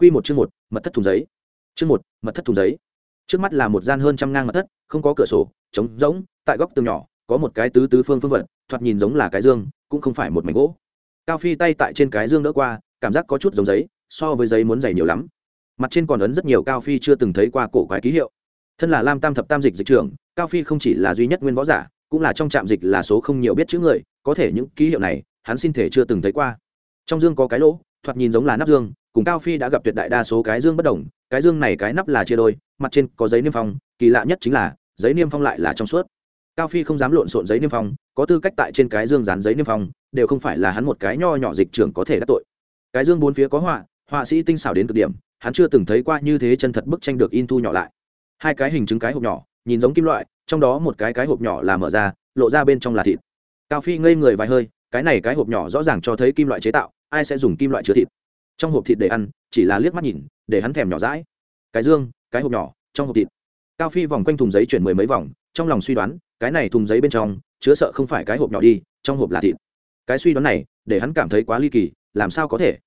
Quy một chương một, mật thất thùng giấy. Chương một, mật thất thùng giấy. Trước mắt là một gian hơn trăm ngang mật thất, không có cửa sổ, trống rỗng, tại góc tường nhỏ, có một cái tứ tứ phương phương vật, thoạt nhìn giống là cái dương, cũng không phải một mảnh gỗ. Cao Phi tay tại trên cái dương đỡ qua, cảm giác có chút giống giấy, so với giấy muốn dày nhiều lắm. Mặt trên còn ấn rất nhiều Cao Phi chưa từng thấy qua cổ quái ký hiệu. Thân là Lam Tam thập tam dịch dịch trưởng, Cao Phi không chỉ là duy nhất nguyên võ giả, cũng là trong trạm dịch là số không nhiều biết chữ người, có thể những ký hiệu này, hắn xin thể chưa từng thấy qua. Trong dương có cái lỗ, thoạt nhìn giống là nắp dương, cùng cao phi đã gặp tuyệt đại đa số cái dương bất đồng, cái dương này cái nắp là chia đôi, mặt trên có giấy niêm phong, kỳ lạ nhất chính là, giấy niêm phong lại là trong suốt. Cao phi không dám lộn xộn giấy niêm phong, có tư cách tại trên cái dương dán giấy niêm phong, đều không phải là hắn một cái nho nhỏ dịch trưởng có thể đắc tội. Cái dương bốn phía có họa họa sĩ tinh xảo đến cực điểm, hắn chưa từng thấy qua như thế chân thật bức tranh được in thu nhỏ lại. Hai cái hình chứng cái hộp nhỏ, nhìn giống kim loại, trong đó một cái cái hộp nhỏ là mở ra, lộ ra bên trong là thịt. Cao phi ngây người vài hơi, cái này cái hộp nhỏ rõ ràng cho thấy kim loại chế tạo, ai sẽ dùng kim loại chứa thịt? Trong hộp thịt để ăn, chỉ là liếc mắt nhìn, để hắn thèm nhỏ rãi cái dương, cái hộp nhỏ, trong hộp thịt. Cao phi vòng quanh thùng giấy chuyển mười mấy vòng, trong lòng suy đoán, cái này thùng giấy bên trong, chứa sợ không phải cái hộp nhỏ đi, trong hộp là thịt. Cái suy đoán này, để hắn cảm thấy quá ly kỳ, làm sao có thể?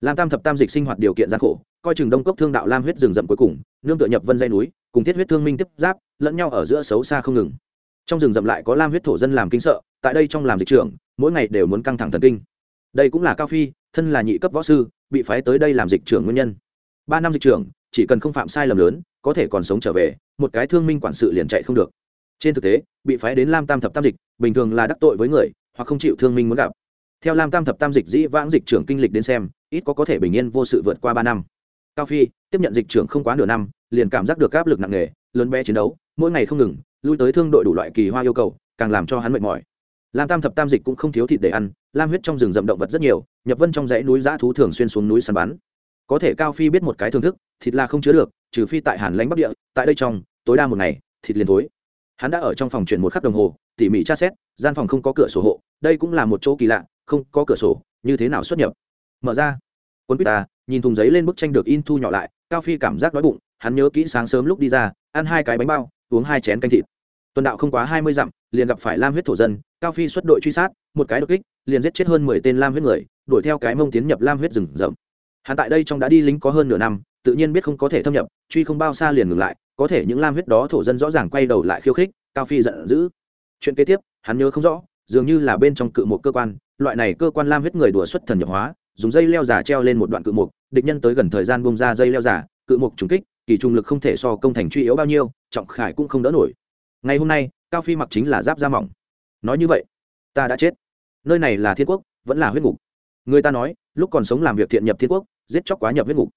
Lam tam thập tam dịch sinh hoạt điều kiện gian khổ, coi chừng đông cốc thương đạo lam huyết rừng rậm cuối cùng, nương tựa nhập vân dây núi, cùng thiết huyết thương minh tiếp giáp, lẫn nhau ở giữa xấu xa không ngừng. Trong rừng rậm lại có lam huyết thổ dân làm kinh sợ, tại đây trong làm dịch trưởng, mỗi ngày đều muốn căng thẳng thần kinh. Đây cũng là cao phi, thân là nhị cấp võ sư bị phái tới đây làm dịch trưởng nguyên nhân. Ba năm dịch trưởng, chỉ cần không phạm sai lầm lớn, có thể còn sống trở về, một cái thương minh quản sự liền chạy không được. Trên thực tế, bị phái đến lam tam thập tam dịch, bình thường là đắc tội với người, hoặc không chịu thương minh muốn gặp. Theo lam tam thập tam dịch dĩ vãng dịch trưởng kinh lịch đến xem, ít có có thể bình yên vô sự vượt qua ba năm. Cao phi, tiếp nhận dịch trưởng không quá nửa năm, liền cảm giác được áp lực nặng nề, lớn bé chiến đấu, mỗi ngày không ngừng, lui tới thương đội đủ loại kỳ hoa yêu cầu, càng làm cho hắn mệt mỏi. Lam tam thập tam dịch cũng không thiếu thịt để ăn lam huyết trong rừng rậm động vật rất nhiều nhập vân trong dãy núi giã thú thường xuyên xuống núi săn bắn. Có thể cao phi biết một cái thưởng thức, thịt là không chứa được, trừ phi tại hàn lánh bắc địa, tại đây trong, tối đa một ngày, thịt liền thối. Hắn đã ở trong phòng chuyển một khắc đồng hồ, tỉ mỉ tra xét, gian phòng không có cửa sổ hộ, đây cũng là một chỗ kỳ lạ, không có cửa sổ, như thế nào xuất nhập? Mở ra. Quân quýt ta nhìn thùng giấy lên bức tranh được in thu nhỏ lại, cao phi cảm giác đói bụng, hắn nhớ kỹ sáng sớm lúc đi ra, ăn hai cái bánh bao, uống hai chén canh thịt. Tuần đạo không quá hai mươi dặm, liền gặp phải lam huyết thổ dân cao phi xuất đội truy sát, một cái đột kích, liền giết chết hơn mười tên lam huyết người, đuổi theo cái mông tiến nhập lam huyết rừng rậm. Hắn tại đây trong đã đi lính có hơn nửa năm, tự nhiên biết không có thể thâm nhập, truy không bao xa liền ngừng lại, có thể những lam huyết đó thổ dân rõ ràng quay đầu lại khiêu khích, cao phi giận dữ. Chuyện kế tiếp, hắn nhớ không rõ, dường như là bên trong cự một cơ quan, loại này cơ quan lam huyết người đùa xuất thần nhập hóa, dùng dây leo giả treo lên một đoạn cự mục, địch nhân tới gần thời gian bông ra dây leo giả, cự mục trùng kích, kỳ trung lực không thể so công thành truy yếu bao nhiêu, trọng khải cũng không đỡ nổi. Ngày hôm nay, cao phi mặc chính là giáp da mỏng nói như vậy, ta đã chết. Nơi này là thiên quốc, vẫn là huyết ngục. Người ta nói, lúc còn sống làm việc thiện nhập thiên quốc, giết chóc quá nhập huyết ngục.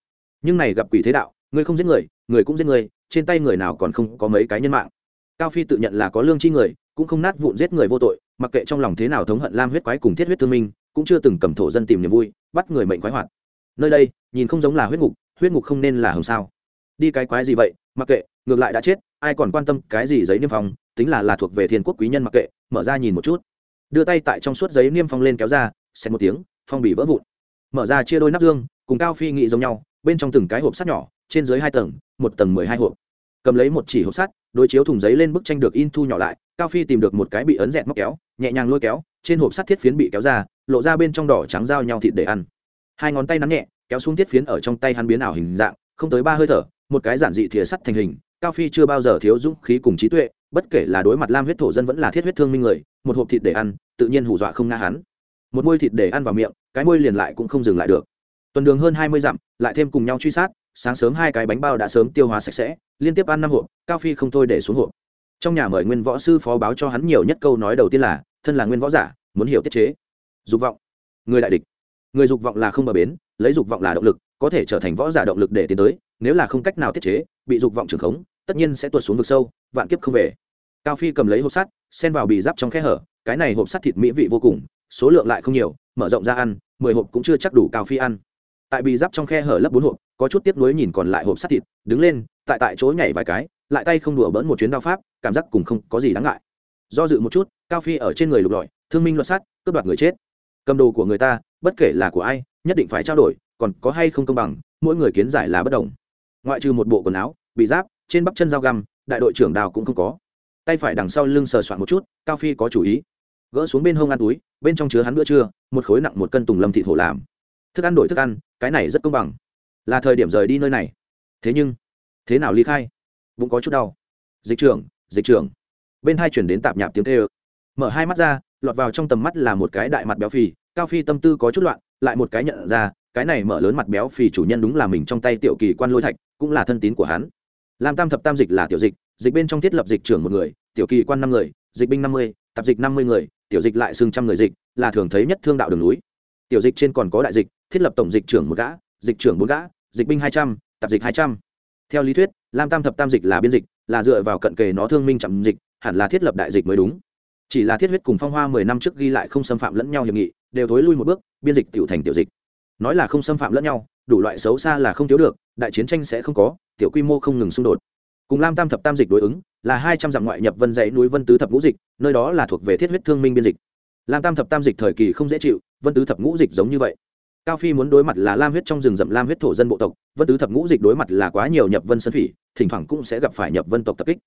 Nhưng này gặp quỷ thế đạo, người không giết người người cũng giết người, trên tay người nào còn không có mấy cái nhân mạng. Cao phi tự nhận là có lương chi người, cũng không nát vụn giết người vô tội, mặc kệ trong lòng thế nào thống hận lam huyết quái cùng thiết huyết thương minh, cũng chưa từng cầm thổ dân tìm niềm vui, bắt người mệnh quái hoạt. Nơi đây, nhìn không giống là huyết ngục huyết ngục không nên là hồng sao. Đi cái quái gì vậy, mặc kệ, ngược lại đã chết, ai còn quan tâm cái gì giấy niêm phong, tính là là thuộc về thiên quốc quý nhân mặc kệ mở ra nhìn một chút. Đưa tay tại trong suốt giấy niêm phong lên kéo ra, xẹt một tiếng, phong bị vỡ vụn. Mở ra chia đôi nắp dương, cùng cao phi nghị giống nhau, bên trong từng cái hộp sắt nhỏ, trên dưới hai tầng, một tầng mười hai hộp. Cầm lấy một chỉ hộp sắt, đối chiếu thùng giấy lên bức tranh được in thu nhỏ lại, cao phi tìm được một cái bị ấn dẹt móc kéo, nhẹ nhàng lôi kéo, trên hộp sắt thiết phiến bị kéo ra, lộ ra bên trong đỏ trắng giao nhau thịt để ăn. Hai ngón tay nắm nhẹ, kéo xuống thiết phiến ở trong tay hắn biến ảo hình dạng, không tới ba hơi thở, một cái giản dị thìa sắt thành hình, cao phi chưa bao giờ thiếu dũng khí cùng trí tuệ bất kể là đối mặt lam huyết thổ dân vẫn là thiết huyết thương minh người, một hộp thịt để ăn, tự nhiên hù dọa không nga hắn. Một môi thịt để ăn vào miệng, cái môi liền lại cũng không dừng lại được. Tuần đường hơn hai mươi dặm, lại thêm cùng nhau truy sát, sáng sớm hai cái bánh bao đã sớm tiêu hóa sạch sẽ, liên tiếp ăn năm hộp, cao phi không thôi để xuống hộp. Trong nhà mời nguyên võ sư phó báo cho hắn nhiều nhất câu nói đầu tiên là, thân là nguyên võ giả, muốn hiểu tiết chế. Dục vọng. Người đại địch. Người dục vọng là không bờ bến, lấy dục vọng là động lực, có thể trở thành võ giả động lực để tiến tới, nếu là không cách nào tiết chế, bị dục vọng trưởng khống, tất nhiên sẽ tuột xuống vực sâu, vạn kiếp không về cao phi cầm lấy hộp sắt xen vào bì giáp trong khe hở cái này hộp sắt thịt mỹ vị vô cùng số lượng lại không nhiều mở rộng ra ăn mười hộp cũng chưa chắc đủ cao phi ăn. Tại bì giáp trong khe hở lấp bốn hộp có chút tiếp nối nhìn còn lại hộp sắt thịt đứng lên tại tại chỗ nhảy vài cái lại tay không đùa bỡn một chuyến đao pháp cảm giác cùng không có gì đáng ngại. Do dự một chút cao phi ở trên người lục lọi thương minh luật sắt, cướp đoạt người chết. Cầm đồ của người ta bất kể là của ai nhất định phải trao đổi còn có hay không công bằng mỗi người kiến giải là bất đồng. Ngoại trừ một bộ quần áo bị giáp trên bắp chân dao găm đại đội trưởng đào cũng không có tay phải đằng sau lưng sờ soạn một chút, cao phi có chủ ý. Gỡ xuống bên hông ăn túi, bên trong chứa hắn bữa trưa, một khối nặng một cân tùng lâm thịt hổ làm. Thức ăn đổi thức ăn, cái này rất công bằng. Là thời điểm rời đi nơi này. Thế nhưng, thế nào ly khai? Bụng có chút đau. Dịch trưởng dịch trưởng. Bên hai chuyển đến tạp nhạp tiếng kêu. Mở hai mắt ra, lọt vào trong tầm mắt là một cái đại mặt béo phì. Cao phi tâm tư có chút loạn, lại một cái nhận ra, cái này mở lớn mặt béo phì chủ nhân đúng là mình trong tay tiểu kỳ quan lôi thạch, cũng là thân tín của hắn. Làm tam thập tam dịch là tiểu dịch dịch bên trong thiết lập dịch trưởng một người, tiểu kỳ quan năm người, dịch binh năm mươi, tạp dịch năm mươi người, tiểu dịch lại xưng trăm người dịch, là thường thấy nhất thương đạo đường núi. Tiểu dịch trên còn có đại dịch, thiết lập tổng dịch trưởng một gã, dịch trưởng bốn gã, dịch binh hai trăm, tạp dịch hai trăm. Theo lý thuyết, lam tam thập tam dịch là biên dịch, là dựa vào cận kề nó thương minh chậm dịch, hẳn là thiết lập đại dịch mới đúng. Chỉ là thiết huyết cùng phong hoa mười năm trước ghi lại không xâm phạm lẫn nhau hiệp nghị, đều thối lui một bước, biên dịch tiểu thành tiểu dịch. Nói là không xâm phạm lẫn nhau, đủ loại xấu xa là không thiếu được, đại chiến tranh sẽ không có, tiểu quy mô không ngừng xung đột cùng lam tam thập tam dịch đối ứng, là hai trăm dặm ngoại nhập vân dãy núi vân tứ thập ngũ dịch, nơi đó là thuộc về thiết huyết thương minh biên dịch. Lam tam thập tam dịch thời kỳ không dễ chịu, vân tứ thập ngũ dịch giống như vậy. Cao phi muốn đối mặt là lam huyết trong rừng rậm lam huyết thổ dân bộ tộc, vân tứ thập ngũ dịch đối mặt là quá nhiều nhập vân sân phỉ, thỉnh thoảng cũng sẽ gặp phải nhập vân tộc tập kích.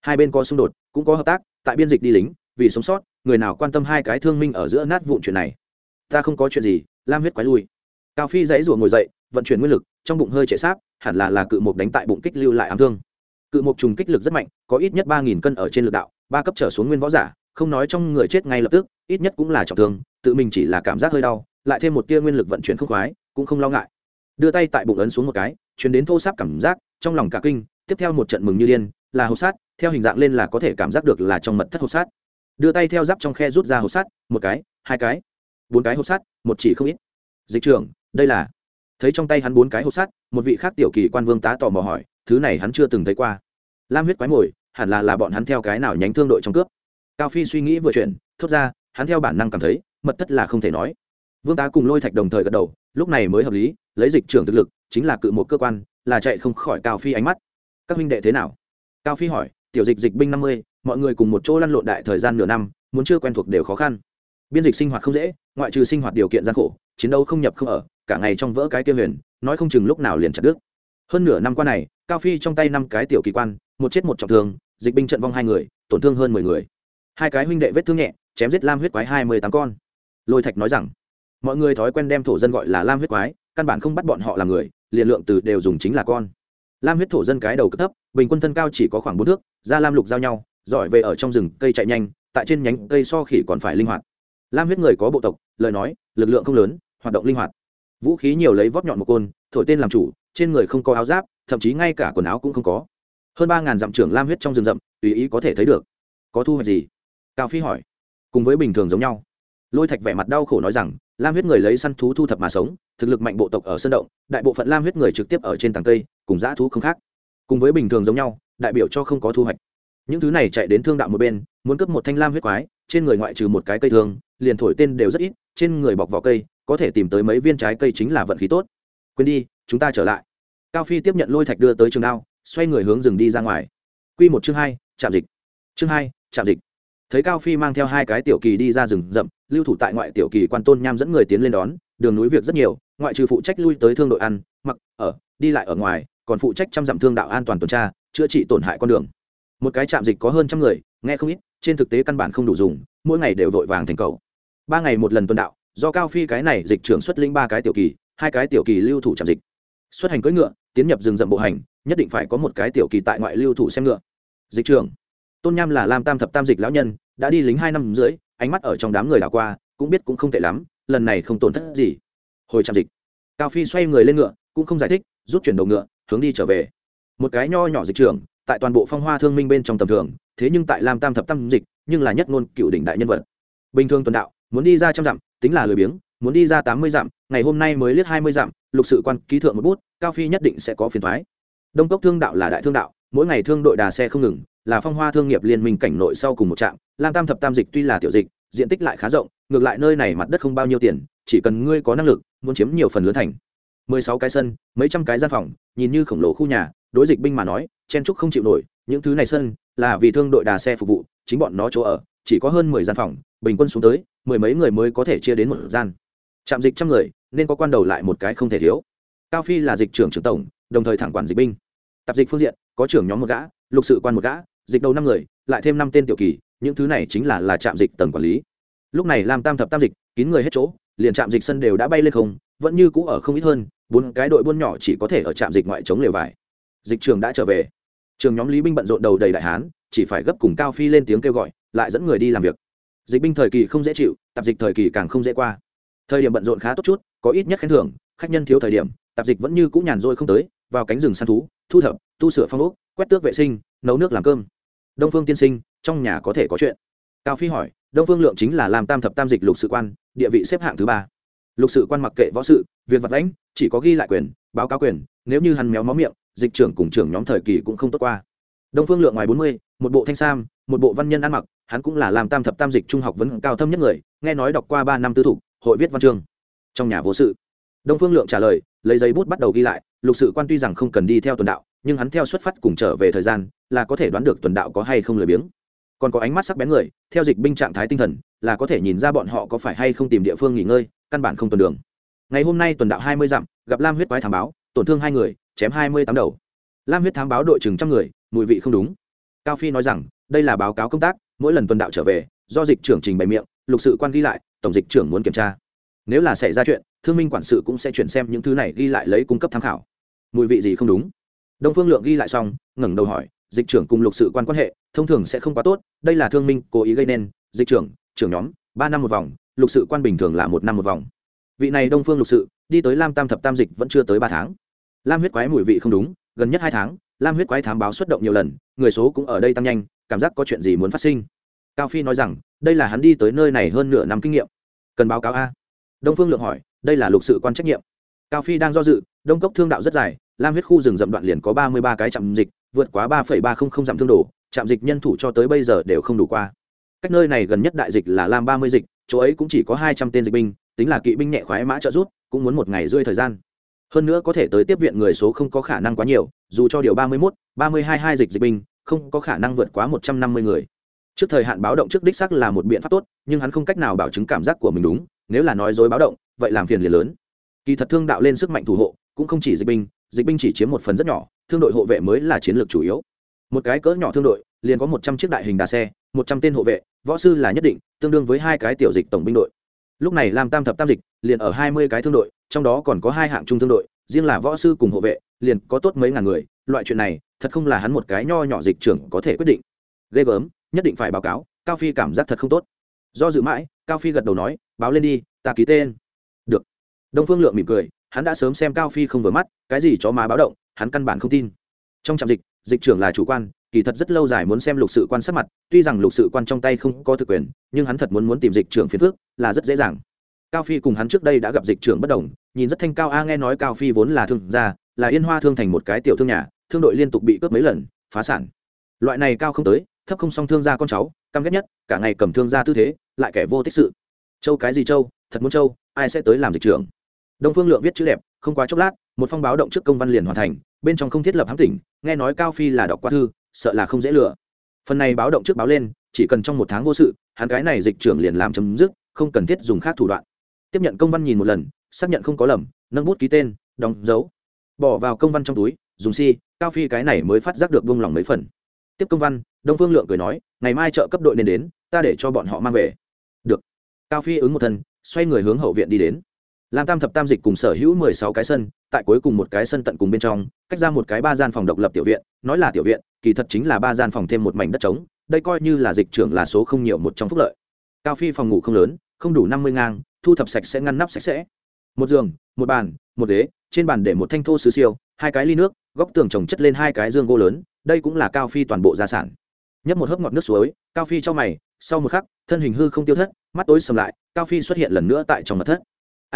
Hai bên có xung đột, cũng có hợp tác, tại biên dịch đi lính, vì sống sót, người nào quan tâm hai cái thương minh ở giữa nát vụn chuyện này? Ta không có chuyện gì, lam huyết quái lui. Cao phi dãy rủa ngồi dậy, vận chuyển nguyên lực, trong bụng hơi chạy sáp, hẳn là là cự mục đánh tại bụng kích lưu lại ám thương cự mục trùng kích lực rất mạnh, có ít nhất ba nghìn cân ở trên lực đạo, ba cấp trở xuống nguyên võ giả, không nói trong người chết ngay lập tức, ít nhất cũng là trọng thương, tự mình chỉ là cảm giác hơi đau, lại thêm một tia nguyên lực vận chuyển không khoái, cũng không lo ngại. Đưa tay tại bụng ấn xuống một cái chuyển đến thô sáp cảm giác, trong lòng cả kinh, tiếp theo một trận mừng như điên, là hộp sát, theo hình dạng lên là có thể cảm giác được là trong mật thất hộp sát. Đưa tay theo giáp trong khe rút ra hộp sát, một cái, hai cái, bốn cái hộp sát, một chỉ không ít. Dịch trưởng, đây là. Thấy trong tay hắn bốn cái hộp sát, một vị khác tiểu kỳ quan vương tá tò mò hỏi, thứ này hắn chưa từng thấy qua lam huyết quái mồi, hẳn là là bọn hắn theo cái nào nhánh thương đội trong cướp. Cao phi suy nghĩ vừa chuyển, thốt ra, hắn theo bản năng cảm thấy, mật thất là không thể nói. Vương tá cùng lôi thạch đồng thời gật đầu, lúc này mới hợp lý, lấy dịch trưởng thực lực, chính là cự một cơ quan, là chạy không khỏi cao phi ánh mắt. Các huynh đệ thế nào? Cao phi hỏi, tiểu dịch dịch binh năm mươi, mọi người cùng một chỗ lăn lộn đại thời gian nửa năm, muốn chưa quen thuộc đều khó khăn. Biên dịch sinh hoạt không dễ, ngoại trừ sinh hoạt điều kiện gian khổ, chiến đấu không nhập không ở, cả ngày trong vỡ cái tiêu huyền, nói không chừng lúc nào liền chặt đứt. Hơn nửa năm qua này, cao phi trong tay năm cái tiểu kỳ quan một chết một trọng thương, dịch binh trận vong hai người, tổn thương hơn mười người. Hai cái huynh đệ vết thương nhẹ, chém giết lam huyết quái hai mươi tám con. Lôi thạch nói rằng, mọi người thói quen đem thổ dân gọi là lam huyết quái, căn bản không bắt bọn họ làm người, liền lượng từ đều dùng chính là con. Lam huyết thổ dân cái đầu cực thấp, bình quân thân cao chỉ có khoảng bốn thước, da lam lục giao nhau, giỏi về ở trong rừng cây chạy nhanh, tại trên nhánh cây so khỉ còn phải linh hoạt. Lam huyết người có bộ tộc, lời nói, lực lượng không lớn, hoạt động linh hoạt. Vũ khí nhiều lấy vót nhọn một côn, thổi tên làm chủ, trên người không có áo giáp, thậm chí ngay cả quần áo cũng không có hơn ba ngàn dặm trưởng lam huyết trong rừng rậm, tùy ý có thể thấy được. Có thu hoạch gì? Cao phi hỏi. Cùng với bình thường giống nhau. Lôi thạch vẻ mặt đau khổ nói rằng, lam huyết người lấy săn thú thu thập mà sống, thực lực mạnh bộ tộc ở sân động, đại bộ phận lam huyết người trực tiếp ở trên tàng cây, cùng dã thú không khác. Cùng với bình thường giống nhau, đại biểu cho không có thu hoạch. Những thứ này chạy đến thương đạo một bên, muốn cướp một thanh lam huyết quái, trên người ngoại trừ một cái cây thương, liền thổi tên đều rất ít, trên người bọc vỏ cây, có thể tìm tới mấy viên trái cây chính là vận khí tốt. Quên đi, chúng ta trở lại. Cao phi tiếp nhận lôi thạch đưa tới trường đao xoay người hướng rừng đi ra ngoài. Q một chương hai, trạm dịch. Chương hai, trạm dịch. Thấy cao phi mang theo hai cái tiểu kỳ đi ra rừng rậm, lưu thủ tại ngoại tiểu kỳ quan tôn nham dẫn người tiến lên đón, đường núi việc rất nhiều, ngoại trừ phụ trách lui tới thương đội ăn, mặc, ở, đi lại ở ngoài, còn phụ trách chăm dặm thương đạo an toàn tuần tra, chữa trị tổn hại con đường. Một cái trạm dịch có hơn trăm người, nghe không ít, trên thực tế căn bản không đủ dùng, mỗi ngày đều vội vàng thành cầu. Ba ngày một lần tuần đạo, do cao phi cái này dịch trưởng xuất linh ba cái tiểu kỳ, hai cái tiểu kỳ lưu thủ trạm dịch. Xuất hành cưỡi ngựa, tiến nhập rừng rậm bộ hành nhất định phải có một cái tiểu kỳ tại ngoại lưu thủ xem ngựa. Dịch trưởng, tôn nham là lam tam thập tam dịch lão nhân, đã đi lính hai năm rưỡi, ánh mắt ở trong đám người đảo qua, cũng biết cũng không tệ lắm, lần này không tổn thất gì. Hồi trạm dịch, cao phi xoay người lên ngựa, cũng không giải thích, rút chuyển đầu ngựa, hướng đi trở về. Một cái nho nhỏ dịch trưởng, tại toàn bộ phong hoa thương minh bên trong tầm thường, thế nhưng tại lam tam thập tam dịch, nhưng là nhất ngôn cựu đỉnh đại nhân vật. Bình thường tuần đạo, muốn đi ra trăm dặm, tính là lười biếng, muốn đi ra tám mươi dặm, ngày hôm nay mới liếc hai mươi dặm, lục sự quan ký thượng một bút, cao phi nhất định sẽ có phiền thoái đông cốc thương đạo là đại thương đạo, mỗi ngày thương đội đà xe không ngừng, là phong hoa thương nghiệp liên minh cảnh nội sau cùng một trạm, lam tam thập tam dịch tuy là tiểu dịch, diện tích lại khá rộng, ngược lại nơi này mặt đất không bao nhiêu tiền, chỉ cần ngươi có năng lực, muốn chiếm nhiều phần lớn thành. Mười sáu cái sân, mấy trăm cái gian phòng, nhìn như khổng lồ khu nhà, đối dịch binh mà nói, chen trúc không chịu nổi, những thứ này sân, là vì thương đội đà xe phục vụ, chính bọn nó chỗ ở, chỉ có hơn mười gian phòng, bình quân xuống tới, mười mấy người mới có thể chia đến một gian. Trạm dịch trăm người, nên có quan đầu lại một cái không thể thiếu. Cao phi là dịch trưởng trưởng tổng, đồng thời thẳng quản dịch binh tạp dịch phương diện, có trưởng nhóm một gã, lục sự quan một gã, dịch đầu năm người, lại thêm năm tên tiểu kỳ, những thứ này chính là là trạm dịch tầng quản lý. Lúc này làm tam thập tam dịch, kín người hết chỗ, liền trạm dịch sân đều đã bay lên không, vẫn như cũ ở không ít hơn, bốn cái đội buôn nhỏ chỉ có thể ở trạm dịch ngoại chống lều vải. Dịch trường đã trở về. Trường nhóm lý binh bận rộn đầu đầy đại hán, chỉ phải gấp cùng cao phi lên tiếng kêu gọi, lại dẫn người đi làm việc. Dịch binh thời kỳ không dễ chịu, tạp dịch thời kỳ càng không dễ qua. Thời điểm bận rộn khá tốt chút, có ít nhất khen thưởng, khách nhân thiếu thời điểm, tạp dịch vẫn như cũ nhàn rỗi không tới vào cánh rừng săn thú, thu thập, tu sửa phong ốc, quét tước vệ sinh, nấu nước làm cơm. Đông phương tiên sinh, trong nhà có thể có chuyện. Cao phi hỏi, đông phương lượng chính là làm tam thập tam dịch lục sự quan, địa vị xếp hạng thứ ba. Lục sự quan mặc kệ võ sự, việc vật lãnh, chỉ có ghi lại quyền, báo cáo quyền, nếu như hắn méo mó miệng, dịch trưởng cùng trưởng nhóm thời kỳ cũng không tốt qua. Đông phương lượng ngoài bốn mươi, một bộ thanh sam, một bộ văn nhân ăn mặc, hắn cũng là làm tam thập tam dịch trung học vấn cao thâm nhất người, nghe nói đọc qua ba năm tư thục, hội viết văn chương. Trong nhà vô sự. Đông phương lượng trả lời lấy giấy bút bắt đầu ghi lại, lục sự quan tuy rằng không cần đi theo tuần đạo, nhưng hắn theo xuất phát cùng trở về thời gian, là có thể đoán được tuần đạo có hay không lười biếng. Còn có ánh mắt sắc bén người, theo dịch binh trạng thái tinh thần, là có thể nhìn ra bọn họ có phải hay không tìm địa phương nghỉ ngơi, căn bản không tuần đường. Ngày hôm nay tuần đạo hai mươi dặm, gặp lam huyết quái thám báo, tổn thương hai người, chém hai mươi tám đầu. Lam huyết thám báo đội chừng trăm người, mùi vị không đúng. Cao phi nói rằng, đây là báo cáo công tác, mỗi lần tuần đạo trở về, do dịch trưởng trình bày miệng, lục sự quan ghi lại, tổng dịch trưởng muốn kiểm tra. Nếu là xảy ra chuyện thương minh quản sự cũng sẽ chuyển xem những thứ này ghi lại lấy cung cấp tham khảo. Mùi vị gì không đúng? Đông phương lượng ghi lại xong, ngẩng đầu hỏi, dịch trưởng cùng lục sự quan quan hệ, thông thường sẽ không quá tốt, đây là thương minh cố ý gây nên. Dịch trưởng trưởng nhóm, ba năm một vòng, lục sự quan bình thường là một năm một vòng. Vị này đông phương lục sự, đi tới lam tam thập tam dịch vẫn chưa tới ba tháng. Lam huyết quái mùi vị không đúng, gần nhất hai tháng, lam huyết quái thám báo xuất động nhiều lần, người số cũng ở đây tăng nhanh, cảm giác có chuyện gì muốn phát sinh. Cao phi nói rằng, đây là hắn đi tới nơi này hơn nửa năm kinh nghiệm. Cần báo cáo a. Đông phương lượng hỏi đây là lục sự quan trách nhiệm. Cao phi đang do dự, đông cốc thương đạo rất dài, lam huyết khu rừng rậm đoạn liền có ba mươi ba cái trạm dịch, vượt quá ba ba không không dặm thương đồ, trạm dịch nhân thủ cho tới bây giờ đều không đủ qua. Cách nơi này gần nhất đại dịch là lam ba mươi dịch, chỗ ấy cũng chỉ có hai trăm tên dịch binh, tính là kỵ binh nhẹ khoái mã trợ rút cũng muốn một ngày rơi thời gian. Hơn nữa có thể tới tiếp viện người số không có khả năng quá nhiều, dù cho điều ba mươi mốt, ba mươi hai hai dịch dịch binh, không có khả năng vượt quá một trăm năm mươi người. Trước thời hạn báo động trước đích sắc là một biện pháp tốt, nhưng hắn không cách nào bảo chứng cảm giác của mình đúng, nếu là nói dối báo động vậy làm phiền liền lớn. Kỳ thật thương đạo lên sức mạnh thủ hộ, cũng không chỉ dịch binh dịch binh chỉ chiếm một phần rất nhỏ, thương đội hộ vệ mới là chiến lược chủ yếu. Một cái cỡ nhỏ thương đội, liền có một trăm chiếc đại hình đà xe, một trăm tên hộ vệ, võ sư là nhất định, tương đương với hai cái tiểu dịch tổng binh đội. Lúc này làm tam thập tam dịch, liền ở hai mươi cái thương đội, trong đó còn có hai hạng trung thương đội, riêng là võ sư cùng hộ vệ, liền có tốt mấy ngàn người, loại chuyện này, thật không là hắn một cái nho nhỏ dịch trưởng có thể quyết định. Ghê gớm, nhất định phải báo cáo, cao phi cảm giác thật không tốt. Do dự mãi, cao phi gật đầu nói, báo lên đi, ta ký tên đông phương lượng mỉm cười, hắn đã sớm xem cao phi không vừa mắt, cái gì chó má báo động, hắn căn bản không tin. Trong trạm dịch dịch trưởng là chủ quan, kỳ thật rất lâu dài muốn xem lục sự quan sát mặt, tuy rằng lục sự quan trong tay không có thực quyền, nhưng hắn thật muốn muốn tìm dịch trưởng phiền phước là rất dễ dàng. Cao phi cùng hắn trước đây đã gặp dịch trưởng bất đồng, nhìn rất thanh cao, a, nghe nói cao phi vốn là thương gia, là yên hoa thương thành một cái tiểu thương nhà, thương đội liên tục bị cướp mấy lần, phá sản. Loại này cao không tới, thấp không song thương gia con cháu, căm ghét nhất, cả ngày cầm thương gia tư thế, lại kẻ vô tích sự. Châu cái gì châu, thật muốn châu, ai sẽ tới làm dịch trưởng? Đông phương lượng viết chữ đẹp, không quá chốc lát, một phong báo động trước công văn liền hoàn thành, bên trong không thiết lập hãm tỉnh, nghe nói cao phi là đọc qua thư, sợ là không dễ lừa. Phần này báo động trước báo lên, chỉ cần trong một tháng vô sự, hắn cái này dịch trưởng liền làm chấm dứt, không cần thiết dùng khác thủ đoạn. Tiếp nhận công văn nhìn một lần, xác nhận không có lầm, nâng bút ký tên, đóng dấu. Bỏ vào công văn trong túi, dùng si, cao phi cái này mới phát giác được buông lỏng mấy phần. Tiếp công văn, đông phương lượng cười nói, ngày mai chợ cấp đội nên đến, ta để cho bọn họ mang về. Được. Cao phi ứng một thân, xoay người hướng hậu viện đi đến làm tam thập tam dịch cùng sở hữu mười sáu cái sân, tại cuối cùng một cái sân tận cùng bên trong, cách ra một cái ba gian phòng độc lập tiểu viện, nói là tiểu viện, kỳ thật chính là ba gian phòng thêm một mảnh đất trống, đây coi như là dịch trưởng là số không nhiều một trong phúc lợi. Cao phi phòng ngủ không lớn, không đủ năm mươi ngang, thu thập sạch sẽ ngăn nắp sạch sẽ. Một giường, một bàn, một ghế, trên bàn để một thanh thô sứ siêu, hai cái ly nước, góc tường trồng chất lên hai cái dương gỗ lớn, đây cũng là cao phi toàn bộ gia sản. Nhấp một hớp ngọt nước suối, cao phi cho mày, sau một khắc, thân hình hư không tiêu thất, mắt tối sầm lại, cao phi xuất hiện lần nữa tại trong mật thất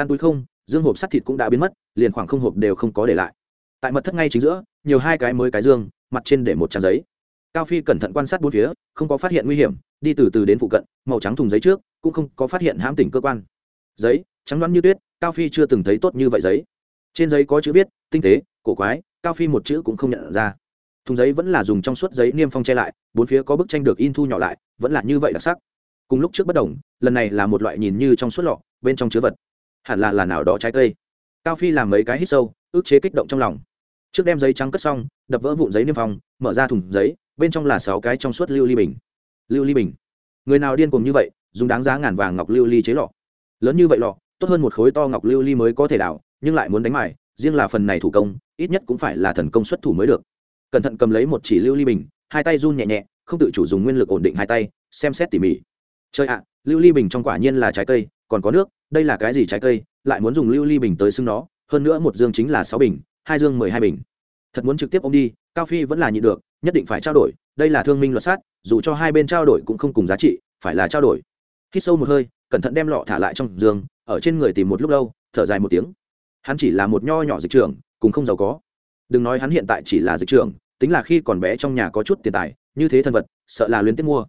ăn túi không, dương hộp sắt thịt cũng đã biến mất, liền khoảng không hộp đều không có để lại. Tại mật thất ngay chính giữa, nhiều hai cái mới cái dương, mặt trên để một trang giấy. Cao phi cẩn thận quan sát bốn phía, không có phát hiện nguy hiểm, đi từ từ đến phụ cận, màu trắng thùng giấy trước, cũng không có phát hiện hãm tỉnh cơ quan. Giấy, trắng đoán như tuyết, cao phi chưa từng thấy tốt như vậy giấy. Trên giấy có chữ viết, tinh tế, cổ quái. Cao phi một chữ cũng không nhận ra. Thùng giấy vẫn là dùng trong suốt giấy niêm phong che lại, bốn phía có bức tranh được in thu nhỏ lại, vẫn là như vậy đặc sắc. Cùng lúc trước bất đồng, lần này là một loại nhìn như trong suốt lọ, bên trong chứa vật hẳn là là nào đó trái cây. Cao phi làm mấy cái hít sâu ước chế kích động trong lòng. Trước đem giấy trắng cất xong, đập vỡ vụn giấy niêm phong, mở ra thùng giấy, bên trong là sáu cái trong suốt lưu ly bình. Lưu ly bình? Người nào điên cùng như vậy, dùng đáng giá ngàn vàng ngọc lưu ly chế lọ. Lớn như vậy lọ, tốt hơn một khối to ngọc lưu ly mới có thể đảo nhưng lại muốn đánh mài, riêng là phần này thủ công, ít nhất cũng phải là thần công xuất thủ mới được. Cẩn thận cầm lấy một chỉ lưu ly bình, hai tay run nhẹ nhẹ, không tự chủ dùng nguyên lực ổn định hai tay, xem xét tỉ mỉ. Chơi ạ, lưu ly bình trong quả nhiên là trái cây, còn có nước đây là cái gì trái cây, lại muốn dùng lưu ly bình tới xưng nó, hơn nữa một dương chính là sáu bình, hai dương mười hai bình. Thật muốn trực tiếp ông đi, cao phi vẫn là nhịn được, nhất định phải trao đổi, đây là thương minh luật sát, dù cho hai bên trao đổi cũng không cùng giá trị, phải là trao đổi. Khi sâu một hơi, cẩn thận đem lọ thả lại trong giường ở trên người tìm một lúc lâu, thở dài một tiếng. Hắn chỉ là một nho nhỏ dịch trưởng, cùng không giàu có. Đừng nói hắn hiện tại chỉ là dịch trưởng, tính là khi còn bé trong nhà có chút tiền tài, như thế thân vật, sợ là luyến tiếp mua.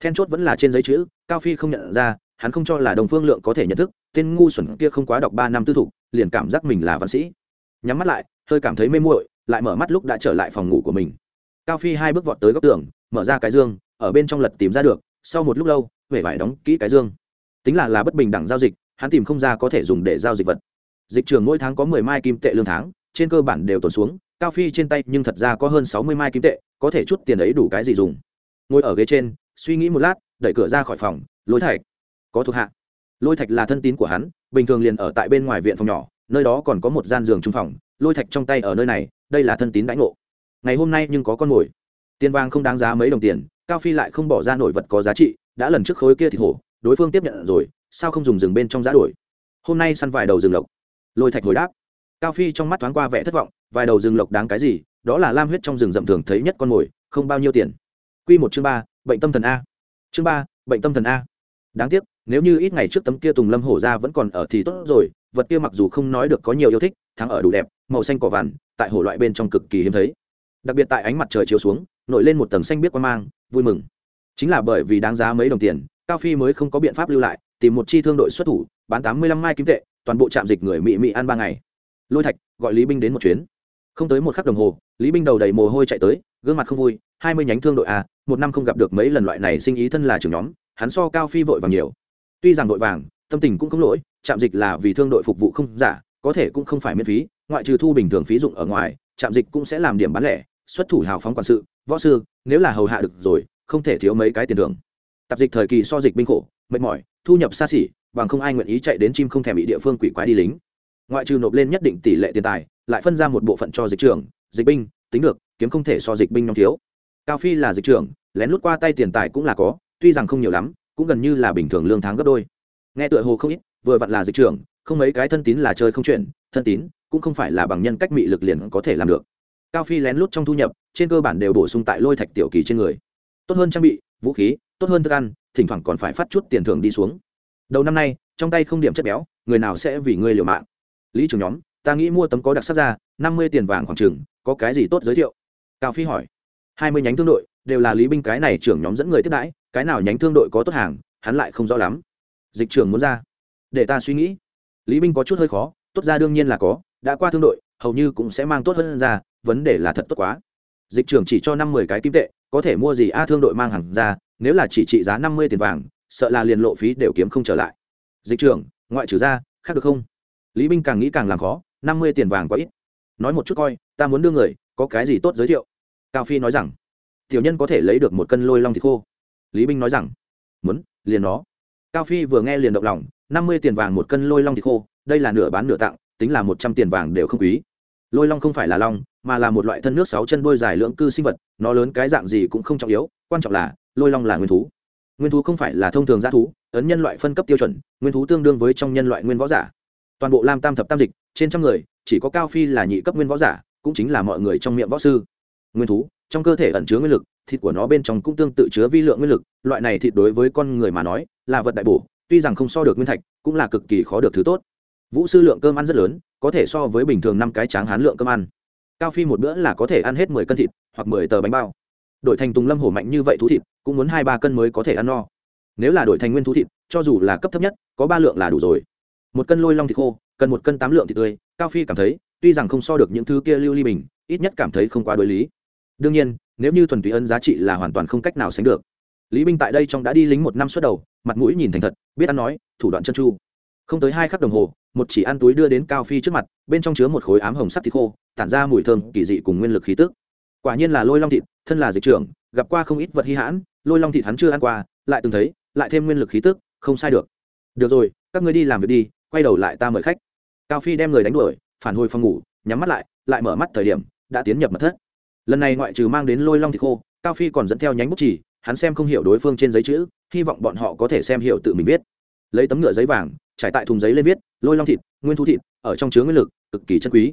Then chốt vẫn là trên giấy chữ, cao phi không nhận ra hắn không cho là đồng phương lượng có thể nhận thức, tên ngu xuẩn kia không quá đọc ba năm tư thục, liền cảm giác mình là văn sĩ. Nhắm mắt lại, hơi cảm thấy mê muội, lại mở mắt lúc đã trở lại phòng ngủ của mình. Cao phi hai bước vọt tới góc tường, mở ra cái dương, ở bên trong lật tìm ra được, sau một lúc lâu huệ vải đóng kỹ cái dương. Tính là là bất bình đẳng giao dịch, hắn tìm không ra có thể dùng để giao dịch vật. Dịch trường mỗi tháng có mười mai kim tệ lương tháng, trên cơ bản đều tồn xuống, cao phi trên tay nhưng thật ra có hơn sáu mươi mai kim tệ, có thể chút tiền ấy đủ cái gì dùng. Ngồi ở ghế trên, suy nghĩ một lát, đẩy cửa ra khỏi phòng, lối thạch có thuộc hạ. Lôi thạch là thân tín của hắn, bình thường liền ở tại bên ngoài viện phòng nhỏ, nơi đó còn có một gian giường trung phòng, lôi thạch trong tay ở nơi này, đây là thân tín đãi ngộ. Ngày hôm nay nhưng có con mồi. Tiền vàng không đáng giá mấy đồng tiền, cao phi lại không bỏ ra nổi vật có giá trị, đã lần trước khối kia thì hổ đối phương tiếp nhận rồi, sao không dùng rừng bên trong giá đổi hôm nay săn vài đầu rừng lộc. Lôi thạch hồi đáp. Cao phi trong mắt thoáng qua vẻ thất vọng, vài đầu rừng lộc đáng cái gì? Đó là lam huyết trong rừng rậm thường thấy nhất con mồi, không bao nhiêu tiền. Q một chương ba, bệnh tâm thần a. Chương ba, bệnh tâm thần a. Đáng tiếc nếu như ít ngày trước tấm kia tùng lâm hổ ra vẫn còn ở thì tốt rồi, vật kia mặc dù không nói được có nhiều yêu thích, thắng ở đủ đẹp, màu xanh cỏ vằn, tại hổ loại bên trong cực kỳ hiếm thấy. Đặc biệt tại ánh mặt trời chiếu xuống, nổi lên một tầng xanh biết quan mang, vui mừng. Chính là bởi vì đáng giá mấy đồng tiền, cao phi mới không có biện pháp lưu lại, tìm một chi thương đội xuất thủ, bán tám mươi lăm mai kim tệ, toàn bộ trạm dịch người mị mị ăn ba ngày. Lôi thạch gọi lý binh đến một chuyến. Không tới một khắc đồng hồ, lý binh đầu đầy mồ hôi chạy tới, gương mặt không vui, hai mươi nhánh thương đội a, một năm không gặp được mấy lần loại này sinh ý thân là trưởng nhóm, hắn so cao phi vội vàng nhiều tuy rằng đội vàng, tâm tình cũng không lỗi, trạm dịch là vì thương đội phục vụ không giả, có thể cũng không phải miễn phí, ngoại trừ thu bình thường phí dụng ở ngoài, trạm dịch cũng sẽ làm điểm bán lẻ, xuất thủ hào phóng quản sự, võ sư, nếu là hầu hạ được rồi, không thể thiếu mấy cái tiền thưởng. Tạp dịch thời kỳ so dịch binh khổ, mệt mỏi, thu nhập xa xỉ, bằng không ai nguyện ý chạy đến chim không thèm bị địa phương quỷ quái đi lính. Ngoại trừ nộp lên nhất định tỷ lệ tiền tài, lại phân ra một bộ phận cho dịch trưởng, dịch binh, tính được, kiếm không thể so dịch binh nhóm thiếu. Cao phi là dịch trưởng, lén lút qua tay tiền tài cũng là có, tuy rằng không nhiều lắm cũng gần như là bình thường lương tháng gấp đôi. Nghe tựa hồ không ít, vừa vặn là dịch trưởng, không mấy cái thân tín là chơi không chuyện, thân tín cũng không phải là bằng nhân cách mị lực liền có thể làm được. Cao phi lén lút trong thu nhập, trên cơ bản đều bổ sung tại lôi thạch tiểu kỳ trên người. Tốt hơn trang bị, vũ khí, tốt hơn thức ăn, thỉnh thoảng còn phải phát chút tiền thưởng đi xuống. Đầu năm nay, trong tay không điểm chất béo, người nào sẽ vì ngươi liều mạng? Lý trưởng nhóm, ta nghĩ mua tấm có đặc sắc ra, năm mươi tiền vàng khoảng trừng có cái gì tốt giới thiệu? Cao phi hỏi. Hai mươi nhánh thương đội, đều là lý binh cái này trưởng nhóm dẫn người tiếp đãi cái nào nhánh thương đội có tốt hàng hắn lại không rõ lắm. Dịch trường muốn ra. Để ta suy nghĩ. Lý binh có chút hơi khó tốt ra đương nhiên là có đã qua thương đội hầu như cũng sẽ mang tốt hơn ra vấn đề là thật tốt quá. Dịch trường chỉ cho năm mươi cái kim tệ có thể mua gì? A thương đội mang hàng ra nếu là chỉ trị giá năm mươi tiền vàng sợ là liền lộ phí đều kiếm không trở lại. Dịch trường, ngoại trừ ra khác được không? Lý binh càng nghĩ càng làm khó năm mươi tiền vàng quá ít. Nói một chút coi ta muốn đưa người có cái gì tốt giới thiệu? Cao phi nói rằng tiểu nhân có thể lấy được một cân lôi long thịt khô lý binh nói rằng, muốn, liền nó. Cao phi vừa nghe liền động lòng, năm mươi tiền vàng một cân lôi long thịt khô, đây là nửa bán nửa tặng, tính là một trăm tiền vàng đều không quý. Lôi long không phải là long, mà là một loại thân nước sáu chân đôi dài lưỡng cư sinh vật, nó lớn cái dạng gì cũng không trọng yếu, quan trọng là, lôi long là nguyên thú. Nguyên thú không phải là thông thường g thú, ấn nhân loại phân cấp tiêu chuẩn, nguyên thú tương đương với trong nhân loại nguyên võ giả. Toàn bộ lam tam thập tam dịch, trên trăm người, chỉ có cao phi là nhị cấp nguyên võ giả, cũng chính là mọi người trong miệng võ sư. Nguyên thú, trong cơ thể ẩn chứa nguyên lực thịt của nó bên trong cũng tương tự chứa vi lượng nguyên lực, loại này thịt đối với con người mà nói là vật đại bổ, tuy rằng không so được nguyên thạch, cũng là cực kỳ khó được thứ tốt. Vũ sư lượng cơm ăn rất lớn, có thể so với bình thường năm cái tráng hán lượng cơm ăn. Cao phi một bữa là có thể ăn hết mười cân thịt, hoặc mười tờ bánh bao. Đổi thành tùng lâm hổ mạnh như vậy thú thịt, cũng muốn hai ba cân mới có thể ăn no. Nếu là đổi thành nguyên thú thịt, cho dù là cấp thấp nhất, có ba lượng là đủ rồi. Một cân lôi long thịt khô, cần một cân tám lượng thịt tươi, cao phi cảm thấy, tuy rằng không so được những thứ kia lưu ly bình, ít nhất cảm thấy không quá đối lý. Đương nhiên nếu như thuần túy ân giá trị là hoàn toàn không cách nào sánh được. Lý binh tại đây trong đã đi lính một năm suốt đầu, mặt mũi nhìn thành thật, biết ăn nói, thủ đoạn chân chu. Không tới hai khắc đồng hồ, một chỉ ăn túi đưa đến cao phi trước mặt, bên trong chứa một khối ám hồng sắt thịt khô, tản ra mùi thơm kỳ dị cùng nguyên lực khí tức. Quả nhiên là lôi long thịt, thân là dịch trưởng, gặp qua không ít vật hy hãn, lôi long thịt hắn chưa ăn qua, lại từng thấy, lại thêm nguyên lực khí tức, không sai được. Được rồi, các ngươi đi làm việc đi, quay đầu lại ta mời khách. Cao phi đem người đánh đuổi, phản hồi phòng ngủ, nhắm mắt lại lại mở mắt thời điểm, đã tiến nhập mật thất lần này ngoại trừ mang đến lôi long thịt khô, cao phi còn dẫn theo nhánh bút chỉ, hắn xem không hiểu đối phương trên giấy chữ, hy vọng bọn họ có thể xem hiểu tự mình viết. Lấy tấm nhựa giấy vàng, trải tại thùng giấy lên viết, lôi long thịt, nguyên thu thịt, ở trong chứa nguyên lực, cực kỳ chân quý.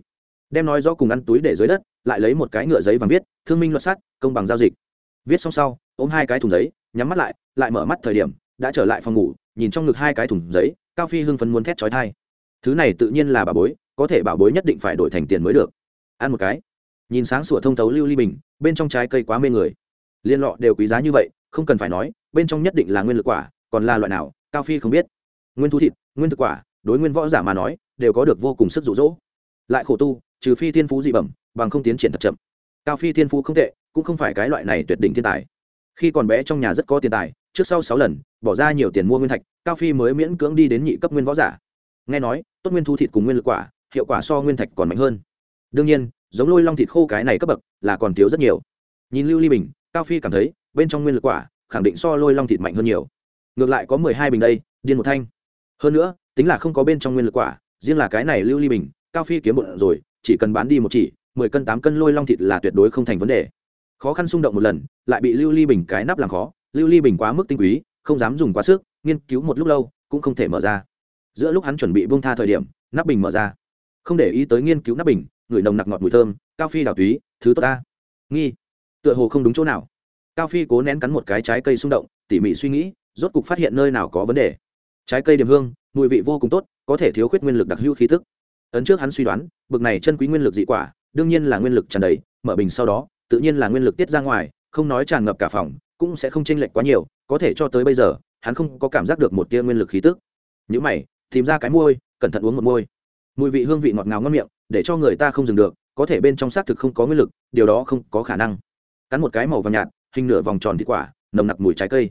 Đem nói rõ cùng ăn túi để dưới đất, lại lấy một cái ngựa giấy vàng viết, thương minh luật sắt công bằng giao dịch. Viết xong sau, ôm hai cái thùng giấy, nhắm mắt lại lại mở mắt thời điểm, đã trở lại phòng ngủ, nhìn trong ngực hai cái thùng giấy, cao phi hưng phấn muốn thét trói thai thứ này tự nhiên là bà bối, có thể bảo bối nhất định phải đổi thành tiền mới được. Ăn một cái nhìn sáng sủa thông thấu lưu ly bình, bên trong trái cây quá mê người. Liên lọ đều quý giá như vậy, không cần phải nói, bên trong nhất định là nguyên lực quả, còn là loại nào, cao phi không biết. Nguyên thu thịt, nguyên thực quả, đối nguyên võ giả mà nói, đều có được vô cùng sức rụ rỗ lại khổ tu, trừ phi thiên phú dị bẩm, bằng không tiến triển thật chậm. Cao phi thiên phú không tệ, cũng không phải cái loại này tuyệt đỉnh thiên tài. Khi còn bé trong nhà rất có tiền tài, trước sau sáu lần, bỏ ra nhiều tiền mua nguyên thạch, cao phi mới miễn cưỡng đi đến nhị cấp nguyên võ giả. Nghe nói, tốt nguyên thu thịt cùng nguyên lực quả, hiệu quả so nguyên thạch còn mạnh hơn. Đương nhiên giống lôi long thịt khô cái này cấp bậc, là còn thiếu rất nhiều. Nhìn lưu ly bình, cao phi cảm thấy, bên trong nguyên lực quả, khẳng định so lôi long thịt mạnh hơn nhiều. Ngược lại có mười hai bình đây, điên một thanh. Hơn nữa, tính là không có bên trong nguyên lực quả, riêng là cái này lưu ly bình, cao phi kiếm bụng rồi, chỉ cần bán đi một chỉ, mười cân tám cân lôi long thịt là tuyệt đối không thành vấn đề. Khó khăn xung động một lần, lại bị lưu ly bình cái nắp làm khó. Lưu ly bình quá mức tinh quý, không dám dùng quá sức, nghiên cứu một lúc lâu, cũng không thể mở ra. Giữa lúc hắn chuẩn bị bông tha thời điểm, nắp bình mở ra. Không để ý tới nghiên cứu nắp bình người nồng nặc ngọt mùi thơm, cao phi đào túy, thứ tốt ta. Nghi. Tựa hồ không đúng chỗ nào. Cao phi cố nén cắn một cái trái cây xung động, tỉ mỉ suy nghĩ, rốt cục phát hiện nơi nào có vấn đề. Trái cây điểm hương, mùi vị vô cùng tốt, có thể thiếu khuyết nguyên lực đặc hữu khí tức. Ấn trước hắn suy đoán, bực này chân quý nguyên lực dị quả, đương nhiên là nguyên lực tràn đầy, mở bình sau đó, tự nhiên là nguyên lực tiết ra ngoài, không nói tràn ngập cả phòng, cũng sẽ không chênh lệch quá nhiều, có thể cho tới bây giờ, hắn không có cảm giác được một tia nguyên lực khí tức. Nhữ mày, tìm ra cái môi, cẩn thận uống một môi. Mùi vị hương vị ngọt ngào ngon miệng để cho người ta không dừng được, có thể bên trong xác thực không có nguyên lực, điều đó không có khả năng. Cắn một cái màu vàng nhạt, hình nửa vòng tròn thịt quả, nồng nặc mùi trái cây.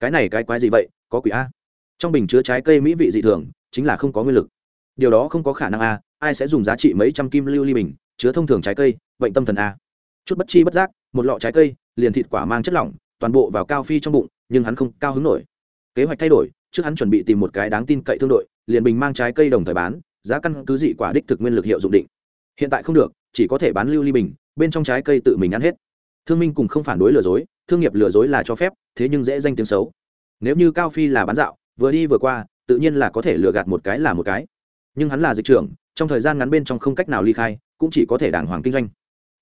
Cái này cái quái gì vậy? Có quỷ a. Trong bình chứa trái cây mỹ vị dị thường, chính là không có nguyên lực. Điều đó không có khả năng a, ai sẽ dùng giá trị mấy trăm kim lưu ly bình chứa thông thường trái cây, bệnh tâm thần a. Chút bất chi bất giác, một lọ trái cây, liền thịt quả mang chất lỏng, toàn bộ vào cao phi trong bụng, nhưng hắn không cao hứng nổi. Kế hoạch thay đổi, trước hắn chuẩn bị tìm một cái đáng tin cậy thương đội, liền bình mang trái cây đồng thời bán giá căn cứ dị quả đích thực nguyên lực hiệu dụng định. Hiện tại không được, chỉ có thể bán lưu ly bình, bên trong trái cây tự mình ăn hết. Thương minh cùng không phản đối lừa dối, thương nghiệp lừa dối là cho phép, thế nhưng dễ danh tiếng xấu. Nếu như cao phi là bán dạo, vừa đi vừa qua, tự nhiên là có thể lừa gạt một cái là một cái. Nhưng hắn là dịch trưởng, trong thời gian ngắn bên trong không cách nào ly khai, cũng chỉ có thể đàng hoàng kinh doanh.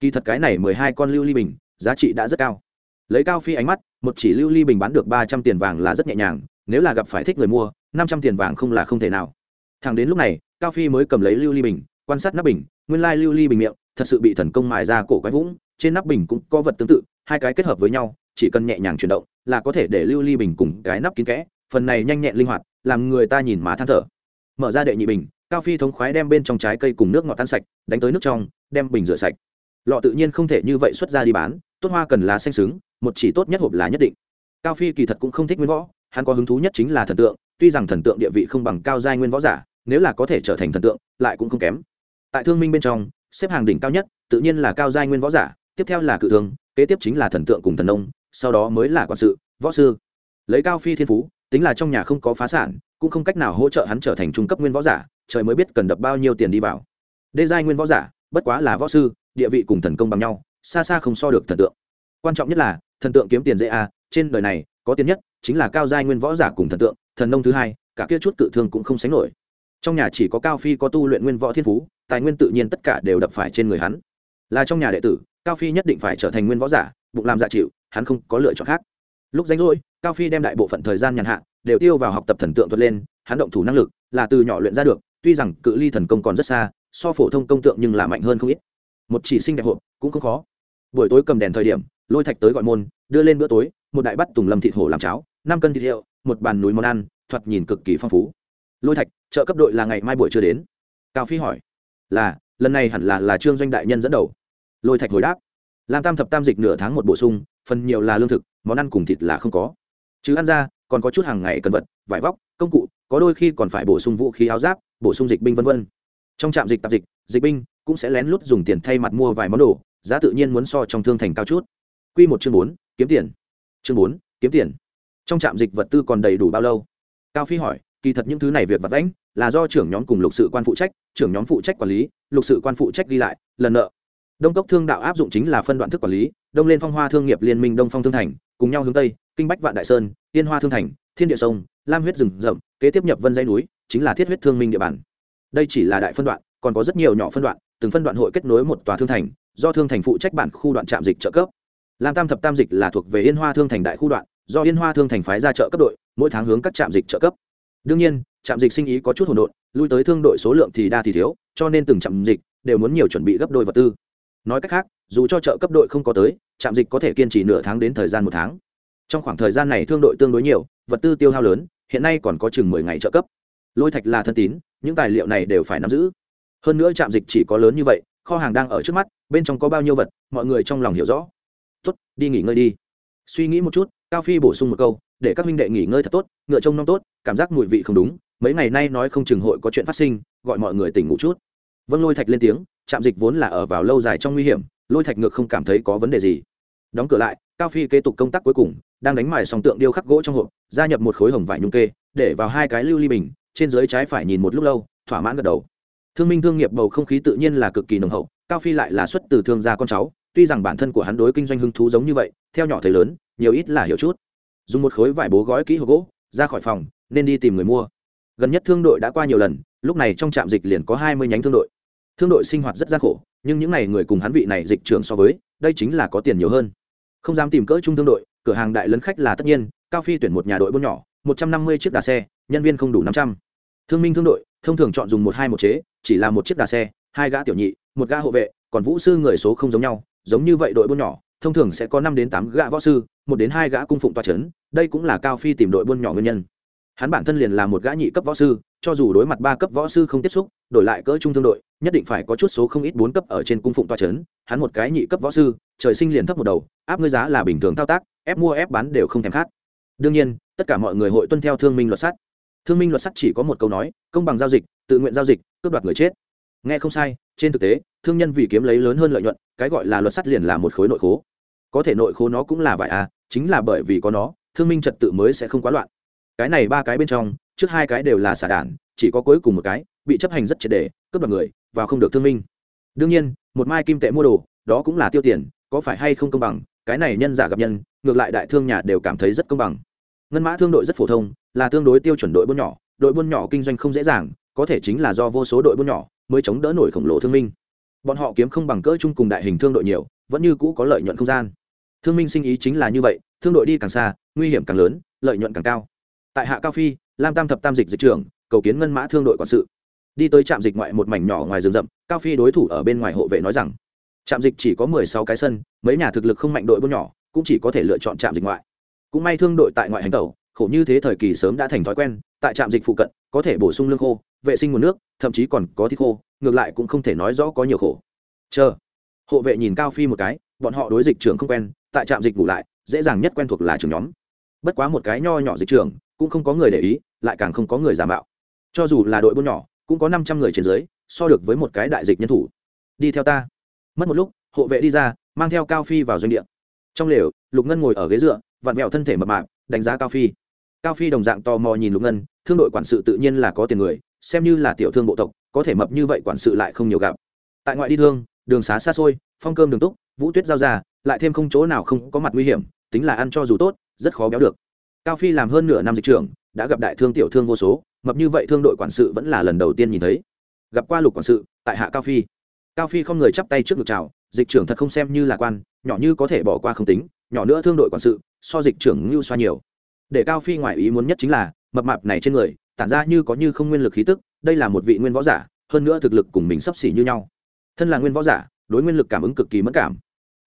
Kỳ thật cái này mười hai con lưu ly bình, giá trị đã rất cao. Lấy cao phi ánh mắt, một chỉ lưu ly bình bán được ba trăm tiền vàng là rất nhẹ nhàng, nếu là gặp phải thích người mua, năm trăm tiền vàng không là không thể nào thẳng đến lúc này, cao phi mới cầm lấy lưu ly bình, quan sát nắp bình, nguyên lai lưu ly bình miệng thật sự bị thần công mài ra cổ quái vũng, trên nắp bình cũng có vật tương tự, hai cái kết hợp với nhau, chỉ cần nhẹ nhàng chuyển động là có thể để lưu ly bình cùng cái nắp kín kẽ, phần này nhanh nhẹn linh hoạt, làm người ta nhìn má than thở. Mở ra đệ nhị bình, cao phi thống khoái đem bên trong trái cây cùng nước ngọt tan sạch, đánh tới nước trong, đem bình rửa sạch. Lọ tự nhiên không thể như vậy xuất ra đi bán, tốt hoa cần lá xanh xứng một chỉ tốt nhất hộp lá nhất định. Cao phi kỳ thật cũng không thích nguyên võ, hắn có hứng thú nhất chính là thần tượng, tuy rằng thần tượng địa vị không bằng cao giai nguyên võ giả nếu là có thể trở thành thần tượng, lại cũng không kém. Tại thương minh bên trong, xếp hàng đỉnh cao nhất, tự nhiên là cao giai nguyên võ giả, tiếp theo là cự thương, kế tiếp chính là thần tượng cùng thần nông sau đó mới là quản sự, võ sư. Lấy cao phi thiên phú, tính là trong nhà không có phá sản, cũng không cách nào hỗ trợ hắn trở thành trung cấp nguyên võ giả, trời mới biết cần đập bao nhiêu tiền đi vào. Đê giai nguyên võ giả, bất quá là võ sư, địa vị cùng thần công bằng nhau, xa xa không so được thần tượng. Quan trọng nhất là, thần tượng kiếm tiền dễ a trên đời này, có tiền nhất, chính là cao giai nguyên võ giả cùng thần tượng, thần nông thứ hai, cả kia chút cự thương cũng không sánh nổi trong nhà chỉ có cao phi có tu luyện nguyên võ thiên phú, tài nguyên tự nhiên tất cả đều đập phải trên người hắn. Là trong nhà đệ tử, cao phi nhất định phải trở thành nguyên võ giả, bụng làm dạ chịu, hắn không có lựa chọn khác. Lúc rảnh rỗi, cao phi đem đại bộ phận thời gian nhàn hạ, đều tiêu vào học tập thần tượng thuật lên, hắn động thủ năng lực là từ nhỏ luyện ra được, tuy rằng cự ly thần công còn rất xa, so phổ thông công tượng nhưng là mạnh hơn không ít. Một chỉ sinh đẹp hộp cũng không khó. Buổi tối cầm đèn thời điểm, lôi thạch tới gọi môn, đưa lên bữa tối, một đại bắt tùng lâm thịt hổ làm cháo, năm cân thịt hiệu, một bàn núi món ăn, thoạt nhìn cực kỳ phong phú. Lôi thạch trợ cấp đội là ngày mai buổi chưa đến. Cao phi hỏi, là, lần này hẳn là là trương doanh đại nhân dẫn đầu. Lôi thạch hồi đáp, làm tam thập tam dịch nửa tháng một bổ sung, phần nhiều là lương thực, món ăn cùng thịt là không có. Chứ ăn ra, còn có chút hàng ngày cần vật, vải vóc, công cụ, có đôi khi còn phải bổ sung vũ khí áo giáp, bổ sung dịch binh v v trong trạm dịch tạp dịch dịch binh cũng sẽ lén lút dùng tiền thay mặt mua vài món đồ, giá tự nhiên muốn so trong thương thành cao chút. Q một chương bốn, kiếm tiền. Chương bốn, kiếm tiền. Trong trạm dịch vật tư còn đầy đủ bao lâu? Cao phi hỏi kỳ thật những thứ này việc vặt vãnh là do trưởng nhóm cùng lục sự quan phụ trách, trưởng nhóm phụ trách quản lý, lục sự quan phụ trách ghi lại, lần nợ. Đông cốc thương đạo áp dụng chính là phân đoạn thức quản lý, đông lên phong hoa thương nghiệp liên minh đông phong thương thành, cùng nhau hướng tây, kinh bách vạn đại sơn, yên hoa thương thành, thiên địa sông, lam huyết rừng rậm, kế tiếp nhập vân dây núi, chính là thiết huyết thương minh địa bàn. Đây chỉ là đại phân đoạn, còn có rất nhiều nhỏ phân đoạn, từng phân đoạn hội kết nối một tòa thương thành, do thương thành phụ trách bản khu đoạn trạm dịch trợ cấp. Lam tam thập tam dịch là thuộc về yên hoa thương thành đại khu đoạn, do yên hoa thương thành phái ra trợ cấp đội, mỗi tháng hướng các trạm dịch trợ cấp đương nhiên, trạm dịch sinh ý có chút hỗn độn, lui tới thương đội số lượng thì đa thì thiếu, cho nên từng trạm dịch đều muốn nhiều chuẩn bị gấp đôi vật tư. Nói cách khác, dù cho trợ cấp đội không có tới, trạm dịch có thể kiên trì nửa tháng đến thời gian một tháng. Trong khoảng thời gian này thương đội tương đối nhiều, vật tư tiêu hao lớn, hiện nay còn có chừng mười ngày trợ cấp. Lôi thạch là thân tín, những tài liệu này đều phải nắm giữ. Hơn nữa trạm dịch chỉ có lớn như vậy, kho hàng đang ở trước mắt, bên trong có bao nhiêu vật, mọi người trong lòng hiểu rõ. Tốt, đi nghỉ ngơi đi. Suy nghĩ một chút, cao phi bổ sung một câu để các minh đệ nghỉ ngơi thật tốt, ngựa trông non tốt, cảm giác mùi vị không đúng, mấy ngày nay nói không chừng hội có chuyện phát sinh, gọi mọi người tỉnh ngủ chút. Vâng lôi thạch lên tiếng, trạm dịch vốn là ở vào lâu dài trong nguy hiểm, lôi thạch ngược không cảm thấy có vấn đề gì. Đóng cửa lại, cao phi kế tục công tác cuối cùng, đang đánh mài sòng tượng điêu khắc gỗ trong hộp, gia nhập một khối hồng vải nhung kê, để vào hai cái lưu ly bình, trên dưới trái phải nhìn một lúc lâu, thỏa mãn gật đầu. Thương minh thương nghiệp bầu không khí tự nhiên là cực kỳ nồng hậu, cao phi lại là xuất từ thương gia con cháu, tuy rằng bản thân của hắn đối kinh doanh hứng thú giống như vậy, theo nhỏ thấy lớn, nhiều ít là hiểu chút dùng một khối vải bố gói kỹ hộp gỗ, ra khỏi phòng, nên đi tìm người mua. Gần nhất thương đội đã qua nhiều lần, lúc này trong trạm dịch liền có hai mươi nhánh thương đội. Thương đội sinh hoạt rất gian khổ, nhưng những n à y người cùng hắn vị này dịch trưởng so với, đây chính là có tiền nhiều hơn. Không dám tìm cỡ chung thương đội, cửa hàng đại lấn khách là tất nhiên, cao phi tuyển một nhà đội buôn nhỏ, một trăm năm mươi chiếc đà xe, nhân viên không đủ năm trăm. Thương minh thương đội, thông thường chọn dùng một hai một chế, chỉ là một chiếc đà xe, hai gã tiểu nhị, một gã hộ vệ, còn vũ sư người số không giống nhau, giống như vậy đội buôn nhỏ, thông thường sẽ có năm đến tám gã võ sư, một đến hai gã cung phụng toa c h ấ n đây cũng là cao phi tìm đội buôn nhỏ nguyên nhân. Hắn bản thân liền là một gã nhị cấp võ sư, cho dù đối mặt ba cấp võ sư không tiếp xúc, đổi lại cỡ trung thương đội, nhất định phải có chút số không ít bốn cấp ở trên cung phụng toa c h ấ n hắn một cái nhị cấp võ sư, trời sinh liền thấp một đầu, áp ngươi giá là bình thường thao tác, ép mua ép bán đều không thèm khát. Đương nhiên, tất cả mọi người hội tuân theo thương minh luật sắt. Thương minh luật sắt chỉ có một câu nói, công bằng giao dịch, tự nguyện giao dịch, cướp đoạt người chết. Nghe không sai, trên thực tế, thương nhân vì kiếm lấy lớn hơn lợi nhuận, cái gọi là luật sắt liền là một khối nội khố. Có thể nội khố nó cũng là vải à chính là bởi vì có nó thương minh trật tự mới sẽ không quá loạn. Cái này ba cái bên trong, trước hai cái đều là xả đản, chỉ có cuối cùng một cái bị chấp hành rất triệt đề cướp đoạt người, và không được thương minh. Đương nhiên, một mai kim tệ mua đồ, đó cũng là tiêu tiền, có phải hay không công bằng, cái này nhân giả gặp nhân, ngược lại đại thương nhà đều cảm thấy rất công bằng. Ngân mã thương đội rất phổ thông, là tương đối tiêu chuẩn đội buôn nhỏ, đội buôn nhỏ kinh doanh không dễ dàng, có thể chính là do vô số đội buôn nhỏ mới chống đỡ nổi khổng lồ thương minh. Bọn họ kiếm không bằng cỡ chung cùng đại hình thương đội nhiều, vẫn như cũ có lợi nhuận không gian. Thương minh sinh ý chính là như vậy thương đội đi càng xa, nguy hiểm càng lớn, lợi nhuận càng cao. Tại hạ cao phi, lam tam thập tam dịch dịch trưởng, cầu kiến ngân mã thương đội quản sự. Đi tới trạm dịch ngoại một mảnh nhỏ ngoài rừng rậm, cao phi đối thủ ở bên ngoài hộ vệ nói rằng, trạm dịch chỉ có mười sáu cái sân, mấy nhà thực lực không mạnh đội buôn nhỏ, cũng chỉ có thể lựa chọn trạm dịch ngoại. Cũng may thương đội tại ngoại hành tàu khổ như thế thời kỳ sớm đã thành thói quen, tại trạm dịch phụ cận, có thể bổ sung lương khô, vệ sinh nguồn nước, thậm chí còn có thịt khô, ngược lại cũng không thể nói rõ có nhiều khổ. Chờ. Hộ vệ nhìn cao phi một cái, bọn họ đối dịch trưởng không quen, tại trạm dịch ngủ lại dễ dàng nhất quen thuộc là trưởng nhóm. Bất quá một cái nho nhỏ dịch trường, cũng không có người để ý, lại càng không có người giả mạo. Cho dù là đội buôn nhỏ, cũng có năm trăm người trên dưới, so được với một cái đại dịch nhân thủ. Đi theo ta. Mất một lúc, hộ vệ đi ra, mang theo cao phi vào doanh địa. Trong lều, lục ngân ngồi ở ghế dựa, vặn vẹo thân thể mập mạp, đánh giá cao phi. Cao phi đồng dạng tò mò nhìn lục ngân, thương đội quản sự tự nhiên là có tiền người, xem như là tiểu thương bộ tộc, có thể mập như vậy quản sự lại không nhiều gặp. Tại ngoại đi thương, đường xá xa xôi, phong cơm đường túc, vũ tuyết giao ra, lại thêm không chỗ nào không có mặt nguy hiểm tính là ăn cho dù tốt, rất khó béo được. Cao phi làm hơn nửa năm dịch trưởng, đã gặp đại thương tiểu thương vô số, mập như vậy thương đội quản sự vẫn là lần đầu tiên nhìn thấy. Gặp qua lục quản sự, tại hạ cao phi. Cao phi không người chắp tay trước ngực chào, dịch trưởng thật không xem như là quan, nhỏ như có thể bỏ qua không tính, nhỏ nữa thương đội quản sự, so dịch trưởng như xoa nhiều. Để cao phi ngoài ý muốn nhất chính là, mập mạp này trên người, tản ra như có như không nguyên lực khí tức, đây là một vị nguyên võ giả, hơn nữa thực lực cùng mình sắp xỉ như nhau. Thân là nguyên võ giả, đối nguyên lực cảm ứng cực kỳ mất cảm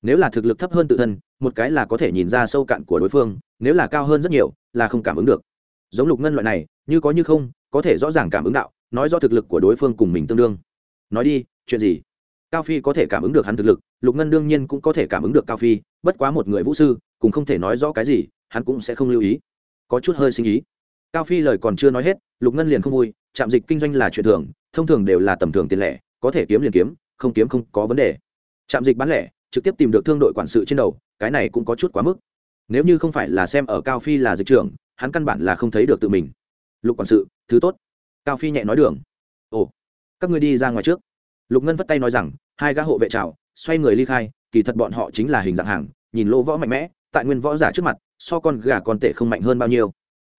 nếu là thực lực thấp hơn tự thân, một cái là có thể nhìn ra sâu cạn của đối phương, nếu là cao hơn rất nhiều, là không cảm ứng được. Giống lục ngân loại này, như có như không, có thể rõ ràng cảm ứng đạo, nói do thực lực của đối phương cùng mình tương đương. Nói đi, chuyện gì? Cao phi có thể cảm ứng được hắn thực lực, lục ngân đương nhiên cũng có thể cảm ứng được cao phi, bất quá một người vũ sư, cũng không thể nói rõ cái gì, hắn cũng sẽ không lưu ý. Có chút hơi sinh ý. Cao phi lời còn chưa nói hết, lục ngân liền không vui, trạm dịch kinh doanh là chuyện thường, thông thường đều là tầm thường tiền lẻ, có thể kiếm liền kiếm, không kiếm không có vấn đề. Trạm dịch bán lẻ trực tiếp tìm được thương đội quản sự trên đầu, cái này cũng có chút quá mức. Nếu như không phải là xem ở cao phi là dịch trưởng, hắn căn bản là không thấy được tự mình. Lục quản sự, thứ tốt. Cao phi nhẹ nói đường. Ồ, các ngươi đi ra ngoài trước. Lục ngân vất tay nói rằng, hai gã hộ vệ trào xoay người ly khai, kỳ thật bọn họ chính là hình dạng hàng, nhìn lỗ võ mạnh mẽ, tại nguyên võ giả trước mặt, so con gà con tệ không mạnh hơn bao nhiêu.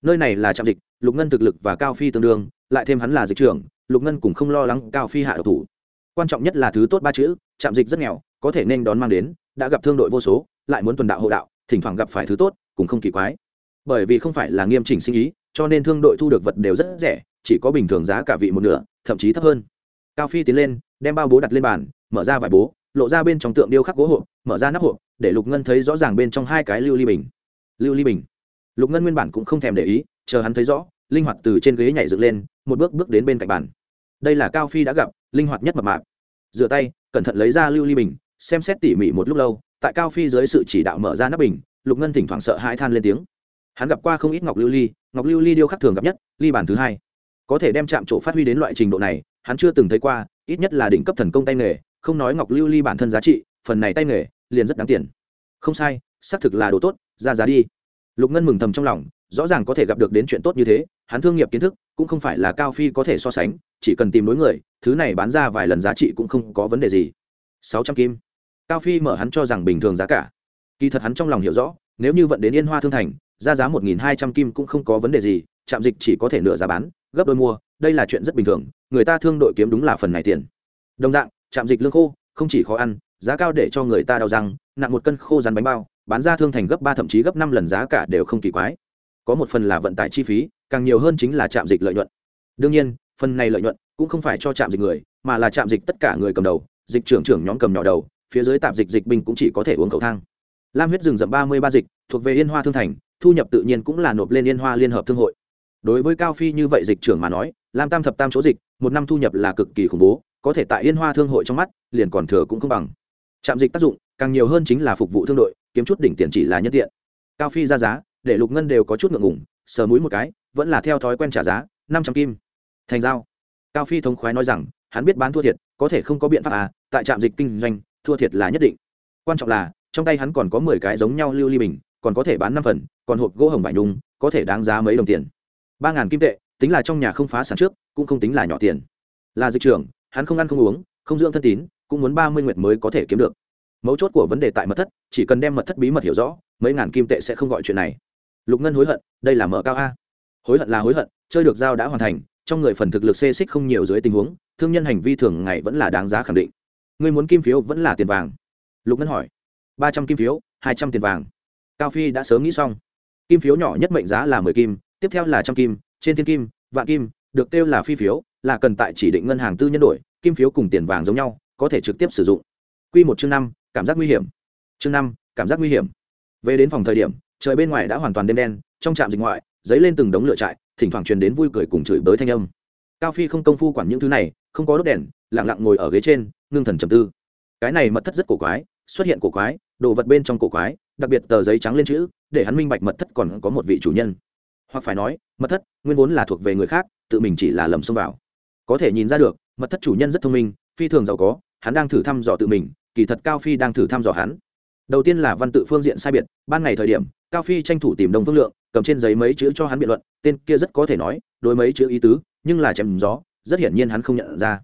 Nơi này là trạm dịch, lục ngân thực lực và cao phi tương đương, lại thêm hắn là dịch trưởng, lục ngân cũng không lo lắng cao phi hạ độc thủ. Quan trọng nhất là thứ tốt ba chữ, trạm dịch rất nghèo có thể nên đón mang đến, đã gặp thương đội vô số, lại muốn tuần đạo hộ đạo, thỉnh thoảng gặp phải thứ tốt, cũng không kỳ quái. Bởi vì không phải là nghiêm chỉnh sinh ý, cho nên thương đội thu được vật đều rất rẻ, chỉ có bình thường giá cả vị một nửa, thậm chí thấp hơn. Cao phi tiến lên, đem bao bố đặt lên bàn, mở ra vải bố, lộ ra bên trong tượng điêu khắc gỗ hộp, mở ra nắp hộp, để lục ngân thấy rõ ràng bên trong hai cái lưu ly bình. Lưu ly bình. Lục ngân nguyên bản cũng không thèm để ý, chờ hắn thấy rõ, linh hoạt từ trên ghế nhảy dựng lên, một bước bước đến bên cạnh bàn. Đây là cao phi đã gặp, linh hoạt nhất mập mạp. Rửa tay, cẩn thận lấy ra lưu ly bình xem xét tỉ mỉ một lúc lâu, tại cao phi dưới sự chỉ đạo mở ra nắp bình, lục ngân thỉnh thoảng sợ hãi than lên tiếng. Hắn gặp qua không ít ngọc lưu ly, ngọc lưu ly điêu khắc thường gặp nhất, ly bản thứ hai. Có thể đem chạm trổ phát huy đến loại trình độ này, hắn chưa từng thấy qua, ít nhất là đỉnh cấp thần công tay nghề, không nói ngọc lưu ly bản thân giá trị, phần này tay nghề liền rất đáng tiền. Không sai, xác thực là đồ tốt, ra giá đi. Lục ngân mừng thầm trong lòng, rõ ràng có thể gặp được đến chuyện tốt như thế, hắn thương nghiệp kiến thức cũng không phải là cao phi có thể so sánh, chỉ cần tìm đối người, thứ này bán ra vài lần giá trị cũng không có vấn đề gì. Sáu trăm kim cao phi mở hắn cho rằng bình thường giá cả. Kỳ thật hắn trong lòng hiểu rõ, nếu như vận đến yên hoa thương thành, ra giá một nghìn hai trăm kim cũng không có vấn đề gì, trạm dịch chỉ có thể nửa giá bán, gấp đôi mua, đây là chuyện rất bình thường, người ta thương đội kiếm đúng là phần này tiền. Đồng dạng, trạm dịch lương khô, không chỉ khó ăn, giá cao để cho người ta đau răng, nặng một cân khô rắn bánh bao, bán ra thương thành gấp ba thậm chí gấp năm lần giá cả đều không kỳ quái. Có một phần là vận tải chi phí, càng nhiều hơn chính là trạm dịch lợi nhuận. Đương nhiên, phần này lợi nhuận cũng không phải cho trạm dịch người, mà là trạm dịch tất cả người cầm đầu, dịch trưởng trưởng nhóm cầm nhỏ đầu phía dưới tạp dịch dịch binh cũng chỉ có thể uống cầu thang. Lam huyết rừng rậm ba mươi ba dịch, thuộc về yên hoa thương thành, thu nhập tự nhiên cũng là nộp lên yên hoa liên hợp thương hội. Đối với cao phi như vậy dịch trưởng mà nói, lam tam thập tam chỗ dịch, một năm thu nhập là cực kỳ khủng bố, có thể tại yên hoa thương hội trong mắt, liền còn thừa cũng không bằng. Trạm dịch tác dụng, càng nhiều hơn chính là phục vụ thương đội, kiếm chút đỉnh tiền chỉ là nhân tiện. Cao phi ra giá, để lục ngân đều có chút ngượng ngủng sờ mũi một cái, vẫn là theo thói quen trả giá, năm trăm kim. Thành giao. Cao phi thống khoái nói rằng, hắn biết bán thua thiệt, có thể không có biện pháp à tại trạm dịch kinh doanh thua thiệt là nhất định. Quan trọng là, trong tay hắn còn có mười cái giống nhau lưu ly bình, còn có thể bán năm phần, còn hộp gỗ hồng vải nhung, có thể đáng giá mấy đồng tiền. Ba ngàn kim tệ, tính là trong nhà không phá sản trước, cũng không tính là nhỏ tiền. Là dịch trưởng, hắn không ăn không uống, không dưỡng thân tín, cũng muốn ba mươi nguyệt mới có thể kiếm được. Mấu chốt của vấn đề tại mật thất, chỉ cần đem mật thất bí mật hiểu rõ, mấy ngàn kim tệ sẽ không gọi chuyện này. Lục ngân hối hận, đây là mở cao a. Hối hận là hối hận, chơi được giao đã hoàn thành, trong người phần thực lực xê xích không nhiều dưới tình huống, thương nhân hành vi thường ngày vẫn là đáng giá khẳng định ngươi muốn kim phiếu vẫn là tiền vàng? Lục ngân hỏi. Ba trăm kim phiếu, hai trăm tiền vàng. Cao phi đã sớm nghĩ xong. Kim phiếu nhỏ nhất mệnh giá là mười kim, tiếp theo là trăm kim, trên thiên kim, vạn kim, được kêu là phi phiếu, là cần tại chỉ định ngân hàng tư nhân đổi, kim phiếu cùng tiền vàng giống nhau, có thể trực tiếp sử dụng. Q một chương năm, cảm giác nguy hiểm. Chương năm, cảm giác nguy hiểm. Về đến phòng thời điểm, trời bên ngoài đã hoàn toàn đêm đen, trong trạm dịch ngoại dấy lên từng đống lửa trại, thỉnh thoảng truyền đến vui cười cùng chửi bới thanh âm. Cao phi không công phu quản những thứ này, không có đốt đèn lặng lặng ngồi ở ghế trên, ngưng thần trầm tư. Cái này mật thất rất cổ quái, xuất hiện cổ quái, đồ vật bên trong cổ quái, đặc biệt tờ giấy trắng lên chữ, để hắn minh bạch mật thất còn có một vị chủ nhân. Hoặc phải nói, mật thất nguyên vốn là thuộc về người khác, tự mình chỉ là lầm xông vào. Có thể nhìn ra được, mật thất chủ nhân rất thông minh, phi thường giàu có, hắn đang thử thăm dò tự mình, kỳ thật cao phi đang thử thăm dò hắn. Đầu tiên là văn tự phương diện sai biệt, ban ngày thời điểm, cao phi tranh thủ tìm đồng phương lượng, cầm trên giấy mấy chữ cho hắn biện luận, tên kia rất có thể nói, đối mấy chữ ý tứ, nhưng là chém gió, rất hiển nhiên hắn không nhận ra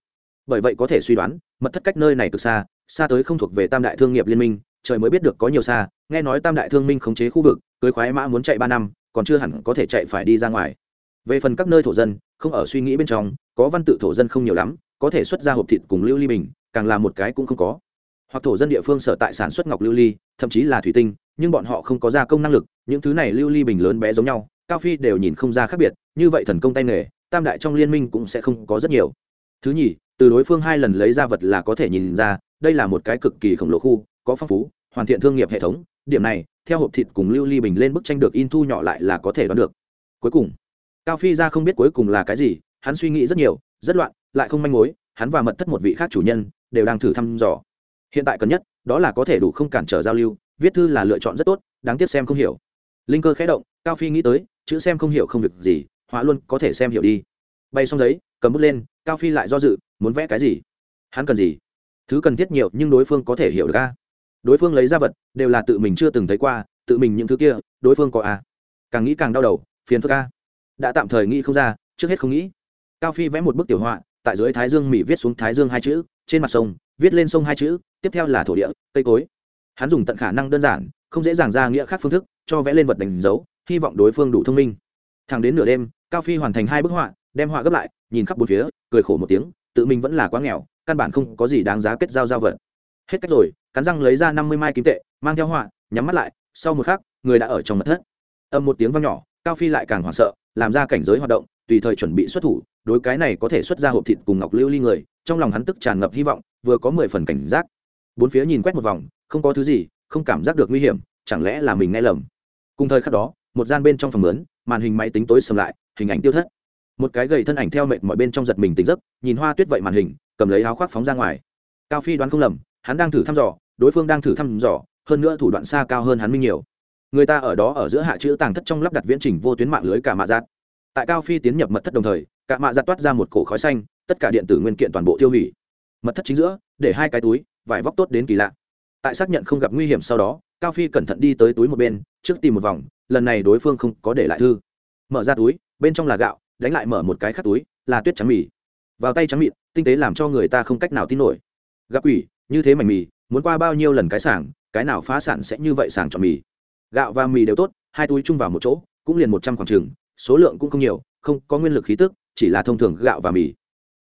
bởi vậy có thể suy đoán, mật thất cách nơi này cực xa xa tới không thuộc về tam đại thương nghiệp liên minh, trời mới biết được có nhiều xa, nghe nói tam đại thương minh khống chế khu vực, cưới khoái mã muốn chạy ba năm, còn chưa hẳn có thể chạy phải đi ra ngoài. Về phần các nơi thổ dân, không ở suy nghĩ bên trong, có văn tự thổ dân không nhiều lắm, có thể xuất ra hộp thịt cùng lưu ly bình, càng là một cái cũng không có. Hoặc thổ dân địa phương sở tại sản xuất ngọc lưu ly, thậm chí là thủy tinh, nhưng bọn họ không có gia công năng lực, những thứ này lưu ly bình lớn bé giống nhau, cao phi đều nhìn không ra khác biệt, như vậy thần công tay nghề, tam đại trong liên minh cũng sẽ không có rất nhiều. Thứ nhì từ đối phương hai lần lấy ra vật là có thể nhìn ra, đây là một cái cực kỳ khổng lồ khu, có phong phú, hoàn thiện thương nghiệp hệ thống. Điểm này, theo hộp thịt cùng lưu ly bình lên bức tranh được in thu nhỏ lại là có thể đoán được. Cuối cùng, cao phi ra không biết cuối cùng là cái gì, hắn suy nghĩ rất nhiều, rất loạn, lại không manh mối, hắn và mật thất một vị khác chủ nhân đều đang thử thăm dò. Hiện tại cần nhất, đó là có thể đủ không cản trở giao lưu, viết thư là lựa chọn rất tốt, đáng tiếc xem không hiểu. Linh cơ khẽ động, cao phi nghĩ tới, chữ xem không hiểu không việc gì, hóa luôn có thể xem hiểu đi. Bay xong giấy, cầm bút lên, cao phi lại do dự muốn vẽ cái gì? Hắn cần gì? Thứ cần thiết nhiều, nhưng đối phương có thể hiểu được a. Đối phương lấy ra vật, đều là tự mình chưa từng thấy qua, tự mình những thứ kia, đối phương có a. Càng nghĩ càng đau đầu, phiền phức a. Đã tạm thời nghĩ không ra, trước hết không nghĩ. Cao phi vẽ một bức tiểu họa, tại dưới thái dương mỹ viết xuống thái dương hai chữ, trên mặt sông, viết lên sông hai chữ, tiếp theo là thổ địa, cây cối. Hắn dùng tận khả năng đơn giản, không dễ dàng ra nghĩa khác phương thức, cho vẽ lên vật đánh dấu, hy vọng đối phương đủ thông minh. Thẳng đến nửa đêm, cao phi hoàn thành hai bức họa, đem họa gấp lại, nhìn khắp bốn phía, cười khổ một tiếng tự mình vẫn là quá nghèo, căn bản không có gì đáng giá kết giao giao vật. Hết cách rồi, cắn răng lấy ra năm mươi mai kim tệ, mang theo họa, nhắm mắt lại, sau một khắc, người đã ở trong mật thất. Âm một tiếng vang nhỏ, cao phi lại càng hoảng sợ, làm ra cảnh giới hoạt động, tùy thời chuẩn bị xuất thủ, đối cái này có thể xuất ra hộp thịt cùng ngọc lưu ly người, trong lòng hắn tức tràn ngập hy vọng, vừa có mười phần cảnh giác. Bốn phía nhìn quét một vòng, không có thứ gì, không cảm giác được nguy hiểm, chẳng lẽ là mình nghe lầm? Cùng thời khắc đó, một gian bên trong phòng lớn, màn hình máy tính tối sầm lại, hình ảnh tiêu thất một cái gầy thân ảnh theo mệt mọi bên trong giật mình tỉnh giấc, nhìn hoa tuyết vậy màn hình, cầm lấy áo khoác phóng ra ngoài. Cao phi đoán không lầm, hắn đang thử thăm dò, đối phương đang thử thăm dò, hơn nữa thủ đoạn xa cao hơn hắn minh nhiều. Người ta ở đó ở giữa hạ chữ tàng thất trong lắp đặt viễn trình vô tuyến mạng lưới cả mạ giạt. Tại cao phi tiến nhập mật thất đồng thời, cả mạ giạt toát ra một cổ khói xanh, tất cả điện tử nguyên kiện toàn bộ tiêu hủy. Mật thất chính giữa, để hai cái túi, vải vóc tốt đến kỳ lạ. Tại xác nhận không gặp nguy hiểm sau đó, cao phi cẩn thận đi tới túi một bên, trước tìm một vòng, lần này đối phương không có để lại thư. Mở ra túi, bên trong là gạo đánh lại mở một cái khắc túi, là tuyết trắng mì. Vào tay trắng mịn, tinh tế làm cho người ta không cách nào tin nổi. Gặp quỷ, như thế mảnh mì, muốn qua bao nhiêu lần cái sảng, cái nào phá sản sẽ như vậy sảng chọn mì. Gạo và mì đều tốt, hai túi chung vào một chỗ, cũng liền một trăm khoảng trường số lượng cũng không nhiều, không có nguyên lực khí tức, chỉ là thông thường gạo và mì.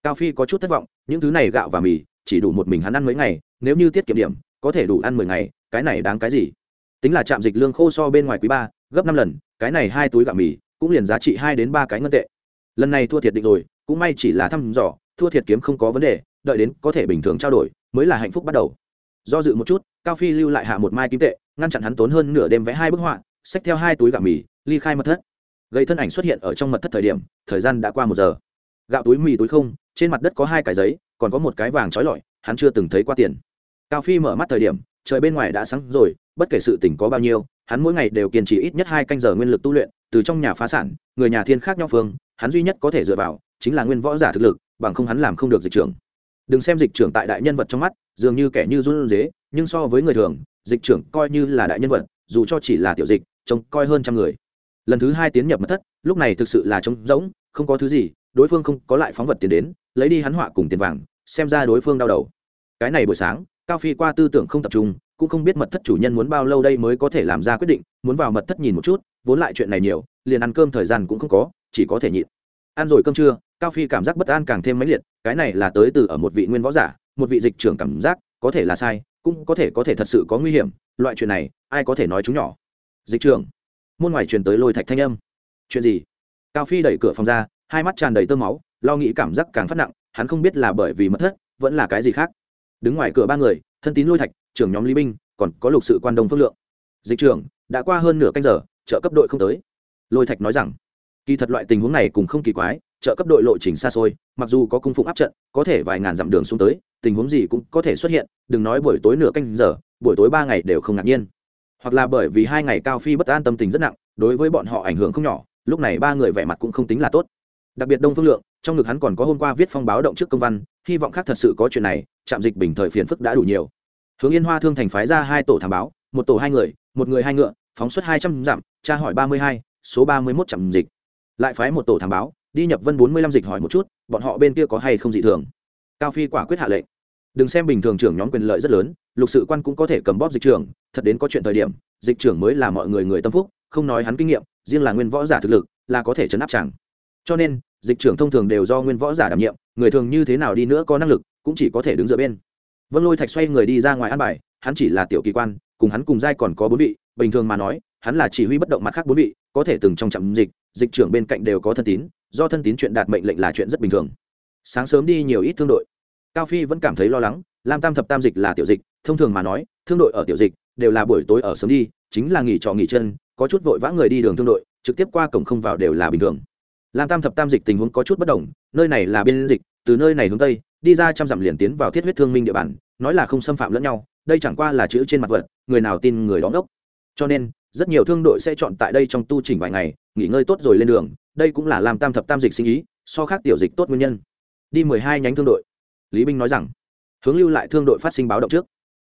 Cao phi có chút thất vọng, những thứ này gạo và mì, chỉ đủ một mình hắn ăn mấy ngày, nếu như tiết kiệm điểm, có thể đủ ăn mười ngày, cái này đáng cái gì? Tính là trạm dịch lương khô so bên ngoài quý ba, gấp năm lần, cái này hai túi gạo mì, cũng liền giá trị hai đến ba cái ngân tệ lần này thua thiệt định rồi, cũng may chỉ là thăm dò, thua thiệt kiếm không có vấn đề, đợi đến có thể bình thường trao đổi, mới là hạnh phúc bắt đầu. Do dự một chút, cao phi lưu lại hạ một mai kim tệ, ngăn chặn hắn tốn hơn nửa đêm vẽ hai bức họa, xách theo hai túi gạo mì, ly khai mật thất. Gây thân ảnh xuất hiện ở trong mật thất thời điểm, thời gian đã qua một giờ. Gạo túi mì túi không, trên mặt đất có hai cái giấy, còn có một cái vàng trói lọi, hắn chưa từng thấy qua tiền. Cao phi mở mắt thời điểm, trời bên ngoài đã sáng rồi, bất kể sự tỉnh có bao nhiêu, hắn mỗi ngày đều kiên trì ít nhất hai canh giờ nguyên lực tu luyện từ trong nhà phá sản, người nhà thiên khác nhau phương, hắn duy nhất có thể dựa vào, chính là nguyên võ giả thực lực, bằng không hắn làm không được dịch trưởng. Đừng xem dịch trưởng tại đại nhân vật trong mắt, dường như kẻ như run dế nhưng so với người thường, dịch trưởng coi như là đại nhân vật, dù cho chỉ là tiểu dịch, trông coi hơn trăm người. Lần thứ hai tiến nhập mật thất, lúc này thực sự là trống rỗng, không có thứ gì, đối phương không có lại phóng vật tiền đến, lấy đi hắn họa cùng tiền vàng, xem ra đối phương đau đầu. Cái này buổi sáng, cao phi qua tư tưởng không tập trung, cũng không biết mật thất chủ nhân muốn bao lâu đây mới có thể làm ra quyết định, muốn vào mật thất nhìn một chút vốn lại chuyện này nhiều, liền ăn cơm thời gian cũng không có, chỉ có thể nhịn. Ăn rồi cơm trưa, cao phi cảm giác bất an càng thêm mãnh liệt, cái này là tới từ ở một vị nguyên võ giả, một vị dịch trưởng cảm giác, có thể là sai, cũng có thể có thể thật sự có nguy hiểm, loại chuyện này, ai có thể nói chúng nhỏ. Dịch trưởng, môn ngoài truyền tới lôi thạch thanh âm. Chuyện gì? Cao phi đẩy cửa phòng ra, hai mắt tràn đầy tơ máu, lo nghĩ cảm giác càng phát nặng, hắn không biết là bởi vì mất thất, vẫn là cái gì khác. Đứng ngoài cửa ba người, thân tín lôi thạch, trưởng nhóm lý binh, còn có lục sự quan đông phước lượng. Dịch trưởng, đã qua hơn nửa canh giờ trợ cấp đội không tới. Lôi thạch nói rằng, kỳ thật loại tình huống này cũng không kỳ quái, trợ cấp đội lộ trình xa xôi, mặc dù có cung phụng áp trận, có thể vài ngàn dặm đường xuống tới, tình huống gì cũng có thể xuất hiện, đừng nói buổi tối nửa canh giờ, buổi tối ba ngày đều không ngạc nhiên. Hoặc là bởi vì hai ngày cao phi bất an tâm tình rất nặng, đối với bọn họ ảnh hưởng không nhỏ, lúc này ba người vẻ mặt cũng không tính là tốt. Đặc biệt đông phương lượng, trong ngực hắn còn có hôm qua viết phong báo động trước công văn, hy vọng khác thật sự có chuyện này, trạm dịch bình thời phiền phức đã đủ nhiều. Hướng yên hoa thương thành phái ra hai tổ thảm báo, một tổ hai người, một người hai ngựa phóng xuất hai trăm dặm, tra hỏi ba mươi hai, số ba mươi mốt trạm dịch. Lại phái một tổ thám báo, đi nhập vân bốn mươi lăm dịch hỏi một chút, bọn họ bên kia có hay không dị thường. Cao phi quả quyết hạ lệnh. Đừng xem bình thường trưởng nhóm quyền lợi rất lớn, lục sự quan cũng có thể cầm bóp dịch trưởng, thật đến có chuyện thời điểm, dịch trưởng mới là mọi người người tâm phúc, không nói hắn kinh nghiệm, riêng là nguyên võ giả thực lực, là có thể chấn áp chẳng. Cho nên, dịch trưởng thông thường đều do nguyên võ giả đảm nhiệm, người thường như thế nào đi nữa có năng lực, cũng chỉ có thể đứng dựa bên. Vân lôi thạch xoay người đi ra ngoài ăn bài, hắn chỉ là tiểu kỳ quan, cùng hắn cùng giai còn có bốn vị bình thường mà nói, hắn là chỉ huy bất động mặt khác bốn vị, có thể từng trong trạm dịch dịch trưởng bên cạnh đều có thân tín, do thân tín chuyện đạt mệnh lệnh là chuyện rất bình thường. Sáng sớm đi nhiều ít thương đội. Cao phi vẫn cảm thấy lo lắng, lam tam thập tam dịch là tiểu dịch, thông thường mà nói, thương đội ở tiểu dịch đều là buổi tối ở sớm đi, chính là nghỉ trọ nghỉ chân, có chút vội vã người đi đường thương đội, trực tiếp qua cổng không vào đều là bình thường. Lam tam thập tam dịch tình huống có chút bất đồng, nơi này là biên dịch, từ nơi này hướng tây, đi ra trăm dặm liền tiến vào thiết huyết thương minh địa bàn, nói là không xâm phạm lẫn nhau, đây chẳng qua là chữ trên mặt vật, người nào tin người đón đốc cho nên, rất nhiều thương đội sẽ chọn tại đây trong tu trình vài ngày, nghỉ ngơi tốt rồi lên đường. Đây cũng là làm tam thập tam dịch sinh ý, so khác tiểu dịch tốt nguyên nhân. Đi mười hai nhánh thương đội. Lý binh nói rằng, hướng lưu lại thương đội phát sinh báo động trước.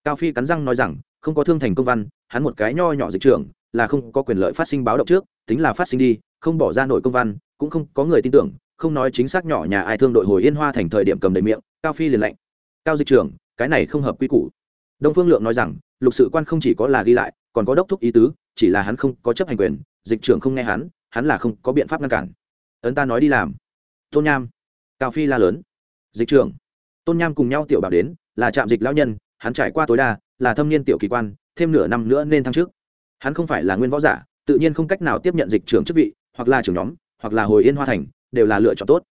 Cao phi cắn răng nói rằng, không có thương thành công văn, hắn một cái nho nhỏ dịch trưởng, là không có quyền lợi phát sinh báo động trước, tính là phát sinh đi, không bỏ ra nổi công văn, cũng không có người tin tưởng, không nói chính xác nhỏ nhà ai thương đội hồi yên hoa thành thời điểm cầm đầy miệng, cao phi liền lạnh cao dịch trưởng, cái này không hợp quy củ đông phương lượng nói rằng, lục sự quan không chỉ có là ghi lại, còn có đốc thúc ý tứ, chỉ là hắn không có chấp hành quyền, dịch trưởng không nghe hắn hắn là không có biện pháp ngăn cản. Ấn ta nói đi làm. Tôn nham. Cao phi la lớn. Dịch trưởng. Tôn nham cùng nhau tiểu bảo đến, là trạm dịch lão nhân, hắn trải qua tối đa, là thâm niên tiểu kỳ quan, thêm nửa năm nữa nên thăng trước hắn không phải là nguyên võ giả, tự nhiên không cách nào tiếp nhận dịch trưởng chức vị, hoặc là trưởng nhóm, hoặc là hồi yên hoa thành, đều là lựa chọn tốt.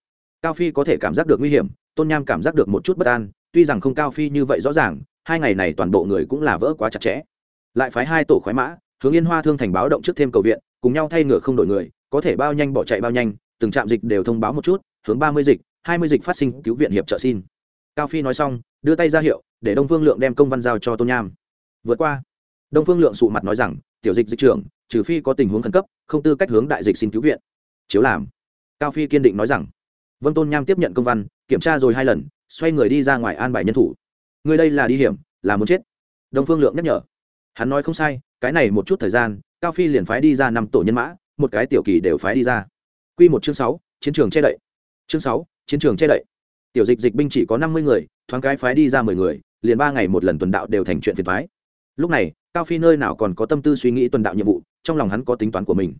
Cao phi có thể cảm giác được nguy hiểm, tôn nham cảm giác được một chút bất an, tuy rằng không cao phi như vậy rõ ràng hai ngày này toàn bộ người cũng là vỡ quá chặt chẽ. Lại phái hai tổ khoái mã, hướng yên hoa thương thành báo động trước thêm cầu viện, cùng nhau thay ngựa không đổi người, có thể bao nhanh bỏ chạy bao nhanh, từng trạm dịch đều thông báo một chút, hướng ba mươi dịch, hai mươi dịch phát sinh cứu viện hiệp trợ xin. Cao phi nói xong, đưa tay ra hiệu, để đông phương lượng đem công văn giao cho tôn nham. Vượt qua. Đông phương lượng sụ mặt nói rằng, tiểu dịch dịch trưởng, trừ phi có tình huống khẩn cấp, không tư cách hướng đại dịch xin cứu viện. Chiếu làm. Cao phi kiên định nói rằng vân tôn nham tiếp nhận công văn, kiểm tra rồi hai lần, xoay người đi ra ngoài an bài nhân thủ người đây là đi hiểm, là muốn chết. Đông phương lượng nhắc nhở. Hắn nói không sai, cái này một chút thời gian, cao phi liền phái đi ra năm tổ nhân mã, một cái tiểu kỳ đều phái đi ra. Q một chương sáu, chiến trường che đậy. Chương sáu, chiến trường che đậy. Tiểu dịch dịch binh chỉ có năm mươi người, thoáng cái phái đi ra mười người, liền ba ngày một lần tuần đạo đều thành chuyện phiền thoái lúc này, cao phi nơi nào còn có tâm tư suy nghĩ tuần đạo nhiệm vụ, trong lòng hắn có tính toán của mình.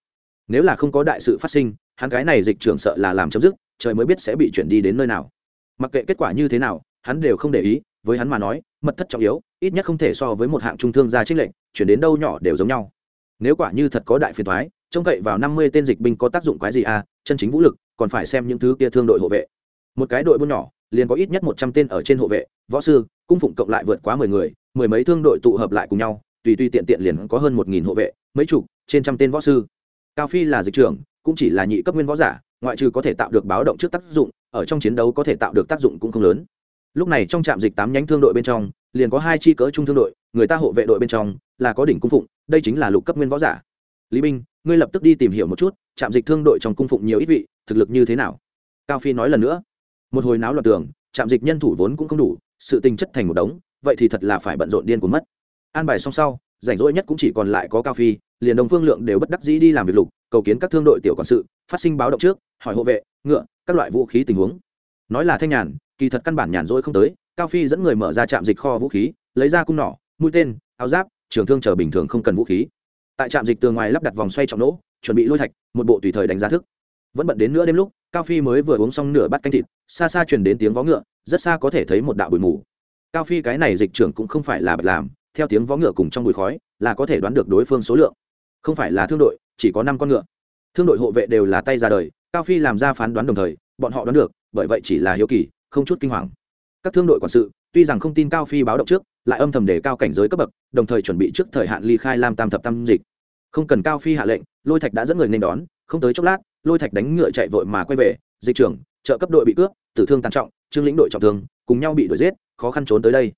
Nếu là không có đại sự phát sinh, hắn cái này dịch trưởng sợ là làm chấm dứt, trời mới biết sẽ bị chuyển đi đến nơi nào. Mặc kệ kết quả như thế nào, hắn đều không để ý với hắn mà nói, mật thất trọng yếu, ít nhất không thể so với một hạng trung thương gia trích lệnh chuyển đến đâu nhỏ đều giống nhau. Nếu quả như thật có đại phiền thoái trông cậy vào năm mươi tên dịch binh có tác dụng quái gì à? Chân chính vũ lực, còn phải xem những thứ kia thương đội hộ vệ. Một cái đội buôn nhỏ, liền có ít nhất một trăm tên ở trên hộ vệ, võ sư, cung phụng cộng lại vượt quá mười người, mười mấy thương đội tụ hợp lại cùng nhau, tùy tùy tiện tiện liền có hơn một nghìn hộ vệ, mấy chục, trên trăm tên võ sư. Cao phi là dịch trưởng, cũng chỉ là nhị cấp nguyên võ giả, ngoại trừ có thể tạo được báo động trước tác dụng, ở trong chiến đấu có thể tạo được tác dụng cũng không lớn lúc này trong trạm dịch tám nhánh thương đội bên trong, liền có hai chi cỡ trung thương đội, người ta hộ vệ đội bên trong, là có đỉnh cung phụng, đây chính là lục cấp nguyên võ giả. Lý binh ngươi lập tức đi tìm hiểu một chút, trạm dịch thương đội trong cung phụng nhiều ít vị, thực lực như thế nào? Cao phi nói lần nữa. Một hồi náo loạn tường trạm dịch nhân thủ vốn cũng không đủ, sự tình chất thành một đống, vậy thì thật là phải bận rộn điên của mất. An bài xong sau, rảnh rỗi nhất cũng chỉ còn lại có cao phi, liền đồng phương lượng đều bất đắc dĩ đi làm việc lục, cầu kiến các thương đội tiểu quản sự, phát sinh báo động trước, hỏi hộ vệ, ngựa, các loại vũ khí tình huống nói là thanh nhàn, kỳ thật căn bản nhàn rỗi không tới, cao phi dẫn người mở ra trạm dịch kho vũ khí, lấy ra cung nỏ, mũi tên, áo giáp, trường thương chờ bình thường không cần vũ khí. Tại trạm dịch tường ngoài lắp đặt vòng xoay trọng nỗ chuẩn bị lôi thạch, một bộ tùy thời đánh giá thức. Vẫn bận đến nửa đêm lúc, cao phi mới vừa uống xong nửa bát canh thịt, xa xa truyền đến tiếng vó ngựa, rất xa có thể thấy một đạo bụi mù. Cao phi cái này dịch trưởng cũng không phải là bật làm, theo tiếng vó ngựa cùng trong bụi khói, là có thể đoán được đối phương số lượng. Không phải là thương đội, chỉ có năm con ngựa. Thương đội hộ vệ đều là tay ra đời, cao phi làm ra phán đoán đồng thời, bọn họ đoán được bởi vậy chỉ là hiếu kỳ, không chút kinh hoàng. Các thương đội quản sự, tuy rằng không tin cao phi báo động trước, lại âm thầm để cao cảnh giới cấp bậc, đồng thời chuẩn bị trước thời hạn ly khai lam tam thập tam dịch. Không cần cao phi hạ lệnh, lôi thạch đã dẫn người nên đón, không tới chốc lát, lôi thạch đánh ngựa chạy vội mà quay về, dịch trưởng, trợ cấp đội bị cướp, tử thương tàn trọng, trương lĩnh đội trọng thương, cùng nhau bị đuổi giết, khó khăn trốn tới đây.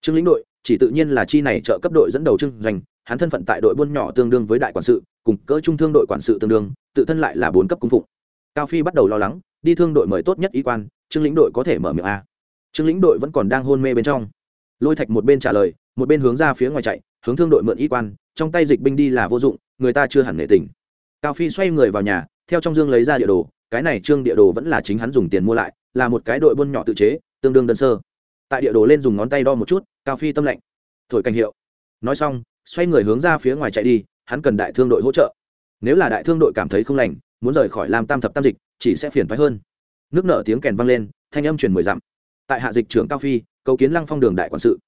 Trương lĩnh đội, chỉ tự nhiên là chi này trợ cấp đội dẫn đầu trương doanh, hắn thân phận tại đội buôn nhỏ tương đương với đại quản sự, cùng cỡ trung thương đội quản sự tương đương, tự thân lại là bốn cấp cung phụng. Cao phi bắt đầu lo lắng đi thương đội mời tốt nhất y quan, trương lĩnh đội có thể mở miệng a. Trương lĩnh đội vẫn còn đang hôn mê bên trong. Lôi thạch một bên trả lời, một bên hướng ra phía ngoài chạy, hướng thương đội mượn y quan, trong tay dịch binh đi là vô dụng, người ta chưa hẳn nể tình. Cao phi xoay người vào nhà, theo trong dương lấy ra địa đồ, cái này trương địa đồ vẫn là chính hắn dùng tiền mua lại, là một cái đội buôn nhỏ tự chế, tương đương đơn sơ. Tại địa đồ lên dùng ngón tay đo một chút, cao phi tâm lệnh thổi cảnh hiệu. Nói xong, xoay người hướng ra phía ngoài chạy đi, hắn cần đại thương đội hỗ trợ. Nếu là đại thương đội cảm thấy không lành muốn rời khỏi làm tam thập tam dịch, chỉ sẽ phiền phái hơn. Nước nợ tiếng kèn vang lên, thanh âm truyền mười dặm. Tại hạ dịch trưởng cao phi cầu kiến lăng phong đường đại quản sự.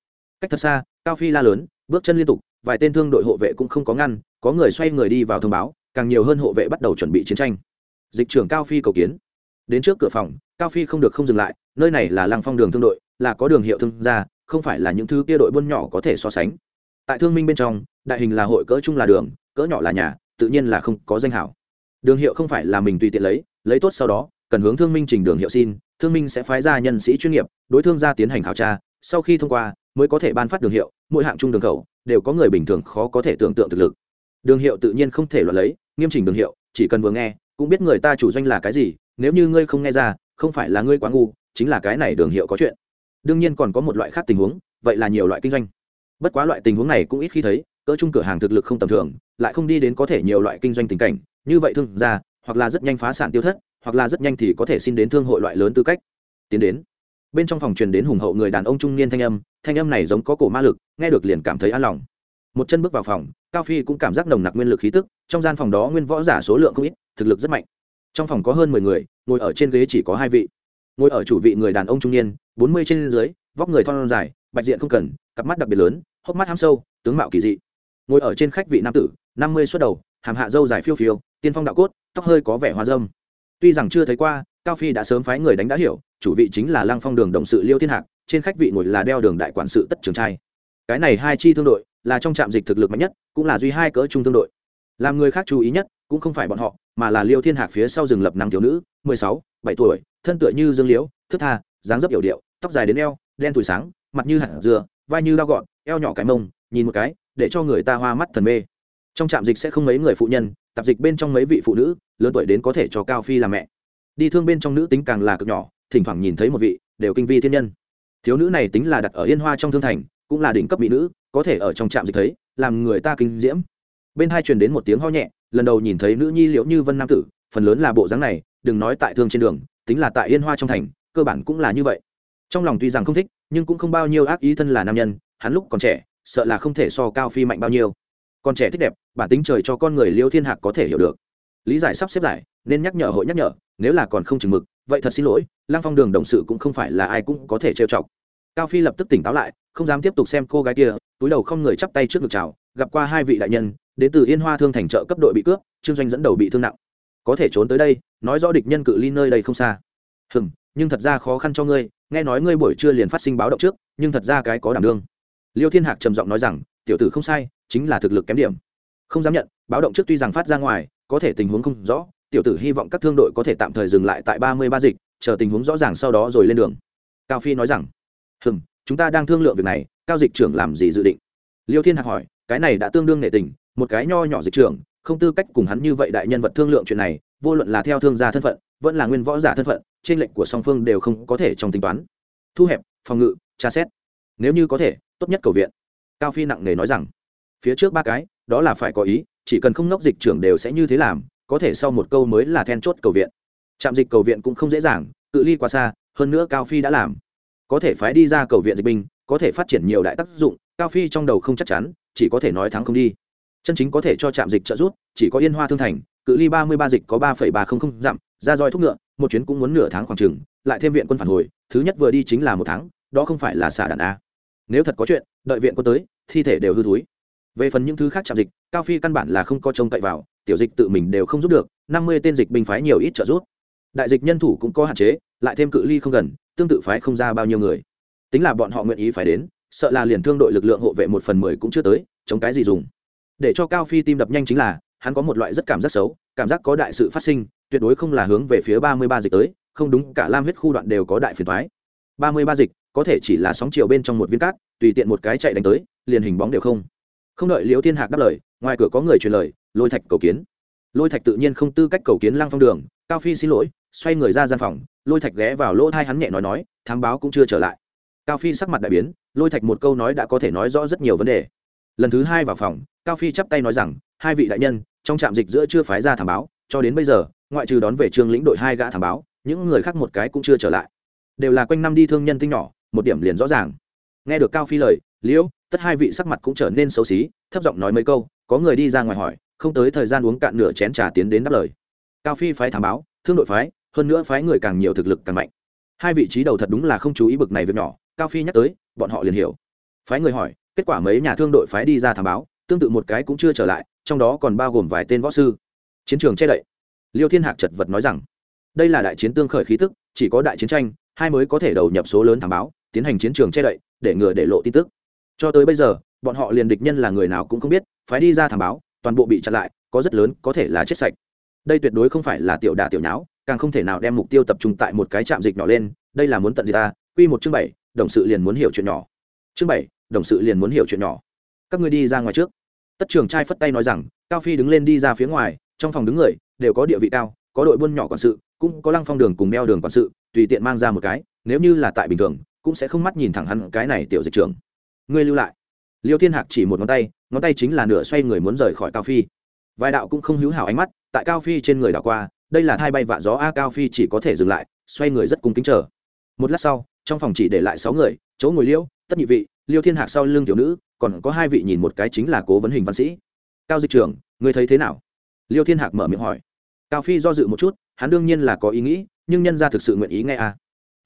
Cách thật xa, cao phi la lớn, bước chân liên tục, vài tên thương đội hộ vệ cũng không có ngăn, có người xoay người đi vào thông báo, càng nhiều hơn hộ vệ bắt đầu chuẩn bị chiến tranh. Dịch trưởng cao phi cầu kiến. Đến trước cửa phòng, cao phi không được không dừng lại, nơi này là lăng phong đường thương đội, là có đường hiệu thương gia, không phải là những thứ kia đội buôn nhỏ có thể so sánh. Tại thương minh bên trong, đại hình là hội cỡ chung là đường, cỡ nhỏ là nhà, tự nhiên là không có danh hảo đường hiệu không phải là mình tùy tiện lấy lấy tốt sau đó, cần hướng thương minh trình đường hiệu xin, thương minh sẽ phái ra nhân sĩ chuyên nghiệp, đối thương gia tiến hành khảo tra, sau khi thông qua, mới có thể ban phát đường hiệu, mỗi hạng chung đường khẩu, đều có người bình thường khó có thể tưởng tượng thực lực. Đường hiệu tự nhiên không thể loại lấy, nghiêm chỉnh đường hiệu, chỉ cần vừa nghe, cũng biết người ta chủ doanh là cái gì, nếu như ngươi không nghe ra, không phải là ngươi quá ngu, chính là cái này đường hiệu có chuyện. Đương nhiên còn có một loại khác tình huống, vậy là nhiều loại kinh doanh. Bất quá loại tình huống này cũng ít khi thấy, cỡ chung cửa hàng thực lực không tầm thường, lại không đi đến có thể nhiều loại kinh doanh tình cảnh như vậy thương gia, hoặc là rất nhanh phá sản tiêu thất, hoặc là rất nhanh thì có thể xin đến thương hội loại lớn tư cách. Tiến đến. Bên trong phòng truyền đến hùng hậu người đàn ông trung niên thanh âm thanh âm này giống có cổ ma lực, nghe được liền cảm thấy an lòng. Một chân bước vào phòng, cao phi cũng cảm giác nồng nặc nguyên lực khí tức, trong gian phòng đó nguyên võ giả số lượng không ít, thực lực rất mạnh. Trong phòng có hơn mười người, ngồi ở trên ghế chỉ có hai vị. Ngồi ở chủ vị người đàn ông trung niên, bốn mươi trên dưới, vóc người thon dài, bạch diện không cần, cặp mắt đặc biệt lớn, hốc mắt ham sâu, tướng mạo kỳ dị. Ngồi ở trên khách vị nam tử, năm mươi suất đầu, hàm hạ dâu dài phiêu phiêu tiên phong đạo cốt, tóc hơi có vẻ hoa dâm. Tuy rằng chưa thấy qua, cao phi đã sớm phái người đánh đã hiểu, chủ vị chính là lăng phong đường đồng sự liêu thiên hạc, trên khách vị ngồi là đeo đường đại quản sự tất trường trai. Cái này hai chi thương đội, là trong trạm dịch thực lực mạnh nhất, cũng là duy hai cỡ trung thương đội. Làm người khác chú ý nhất, cũng không phải bọn họ, mà là liêu thiên hạc phía sau rừng lập năng thiếu nữ, mười sáu, bảy tuổi, thân tựa như dương liễu, thức tha, dáng dấp yểu điệu, tóc dài đến eo, đen tuổi sáng, mặt như hạt dừa, vai như đao gọn eo nhỏ cái mông, nhìn một cái, để cho người ta hoa mắt thần mê. Trong trạm dịch sẽ không mấy người phụ nhân tạp dịch bên trong mấy vị phụ nữ, lớn tuổi đến có thể cho cao phi làm mẹ. Đi thương bên trong nữ tính càng là cực nhỏ, thỉnh thoảng nhìn thấy một vị, đều kinh vi thiên nhân. Thiếu nữ này tính là đặt ở yên hoa trong thương thành, cũng là đỉnh cấp mỹ nữ, có thể ở trong trạm dịch thấy, làm người ta kinh diễm. Bên hai truyền đến một tiếng ho nhẹ, lần đầu nhìn thấy nữ nhi liễu như vân nam tử, phần lớn là bộ dáng này, đừng nói tại thương trên đường, tính là tại yên hoa trong thành, cơ bản cũng là như vậy. Trong lòng tuy rằng không thích, nhưng cũng không bao nhiêu ác ý thân là nam nhân, hắn lúc còn trẻ, sợ là không thể so cao phi mạnh bao nhiêu con trẻ thích đẹp, bản tính trời cho con người liêu thiên hạc có thể hiểu được. Lý giải sắp xếp giải, nên nhắc nhở hội nhắc nhở, nếu là còn không chừng mực, vậy thật xin lỗi, lăng phong đường đồng sự cũng không phải là ai cũng có thể trêu chọc. Cao phi lập tức tỉnh táo lại, không dám tiếp tục xem cô gái kia, túi đầu không người chắp tay trước ngực chào, gặp qua hai vị đại nhân, đến từ yên hoa thương thành trợ cấp đội bị cướp, trương doanh dẫn đầu bị thương nặng. Có thể trốn tới đây, nói rõ địch nhân cự ly nơi đây không xa. Hừng nhưng thật ra khó khăn cho ngươi, nghe nói ngươi buổi trưa liền phát sinh báo động trước, nhưng thật ra cái có đảm đương. Liêu thiên hạc trầm giọng nói rằng, tiểu tử không sai chính là thực lực kém điểm. Không dám nhận, báo động trước tuy rằng phát ra ngoài, có thể tình huống không rõ, tiểu tử hy vọng các thương đội có thể tạm thời dừng lại tại ba mươi ba dịch, chờ tình huống rõ ràng sau đó rồi lên đường. Cao phi nói rằng hừng chúng ta đang thương lượng việc này, cao dịch trưởng làm gì dự định? Liêu thiên hạc hỏi, cái này đã tương đương nệ tình, một cái nho nhỏ dịch trưởng, không tư cách cùng hắn như vậy đại nhân vật thương lượng chuyện này, vô luận là theo thương gia thân phận, vẫn là nguyên võ giả thân phận, trên lệnh của song phương đều không có thể trong tính toán. Thu hẹp, phòng ngự, tra xét. Nếu như có thể, tốt nhất cầu viện. Cao phi nặng nề nói rằng phía trước ba cái, đó là phải có ý, chỉ cần không nốc dịch trưởng đều sẽ như thế làm, có thể sau một câu mới là then chốt cầu viện. Trạm dịch cầu viện cũng không dễ dàng, cự ly quá xa, hơn nữa cao phi đã làm. Có thể phái đi ra cầu viện dịch binh, có thể phát triển nhiều đại tác dụng, cao phi trong đầu không chắc chắn, chỉ có thể nói thắng không đi. Chân chính có thể cho trạm dịch trợ giúp, chỉ có yên hoa thương thành, cự ly ba mươi ba dịch có ba phẩy ba không không dặm, ra roi thúc ngựa, một chuyến cũng muốn nửa tháng khoảng chừng, lại thêm viện quân phản hồi, thứ nhất vừa đi chính là một tháng, đó không phải là xả đạn a. Nếu thật có chuyện, đợi viện quân tới, thi thể đều hư túi về phần những thứ khác chạm dịch, cao phi căn bản là không có trông cậy vào, tiểu dịch tự mình đều không giúp được, năm mươi tên dịch binh phái nhiều ít trợ giúp. Đại dịch nhân thủ cũng có hạn chế, lại thêm cự ly không gần, tương tự phái không ra bao nhiêu người. Tính là bọn họ nguyện ý phải đến, sợ là liền thương đội lực lượng hộ vệ một phần mười cũng chưa tới, chống cái gì dùng. Để cho cao phi tim đập nhanh chính là, hắn có một loại rất cảm giác xấu, cảm giác có đại sự phát sinh, tuyệt đối không là hướng về phía ba mươi ba dịch tới, không đúng, cả lam huyết khu đoạn đều có đại phiền thoái ba mươi ba dịch, có thể chỉ là sóng chiều bên trong một viên cát, tùy tiện một cái chạy đánh tới, liền hình bóng đều không không đợi liễu thiên hạc đáp lời, ngoài cửa có người truyền lời, lôi thạch cầu kiến. Lôi thạch tự nhiên không tư cách cầu kiến lăng phong đường, cao phi xin lỗi, xoay người ra gian phòng, lôi thạch ghé vào lỗ thai hắn nhẹ nói nói, thám báo cũng chưa trở lại. Cao phi sắc mặt đại biến, lôi thạch một câu nói đã có thể nói rõ rất nhiều vấn đề. Lần thứ hai vào phòng, cao phi chắp tay nói rằng, hai vị đại nhân, trong trạm dịch giữa chưa phái ra thảm báo, cho đến bây giờ, ngoại trừ đón về trường lĩnh đội hai gã thảm báo, những người khác một cái cũng chưa trở lại. Đều là quanh năm đi thương nhân tinh nhỏ, một điểm liền rõ ràng. Nghe được cao phi lời, liễu tất hai vị sắc mặt cũng trở nên xấu xí, thấp giọng nói mấy câu, có người đi ra ngoài hỏi, không tới thời gian uống cạn nửa chén trà tiến đến đáp lời. Cao phi phái thám báo, thương đội phái, hơn nữa phái người càng nhiều thực lực càng mạnh. Hai vị trí đầu thật đúng là không chú ý bực này việc nhỏ, cao phi nhắc tới, bọn họ liền hiểu. Phái người hỏi, kết quả mấy nhà thương đội phái đi ra thám báo, tương tự một cái cũng chưa trở lại, trong đó còn bao gồm vài tên võ sư. Chiến trường che đậy. Liêu thiên hạc chật vật nói rằng, đây là đại chiến tương khởi khí tức, chỉ có đại chiến tranh, hai mới có thể đầu nhập số lớn thám báo, tiến hành chiến trường che đậy, để ngừa để lộ tin tức cho tới bây giờ, bọn họ liền địch nhân là người nào cũng không biết, phái đi ra thảm báo, toàn bộ bị chặn lại, có rất lớn có thể là chết sạch. Đây tuyệt đối không phải là tiểu đả tiểu nháo, càng không thể nào đem mục tiêu tập trung tại một cái trạm dịch nhỏ lên, đây là muốn tận gì ta. Quy một chương bảy, đồng sự liền muốn hiểu chuyện nhỏ. Chương bảy, đồng sự liền muốn hiểu chuyện nhỏ. Các ngươi đi ra ngoài trước. Tất trường trai phất tay nói rằng, cao phi đứng lên đi ra phía ngoài, trong phòng đứng người, đều có địa vị cao, có đội buôn nhỏ quản sự, cũng có lăng phong đường cùng đeo đường quản sự, tùy tiện mang ra một cái, nếu như là tại bình thường, cũng sẽ không mắt nhìn thẳng hắn cái này tiểu dịch trưởng ngươi lưu lại. Liêu thiên hạc chỉ một ngón tay ngón tay chính là nửa xoay người muốn rời khỏi cao phi. Vài đạo cũng không hữu hảo ánh mắt, tại cao phi trên người đảo qua, đây là thai bay vạ gió a cao phi chỉ có thể dừng lại, xoay người rất cung kính chờ. Một lát sau, trong phòng chỉ để lại sáu người, chỗ ngồi liêu, tất nhị vị, liêu thiên hạc sau lưng tiểu nữ, còn có hai vị nhìn một cái chính là cố vấn hình văn sĩ. Cao dịch trưởng người thấy thế nào? Liêu thiên hạc mở miệng hỏi. Cao phi do dự một chút, hắn đương nhiên là có ý nghĩ, nhưng nhân ra thực sự nguyện ý nghe à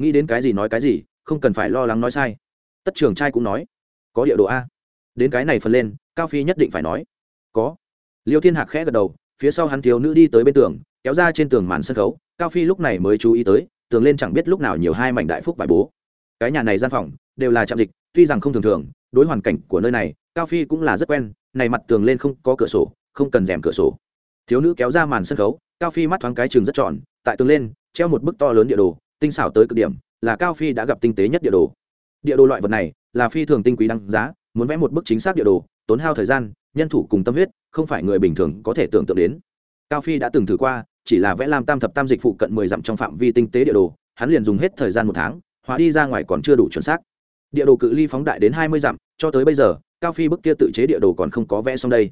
nghĩ đến cái gì nói cái gì, không cần phải lo lắng nói sai. Tất trường trai cũng nói có địa đồ a? Đến cái này phần lên, cao phi nhất định phải nói. Có. Liêu thiên hạc khẽ gật đầu, phía sau hắn thiếu nữ đi tới bên tường, kéo ra trên tường màn sân khấu. Cao phi lúc này mới chú ý tới, tường lên chẳng biết lúc nào nhiều hai mảnh đại phúc vải bố. Cái nhà này gian phòng đều là trạm dịch, tuy rằng không thường thường, đối hoàn cảnh của nơi này, cao phi cũng là rất quen, này mặt tường lên không có cửa sổ, không cần rèm cửa sổ. Thiếu nữ kéo ra màn sân khấu, cao phi mắt thoáng cái trường rất tròn, tại tường lên, treo một bức to lớn địa đồ, tinh xảo tới cực điểm, là cao phi đã gặp tinh tế nhất địa đồ địa đồ loại vật này là phi thường tinh quý đăng giá, muốn vẽ một bức chính xác địa đồ, tốn hao thời gian, nhân thủ cùng tâm huyết, không phải người bình thường có thể tưởng tượng đến. Cao phi đã từng thử qua, chỉ là vẽ làm tam thập tam dịch phụ cận mười dặm trong phạm vi tinh tế địa đồ, hắn liền dùng hết thời gian một tháng, hóa đi ra ngoài còn chưa đủ chuẩn xác. Địa đồ cự ly phóng đại đến hai mươi dặm, cho tới bây giờ, cao phi bức kia tự chế địa đồ còn không có vẽ xong đây.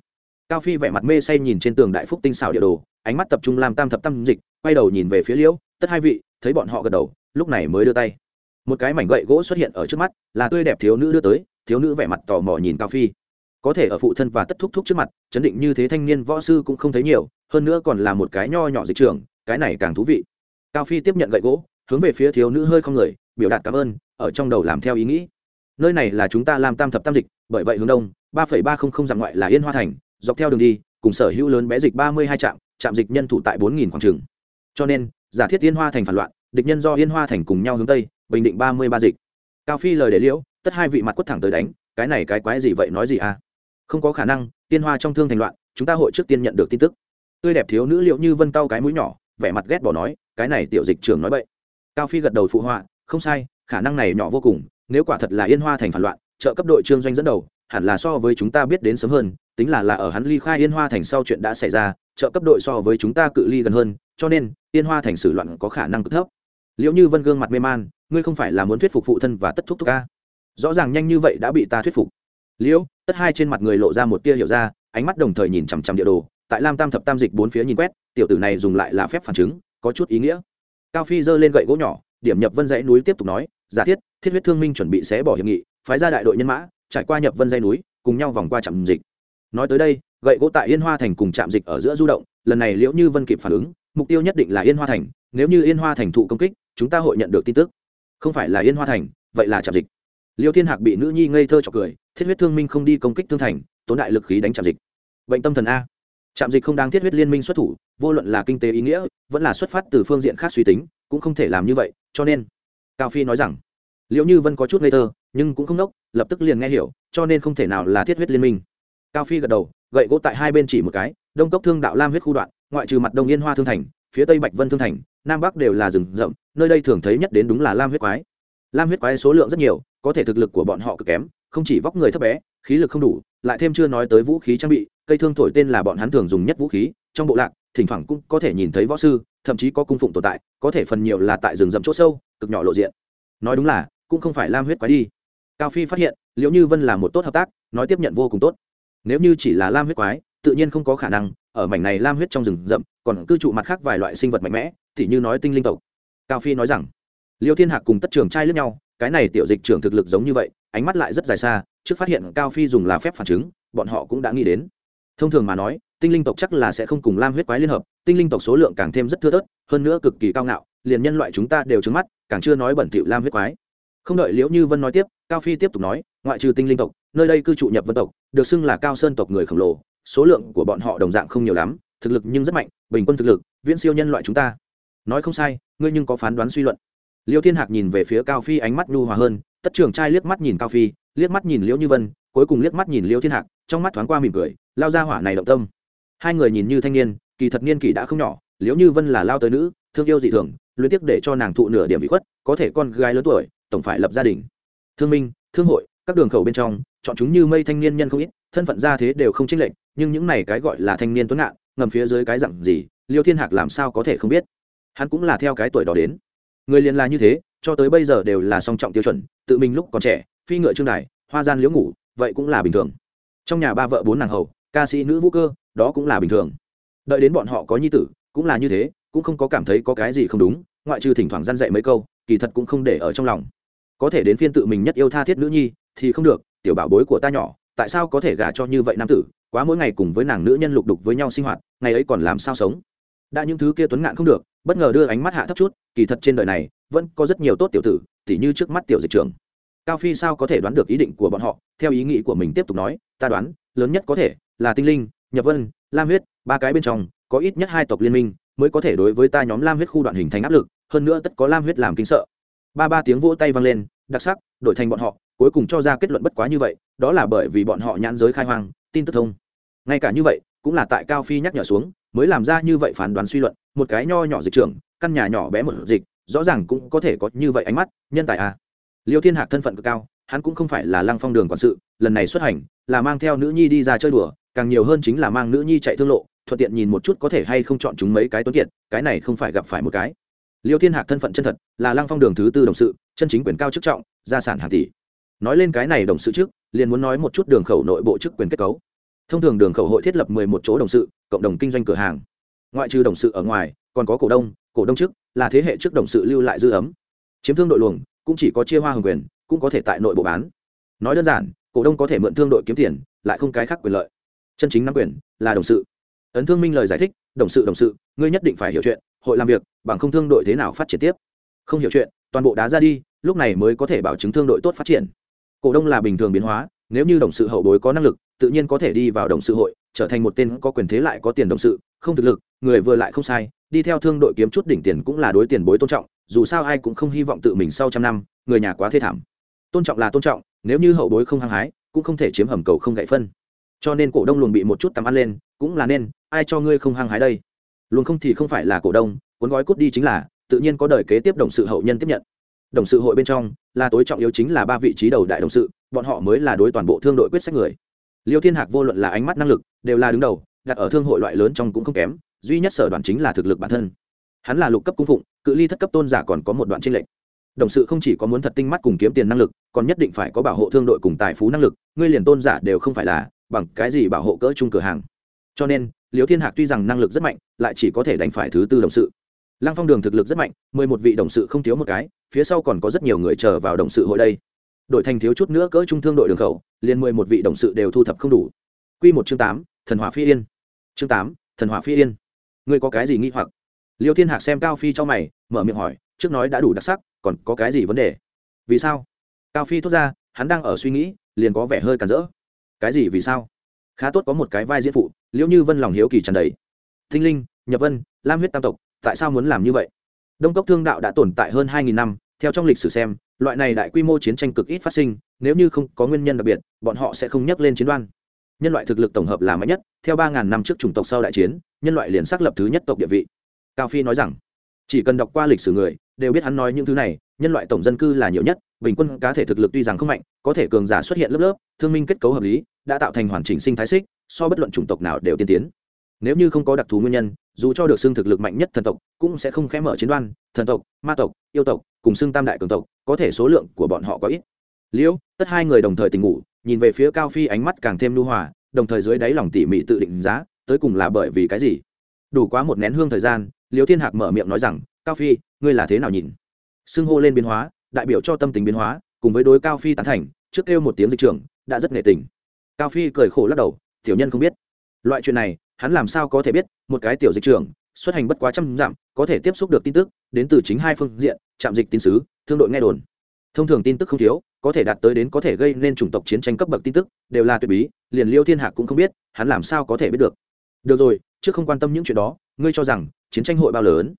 Cao phi vẻ mặt mê say nhìn trên tường đại phúc tinh xảo địa đồ, ánh mắt tập trung làm tam thập tam dịch, quay đầu nhìn về phía liễu, tất hai vị, thấy bọn họ gật đầu, lúc này mới đưa tay một cái mảnh gậy gỗ xuất hiện ở trước mắt, là tươi đẹp thiếu nữ đưa tới, thiếu nữ vẻ mặt tò mò nhìn cao phi. Có thể ở phụ thân và tất thúc thúc trước mặt, chấn định như thế thanh niên võ sư cũng không thấy nhiều, hơn nữa còn là một cái nho nhỏ dịch trường cái này càng thú vị. Cao phi tiếp nhận gậy gỗ, hướng về phía thiếu nữ hơi không người, biểu đạt cảm ơn, ở trong đầu làm theo ý nghĩ. Nơi này là chúng ta làm tam thập tam dịch, bởi vậy hướng đông, ba phẩy ba không không dặm ngoại là yên hoa thành, dọc theo đường đi, cùng sở hữu lớn bé dịch ba mươi hai trạm trạm dịch nhân thủ tại bốn nghìn khoảng trường. Cho nên, giả thiết yên hoa thành phản loạn, địch nhân do yên hoa thành cùng nhau hướng tây bình định ba mươi ba dịch. Cao phi lời để liễu, tất hai vị mặt quất thẳng tới đánh, cái này cái quái gì vậy nói gì à? Không có khả năng, tiên hoa trong thương thành loạn, chúng ta hội trước tiên nhận được tin tức. Tươi đẹp thiếu nữ liệu như vân cau cái mũi nhỏ, vẻ mặt ghét bỏ nói, cái này tiểu dịch trưởng nói bậy. cao phi gật đầu phụ họa, không sai, khả năng này nhỏ vô cùng, nếu quả thật là yên hoa thành phản loạn, trợ cấp đội trương doanh dẫn đầu, hẳn là so với chúng ta biết đến sớm hơn, tính là là ở hắn ly khai yên hoa thành sau chuyện đã xảy ra, trợ cấp đội so với chúng ta cự ly gần hơn, cho nên, yên hoa thành xử loạn có khả năng cực thấp. Liệu như vân gương mặt mê man ngươi không phải là muốn thuyết phục phụ thân và tất thúc thúc ca. Rõ ràng nhanh như vậy đã bị ta thuyết phục. Liễu, tất hai trên mặt người lộ ra một tia hiểu ra, ánh mắt đồng thời nhìn chằm chằm địa đồ. Tại lam tam thập tam dịch bốn phía nhìn quét, tiểu tử này dùng lại là phép phản chứng, có chút ý nghĩa. Cao phi giơ lên gậy gỗ nhỏ, điểm nhập vân dãy núi tiếp tục nói, giả thiết thiết huyết thương minh chuẩn bị xé bỏ hiệp nghị, phái ra đại đội nhân mã, trải qua nhập vân dãy núi, cùng nhau vòng qua trạm dịch. Nói tới đây, gậy gỗ tại yên hoa thành cùng trạm dịch ở giữa du động, lần này liễu như vân kịp phản ứng, mục tiêu nhất định là yên hoa thành, nếu như yên hoa thành thụ công kích, chúng ta hội nhận được tin tức không phải là yên hoa thành, vậy là trạm dịch. Liêu thiên hạc bị nữ nhi ngây thơ trọc cười, thiết huyết thương minh không đi công kích thương thành, tốn đại lực khí đánh trạm dịch. Bệnh tâm thần a. Trạm dịch không đang thiết huyết liên minh xuất thủ, vô luận là kinh tế ý nghĩa, vẫn là xuất phát từ phương diện khác suy tính, cũng không thể làm như vậy, cho nên, cao phi nói rằng liệu như vân có chút ngây thơ, nhưng cũng không nốc, lập tức liền nghe hiểu, cho nên không thể nào là thiết huyết liên minh. Cao phi gật đầu, gậy gỗ tại hai bên chỉ một cái, đông cốc thương đạo lam huyết khu đoạn, ngoại trừ mặt đông yên hoa thương thành phía tây bạch vân thương thành, nam bắc đều là rừng rậm, nơi đây thường thấy nhất đến đúng là lam huyết quái. Lam huyết quái số lượng rất nhiều, có thể thực lực của bọn họ cực kém, không chỉ vóc người thấp bé, khí lực không đủ, lại thêm chưa nói tới vũ khí trang bị, cây thương thổi tên là bọn hắn thường dùng nhất vũ khí, trong bộ lạc, thỉnh thoảng cũng có thể nhìn thấy võ sư, thậm chí có cung phụng tồn tại, có thể phần nhiều là tại rừng rậm chỗ sâu, cực nhỏ lộ diện. Nói đúng là, cũng không phải lam huyết quái đi. Cao phi phát hiện liệu như vân là một tốt hợp tác, nói tiếp nhận vô cùng tốt. Nếu như chỉ là lam huyết quái tự nhiên không có khả năng, ở mảnh này lam huyết trong rừng rậm, còn cư trụ mặt khác vài loại sinh vật mạnh mẽ t h như nói tinh linh tộc. Cao phi nói rằng, liêu thiên hạc cùng tất trường trai lướt nhau, cái này tiểu dịch trưởng thực lực giống như vậy, ánh mắt lại rất dài xa, trước phát hiện cao phi dùng là phép phản chứng, bọn họ cũng đã nghĩ đến. Thông thường mà nói, tinh linh tộc chắc là sẽ không cùng lam huyết quái liên hợp, tinh linh tộc số lượng càng thêm rất thưa thớt, hơn nữa cực kỳ cao ngạo, liền nhân loại chúng ta đều trứng mắt, càng chưa nói bẩn thỉu lam huyết quái. Không đợi liễu như vân nói tiếp, cao phi tiếp tục nói, ngoại trừ tinh linh tộc, nơi đây cư trụ nhập vân tộc, được xưng là cao sơn tộc người khổng lồ số lượng của bọn họ đồng dạng không nhiều lắm, thực lực nhưng rất mạnh, bình quân thực lực, viễn siêu nhân loại chúng ta. Nói không sai, ngươi nhưng có phán đoán suy luận. Liêu thiên hạc nhìn về phía cao phi ánh mắt nhu hòa hơn, tất trường trai liếc mắt nhìn cao phi, liếc mắt nhìn liễu như vân, cuối cùng liếc mắt nhìn liêu thiên hạc, trong mắt thoáng qua mỉm cười, lao ra hỏa này động tâm. Hai người nhìn như thanh niên, kỳ thật niên kỷ đã không nhỏ, liễu như vân là lao tới nữ, thương yêu dị thường, luyến tiếc để cho nàng thụ nửa điểm bị khuất, có thể con gái lớn tuổi, tổng phải lập gia đình. Thương minh, thương hội, các đường khẩu bên trong, chọn chúng như mây thanh niên nhân không ít, thân phận gia thế đều không chênh lệch nhưng những này cái gọi là thanh niên tuấn ngạn, ngầm phía dưới cái dặn gì, liêu thiên hạc làm sao có thể không biết? Hắn cũng là theo cái tuổi đó đến. Người liền là như thế, cho tới bây giờ đều là song trọng tiêu chuẩn, tự mình lúc còn trẻ, phi ngựa trương đài, hoa gian liễu ngủ, vậy cũng là bình thường. Trong nhà ba vợ bốn nàng hầu, ca sĩ nữ vũ cơ, đó cũng là bình thường. Đợi đến bọn họ có nhi tử, cũng là như thế, cũng không có cảm thấy có cái gì không đúng, ngoại trừ thỉnh thoảng gian dạy mấy câu, kỳ thật cũng không để ở trong lòng. Có thể đến phiên tự mình nhất yêu tha thiết nữ nhi, thì không được, tiểu bảo bối của ta nhỏ, tại sao có thể gả cho như vậy nam tử? Quá mỗi ngày cùng với nàng nữ nhân lục đục với nhau sinh hoạt, ngày ấy còn làm sao sống? Đã những thứ kia tuấn ngạn không được, bất ngờ đưa ánh mắt hạ thấp chút, kỳ thật trên đời này, vẫn có rất nhiều tốt tiểu tử, tỉ như trước mắt tiểu dịch trưởng. Cao phi sao có thể đoán được ý định của bọn họ? Theo ý nghĩ của mình tiếp tục nói, ta đoán, lớn nhất có thể là tinh linh nhập vân, lam huyết, ba cái bên trong, có ít nhất hai tộc liên minh mới có thể đối với ta nhóm lam huyết khu đoạn hình thành áp lực, hơn nữa tất có lam huyết làm kinh sợ. Ba ba tiếng vỗ tay vang lên, đặc sắc, đổi thành bọn họ, cuối cùng cho ra kết luận bất quá như vậy, đó là bởi vì bọn họ nhãn giới khai hoang tin tức thông. Ngay cả như vậy, cũng là tại cao phi nhắc nhở xuống, mới làm ra như vậy phán đoán suy luận, một cái nho nhỏ dịch trưởng, căn nhà nhỏ bé một dịch, rõ ràng cũng có thể có như vậy ánh mắt, nhân tài à. Liêu thiên hạc thân phận cực cao, hắn cũng không phải là lăng phong đường quản sự, lần này xuất hành, là mang theo nữ nhi đi ra chơi đùa, càng nhiều hơn chính là mang nữ nhi chạy thương lộ, thuận tiện nhìn một chút có thể hay không chọn chúng mấy cái tuấn kiệt, cái này không phải gặp phải một cái. Liêu thiên hạc thân phận chân thật, là lăng phong đường thứ tư đồng sự, chân chính quyền cao chức trọng, gia sản hàng tỷ. Nói lên cái này đồng sự trước liền muốn nói một chút đường khẩu nội bộ chức quyền kết cấu. Thông thường đường khẩu hội thiết lập mười một chỗ đồng sự, cộng đồng kinh doanh cửa hàng. Ngoại trừ đồng sự ở ngoài, còn có cổ đông cổ đông trước, là thế hệ trước đồng sự lưu lại dư ấm. Chiếm thương đội luồng, cũng chỉ có chia hoa hồng quyền, cũng có thể tại nội bộ bán. Nói đơn giản, cổ đông có thể mượn thương đội kiếm tiền, lại không cái khác quyền lợi. Chân chính nắm quyền, là đồng sự. Ấn thương minh lời giải thích, đồng sự đồng sự, ngươi nhất định phải hiểu chuyện, hội làm việc, bằng không thương đội thế nào phát triển tiếp? Không hiểu chuyện, toàn bộ đá ra đi, lúc này mới có thể bảo chứng thương đội tốt phát triển cổ đông là bình thường biến hóa, nếu như đồng sự hậu bối có năng lực, tự nhiên có thể đi vào đồng sự hội, trở thành một tên có quyền thế lại có tiền đồng sự, không thực lực, người vừa lại không sai, đi theo thương đội kiếm chút đỉnh tiền cũng là đối tiền bối tôn trọng, dù sao ai cũng không hy vọng tự mình sau trăm năm, người nhà quá thê thảm. Tôn trọng là tôn trọng, nếu như hậu bối không hăng hái, cũng không thể chiếm hầm cầu không gậy phân. Cho nên cổ đông luồng bị một chút tắm ăn lên, cũng là nên, ai cho ngươi không hăng hái đây? Luồng không thì không phải là cổ đông, cuốn gói cút đi chính là, tự nhiên có đời kế tiếp đồng sự hậu nhân tiếp nhận đồng sự hội bên trong, là tối trọng yếu chính là ba vị trí đầu đại đồng sự, bọn họ mới là đối toàn bộ thương đội quyết sách người. Liêu thiên hạc vô luận là ánh mắt năng lực, đều là đứng đầu, đặt ở thương hội loại lớn trong cũng không kém, duy nhất sở đoàn chính là thực lực bản thân. Hắn là lục cấp cung phụng, cự ly thất cấp tôn giả còn có một đoạn tranh lệch. Đồng sự không chỉ có muốn thật tinh mắt cùng kiếm tiền năng lực, còn nhất định phải có bảo hộ thương đội cùng tài phú năng lực, ngươi liền tôn giả đều không phải là, bằng cái gì bảo hộ cỡ chung cửa hàng. Cho nên, liêu thiên hạc tuy rằng năng lực rất mạnh, lại chỉ có thể đánh phải thứ tư đồng sự. Lăng phong đường thực lực rất mạnh, mười một vị đồng sự không thiếu một cái phía sau còn có rất nhiều người chờ vào đồng sự hội đây. Đội thành thiếu chút nữa cỡ trung thương đội đường khẩu, liền mười một vị đồng sự đều thu thập không đủ. Q một chương tám, thần hỏa phi yên. Chương tám, thần hỏa phi yên. Ngươi có cái gì nghi hoặc? Liêu thiên hạc xem cao phi cho mày, mở miệng hỏi, trước nói đã đủ đặc sắc, còn có cái gì vấn đề? Vì sao? Cao phi thốt ra, hắn đang ở suy nghĩ, liền có vẻ hơi cản rỡ. Cái gì vì sao? Khá tốt có một cái vai diễn phụ liễu như vân lòng hiếu kỳ trần đấy thinh linh nhập vân, lam huyết tam tộc, tại sao muốn làm như vậy? Đông cốc thương đạo đã tồn tại hơn hai nghìn năm, theo trong lịch sử xem, loại này đại quy mô chiến tranh cực ít phát sinh, nếu như không có nguyên nhân đặc biệt, bọn họ sẽ không nhắc lên chiến đoan. Nhân loại thực lực tổng hợp là mạnh nhất, theo ba ngàn năm trước chủng tộc sau đại chiến, nhân loại liền xác lập thứ nhất tộc địa vị. Cao phi nói rằng, chỉ cần đọc qua lịch sử người, đều biết hắn nói những thứ này, nhân loại tổng dân cư là nhiều nhất, bình quân cá thể thực lực tuy rằng không mạnh, có thể cường giả xuất hiện lớp lớp, thương minh kết cấu hợp lý, đã tạo thành hoàn chỉnh sinh thái xích, so bất luận chủng tộc nào đều tiên tiến. Nếu như không có đặc thù nguyên nhân, dù cho được xưng thực lực mạnh nhất thần tộc cũng sẽ không khẽ mở chiến đoan, thần tộc, ma tộc, yêu tộc, cùng xưng tam đại cường tộc, có thể số lượng của bọn họ có ít. Liễu, tất hai người đồng thời tình ngủ, nhìn về phía cao phi ánh mắt càng thêm lưu hòa, đồng thời dưới đáy lòng tỉ mỉ tự định giá, tới cùng là bởi vì cái gì? Đủ quá một nén hương thời gian, liễu thiên hạc mở miệng nói rằng, cao phi, ngươi là thế nào nhìn? Xưng hô lên biến hóa, đại biểu cho tâm tình biến hóa, cùng với đối cao phi tán thành, trước kêu một tiếng dịch trưởng, đã rất nghệ tình. Cao phi cười khổ lắc đầu, tiểu nhân không biết. Loại chuyện này, hắn làm sao có thể biết, một cái tiểu dịch trưởng xuất hành bất quá trăm dặm, có thể tiếp xúc được tin tức, đến từ chính hai phương diện, trạm dịch tín sứ, thương đội nghe đồn. Thông thường tin tức không thiếu, có thể đạt tới đến có thể gây nên chủng tộc chiến tranh cấp bậc tin tức, đều là tuyệt bí, liền liêu thiên hạc cũng không biết, hắn làm sao có thể biết được. Được rồi, trước không quan tâm những chuyện đó, ngươi cho rằng, chiến tranh hội bao lớn?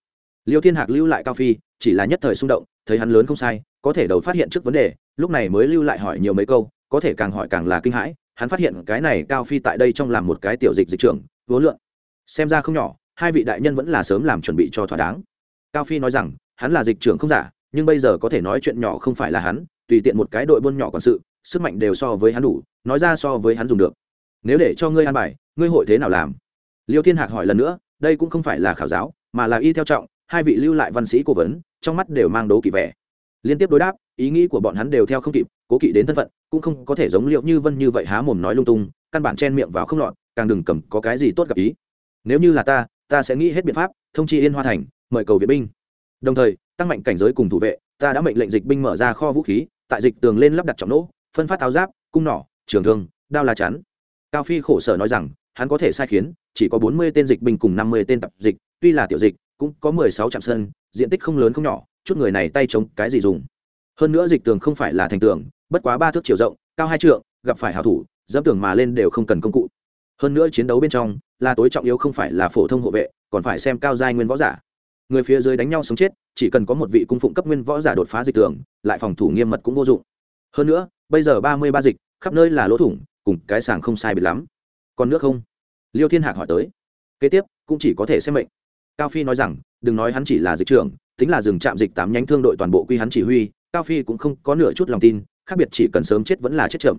Liêu thiên hạc lưu lại cao phi, chỉ là nhất thời xung động, thấy hắn lớn không sai, có thể đầu phát hiện trước vấn đề, lúc này mới lưu lại hỏi nhiều mấy câu, có thể càng hỏi càng là kinh hãi, hắn phát hiện cái này cao phi tại đây trong làm một cái tiểu dịch dịch trưởng vốn lượn xem ra không nhỏ hai vị đại nhân vẫn là sớm làm chuẩn bị cho thỏa đáng. Cao phi nói rằng, hắn là dịch trưởng không giả, nhưng bây giờ có thể nói chuyện nhỏ không phải là hắn, tùy tiện một cái đội buôn nhỏ quản sự, sức mạnh đều so với hắn đủ, nói ra so với hắn dùng được. Nếu để cho ngươi an bài, ngươi hội thế nào làm? Liêu thiên hạc hỏi lần nữa, đây cũng không phải là khảo giáo, mà là y theo trọng, hai vị lưu lại văn sĩ cố vấn, trong mắt đều mang đố kỵ vẻ. Liên tiếp đối đáp, ý nghĩ của bọn hắn đều theo không kịp, cố kỵ đến thân phận, cũng không có thể giống liệu như vân như vậy há mồm nói lung tung, căn bản chen miệng vào không lọt, càng đừng cầm có cái gì tốt gặp ý. Nếu như là ta ta sẽ nghĩ hết biện pháp, thông chi yên hoa thành, mời cầu viện binh. Đồng thời, tăng mạnh cảnh giới cùng thủ vệ, ta đã mệnh lệnh dịch binh mở ra kho vũ khí, tại dịch tường lên lắp đặt trọng nỗ, phân phát áo giáp, cung nỏ, trường thương, đao la chắn. Cao phi khổ sở nói rằng, hắn có thể sai khiến, chỉ có bốn mươi tên dịch binh cùng năm mươi tên tập dịch, tuy là tiểu dịch, cũng có mười sáu trạm sân, diện tích không lớn không nhỏ, chút người này tay chống cái gì dùng. Hơn nữa dịch tường không phải là thành tường, bất quá ba thước chiều rộng, cao hai trượng, gặp phải hảo thủ, dẫm tường mà lên đều không cần công cụ. Hơn nữa chiến đấu bên trong là tối trọng yếu không phải là phổ thông hộ vệ, còn phải xem cao giai nguyên võ giả. Người phía dưới đánh nhau sống chết, chỉ cần có một vị cung phụng cấp nguyên võ giả đột phá dịch tường, lại phòng thủ nghiêm mật cũng vô dụng. Hơn nữa, bây giờ ba mươi ba dịch, khắp nơi là lỗ thủng, cùng cái sàng không sai biệt lắm. Còn nước không? Liêu thiên hạc hỏi tới. Kế tiếp, cũng chỉ có thể xem mệnh. Cao phi nói rằng, đừng nói hắn chỉ là dịch trưởng, tính là dừng chạm dịch tám nhánh thương đội toàn bộ quy hắn chỉ huy, cao phi cũng không có nửa chút lòng tin, khác biệt chỉ cần sớm chết vẫn là chết chậm.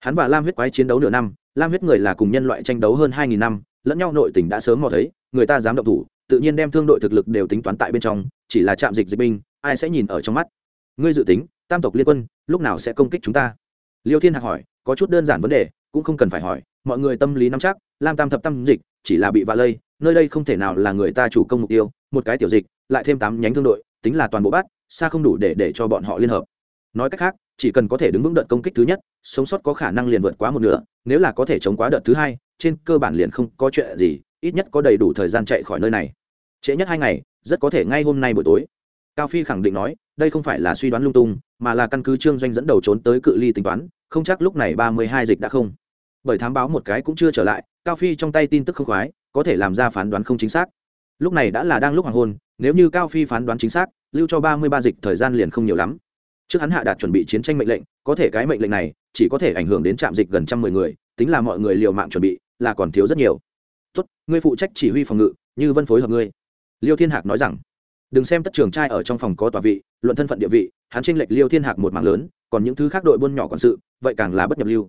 Hắn và lam huyết quái chiến đấu nửa năm, lam huyết người là cùng nhân loại tranh đấu hơn hai nghìn năm lẫn nhau nội tình đã sớm mò thấy, người ta dám động thủ, tự nhiên đem thương đội thực lực đều tính toán tại bên trong, chỉ là chạm dịch dịch binh, ai sẽ nhìn ở trong mắt. Ngươi dự tính, tam tộc liên quân, lúc nào sẽ công kích chúng ta? Liêu thiên hạc hỏi, có chút đơn giản vấn đề, cũng không cần phải hỏi, mọi người tâm lý nắm chắc, lam tam thập tam dịch, chỉ là bị vạ lây, nơi đây không thể nào là người ta chủ công mục tiêu, một cái tiểu dịch, lại thêm tám nhánh thương đội, tính là toàn bộ bắt, xa không đủ để để cho bọn họ liên hợp. Nói cách khác, chỉ cần có thể đứng vững đợt công kích thứ nhất, sống sót có khả năng liền vượt quá một nửa, nếu là có thể chống quá đợt thứ hai trên cơ bản liền không có chuyện gì, ít nhất có đầy đủ thời gian chạy khỏi nơi này. Trễ nhất hai ngày, rất có thể ngay hôm nay buổi tối. Cao phi khẳng định nói, đây không phải là suy đoán lung tung, mà là căn cứ trương doanh dẫn đầu trốn tới cự ly tính toán, không chắc lúc này ba mươi hai dịch đã không. Bởi thám báo một cái cũng chưa trở lại, cao phi trong tay tin tức không khoái, có thể làm ra phán đoán không chính xác. Lúc này đã là đang lúc hoàng hôn, nếu như cao phi phán đoán chính xác, lưu cho ba mươi ba dịch thời gian liền không nhiều lắm. Trước hắn hạ đạt chuẩn bị chiến tranh mệnh lệnh, có thể cái mệnh lệnh này chỉ có thể ảnh hưởng đến trạm dịch gần trăm mười người, tính là mọi người liều mạng chuẩn bị là còn thiếu rất nhiều. Tốt, ngươi phụ trách chỉ huy phòng ngự, như vân phối hợp ngươi. Liêu thiên hạc nói rằng, đừng xem tất trường trai ở trong phòng có tòa vị, luận thân phận địa vị, hắn tranh lệch liêu thiên hạc một mạng lớn, còn những thứ khác đội buôn nhỏ quản sự, vậy càng là bất nhập lưu.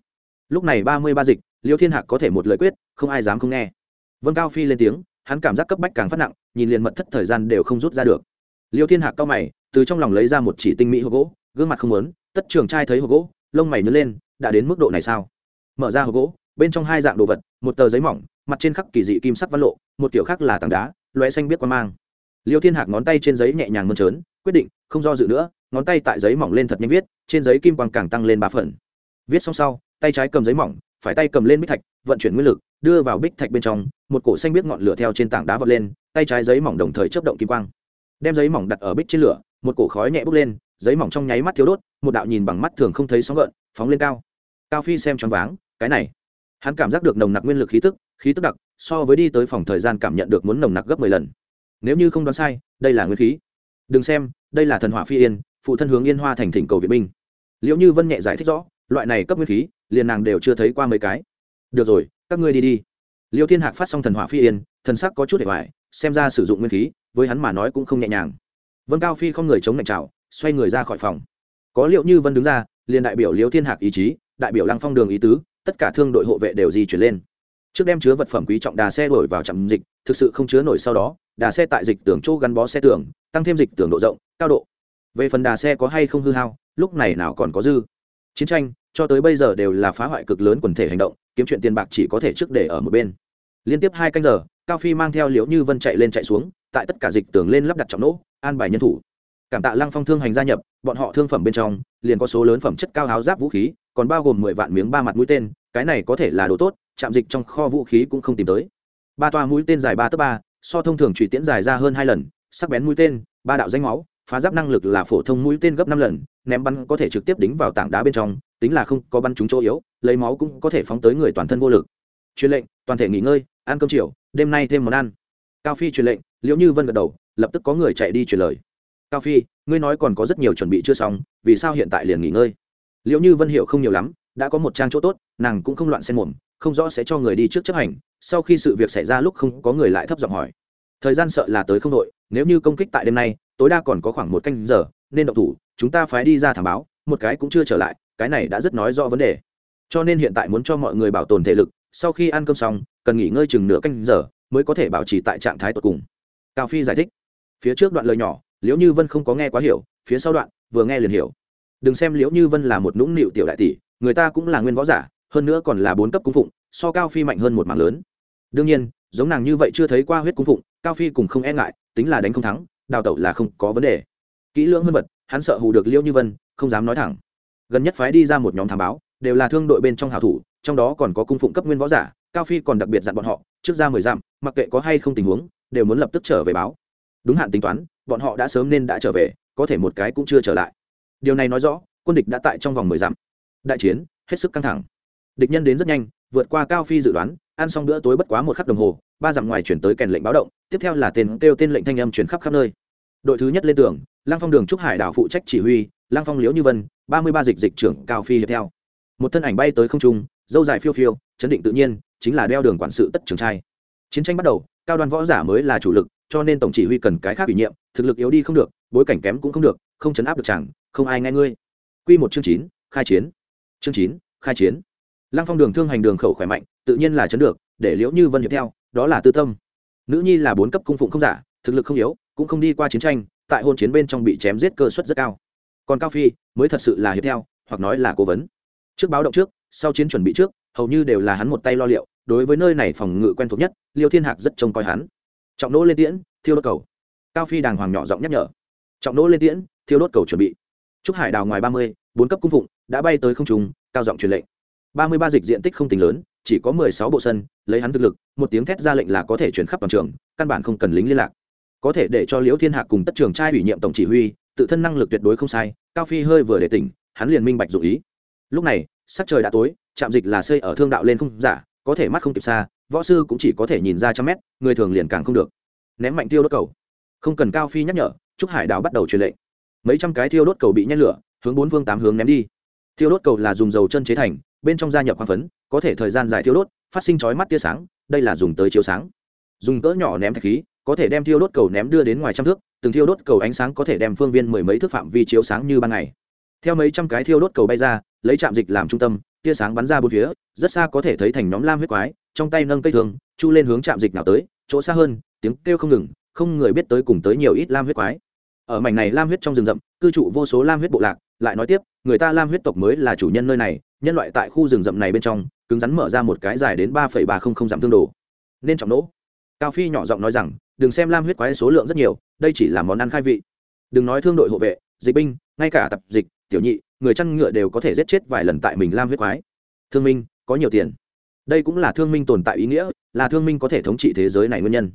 Lúc này ba mươi ba dịch, liêu thiên hạc có thể một lời quyết, không ai dám không nghe. Vân cao phi lên tiếng, hắn cảm giác cấp bách càng phát nặng, nhìn liền mật thất thời gian đều không rút ra được. Liêu thiên hạc cao mày, từ trong lòng lấy ra một chỉ tinh mỹ hộp gỗ, gương mặt không lớn tất trường trai thấy hộp gỗ, lông mày nhớ lên, đã đến mức độ này sao? Mở ra hộp gỗ bên trong hai dạng đồ vật, một tờ giấy mỏng, mặt trên khắc kỳ dị kim sắc văn lộ, một kiểu khác là tảng đá loé xanh biết quan mang. Liêu thiên hạc ngón tay trên giấy nhẹ nhàng mơn trớn, quyết định, không do dự nữa, ngón tay tại giấy mỏng lên thật nhanh viết, trên giấy kim quang càng tăng lên ba phần. Viết xong sau, tay trái cầm giấy mỏng, phải tay cầm lên bích thạch, vận chuyển nguyên lực, đưa vào bích thạch bên trong, một cổ xanh biết ngọn lửa theo trên tảng đá vọt lên, tay trái giấy mỏng đồng thời chấp động kim quang. Đem giấy mỏng đặt ở bích trên lửa, một cổ khói nhẹ bốc lên, giấy mỏng trong nháy mắt thiếu đốt, một đạo nhìn bằng mắt thường không thấy sóng gợn, phóng lên cao. Cao phi xem choáng váng, cái này hắn cảm giác được nồng nặc nguyên lực khí tức khí tức đặc, so với đi tới phòng thời gian cảm nhận được muốn nồng nặc gấp mười lần. Nếu như không đoán sai, đây là nguyên khí. Đừng xem, đây là thần hỏa phi yên, phụ thân hướng yên hoa thành thỉnh cầu viện binh. Liệu như vân nhẹ giải thích rõ, loại này cấp nguyên khí, liền nàng đều chưa thấy qua mấy cái. Được rồi, các ngươi đi đi. Liêu thiên hạc phát xong thần hỏa phi yên, thần sắc có chút để hoài xem ra sử dụng nguyên khí, với hắn mà nói cũng không nhẹ nhàng. Vân cao phi không người chống lạnh trào xoay người ra khỏi phòng. Có liệu như vân đứng ra, liền đại biểu liêu thiên hạc ý chí, đại biểu lăng phong đường ý tứ tất cả thương đội hộ vệ đều di chuyển lên. Trước đem chứa vật phẩm quý trọng đà xe đổi vào trạm dịch, thực sự không chứa nổi sau đó, đà xe tại dịch tường chỗ gắn bó xe tường, tăng thêm dịch tường độ rộng, cao độ. Về phần đà xe có hay không hư hao, lúc này nào còn có dư. Chiến tranh, cho tới bây giờ đều là phá hoại cực lớn quần thể hành động, kiếm chuyện tiền bạc chỉ có thể trước để ở một bên. Liên tiếp hai canh giờ, cao phi mang theo liễu như vân chạy lên chạy xuống, tại tất cả dịch tường lên lắp đặt trọng nỗ, an bài nhân thủ cảm tạ lăng phong thương hành gia nhập, bọn họ thương phẩm bên trong, liền có số lớn phẩm chất cao áo giáp vũ khí, còn bao gồm mười vạn miếng ba mặt mũi tên, cái này có thể là đồ tốt chạm dịch trong kho vũ khí cũng không tìm tới. Ba toa mũi tên dài ba tấc ba, so thông thường trụy tiễn dài ra hơn hai lần, sắc bén mũi tên, ba đạo danh máu, phá giáp năng lực là phổ thông mũi tên gấp năm lần, ném bắn có thể trực tiếp đính vào tảng đá bên trong, tính là không có bắn trúng chỗ yếu, lấy máu cũng có thể phóng tới người toàn thân vô lực. Truyền lệnh, toàn thể nghỉ ngơi, ăn cơm chiều, đêm nay thêm món ăn. Cao phi truyền lệnh, liễu như vân gật đầu, lập tức có người chạy đi truyền lời cao phi, ngươi nói còn có rất nhiều chuẩn bị chưa xong, vì sao hiện tại liền nghỉ ngơi? Liệu như vân hiểu không nhiều lắm, đã có một trang chỗ tốt, nàng cũng không loạn xen mồm, không rõ sẽ cho người đi trước chấp hành, sau khi sự việc xảy ra lúc không có người lại thấp giọng hỏi. Thời gian sợ là tới không đội, nếu như công kích tại đêm nay, tối đa còn có khoảng một canh giờ, nên động thủ, chúng ta phải đi ra thảm báo, một cái cũng chưa trở lại, cái này đã rất nói rõ vấn đề. Cho nên hiện tại muốn cho mọi người bảo tồn thể lực, sau khi ăn cơm xong, cần nghỉ ngơi chừng nửa canh giờ, mới có thể bảo trì tại trạng thái tột cùng. Cao phi giải thích. Phía trước đoạn lời nhỏ liễu như vân không có nghe quá hiểu, phía sau đoạn, vừa nghe liền hiểu. Đừng xem liễu như vân là một nũng nịu tiểu đại tỷ, người ta cũng là nguyên võ giả, hơn nữa còn là bốn cấp cung phụng, so cao phi mạnh hơn một mạng lớn. Đương nhiên, giống nàng như vậy chưa thấy qua huyết cung phụng, cao phi cùng không e ngại, tính là đánh không thắng, đào tẩu là không có vấn đề. Kỹ lưỡng hơn vật, hắn sợ hù được liễu như vân, không dám nói thẳng. Gần nhất phái đi ra một nhóm thám báo, đều là thương đội bên trong hảo thủ, trong đó còn có cung phụng cấp nguyên võ giả, cao phi còn đặc biệt dặn bọn họ, trước ra mười dặm, mặc kệ có hay không tình huống, đều muốn lập tức trở về báo. Đúng hạn tính toán bọn họ đã sớm nên đã trở về, có thể một cái cũng chưa trở lại. Điều này nói rõ, quân địch đã tại trong vòng mười dặm. Đại chiến, hết sức căng thẳng. Địch nhân đến rất nhanh, vượt qua cao phi dự đoán, ăn xong bữa tối bất quá một khắc đồng hồ, ba dặm ngoài chuyển tới kèn lệnh báo động, tiếp theo là tên kêu tên lệnh thanh âm chuyển khắp khắp nơi. Đội thứ nhất lên tường lang phong đường trúc hải đảo phụ trách chỉ huy lang phong liễu như vân, ba mươi ba dịch dịch trưởng cao phi hiệp theo. Một thân ảnh bay tới không trung, dâu dài phiêu phiêu, chấn định tự nhiên, chính là đeo đường quản sự tất trường trai. Chiến tranh bắt đầu, cao đoàn võ giả mới là chủ lực cho nên tổng chỉ huy cần cái khác ủy nhiệm, thực lực yếu đi không được, bối cảnh kém cũng không được, không chấn áp được chẳng, không ai nghe ngươi. Quy một chương chín, khai chiến. Chương chín, khai chiến. Lăng phong đường thương hành đường khẩu khỏe mạnh, tự nhiên là chấn được, để liễu như vân hiệp theo, đó là tư tâm. Nữ nhi là bốn cấp cung phụng không giả, thực lực không yếu, cũng không đi qua chiến tranh, tại hôn chiến bên trong bị chém giết cơ suất rất cao. Còn cao phi mới thật sự là hiệp theo, hoặc nói là cố vấn. Trước báo động trước, sau chiến chuẩn bị trước, hầu như đều là hắn một tay lo liệu, đối với nơi này phòng ngự quen thuộc nhất, liêu thiên hạc rất trông coi hắn trọng nỗ lên tiễn, thiêu đốt cầu. Cao phi đàng hoàng nhỏ giọng nhắc nhở. Trọng nỗ lên tiễn, thiêu đốt cầu chuẩn bị. Trúc hải đào ngoài ba mươi, bốn cấp cung phụng, đã bay tới không trùng cao giọng truyền lệnh. Ba mươi ba dịch diện tích không tính lớn, chỉ có mười sáu bộ sân, lấy hắn thực lực, một tiếng thét ra lệnh là có thể chuyển khắp toàn trường, căn bản không cần lính liên lạc. Có thể để cho liễu thiên hạ cùng tất trường trai ủy nhiệm tổng chỉ huy, tự thân năng lực tuyệt đối không sai, cao phi hơi vừa để tỉnh, hắn liền minh bạch dụ ý. Lúc này, sắc trời đã tối, trạm dịch là xây ở thương đạo lên không giả, có thể mắt không kịp xa võ sư cũng chỉ có thể nhìn ra trăm mét, người thường liền càng không được. Ném mạnh tiêu đốt cầu. Không cần cao phi nhắc nhở, trúc hải đào bắt đầu truyền lệnh. Mấy trăm cái thiêu đốt cầu bị nhét lửa, hướng bốn phương tám hướng ném đi. Thiêu đốt cầu là dùng dầu chân chế thành, bên trong gia nhập khoáng phấn, có thể thời gian dài thiêu đốt, phát sinh chói mắt tia sáng, đây là dùng tới chiếu sáng. Dùng cỡ nhỏ ném thạch khí, có thể đem thiêu đốt cầu ném đưa đến ngoài trăm thước, từng thiêu đốt cầu ánh sáng có thể đem phương viên mười mấy thước phạm vi chiếu sáng như ban ngày. Theo mấy trăm cái thiêu đốt cầu bay ra, lấy trạm dịch làm trung tâm tia sáng bắn ra bốn phía, rất xa có thể thấy thành nhóm lam huyết quái, trong tay nâng cây thường, chu lên hướng trạm dịch nào tới, chỗ xa hơn, tiếng kêu không ngừng, không người biết tới cùng tới nhiều ít lam huyết quái. Ở mảnh này lam huyết trong rừng rậm, cư trụ vô số lam huyết bộ lạc, lại nói tiếp, người ta lam huyết tộc mới là chủ nhân nơi này, nhân loại tại khu rừng rậm này bên trong, cứng rắn mở ra một cái dài đến ba ba không không dặm tương đồ. Nên trọng nỗ cao phi nhỏ giọng nói rằng, đừng xem lam huyết quái số lượng rất nhiều, đây chỉ là món ăn khai vị. Đừng nói thương đội hộ vệ, dịch binh, ngay cả tập dịch, tiểu nhị người chăn ngựa đều có thể giết chết vài lần tại mình lam huyết quái. Thương minh, có nhiều tiền. Đây cũng là thương minh tồn tại ý nghĩa, là thương minh có thể thống trị thế giới này nguyên nhân.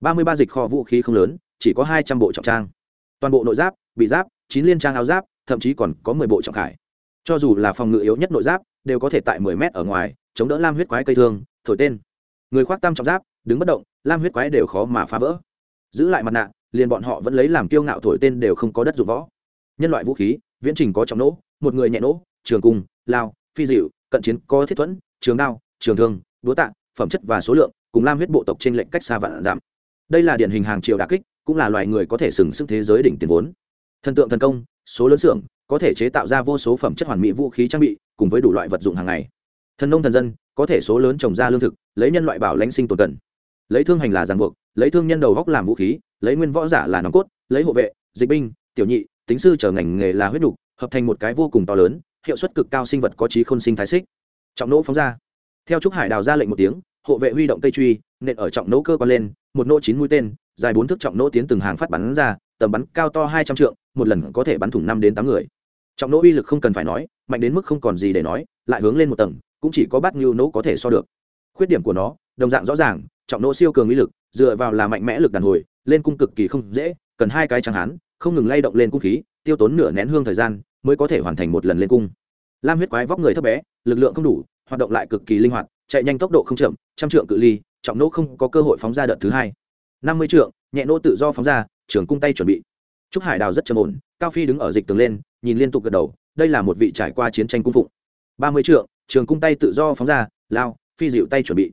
Ba mươi ba dịch kho vũ khí không lớn, chỉ có hai trăm bộ trọng trang. Toàn bộ nội giáp, bị giáp, chín liên trang áo giáp, thậm chí còn có mười bộ trọng khải. Cho dù là phòng ngự yếu nhất nội giáp, đều có thể tại mười mét ở ngoài, chống đỡ lam huyết quái cây thương, thổi tên. Người khoác tam trọng giáp, đứng bất động, lam huyết quái đều khó mà phá vỡ. Giữ lại mặt nạ, liền bọn họ vẫn lấy làm kiêu ngạo thổi tên đều không có đất dụng võ. Nhân loại vũ khí viễn trình có trọng nỗ, một người nhẹ nỗ, trường cung, lao, phi dịu, cận chiến có thiết thuẫn, trường đao, trường thương đúa tạ, phẩm chất và số lượng, cùng lam huyết bộ tộc trên lệnh cách xa vạn giảm. Đây là điển hình hàng triệu đà kích, cũng là loài người có thể sừng sức thế giới đỉnh tiền vốn. Thần tượng thần công, số lớn xưởng, có thể chế tạo ra vô số phẩm chất hoàn mỹ vũ khí trang bị, cùng với đủ loại vật dụng hàng ngày. Thần nông thần dân, có thể số lớn trồng ra lương thực, lấy nhân loại bảo lãnh sinh tồn cần. Lấy thương hành là ràng buộc, lấy thương nhân đầu góc làm vũ khí, lấy nguyên võ giả là nòng cốt, lấy hộ vệ, dịch binh, tiểu nhị tính sư trở ngành nghề là huyết đục, hợp thành một cái vô cùng to lớn, hiệu suất cực cao sinh vật có trí khôn sinh thái xích. Trọng nỗ phóng ra. Theo trúc hải đào ra lệnh một tiếng, hộ vệ huy động cây truy, nện ở trọng nỗ cơ quan lên, một nỗ chín mũi tên, dài bốn thước trọng nỗ tiến từng hàng phát bắn ra, tầm bắn cao to hai trăm trượng, một lần có thể bắn thủng năm đến tám người. Trọng nỗ uy lực không cần phải nói, mạnh đến mức không còn gì để nói, lại hướng lên một tầng, cũng chỉ có bát ngưu nỗ có thể so được. Khuyết điểm của nó, đồng dạng rõ ràng, trọng nỗ siêu cường uy lực, dựa vào là mạnh mẽ lực đàn hồi, lên cung cực kỳ không dễ, cần hai cái chẳng hán không ngừng lay động lên cung khí, tiêu tốn nửa nén hương thời gian, mới có thể hoàn thành một lần lên cung. Lam huyết quái vóc người thấp bé, lực lượng không đủ, hoạt động lại cực kỳ linh hoạt, chạy nhanh tốc độ không chậm, trăm trượng cự ly, trọng nỗ không có cơ hội phóng ra đợt thứ hai. Năm mươi trượng, nhẹ nỗ tự do phóng ra, trường cung tay chuẩn bị. Trúc hải đào rất trầm ổn, cao phi đứng ở dịch tường lên, nhìn liên tục gật đầu, đây là một vị trải qua chiến tranh cung phụng. Ba mươi trượng, trường cung tay tự do phóng ra, lao, phi dịu tay chuẩn bị.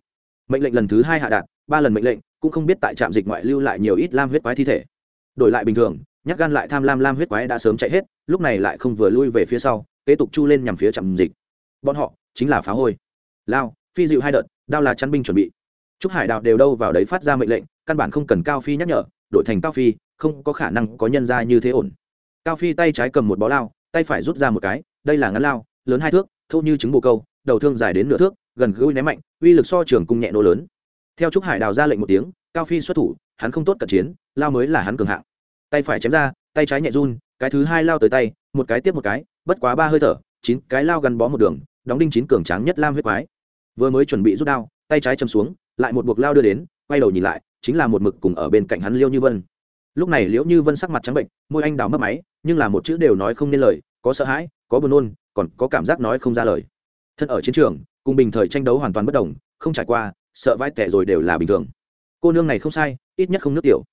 Mệnh lệnh lần thứ hai hạ đạt, ba lần mệnh lệnh, cũng không biết tại trạm dịch ngoại lưu lại nhiều ít lam huyết quái thi thể. Đổi lại bình thường nhắc gan lại tham lam lam huyết quái đã sớm chạy hết, lúc này lại không vừa lui về phía sau, kế tục chu lên nhằm phía trạm dịch. Bọn họ chính là phá hôi. Lao, phi dịu hai đợt, đao là chắn binh chuẩn bị. Trúc hải đạo đều đâu vào đấy phát ra mệnh lệnh, căn bản không cần cao phi nhắc nhở, đổi thành cao phi, không có khả năng có nhân ra như thế ổn. Cao phi tay trái cầm một bó lao, tay phải rút ra một cái, đây là ngắn lao, lớn hai thước thâu như trứng bồ câu, đầu thương dài đến nửa thước, gần gũi ném mạnh, uy lực so trường cung nhẹ nỗ lớn. Theo trúc hải đào ra lệnh một tiếng, cao phi xuất thủ, hắn không tốt cận chiến, lao mới là hắn cường hạng tay phải chém ra, tay trái nhẹ run, cái thứ hai lao tới tay, một cái tiếp một cái, bất quá ba hơi thở, chín cái lao gắn bó một đường, đóng đinh chín cường tráng nhất lam huyết quái. Vừa mới chuẩn bị rút đao, tay trái châm xuống, lại một buộc lao đưa đến, quay đầu nhìn lại, chính là một mực cùng ở bên cạnh hắn liêu như vân. Lúc này liễu như vân sắc mặt trắng bệnh, môi anh đào mất máy, nhưng là một chữ đều nói không nên lời, có sợ hãi, có buồn nôn, còn có cảm giác nói không ra lời. Thân ở chiến trường, cùng bình thời tranh đấu hoàn toàn bất đồng, không trải qua, sợ vãi tẻ rồi đều là bình thường. Cô nương này không sai, ít nhất không nước tiểu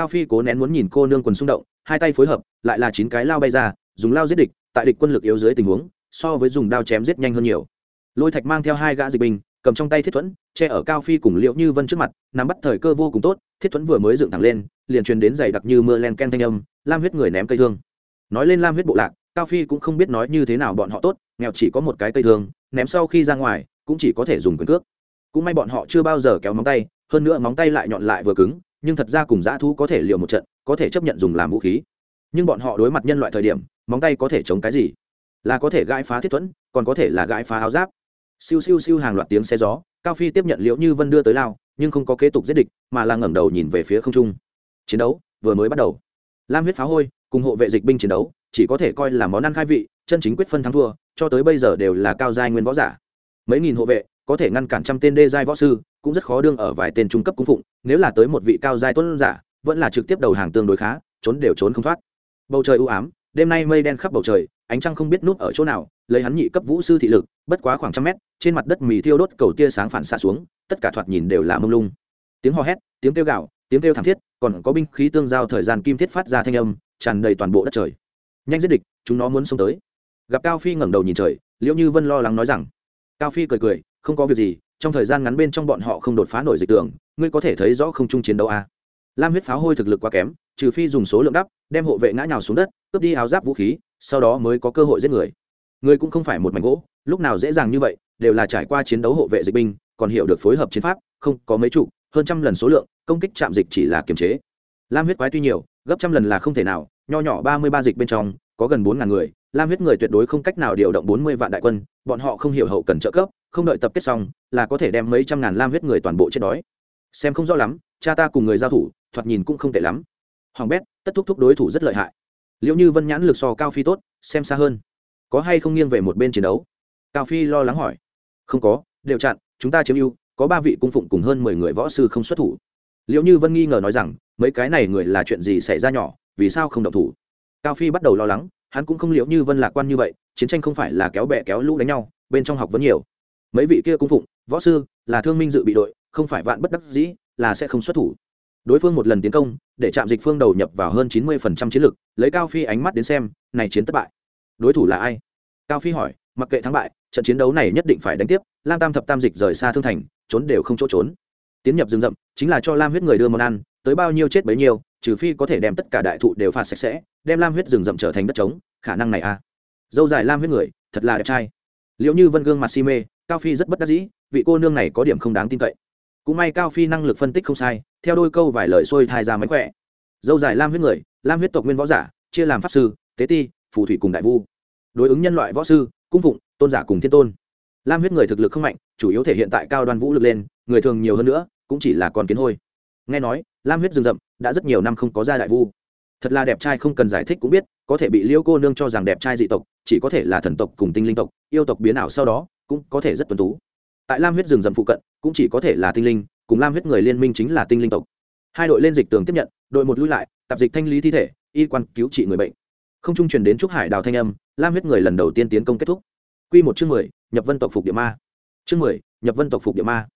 cao phi cố nén muốn nhìn cô nương quần xung động, hai tay phối hợp, lại là chín cái lao bay ra, dùng lao giết địch, tại địch quân lực yếu dưới tình huống, so với dùng đao chém giết nhanh hơn nhiều. Lôi thạch mang theo hai gã dịch binh, cầm trong tay thiết thuẫn, che ở cao phi cùng liệu như vân trước mặt, nắm bắt thời cơ vô cùng tốt, thiết thuẫn vừa mới dựng thẳng lên, liền truyền đến dày đặc như mưa len ken thanh âm, lam huyết người ném cây thương. Nói lên lam huyết bộ lạc, cao phi cũng không biết nói như thế nào bọn họ tốt, nghèo chỉ có một cái cây thương, ném sau khi ra ngoài, cũng chỉ có thể dùng quyền cước. Cũng may bọn họ chưa bao giờ kéo móng tay, hơn nữa móng tay lại nhọn lại vừa cứng nhưng thật ra cùng dã thú có thể liều một trận, có thể chấp nhận dùng làm vũ khí. Nhưng bọn họ đối mặt nhân loại thời điểm, móng tay có thể chống cái gì? Là có thể gãi phá thiết thuẫn, còn có thể là gãi phá áo giáp. Siêu siêu siêu hàng loạt tiếng xe gió, cao phi tiếp nhận liễu như vân đưa tới lao, nhưng không có kế tục giết địch, mà là ngẩng đầu nhìn về phía không trung. Chiến đấu vừa mới bắt đầu. Lam huyết phá hôi, cùng hộ vệ dịch binh chiến đấu, chỉ có thể coi là món ăn khai vị, chân chính quyết phân thắng thua, cho tới bây giờ đều là cao giai nguyên võ giả. Mấy nghìn hộ vệ, có thể ngăn cản trăm tên đê giai võ sư cũng rất khó đương ở vài tên trung cấp cung phụng, nếu là tới một vị cao giai tuấn giả, vẫn là trực tiếp đầu hàng tương đối khá, trốn đều trốn không thoát. Bầu trời u ám, đêm nay mây đen khắp bầu trời, ánh trăng không biết núp ở chỗ nào, lấy hắn nhị cấp vũ sư thị lực, bất quá khoảng trăm mét, trên mặt đất mì thiêu đốt cầu tia sáng phản xạ xuống, tất cả thoạt nhìn đều là mông lung. Tiếng hò hét, tiếng kêu gạo tiếng kêu thảm thiết, còn có binh khí tương giao thời gian kim thiết phát ra thanh âm, tràn đầy toàn bộ đất trời. Nhanh giết địch, chúng nó muốn xông tới. Gặp cao phi ngẩng đầu nhìn trời, liễu như vân lo lắng nói rằng, cao phi cười cười, không có việc gì trong thời gian ngắn bên trong bọn họ không đột phá nổi dịch tường, ngươi có thể thấy rõ không chung chiến đấu à. lam huyết pháo hôi thực lực quá kém, trừ phi dùng số lượng đắp, đem hộ vệ ngã nhào xuống đất, cướp đi áo giáp vũ khí, sau đó mới có cơ hội giết người người cũng không phải một mảnh gỗ, lúc nào dễ dàng như vậy, đều là trải qua chiến đấu hộ vệ dịch binh, còn hiểu được phối hợp chiến pháp, không có mấy chủ, hơn trăm lần số lượng, công kích chạm dịch chỉ là kiềm chế lam huyết quái tuy nhiều, gấp trăm lần là không thể nào, nho nhỏ ba mươi ba dịch bên trong, có gần bốn ngàn người, lam huyết người tuyệt đối không cách nào điều động bốn mươi vạn đại quân, bọn họ không hiểu hậu cần trợ cấp không đợi tập kết xong, là có thể đem mấy trăm ngàn lam huyết người toàn bộ chết đói. Xem không rõ lắm, cha ta cùng người giao thủ, thoạt nhìn cũng không tệ lắm. Hoàng bét, tất thúc thúc đối thủ rất lợi hại. Liệu như vân nhãn lực so cao phi tốt, xem xa hơn. Có hay không nghiêng về một bên chiến đấu? Cao phi lo lắng hỏi. Không có, đều chặn, chúng ta chiếm ưu, có ba vị cung phụng cùng hơn mười người võ sư không xuất thủ. Liệu như vân nghi ngờ nói rằng, mấy cái này người là chuyện gì xảy ra nhỏ, vì sao không động thủ? Cao phi bắt đầu lo lắng, hắn cũng không liệu như vân lạc quan như vậy, chiến tranh không phải là kéo bè kéo lũ đánh nhau, bên trong học vẫn nhiều mấy vị kia cung phụng, võ sư, là thương minh dự bị đội, không phải vạn bất đắc dĩ, là sẽ không xuất thủ. Đối phương một lần tiến công, để chạm dịch phương đầu nhập vào hơn chín mươi chiến lược lấy cao phi ánh mắt đến xem, này chiến thất bại. Đối thủ là ai? Cao phi hỏi, mặc kệ thắng bại, trận chiến đấu này nhất định phải đánh tiếp, lam tam thập tam dịch rời xa thương thành, trốn đều không chỗ trốn. Tiến nhập rừng rậm, chính là cho lam huyết người đưa món ăn, tới bao nhiêu chết bấy nhiêu, trừ phi có thể đem tất cả đại thụ đều phạt sạch sẽ, đem lam huyết rừng rậm trở thành đất trống, khả năng này à. Dâu dài lam huyết người, thật là đẹp trai. Liệu như vân gương mặt si mê cao phi rất bất đắc dĩ, vị cô nương này có điểm không đáng tin cậy. Cũng may cao phi năng lực phân tích không sai, theo đôi câu vài lời xôi thai ra mánh khỏe. Dâu dài lam huyết người, lam huyết tộc nguyên võ giả, chia làm pháp sư, tế ti, phù thủy cùng đại vu. Đối ứng nhân loại võ sư, cung phụng, tôn giả cùng thiên tôn. Lam huyết người thực lực không mạnh, chủ yếu thể hiện tại cao đoan vũ lực lên, người thường nhiều hơn nữa, cũng chỉ là con kiến hôi. Nghe nói, lam huyết rừng rậm, đã rất nhiều năm không có ra đại vu. Thật là đẹp trai không cần giải thích cũng biết, có thể bị liêu cô nương cho rằng đẹp trai dị tộc, chỉ có thể là thần tộc cùng tinh linh tộc, yêu tộc biến ảo sau đó cũng có thể rất tuân tú. Tại lam huyết rừng rậm phụ cận, cũng chỉ có thể là tinh linh, cùng lam huyết người liên minh chính là tinh linh tộc. Hai đội lên dịch tường tiếp nhận, đội một lui lại tạp dịch thanh lý thi thể, y quan cứu trị người bệnh. Không trung truyền đến trúc hải đào thanh âm, lam huyết người lần đầu tiên tiến công kết thúc. Q một chương mười, nhập vân tộc phục địa ma. Chương mười, nhập vân tộc phục địa ma.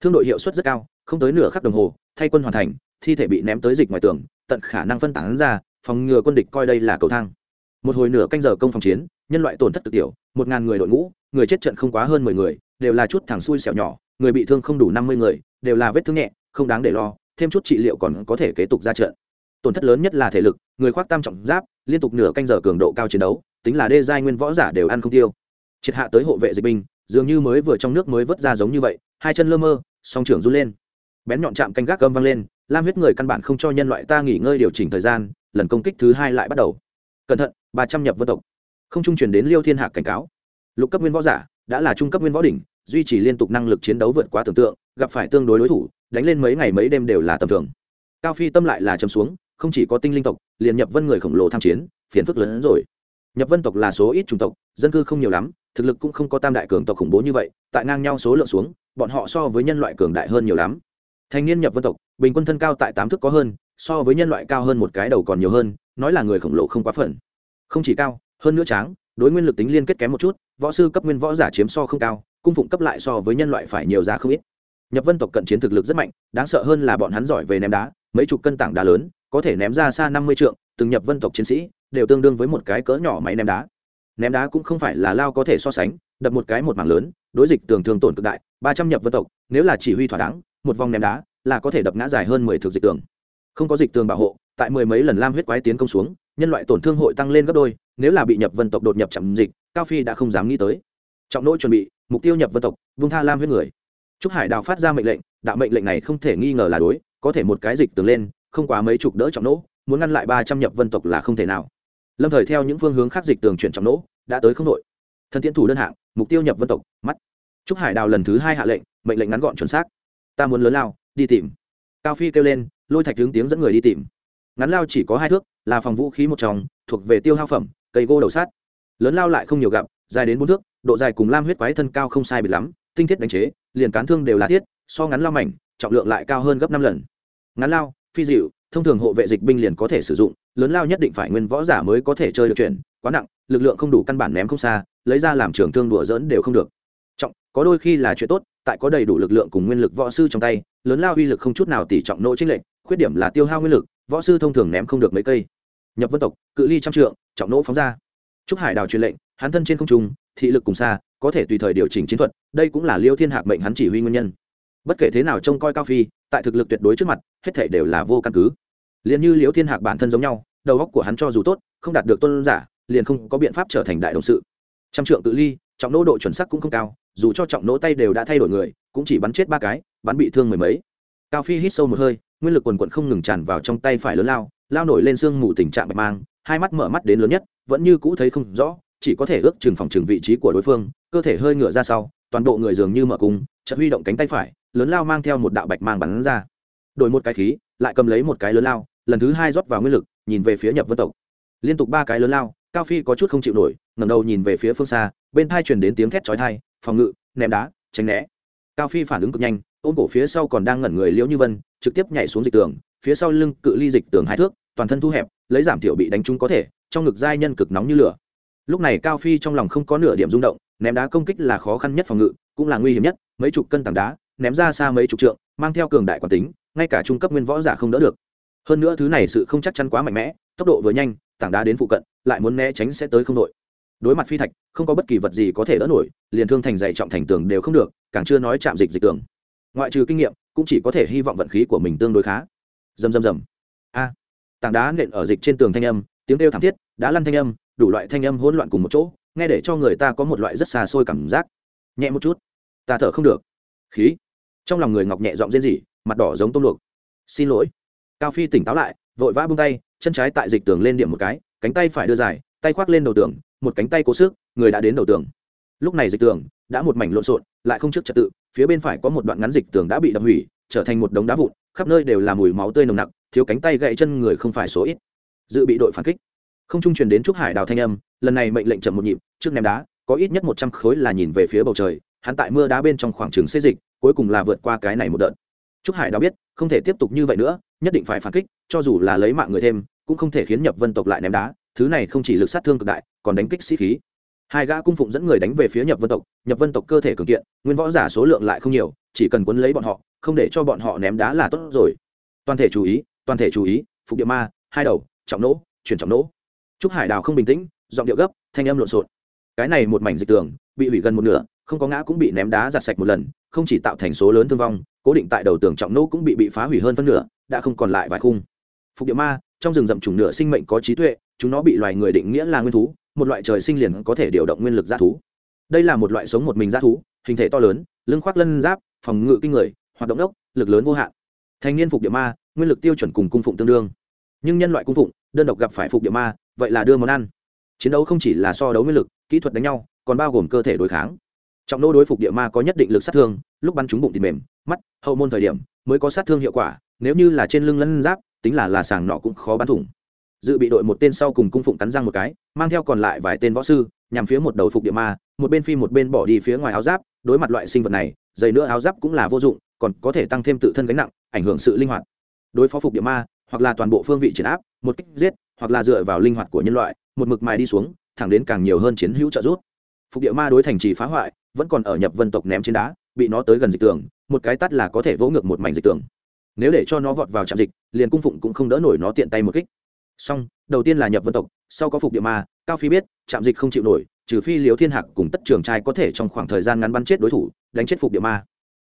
Thương đội hiệu suất rất cao, không tới nửa khắc đồng hồ, thay quân hoàn thành, thi thể bị ném tới dịch ngoài tường, tận khả năng phân tán ra, phòng ngừa quân địch coi đây là cầu thang. Một hồi nửa canh giờ công phòng chiến, nhân loại tổn thất tự tiểu, một ngàn người đội ngũ người chết trận không quá hơn mười người, đều là chút thằng xui xẻo nhỏ, người bị thương không đủ năm mươi người, đều là vết thương nhẹ, không đáng để lo, thêm chút trị liệu còn có thể kế tục ra trận. Tổn thất lớn nhất là thể lực, người khoác tam trọng giáp, liên tục nửa canh giờ cường độ cao chiến đấu, tính là đê giai nguyên võ giả đều ăn không tiêu. Triệt hạ tới hộ vệ dịch binh, dường như mới vừa trong nước mới vớt ra giống như vậy, hai chân lơ mơ, song trưởng run lên. Bén nhọn chạm canh gác cơm vang lên, lam huyết người căn bản không cho nhân loại ta nghỉ ngơi điều chỉnh thời gian, lần công kích thứ hai lại bắt đầu. Cẩn thận, ba trăm nhập vân tộc. Không trung truyền đến liêu thiên hạc cảnh cáo lục cấp nguyên võ giả, đã là trung cấp nguyên võ đỉnh, duy trì liên tục năng lực chiến đấu vượt quá tưởng tượng, gặp phải tương đối đối thủ, đánh lên mấy ngày mấy đêm đều là tầm thường. Cao phi tâm lại là chấm xuống, không chỉ có tinh linh tộc, liền nhập vân người khổng lồ tham chiến, phiền phức lớn hơn rồi. Nhập vân tộc là số ít chủng tộc, dân cư không nhiều lắm, thực lực cũng không có tam đại cường tộc khủng bố như vậy, tại ngang nhau số lượng xuống, bọn họ so với nhân loại cường đại hơn nhiều lắm. Thanh niên nhập vân tộc, bình quân thân cao tại tám thước có hơn, so với nhân loại cao hơn một cái đầu còn nhiều hơn, nói là người khổng lồ không quá phận. Không chỉ cao, hơn nữa tráng đối nguyên lực tính liên kết kém một chút, võ sư cấp nguyên võ giả chiếm so không cao, cung phụng cấp lại so với nhân loại phải nhiều giá không ít. Nhập vân tộc cận chiến thực lực rất mạnh, đáng sợ hơn là bọn hắn giỏi về ném đá, mấy chục cân tảng đá lớn, có thể ném ra xa năm mươi trượng, từng nhập vân tộc chiến sĩ, đều tương đương với một cái cỡ nhỏ máy ném đá. Ném đá cũng không phải là lao có thể so sánh, đập một cái một mảng lớn, đối dịch tường thường tổn cực đại, ba trăm nhập vân tộc, nếu là chỉ huy thỏa đáng, một vòng ném đá, là có thể đập ngã dài hơn mười thực dịch tường. Không có dịch tường bảo hộ, tại mười mấy lần lam huyết quái tiến công xuống, nhân loại tổn thương hội tăng lên gấp đôi nếu là bị nhập vân tộc đột nhập chậm dịch, cao phi đã không dám nghĩ tới. Trọng nỗi chuẩn bị, mục tiêu nhập vân tộc, vung tha lam huyết người. Trúc hải đào phát ra mệnh lệnh, đạo mệnh lệnh này không thể nghi ngờ là đối, có thể một cái dịch tường lên, không quá mấy chục đỡ trọng nỗ, muốn ngăn lại ba trăm nhập vân tộc là không thể nào. Lâm thời theo những phương hướng khác dịch tường chuyển trọng nỗ, đã tới không đội. Thân tiến thủ đơn hạng, mục tiêu nhập vân tộc, mắt. Trúc hải đào lần thứ hai hạ lệnh, mệnh lệnh ngắn gọn chuẩn xác. Ta muốn lớn lao, đi tìm. Cao phi kêu lên, lôi thạch hướng tiếng dẫn người đi tìm. Ngắn lao chỉ có hai thước, là phòng vũ khí một trong, thuộc về tiêu hao phẩm cây gỗ đầu sát. Lớn lao lại không nhiều gặp, dài đến bốn thước, độ dài cùng lam huyết quái thân cao không sai biệt lắm, tinh thiết đánh chế, liền cán thương đều là thiết, so ngắn lao mảnh, trọng lượng lại cao hơn gấp năm lần. Ngắn lao, phi dịu, thông thường hộ vệ dịch binh liền có thể sử dụng, lớn lao nhất định phải nguyên võ giả mới có thể chơi được chuyển, quá nặng, lực lượng không đủ căn bản ném không xa, lấy ra làm trường thương đùa dỡn đều không được. Trọng, có đôi khi là chuyện tốt, tại có đầy đủ lực lượng cùng nguyên lực võ sư trong tay, lớn lao uy lực không chút nào tỉ trọng nỗ trích lệnh khuyết điểm là tiêu hao nguyên lực, võ sư thông thường ném không được mấy cây. Nhập vân tộc, cự ly trăm trượng trọng nỗ phóng ra. Trúc hải đào truyền lệnh, hắn thân trên không trung, thị lực cùng xa, có thể tùy thời điều chỉnh chiến thuật, đây cũng là liêu thiên hạc mệnh hắn chỉ huy nguyên nhân. Bất kể thế nào trông coi cao phi, tại thực lực tuyệt đối trước mặt, hết thể đều là vô căn cứ. Liền như liêu thiên hạc bản thân giống nhau, đầu óc của hắn cho dù tốt, không đạt được tôn giả, liền không có biện pháp trở thành đại đồng sự. Trăm trượng tự ly, trọng nỗ độ chuẩn sắc cũng không cao, dù cho trọng nỗ tay đều đã thay đổi người, cũng chỉ bắn chết ba cái, bắn bị thương mười mấy. Cao phi hít sâu một hơi, nguyên lực quần quận không ngừng tràn vào trong tay phải lớn lao lao nổi lên sương mù tình trạng bạch mang hai mắt mở mắt đến lớn nhất, vẫn như cũ thấy không rõ, chỉ có thể ước chừng phòng chừng vị trí của đối phương, cơ thể hơi ngựa ra sau, toàn bộ người dường như mở cung, chợt huy động cánh tay phải, lớn lao mang theo một đạo bạch mang bắn ra. Đổi một cái khí, lại cầm lấy một cái lớn lao, lần thứ hai rót vào nguyên lực, nhìn về phía nhập vân tộc. Liên tục ba cái lớn lao, cao phi có chút không chịu nổi, ngẩng đầu nhìn về phía phương xa, bên thai truyền đến tiếng thét chói thai phòng ngự, ném đá, tránh né. Cao phi phản ứng cực nhanh, ôm cổ phía sau còn đang ngẩn người liễu như vân, trực tiếp nhảy xuống dịch tường, phía sau lưng cự ly dịch tường hai thước toàn thân thu hẹp, lấy giảm thiểu bị đánh trúng có thể, trong ngực giai nhân cực nóng như lửa. Lúc này cao phi trong lòng không có nửa điểm rung động, ném đá công kích là khó khăn nhất phòng ngự, cũng là nguy hiểm nhất, mấy chục cân tảng đá, ném ra xa mấy chục trượng, mang theo cường đại quản tính, ngay cả trung cấp nguyên võ giả không đỡ được. Hơn nữa thứ này sự không chắc chắn quá mạnh mẽ, tốc độ vừa nhanh, tảng đá đến phụ cận, lại muốn né tránh sẽ tới không đội. Đối mặt phi thạch, không có bất kỳ vật gì có thể đỡ nổi, liền thương thành dày trọng thành tường đều không được, càng chưa nói chạm dịch dịch tường. Ngoại trừ kinh nghiệm, cũng chỉ có thể hy vọng vận khí của mình tương đối khá. Dầm dầm dầm a tảng đá nện ở dịch trên tường thanh âm, tiếng kêu thảm thiết, đá lăn thanh âm, đủ loại thanh âm hỗn loạn cùng một chỗ, nghe để cho người ta có một loại rất xa xôi cảm giác. Nhẹ một chút. Ta thở không được. Khí. Trong lòng người ngọc nhẹ giọng rên rỉ, mặt đỏ giống tôm luộc. Xin lỗi. Cao phi tỉnh táo lại, vội vã bung tay, chân trái tại dịch tường lên điểm một cái, cánh tay phải đưa dài, tay khoác lên đầu tường, một cánh tay cố sức, người đã đến đầu tường. Lúc này dịch tường đã một mảnh lộn xộn, lại không trước trật tự, phía bên phải có một đoạn ngắn dịch tường đã bị đập hủy, trở thành một đống đá vụn khắp nơi đều là mùi máu tươi nồng nặc, thiếu cánh tay gãy chân người không phải số ít. Dự bị đội phản kích. Không trung truyền đến trúc hải đào thanh âm, lần này mệnh lệnh chậm một nhịp, trước ném đá, có ít nhất một trăm khối là nhìn về phía bầu trời, hắn tại mưa đá bên trong khoảng trường xê dịch, cuối cùng là vượt qua cái này một đợt. Trúc hải đào biết, không thể tiếp tục như vậy nữa, nhất định phải phản kích, cho dù là lấy mạng người thêm, cũng không thể khiến nhập vân tộc lại ném đá, thứ này không chỉ lực sát thương cực đại, còn đánh kích sĩ khí. Hai gã cung phụng dẫn người đánh về phía nhập vân tộc, nhập vân tộc cơ thể cường kiện, nguyên võ giả số lượng lại không nhiều, chỉ cần quấn lấy bọn họ không để cho bọn họ ném đá là tốt rồi. Toàn thể chú ý, toàn thể chú ý, phục địa ma, hai đầu, trọng nỗ, chuyển trọng nỗ. Trúc hải đào không bình tĩnh, giọng điệu gấp, thanh âm lộn xộn. Cái này một mảnh dịch tường, bị hủy gần một nửa, không có ngã cũng bị ném đá giặt sạch một lần, không chỉ tạo thành số lớn thương vong, cố định tại đầu tường trọng nỗ cũng bị bị phá hủy hơn phân nửa, đã không còn lại vài khung. Phục địa ma, trong rừng rậm chủng nửa sinh mệnh có trí tuệ, chúng nó bị loài người định nghĩa là nguyên thú, một loại trời sinh liền có thể điều động nguyên lực g thú. Đây là một loại sống một mình g thú, hình thể to lớn, lưng khoác lân giáp, phòng ngự kinh người hoạt động đốc, lực lớn vô hạn. Thành niên phục địa ma, nguyên lực tiêu chuẩn cùng cung phụng tương đương. Nhưng nhân loại cung phụng, đơn độc gặp phải phục địa ma, vậy là đưa món ăn. Chiến đấu không chỉ là so đấu nguyên lực, kỹ thuật đánh nhau, còn bao gồm cơ thể đối kháng. Trọng nô đối phục địa ma có nhất định lực sát thương, lúc bắn trúng bụng thịt mềm, mắt, hậu môn thời điểm mới có sát thương hiệu quả, nếu như là trên lưng lân giáp, tính là là sàng nọ cũng khó bắn thủng. Dự bị đội một tên sau cùng cung phụng cắn răng một cái, mang theo còn lại vài tên võ sư, nhằm phía một đầu phục địa ma, một bên phi một bên bỏ đi phía ngoài áo giáp, đối mặt loại sinh vật này dày nữa áo giáp cũng là vô dụng còn có thể tăng thêm tự thân gánh nặng, ảnh hưởng sự linh hoạt. Đối phó phục địa ma, hoặc là toàn bộ phương vị triển áp, một kích giết, hoặc là dựa vào linh hoạt của nhân loại, một mực mài đi xuống, thẳng đến càng nhiều hơn chiến hữu trợ giúp. Phục địa ma đối thành trì phá hoại, vẫn còn ở nhập vân tộc ném trên đá, bị nó tới gần dịch tường, một cái tắt là có thể vỗ ngược một mảnh dịch tường. Nếu để cho nó vọt vào trạm dịch, liền cung phụng cũng không đỡ nổi nó tiện tay một kích. Song đầu tiên là nhập vân tộc, sau có phục địa ma, cao phi biết, trạm dịch không chịu nổi, trừ phi liều thiên hạc cùng tất trường trai có thể trong khoảng thời gian ngắn bắn chết đối thủ, đánh chết phục địa ma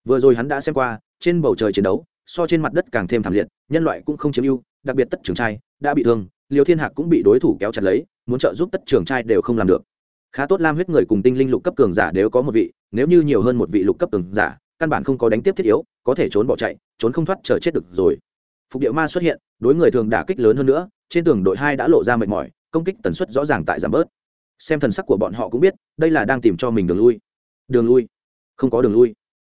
vừa rồi hắn đã xem qua, trên bầu trời chiến đấu, so trên mặt đất càng thêm thảm liệt, nhân loại cũng không chiếm ưu, đặc biệt tất trường trai đã bị thương liều thiên hạc cũng bị đối thủ kéo chặt lấy, muốn trợ giúp tất trường trai đều không làm được. Khá tốt lam huyết người cùng tinh linh lục cấp cường giả đều có một vị, nếu như nhiều hơn một vị lục cấp cường giả, căn bản không có đánh tiếp thiết yếu, có thể trốn bỏ chạy, trốn không thoát chờ chết được rồi. Phục địa ma xuất hiện, đối người thường đả kích lớn hơn nữa, trên tường đội hai đã lộ ra mệt mỏi, công kích tần suất rõ ràng tại giảm bớt. Xem thần sắc của bọn họ cũng biết, đây là đang tìm cho mình đường lui. Đường lui? Không có đường lui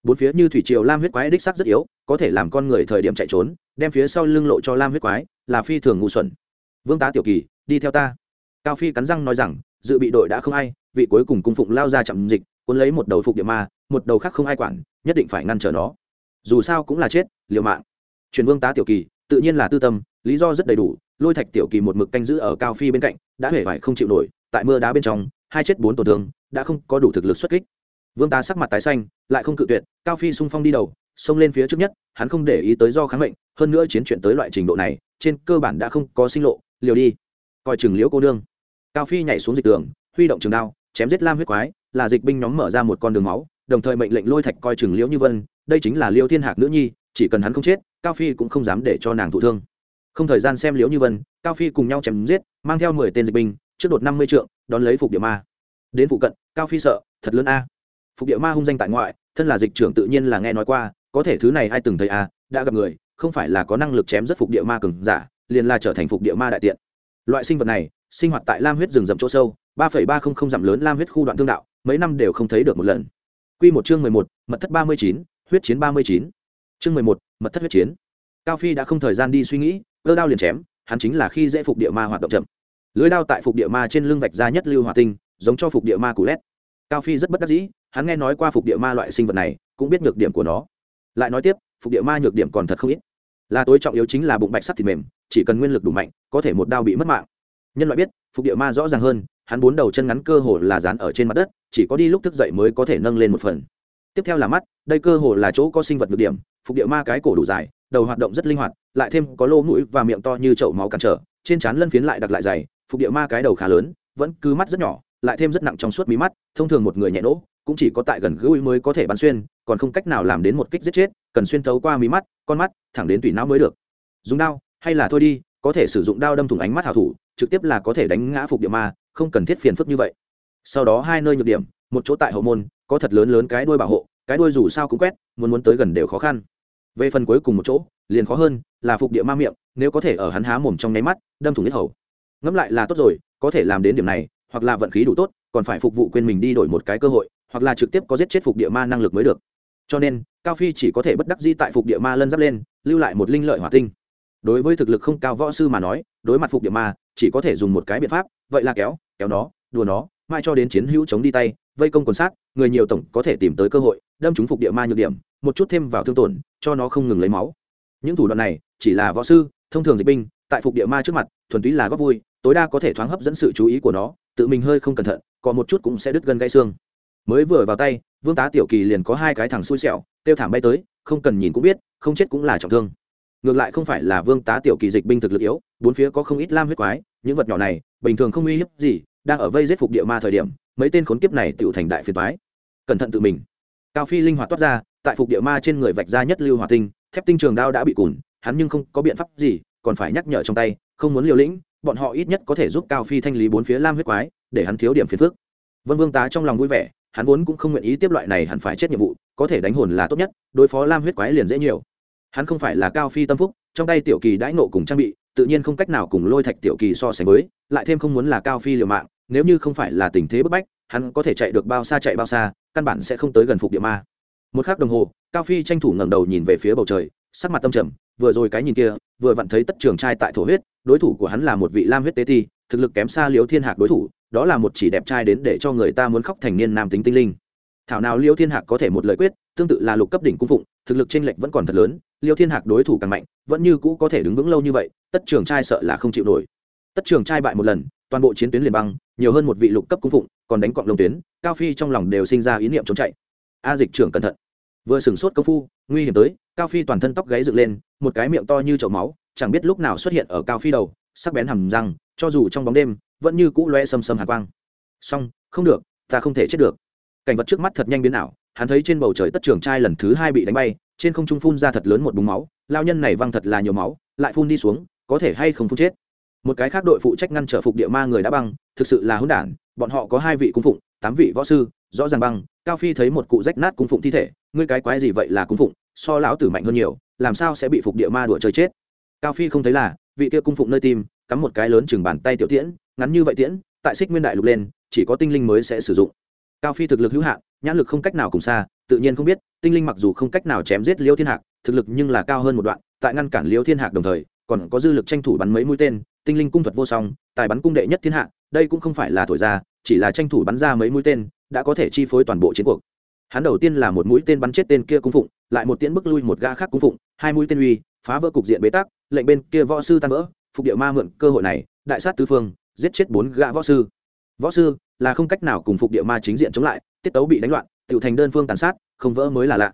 bốn phía như thủy triều lam huyết quái đích sắc rất yếu, có thể làm con người thời điểm chạy trốn, đem phía sau lưng lộ cho lam huyết quái, là phi thường ngu xuẩn. Vương tá tiểu kỳ, đi theo ta. Cao phi cắn răng nói rằng, dự bị đội đã không ai, vị cuối cùng cung phụng lao ra chậm dịch, cuốn lấy một đầu phục địa ma, một đầu khác không ai quản, nhất định phải ngăn trở nó. Dù sao cũng là chết, liều mạng. Truyền vương tá tiểu kỳ, tự nhiên là tư tâm, lý do rất đầy đủ, lôi thạch tiểu kỳ một mực canh giữ ở cao phi bên cạnh, đã hể vải không chịu nổi, tại mưa đá bên trong, hai chết bốn tổn thương, đã không có đủ thực lực xuất kích vương tá sắc mặt tái xanh, lại không cự tuyệt, cao phi sung phong đi đầu, xông lên phía trước nhất, hắn không để ý tới do kháng mệnh, hơn nữa chiến chuyện tới loại trình độ này, trên cơ bản đã không có sinh lộ, liều đi. Coi chừng liễu cô đương cao phi nhảy xuống dịch tường, huy động trường đao, chém giết lam huyết quái, là dịch binh nhóm mở ra một con đường máu, đồng thời mệnh lệnh lôi thạch coi chừng liễu như vân, đây chính là liêu thiên hạc nữ nhi, chỉ cần hắn không chết, cao phi cũng không dám để cho nàng thụ thương. Không thời gian xem liễu như vân, cao phi cùng nhau chém giết, mang theo mười tên dịch binh, trước đột năm mươi trượng, đón lấy phục địa ma. Đến phụ cận, cao phi sợ, thật lớn a phục địa ma hung danh tại ngoại, thân là dịch trưởng tự nhiên là nghe nói qua, có thể thứ này ai từng thấy a đã gặp người, không phải là có năng lực chém rất phục địa ma cường giả, liền là trở thành phục địa ma đại tiện. Loại sinh vật này, sinh hoạt tại lam huyết rừng rậm chỗ sâu, ba phẩy ba không không dặm lớn lam huyết khu đoạn thương đạo, mấy năm đều không thấy được một lần. Q một chương mười một, mật thất ba mươi chín, huyết chiến ba mươi chín. Chương mười một, mật thất huyết chiến. Cao phi đã không thời gian đi suy nghĩ, cơ đao liền chém, hắn chính là khi dễ phục địa ma hoạt động chậm. Lưới đao tại phục địa ma trên lưng vạch ra nhất lưu hòa tinh, giống cho phục địa ma củ lét. Cao phi rất bất đắc dĩ hắn nghe nói qua phục địa ma loại sinh vật này, cũng biết nhược điểm của nó. Lại nói tiếp, phục địa ma nhược điểm còn thật không ít. Là tối trọng yếu chính là bụng bạch sắt thịt mềm, chỉ cần nguyên lực đủ mạnh, có thể một đao bị mất mạng. Nhân loại biết, phục địa ma rõ ràng hơn, hắn bốn đầu chân ngắn cơ hồ là dán ở trên mặt đất, chỉ có đi lúc thức dậy mới có thể nâng lên một phần. Tiếp theo là mắt, đây cơ hồ là chỗ có sinh vật nhược điểm, phục địa ma cái cổ đủ dài, đầu hoạt động rất linh hoạt, lại thêm có lỗ mũi và miệng to như chậu máu cản trở, trên trán lân phiến lại đặt lại dày, phục địa ma cái đầu khá lớn, vẫn cứ mắt rất nhỏ, lại thêm rất nặng trong suốt mí mắt, thông thường một người nhẹ nỗ cũng chỉ có tại gần gũi mới có thể bắn xuyên, còn không cách nào làm đến một kích giết chết, cần xuyên thấu qua mí mắt, con mắt, thẳng đến tủy não mới được. Dùng đao, hay là thôi đi, có thể sử dụng đao đâm thủng ánh mắt hảo thủ, trực tiếp là có thể đánh ngã phục địa ma, không cần thiết phiền phức như vậy. Sau đó hai nơi nhược điểm, một chỗ tại hậu môn, có thật lớn lớn cái đuôi bảo hộ, cái đuôi dù sao cũng quét, muốn muốn tới gần đều khó khăn. Về phần cuối cùng một chỗ, liền khó hơn, là phục địa ma miệng, nếu có thể ở hắn há mồm trong nháy mắt, đâm thủng nhất hầu. Ngẫm lại là tốt rồi, có thể làm đến điểm này, hoặc là vận khí đủ tốt, còn phải phục vụ quên mình đi đổi một cái cơ hội hoặc là trực tiếp có giết chết phục địa ma năng lực mới được. Cho nên, cao phi chỉ có thể bất đắc di tại phục địa ma lân giáp lên, lưu lại một linh lợi hỏa tinh. Đối với thực lực không cao võ sư mà nói, đối mặt phục địa ma, chỉ có thể dùng một cái biện pháp, vậy là kéo kéo nó, đùa nó, mai cho đến chiến hữu chống đi tay, vây công quần sát, người nhiều tổng có thể tìm tới cơ hội, đâm chúng phục địa ma nhược điểm, một chút thêm vào thương tổn, cho nó không ngừng lấy máu. Những thủ đoạn này, chỉ là võ sư, thông thường dịch binh, tại phục địa ma trước mặt, thuần túy là góp vui, tối đa có thể thoáng hấp dẫn sự chú ý của nó, tự mình hơi không cẩn thận còn một chút cũng sẽ đứt gân gãy xương mới vừa vào tay, vương tá tiểu kỳ liền có hai cái thằng xui xẻo tiêu thảm bay tới, không cần nhìn cũng biết, không chết cũng là trọng thương. Ngược lại không phải là vương tá tiểu kỳ dịch binh thực lực yếu, bốn phía có không ít lam huyết quái, những vật nhỏ này, bình thường không uy hiếp gì, đang ở vây giết phục địa ma thời điểm, mấy tên khốn kiếp này tựu thành đại phiền toái. Cẩn thận tự mình. Cao phi linh hoạt toát ra, tại phục địa ma trên người vạch ra nhất lưu hòa tinh, thép tinh trường đao đã bị cùn, hắn nhưng không có biện pháp gì, còn phải nhắc nhở trong tay, không muốn liều lĩnh, bọn họ ít nhất có thể giúp cao phi thanh lý bốn phía lam huyết quái, để hắn thiếu điểm phiền phức. Vân vương tá trong lòng vui vẻ hắn vốn cũng không nguyện ý tiếp loại này hẳn phải chết nhiệm vụ, có thể đánh hồn là tốt nhất, đối phó lam huyết quái liền dễ nhiều. Hắn không phải là cao phi tâm phúc, trong tay tiểu kỳ đãi nộ cùng trang bị, tự nhiên không cách nào cùng lôi thạch tiểu kỳ so sánh với, lại thêm không muốn là cao phi liều mạng, nếu như không phải là tình thế bức bách, hắn có thể chạy được bao xa chạy bao xa, căn bản sẽ không tới gần phục địa ma. Một k h ắ c đồng hồ, cao phi tranh thủ ngẩng đầu nhìn về phía bầu trời, sắc mặt tâm trầm, vừa rồi cái nhìn kia, vừa vặn thấy tất trường trai tại thổ huyết, đối thủ của hắn là một vị lam huyết tế ti thực lực kém xa liễu thiên hạc đối thủ, đó là một chỉ đẹp trai đến để cho người ta muốn khóc thành niên nam tính tinh linh. Thảo nào liễu thiên hạc có thể một lời quyết, tương tự là lục cấp đỉnh cung phụng, thực lực t lệch vẫn còn thật lớn liễu thiên hạc đối thủ càng mạnh, vẫn như cũ có thể đứng vững lâu như vậy, tất trường trai sợ là không chịu nổi. Tất trường trai bại một lần, toàn bộ chiến tuyến liền băng, nhiều hơn một vị lục cấp cung phụng, còn đánh cọng lồng tuyến, cao phi trong lòng đều sinh ra ý niệm trốn chạy. A dịch trưởng cẩn thận. Vừa sửng sốt công phu, nguy hiểm tới, cao phi toàn thân tóc gáy dựng lên, một cái miệng to như chậu máu, chẳng biết lúc nào xuất hiện ở cao phi đầu, sắc bén hầm răng cho dù trong bóng đêm, vẫn như cũ loe xâm xâm hạ quang. Song không được, ta không thể chết được. Cảnh vật trước mắt thật nhanh biến ảo, hắn thấy trên bầu trời tất trường trai lần thứ hai bị đánh bay, trên không trung phun ra thật lớn một búng máu, lao nhân này văng thật là nhiều máu, lại phun đi xuống, có thể hay không phun chết. Một cái khác đội phụ trách ngăn trở phục địa ma người đã băng, thực sự là hỗn đản, bọn họ có hai vị cung phụng, tám vị võ sư, rõ ràng băng, cao phi thấy một cụ rách nát cung phụng thi thể, ngươi cái quái gì vậy là cung phụng, so lão tử mạnh hơn nhiều, làm sao sẽ bị phục địa ma đùa chơi chết? Cao phi không thấy là, vị kia cung phụng nơi tim cắm một cái lớn chừng bàn tay tiểu tiễn, ngắn như vậy tiễn, tại xích nguyên đại lục lên, chỉ có tinh linh mới sẽ sử dụng. Cao phi thực lực hữu hạn, nhãn lực không cách nào cùng xa, tự nhiên không biết, tinh linh mặc dù không cách nào chém giết liêu thiên hạc, thực lực nhưng là cao hơn một đoạn, tại ngăn cản liêu thiên hạc đồng thời, còn có dư lực tranh thủ bắn mấy mũi tên, tinh linh cung thuật vô song, tài bắn cung đệ nhất thiên hạ, đây cũng không phải là thổi ra, chỉ là tranh thủ bắn ra mấy mũi tên, đã có thể chi phối toàn bộ chiến cuộc. Hắn đầu tiên là một mũi tên bắn chết tên kia cung phụng, lại một tiễn bức lui một gã khác cung phụng, hai mũi tên uy, phá vỡ cục diện bế tắc, lệnh bên kia võ sư tan vỡ phục địa ma mượn cơ hội này, đại sát tứ phương, giết chết bốn gã võ sư. Võ sư là không cách nào cùng phục địa ma chính diện chống lại, tiết tấu bị đánh loạn tự thành đơn phương tàn sát, không vỡ mới là lạ.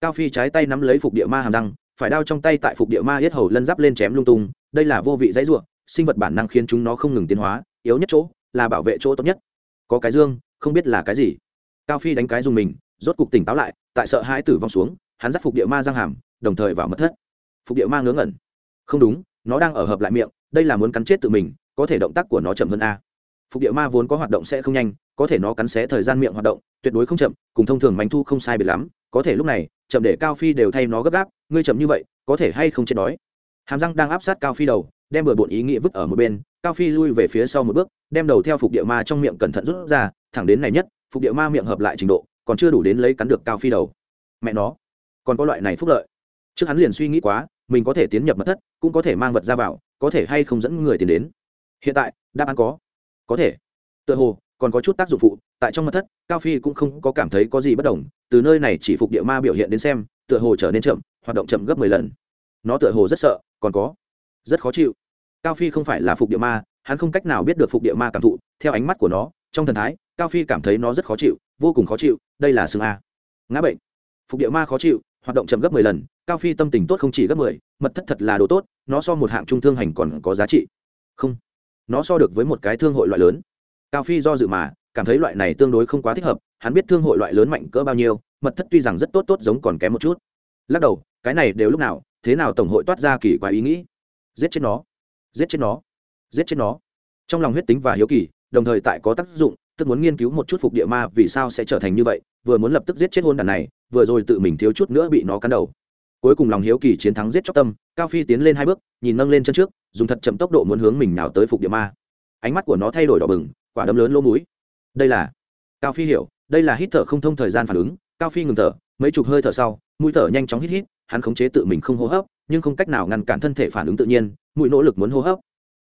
Cao phi trái tay nắm lấy phục địa ma hàm răng, phải đao trong tay tại phục địa ma yết hầu lân giáp lên chém lung tung, đây là vô vị dãy ruộng sinh vật bản năng khiến chúng nó không ngừng tiến hóa, yếu nhất chỗ là bảo vệ chỗ tốt nhất. Có cái dương, không biết là cái gì. Cao phi đánh cái dùng mình, rốt cục tỉnh táo lại, tại sợ hãi tử vong xuống, hắn dắt phục địa ma răng hàm, đồng thời vào mất thất. Phục địa ma ngớ ngẩn. Không đúng nó đang ở hợp lại miệng, đây là muốn cắn chết tự mình, có thể động tác của nó chậm hơn a. Phục địa ma vốn có hoạt động sẽ không nhanh, có thể nó cắn xé thời gian miệng hoạt động, tuyệt đối không chậm, cùng thông thường mánh thu không sai biệt lắm, có thể lúc này, chậm để cao phi đều thay nó gấp gáp, ngươi chậm như vậy, có thể hay không chết đói. Hàm răng đang áp sát cao phi đầu, đem bừa bộn ý nghĩa vứt ở một bên, cao phi lui về phía sau một bước, đem đầu theo phục địa ma trong miệng cẩn thận rút ra, thẳng đến này nhất, phục địa ma miệng hợp lại trình độ, còn chưa đủ đến lấy cắn được cao phi đầu. Mẹ nó, còn có loại này phúc lợi. Trước hắn liền suy nghĩ quá mình có thể tiến nhập mật thất, cũng có thể mang vật ra vào, có thể hay không dẫn người tiền đến. Hiện tại, đáp án có. Có thể. Tựa hồ, còn có chút tác dụng phụ, tại trong mật thất, cao phi cũng không có cảm thấy có gì bất đồng, từ nơi này chỉ phục địa ma biểu hiện đến xem, tựa hồ trở nên chậm, hoạt động chậm gấp mười lần. Nó tựa hồ rất sợ, còn có. Rất khó chịu. Cao phi không phải là phục địa ma, hắn không cách nào biết được phục địa ma cảm thụ, theo ánh mắt của nó, trong thần thái, cao phi cảm thấy nó rất khó chịu, vô cùng khó chịu, đây là xương a. Ngã bệnh. Phục địa ma khó chịu hoạt động chậm gấp mười lần, cao phi tâm tình tốt không chỉ gấp mười, mật thất thật là đồ tốt, nó so một hạng trung thương hành còn có giá trị. Không, nó so được với một cái thương hội loại lớn. Cao phi do dự mà, cảm thấy loại này tương đối không quá thích hợp, hắn biết thương hội loại lớn mạnh cỡ bao nhiêu, mật thất tuy rằng rất tốt tốt giống còn kém một chút. Lắc đầu, cái này đều lúc nào, thế nào tổng hội toát ra kỳ quái ý nghĩ. Giết chết nó, giết chết nó, giết chết nó. Trong lòng huyết tính và hiếu kỳ, đồng thời tại có tác dụng, tức muốn nghiên cứu một chút phục địa ma vì sao sẽ trở thành như vậy, vừa muốn lập tức giết chết hôn đàn này vừa rồi tự mình thiếu chút nữa bị nó cắn đầu. Cuối cùng lòng hiếu kỳ chiến thắng giết chóc tâm, cao phi tiến lên hai bước, nhìn nâng lên chân trước, dùng thật chậm tốc độ muốn hướng mình nào tới phục địa ma. Ánh mắt của nó thay đổi đỏ bừng, quả đấm lớn lỗ mũi. Đây là, cao phi hiểu, đây là hít thở không thông thời gian phản ứng. Cao phi ngừng thở, mấy chục hơi thở sau, mũi thở nhanh chóng hít hít, hắn khống chế tự mình không hô hấp, nhưng không cách nào ngăn cản thân thể phản ứng tự nhiên, mũi nỗ lực muốn hô hấp.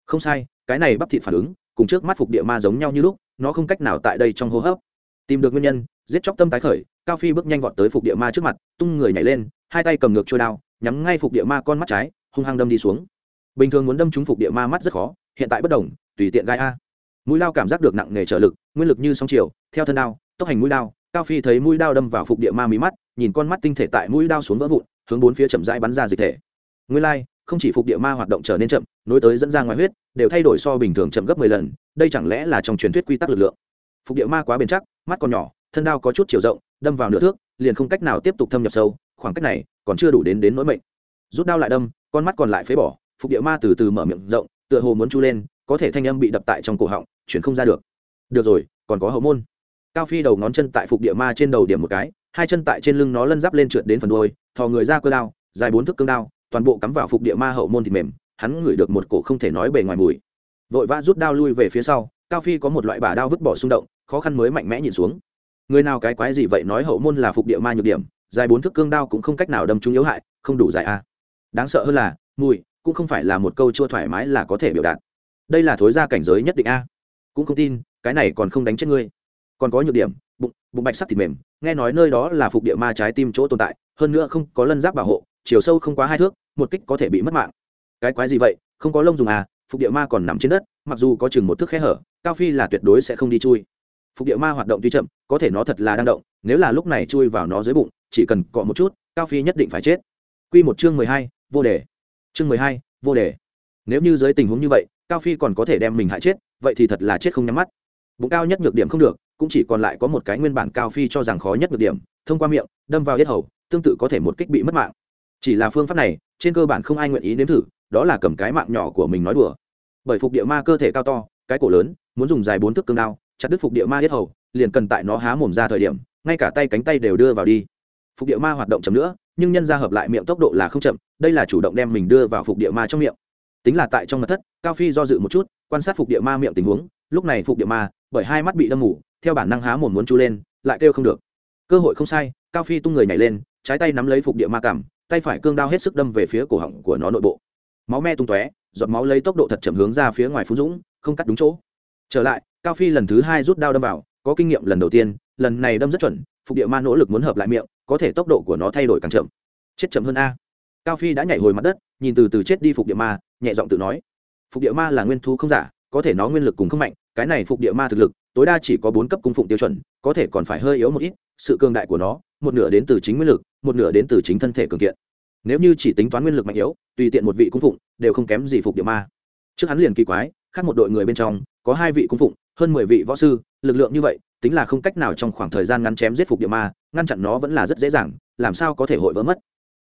Không sai, cái này bắp thịt phản ứng, cùng trước mắt phục địa ma giống nhau như lúc, nó không cách nào tại đây trong hô hấp. Tìm được nguyên nhân giết chóc tâm tái khởi, cao phi bước nhanh vọt tới phục địa ma trước mặt, tung người nhảy lên, hai tay cầm ngược trôi đao, nhắm ngay phục địa ma con mắt trái, hung hăng đâm đi xuống. Bình thường muốn đâm trúng phục địa ma mắt rất khó, hiện tại bất đồng, tùy tiện gai a. Mũi lao cảm giác được nặng nề trở lực, nguyên lực như sóng chiều, theo thân đao, tốc hành mũi đao, cao phi thấy mũi đao đâm vào phục địa ma mí mắt, nhìn con mắt tinh thể tại mũi đao xuống vỡ vụn, hướng bốn phía chậm rãi bắn ra dịch thể. Nguyên lai, không chỉ phục địa ma hoạt động trở nên chậm, nối tới dẫn ra ngoài huyết, đều thay đổi so bình thường chậm gấp mười lần, đây chẳng lẽ là trong truyền thuyết quy tắc lực lượng? Phục địa ma quá bền chắc, mắt còn nhỏ thân đao có chút chiều rộng, đâm vào nửa thước, liền không cách nào tiếp tục thâm nhập sâu, khoảng cách này còn chưa đủ đến đến nỗi mệnh. Rút đao lại đâm, con mắt còn lại phế bỏ, phục địa ma từ từ mở miệng rộng, tựa hồ muốn chu lên, có thể thanh âm bị đập tại trong cổ họng, chuyển không ra được. Được rồi, còn có hậu môn. Cao phi đầu ngón chân tại phục địa ma trên đầu điểm một cái, hai chân tại trên lưng nó lân giáp lên trượt đến phần đôi thò người ra cơ đao, dài bốn thước cương đao, toàn bộ cắm vào phục địa ma hậu môn thịt mềm, hắn ngửi được một cổ không thể nói bề ngoài mùi. Vội vã rút đao lui về phía sau, cao phi có một loại bả đao vứt bỏ xung động, khó khăn mới mạnh mẽ nhìn xuống người nào cái quái gì vậy nói hậu môn là phục địa ma nhược điểm, dài bốn thước cương đao cũng không cách nào đâm trúng yếu hại, không đủ dài a. Đáng sợ hơn là, mùi, cũng không phải là một câu chua thoải mái là có thể biểu đạt. Đây là thối ra cảnh giới nhất định a. Cũng không tin, cái này còn không đánh chết ngươi. Còn có nhược điểm, bụng bụng bạch sắc thịt mềm, nghe nói nơi đó là phục địa ma trái tim chỗ tồn tại, hơn nữa không có lân giáp bảo hộ, chiều sâu không quá hai thước, một kích có thể bị mất mạng. Cái quái gì vậy, không có lông dùng à phục địa ma còn nằm trên đất, mặc dù có chừng một thước khe hở, cao phi là tuyệt đối sẽ không đi chui phục địa ma hoạt động tuy chậm, có thể nó thật là đang động, nếu là lúc này chui vào nó dưới bụng, chỉ cần cọ một chút, cao phi nhất định phải chết. Q một chương mười hai, vô đề. Chương mười hai, vô đề. Nếu như dưới tình huống như vậy, cao phi còn có thể đem mình hại chết, vậy thì thật là chết không nhắm mắt. Bụng cao nhất nhược điểm không được, cũng chỉ còn lại có một cái nguyên bản cao phi cho rằng khó nhất nhược điểm, thông qua miệng, đâm vào yết hầu, tương tự có thể một kích bị mất mạng. Chỉ là phương pháp này, trên cơ bản không ai nguyện ý nếm thử, đó là cầm cái mạng nhỏ của mình nói đùa. Bởi phục địa ma cơ thể cao to, cái cổ lớn, muốn dùng dài bốn thước cương đao chặt đứt phục địa ma yết hầu, liền cần tại nó há mồm ra thời điểm, ngay cả tay cánh tay đều đưa vào đi. Phục địa ma hoạt động chậm nữa, nhưng nhân ra hợp lại miệng tốc độ là không chậm, đây là chủ động đem mình đưa vào phục địa ma trong miệng. Tính là tại trong mặt thất, cao phi do dự một chút, quan sát phục địa ma miệng tình huống, lúc này phục địa ma, bởi hai mắt bị đâm ngủ theo bản năng há mồm muốn chu lên, lại kêu không được. Cơ hội không sai, cao phi tung người nhảy lên, trái tay nắm lấy phục địa ma cảm tay phải cương đao hết sức đâm về phía cổ họng của nó nội bộ. Máu me tung tóe, giọt máu lấy tốc độ thật chậm hướng ra phía ngoài phú dũng, không cắt đúng chỗ. Trở lại cao phi lần thứ hai rút đao đâm vào, có kinh nghiệm lần đầu tiên, lần này đâm rất chuẩn, phục địa ma nỗ lực muốn hợp lại miệng, có thể tốc độ của nó thay đổi càng chậm. Chết chậm hơn a. Cao phi đã nhảy hồi mặt đất, nhìn từ từ chết đi phục địa ma, nhẹ giọng tự nói. Phục địa ma là nguyên thu không giả, có thể nó nguyên lực cùng không mạnh, cái này phục địa ma thực lực, tối đa chỉ có bốn cấp cung phụng tiêu chuẩn, có thể còn phải hơi yếu một ít, sự cường đại của nó, một nửa đến từ chính nguyên lực, một nửa đến từ chính thân thể cường kiện. Nếu như chỉ tính toán nguyên lực mạnh yếu, tùy tiện một vị cung phụng, đều không kém gì phục địa ma. Trước hắn liền kỳ quái, khác một đội người bên trong, có hai vị cung phụng hơn mười vị võ sư, lực lượng như vậy, tính là không cách nào trong khoảng thời gian ngắn chém giết phục địa ma, ngăn chặn nó vẫn là rất dễ dàng, làm sao có thể hội vỡ mất.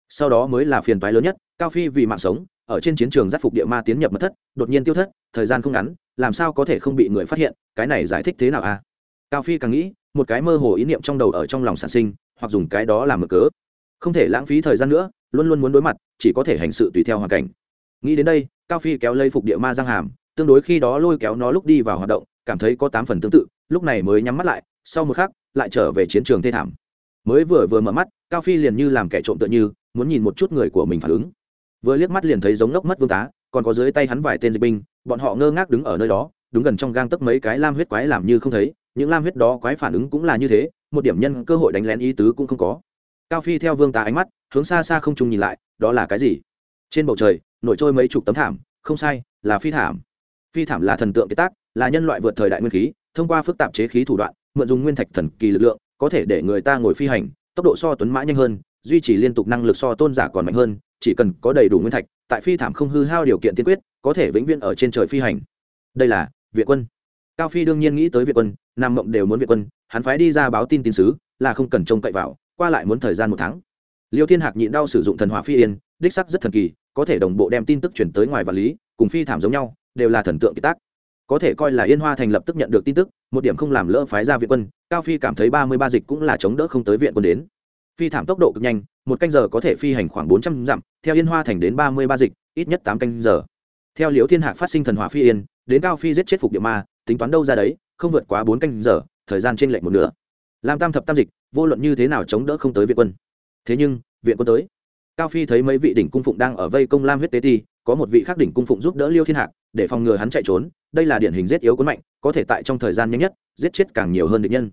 Sau đó mới là phiền toái lớn nhất, cao phi vì mạng sống, ở trên chiến trường giáp phục địa ma tiến nhập mất thất, đột nhiên tiêu thất, thời gian không ngắn, làm sao có thể không bị người phát hiện, cái này giải thích thế nào a cao phi càng nghĩ, một cái mơ hồ ý niệm trong đầu ở trong lòng sản sinh, hoặc dùng cái đó làm mở cớ. Không thể lãng phí thời gian nữa, luôn luôn muốn đối mặt, chỉ có thể hành sự tùy theo hoàn cảnh. Nghĩ đến đây, cao phi kéo lấy phục địa ma giang hàm, tương đối khi đó lôi kéo nó lúc đi vào hoạt động cảm thấy có tám phần tương tự, lúc này mới nhắm mắt lại, sau một khắc, lại trở về chiến trường thê thảm. Mới vừa vừa mở mắt, cao phi liền như làm kẻ trộm tựa như, muốn nhìn một chút người của mình phản ứng. Vừa liếc mắt liền thấy giống ngốc mất vương tá, còn có dưới tay hắn vài tên dịch binh, bọn họ ngơ ngác đứng ở nơi đó, đúng gần trong gang tấc mấy cái lam huyết quái làm như không thấy, những lam huyết đó quái phản ứng cũng là như thế, một điểm nhân cơ hội đánh lén ý tứ cũng không có. Cao phi theo vương tá ánh mắt, hướng xa xa không trung nhìn lại, đó là cái gì? Trên bầu trời, nổi trôi mấy chục tấm thảm, không sai, là phi thảm phi thảm là thần tượng kế tác, là nhân loại vượt thời đại nguyên khí, thông qua phức tạp chế khí thủ đoạn, mượn dùng nguyên thạch thần kỳ lực lượng, có thể để người ta ngồi phi hành, tốc độ so tuấn mã nhanh hơn, duy trì liên tục năng lực so tôn giả còn mạnh hơn, chỉ cần có đầy đủ nguyên thạch, tại phi thảm không hư hao điều kiện tiên quyết, có thể vĩnh viễn ở trên trời phi hành. Đây là viện quân. Cao phi đương nhiên nghĩ tới viện quân, nam mộng đều muốn viện quân, hắn phái đi ra báo tin tín sứ, là không cần trông cậy vào, qua lại muốn thời gian một tháng. Liêu thiên hạc nhịn đau sử dụng thần hỏa phi yên, đích sắc rất thần kỳ, có thể đồng bộ đem tin tức chuyển tới ngoài vật lý, cùng phi thảm giống nhau đều là thần tượng kiệt tác. Có thể coi là yên hoa thành lập tức nhận được tin tức, một điểm không làm lỡ phái ra viện quân, cao phi cảm thấy ba mươi ba dịch cũng là chống đỡ không tới viện quân đến. Phi thảm tốc độ cực nhanh, một canh giờ có thể phi hành khoảng bốn trăm dặm, theo yên hoa thành đến ba mươi ba dịch, ít nhất tám canh giờ. Theo liễu thiên hạc phát sinh thần hỏa phi yên, đến cao phi giết chết phục địa ma, tính toán đâu ra đấy, không vượt quá bốn canh giờ, thời gian trên lệnh một nửa. Làm tam thập tam dịch, vô luận như thế nào chống đỡ không tới viện quân. Thế nhưng, viện quân tới. Cao phi thấy mấy vị đỉnh cung phụng đang ở vây công lam huyết tế ti có một vị khắc đỉnh cung phụng giúp đỡ liêu thiên hạc, để phòng ngừa hắn chạy trốn, đây là điển hình giết yếu cuốn mạnh, có thể tại trong thời gian nhanh nhất, giết chết càng nhiều hơn địch nhân.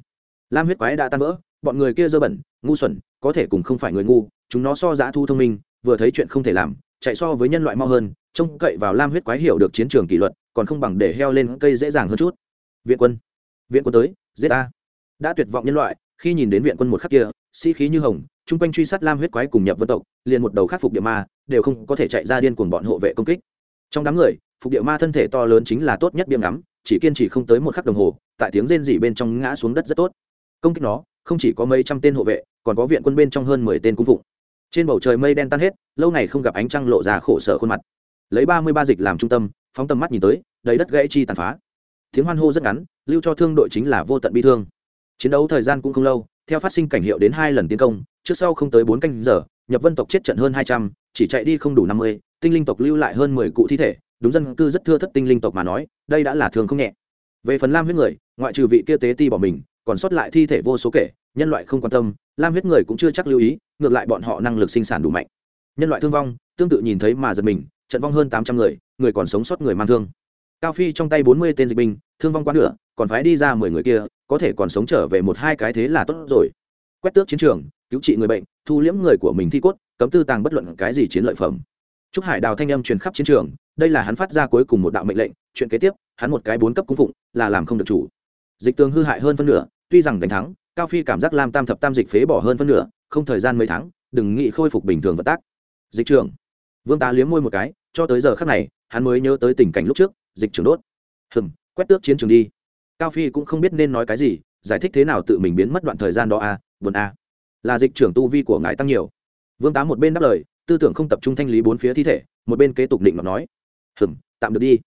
Lam huyết quái đã tan vỡ, bọn người kia dơ bẩn, ngu xuẩn, có thể cùng không phải người ngu, chúng nó so giá thu thông minh, vừa thấy chuyện không thể làm, chạy so với nhân loại mau hơn, trông cậy vào lam huyết quái hiểu được chiến trường kỷ luật, còn không bằng để heo lên cây dễ dàng hơn chút. Viện quân viện quân tới, giết ta. Đã tuyệt vọng nhân loại, khi nhìn đến viện quân một khắc kia, sĩ、si、khí như hồng, chung quanh truy sát lam huyết quái cùng nhập vân tộc, liền một đầu khắc phục địa ma đều không có thể chạy ra điên cuồng bọn hộ vệ công kích. Trong đám người, phục địa ma thân thể to lớn chính là tốt nhất biếm ngắm, chỉ kiên trì không tới một khắc đồng hồ, tại tiếng rên rỉ bên trong ngã xuống đất rất tốt. Công kích nó, không chỉ có mấy trăm tên hộ vệ, còn có viện quân bên trong hơn mười tên cung phụng. Trên bầu trời mây đen tan hết, lâu ngày không gặp ánh trăng lộ ra khổ sở khuôn mặt. Lấy ba mươi ba dịch làm trung tâm, phóng tầm mắt nhìn tới, đầy đất gãy chi tàn phá. Tiếng hoan hô rất ngắn, lưu cho thương đội chính là vô tận bi thương. Chiến đấu thời gian cũng không lâu, theo phát sinh cảnh hiệu đến hai lần tiến công, trước sau không tới bốn canh giờ nhập vân tộc chết trận hơn hai trăm, chỉ chạy đi không đủ năm mươi, tinh linh tộc lưu lại hơn mười cụ thi thể, đúng dân cư rất thưa thất tinh linh tộc mà nói, đây đã là thường không nhẹ. Về phần lam huyết người, ngoại trừ vị kia tế ti bỏ mình, còn sót lại thi thể vô số kể, nhân loại không quan tâm, lam huyết người cũng chưa chắc lưu ý, ngược lại bọn họ năng lực sinh sản đủ mạnh. Nhân loại thương vong, tương tự nhìn thấy mà giật mình, trận vong hơn tám trăm người người còn sống sót người mang thương. Cao phi trong tay bốn mươi tên dịch binh, thương vong quá nửa, còn phái đi ra mười người kia, có thể còn sống trở về một hai cái thế là tốt rồi. Quét tước chiến trường, cứu trị người bệnh thu liễm người của mình thi cốt cấm tư tàng bất luận cái gì chiến lợi phẩm Trúc Hải Đào thanh âm truyền khắp chiến trường, đây là hắn phát ra cuối cùng một đạo mệnh lệnh, chuyện kế tiếp, hắn một cái bốn cấp cung phụng, là làm không được chủ. Dịch tường hư hại hơn phân nửa, tuy rằng đánh thắng, Cao Phi cảm giác Lam Tam thập tam dịch phế bỏ hơn phân nửa, không thời gian mấy tháng, đừng nghĩ khôi phục bình thường vận tác. Dịch trưởng. Vương Tá liếm môi một cái, cho tới giờ khắc này, hắn mới nhớ tới tình cảnh lúc trước, dịch trưởng đốt. Hừm, quét tước chiến trường đi. Cao Phi cũng không biết nên nói cái gì, giải thích thế nào tự mình biến mất đoạn thời gian đó a, à, buồn a. À. Là dịch trưởng tu vi của ngài tăng nhiều. Vương Tá một bên đáp lời, tư tưởng không tập trung thanh lý bốn phía thi thể một bên kế tục định mà nói. Hừm tạm được đi.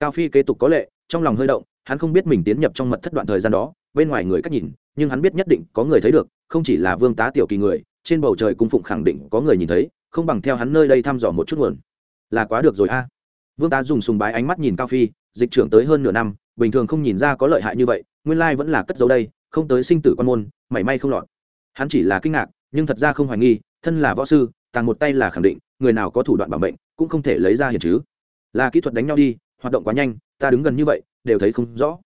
Cao phi kế tục có lệ trong lòng hơi động hắn không biết mình tiến nhập trong mật thất đoạn thời gian đó bên ngoài người cách nhìn nhưng hắn biết nhất định có người thấy được không chỉ là vương tá tiểu kỳ người trên bầu trời cung phụng khẳng định có người nhìn thấy không bằng theo hắn nơi đây thăm dò một chút nguồn. Là quá được rồi a. Vương tá dùng sùng bái ánh mắt nhìn cao phi dịch trưởng tới hơn nửa năm bình thường không nhìn ra có lợi hại như vậy nguyên lai vẫn là cất giấu đây không tới sinh tử quan môn mảy may không lọt hắn chỉ là kinh ngạc, nhưng thật ra không hoài nghi, thân là võ sư, tàng một tay là khẳng định, người nào có thủ đoạn bảo mệnh, cũng không thể lấy ra hiện chứ. Là kỹ thuật đánh nhau đi, hoạt động quá nhanh, ta đứng gần như vậy, đều thấy không rõ.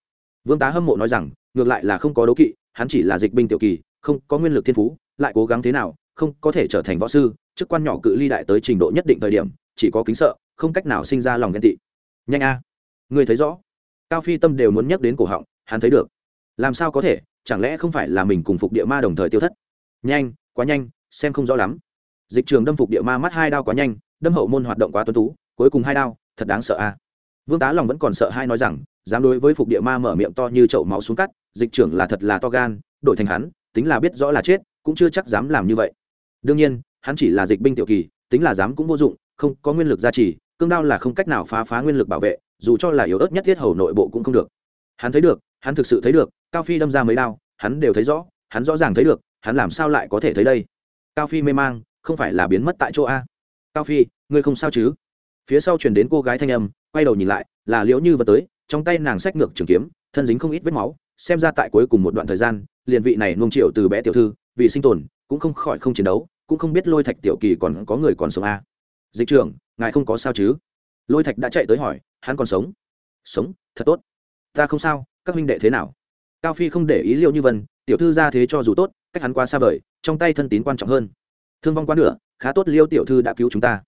Vương tá hâm mộ nói rằng, ngược lại là không có đấu kỵ, hắn chỉ là dịch binh tiểu kỳ, không có nguyên lực thiên phú, lại cố gắng thế nào, không có thể trở thành võ sư, chức quan nhỏ cự ly đại tới trình độ nhất định thời điểm, chỉ có kính sợ, không cách nào sinh ra lòng ghen tị. Nhanh a. Người thấy rõ. Cao phi tâm đều muốn nhắc đến cổ họng, hắn thấy được. Làm sao có thể? Chẳng lẽ không phải là mình cùng phục địa ma đồng thời tiêu thất? Nhanh, quá nhanh, xem không rõ lắm. Dịch trường đâm phục địa ma mắt hai đao quá nhanh, đâm hậu môn hoạt động quá tuân tú, cuối cùng hai đao, thật đáng sợ a. Vương tá lòng vẫn còn sợ hai nói rằng, dám đối với phục địa ma mở miệng to như chậu máu xuống cắt, dịch trưởng là thật là to gan, đổi thành hắn, tính là biết rõ là chết, cũng chưa chắc dám làm như vậy. Đương nhiên, hắn chỉ là dịch binh tiểu kỳ, tính là dám cũng vô dụng, không có nguyên lực gia trì, cương đao là không cách nào phá phá nguyên lực bảo vệ, dù cho là yếu ớt nhất thiết hầu nội bộ cũng không được. Hắn thấy được, hắn thực sự thấy được cao phi đâm ra mấy đao, hắn đều thấy rõ, hắn rõ ràng thấy được, hắn làm sao lại có thể thấy đây? Cao phi mê mang, không phải là biến mất tại chỗ a. Cao phi, ngươi không sao chứ? Phía sau chuyển đến cô gái thanh âm, quay đầu nhìn lại, là liễu như vật tới, trong tay nàng xách ngược trường kiếm, thân dính không ít vết máu, xem ra tại cuối cùng một đoạn thời gian, liền vị này nuông triệu từ bé tiểu thư, vì sinh tồn, cũng không khỏi không chiến đấu, cũng không biết lôi thạch tiểu kỳ còn có người còn sống a. Dịch trưởng, ngài không có sao chứ? Lôi thạch đã chạy tới hỏi, hắn còn sống? Sống, thật tốt. Ta không sao, các huynh đệ thế nào? Cao phi không để ý liệu như vân, tiểu thư ra thế cho dù tốt, cách hắn qua xa vời, trong tay thân tín quan trọng hơn. Thương vong quá nửa, khá tốt liêu tiểu thư đã cứu chúng ta.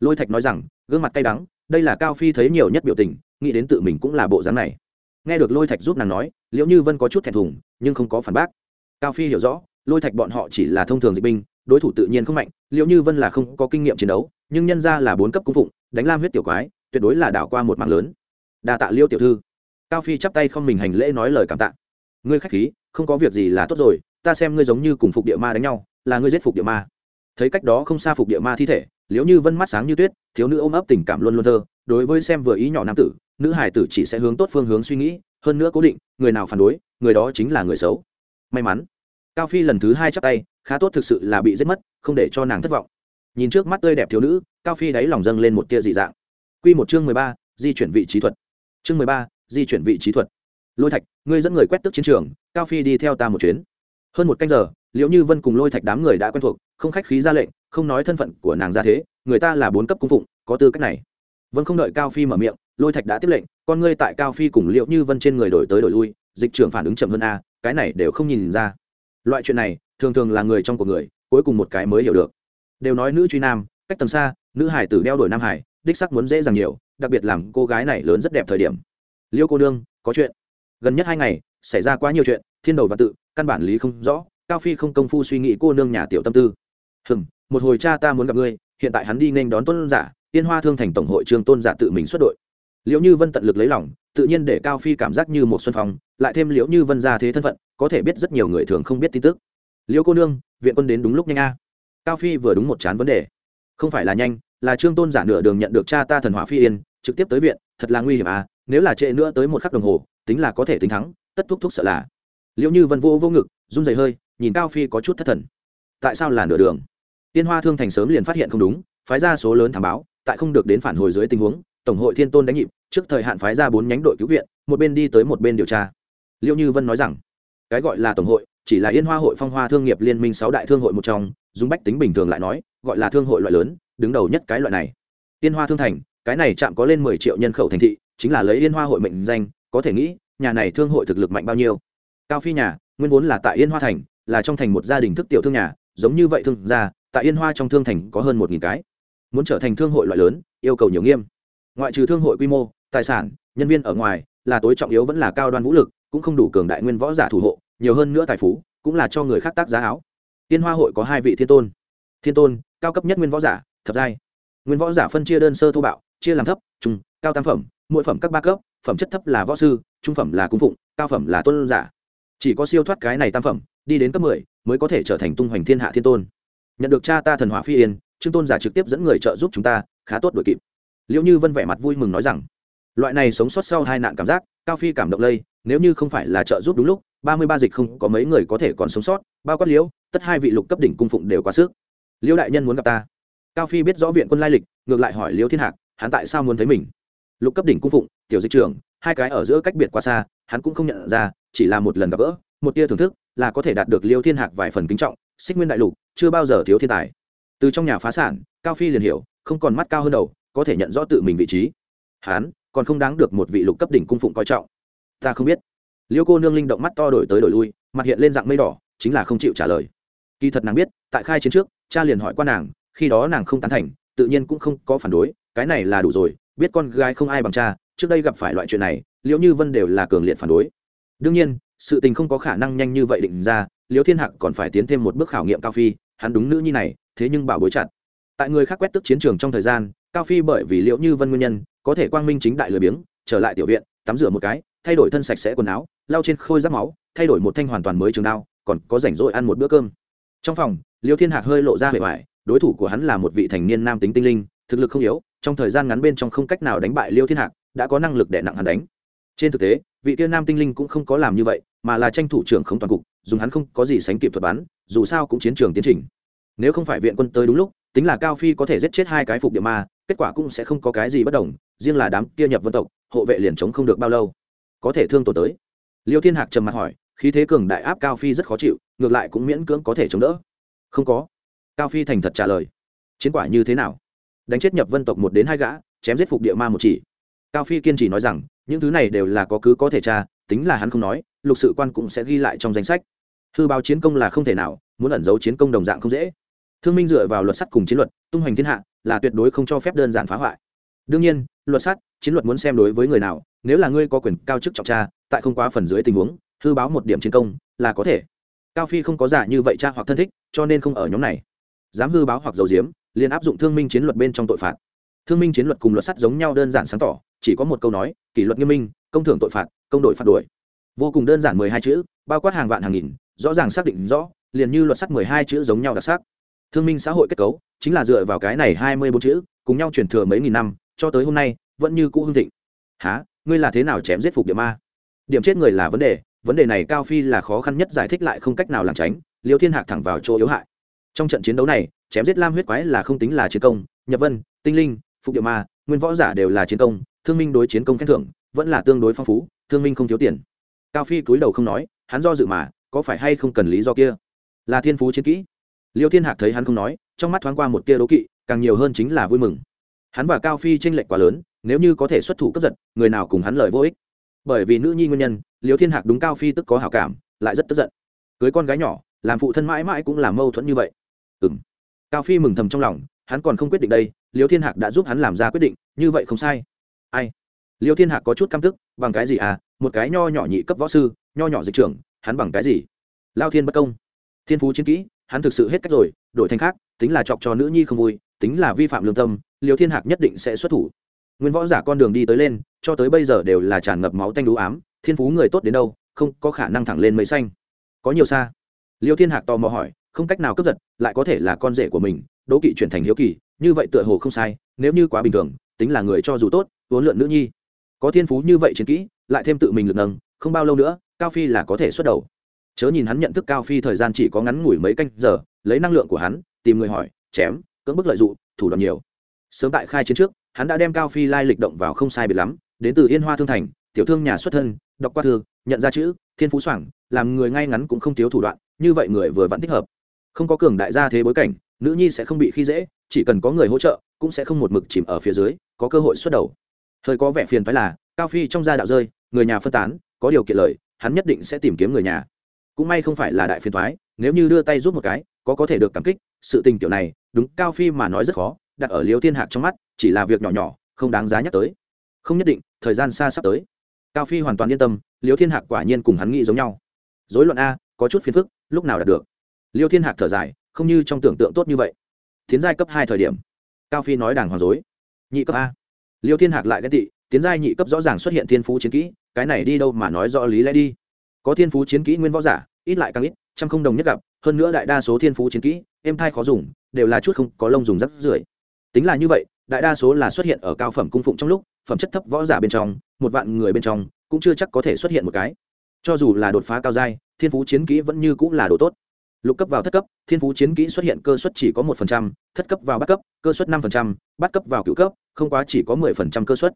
Lôi thạch nói rằng, gương mặt cay đắng, đây là cao phi thấy nhiều nhất biểu tình, nghĩ đến tự mình cũng là bộ dáng này. Nghe được lôi thạch giúp nàng nói liễu như vân có chút thẹn thùng, nhưng không có phản bác. Cao phi hiểu rõ, lôi thạch bọn họ chỉ là thông thường dịch binh, đối thủ tự nhiên không mạnh liễu như vân là không có kinh nghiệm chiến đấu, nhưng nhân ra là bốn cấp cung phụng, đánh lam huyết tiểu quái, tuyệt đối là đảo qua một mạng lớn. Đa tạ liêu tiểu thư. Cao phi chắp tay không mình hành lễ nói lời cảm tạ ngươi khách khí, không có việc gì là tốt rồi, ta xem ngươi giống như cùng phục địa ma đánh nhau, là ngươi giết phục địa ma. Thấy cách đó không xa phục địa ma thi thể liếu như vân mắt sáng như tuyết, thiếu nữ ôm ấp tình cảm luôn luôn thơ, đối với xem vừa ý nhỏ nam tử, nữ hải tử chỉ sẽ hướng tốt phương hướng suy nghĩ, hơn nữa cố định, người nào phản đối, người đó chính là người xấu. May mắn, cao phi lần thứ hai chắc tay, khá tốt thực sự là bị giết mất, không để cho nàng thất vọng. Nhìn trước mắt tươi đẹp thiếu nữ, cao phi đáy lòng dâng lên một tia dị dạng. Q một chương mười ba, di chuyển vị trí thuật. Chương mười ba, di chuyển vị trí thuật lôi thạch, ngươi dẫn người quét tức chiến trường, cao phi đi theo ta một chuyến. Hơn một canh giờ liệu như vân cùng lôi thạch đám người đã quen thuộc, không khách khí ra lệnh, không nói thân phận của nàng ra thế, người ta là bốn cấp cung phụng, có tư cách này. Vân không đợi cao phi mở miệng, lôi thạch đã tiếp lệnh, con ngươi tại cao phi cùng liệu như vân trên người đổi tới đổi lui, dịch trưởng phản ứng chậm hơn a, cái này đều không nhìn ra. Loại chuyện này, thường thường là người trong của người, cuối cùng một cái mới hiểu được. Đều nói nữ truy nam, cách tầng xa, nữ hải tử đeo đổi nam hải, đích sắc muốn dễ dàng nhiều, đặc biệt làm cô gái này lớn rất đẹp thời điểm. Liêu cô nương, có chuyện gần nhất hai ngày, xảy ra quá nhiều chuyện, thiên đầu và tự, căn bản lý không rõ, cao phi không công phu suy nghĩ cô nương nhà tiểu tâm tư. Hừm, một hồi cha ta muốn gặp ngươi, hiện tại hắn đi nên đón tôn giả, tiên hoa thương thành tổng hội trương tôn giả tự mình xuất đội. Liệu như vân tận lực lấy lòng, tự nhiên để cao phi cảm giác như một xuân phong, lại thêm liễu như vân ra thế thân phận, có thể biết rất nhiều người thường không biết tin tức. Liễu cô nương, viện quân đến đúng lúc nhanh a. Cao phi vừa đúng một chán vấn đề. Không phải là nhanh, là trương tôn giả nửa đường nhận được cha ta thần hỏa phi yên, trực tiếp tới viện, thật là nguy hiểm à nếu là trễ nữa tới một khắc đồng hồ tính là có thể tính thắng, tất thúc thúc sợ là. Liệu như vân vô vô ngực, run dày hơi, nhìn cao phi có chút thất thần. Tại sao là nửa đường? Tiên hoa thương thành sớm liền phát hiện không đúng, phái ra số lớn thảm báo, tại không được đến phản hồi dưới tình huống, tổng hội thiên tôn đánh nhịp, trước thời hạn phái ra bốn nhánh đội cứu viện, một bên đi tới một bên điều tra. Liệu như vân nói rằng, cái gọi là tổng hội, chỉ là yên hoa hội phong hoa thương nghiệp liên minh sáu đại thương hội một trong dùng bách tính bình thường lại nói, gọi là thương hội loại lớn, đứng đầu nhất cái loại này. Yên hoa thương thành, cái này chạm có lên mười triệu nhân khẩu thành thị, chính là lấy yên hoa hội mệnh danh có thể nghĩ, nhà này thương hội thực lực mạnh bao nhiêu. Cao phi nhà, nguyên vốn là tại yên hoa thành, là trong thành một gia đình thức tiểu thương nhà, giống như vậy thương gia, tại yên hoa trong thương thành có hơn một nghìn cái. Muốn trở thành thương hội loại lớn, yêu cầu nhiều nghiêm. Ngoại trừ thương hội quy mô, tài sản, nhân viên ở ngoài, là tối trọng yếu vẫn là cao đoan vũ lực, cũng không đủ cường đại nguyên võ giả thủ hộ, nhiều hơn nữa tài phú, cũng là cho người khác tác giá áo. Yên hoa hội có hai vị thiên tôn. Thiên tôn, cao cấp nhất nguyên võ giả, thập giai. Nguyên võ giả phân chia đơn sơ thô bạo, chia làm thấp, trung, cao tam phẩm, mỗi phẩm các ba cấp phẩm chất thấp là võ sư, trung phẩm là cung phụng, cao phẩm là tôn giả. Chỉ có siêu thoát cái này tam phẩm, đi đến cấp mười, mới có thể trở thành tung hoành thiên hạ thiên tôn. Nhận được cha ta thần hỏa phi yên, trương tôn giả trực tiếp dẫn người trợ giúp chúng ta, khá tốt đội kịp. Liệu như vân vẻ mặt vui mừng nói rằng, loại này sống sót sau hai nạn cảm giác, cao phi cảm động lây, nếu như không phải là trợ giúp đúng lúc, ba mươi ba dịch không có mấy người có thể còn sống sót, bao quát liễu, tất hai vị lục cấp đỉnh cung phụng đều quá sức. Liễu đại nhân muốn gặp ta. Cao phi biết rõ viện quân lai lịch, ngược lại hỏi liễu thiên hạc, hắn tại sao muốn thấy mình? Lục cấp đỉnh cung phụng, tiểu dịch trưởng, hai cái ở giữa cách biệt quá xa, hắn cũng không nhận ra, chỉ là một lần gặp gỡ, một tia thưởng thức, là có thể đạt được liêu thiên hạc vài phần kính trọng, xích nguyên đại lục, chưa bao giờ thiếu thiên tài. Từ trong nhà phá sản, cao phi liền hiểu, không còn mắt cao hơn đầu, có thể nhận rõ tự mình vị trí. Hắn, còn không đáng được một vị lục cấp đỉnh cung phụng coi trọng. Ta không biết. Liêu cô nương linh động mắt to đổi tới đổi lui, mặt hiện lên dạng mây đỏ, chính là không chịu trả lời. Kỳ thật nàng biết, tại khai chiến trước, cha liền hỏi qua nàng, khi đó nàng không tán thành, tự nhiên cũng không có phản đối, cái này là đủ rồi biết con gái không ai bằng cha, trước đây gặp phải loại chuyện này, liễu như vân đều là cường liệt phản đối. Đương nhiên, sự tình không có khả năng nhanh như vậy định ra, liễu thiên hạc còn phải tiến thêm một bước khảo nghiệm cao phi, hắn đúng nữ nhi này, thế nhưng bảo bối chặt. Tại người khác quét tức chiến trường trong thời gian, cao phi bởi vì liễu như vân nguyên nhân, có thể quang minh chính đại lười biếng, trở lại tiểu viện, tắm rửa một cái, thay đổi thân sạch sẽ quần áo, lau trên khôi giáp máu, thay đổi một thanh hoàn toàn mới trường đao, còn có rảnh rỗi ăn một bữa cơm. Trong phòng, liễu thiên hạc hơi lộ ra vẻ vải đối thủ của hắn là một vị thành niên nam tính tinh linh, thực lực không yếu trong thời gian ngắn bên trong không cách nào đánh bại liêu thiên hạc, đã có năng lực để nặng hắn đánh. Trên thực tế, vị tiên nam tinh linh cũng không có làm như vậy, mà là tranh thủ trưởng không toàn cục, dùng hắn không có gì sánh kịp thuật bắn, dù sao cũng chiến trường tiến trình. Nếu không phải viện quân tới đúng lúc, tính là cao phi có thể giết chết hai cái phục địa ma, kết quả cũng sẽ không có cái gì bất đồng, riêng là đám kia nhập vân tộc, hộ vệ liền chống không được bao lâu. Có thể thương tổ tới. Liêu thiên hạc trầm mặt hỏi, khí thế cường đại áp cao phi rất khó chịu, ngược lại cũng miễn cưỡng có thể chống đỡ. Không có. Cao phi thành thật trả lời. Chiến quả như thế nào? Đánh chết nhập vân tộc một đến hai gã, chém giết phục địa ma một chỉ. Cao phi kiên trì nói rằng, những thứ này đều là có cứ có thể tra, tính là hắn không nói, lục sự quan cũng sẽ ghi lại trong danh sách. Hư báo chiến công là không thể nào, muốn ẩn giấu chiến công đồng dạng không dễ. Thương minh dựa vào luật sắt cùng chiến luật, tung hoành thiên hạ, là tuyệt đối không cho phép đơn giản phá hoại. Đương nhiên, luật sắt, chiến luật muốn xem đối với người nào, nếu là ngươi có quyền cao chức trọng tra, tại không quá phần dưới tình huống, hư báo một điểm chiến công, là có thể. Cao phi không có giả như vậy cha hoặc thân thích, cho nên không ở nhóm này. Dám hư báo hoặc dầu diếm liền áp dụng thương minh chiến luật bên trong tội phạt. Thương minh chiến luật cùng luật sắt giống nhau đơn giản sáng tỏ, chỉ có một câu nói, kỷ luật nghiêm minh, công thưởng tội phạt, công đội phạt đuổi. Vô cùng đơn giản mười hai chữ, bao quát hàng vạn hàng nghìn, rõ ràng xác định rõ, liền như luật sắt mười hai chữ giống nhau đặc sắc. Thương minh xã hội kết cấu, chính là dựa vào cái này hai mươi bốn chữ, cùng nhau truyền thừa mấy nghìn năm, cho tới hôm nay, vẫn như cũ hương thịnh. Há ngươi là thế nào chém giết phục địa ma? Điểm chết người là vấn đề vấn đề này cao phi là khó khăn nhất giải thích lại không cách nào làm tránh, liêu thiên hạc thẳng vào chỗ yếu hại. Trong trận chiến đấu này chém giết lam huyết quái là không tính là chiến công nhập vân, tinh linh, phục địa ma, nguyên võ giả đều là chiến công, thương minh đối chiến công khen thưởng, vẫn là tương đối phong phú, thương minh không thiếu tiền. Cao phi cúi đầu không nói, hắn do dự mà, có phải hay không cần lý do kia? Là thiên phú chiến kỹ. Liêu thiên hạc thấy hắn không nói, trong mắt thoáng qua một tia đố kỵ, càng nhiều hơn chính là vui mừng. Hắn và cao phi tranh lệch quá lớn, nếu như có thể xuất thủ cấp giật, người nào cùng hắn lời vô ích. Bởi vì nữ nhi nguyên nhân, liêu thiên hạc đúng cao phi tức có hảo cảm, lại rất tức giận. Cưới con gái nhỏ, làm phụ thân mãi mãi cũng làm mâu thuẫn như vậy. Ừ m cao phi mừng thầm trong lòng, hắn còn không quyết định đây, liêu thiên hạc đã giúp hắn làm ra quyết định, như vậy không sai. Ai? Liêu thiên hạc có chút căm tức, bằng cái gì à? Một cái nho nhỏ nhị cấp võ sư, nho nhỏ dịch trưởng, hắn bằng cái gì? Lao thiên bất công. Thiên phú chiến kỹ, hắn thực sự hết cách rồi, đổi thành khác, tính là chọc cho nữ nhi không vui, tính là vi phạm lương tâm, liêu thiên hạc nhất định sẽ xuất thủ. Nguyên võ giả con đường đi tới lên, cho tới bây giờ đều là tràn ngập máu tanh đũ ám, thiên phú người tốt đến đâu, không có khả năng thẳng lên mấy xanh. Có nhiều xa? Liêu thiên hạc tò mò hỏi không cách nào cướp giật, lại có thể là con rể của mình đỗ kỵ chuyển thành hiếu kỳ, như vậy tựa hồ không sai, nếu như quá bình thường, tính là người cho dù tốt vốn lượn nữ nhi. Có thiên phú như vậy chiến kỹ, lại thêm tự mình lực nâng, không bao lâu nữa, cao phi là có thể xuất đầu. Chớ nhìn hắn nhận thức cao phi thời gian chỉ có ngắn ngủi mấy canh giờ, lấy năng lượng của hắn, tìm người hỏi, chém, cưỡng bức lợi dụng, thủ đoạn nhiều. Sớm tại khai chiến trước, hắn đã đem cao phi lai lịch động vào không sai biệt lắm, đến từ yên hoa thương thành, tiểu thương nhà xuất thân, đọc qua thư, nhận ra chữ, thiên phú soảng, làm người ngay ngắn cũng không thiếu thủ đoạn, như vậy người vừa vẫn thích hợp không có cường đại gia thế bối cảnh, nữ nhi sẽ không bị khi dễ, chỉ cần có người hỗ trợ, cũng sẽ không một mực chìm ở phía dưới, có cơ hội xuất đầu. Hơi có vẻ phiền phái là, cao phi trong gia đạo rơi, người nhà phân tán, có điều kiện lời, hắn nhất định sẽ tìm kiếm người nhà. Cũng may không phải là đại phiền thoái nếu như đưa tay giúp một cái, có có thể được cảm kích, sự tình kiểu này, đúng, cao phi mà nói rất khó, đặt ở liêu thiên hạc trong mắt, chỉ là việc nhỏ nhỏ, không đáng giá nhắc tới. Không nhất định, thời gian xa sắp tới. Cao phi hoàn toàn yên tâm, liêu thiên hạc quả nhiên cùng hắn nghĩ giống nhau. Dối loạn a, có chút phiền phức, lúc nào đạt được? Liêu thiên hạc thở dài, không như trong tưởng tượng tốt như vậy. Tiến giai cấp hai thời điểm. Cao phi nói đàng hoàng dối. Nhị cấp a. Liêu thiên hạc lại ghen tị, tiến giai nhị cấp rõ ràng xuất hiện thiên phú chiến kỹ, cái này đi đâu mà nói rõ lý lẽ đi. Có thiên phú chiến kỹ nguyên võ giả, ít lại càng ít, trăm không đồng nhất gặp, hơn nữa đại đa số thiên phú chiến kỹ, êm thai khó dùng, đều là chút không có lông dùng rắc rưởi. Tính là như vậy, đại đa số là xuất hiện ở cao phẩm cung phụng trong lúc, phẩm chất thấp võ giả bên trong, một vạn người bên trong, cũng chưa chắc có thể xuất hiện một cái. Cho dù là đột phá cao giai, thiên phú chiến kỹ vẫn như cũng là đồ tốt lục cấp vào thất cấp, thiên phú chiến kỹ xuất hiện cơ suất chỉ có một phần trăm, thất cấp vào bắt cấp, cơ suất năm phần trăm bắt cấp vào cựu cấp, không quá chỉ có mười phần trăm cơ suất.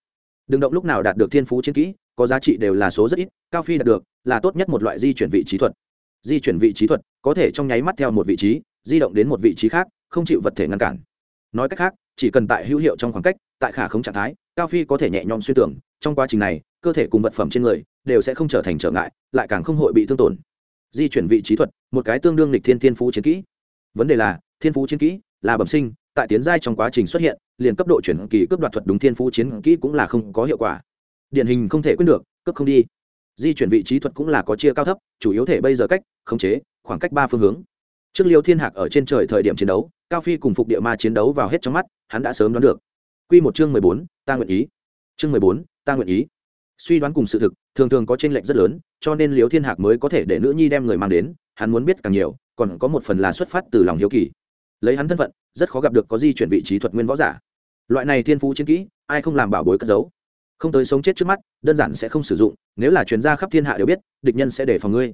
Đừng động lúc nào đạt được thiên phú chiến kỹ, có giá trị đều là số rất ít, cao phi đạt được, là tốt nhất một loại di chuyển vị trí thuật. Di chuyển vị trí thuật, có thể trong nháy mắt theo một vị trí, di động đến một vị trí khác, không chịu vật thể ngăn cản. Nói cách khác, chỉ cần tại hữu hiệu trong khoảng cách, tại khả không trạng thái, cao phi có thể nhẹ nhõm suy tưởng, trong quá trình này, cơ thể cùng vật phẩm trên người, đều sẽ không trở thành trở ngại, lại càng không hội bị thương tổn di chuyển vị trí thuật, một cái tương đương lịch thiên thiên phú chiến kỹ. Vấn đề là, thiên phú chiến kỹ là bẩm sinh, tại tiến giai trong quá trình xuất hiện, liền cấp độ chuyển kỳ cướp đoạt thuật đúng thiên phú chiến kỹ cũng là không có hiệu quả. Điển hình không thể quyết được, cấp không đi. Di chuyển vị trí thuật cũng là có chia cao thấp, chủ yếu thể bây giờ cách, khống chế, khoảng cách ba phương hướng. Trước liêu thiên hạc ở trên trời thời điểm chiến đấu, cao phi cùng phục địa ma chiến đấu vào hết trong mắt, hắn đã sớm đoán được. Q một chương mười bốn, ta nguyện ý. Chương mười bốn, ta nguyện ý suy đoán cùng sự thực, thường thường có tranh lệch rất lớn, cho nên liêu thiên hạc mới có thể để nữ nhi đem người mang đến, hắn muốn biết càng nhiều, còn có một phần là xuất phát từ lòng hiếu kỳ. Lấy hắn thân phận, rất khó gặp được có di chuyển vị trí thuật nguyên võ giả. Loại này thiên phú chiến kỹ, ai không làm bảo bối cất giấu? Không tới sống chết trước mắt, đơn giản sẽ không sử dụng, nếu là chuyên gia khắp thiên hạ đều biết, địch nhân sẽ để phòng ngươi.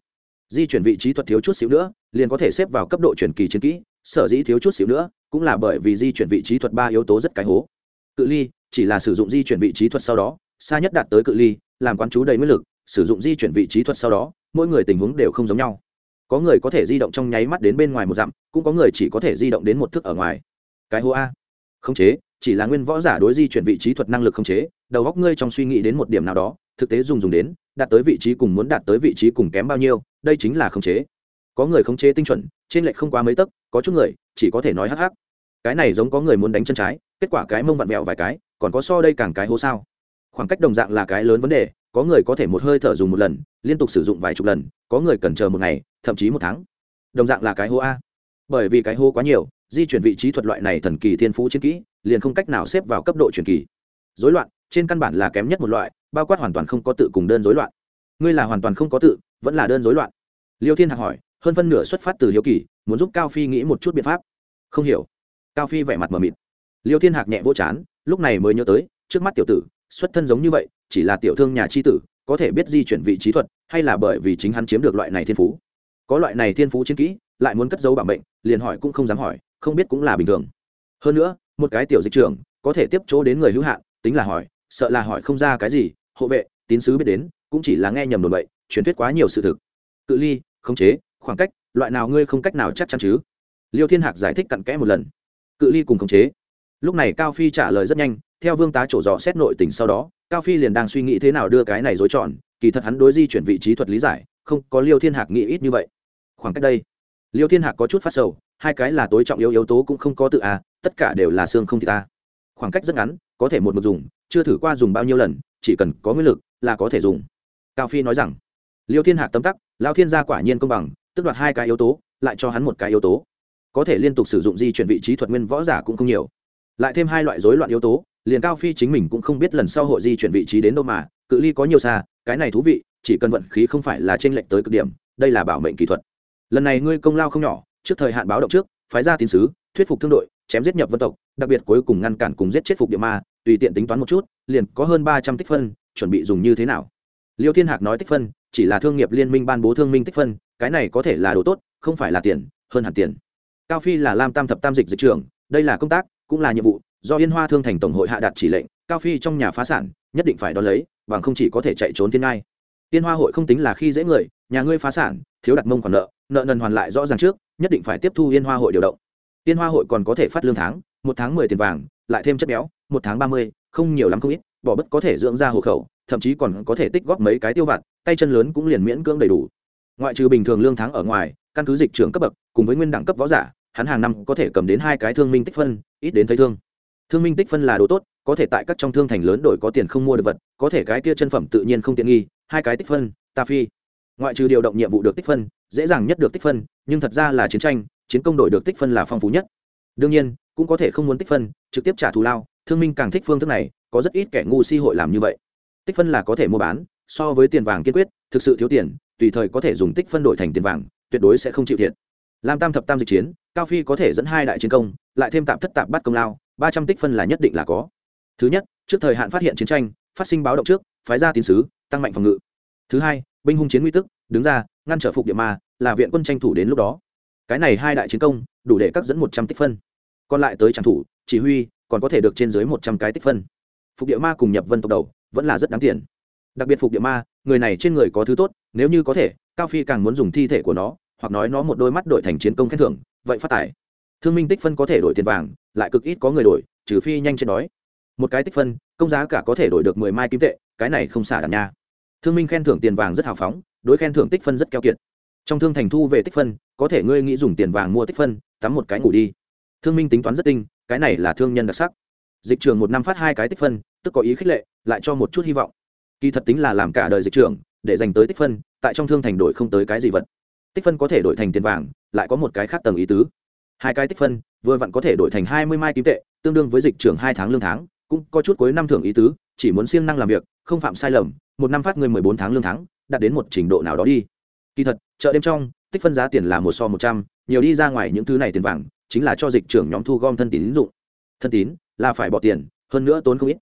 Di chuyển vị trí thuật thiếu chút xíu nữa, liền có thể xếp vào cấp độ chuyển kỳ chiến kỹ, sở dĩ thiếu chút xíu nữa, cũng là bởi vì di chuyển vị trí thuật ba yếu tố rất cái hố. Cự ly, chỉ là sử dụng di chuyển vị trí thuật sau đó xa nhất đạt tới cự ly, làm quán chú đầy nguyên lực, sử dụng di chuyển vị trí thuật sau đó, mỗi người tình huống đều không giống nhau. Có người có thể di động trong nháy mắt đến bên ngoài một dặm, cũng có người chỉ có thể di động đến một thước ở ngoài. Cái hô a. Khống chế, chỉ là nguyên võ giả đối di chuyển vị trí thuật năng lực khống chế, đầu góc ngươi trong suy nghĩ đến một điểm nào đó, thực tế dùng dùng đến, đạt tới vị trí cùng muốn đạt tới vị trí cùng kém bao nhiêu, đây chính là khống chế. Có người khống chế tinh chuẩn, trên lệch không quá mấy tấc, có chút người, chỉ có thể nói hắc hắc. Cái này giống có người muốn đánh chân trái, kết quả cái mông vặn vẹo vài cái, còn có so đây càng cái hố sao? Khoảng cách đồng dạng là cái lớn vấn đề, có người có thể một hơi thở dùng một lần, liên tục sử dụng vài chục lần, có người cần chờ một ngày, thậm chí một tháng. Đồng dạng là cái hố a. Bởi vì cái hố quá nhiều, di chuyển vị trí thuật loại này thần kỳ thiên phú chiến kỹ, liền không cách nào xếp vào cấp độ truyền kỳ. Dối loạn, trên căn bản là kém nhất một loại, bao quát hoàn toàn không có tự cùng đơn dối loạn. Ngươi là hoàn toàn không có tự, vẫn là đơn dối loạn. Liêu thiên hạc hỏi, hơn phân nửa xuất phát từ hiếu kỳ, muốn giúp cao phi nghĩ một chút biện pháp. Không hiểu. Cao phi vẻ mặt mờ mịt. Liêu thiên hạc nhẹ vỗ chán, lúc này mới nhớ tới, trước mắt tiểu tử xuất thân giống như vậy, chỉ là tiểu thương nhà c h i tử, có thể biết di chuyển vị trí thuật, hay là bởi vì chính hắn chiếm được loại này thiên phú. Có loại này thiên phú chiến kỹ, lại muốn cất giấu bảo mệnh, liền hỏi cũng không dám hỏi, không biết cũng là bình thường. Hơn nữa, một cái tiểu dịch trưởng, có thể tiếp chỗ đến người hữu hạn, tính là hỏi, sợ là hỏi không ra cái gì, hộ vệ, tín sứ biết đến, cũng chỉ là nghe nhầm đồn bậy, truyền thuyết quá nhiều sự thực. Cự ly, khống chế, khoảng cách, loại nào ngươi không cách nào chắc chắn chứ? Liêu thiên hạc giải thích cặn kẽ một lần. Cự ly cùng khống chế. Lúc này cao phi trả lời rất nhanh theo vương tá chỗ dò xét nội tình sau đó, cao phi liền đang suy nghĩ thế nào đưa cái này dối tròn, kỳ thật hắn đối di chuyển vị trí thuật lý giải, không có liêu thiên hạc nghĩ ít như vậy. Khoảng cách đây, liêu thiên hạc có chút phát sầu, hai cái là tối trọng yếu yếu tố cũng không có tự à tất cả đều là xương không thì ta khoảng cách rất ngắn, có thể một mực dùng, chưa thử qua dùng bao nhiêu lần, chỉ cần có nguyên lực là có thể dùng. Cao phi nói rằng, liêu thiên hạc tấm tắc, lao thiên gia quả nhiên công bằng, tức đoạt hai cái yếu tố, lại cho hắn một cái yếu tố. Có thể liên tục sử dụng di chuyển vị trí thuật nguyên võ giả cũng không nhiều. Lại thêm hai loại rối loạn yếu tố liền cao phi chính mình cũng không biết lần sau hội di chuyển vị trí đến đâu mà, cự ly có nhiều xa, cái này thú vị, chỉ cần vận khí không phải là t r ê n lệch tới cực điểm, đây là bảo mệnh kỹ thuật. Lần này ngươi công lao không nhỏ, trước thời hạn báo động trước, phái ra tín sứ, thuyết phục thương đội, chém giết nhập vân tộc, đặc biệt cuối cùng ngăn cản cùng giết chết phục địa ma, tùy tiện tính toán một chút, liền có hơn ba trăm tích phân, chuẩn bị dùng như thế nào. Liêu thiên hạc nói tích phân, chỉ là thương nghiệp liên minh ban bố thương minh tích phân, cái này có thể là đồ tốt, không phải là tiền, hơn hẳn tiền. Cao phi là lam tam thập tam dịch dịch trưởng, đây là công tác cũng là nhiệm vụ, do yên hoa thương thành tổng hội hạ đạt chỉ lệnh, cao phi trong nhà phá sản, nhất định phải đón lấy, bằng không chỉ có thể chạy trốn thiên ngai. Yên hoa hội không tính là khi dễ người, nhà ngươi phá sản, thiếu đặt mông khoản nợ nợ nần hoàn lại rõ ràng trước, nhất định phải tiếp thu yên hoa hội điều động. Yên hoa hội còn có thể phát lương tháng, một tháng mười tiền vàng, lại thêm chất béo, một tháng ba mươi, không nhiều lắm không ít, bỏ bất có thể dưỡng ra hộ khẩu, thậm chí còn có thể tích góp mấy cái tiêu vặt, tay chân lớn cũng liền miễn cưỡng đầy đủ. Ngoại trừ bình thường lương tháng ở ngoài, căn cứ dịch trưởng cấp bậc, cùng với nguyên đẳng cấp võ giả hắn hàng năm có thể cầm đến hai cái thương minh tích phân, ít đến thấy thương. Thương minh tích phân là đồ tốt, có thể tại các trong thương thành lớn đổi có tiền không mua được vật, có thể cái kia chân phẩm tự nhiên không tiện nghi, hai cái tích phân, ta phi. Ngoại trừ điều động nhiệm vụ được tích phân, dễ dàng nhất được tích phân, nhưng thật ra là chiến tranh, chiến công đổi được tích phân là phong phú nhất. Đương nhiên, cũng có thể không muốn tích phân, trực tiếp trả thù lao, thương minh càng thích phương thức này, có rất ít kẻ ngu si hội làm như vậy. Tích phân là có thể mua bán, so với tiền vàng kiên quyết, thực sự thiếu tiền, tùy thời có thể dùng tích phân đổi thành tiền vàng, tuyệt đối sẽ không chịu thiệt. Làm tam thập tam dịch chiến cao phi có thể dẫn hai đại chiến công, lại thêm tạm thất tạm bắt công lao, ba trăm tích phân là nhất định là có. Thứ nhất, trước thời hạn phát hiện chiến tranh, phát sinh báo động trước, phái ra tín sứ, tăng mạnh phòng ngự. Thứ hai, binh hung chiến nguy tức, đứng ra, ngăn trở phục địa ma, là viện quân tranh thủ đến lúc đó. Cái này hai đại chiến công, đủ để cắt dẫn một trăm tích phân. Còn lại tới tràng thủ, chỉ huy, còn có thể được trên dưới một trăm cái tích phân. Phục địa ma cùng nhập vân tộc đầu, vẫn là rất đáng tiền. Đặc biệt phục địa ma, người này trên người có thứ tốt, nếu như có thể, cao phi càng muốn dùng thi thể của nó, hoặc nói nó một đôi mắt đổi thành chiến công khen thưởng vậy phát tài. Thương minh tích phân có thể đổi tiền vàng, lại cực ít có người đổi, trừ phi nhanh chết đói. Một cái tích phân, công giá cả có thể đổi được mười mai kim tệ, cái này không xả đàn nha. Thương minh khen thưởng tiền vàng rất hào phóng, đối khen thưởng tích phân rất keo kiệt. Trong thương thành thu về tích phân, có thể ngươi nghĩ dùng tiền vàng mua tích phân, tắm một cái ngủ đi. Thương minh tính toán rất tinh, cái này là thương nhân đặc sắc. Dịch trường một năm phát hai cái tích phân, tức có ý khích lệ, lại cho một chút hy vọng. Kỳ thật tính là làm cả đời dịch trường để dành tới tích phân, tại trong thương thành đổi không tới cái gì vật tích phân có thể đổi thành tiền vàng, lại có một cái khác tầng ý tứ. Hai cái tích phân, vừa vặn có thể đổi thành hai mươi mai kim tệ, tương đương với dịch trưởng hai tháng lương tháng, cũng có chút cuối năm thưởng ý tứ, chỉ muốn siêng năng làm việc, không phạm sai lầm, một năm phát người mười bốn tháng lương tháng, đạt đến một trình độ nào đó đi. Kỳ thật, chợ đêm trong, tích phân giá tiền là một so một trăm, nhiều đi ra ngoài những thứ này tiền vàng, chính là cho dịch trưởng nhóm thu gom thân tín dụng. Thân tín là phải bỏ tiền, hơn nữa tốn không ít.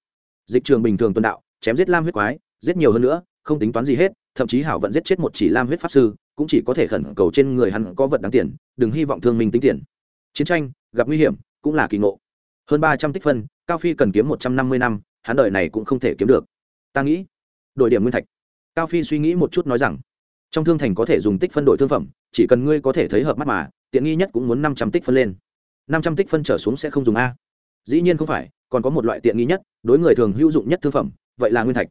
Dịch trường bình thường tuần đạo, chém giết lam huyết quái, giết nhiều hơn nữa, không tính toán gì hết thậm chí hảo vận giết chết một chỉ lam huyết pháp sư, cũng chỉ có thể khẩn cầu trên người hắn có vật đáng tiền, đừng hy vọng thương mình tính tiền. Chiến tranh, gặp nguy hiểm, cũng là kỳ ngộ. Hơn ba trăm tích phân, cao phi cần kiếm một trăm năm mươi năm, hắn đời này cũng không thể kiếm được. Ta nghĩ, đổi điểm nguyên thạch. Cao phi suy nghĩ một chút nói rằng, trong thương thành có thể dùng tích phân đổi thương phẩm, chỉ cần ngươi có thể thấy hợp mắt mà, tiện nghi nhất cũng muốn năm trăm tích phân lên. Năm trăm tích phân trở xuống sẽ không dùng a. Dĩ nhiên không phải, còn có một loại tiện nghi nhất, đối người thường hữu dụng nhất thương phẩm, vậy là nguyên thạch.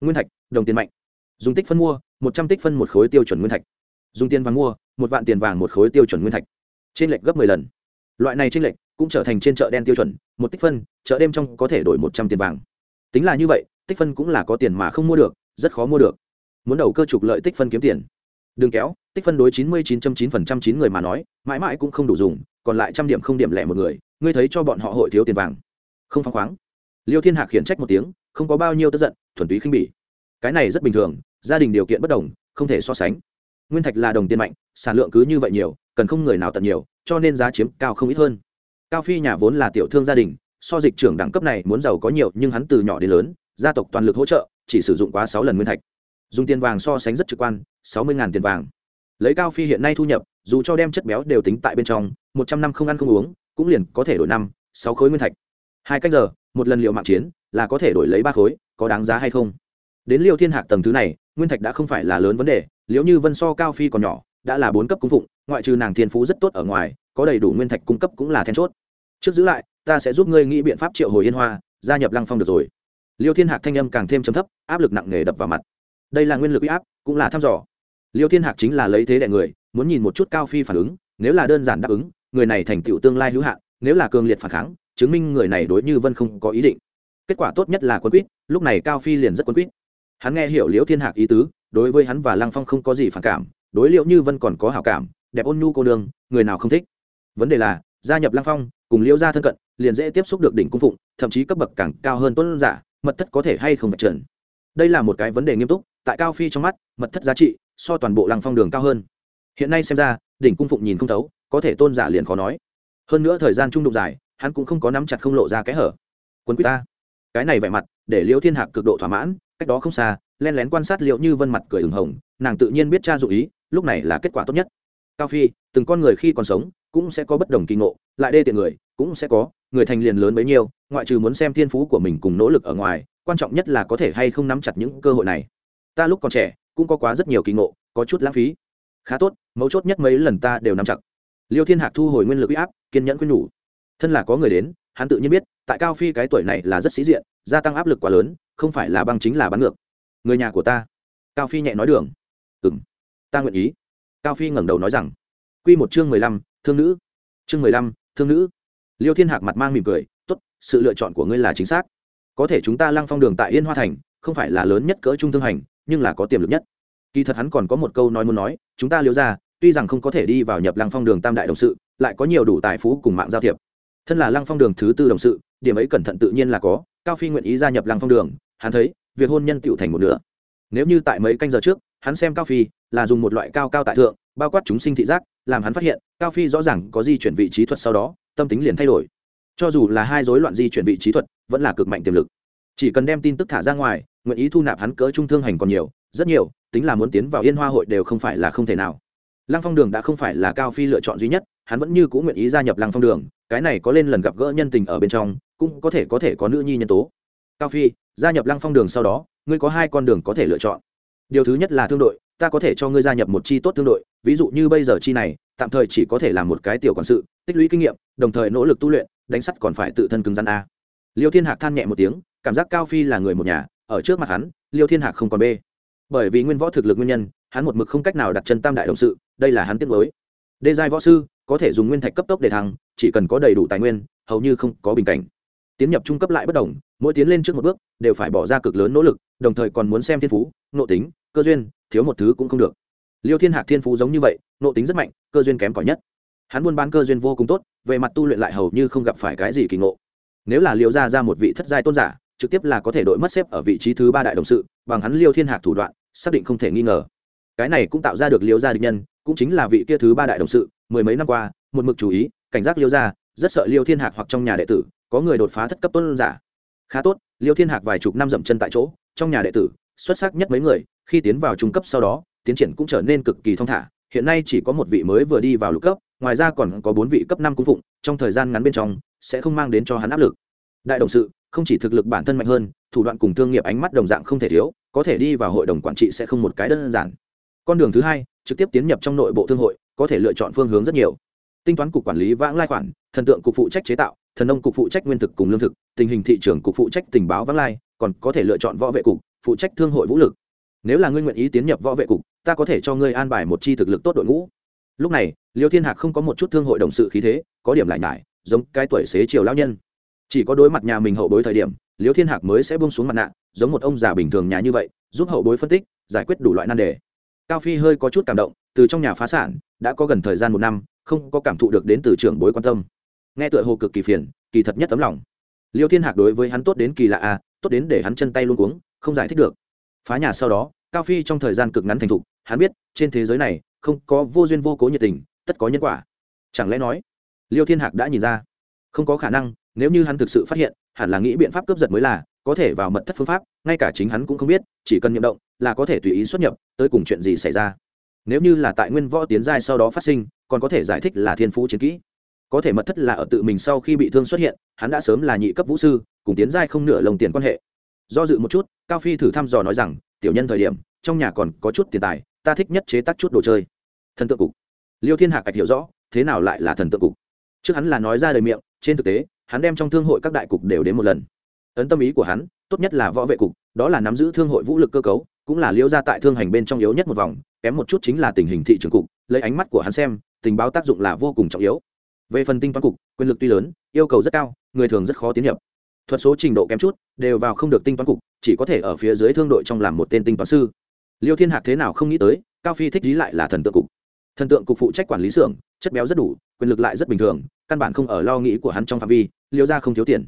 Nguyên thạch, đồng tiền mạnh dùng tích phân mua, một trăm tích phân một khối tiêu chuẩn nguyên thạch. Dùng tiền vàng mua, một vạn tiền vàng một khối tiêu chuẩn nguyên thạch. Trên lệch gấp mười lần. Loại này trên lệch cũng trở thành trên chợ đen tiêu chuẩn, một tích phân, chợ đêm trong có thể đổi một trăm tiền vàng. Tính là như vậy, tích phân cũng là có tiền mà không mua được, rất khó mua được. Muốn đầu cơ trục lợi tích phân kiếm tiền. Đừng kéo, tích phân đối chín mươi chín chín phần trăm chín người mà nói, mãi mãi cũng không đủ dùng, còn lại trăm điểm không điểm lẻ một người, ngươi thấy cho bọn họ hội thiếu tiền vàng. Không phăng khoáng. Liêu thiên hạc khiển trách một tiếng, không có bao nhiêu tức giận, thuần túy khinh bỉ. Cái này rất bình thường gia đình điều kiện bất đồng, không thể so sánh. Nguyên thạch là đồng tiền mạnh, sản lượng cứ như vậy nhiều, cần không người nào tận nhiều, cho nên giá chiếm cao không ít hơn. Cao phi nhà vốn là tiểu thương gia đình, so dịch trưởng đẳng cấp này muốn giàu có nhiều, nhưng hắn từ nhỏ đến lớn, gia tộc toàn lực hỗ trợ, chỉ sử dụng quá sáu lần nguyên thạch. Dùng tiền vàng so sánh rất trực quan, sáu mươi tiền vàng. Lấy cao phi hiện nay thu nhập, dù cho đem chất béo đều tính tại bên trong, một trăm năm không ăn không uống, cũng liền có thể đổi năm, sáu khối nguyên thạch. Hai cách giờ, một lần liệu mạng chiến, là có thể đổi lấy ba khối, có đáng giá hay không? Đến liêu thiên hạc tầng thứ này, nguyên thạch đã không phải là lớn vấn đề liễu như vân so cao phi còn nhỏ, đã là bốn cấp cung phụng, ngoại trừ nàng thiên phú rất tốt ở ngoài, có đầy đủ nguyên thạch cung cấp cũng là then chốt. Trước giữ lại, ta sẽ giúp ngươi nghĩ biện pháp triệu hồi yên hoa, gia nhập lăng phong được rồi. Liêu thiên hạc thanh âm càng thêm chấm thấp, áp lực nặng nề đập vào mặt. Đây là nguyên lực uy áp, cũng là thăm dò. Liêu thiên hạc chính là lấy thế đại người, muốn nhìn một chút cao phi phản ứng, nếu là đơn giản đáp ứng, người này thành tựu tương lai hữu hạn, nếu là cường liệt phản kháng, chứng minh người này đối như vân không có ý định. Kết quả tốt nhất là quân quýt, lúc này cao phi liền rất quân quýt hắn nghe hiểu liễu thiên hạc ý tứ, đối với hắn và lăng phong không có gì phản cảm, đối liệu như vân còn có hảo cảm, đẹp ôn nhu cô đường người nào không thích. Vấn đề là, gia nhập lăng phong, cùng liễu gia thân cận, liền dễ tiếp xúc được đỉnh cung phụng, thậm chí cấp bậc càng cao hơn tuấn giả, mật thất có thể hay không vạch trần. Đây là một cái vấn đề nghiêm túc, tại cao phi trong mắt, mật thất giá trị so toàn bộ lăng phong đường cao hơn. Hiện nay xem ra, đỉnh cung phụng nhìn không thấu, có thể tôn giả liền khó nói. Hơn nữa thời gian trung đụng dài, hắn cũng không có nắm chặt không lộ ra cái hở. Quân quý ta. Cái này vẻ mặt, để liễu thiên hạc cực độ thỏa mãn cách đó không xa, len lén quan sát liệu như vân mặt cười ửng hồng, nàng tự nhiên biết cha dụ ý, lúc này là kết quả tốt nhất. Cao phi, từng con người khi còn sống, cũng sẽ có bất đồng kỳ ngộ, lại đê tiện người, cũng sẽ có, người thành liền lớn bấy nhiêu, ngoại trừ muốn xem thiên phú của mình cùng nỗ lực ở ngoài, quan trọng nhất là có thể hay không nắm chặt những cơ hội này. Ta lúc còn trẻ, cũng có quá rất nhiều kỳ ngộ, có chút lãng phí. Khá tốt, mấu chốt nhất mấy lần ta đều nắm chặt. Liêu thiên hạc thu hồi nguyên lực u y áp, kiên nhẫn khuyên nhủ. Thân là có người đến, hắn tự nhiên biết, tại cao phi cái tuổi này là rất sĩ diện, gia tăng áp lực quá lớn không phải là băng chính là bắn ngược. Người nhà của ta. Cao phi nhẹ nói đường. Ừ m ta nguyện ý. Cao phi ngẩng đầu nói rằng. Q một chương mười lăm, thương nữ. Chương mười lăm, thương nữ. Liêu thiên hạc mặt mang mỉm cười t ố t sự lựa chọn của ngươi là chính xác. Có thể chúng ta lăng phong đường tại yên hoa thành, không phải là lớn nhất cỡ trung thương hành, nhưng là có tiềm lực nhất. Kỳ thật hắn còn có một câu nói muốn nói, chúng ta liêu ra tuy rằng không có thể đi vào nhập lăng phong đường tam đại đồng sự, lại có nhiều đủ tài phú cùng mạng giao thiệp. Thân là lăng phong đường thứ tư đồng sự, điểm ấy cẩn thận tự nhiên là có, cao phi nguyện ý gia nhập lăng phong đường hắn thấy, việc hôn nhân tựu thành một nửa. Nếu như tại mấy canh giờ trước, hắn xem cao phi là dùng một loại cao cao tại thượng, bao quát chúng sinh thị giác, làm hắn phát hiện, cao phi rõ ràng có di chuyển vị trí thuật sau đó, tâm tính liền thay đổi. Cho dù là hai rối loạn di chuyển vị trí thuật, vẫn là cực mạnh tiềm lực. Chỉ cần đem tin tức thả ra ngoài, nguyện ý thu nạp hắn cỡ trung thương hành còn nhiều, rất nhiều, tính là muốn tiến vào yên hoa hội đều không phải là không thể nào. Lăng phong đường đã không phải là cao phi lựa chọn duy nhất, hắn vẫn như cũng nguyện ý gia nhập lăng phong đường, cái này có lên lần gặp gỡ nhân tình ở bên trong, cũng có thể có thể có nữ nhi nhân tố. Cao phi gia nhập lăng phong đường sau đó, ngươi có hai con đường có thể lựa chọn. Điều thứ nhất là thương đội, ta có thể cho ngươi gia nhập một chi tốt thương đội, ví dụ như bây giờ chi này, tạm thời chỉ có thể làm một cái tiểu quản sự, tích lũy kinh nghiệm, đồng thời nỗ lực tu luyện, đánh sắt còn phải tự thân cứng rắn a. Liêu thiên hạc than nhẹ một tiếng, cảm giác cao phi là người một nhà, ở trước mặt hắn, liêu thiên hạc không còn b bởi vì nguyên võ thực lực nguyên nhân, hắn một mực không cách nào đặt chân tam đại đồng sự, đây là hắn tiết mới đê giai võ sư, có thể dùng nguyên thạch cấp tốc để thăng, chỉ cần có đầy đủ tài nguyên, hầu như không có bình cảnh tiến nhập trung cấp lại bất đồng, mỗi tiến lên trước một bước, đều phải bỏ ra cực lớn nỗ lực, đồng thời còn muốn xem thiên phú, nộ tính, cơ duyên, thiếu một thứ cũng không được. Liêu thiên hạc thiên phú giống như vậy, nộ tính rất mạnh, cơ duyên kém cỏi nhất. Hắn buôn bán cơ duyên vô cùng tốt, về mặt tu luyện lại hầu như không gặp phải cái gì kỳ ngộ. Nếu là liêu ra ra một vị thất giai tôn giả, trực tiếp là có thể đội mất xếp ở vị trí thứ ba đại đồng sự, bằng hắn liêu thiên hạc thủ đoạn, xác định không thể nghi ngờ. Cái này cũng tạo ra được liêu gia địch nhân, cũng chính là vị kia thứ ba đại đồng sự, mười mấy năm qua, một mực chú ý, cảnh giác liêu gia, rất sợ liêu thiên hạc hoặc trong nhà đệ tử có người đột phá thất cấp tôn giả. Khá tốt, liêu thiên hạc vài chục năm dậm chân tại chỗ, trong nhà đệ tử, xuất sắc nhất mấy người, khi tiến vào trung cấp sau đó, tiến triển cũng trở nên cực kỳ thong thả. Hiện nay chỉ có một vị mới vừa đi vào lục cấp, ngoài ra còn có bốn vị cấp năm cung phụng, trong thời gian ngắn bên trong, sẽ không mang đến cho hắn áp lực. Đại đồng sự, không chỉ thực lực bản thân mạnh hơn, thủ đoạn cùng thương nghiệp ánh mắt đồng dạng không thể thiếu, có thể đi vào hội đồng quản trị sẽ không một cái đơn giản. Con đường thứ hai, trực tiếp tiến nhập trong nội bộ thương hội, có thể lựa chọn phương hướng rất nhiều tinh toán cục quản lý vãng lai khoản, thần tượng cục phụ trách chế tạo, thần nông cục phụ trách nguyên thực cùng lương thực, tình hình thị trường cục phụ trách tình báo vãng lai, còn có thể lựa chọn võ vệ cục, phụ trách thương hội vũ lực. Nếu là ngươi nguyện ý tiến nhập võ vệ cục, ta có thể cho ngươi an bài một chi thực lực tốt đội ngũ. Lúc này, liêu thiên hạc không có một chút thương hội đồng sự khí thế, có điểm lại nhải, giống cái tuổi xế chiều lao nhân. Chỉ có đối mặt nhà mình hậu bối thời điểm, liêu thiên hạc mới sẽ buông xuống mặt nạ, giống một ông già bình thường nhà như vậy, giúp hậu bối phân tích, giải quyết đủ loại nan đề. Cao phi hơi có chút cảm động, từ trong nhà phá sản, đã có gần thời gian một năm không có cảm thụ được đến từ trưởng bối quan tâm. Nghe tựa hồ cực kỳ phiền kỳ thật nhất tấm lòng. Liêu thiên hạc đối với hắn tốt đến kỳ lạ à, tốt đến để hắn chân tay luôn cuống không giải thích được. Phá nhà sau đó cao phi trong thời gian cực ngắn thành thục hắn biết trên thế giới này không có vô duyên vô cố nhiệt tình tất có nhân quả. Chẳng lẽ nói liêu thiên hạc đã nhìn ra? Không có khả năng nếu như hắn thực sự phát hiện hẳn là nghĩ biện pháp cướp giật mới là có thể vào mật thất phương pháp ngay cả chính hắn cũng không biết chỉ cần nhậm động là có thể tùy ý xuất nhập tới cùng chuyện gì xảy ra. Nếu như là tại nguyên võ tiến giai sau đó phát sinh còn có thể giải thích là thiên phú chiến kỹ. Có thể mật thất là ở tự mình sau khi bị thương xuất hiện, hắn đã sớm là nhị cấp vũ sư, cùng tiến giai không nửa lồng tiền quan hệ. Do dự một chút, cao phi thử thăm dò nói rằng, tiểu nhân thời điểm, trong nhà còn có chút tiền tài, ta thích nhất chế tác chút đồ chơi. Thần tượng cục. Liêu thiên hạc ạch hiểu rõ, thế nào lại là thần tượng cục? Trước hắn là nói ra đời miệng, trên thực tế, hắn đem trong thương hội các đại cục đều đến một lần. Ấn tâm ý của hắn, tốt nhất là võ vệ cục, đó là nắm giữ thương hội vũ lực cơ cấu, cũng là liêu ra tại thương hành bên trong yếu nhất một vòng, kém một chút chính là tình hình thị trường cục, lấy ánh mắt của hắn xem tình báo tác dụng là vô cùng trọng yếu. Về phần tinh toán cục, quyền lực tuy lớn, yêu cầu rất cao, người thường rất khó tiến nhập. Thuật số trình độ kém chút, đều vào không được tinh toán cục, chỉ có thể ở phía dưới thương đội trong làm một tên tinh toán sư. Liêu thiên hạc thế nào không nghĩ tới, cao phi thích lý lại là thần tượng cục. Thần tượng cục phụ trách quản lý xưởng, chất béo rất đủ, quyền lực lại rất bình thường, căn bản không ở lo nghĩ của hắn trong phạm vi, liêu ra không thiếu tiền.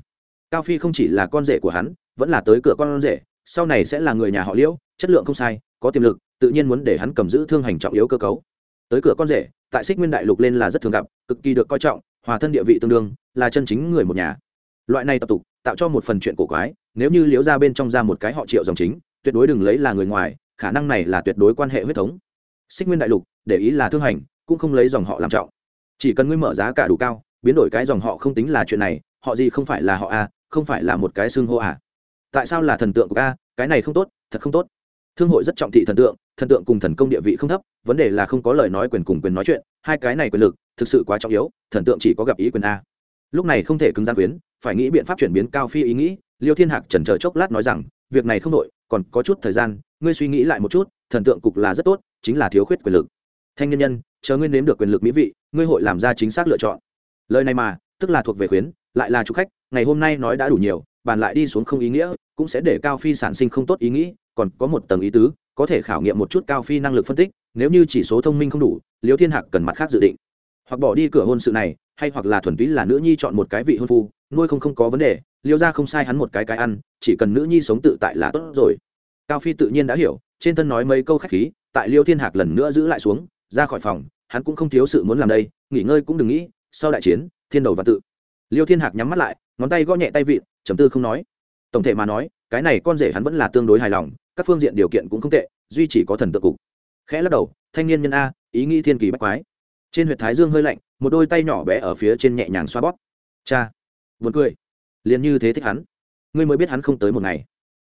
Cao phi không chỉ là con rể của hắn, vẫn là tới cửa con rể, sau này sẽ là người nhà họ liễu chất lượng không sai, có tiềm lực, tự nhiên muốn để hắn cầm giữ thương hành trọng yếu cơ cấu tới cửa con rể, tại xích nguyên đại lục lên là rất thường gặp, cực kỳ được coi trọng, hòa thân địa vị tương đương, là chân chính người một nhà. Loại này tập tục, tạo cho một phần chuyện cổ quái, nếu như liếu ra bên trong ra một cái họ triệu dòng chính, tuyệt đối đừng lấy là người ngoài, khả năng này là tuyệt đối quan hệ huyết thống. Xích nguyên đại lục, để ý là thương hành, cũng không lấy dòng họ làm trọng. Chỉ cần ngươi mở giá cả đủ cao, biến đổi cái dòng họ không tính là chuyện này, họ gì không phải là họ a, không phải là một cái xương hô à tại sao là thần tượng của a? Cái này không tốt, thật không tốt thương hội rất trọng thị thần tượng thần tượng cùng thần công địa vị không thấp, vấn đề là không có lời nói quyền cùng quyền nói chuyện, hai cái này quyền lực, thực sự quá trọng yếu, thần tượng chỉ có gặp ý quyền a. Lúc này không thể cứng gian quyến, phải nghĩ biện pháp chuyển biến cao phi ý nghĩ, liêu thiên hạc trần chờ chốc lát nói rằng, việc này không đội còn có chút thời gian, ngươi suy nghĩ lại một chút, thần tượng cục là rất tốt, chính là thiếu khuyết quyền lực. Thanh nhân nhân, chờ ngươi nếm được quyền lực mỹ vị, ngươi hội làm ra chính xác lựa chọn. Lời này mà, tức là thuộc về khuyến, lại là chủ khách, ngày hôm nay nói đã đủ nhiều, bàn lại đi xuống không ý nghĩa, cũng sẽ để cao phi sản sinh không tốt ý nghĩ còn có một tầng ý tứ, có thể khảo nghiệm một chút cao phi năng lực phân tích, nếu như chỉ số thông minh không đủ, liêu thiên hạc cần mặt khác dự định. Hoặc bỏ đi cửa hôn sự này, hay hoặc là thuần túy là nữ nhi chọn một cái vị hôn phu, nuôi không không có vấn đề, liêu ra không sai hắn một cái cái ăn, chỉ cần nữ nhi sống tự tại là tốt rồi. Cao phi tự nhiên đã hiểu, trên thân nói mấy câu khách khí, tại liêu thiên hạc lần nữa giữ lại xuống, ra khỏi phòng, hắn cũng không thiếu sự muốn làm đây, nghỉ ngơi cũng đừng nghĩ, sau đại chiến, thiên đầu và tự. Liêu thiên hạc nhắm mắt lại, ngón tay gõ nhẹ tay vịn chấm tư không nói. Tổng thể mà nói, cái này con rể hắn vẫn là tương đối hài lòng các phương diện điều kiện cũng không tệ, duy chỉ có thần tượng cục. Khẽ lắc đầu, thanh niên nhân a, ý nghĩ thiên kỳ bách quái. Trên huyệt thái dương hơi lạnh, một đôi tay nhỏ bé ở phía trên nhẹ nhàng xoa bóp. Cha, buồn cười. Liền như thế thích hắn. Ngươi mới biết hắn không tới một ngày.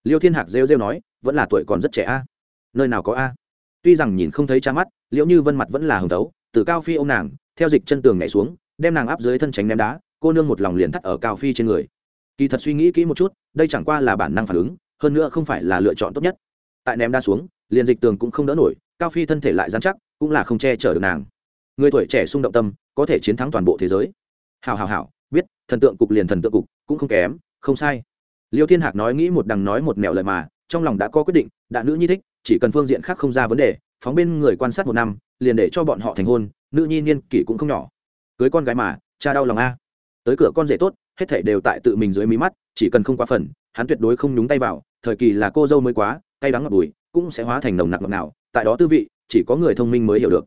Liêu thiên hạc rêu rêu nói, vẫn là tuổi còn rất trẻ a. Nơi nào có a? Tuy rằng nhìn không thấy cha mắt liệu như vân mặt vẫn là hồng tấu, từ cao phi ô m nàng, theo dịch chân tường nhảy xuống, đem nàng áp dưới thân tránh ném đá, cô nương một lòng liền thắt ở cao phi trên người. Kỳ thật suy nghĩ kỹ một chút, đây chẳng qua là bản năng phản ứng hơn nữa không phải là lựa chọn tốt nhất. Tại ném đá xuống, liền dịch tường cũng không đỡ nổi, cao phi thân thể lại dán chắc, cũng là không che chở được nàng. Người tuổi trẻ xung động tâm, có thể chiến thắng toàn bộ thế giới. Hào hào hào biết, thần tượng cục liền thần tượng cục, cũng không kém, không sai. Liêu thiên hạc nói nghĩ một đằng nói một mẹo lời mà, trong lòng đã có quyết định, đã nữ nhi thích, chỉ cần phương diện khác không ra vấn đề, phóng bên người quan sát một năm, liền để cho bọn họ thành hôn, nữ nhi niên kỷ cũng không nhỏ. Cưới con gái mà, cha đau lòng a. Tới cửa con rể tốt, hết thảy đều tại tự mình dưới mí mắt, chỉ cần không quá phần, hắn tuyệt đối không nhúng tay vào thời kỳ là cô dâu mới quá, cay đắng ngập bùi, cũng sẽ hóa thành nồng nặc ngọt nào tại đó tư vị, chỉ có người thông minh mới hiểu được.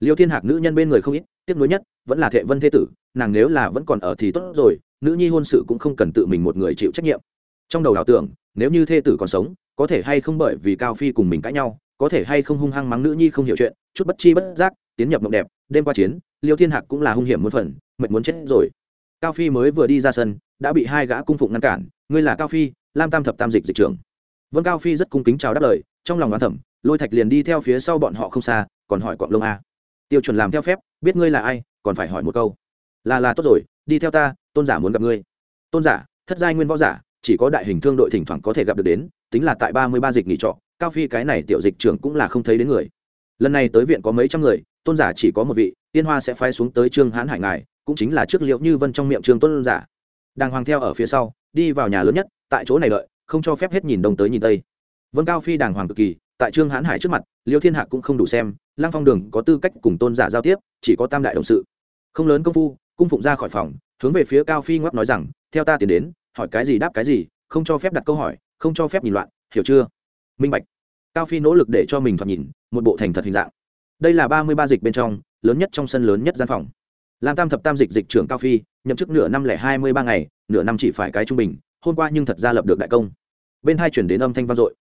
Liêu thiên hạc nữ nhân bên người không ít, tiếc nuối nhất, vẫn là thệ vân thế tử, nàng nếu là vẫn còn ở thì tốt rồi, nữ nhi hôn sự cũng không cần tự mình một người chịu trách nhiệm. Trong đầu đảo tưởng, nếu như thê tử còn sống, có thể hay không bởi vì cao phi cùng mình cãi nhau, có thể hay không hung hăng mắng nữ nhi không hiểu chuyện, chút bất chi bất giác, tiến nhập mộng đẹp, đêm qua chiến, liêu thiên hạc cũng là hung hiểm muốn phần, mệt muốn chết rồi. Cao phi mới vừa đi ra sân, đã bị hai gã cung phụng ngăn cản ngươi là cao phi, lam tam thập tam dịch dịch trưởng. Vân cao phi rất cung kính chào đáp lời, trong lòng đoán thẩm lôi thạch liền đi theo phía sau bọn họ không xa, còn hỏi cọng lông a. Tiêu chuẩn làm theo phép, biết ngươi là ai, còn phải hỏi một câu. Là là tốt rồi, đi theo ta, tôn giả muốn gặp ngươi. Tôn giả, thất giai nguyên võ giả, chỉ có đại hình thương đội thỉnh thoảng có thể gặp được đến, tính là tại ba mươi ba dịch nghỉ trọ, cao phi cái này tiểu dịch trưởng cũng là không thấy đến người. Lần này tới viện có mấy trăm người, tôn giả chỉ có một vị, tiên hoa sẽ phái xuống tới trương hãn hải ngài, cũng chính là trước liệu như vân trong miệng trương tôn giả. Đang hoàng theo ở phía sau đi vào nhà lớn nhất, tại chỗ này lợi không cho phép hết nhìn đông tới nhìn tây. Vân cao phi đàng hoàng cực kỳ, tại trương hãn hải trước mặt, liêu thiên hạc cũng không đủ xem, lăng phong đường có tư cách cùng tôn giả giao tiếp, chỉ có tam đại đồng sự. Không lớn công phu, cung phụng ra khỏi phòng, hướng về phía cao phi ngoắc nói rằng, theo ta tiến đến, hỏi cái gì đáp cái gì, không cho phép đặt câu hỏi, không cho phép nhìn loạn, hiểu chưa? Minh bạch. Cao phi nỗ lực để cho mình thoạt nhìn, một bộ thành thật hình dạng. Đây là ba mươi ba dịch bên trong, lớn nhất trong sân lớn nhất gian phòng làm tam thập tam dịch dịch trưởng cao phi, nhậm chức nửa năm lẻ hai mươi ba ngày, nửa năm chỉ phải cái trung bình, hôm qua nhưng thật ra lập được đại công. Bên hai chuyển đến âm thanh vang dội.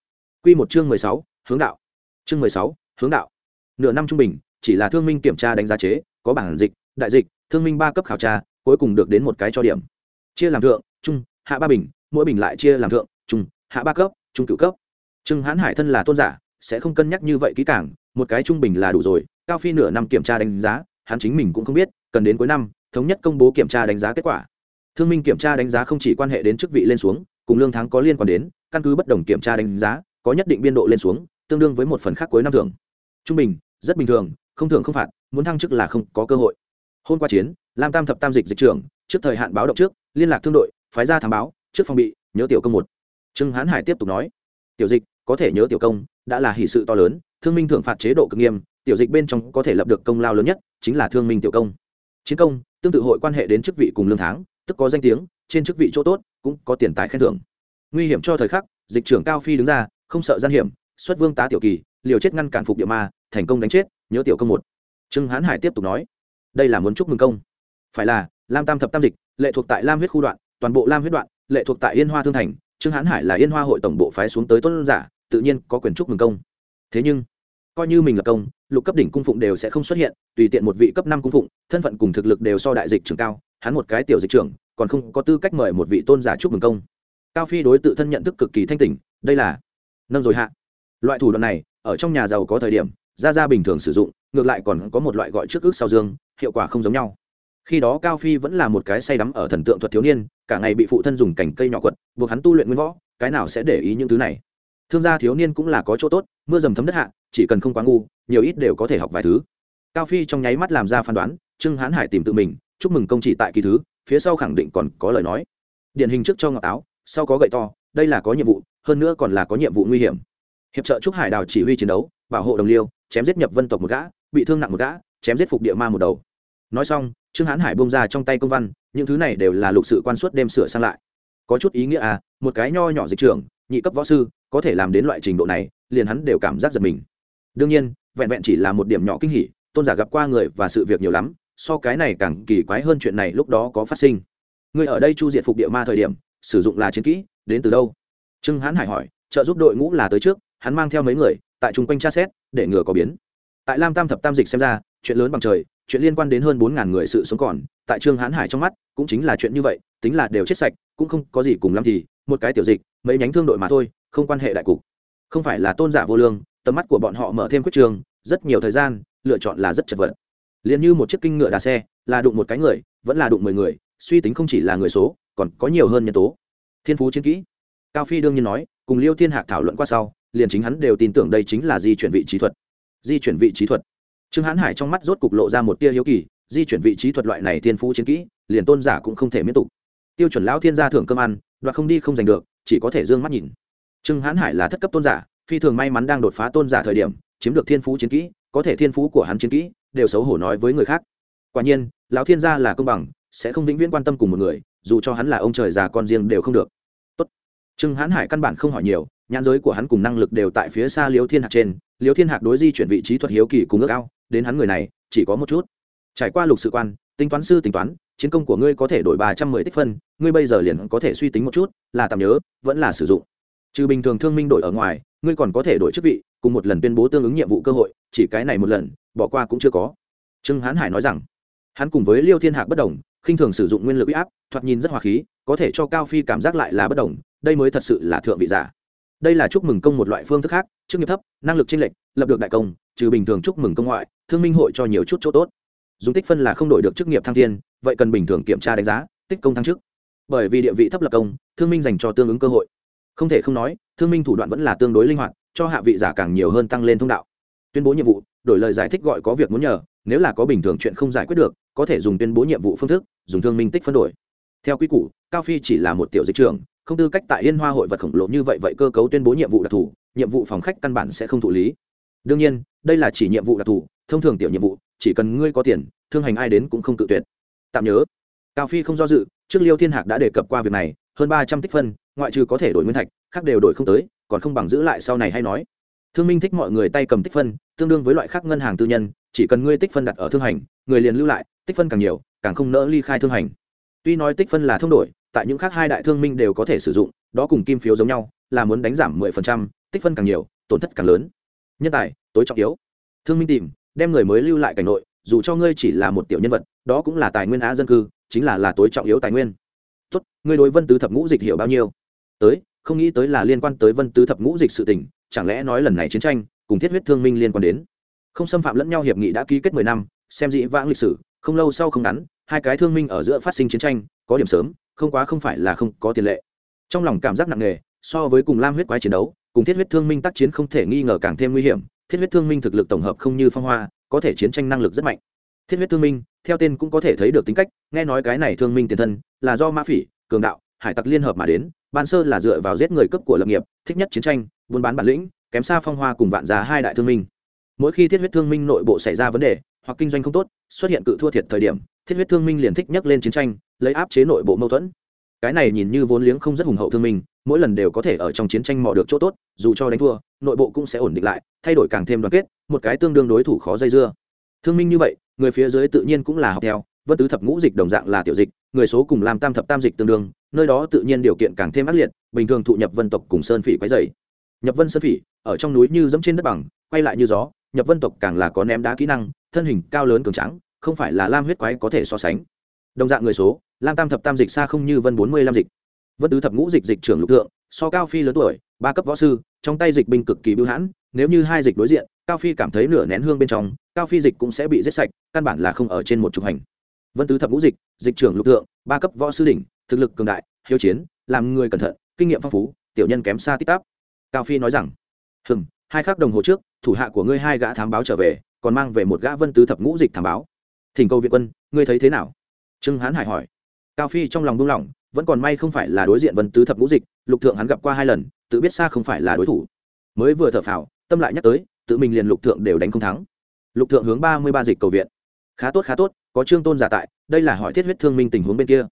Q một chương mười sáu, hướng đạo. Chương mười sáu, hướng đạo. Nửa năm trung bình, chỉ là thương minh kiểm tra đánh giá chế, có bản dịch, đại dịch, thương minh ba cấp khảo tra, cuối cùng được đến một cái cho điểm. Chia làm thượng, trung, hạ ba bình, mỗi bình lại chia làm thượng, trung, hạ ba cấp, trung cựu cấp. Trương hãn hải thân là tôn giả, sẽ không cân nhắc như vậy kỹ càng, một cái trung bình là đủ rồi, cao phi nửa năm kiểm tra đánh giá, hắn chính mình cũng không biết cần đến cuối năm, thống nhất công bố kiểm tra đánh giá kết quả. Thương minh kiểm tra đánh giá không chỉ quan hệ đến chức vị lên xuống, cùng lương tháng có liên quan đến, căn cứ bất đồng kiểm tra đánh giá, có nhất định biên độ lên xuống, tương đương với một phần khác cuối năm thưởng. Trung bình, rất bình thường, không thường không phạt, muốn thăng chức là không có cơ hội. Hôm qua chiến, lam tam thập tam dịch dịch trưởng, trước thời hạn báo động trước, liên lạc thương đội, phái ra thám báo, trước phòng bị, nhớ tiểu công một. Trương hán hải tiếp tục nói, tiểu dịch, có thể nhớ tiểu công, đã là hỷ sự to lớn, thương minh thưởng phạt chế độ cực nghiêm, tiểu dịch bên trong có thể lập được công lao lớn nhất, chính là thương minh tiểu công chiến công, tương tự hội quan hệ đến chức vị cùng lương tháng, tức có danh tiếng, trên chức vị chỗ tốt, cũng có tiền tài khen thưởng. Nguy hiểm cho thời khắc, dịch trưởng cao phi đứng ra, không sợ gian hiểm, xuất vương tá tiểu kỳ, liều chết ngăn cản phục địa ma, thành công đánh chết, nhớ tiểu công một. Trương hán hải tiếp tục nói, đây là muốn chúc mừng công. Phải là, lam tam thập tam dịch, lệ thuộc tại lam huyết khu đoạn, toàn bộ lam huyết đoạn, lệ thuộc tại yên hoa thương thành, trương hán hải là yên hoa hội tổng bộ phái xuống tới tuấn giả, tự nhiên có quyền chúc mừng công. Thế nhưng coi như mình là công, lục cấp đỉnh cung phụng đều sẽ không xuất hiện, tùy tiện một vị cấp năm cung phụng, thân phận cùng thực lực đều so đại dịch trưởng cao, hắn một cái tiểu dịch trưởng, còn không có tư cách mời một vị tôn giả chúc mừng công. Cao phi đối tự thân nhận thức cực kỳ thanh tỉnh, đây là nâng rồi hạ. Loại thủ đoạn này, ở trong nhà giàu có thời điểm ra ra bình thường sử dụng, ngược lại còn có một loại gọi trước ước sau dương, hiệu quả không giống nhau. Khi đó cao phi vẫn là một cái say đắm ở thần tượng thuật thiếu niên, cả ngày bị phụ thân dùng cành cây nhỏ quật, buộc hắn tu luyện nguyên võ, cái nào sẽ để ý những thứ này? Thương gia thiếu niên cũng là có chỗ tốt, mưa dầm thấm đất hạ, chỉ cần không quá ngu, nhiều ít đều có thể học vài thứ. Cao phi trong nháy mắt làm ra phán đoán, trương hán hải tìm tự mình, chúc mừng công chỉ tại kỳ thứ, phía sau khẳng định còn có lời nói. Điển hình trước cho ngọc áo sau có gậy to, đây là có nhiệm vụ, hơn nữa còn là có nhiệm vụ nguy hiểm. Hiệp trợ trúc hải đào chỉ huy chiến đấu, bảo hộ đồng liêu, chém giết nhập vân tộc một gã, bị thương nặng một gã, chém giết phục địa ma một đầu. Nói xong, trương hán hải bông ra trong tay công văn, những thứ này đều là lục sự quan suất đêm sửa sang lại có chút ý nghĩa à một cái nho nhỏ dịch trưởng, nhị cấp võ sư, có thể làm đến loại trình độ này, liền hắn đều cảm giác giật mình. Đương nhiên, vẹn vẹn chỉ là một điểm nhỏ kinh hỉ, tôn giả gặp qua người và sự việc nhiều lắm, so cái này càng kỳ quái hơn chuyện này lúc đó có phát sinh. Người ở đây chu diệt phục địa ma thời điểm, sử dụng là chiến kỹ, đến từ đâu? Trương hán hải hỏi, trợ giúp đội ngũ là tới trước, hắn mang theo mấy người, tại chung quanh tra xét, để ngừa có biến. Tại lam tam thập tam dịch xem ra, chuyện lớn bằng trời chuyện liên quan đến hơn bốn ngàn người sự sống còn, tại trương hán hải trong mắt, cũng chính là chuyện như vậy, tính là đều chết sạch, cũng không có gì cùng lắm thì, một cái tiểu dịch, mấy nhánh thương đội mà thôi, không quan hệ đại cục. Không phải là tôn giả vô lương, tầm mắt của bọn họ mở thêm quyết trường, rất nhiều thời gian, lựa chọn là rất chật vật. Liền như một chiếc kinh ngựa đà xe, là đụng một cái người, vẫn là đụng mười người, suy tính không chỉ là người số, còn có nhiều hơn nhân tố. Thiên phú chiến kỹ. Cao phi đương nhiên nói, cùng liêu thiên hạc thảo luận qua sau, liền chính hắn đều tin tưởng đây chính là di chuyển vị trí thuật. Di chuyển vị trí thuật trương hán hải trong mắt rốt cục lộ ra một tia hiếu kỳ, di chuyển vị trí thuật loại này thiên phú chiến kỹ, liền tôn giả cũng không thể miễn tục. Tiêu chuẩn lão thiên gia thưởng cơm ăn, đoạt không đi không giành được, chỉ có thể d ư ơ n g mắt nhìn. Trương hán hải là thất cấp tôn giả, phi thường may mắn đang đột phá tôn giả thời điểm, chiếm được thiên phú chiến kỹ, có thể thiên phú của hắn chiến kỹ, đều xấu hổ nói với người khác. Quả nhiên, lão thiên gia là công bằng, sẽ không vĩnh viễn quan tâm cùng một người, dù cho hắn là ông trời già con riêng đều không được. Tốt. trương hán hải căn bản không hỏi nhiều, nhãn giới của hắn cùng năng lực đều tại phía xa liếu thiên hạc trên. Liếu thiên hạc đối di chuyển vị trí thuật hiếu kỳ cùng ước ao đến hắn người này, chỉ có một chút. Trải qua lục sự quan, tính toán sư tính toán, chiến công của ngươi có thể đổi ba trăm mười tích phân, ngươi bây giờ liền có thể suy tính một chút, là tạm nhớ, vẫn là sử dụng. Trừ bình thường thương minh đổi ở ngoài, ngươi còn có thể đổi chức vị, cùng một lần tuyên bố tương ứng nhiệm vụ cơ hội, chỉ cái này một lần, bỏ qua cũng chưa có. Trương hán hải nói rằng, hắn cùng với liêu thiên hạc bất đồng, khinh thường sử dụng nguyên lực u áp, thoạt nhìn rất hòa khí, có thể cho cao phi cảm giác lại là bất đồng, đây mới thật sự là thượng vị giả. Đây là chúc mừng công một loại phương thức khác, chức nghiệp thấp, năng lực chênh lệch, lập được đại công, trừ bình thường chúc mừng công ngoại thương minh hội cho nhiều chút chỗ tốt. Dùng tích phân là không đổi được chức nghiệp thăng thiên, vậy cần bình thường kiểm tra đánh giá, tích công thăng chức. Bởi vì địa vị thấp lập công, thương minh dành cho tương ứng cơ hội. Không thể không nói, thương minh thủ đoạn vẫn là tương đối linh hoạt, cho hạ vị giả càng nhiều hơn tăng lên thông đạo. Tuyên bố nhiệm vụ, đổi lời giải thích gọi có việc muốn nhờ, nếu là có bình thường chuyện không giải quyết được, có thể dùng tuyên bố nhiệm vụ phương thức, dùng thương minh tích phân đổi. Theo quy củ, cao phi chỉ là một tiểu dịch trường không tư cách tại yên hoa hội vật khổng lồ như vậy vậy cơ cấu tuyên bố nhiệm vụ đặc thù, nhiệm vụ phòng khách căn bản sẽ không thụ lý. Đương nhiên, đây là chỉ nhiệm vụ đặc thù thông thường tiểu nhiệm vụ, chỉ cần ngươi có tiền, thương hành ai đến cũng không cự tuyệt. Tạm nhớ, cao phi không do dự, trước liêu thiên hạc đã đề cập qua việc này, hơn ba trăm tích phân, ngoại trừ có thể đổi nguyên thạch, khác đều đổi không tới, còn không bằng giữ lại sau này hay nói. Thương minh thích mọi người tay cầm tích phân, tương đương với loại khác ngân hàng tư nhân, chỉ cần ngươi tích phân đặt ở thương hành, người liền lưu lại, tích phân càng nhiều, càng không nỡ ly khai thương hành. Tuy nói tích phân là thông đổi, tại những khác hai đại thương minh đều có thể sử dụng, đó cùng kim phiếu giống nhau, là muốn đánh giảm mười phần trăm, tích phân càng nhiều, tổn thất càng lớn. Nhân tài, tối trọng yếu. Thương minh tìm đem người mới lưu lại cảnh nội, dù cho ngươi chỉ là một tiểu nhân vật, đó cũng là tài nguyên á dân cư, chính là là tối trọng yếu tài nguyên. Tốt, ngươi đối vân tứ thập ngũ dịch hiểu bao nhiêu? Tới, không nghĩ tới là liên quan tới vân tứ thập ngũ dịch sự tình, chẳng lẽ nói lần này chiến tranh, cùng thiết huyết thương minh liên quan đến? Không xâm phạm lẫn nhau hiệp nghị đã ký kết mười năm, xem dĩ vãng lịch sử, không lâu sau không ngắn, hai cái thương minh ở giữa phát sinh chiến tranh, có điểm sớm, không quá không phải là không có tiền lệ. Trong lòng cảm giác nặng nề, so với cùng lam huyết quái chiến đấu, cùng thiết huyết thương minh tác chiến không thể nghi ngờ càng thêm nguy hiểm thiết huyết thương minh thực lực tổng hợp không như phong hoa, có thể chiến tranh năng lực rất mạnh. Thiết huyết thương minh, theo tên cũng có thể thấy được tính cách, nghe nói cái này thương minh tiền thân là do mã phỉ, cường đạo, hải tặc liên hợp mà đến, ban sơ là dựa vào giết người cấp của lập nghiệp, thích nhất chiến tranh, buôn bán bản lĩnh, kém xa phong hoa cùng vạn giá hai đại thương minh. Mỗi khi thiết huyết thương minh nội bộ xảy ra vấn đề, hoặc kinh doanh không tốt, xuất hiện cự thua thiệt thời điểm, thiết huyết thương minh liền thích nhắc lên chiến tranh, lấy áp chế nội bộ mâu thuẫn. Cái này nhìn như vốn liếng không rất hùng hậu thương minh mỗi lần đều có thể ở trong chiến tranh mò được chỗ tốt, dù cho đánh thua, nội bộ cũng sẽ ổn định lại, thay đổi càng thêm đoàn kết, một cái tương đương đối thủ khó dây dưa. Thương minh như vậy, người phía dưới tự nhiên cũng là học theo, vân tứ thập ngũ dịch đồng dạng là tiểu dịch, người số cùng làm tam thập tam dịch tương đương, nơi đó tự nhiên điều kiện càng thêm ác liệt, bình thường thụ nhập vân tộc cùng sơn phỉ quấy dày nhập vân sơn phỉ, ở trong núi như dẫm trên đất bằng, quay lại như gió, nhập vân tộc càng là có ném đá kỹ năng, thân hình cao lớn cường trắng không phải là lam huyết quái có thể so sánh. Đồng dạng người số, lam tam thập tam dịch xa không như vân bốn mươi lam dịch vân tứ thập ngũ dịch dịch trưởng lục thượng, so cao phi lớn tuổi, ba cấp võ sư, trong tay dịch binh cực kỳ bưu hãn, nếu như hai dịch đối diện, cao phi cảm thấy nửa nén hương bên trong, cao phi dịch cũng sẽ bị giết sạch, căn bản là không ở trên một trục hành. Vân tứ thập ngũ dịch dịch trưởng lục tượng ba cấp võ sư đỉnh, thực lực cường đại, hiếu chiến, làm người cẩn thận, kinh nghiệm phong phú, tiểu nhân kém xa tích tắp cao phi nói rằng, hừm, hai khắc đồng hồ trước, thủ hạ của ngươi hai gã thám báo trở về, còn mang về một gã vân tứ thập ngũ dịch thám báo. Thỉnh cầu viện quân, ngươi thấy thế nào? Trương hán hải hỏi. Cao phi trong lòng buông lỏng vẫn còn may không phải là đối diện vân tứ thập ngũ dịch, lục thượng hắn gặp qua hai lần, tự biết xa không phải là đối thủ. Mới vừa thở phào, tâm lại nhắc tới, tự mình liền lục thượng đều đánh không thắng. Lục thượng hướng ba mươi ba dịch cầu viện. Khá tốt khá tốt, có trương tôn giả tại, đây là hỏi thiết huyết thương minh tình huống bên kia.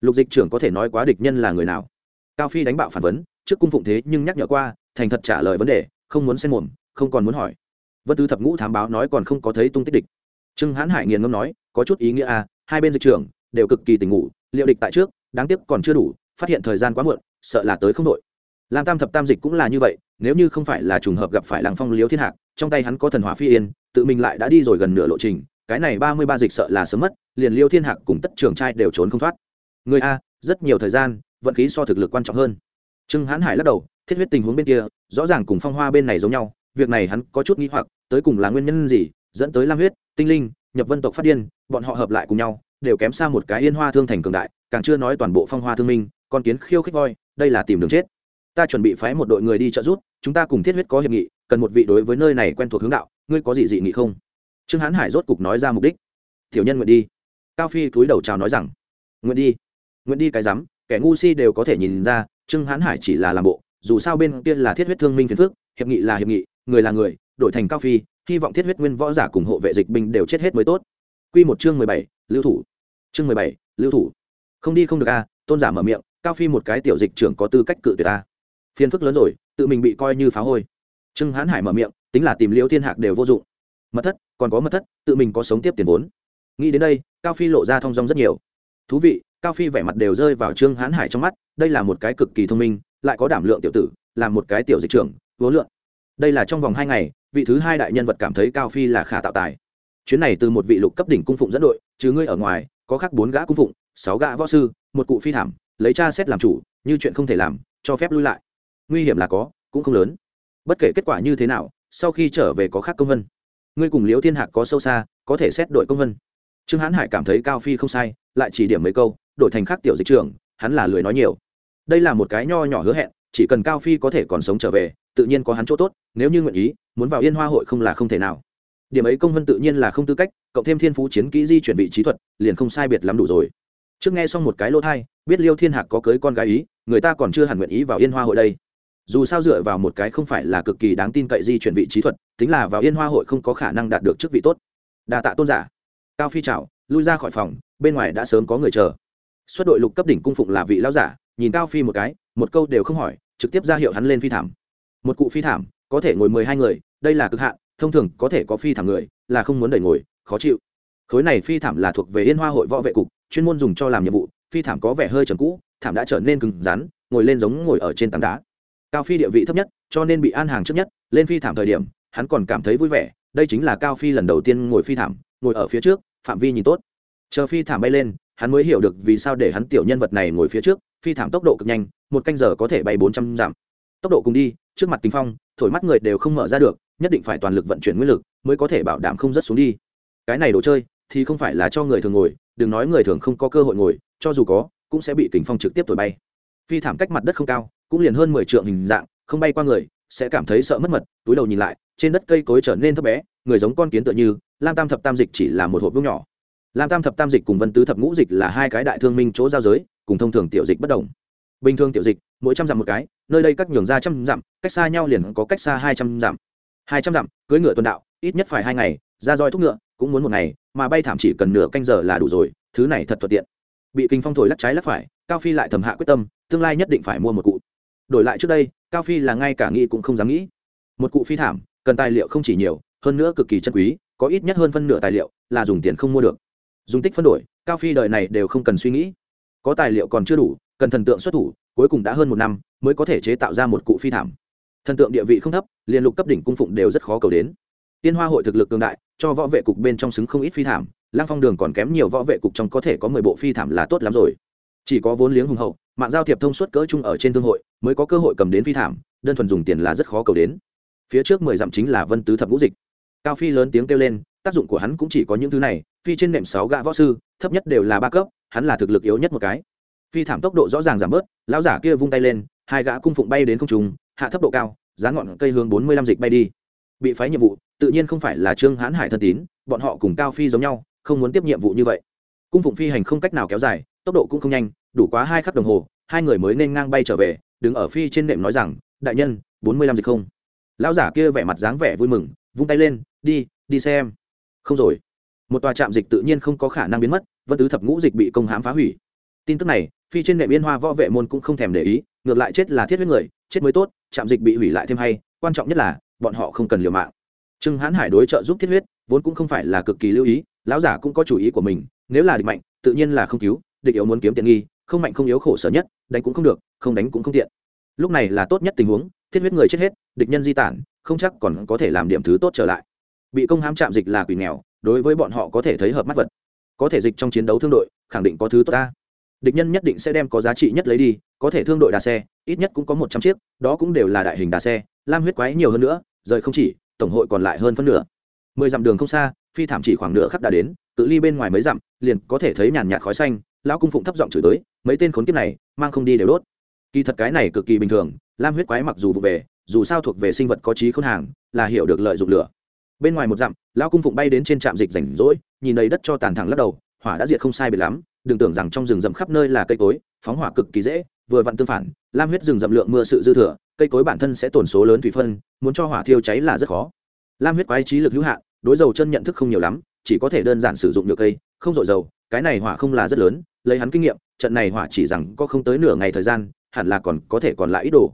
Lục dịch trưởng có thể nói quá địch nhân là người nào? Cao phi đánh bạo phản vấn, trước cung phụng thế nhưng nhắc nhở qua, thành thật trả lời vấn đề, không muốn xen mồm, không còn muốn hỏi. Vân tứ thập ngũ thám báo nói còn không có thấy tung tích địch. Trương hãn hải nghiền ngâm nói, có chút ý nghĩa à hai bên dịch trưởng đều cực kỳ tình ngủ, liệu địch tại trước đáng tiếc còn chưa đủ, phát hiện thời gian quá muộn, sợ là tới không đội. Lam tam thập tam dịch cũng là như vậy, nếu như không phải là trùng hợp gặp phải làng phong liếu thiên hạc, trong tay hắn có thần hỏa phi yên, tự mình lại đã đi rồi gần nửa lộ trình, cái này ba mươi ba dịch sợ là sớm mất, liền liêu thiên hạc cùng tất trường trai đều trốn không thoát. Người a, rất nhiều thời gian, vận khí so thực lực quan trọng hơn. Trương hãn hải lắc đầu, thiết huyết tình huống bên kia, rõ ràng cùng phong hoa bên này giống nhau, việc này hắn có chút nghĩ hoặc, tới cùng là nguyên nhân gì, dẫn tới lam huyết, tinh linh, nhập vân tộc phát điên, bọn họ hợp lại cùng nhau, đều kém xa một cái yên hoa thương thành cường đại càng chưa nói toàn bộ phong hoa thương minh, con kiến khiêu khích voi, đây là tìm đường chết. Ta chuẩn bị phái một đội người đi trợ giúp, chúng ta cùng thiết huyết có hiệp nghị, cần một vị đối với nơi này quen thuộc hướng đạo, ngươi có gì dị nghị không? Trương hán hải rốt cục nói ra mục đích. Tiểu nhân nguyện đi. Cao phi túi đầu chào nói rằng, nguyện đi. Nguyện đi cái rắm, kẻ ngu si đều có thể nhìn ra, trương hán hải chỉ là làm bộ, dù sao bên kia là thiết huyết thương minh phiền phước hiệp nghị là hiệp nghị, người là người, đổi thành cao phi, hy vọng thiết huyết nguyên võ giả cùng hộ vệ dịch binh đều chết hết mới tốt. Quy một chương mười bảy, lưu thủ. Chương mười bảy, lưu thủ không đi không được a tôn giả mở miệng, cao phi một cái tiểu dịch trưởng có tư cách cự tuyệt ta. Phiền phức lớn rồi, tự mình bị coi như phá hôi. Trương hán hải mở miệng, tính là tìm liễu thiên hạc đều vô dụng. Mật thất, còn có mật thất, tự mình có sống tiếp tiền vốn. Nghĩ đến đây, cao phi lộ ra thong dong rất nhiều. Thú vị, cao phi vẻ mặt đều rơi vào trương hán hải trong mắt, đây là một cái cực kỳ thông minh, lại có đảm lượng tiểu tử, là một cái tiểu dịch trưởng vốn lượng. Đây là trong vòng hai ngày, vị thứ hai đại nhân vật cảm thấy cao phi là khả tạo tài. Chuyến này từ một vị lục cấp đỉnh cung phụng dẫn đội chứ ngươi ở ngoài, có khác bốn gã cung phụng sáu gã võ sư, một cụ phi thảm, lấy cha xét làm chủ, như chuyện không thể làm, cho phép lui lại. Nguy hiểm là có, cũng không lớn. Bất kể kết quả như thế nào, sau khi trở về có khác công vân. Ngươi cùng liễu thiên hạc có sâu xa, có thể xét đội công vân. Trương hãn hải cảm thấy cao phi không sai, lại chỉ điểm mấy câu, đổi thành khác tiểu dịch trưởng, hắn là lười nói nhiều. Đây là một cái nho nhỏ hứa hẹn, chỉ cần cao phi có thể còn sống trở về, tự nhiên có hắn chỗ tốt, nếu như nguyện ý, muốn vào yên hoa hội không là không thể nào. Điểm ấy công vân tự nhiên là không tư cách, cộng thêm thiên phú chiến kỹ di chuyển vị trí thuật, liền không sai biệt lắm đủ rồi trước nghe xong một cái lỗ thai, biết liêu thiên hạc có cưới con gái ý, người ta còn chưa hẳn nguyện ý vào yên hoa hội đây. Dù sao dựa vào một cái không phải là cực kỳ đáng tin cậy di chuyển vị trí thuật, tính là vào yên hoa hội không có khả năng đạt được chức vị tốt. Đà tạ tôn giả. Cao phi trào lui ra khỏi phòng, bên ngoài đã sớm có người chờ. Xuất đội lục cấp đỉnh cung phụng là vị lão giả, nhìn cao phi một cái, một câu đều không hỏi, trực tiếp ra hiệu hắn lên phi thảm. Một cụ phi thảm, có thể ngồi mười hai người, đây là cực hạn, thông thường có thể có phi thảm người, là không muốn đẩy ngồi, khó chịu. Khối này phi thảm là thuộc về yên hoa hội võ vệ cục chuyên môn dùng cho làm nhiệm vụ, phi thảm có vẻ hơi trầm cũ, thảm đã trở nên cứng rắn, ngồi lên giống ngồi ở trên tảng đá. Cao phi địa vị thấp nhất, cho nên bị an hàng trước nhất, lên phi thảm thời điểm, hắn còn cảm thấy vui vẻ, đây chính là cao phi lần đầu tiên ngồi phi thảm, ngồi ở phía trước, phạm vi nhìn tốt. Chờ phi thảm bay lên, hắn mới hiểu được vì sao để hắn tiểu nhân vật này ngồi phía trước, phi thảm tốc độ cực nhanh, một canh giờ có thể bay bốn trăm dặm. Tốc độ cùng đi, trước mặt kính phong, thổi mắt người đều không mở ra được, nhất định phải toàn lực vận chuyển nguyên lực, mới có thể bảo đảm không rớt xuống đi. Cái này đồ chơi thì không phải là cho người thường ngồi, đừng nói người thường không có cơ hội ngồi, cho dù có, cũng sẽ bị kính phong trực tiếp thổi bay. Phi thảm cách mặt đất không cao, cũng liền hơn mười trượng hình dạng, không bay qua người, sẽ cảm thấy sợ mất mật, túi đầu nhìn lại, trên đất cây cối trở nên thấp bé, người giống con kiến tựa như, lam tam thập tam dịch chỉ là một hộp vương nhỏ. Lam tam thập tam dịch cùng vân tứ thập ngũ dịch là hai cái đại thương minh chỗ giao giới, cùng thông thường tiểu dịch bất đồng. Bình thường tiểu dịch, mỗi trăm dặm một cái, nơi đây cắt nhường ra trăm dặm, cách xa nhau liền có cách xa hai trăm dặm. Hai trăm dặm, cưỡi ngựa tuần đạo, ít nhất phải hai ngày ra roi thúc ngựa, cũng muốn một ngày, mà bay thảm chỉ cần nửa canh giờ là đủ rồi, thứ này thật thuận tiện. Bị kinh phong thổi lắc trái lắc phải, cao phi lại thầm hạ quyết tâm, tương lai nhất định phải mua một cụ. Đổi lại trước đây, cao phi là ngay cả nghĩ cũng không dám nghĩ. Một cụ phi thảm, cần tài liệu không chỉ nhiều, hơn nữa cực kỳ chân quý, có ít nhất hơn phân nửa tài liệu là dùng tiền không mua được. Dùng tích phân đổi, cao phi đời này đều không cần suy nghĩ. Có tài liệu còn chưa đủ, cần thần tượng xuất thủ, cuối cùng đã hơn một năm mới có thể chế tạo ra một cụ phi thảm. Thần tượng địa vị không thấp, liền lục cấp đỉnh cung phụng đều rất khó cầu đến. Tiên hoa hội thực lực cường đại cho võ vệ cục bên trong xứng không ít phi thảm lang phong đường còn kém nhiều võ vệ cục trong có thể có mười bộ phi thảm là tốt lắm rồi. Chỉ có vốn liếng hùng hậu, mạng giao thiệp thông suốt cỡ chung ở trên thương hội, mới có cơ hội cầm đến phi thảm, đơn thuần dùng tiền là rất khó cầu đến. Phía trước mười dặm chính là vân tứ thập ngũ dịch. Cao phi lớn tiếng kêu lên, tác dụng của hắn cũng chỉ có những thứ này, phi trên nệm sáu gã võ sư, thấp nhất đều là ba cấp, hắn là thực lực yếu nhất một cái. Phi thảm tốc độ rõ ràng giảm bớt, lão giả kia vung tay lên, hai gã cung phụng bay đến không trung, hạ thấp độ cao, giá ngọn cây hướng bốn mươi lăm dịch bay đi. Bị phái nhiệm vụ tự nhiên không phải là trương hãn hải thân tín, bọn họ cùng cao phi giống nhau, không muốn tiếp nhiệm vụ như vậy. Cung phụng phi hành không cách nào kéo dài, tốc độ cũng không nhanh, đủ quá hai khắc đồng hồ, hai người mới nên ngang bay trở về, đứng ở phi trên nệm nói rằng, đại nhân, bốn mươi lăm dịch không. Lão giả kia vẻ mặt dáng vẻ vui mừng, vung tay lên, đi đi xem. Không rồi. Một tòa trạm dịch tự nhiên không có khả năng biến mất, vân tứ thập ngũ dịch bị công hãm phá hủy. Tin tức này, phi trên nệm yên hoa võ vệ môn cũng không thèm để ý, ngược lại chết là thiết huyết người, chết mới tốt, trạm dịch bị hủy lại thêm hay, quan trọng nhất là, bọn họ không cần liều mạng trương hãn hải đối trợ giúp thiết huyết, vốn cũng không phải là cực kỳ lưu ý, lão giả cũng có chủ ý của mình, nếu là địch mạnh, tự nhiên là không cứu, địch yếu muốn kiếm tiện nghi, không mạnh không yếu khổ sở nhất, đánh cũng không được, không đánh cũng không tiện. Lúc này là tốt nhất tình huống, thiết huyết người chết hết, địch nhân di tản, không chắc còn có thể làm điểm thứ tốt trở lại. Bị công hãm chạm dịch là quỷ nghèo, đối với bọn họ có thể thấy hợp mắt vật. Có thể dịch trong chiến đấu thương đội, khẳng định có thứ tốt ta. Địch nhân nhất định sẽ đem có giá trị nhất lấy đi, có thể thương đội đà xe, ít nhất cũng có một trăm chiếc, đó cũng đều là đại hình đà xe, lam huyết quái nhiều hơn nữa, rời không chỉ tổng hội còn lại hơn phân nửa. Mười dặm đường không xa, phi thảm chỉ khoảng nửa khắc đã đến tự ly bên ngoài mấy dặm, liền có thể thấy nhàn nhạt khói xanh, lão cung phụng thấp giọng chửi tới, mấy tên khốn kiếp này, mang không đi đều đốt. Kỳ thật cái này cực kỳ bình thường, lam huyết quái mặc dù vụ về, dù sao thuộc về sinh vật có trí khôn hàng, là hiểu được lợi dụng lửa. Bên ngoài một dặm, lão cung phụng bay đến trên trạm dịch rảnh rỗi, nhìn đầy đất cho tàn thẳng lắc đầu, hỏa đã diệt không sai biệt lắm, đừng tưởng rằng trong rừng rậm khắp nơi là cây cối, phóng hỏa cực kỳ dễ, vừa vặn tương phản, lam huyết rừng rậm lượng mưa sự dư thừa cây cối bản thân sẽ tổn số lớn thủy phân, muốn cho hỏa thiêu cháy là rất khó. Lam huyết quái trí lực hữu hạn, đối dầu chân nhận thức không nhiều lắm, chỉ có thể đơn giản sử dụng được cây, không dội dầu, cái này hỏa không là rất lớn, lấy hắn kinh nghiệm, trận này hỏa chỉ rằng có không tới nửa ngày thời gian, hẳn là còn có thể còn lại ít đồ.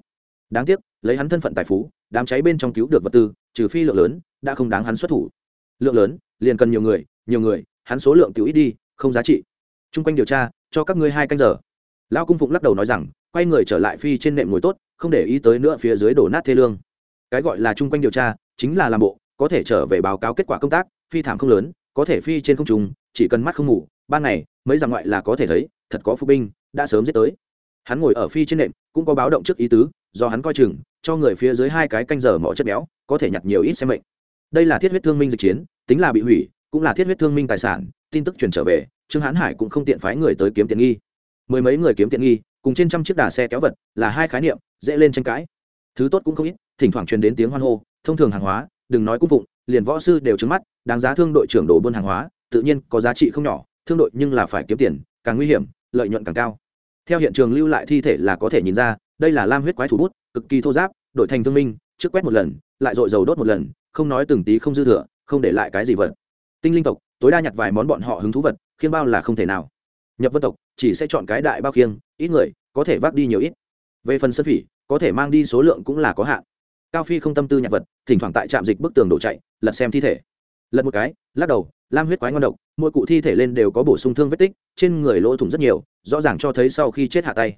Đáng tiếc, lấy hắn thân phận tài phú, đám cháy bên trong cứu được vật tư, trừ phi lượng lớn, đã không đáng hắn xuất thủ. Lượng lớn, liền cần nhiều người nhiều người, hắn số lượng tiểu ít đi, không giá trị. T r u n g quanh điều tra, cho các ngươi hai canh giờ. Lao cung phụng lắc đầu nói rằng, quay người trở lại phi trên nệm ngồi tốt không để ý tới nữa phía dưới đổ nát thê lương. Cái gọi là chung quanh điều tra, chính là làm bộ, có thể trở về báo cáo kết quả công tác, phi thảm không lớn, có thể phi trên không trùng chỉ cần mắt không ngủ, ban ngày, mấy dặm ngoại là có thể thấy, thật có phụ binh, đã sớm giết tới. Hắn ngồi ở phi trên nệm, cũng có báo động trước ý tứ, do hắn coi chừng, cho người phía dưới hai cái canh giờ mỏ chất béo, có thể nhặt nhiều ít xem mệnh. Đây là thiết huyết thương minh dịch chiến, tính là bị hủy, cũng là thiết huyết thương minh tài sản, tin tức truyền trở về, trương hán hải cũng không tiện phái người tới kiếm tiện nghi. Mười mấy người kiếm tiện nghi cùng trên trăm chiếc đà xe kéo vật là hai khái niệm, dễ lên tranh cãi. Thứ tốt cũng không ít, thỉnh thoảng truyền đến tiếng hoan hô, thông thường hàng hóa, đừng nói cung phụng, liền võ sư đều trứng mắt, đáng giá thương đội trưởng đổ buôn hàng hóa, tự nhiên có giá trị không nhỏ, thương đội nhưng là phải kiếm tiền, càng nguy hiểm, lợi nhuận càng cao. Theo hiện trường lưu lại thi thể là có thể nhìn ra, đây là lam huyết quái thủ bút, cực kỳ thô giáp, đổi thành thương minh, trước quét một lần, lại dội dầu đốt một lần, không nói từng tí không dư thừa, không để lại cái gì vật. Tinh linh tộc, tối đa nhặt vài món bọn họ hứng thú vật, khiên bao là không thể nào. Nhập vân tộc chỉ sẽ chọn cái đại bao khiêng, ít người có thể vác đi nhiều ít. Về phần sân phỉ, có thể mang đi số lượng cũng là có hạn. Cao phi không tâm tư nhặt vật, thỉnh thoảng tại trạm dịch bức tường đổ chạy, lật xem thi thể. Lật một cái, lắc đầu, lam huyết quái ngon độc, mỗi cụ thi thể lên đều có bổ sung thương vết tích, trên người lỗ thủng rất nhiều, rõ ràng cho thấy sau khi chết hạ tay.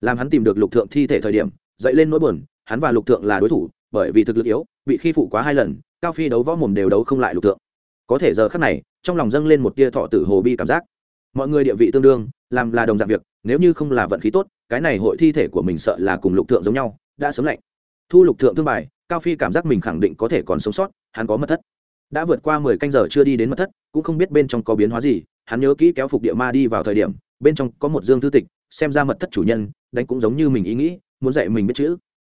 Làm hắn tìm được lục thượng thi thể thời điểm, dậy lên nỗi buồn, hắn và lục thượng là đối thủ, bởi vì thực lực yếu, bị khi phụ quá hai lần, cao phi đấu võ mồm đều đấu không lại lục thượng. Có thể giờ khắc này, trong lòng dâng lên một tia thọ tử hồ bi cảm giác mọi người địa vị tương đương, làm là đồng dạng việc, nếu như không là vận khí tốt, cái này hội thi thể của mình sợ là cùng lục thượng giống nhau, đã sớm lạnh. Thu lục thượng thương bài, cao phi cảm giác mình khẳng định có thể còn sống sót, hắn có mật thất. Đã vượt qua mười canh giờ chưa đi đến mật thất, cũng không biết bên trong có biến hóa gì, hắn nhớ kỹ kéo phục địa ma đi vào thời điểm, bên trong có một dương thư tịch, xem ra mật thất chủ nhân, đánh cũng giống như mình ý nghĩ, muốn dạy mình biết chữ.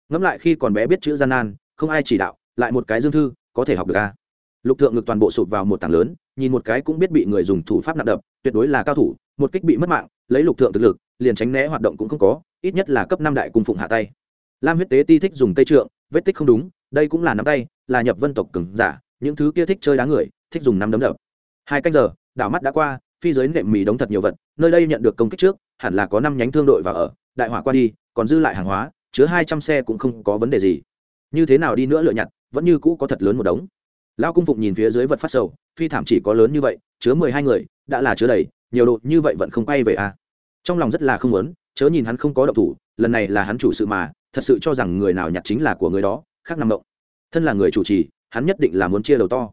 Ngẫm lại khi còn bé biết chữ gian nan, không ai chỉ đạo, lại một cái dương thư, có thể học được a à? lục thượng ngực toàn bộ sụp vào một tảng lớn, nhìn một cái cũng biết bị người dùng thủ pháp nặng đập tuyệt đối là cao thủ, một kích bị mất mạng, lấy lục thượng thực lực, liền tránh né hoạt động cũng không có, ít nhất là cấp năm đại cung phụng hạ tay. Lam huyết tế ti thích dùng tây trượng, vết tích không đúng, đây cũng là nắm tay, là nhập vân tộc cứng giả, những thứ kia thích chơi đá người, thích dùng năm đấm đập. Hai canh giờ, đảo mắt đã qua, phi giới nệm mì đóng thật nhiều vật, nơi đây nhận được công kích trước, hẳn là có năm nhánh thương đội và ở, đại hỏa qua đi, còn dư lại hàng hóa, chứa hai trăm xe cũng không có vấn đề gì. Như thế nào đi nữa lựa nhặt, vẫn như cũ có thật lớn một đống. Lao cung phụng nhìn phía dưới vật phát sầu, phi thảm chỉ có lớn như vậy, chứa mười hai người đã là chứa đầy, nhiều độ như vậy vẫn không quay về à. trong lòng rất là không muốn, chớ nhìn hắn không có động thủ, lần này là hắn chủ sự mà, thật sự cho rằng người nào nhặt chính là của người đó, khác nằm động. Thân là người chủ trì, hắn nhất định là muốn chia đầu to.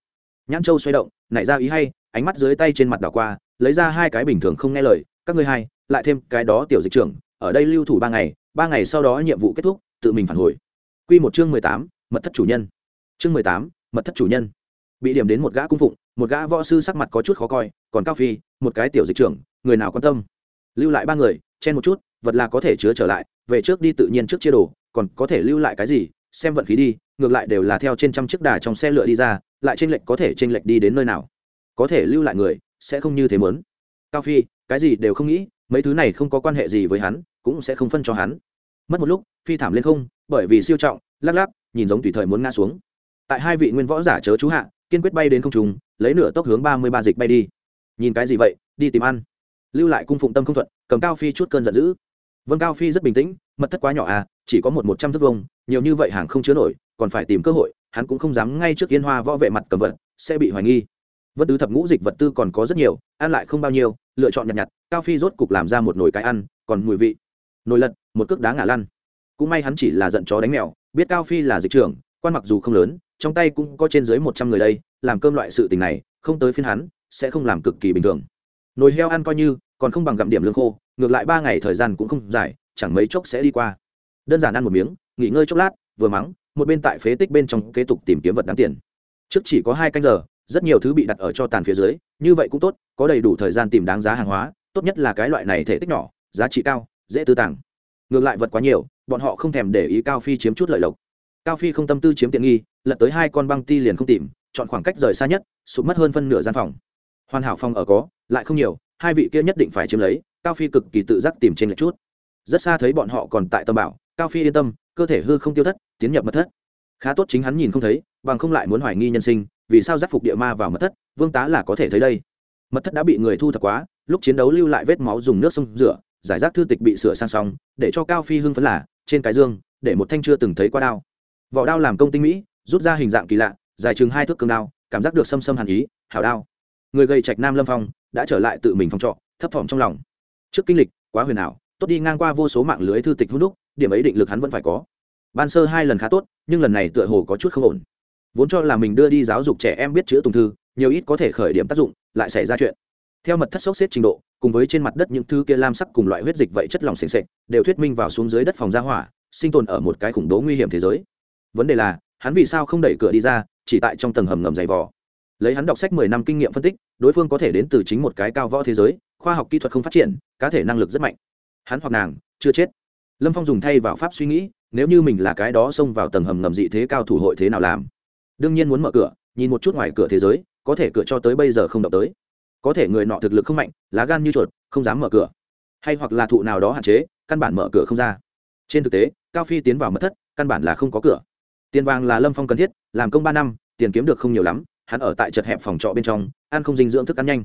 Nhãn châu xoay động, nảy ra ý hay, ánh mắt dưới tay trên mặt đảo qua, lấy ra hai cái bình thường không nghe lời, các ngươi hai, lại thêm cái đó tiểu dịch trưởng, ở đây lưu thủ ba ngày ba ngày sau đó nhiệm vụ kết thúc, tự mình phản hồi. Q một chương mười tám, mật thất chủ nhân. Chương mười tám, mật thất chủ nhân. Bị điểm đến một gã cung phụng một gã võ sư sắc mặt có chút khó coi, còn cao phi, một cái tiểu dịch trưởng, người nào quan tâm? Lưu lại ba người, chen một chút, vật là có thể chứa trở lại, về trước đi tự nhiên trước chia đồ, còn có thể lưu lại cái gì? Xem vận khí đi, ngược lại đều là theo trên trăm chiếc đà trong xe lựa đi ra, lại tranh lệch có thể tranh lệch đi đến nơi nào? Có thể lưu lại người, sẽ không như thế mớn cao phi, cái gì đều không nghĩ, mấy thứ này không có quan hệ gì với hắn, cũng sẽ không phân cho hắn. Mất một lúc, phi thảm lên không, bởi vì siêu trọng, lắc lắc, nhìn giống tùy thời muốn ngã xuống. Tại hai vị nguyên võ giả chớ chú hạ kiên quyết bay đến không trùng lấy nửa tốc hướng ba mươi ba dịch bay đi. Nhìn cái gì vậy, đi tìm ăn. Lưu lại cung phụng tâm không thuận, cầm cao phi chút cơn giận dữ. Vân cao phi rất bình tĩnh, mật thất quá nhỏ à chỉ có một một trăm thước vông nhiều như vậy hàng không chứa nổi, còn phải tìm cơ hội, hắn cũng không dám ngay trước yên hoa võ vệ mặt cầm vật, sẽ bị hoài nghi. Vân tứ thập ngũ dịch vật tư còn có rất nhiều, ăn lại không bao nhiêu, lựa chọn nhặt nhặt, cao phi rốt cục làm ra một nồi cái ăn, còn mùi vị. Nồi lật, một cước đá ngả lăn. Cũng may hắn chỉ là giận chó đánh mèo, biết cao phi là dịch trưởng quan mặc dù không lớn, trong tay cũng có trên dưới một trăm người đây, làm cơm loại sự tình này, không tới phiên hắn, sẽ không làm cực kỳ bình thường. Nồi heo ăn coi như, còn không bằng gặm điểm lương khô, ngược lại ba ngày thời gian cũng không dài, chẳng mấy chốc sẽ đi qua. Đơn giản ăn một miếng, nghỉ ngơi chốc lát, vừa mắng, một bên tại phế tích bên trong kế tục tìm kiếm vật đáng tiền. Trước chỉ có hai canh giờ, rất nhiều thứ bị đặt ở cho tàn phía dưới, như vậy cũng tốt, có đầy đủ thời gian tìm đáng giá hàng hóa, tốt nhất là cái loại này thể tích nhỏ, giá trị cao, dễ tư tàng. Ngược lại vật quá nhiều, bọn họ không thèm để ý cao phi chiếm chút lợi lộc cao phi không tâm tư chiếm tiện nghi, lật tới hai con băng ti liền không tìm, chọn khoảng cách rời xa nhất, sụp mất hơn phân nửa gian phòng. Hoàn hảo phòng ở có, lại không nhiều, hai vị kia nhất định phải chiếm lấy, cao phi cực kỳ tự giác tìm trên lệch chút. Rất xa thấy bọn họ còn tại tâm bảo, cao phi yên tâm, cơ thể hư không tiêu thất, tiến nhập mật thất. Khá tốt chính hắn nhìn không thấy, bằng không lại muốn hoài nghi nhân sinh, vì sao giáp phục địa ma vào mật thất, vương tá là có thể thấy đây. Mật thất đã bị người thu thập quá, lúc chiến đấu lưu lại vết máu dùng nước sông rửa, giải rác thư tịch bị sửa sang xong, để cho cao phi hưng phấn là, trên cái dương, để một thanh chưa từng thấy qua đao vỏ đao làm công tinh mỹ, rút ra hình dạng kỳ lạ, dài chừng hai thước cương đao, cảm giác được xâm xâm hàn ý, hảo đao. Người gây trạch nam lâm phong đã trở lại tự mình phòng trọ, thấp thỏm trong lòng. Trước kinh lịch, quá huyền ảo, tốt đi ngang qua vô số mạng lưới thư tịch hút đúc, điểm ấy định lực hắn vẫn phải có. Ban sơ hai lần khá tốt, nhưng lần này tựa hồ có chút không ổn. Vốn cho là mình đưa đi giáo dục trẻ em biết chữ tùng thư, nhiều ít có thể khởi điểm tác dụng, lại xảy ra chuyện. Theo mật thất sốc xếp trình độ, cùng với trên mặt đất những thứ kia lam sắc cùng loại huyết dịch vậy chất lỏng s ề đều thuyết minh vào xuống dưới đất phòng gia hỏa, sinh tồn ở một cái khủng bố nguy hiểm thế giới vấn đề là, hắn vì sao không đẩy cửa đi ra, chỉ tại trong tầng hầm ngầm dày vò. Lấy hắn đọc sách mười năm kinh nghiệm phân tích, đối phương có thể đến từ chính một cái cao võ thế giới, khoa học kỹ thuật không phát triển, cá thể năng lực rất mạnh. Hắn hoặc nàng, chưa chết. Lâm phong dùng thay vào pháp suy nghĩ, nếu như mình là cái đó xông vào tầng hầm ngầm dị thế cao thủ hội thế nào làm? Đương nhiên muốn mở cửa, nhìn một chút ngoài cửa thế giới, có thể cửa cho tới bây giờ không động tới. Có thể người nọ thực lực không mạnh, lá gan như chuột, không dám mở cửa. Hay hoặc là thụ nào đó hạn chế, căn bản mở cửa không ra. Trên thực tế, cao phi tiến vào mất thất, căn bản là không có cửa tiền vàng là lâm phong cần thiết, làm công ba năm, tiền kiếm được không nhiều lắm, hắn ở tại chật hẹp phòng trọ bên trong, ăn không dinh dưỡng thức ăn nhanh.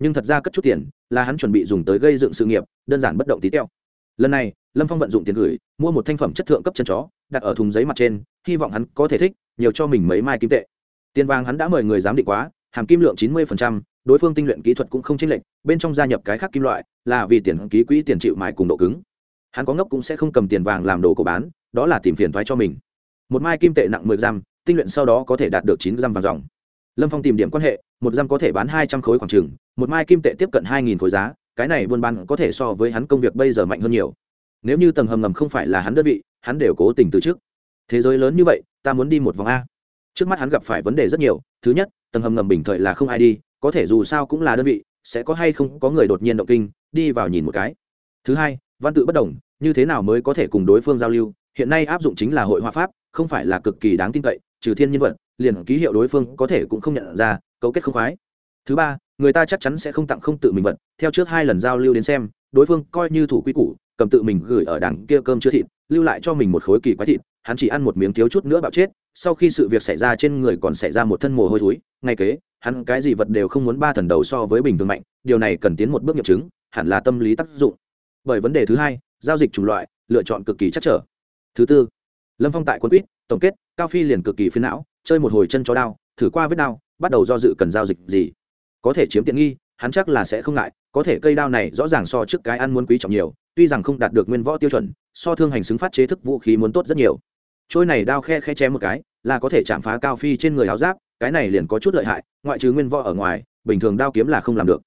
Nhưng thật ra cất chút tiền là hắn chuẩn bị dùng tới gây dựng sự nghiệp, đơn giản bất động tí teo. Lần này, lâm phong vận dụng tiền gửi, mua một thanh phẩm chất thượng cấp chân chó, đặt ở thùng giấy mặt trên, hy vọng hắn có thể thích, nhiều cho mình mấy mai kim tệ. Tiền vàng hắn đã mời người giám định quá, hàm kim lượng chín mươi đối phương tinh luyện kỹ thuật cũng không chênh lệch, bên trong gia nhập cái khác kim loại là vì tiền ký quỹ tiền chịu mài cùng độ cứng. Hắn có ngốc cũng sẽ không cầm tiền vàng làm đồ cổ bán, đó là tìm phiền thoái cho mình một mai kim tệ nặng mười gram, tinh luyện sau đó có thể đạt được chín gram vàng dòng. Lâm phong tìm điểm quan hệ, một gram có thể bán hai trăm khối khoảng trừng một mai kim tệ tiếp cận hai nghìn khối giá, cái này buôn bán có thể so với hắn công việc bây giờ mạnh hơn nhiều. Nếu như tầng hầm ngầm không phải là hắn đơn vị, hắn đều cố tình từ trước. Thế giới lớn như vậy, ta muốn đi một vòng a. Trước mắt hắn gặp phải vấn đề rất nhiều, thứ nhất, tầng hầm ngầm bình thời là không ai đi, có thể dù sao cũng là đơn vị, sẽ có hay không có người đột nhiên động kinh, đi vào nhìn một cái. Thứ hai, văn tự bất đồng, như thế nào mới có thể cùng đối phương giao lưu, hiện nay áp dụng chính là hội họa pháp không phải là cực kỳ đáng tin cậy, trừ thiên nhân vật, liền ký hiệu đối phương có thể cũng không nhận ra, cấu kết không khoái. Thứ ba, người ta chắc chắn sẽ không tặng không tự mình vật, theo trước hai lần giao lưu đến xem, đối phương coi như thủ quy củ, cầm tự mình gửi ở đằng kia cơm chưa thịt, lưu lại cho mình một khối kỳ quái thịt, hắn chỉ ăn một miếng thiếu chút nữa bạo chết, sau khi sự việc xảy ra trên người còn xảy ra một thân mồ hôi thối, ngay kế, hắn cái gì vật đều không muốn ba thần đầu so với bình thường mạnh, điều này cần tiến một bước nghiệm chứng, hẳn là tâm lý tác dụng. Bởi vấn đề thứ hai, giao dịch chủng loại, lựa chọn cực kỳ chắc trở. Thứ tư lâm phong tại quân quýt, tổng kết, cao phi liền cực kỳ phiến não, chơi một hồi chân chó đao, thử qua vết đao, bắt đầu do dự cần giao dịch gì. Có thể chiếm tiện nghi, hắn chắc là sẽ không ngại, có thể cây đao này rõ ràng so trước cái ăn muốn quý trọng nhiều, tuy rằng không đạt được nguyên võ tiêu chuẩn, so thương hành xứng phát chế thức vũ khí muốn tốt rất nhiều. Trôi này đao khe khe chém một cái, là có thể chạm phá cao phi trên người áo giáp, cái này liền có chút lợi hại, ngoại trừ nguyên võ ở ngoài, bình thường đao kiếm là không làm được.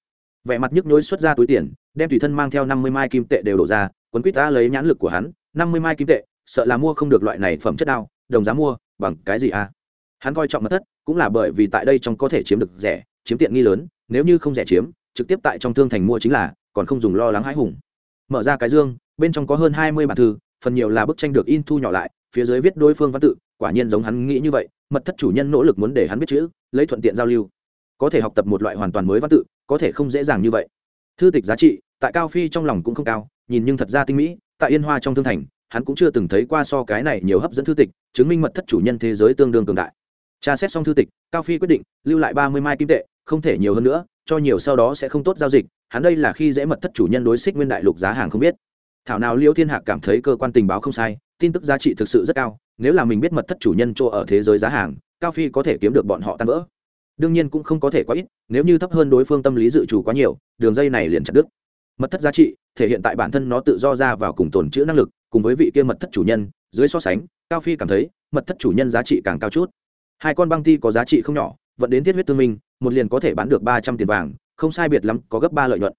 Vẻ mặt nhức nhối xuất ra túi tiền, đem tùy thân mang theo năm mươi mai kim tệ đều đổ ra quấn quýt ta lấy nhãn lực của hắn, năm mươi mai kim tệ sợ là mua không được loại này phẩm chất đao, đồng giá mua, bằng cái gì à? Hắn coi trọng mật thất, cũng là bởi vì tại đây trong có thể chiếm được rẻ, chiếm tiện nghi lớn, nếu như không rẻ chiếm, trực tiếp tại trong thương thành mua chính là, còn không dùng lo lắng hãi hùng. Mở ra cái dương, bên trong có hơn hai mươi bản thư, phần nhiều là bức tranh được in thu nhỏ lại, phía dưới viết đối phương văn tự, quả nhiên giống hắn nghĩ như vậy, mật thất chủ nhân nỗ lực muốn để hắn biết chữ, lấy thuận tiện giao lưu. Có thể học tập một loại hoàn toàn mới văn tự, có thể không dễ dàng như vậy. Thư tịch giá trị, tại cao phi trong lòng cũng không cao, nhìn nhưng thật ra tinh mỹ, tại yên hoa trong thương thành hắn cũng chưa từng thấy qua so cái này nhiều hấp dẫn thư tịch, chứng minh mật thất chủ nhân thế giới tương đương cường đại. Tra xét xong thư tịch, cao phi quyết định lưu lại ba mươi mai kim tệ, không thể nhiều hơn nữa, cho nhiều sau đó sẽ không tốt giao dịch, hắn đây là khi dễ mật thất chủ nhân đối xích nguyên đại lục giá hàng không biết. Thảo nào liêu thiên hạc cảm thấy cơ quan tình báo không sai, tin tức giá trị thực sự rất cao, nếu là mình biết mật thất chủ nhân chỗ ở thế giới giá hàng, cao phi có thể kiếm được bọn họ tan vỡ. Đương nhiên cũng không có thể quá ít, nếu như thấp hơn đối phương tâm lý dự trù quá nhiều, đường dây này liền chặt đứt. Mật thất giá trị thể hiện tại bản thân nó tự do ra vào cùng tồn chữ năng lực cùng với vị kia mật thất chủ nhân, dưới so sánh, cao phi cảm thấy, mật thất chủ nhân giá trị càng cao chút. Hai con băng ti có giá trị không nhỏ vẫn đến thiết huyết tương minh, một liền có thể bán được ba trăm tiền vàng, không sai biệt lắm, có gấp ba lợi nhuận.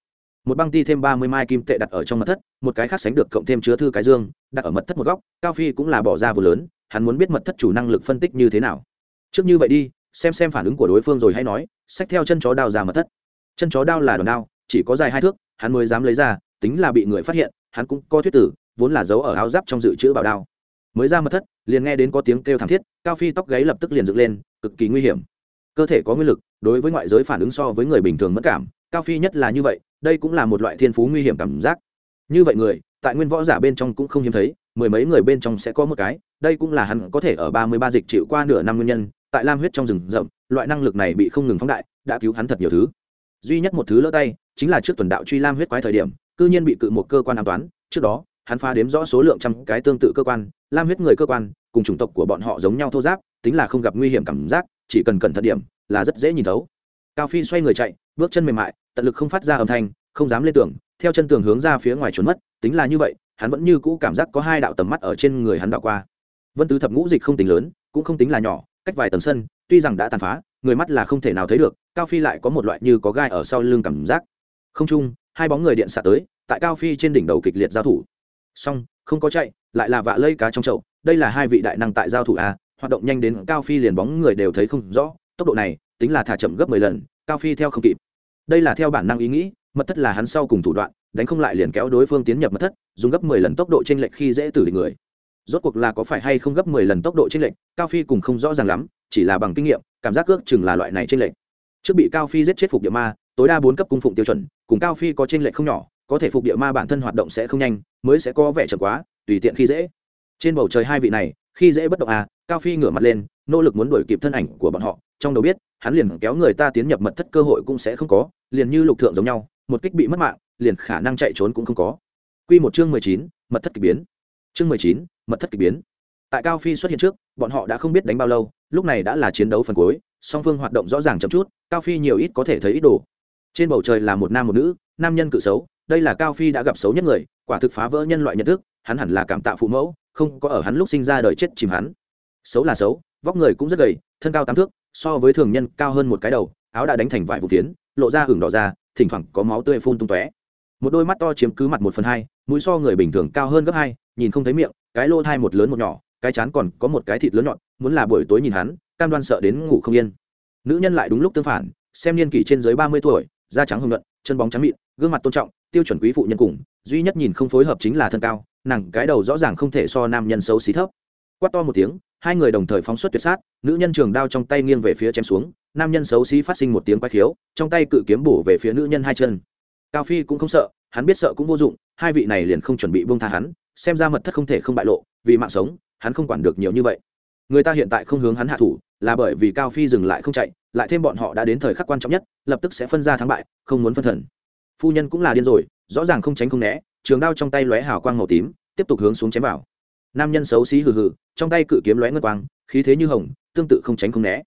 Một băng ti thêm ba mươi mai kim tệ đặt ở trong mật thất, một cái khác sánh được cộng thêm chứa thư cái dương, đặt ở mật thất một góc, cao phi cũng là bỏ ra vừa lớn, hắn muốn biết mật thất chủ năng lực phân tích như thế nào. Trước như vậy đi, xem xem phản ứng của đối phương rồi hay nói, xách theo chân chó đao ra mật thất. Chân chó đao là đòn đao, chỉ có dài hai thước, hắn mới dám lấy ra, tính là bị người phát hiện, hắn cũng có thuyết tử vốn là giấu ở áo giáp trong dự trữ bảo đao. Mới ra mật thất, liền nghe đến có tiếng kêu thảm thiết, cao phi tóc gáy lập tức liền dựng lên, cực kỳ nguy hiểm. Cơ thể có nguyên lực, đối với ngoại giới phản ứng so với người bình thường mất cảm, cao phi nhất là như vậy, đây cũng là một loại thiên phú nguy hiểm cảm giác. Như vậy người, tại nguyên võ giả bên trong cũng không hiếm thấy, mười mấy người bên trong sẽ có một cái, đây cũng là hắn có thể ở ba mươi ba dịch chịu qua nửa năm nguyên nhân, tại lam huyết trong rừng rậm, loại năng lực này bị không ngừng phóng đại, đã cứu hắn thật nhiều thứ. Duy nhất một thứ lỡ tay, chính là trước tuần đạo truy lam huyết quái thời điểm, cư nhiên bị cự một cơ quan an toán, trước đó hắn phá đếm rõ số lượng trăm cái tương tự cơ quan, lam huyết người cơ quan, cùng chủng tộc của bọn họ giống nhau thô giáp, tính là không gặp nguy hiểm cảm giác, chỉ cần cẩn thận điểm là rất dễ nhìn thấu. Cao phi xoay người chạy, bước chân mềm mại, tận lực không phát ra âm thanh, không dám lên tường, theo chân tường hướng ra phía ngoài trốn mất, tính là như vậy, hắn vẫn như cũ cảm giác có hai đạo tầm mắt ở trên người hắn đạo qua. Vân tứ thập ngũ dịch không tính lớn, cũng không tính là nhỏ, cách vài tầng sân, tuy rằng đã tàn phá, người mắt là không thể nào thấy được, cao phi lại có một loại như có gai ở sau lưng cảm giác. Không chung, hai bóng người điện xạ tới, tại cao phi trên đỉnh đầu kịch liệt giao thủ song không có chạy, lại là vạ lây cá trong chậu. Đây là hai vị đại năng tại giao thủ a hoạt động nhanh đến cao phi liền bóng người đều thấy không rõ. Tốc độ này, tính là thả chậm gấp mười lần, cao phi theo không kịp. Đây là theo bản năng ý nghĩ, mật thất là hắn sau cùng thủ đoạn, đánh không lại liền kéo đối phương tiến nhập mật thất, dùng gấp mười lần tốc độ t r ê n lệch khi dễ tử địch người. Rốt cuộc là có phải hay không gấp mười lần tốc độ t r ê n lệch, cao phi cùng không rõ ràng lắm, chỉ là bằng kinh nghiệm, cảm giác ước chừng là loại này t r ê n lệch. Trước bị cao phi giết chết phục địa ma, tối đa bốn cấp cung phụng tiêu chuẩn, cùng cao phi có t r ê n lệch không nhỏ có thể phục địa ma bản thân hoạt động sẽ không nhanh, mới sẽ có vẻ chậm quá, tùy tiện khi dễ. Trên bầu trời hai vị này, khi dễ bất động à cao phi ngửa mặt lên, nỗ lực muốn đuổi kịp thân ảnh của bọn họ. Trong đầu biết, hắn liền kéo người ta tiến nhập mật thất cơ hội cũng sẽ không có, liền như lục thượng giống nhau, một kích bị mất mạng, liền khả năng chạy trốn cũng không có. Quy một chương mười chín, mật thất kỳ biến. Chương mười chín, mật thất kỳ biến. Tại cao phi xuất hiện trước, bọn họ đã không biết đánh bao lâu, lúc này đã là chiến đấu phần cuối, song phương hoạt động rõ ràng chậm chút, cao phi nhiều ít có thể thấy ít đồ. Trên bầu trời là một nam một nữ, nam nhân cự xấu đây là cao phi đã gặp xấu nhất người, quả thực phá vỡ nhân loại nhận thức, hắn hẳn là cảm tạ phụ mẫu, không có ở hắn lúc sinh ra đời chết chìm hắn. Xấu là xấu, vóc người cũng rất gầy, thân cao tám thước, so với thường nhân cao hơn một cái đầu, áo đã đánh thành vải vụ tiến lộ ra hưởng đỏ ra thỉnh thoảng có máu tươi phun tung tóe. Một đôi mắt to chiếm cứ mặt một phần hai, mũi so người bình thường cao hơn gấp hai, nhìn không thấy miệng, cái lô thai một lớn một nhỏ, cái chán còn có một cái thịt lớn nhọn, muốn là buổi tối nhìn hắn, cam đoan sợ đến ngủ không yên. Nữ nhân lại đúng lúc tương phản, xem niên kỷ trên dưới ba mươi tuổi, da trắng hồng nhuận chân bóng trắng mịn, gương mặt tôn trọng, tiêu chuẩn quý phụ nhân cùng, duy nhất nhìn không phối hợp chính là thân cao, nàng cái đầu rõ ràng không thể so nam nhân xấu xí thấp. Quát to một tiếng, hai người đồng thời phóng xuất tuyệt sát, nữ nhân trường đao trong tay nghiêng về phía chém xuống, nam nhân xấu xí phát sinh một tiếng quay khiếu, trong tay cự kiếm bổ về phía nữ nhân hai chân. Cao phi cũng không sợ, hắn biết sợ cũng vô dụng, hai vị này liền không chuẩn bị buông tha hắn, xem ra mật thất không thể không bại lộ, vì mạng sống, hắn không quản được nhiều như vậy. Người ta hiện tại không hướng hắn hạ thủ, là bởi vì cao phi dừng lại không chạy lại thêm bọn họ đã đến thời khắc quan trọng nhất, lập tức sẽ phân ra thắng bại, không muốn phân thần. Phu nhân cũng là điên rồi, rõ ràng không tránh không né, trường đao trong tay lóe hào quang màu tím, tiếp tục hướng xuống chém vào. Nam nhân xấu xí hừ hừ, trong tay cự kiếm lóe ngân quang, khí thế như hồng, tương tự không tránh không né.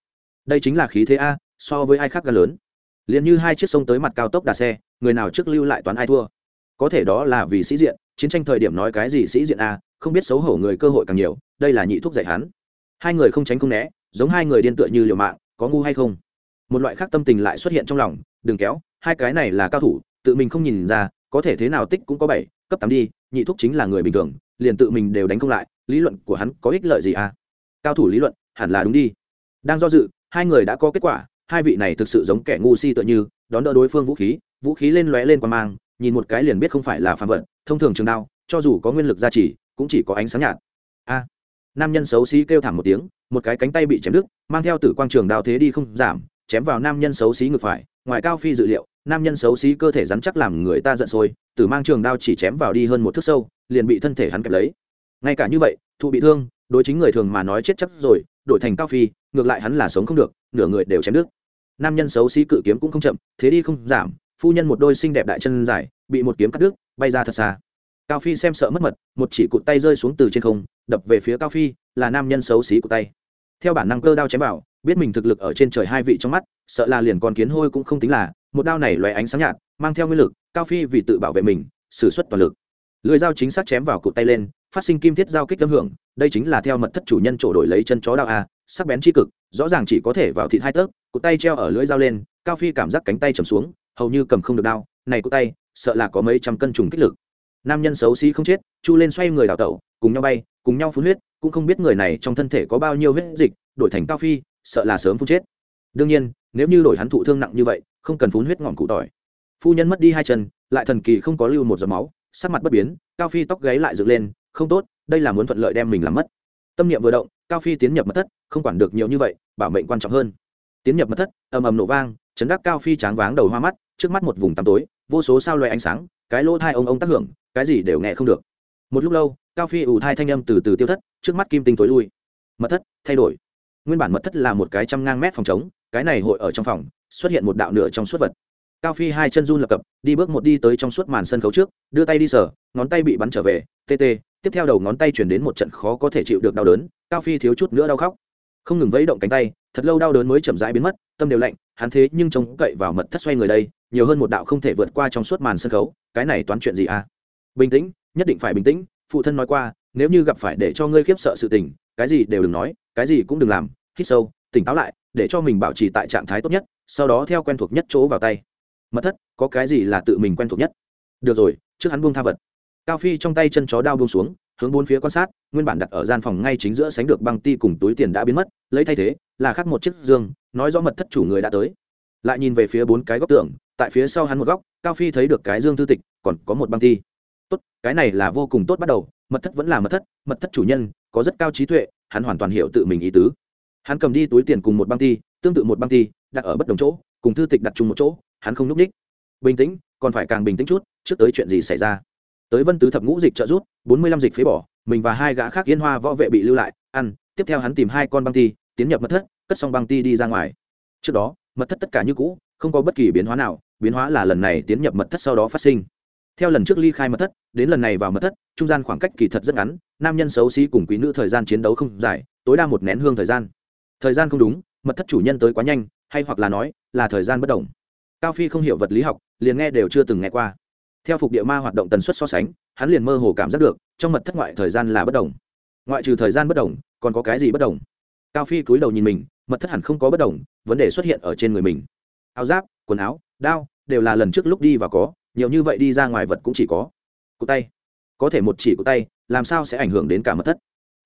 Đây chính là khí thế a, so với ai khác ga lớn. Liền như hai chiếc sông tới mặt cao tốc đà xe, người nào trước lưu lại toán ai thua? Có thể đó là vì sĩ diện, chiến tranh thời điểm nói cái gì sĩ diện a, không biết xấu hổ người cơ hội càng nhiều, đây là nhị thuốc dạy hắn. Hai người không tránh không né, giống hai người điên tựa như liều mạng có ngu hay không? Một loại khác tâm tình lại xuất hiện trong lòng, đừng kéo, hai cái này là cao thủ, tự mình không nhìn ra, có thể thế nào tích cũng có bảy, cấp tám đi, nhị thúc chính là người bình thường, liền tự mình đều đánh không lại, lý luận của hắn có ích lợi gì à? Cao thủ lý luận, hẳn là đúng đi. Đang do dự, hai người đã có kết quả, hai vị này thực sự giống kẻ ngu si tựa như, đón đỡ đối phương vũ khí vũ khí lên lóe lên qua mang, nhìn một cái liền biết không phải là phạm vật, thông thường trường đao, cho dù có nguyên lực gia trì, cũng chỉ có ánh sáng nhạt. A nam nhân xấu xí kêu thảm một tiếng, một cái cánh tay bị chém đứt, mang theo tử quang trường đao thế đi không giảm, chém vào nam nhân xấu xí ngực phải. Ngoài cao phi dự liệu, nam nhân xấu xí cơ thể rắn chắc làm người ta giận sôi, tử mang trường đao chỉ chém vào đi hơn một thước sâu, liền bị thân thể hắn kẹp lấy. Ngay cả như vậy, thụ bị thương, đối chính người thường mà nói chết chắc rồi, đổi thành cao phi, ngược lại hắn là sống không được, nửa người đều chém đứt. Nam nhân xấu xí cự kiếm cũng không chậm, thế đi không giảm, phu nhân một đôi xinh đẹp đại chân dài, bị một kiếm cắt đứt, bay ra thật xa cao phi xem sợ mất mật, một chỉ cụt tay rơi xuống từ trên không, đập về phía cao phi, là nam nhân xấu xí của tay. Theo bản năng cơ đao chém vào, biết mình thực lực ở trên trời hai vị trong mắt, sợ là liền con kiến hôi cũng không tính là, một đao này loé ánh sáng nhạt, mang theo nguyên lực, cao phi vì tự bảo vệ mình, sử xuất toàn lực. Lưỡi dao chính xác chém vào cụt tay lên, phát sinh kim thiết giao kích âm hưởng, đây chính là theo mật thất chủ nhân trổ đổi lấy chân chó đao a, sắc bén tri cực, rõ ràng chỉ có thể vào thịt hai tấc, cụt tay treo ở lưỡi dao lên, cao phi cảm giác cánh tay trầm xuống, hầu như cầm không được đao, này cụt tay, sợ là có mấy trăm cân trùng kích lực nam nhân xấu xí không chết, chu lên xoay người đào tẩu, cùng nhau bay, cùng nhau phun huyết, cũng không biết người này trong thân thể có bao nhiêu huyết dịch, đổi thành cao phi, sợ là sớm phun chết. Đương nhiên, nếu như đổi hắn thụ thương nặng như vậy, không cần phun huyết ngọn cụ tỏi. Phu nhân mất đi hai chân, lại thần kỳ không có lưu một giọt máu, sắc mặt bất biến, cao phi tóc gáy lại dựng lên, không tốt, đây là muốn thuận lợi đem mình làm mất. Tâm niệm vừa động, cao phi tiến nhập mật thất, không quản được nhiều như vậy, bảo mệnh quan trọng hơn. Tiến nhập mật thất, ầm ầm nổ vang, chấn đắc cao phi tráng váng đầu hoa mắt, trước mắt một vùng tăm tối, vô số sao loay ánh sáng cái lỗ thai ông ông tác hưởng, cái gì đều nghe không được. Một lúc lâu, cao phi ủ thai thanh âm từ từ tiêu thất, trước mắt kim tinh tối lui. Mật thất, thay đổi. Nguyên bản mật thất là một cái trăm ngang mét phòng chống cái này hội ở trong phòng, xuất hiện một đạo nửa trong suốt vật. Cao phi hai chân run lập cập, đi bước một đi tới trong suốt màn sân khấu trước, đưa tay đi sở ngón tay bị bắn trở về, tê tê. Tiếp theo đầu ngón tay chuyển đến một trận khó có thể chịu được đau đớn, cao phi thiếu chút nữa đau khóc. Không ngừng vẫy động cánh tay, thật lâu đau đớn mới chậm rãi biến mất, tâm đều lạnh, hắn thế nhưng trông cậy vào mật thất xoay người đây nhiều hơn một đạo không thể vượt qua trong suốt màn sân khấu, cái này toán chuyện gì à? Bình tĩnh, nhất định phải bình tĩnh, phụ thân nói qua, nếu như gặp phải để cho ngươi khiếp sợ sự tình, cái gì đều đừng nói, cái gì cũng đừng làm, hít sâu, tỉnh táo lại, để cho mình bảo trì tại trạng thái tốt nhất, sau đó theo quen thuộc nhất chỗ vào tay. Mật thất, có cái gì là tự mình quen thuộc nhất? Được rồi, trước hắn buông tha vật. Cao phi trong tay chân chó đao buông xuống, hướng bốn phía quan sát, nguyên bản đặt ở gian phòng ngay chính giữa sánh được băng ti cùng túi tiền đã biến mất, lấy thay thế, là khác một chiếc giường nói rõ mật thất chủ người đã tới. Lại nhìn về phía bốn cái góc tường tại phía sau hắn một góc cao phi thấy được cái dương thư tịch còn có một băng thi. tốt cái này là vô cùng tốt bắt đầu mật thất vẫn là mật thất mật thất chủ nhân có rất cao trí tuệ hắn hoàn toàn hiểu tự mình ý tứ. Hắn cầm đi túi tiền cùng một băng thi, tương tự một băng thi đặt ở bất đồng chỗ cùng thư tịch đặt chung một chỗ hắn không n ú c ních. Bình tĩnh còn phải càng bình tĩnh chút trước tới chuyện gì xảy ra. Tới vân tứ thập ngũ dịch trợ rút bốn mươi lăm dịch phế bỏ mình và hai gã khác yên hoa võ vệ bị lưu lại ăn tiếp theo hắn tìm hai con băng ti tiến nhập mật thất cất xong băng ti đi ra ngoài. Trước đó mật thất tất cả như cũ không có bất kỳ biến hóa nào, biến hóa là lần này tiến nhập mật thất sau đó phát sinh. Theo lần trước ly khai mật thất, đến lần này vào mật thất, trung gian khoảng cách kỳ thật rất ngắn, nam nhân xấu xí cùng quý nữ thời gian chiến đấu không dài, tối đa một nén hương thời gian. Thời gian không đúng, mật thất chủ nhân tới quá nhanh, hay hoặc là nói, là thời gian bất đồng. Cao phi không hiểu vật lý học, liền nghe đều chưa từng nghe qua. Theo phục địa ma hoạt động tần suất so sánh, hắn liền mơ hồ cảm giác được, trong mật thất ngoại thời gian là bất đồng. Ngoại trừ thời gian bất đồng, còn có cái gì bất đồng? Cao phi cúi đầu nhìn mình, mật thất hẳn không có bất đồng, vấn đề xuất hiện ở trên người mình áo giáp, quần áo, đao, đều là lần trước lúc đi và có, nhiều như vậy đi ra ngoài vật cũng chỉ có. Cụ tay. Có thể một chỉ cụ tay, làm sao sẽ ảnh hưởng đến cả mật thất?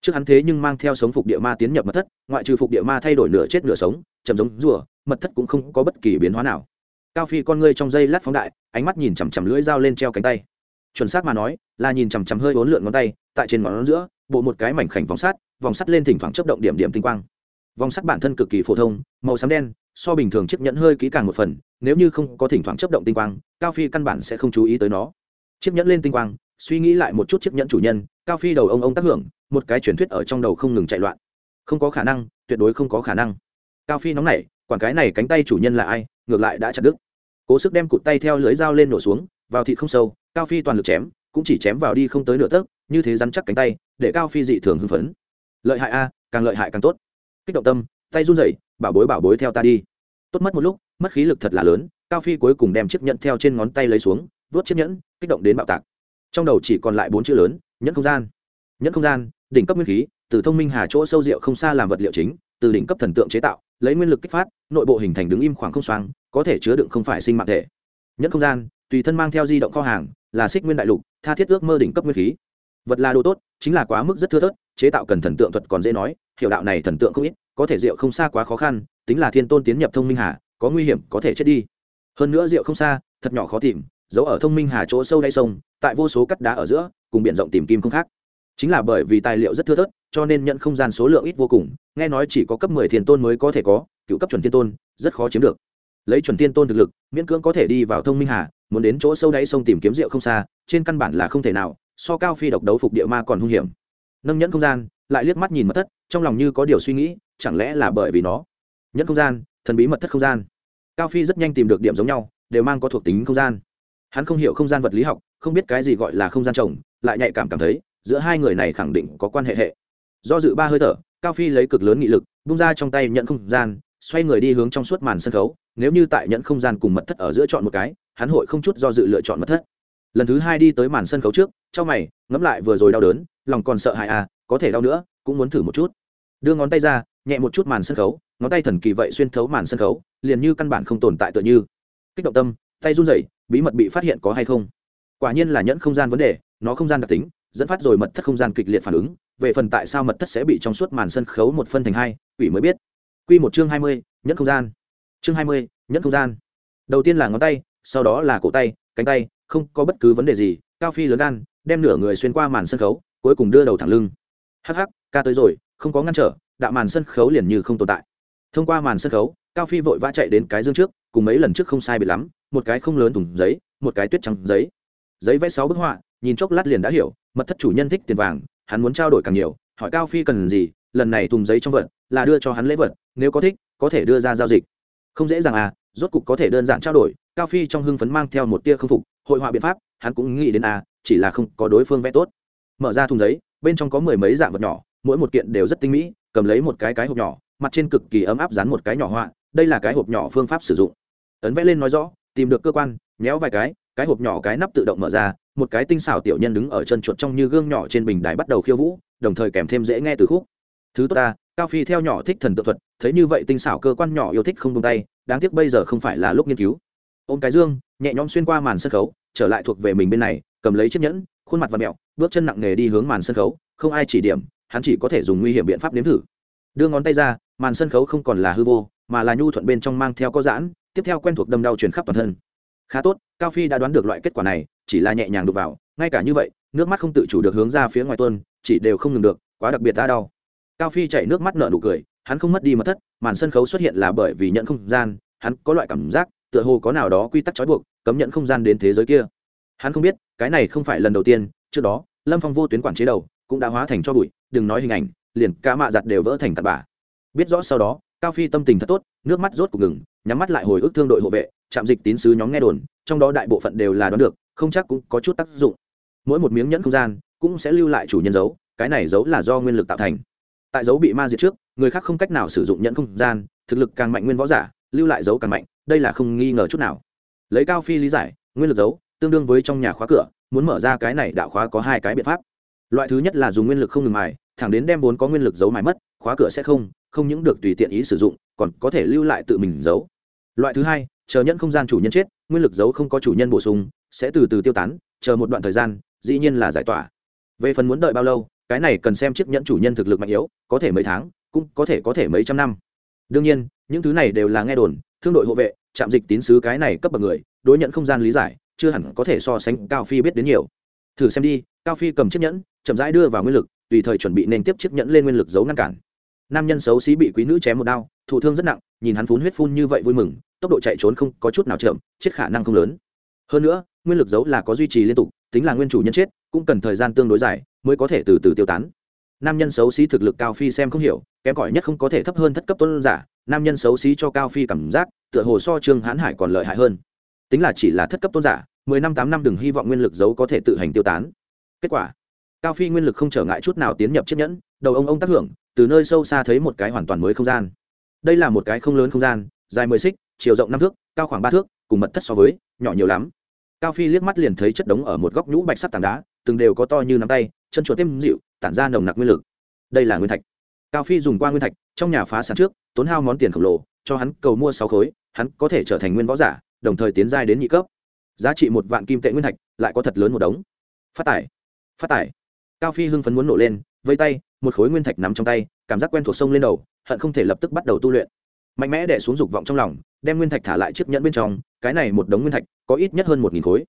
Trước hắn thế nhưng mang theo sống phục địa ma tiến nhập mật thất, ngoại trừ phục địa ma thay đổi nửa chết nửa sống chầm giống rùa, mật thất cũng không có bất kỳ biến hóa nào. Cao phi con ngươi trong dây lát phóng đại, ánh mắt nhìn chằm chằm lưỡi dao lên treo cánh tay. Chuẩn xác mà nói, là nhìn chằm chằm hơi uốn lượn ngón tay, tại trên ngón giữa, bộ một cái mảnh khảnh vòng sắt vòng sắt lên thỉnh thoảng chấp động điểm điểm tinh quang. Vòng sắt bản thân cực kỳ phổ thông, màu xám đen so bình thường chiếc nhẫn hơi kỹ càng một phần, nếu như không có thỉnh thoảng chấp động tinh quang, cao phi căn bản sẽ không chú ý tới nó. Chiếc nhẫn lên tinh quang, suy nghĩ lại một chút chiếc nhẫn chủ nhân, cao phi đầu ông ông tác hưởng, một cái truyền thuyết ở trong đầu không ngừng chạy loạn. Không có khả năng, tuyệt đối không có khả năng. Cao phi nóng nảy, quản cái này cánh tay chủ nhân là ai, ngược lại đã chặt đứt. Cố sức đem cụt tay theo lưới dao lên nổ xuống, vào thịt không sâu, cao phi toàn lực chém, cũng chỉ chém vào đi không tới nửa tấc, như thế rắn chắc cánh tay, để cao phi dị thường hưng phấn. Lợi hại a, càng lợi hại càng tốt. Kích động tâm, tay run rẩy, bảo bối bảo bối theo ta đi tốt mất một lúc, mất khí lực thật là lớn, cao phi cuối cùng đem chiếc nhẫn theo trên ngón tay lấy xuống vớt chiếc nhẫn, kích động đến bạo tạc. Trong đầu chỉ còn lại bốn chữ lớn, nhẫn không gian. Nhẫn không gian, đỉnh cấp nguyên khí, từ thông minh hà chỗ sâu rượu không xa làm vật liệu chính, từ đỉnh cấp thần tượng chế tạo, lấy nguyên lực kích phát, nội bộ hình thành đứng im khoảng không xoang, có thể chứa đựng không phải sinh mạng thể. Nhẫn không gian, tùy thân mang theo di động kho hàng, là xích nguyên đại lục, tha thiết ước mơ đỉnh cấp nguyên khí. Vật là đồ tốt, chính là quá mức rất thưa thớt, chế tạo cần thần tượng thuật còn dễ nói, hiểu đạo này thần tượng không ít, có thể rượu không xa quá khó khăn tính là thiên tôn tiến nhập thông minh hà, có nguy hiểm, có thể chết đi. Hơn nữa rượu không xa, thật nhỏ khó tìm, giấu ở thông minh hà chỗ sâu đáy sông, tại vô số cắt đá ở giữa, cùng biển rộng tìm kim không khác. Chính là bởi vì tài liệu rất thưa thớt, cho nên nhận không gian số lượng ít vô cùng, nghe nói chỉ có cấp mười thiên tôn mới có thể có, cựu cấp chuẩn thiên tôn, rất khó chiếm được. Lấy chuẩn thiên tôn thực lực, miễn cưỡng có thể đi vào thông minh hà, muốn đến chỗ sâu đáy sông tìm kiếm rượu không xa, trên căn bản là không thể nào, so cao phi độc đấu phục địa ma còn hung hiểm. Nâng nhẫn không gian, lại liếc mắt nhìn mất thất, trong lòng như có điều suy nghĩ, chẳng lẽ là bởi vì nó? Nhẫn không gian, thần bí mật thất không gian. Cao phi rất nhanh tìm được điểm giống nhau, đều mang có thuộc tính không gian. Hắn không hiểu không gian vật lý học, không biết cái gì gọi là không gian trồng lại nhạy cảm cảm thấy, giữa hai người này khẳng định có quan hệ hệ. Do dự ba hơi thở, cao phi lấy cực lớn nghị lực bung ra trong tay nhận không gian, xoay người đi hướng trong suốt màn sân khấu. Nếu như tại nhận không gian cùng mật thất ở giữa chọn một cái, hắn hội không chút do dự lựa chọn mật thất. Lần thứ hai đi tới màn sân khấu trước trong mày, ngẫm lại vừa rồi đau đớn, lòng còn sợ hãi à có thể đau nữa, cũng muốn thử một chút. Đưa ngón tay ra, nhẹ một chút màn sân khấu ngón tay thần kỳ vậy xuyên thấu màn sân khấu, liền như căn bản không tồn tại tựa như. Kích động tâm, tay run rẩy, bí mật bị phát hiện có hay không? Quả nhiên là nhẫn không gian vấn đề, nó không gian đặc tính, dẫn phát rồi mật thất không gian kịch liệt phản ứng, về phần tại sao mật thất sẽ bị trong suốt màn sân khấu một phân thành hai ủy mới biết. Q một chương hai mươi, nhẫn không gian. Chương hai mươi, nhẫn không gian. Đầu tiên là ngón tay, sau đó là cổ tay, cánh tay, không có bất cứ vấn đề gì, cao phi lớn gan, đem nửa người xuyên qua màn sân khấu, cuối cùng đưa đầu thẳng lưng. Hắc hắc, ca tới rồi, không có ngăn trở, đạo màn sân khấu liền như không tồn tại thông qua màn sân khấu, cao phi vội vã chạy đến cái dương trước, cùng mấy lần trước không sai bị lắm, một cái không lớn thùng giấy, một cái tuyết trắng giấy. Giấy vẽ sáu bức họa, nhìn chốc lát liền đã hiểu, mật thất chủ nhân thích tiền vàng, hắn muốn trao đổi càng nhiều, hỏi cao phi cần gì, lần này thùng giấy trong vật là đưa cho hắn lễ vật, nếu có thích, có thể đưa ra giao dịch. Không dễ dàng à rốt cục có thể đơn giản trao đổi, cao phi trong hưng phấn mang theo một tia không phục, hội họa biện pháp, hắn cũng nghĩ đến à chỉ là không có đối phương vẽ tốt. Mở ra thùng giấy, bên trong có mười mấy dạng vật nhỏ, mỗi một kiện đều rất tinh mỹ, cầm lấy một cái cái hộp nhỏ mặt trên cực kỳ ấm áp dán một cái nhỏ họa, đây là cái hộp nhỏ phương pháp sử dụng. Ấn vẽ lên nói rõ, tìm được cơ quan, nhéo vài cái cái hộp nhỏ cái nắp tự động mở ra, một cái tinh xảo tiểu nhân đứng ở chân chuột trong như gương nhỏ trên bình đài bắt đầu khiêu vũ, đồng thời kèm thêm dễ nghe từ khúc. Thứ tốt ta, cao phi theo nhỏ thích thần tự thuật, thấy như vậy tinh xảo cơ quan nhỏ yêu thích không tung tay, đáng tiếc bây giờ không phải là lúc nghiên cứu. Ôm cái dương, nhẹ nhõm xuyên qua màn sân khấu, trở lại thuộc về mình bên này, cầm lấy chiếc nhẫn, khuôn mặt và mẹo, bước chân nặng nề đi hướng màn sân khấu, không ai chỉ điểm, hắn chỉ có thể dùng nguy hiểm biện pháp nếm thử. Đưa ngón tay ra màn sân khấu không còn là hư vô, mà là nhu thuận bên trong mang theo có giãn, tiếp theo quen thuộc đâm đau truyền khắp toàn thân. Khá tốt, cao phi đã đoán được loại kết quả này, chỉ là nhẹ nhàng đục vào, ngay cả như vậy, nước mắt không tự chủ được hướng ra phía ngoài tuôn, chỉ đều không ngừng được, quá đặc biệt ta đau. Cao phi chạy nước mắt nở nụ cười, hắn không mất đi mất thất, màn sân khấu xuất hiện là bởi vì nhận không gian, hắn có loại cảm giác, tựa hồ có nào đó quy tắc trói buộc, cấm nhận không gian đến thế giới kia. Hắn không biết, cái này không phải lần đầu tiên, trước đó, lâm phong vô tuyến quản chế đầu, cũng đã hóa thành cho bụi, đừng nói hình ảnh, liền ca mạ giặt đều vỡ thành tạt bà biết rõ sau đó, cao phi tâm tình thật tốt, nước mắt rốt cuộc ngừng, nhắm mắt lại hồi ức thương đội hộ vệ chạm dịch tín sứ nhóm nghe đồn, trong đó đại bộ phận đều là đoán được, không chắc cũng có chút tác dụng. Mỗi một miếng nhẫn không gian, cũng sẽ lưu lại chủ nhân dấu, cái này dấu là do nguyên lực tạo thành. Tại dấu bị ma diệt trước, người khác không cách nào sử dụng nhẫn không gian, thực lực càng mạnh nguyên võ giả, lưu lại dấu càng mạnh, đây là không nghi ngờ chút nào. Lấy cao phi lý giải, nguyên lực dấu, tương đương với trong nhà khóa cửa, muốn mở ra cái này đạo khóa có hai cái biện pháp. Loại thứ nhất là dùng nguyên lực không ngừng mài, thẳng đến đem vốn có nguyên lực giấu mài mất, khóa cửa sẽ không không những được tùy tiện ý sử dụng, còn có thể lưu lại tự mình giấu. Loại thứ hai, chờ nhận không gian chủ nhân chết, nguyên lực giấu không có chủ nhân bổ sung, sẽ từ từ tiêu tán, chờ một đoạn thời gian, dĩ nhiên là giải tỏa. Về phần muốn đợi bao lâu, cái này cần xem chiếc nhẫn chủ nhân thực lực mạnh yếu, có thể mấy tháng, cũng có thể có thể mấy trăm năm. Đương nhiên, những thứ này đều là nghe đồn, thương đội hộ vệ, trạm dịch tín sứ cái này cấp bậc người, đối nhận không gian lý giải, chưa hẳn có thể so sánh cao phi biết đến nhiều. Thử xem đi, cao phi cầm chiếc nhẫn, chậm rãi đưa vào nguyên lực, tùy thời chuẩn bị nên tiếp chiếc nhẫn lên nguyên lực giấu ngăn cản nam nhân xấu xí bị quý nữ chém một đao, thụ thương rất nặng, nhìn hắn phun huyết phun như vậy vui mừng, tốc độ chạy trốn không có chút nào chậm, chết khả năng không lớn. Hơn nữa, nguyên lực giấu là có duy trì liên tục, tính là nguyên chủ nhân chết, cũng cần thời gian tương đối dài mới có thể từ từ tiêu tán. Nam nhân xấu xí thực lực cao phi xem không hiểu, kém cỏi nhất không có thể thấp hơn thất cấp tôn giả, nam nhân xấu xí cho cao phi cảm giác, tựa hồ so trương hãn hải còn lợi hại hơn. Tính là chỉ là thất cấp tôn giả, mười năm tám năm đừng hy vọng nguyên lực giấu có thể tự hành tiêu tán. Kết quả, cao phi nguyên lực không trở ngại chút nào tiến nhập chiếc nhẫn, đầu ông ông tác hưởng từ nơi sâu xa thấy một cái hoàn toàn mới không gian. Đây là một cái không lớn không gian, dài mười xích, chiều rộng năm thước, cao khoảng ba thước, cùng mật thất so với, nhỏ nhiều lắm. Cao phi liếc mắt liền thấy chất đống ở một góc nhũ bạch sắt tảng đá, từng đều có to như nắm tay, chân chuột tiêm dịu, tản ra nồng nặc nguyên lực. Đây là nguyên thạch. Cao phi dùng qua nguyên thạch, trong nhà phá sản trước, tốn hao món tiền khổng lồ, cho hắn cầu mua sáu khối, hắn có thể trở thành nguyên võ giả, đồng thời tiến giai đến nhị cấp. Giá trị một vạn kim tệ nguyên thạch, lại có thật lớn một đống. Phát tải phát tải cao phi hưng phấn muốn nổ lên, vây tay một khối nguyên thạch nắm trong tay, cảm giác quen thuộc sông lên đầu, hận không thể lập tức bắt đầu tu luyện. Mạnh mẽ đẻ xuống dục vọng trong lòng, đem nguyên thạch thả lại chiếc nhẫn bên trong, cái này một đống nguyên thạch, có ít nhất hơn một nghìn khối.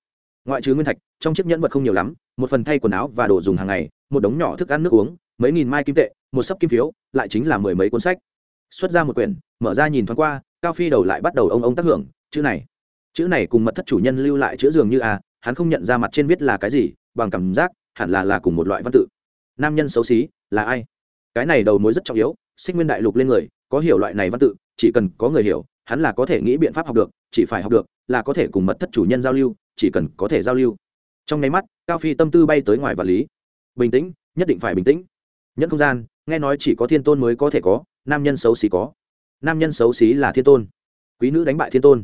Ngoại trừ nguyên thạch, trong chiếc nhẫn vật không nhiều lắm, một phần thay quần áo và đồ dùng hàng ngày, một đống nhỏ thức ăn nước uống, mấy nghìn mai kim tệ, một sấp kim phiếu, lại chính là mười mấy cuốn sách. Xuất ra một quyển, mở ra nhìn thoáng qua, cao phi đầu lại bắt đầu ông ông tác hưởng, chữ này. Chữ này cùng mật thất chủ nhân lưu lại chữ dường như a hắn không nhận ra mặt trên viết là cái gì, bằng cảm giác, hẳn là là cùng một loại văn tự nam nhân xấu xí, là ai? Cái này đầu mối rất trọng yếu sinh nguyên đại lục lên người, có hiểu loại này văn tự, chỉ cần có người hiểu, hắn là có thể nghĩ biện pháp học được, chỉ phải học được, là có thể cùng mật thất chủ nhân giao lưu, chỉ cần có thể giao lưu. Trong nháy mắt, cao phi tâm tư bay tới ngoài vật lý. Bình tĩnh, nhất định phải bình tĩnh. Nhất không gian, nghe nói chỉ có thiên tôn mới có thể có, nam nhân xấu xí có. Nam nhân xấu xí là thiên tôn. Quý nữ đánh bại thiên tôn.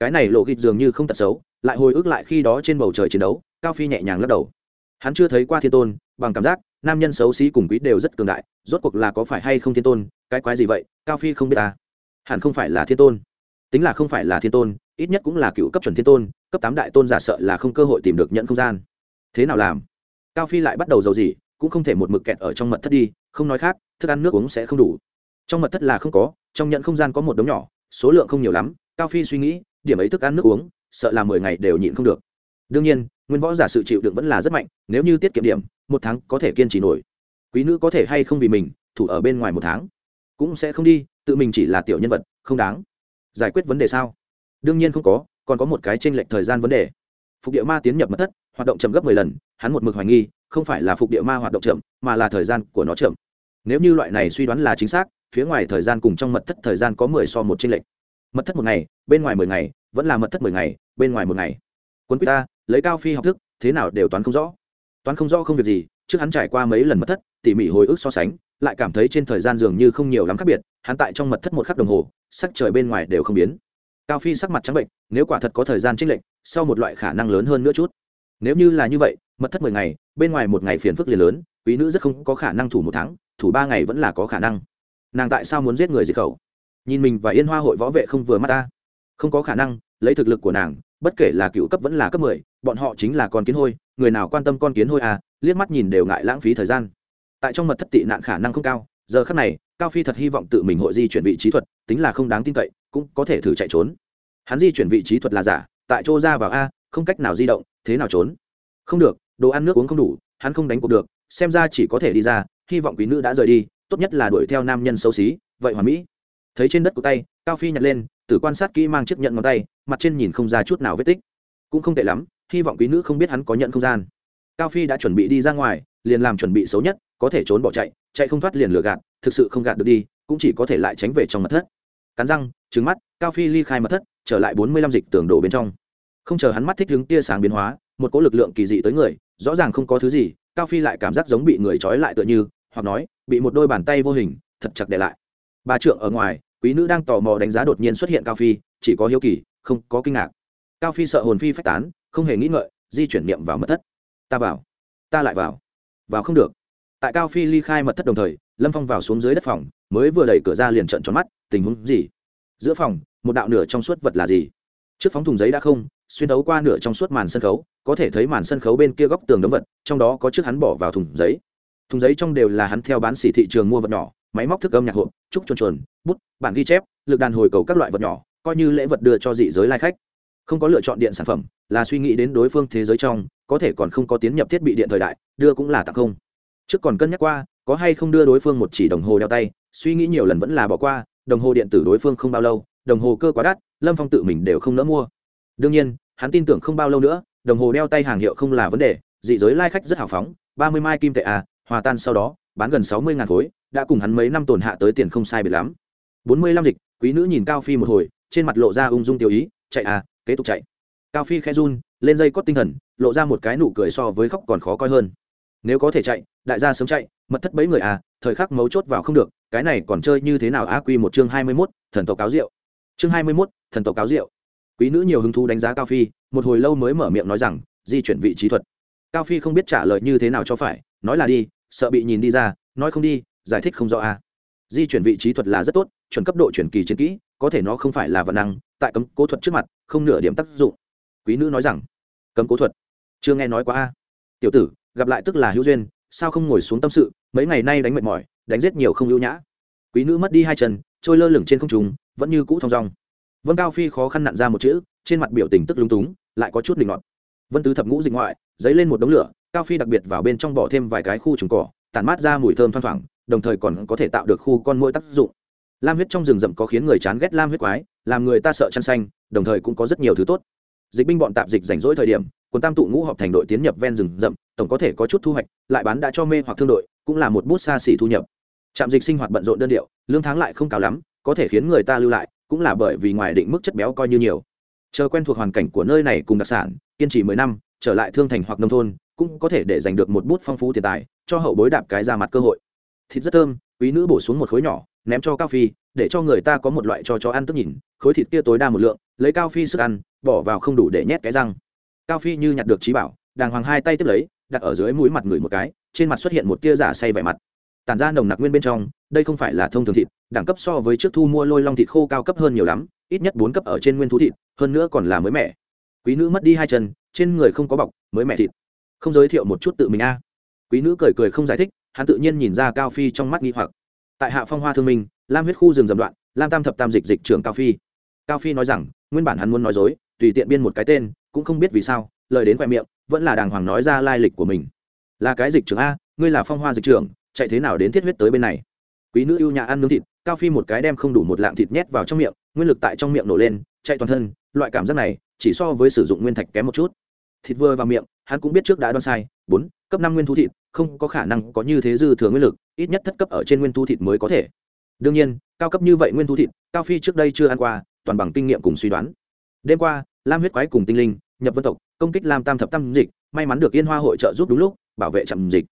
Cái này lộ ghịt dường như không tật xấu, lại hồi ức lại khi đó trên bầu trời chiến đấu, cao phi nhẹ nhàng lắc đầu. Hắn chưa thấy qua thiên tôn, bằng cảm giác nam nhân xấu xí cùng quý đều rất cường đại, rốt cuộc là có phải hay không thiên tôn, cái quái gì vậy, cao phi không biết ta. Hẳn không phải là thiên tôn. Tính là không phải là thiên tôn, ít nhất cũng là cựu cấp chuẩn thiên tôn, cấp tám đại tôn giả sợ là không cơ hội tìm được nhận không gian. Thế nào làm? Cao phi lại bắt đầu giàu gì cũng không thể một mực kẹt ở trong mật thất đi, không nói khác, thức ăn nước uống sẽ không đủ. Trong mật thất là không có, trong nhận không gian có một đống nhỏ, số lượng không nhiều lắm, cao phi suy nghĩ, điểm ấy thức ăn nước uống, sợ là mười ngày đều nhịn không được. Đương nhiên nguyên võ giả sự chịu đựng vẫn là rất mạnh, nếu như tiết kiệm điểm, một tháng có thể kiên trì nổi. Quý nữ có thể hay không vì mình, thủ ở bên ngoài một tháng, cũng sẽ không đi, tự mình chỉ là tiểu nhân vật, không đáng. Giải quyết vấn đề sao? Đương nhiên không có, còn có một cái tranh lệch thời gian vấn đề. Phục địa ma tiến nhập mật thất, hoạt động chậm gấp mười lần, hắn một mực hoài nghi, không phải là phục địa ma hoạt động chậm, mà là thời gian của nó chậm. Nếu như loại này suy đoán là chính xác, phía ngoài thời gian cùng trong mật thất thời gian có mười so một tranh lệch. Mật thất một ngày, bên ngoài mười ngày, vẫn là mật thất mười ngày, bên ngoài một ngày. Quân quý ta lấy cao phi học thức, thế nào đều toán không rõ. Toán không rõ không việc gì, trước hắn trải qua mấy lần mất thất, tỉ mỉ hồi ức so sánh, lại cảm thấy trên thời gian dường như không nhiều lắm khác biệt, hắn tại trong mật thất một khắc đồng hồ, sắc trời bên ngoài đều không biến. Cao phi sắc mặt trắng bệnh, nếu quả thật có thời gian trích lệnh sau một loại khả năng lớn hơn nữa chút. Nếu như là như vậy, mật thất mười ngày, bên ngoài một ngày phiền phức liền lớn, quý nữ rất không có khả năng thủ một tháng, thủ ba ngày vẫn là có khả năng. Nàng tại sao muốn giết người diệt khẩu? Nhìn mình và yên hoa hội võ vệ không vừa mắt ta. Không có khả năng, lấy thực lực của nàng bất kể là cựu cấp vẫn là cấp mười, bọn họ chính là con kiến hôi, người nào quan tâm con kiến hôi à liếc mắt nhìn đều ngại lãng phí thời gian. Tại trong mật thất tị nạn khả năng không cao, giờ khắc này, cao phi thật hy vọng tự mình hội di chuyển vị trí thuật, tính là không đáng tin cậy, cũng có thể thử chạy trốn. Hắn di chuyển vị trí thuật là giả, tại chỗ ra vào a, không cách nào di động, thế nào trốn? Không được, đồ ăn nước uống không đủ, hắn không đánh cuộc được, xem ra chỉ có thể đi ra, hy vọng quý nữ đã rời đi, tốt nhất là đuổi theo nam nhân xấu xí, vậy hoàn mỹ. Thấy trên đất của tay, cao phi nhặt lên tử quan sát kỹ mang chiếc nhận ngón tay, mặt trên nhìn không ra chút nào vết tích. Cũng không tệ lắm, hy vọng quý nữ không biết hắn có nhận không gian. Cao phi đã chuẩn bị đi ra ngoài, liền làm chuẩn bị xấu nhất, có thể trốn bỏ chạy chạy không thoát liền lừa gạt, thực sự không gạt được đi, cũng chỉ có thể lại tránh về trong mật thất. Cắn răng trứng mắt, cao phi ly khai mật thất, trở lại bốn mươi lăm dịch tường đổ bên trong. Không chờ hắn mắt thích đứng tia sáng biến hóa, một cỗ lực lượng kỳ dị tới người, rõ ràng không có thứ gì, cao phi lại cảm giác giống bị người trói lại tựa như, hoặc nói, bị một đôi bàn tay vô hình, thật chặt để lại. Bà trượng ở ngoài quý nữ đang tò mò đánh giá đột nhiên xuất hiện cao phi, chỉ có hiếu kỳ, không có kinh ngạc. Cao phi sợ hồn phi phách tán, không hề nghĩ ngợi, di chuyển niệm vào mật thất. Ta vào. Ta lại vào. Vào không được. Tại cao phi ly khai mật thất đồng thời, lâm phong vào xuống dưới đất phòng, mới vừa đẩy cửa ra liền trận tròn mắt, tình huống gì? Giữa phòng, một đạo nửa trong suốt vật là gì? Trước phóng thùng giấy đã không, xuyên thấu qua nửa trong suốt màn sân khấu, có thể thấy màn sân khấu bên kia góc tường đống vật, trong đó có chiếc hắn bỏ vào thùng giấy. Thùng giấy trong đều là hắn theo bán xỉ thị trường mua vật nhỏ máy móc thức âm nhạc hộp, trúc chuồn chuồn, bút, bản ghi chép, lực đàn hồi cầu các loại vật nhỏ, coi như lễ vật đưa cho dị giới lai khách. Không có lựa chọn điện sản phẩm, là suy nghĩ đến đối phương thế giới trong, có thể còn không có tiến nhập thiết bị điện thời đại, đưa cũng là tặng không. Trước còn cân nhắc qua, có hay không đưa đối phương một chỉ đồng hồ đeo tay, suy nghĩ nhiều lần vẫn là bỏ qua, đồng hồ điện tử đối phương không bao lâu, đồng hồ cơ quá đắt, lâm phong tự mình đều không nỡ mua. Đương nhiên, hắn tin tưởng không bao lâu nữa, đồng hồ đeo tay hàng hiệu không là vấn đề, dị giới lai khách rất hào phóng, ba mươi mai kim tệ à hòa tan sau đó bán gần sáu mươi ngàn khối, đã cùng hắn mấy năm tổn hạ tới tiền không sai biệt lắm. Bốn mươi lăm dịch, quý nữ nhìn cao phi một hồi, trên mặt lộ ra ung dung tiêu ý, chạy à kế tục chạy. Cao phi khe run, lên dây cót tinh thần, lộ ra một cái nụ cười so với khóc còn khó coi hơn. Nếu có thể chạy, đại gia sớm chạy, mật thất bấy người à thời khắc mấu chốt vào không được, cái này còn chơi như thế nào á quy một chương hai mươi mốt, thần tộc cáo rượu chương hai mươi mốt, thần tộc cáo rượu quý nữ nhiều hứng thú đánh giá cao phi, một hồi lâu mới mở miệng nói rằng, di chuyển vị trí thuật. Cao phi không biết trả lời như thế nào cho phải, nói là đi sợ bị nhìn đi ra, nói không đi, giải thích không rõ a di chuyển vị trí thuật là rất tốt, chuẩn cấp độ chuyển kỳ chiến kỹ, có thể nó không phải là vật năng, tại cấm cố thuật trước mặt, không nửa điểm tác dụng. Quý nữ nói rằng, cấm cố thuật? Chưa nghe nói quá a tiểu tử, gặp lại tức là hữu duyên, sao không ngồi xuống tâm sự, mấy ngày nay đánh mệt mỏi, đánh giết nhiều không ưu nhã. Quý nữ mất đi hai chân, trôi lơ lửng trên không trung, vẫn như cũ thong dong. Vân cao phi khó khăn nặn ra một chữ, trên mặt biểu tình tức lung túng, lại có chút linh ngọt vân tứ thập ngũ dịch ngoại dấy lên một đống lửa cao phi đặc biệt vào bên trong bỏ thêm vài cái khu trùng cỏ, tản mát ra mùi thơm thoang thoảng, đồng thời còn có thể tạo được khu con mũi tác dụng. Lam huyết trong rừng rậm có khiến người chán ghét lam huyết quái, làm người ta sợ chăn xanh, đồng thời cũng có rất nhiều thứ tốt. Dịch binh bọn tạp dịch rảnh rỗi thời điểm quân tam tụ ngũ họp thành đội tiến nhập ven rừng rậm, tổng có thể có chút thu hoạch, lại bán đã cho mê hoặc thương đội, cũng là một bút xa xỉ thu nhập. Trạm dịch sinh hoạt bận rộn đơn điệu, lương tháng lại không cao lắm, có thể khiến người ta lưu lại, cũng là bởi vì ngoài định mức chất béo coi như nhiều. Chờ quen thuộc hoàn cảnh của nơi này cùng đặc sản, kiên trì mười năm, trở lại thương thành hoặc nông thôn cũng có thể để giành được một bút phong phú tiền tài, cho hậu bối đạp cái ra mặt cơ hội. Thịt rất thơm, quý nữ bổ xuống một khối nhỏ, ném cho cao phi, để cho người ta có một loại cho chó ăn tức nhìn. Khối thịt kia tối đa một lượng, lấy cao phi sức ăn, bỏ vào không đủ để nhét cái răng. Cao phi như nhặt được trí bảo, đàng hoàng hai tay tiếp lấy, đặt ở dưới mũi mặt người một cái, trên mặt xuất hiện một tia giả say vẻ mặt. Tản ra nồng nặc nguyên bên trong, đây không phải là thông thường thịt, đẳng cấp so với trước thu mua lôi long thịt khô cao cấp hơn nhiều lắm, ít nhất bốn cấp ở trên nguyên thú thịt, hơn nữa còn là mới mẻ. Quý nữ mất đi hai chân, trên người không có bọc, mới mẻ thịt không giới thiệu một chút tự mình a. Quý nữ cười cười không giải thích, hắn tự nhiên nhìn ra cao phi trong mắt nghi hoặc. Tại hạ phong hoa thương minh, lam huyết khu rừng dầm đoạn, lam tam thập tam dịch dịch trưởng cao phi. Cao phi nói rằng, nguyên bản hắn muốn nói dối, tùy tiện biên một cái tên, cũng không biết vì sao, lời đến khoe miệng, vẫn là đàng hoàng nói ra lai lịch của mình. Là cái dịch trưởng a, ngươi là phong hoa dịch trưởng, chạy thế nào đến thiết huyết tới bên này? Quý nữ ưu nhã ăn nướng thịt, cao phi một cái đem không đủ một lạng thịt nhét vào trong miệng, nguyên lực tại trong miệng nổ lên, chạy toàn thân, loại cảm giác này, chỉ so với sử dụng nguyên thạch kém một chút thịt vừa vào miệng, hắn cũng biết trước đã đoán sai, bốn, cấp năm nguyên thú thịt, không có khả năng có như thế dư thừa nguyên lực, ít nhất thất cấp ở trên nguyên thú thịt mới có thể. Đương nhiên, cao cấp như vậy nguyên thú thịt, cao phi trước đây chưa ăn qua, toàn bằng kinh nghiệm cùng suy đoán. Đêm qua, lam huyết quái cùng tinh linh, nhập vân tộc, công kích lam tam thập tam dịch, may mắn được yên hoa hội trợ giúp đúng lúc, bảo vệ chậm dịch.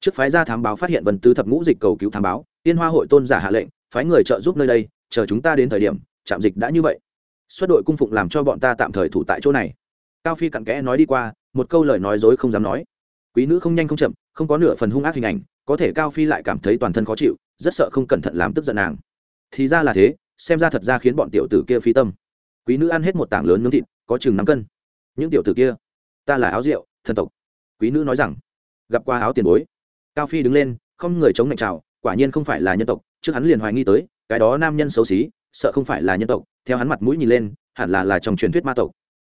Trước phái ra thám báo phát hiện vân tứ thập ngũ dịch cầu cứu thám báo, yên hoa hội tôn giả hạ lệnh, phái người trợ giúp nơi đây, chờ chúng ta đến thời điểm, chạm dịch đã như vậy. Xuất đội cung phụng làm cho bọn ta tạm thời thủ tại chỗ này cao phi cặn kẽ nói đi qua, một câu lời nói dối không dám nói. Quý nữ không nhanh không chậm, không có nửa phần hung ác hình ảnh, có thể cao phi lại cảm thấy toàn thân khó chịu, rất sợ không cẩn thận làm tức giận nàng. Thì ra là thế, xem ra thật ra khiến bọn tiểu tử kia phi tâm. Quý nữ ăn hết một tảng lớn nướng thịt, có chừng năm cân. Những tiểu tử kia, ta là áo rượu, thần tộc. Quý nữ nói rằng, gặp qua áo tiền bối. Cao phi đứng lên, không người chống mạnh trào quả nhiên không phải là nhân tộc, trước hắn liền hoài nghi tới, cái đó nam nhân xấu xí, sợ không phải là nhân tộc, theo hắn mặt mũi nhìn lên, hẳn là là trong truyền thuyết ma tộc.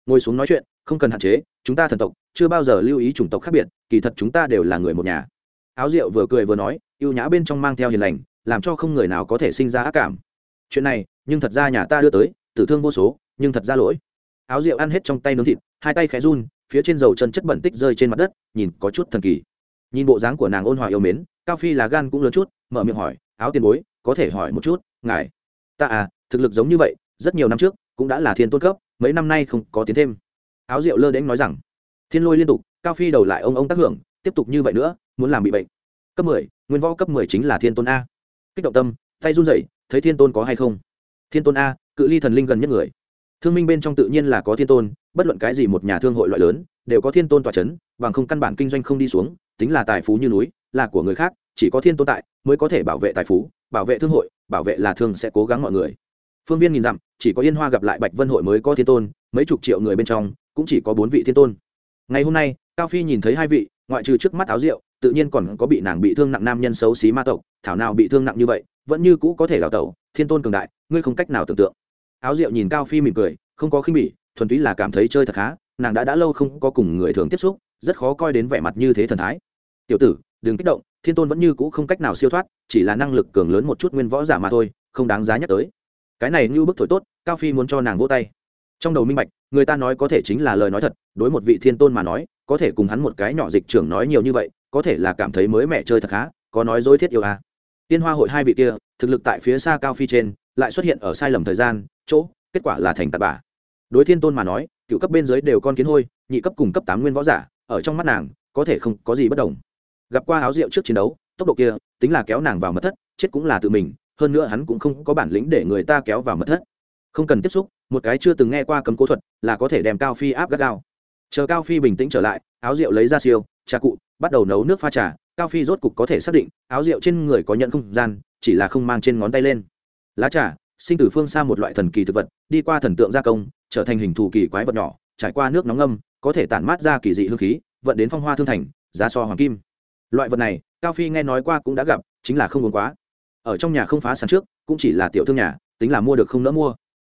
Ngồi xuống nói chuyện không cần hạn chế, chúng ta thần tộc, chưa bao giờ lưu ý chủng tộc khác biệt, kỳ thật chúng ta đều là người một nhà. Áo rượu vừa cười vừa nói y ê u nhã bên trong mang theo hiền lành, làm cho không người nào có thể sinh ra ác cảm. Chuyện này, nhưng thật ra nhà ta đưa tới, tử thương vô số, nhưng thật ra lỗi. Áo rượu ăn hết trong tay nướng thịt, hai tay khẽ run, phía trên dầu chân chất bẩn tích rơi trên mặt đất, nhìn có chút thần kỳ. Nhìn bộ dáng của nàng ôn hòa yêu mến, cao phi là gan cũng lớn chút, mở miệng hỏi, áo tiền bối, có thể hỏi một chút, ngài? Ta à thực lực giống như vậy, rất nhiều năm trước, cũng đã là thiên tôn cấp, mấy năm nay không có tiến thêm áo rượu lơ đễnh nói rằng, thiên lôi liên tục, cao phi đầu lại ông ông tác hưởng, tiếp tục như vậy nữa, muốn làm bị bệnh. Cấp mười, nguyên võ cấp mười chính là thiên tôn a. Kích động tâm, tay run rẩy, thấy thiên tôn có hay không? Thiên tôn a, cự ly thần linh gần nhất người. Thương minh bên trong tự nhiên là có thiên tôn, bất luận cái gì một nhà thương hội loại lớn, đều có thiên tôn tòa c h ấ n bằng không căn bản kinh doanh không đi xuống, tính là tài phú như núi, là của người khác, chỉ có thiên tôn tại, mới có thể bảo vệ tài phú, bảo vệ thương hội, bảo vệ là thương sẽ cố gắng mọi người. Phương viên nghìn dặm, chỉ có yên hoa gặp lại bạch vân hội mới có thiên tôn, mấy chục triệu người bên trong cũng chỉ có bốn vị thiên tôn. Ngày hôm nay, cao phi nhìn thấy hai vị, ngoại trừ trước mắt áo rượu, tự nhiên còn có bị nàng bị thương nặng nam nhân xấu xí ma tộc, thảo nào bị thương nặng như vậy, vẫn như cũ có thể đào tẩu, thiên tôn cường đại, ngươi không cách nào tưởng tượng. Áo rượu nhìn cao phi mỉm cười, không có khinh bỉ, thuần túy là cảm thấy chơi thật khá, nàng đã đã lâu không có cùng người thường tiếp xúc, rất khó coi đến vẻ mặt như thế thần thái. Tiểu tử, đừng kích động, thiên tôn vẫn như cũ không cách nào siêu thoát, chỉ là năng lực cường lớn một chút nguyên võ giả mà thôi, không đáng giá nhắc tới. Cái này như bức thổi tốt, cao phi muốn cho nàng vỗ tay trong đầu minh bạch, người ta nói có thể chính là lời nói thật, đối một vị thiên tôn mà nói, có thể cùng hắn một cái nhỏ dịch trưởng nói nhiều như vậy, có thể là cảm thấy mới mẹ chơi thật khá, có nói dối thiết yêu à. tiên hoa hội hai vị kia, thực lực tại phía xa cao phi trên, lại xuất hiện ở sai lầm thời gian, chỗ, kết quả là thành tạt bà. Đối thiên tôn mà nói, cựu cấp bên dưới đều con kiến hôi, nhị cấp cùng cấp tám nguyên võ giả, ở trong mắt nàng, có thể không có gì bất đồng. Gặp qua áo rượu trước chiến đấu, tốc độ kia, tính là kéo nàng vào mật thất, chết cũng là tự mình, hơn nữa hắn cũng không có bản lĩnh để người ta kéo vào mật thất. Không cần tiếp xúc một cái chưa từng nghe qua cấm cố thuật, là có thể đem cao phi áp gắt gao. Chờ cao phi bình tĩnh trở lại, áo rượu lấy ra siêu, trà cụ, bắt đầu nấu nước pha trà, cao phi rốt cục có thể xác định, áo rượu trên người có nhận không gian, chỉ là không mang trên ngón tay lên. Lá trà, sinh từ phương xa một loại thần kỳ thực vật, đi qua thần tượng gia công, trở thành hình thù kỳ quái vật nhỏ, trải qua nước nóng ngâm, có thể tản mát ra kỳ dị hương khí, vận đến phong hoa thương thành, giá so hoàng kim. Loại vật này, cao phi nghe nói qua cũng đã gặp, chính là không uống quá. Ở trong nhà không phá sản trước, cũng chỉ là tiểu thương nhà, tính là mua được không nỡ mua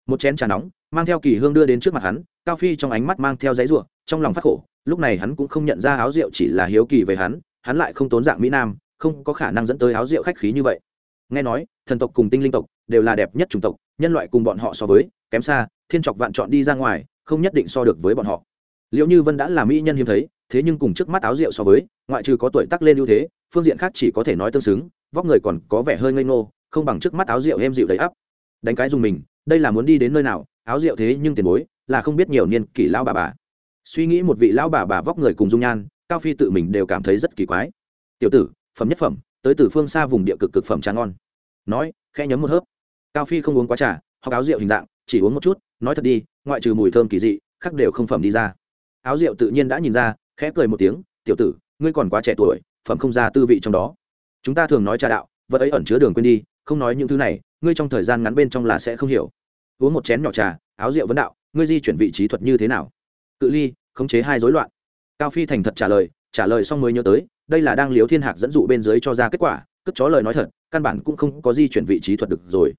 một chén trà nóng, mang theo kỳ hương đưa đến trước mặt hắn, cao phi trong ánh mắt mang theo giấy ruộng trong lòng phát khổ, lúc này hắn cũng không nhận ra áo rượu chỉ là hiếu kỳ về hắn hắn lại không tốn dạng mỹ nam, không có khả năng dẫn tới áo rượu khách khí như vậy. Nghe nói, thần tộc cùng tinh linh tộc đều là đẹp nhất chủng tộc, nhân loại cùng bọn họ so với, kém xa, thiên trọc vạn chọn đi ra ngoài, không nhất định so được với bọn họ. Liệu như vân đã là mỹ nhân hiếm thấy, thế nhưng cùng trước mắt áo rượu so với, ngoại trừ có tuổi tắc lên ưu thế, phương diện khác chỉ có thể nói tương xứng, vóc người còn có vẻ hơi ngây ngô, không bằng trước mắt áo rượu êm dịu đầy ắp. Đánh cái dùng mình đây là muốn đi đến nơi nào, áo rượu thế nhưng tiền bối, là không biết nhiều niên kỷ lao bà bà. Suy nghĩ một vị lão bà bà vóc người cùng dung nhan, cao phi tự mình đều cảm thấy rất kỳ quái. Tiểu tử, phẩm nhất phẩm, tới từ phương xa vùng địa cực cực phẩm trà ngon. Nói, khẽ nhấm một hớp. Cao phi không uống quá trà, hoặc áo rượu hình dạng, chỉ uống một chút, nói thật đi, ngoại trừ mùi thơm kỳ dị, khác đều không phẩm đi ra. Áo rượu tự nhiên đã nhìn ra, khẽ cười một tiếng, tiểu tử, ngươi còn quá trẻ tuổi, phẩm không ra tư vị trong đó. Chúng ta thường nói trà đạo, vật ấy ẩn chứa đường quên đi, không nói những thứ này ngươi trong thời gian ngắn bên trong là sẽ không hiểu. Uống một chén nhỏ trà, áo rượu vấn đạo, ngươi di chuyển vị trí thuật như thế nào? Cự ly, khống chế hai rối loạn. Cao phi thành thật trả lời trả lời xong mới nhớ tới, đây là đang liếu thiên hạc dẫn dụ bên dưới cho ra kết quả, cất chó lời nói thật, căn bản cũng không có di chuyển vị trí thuật được rồi.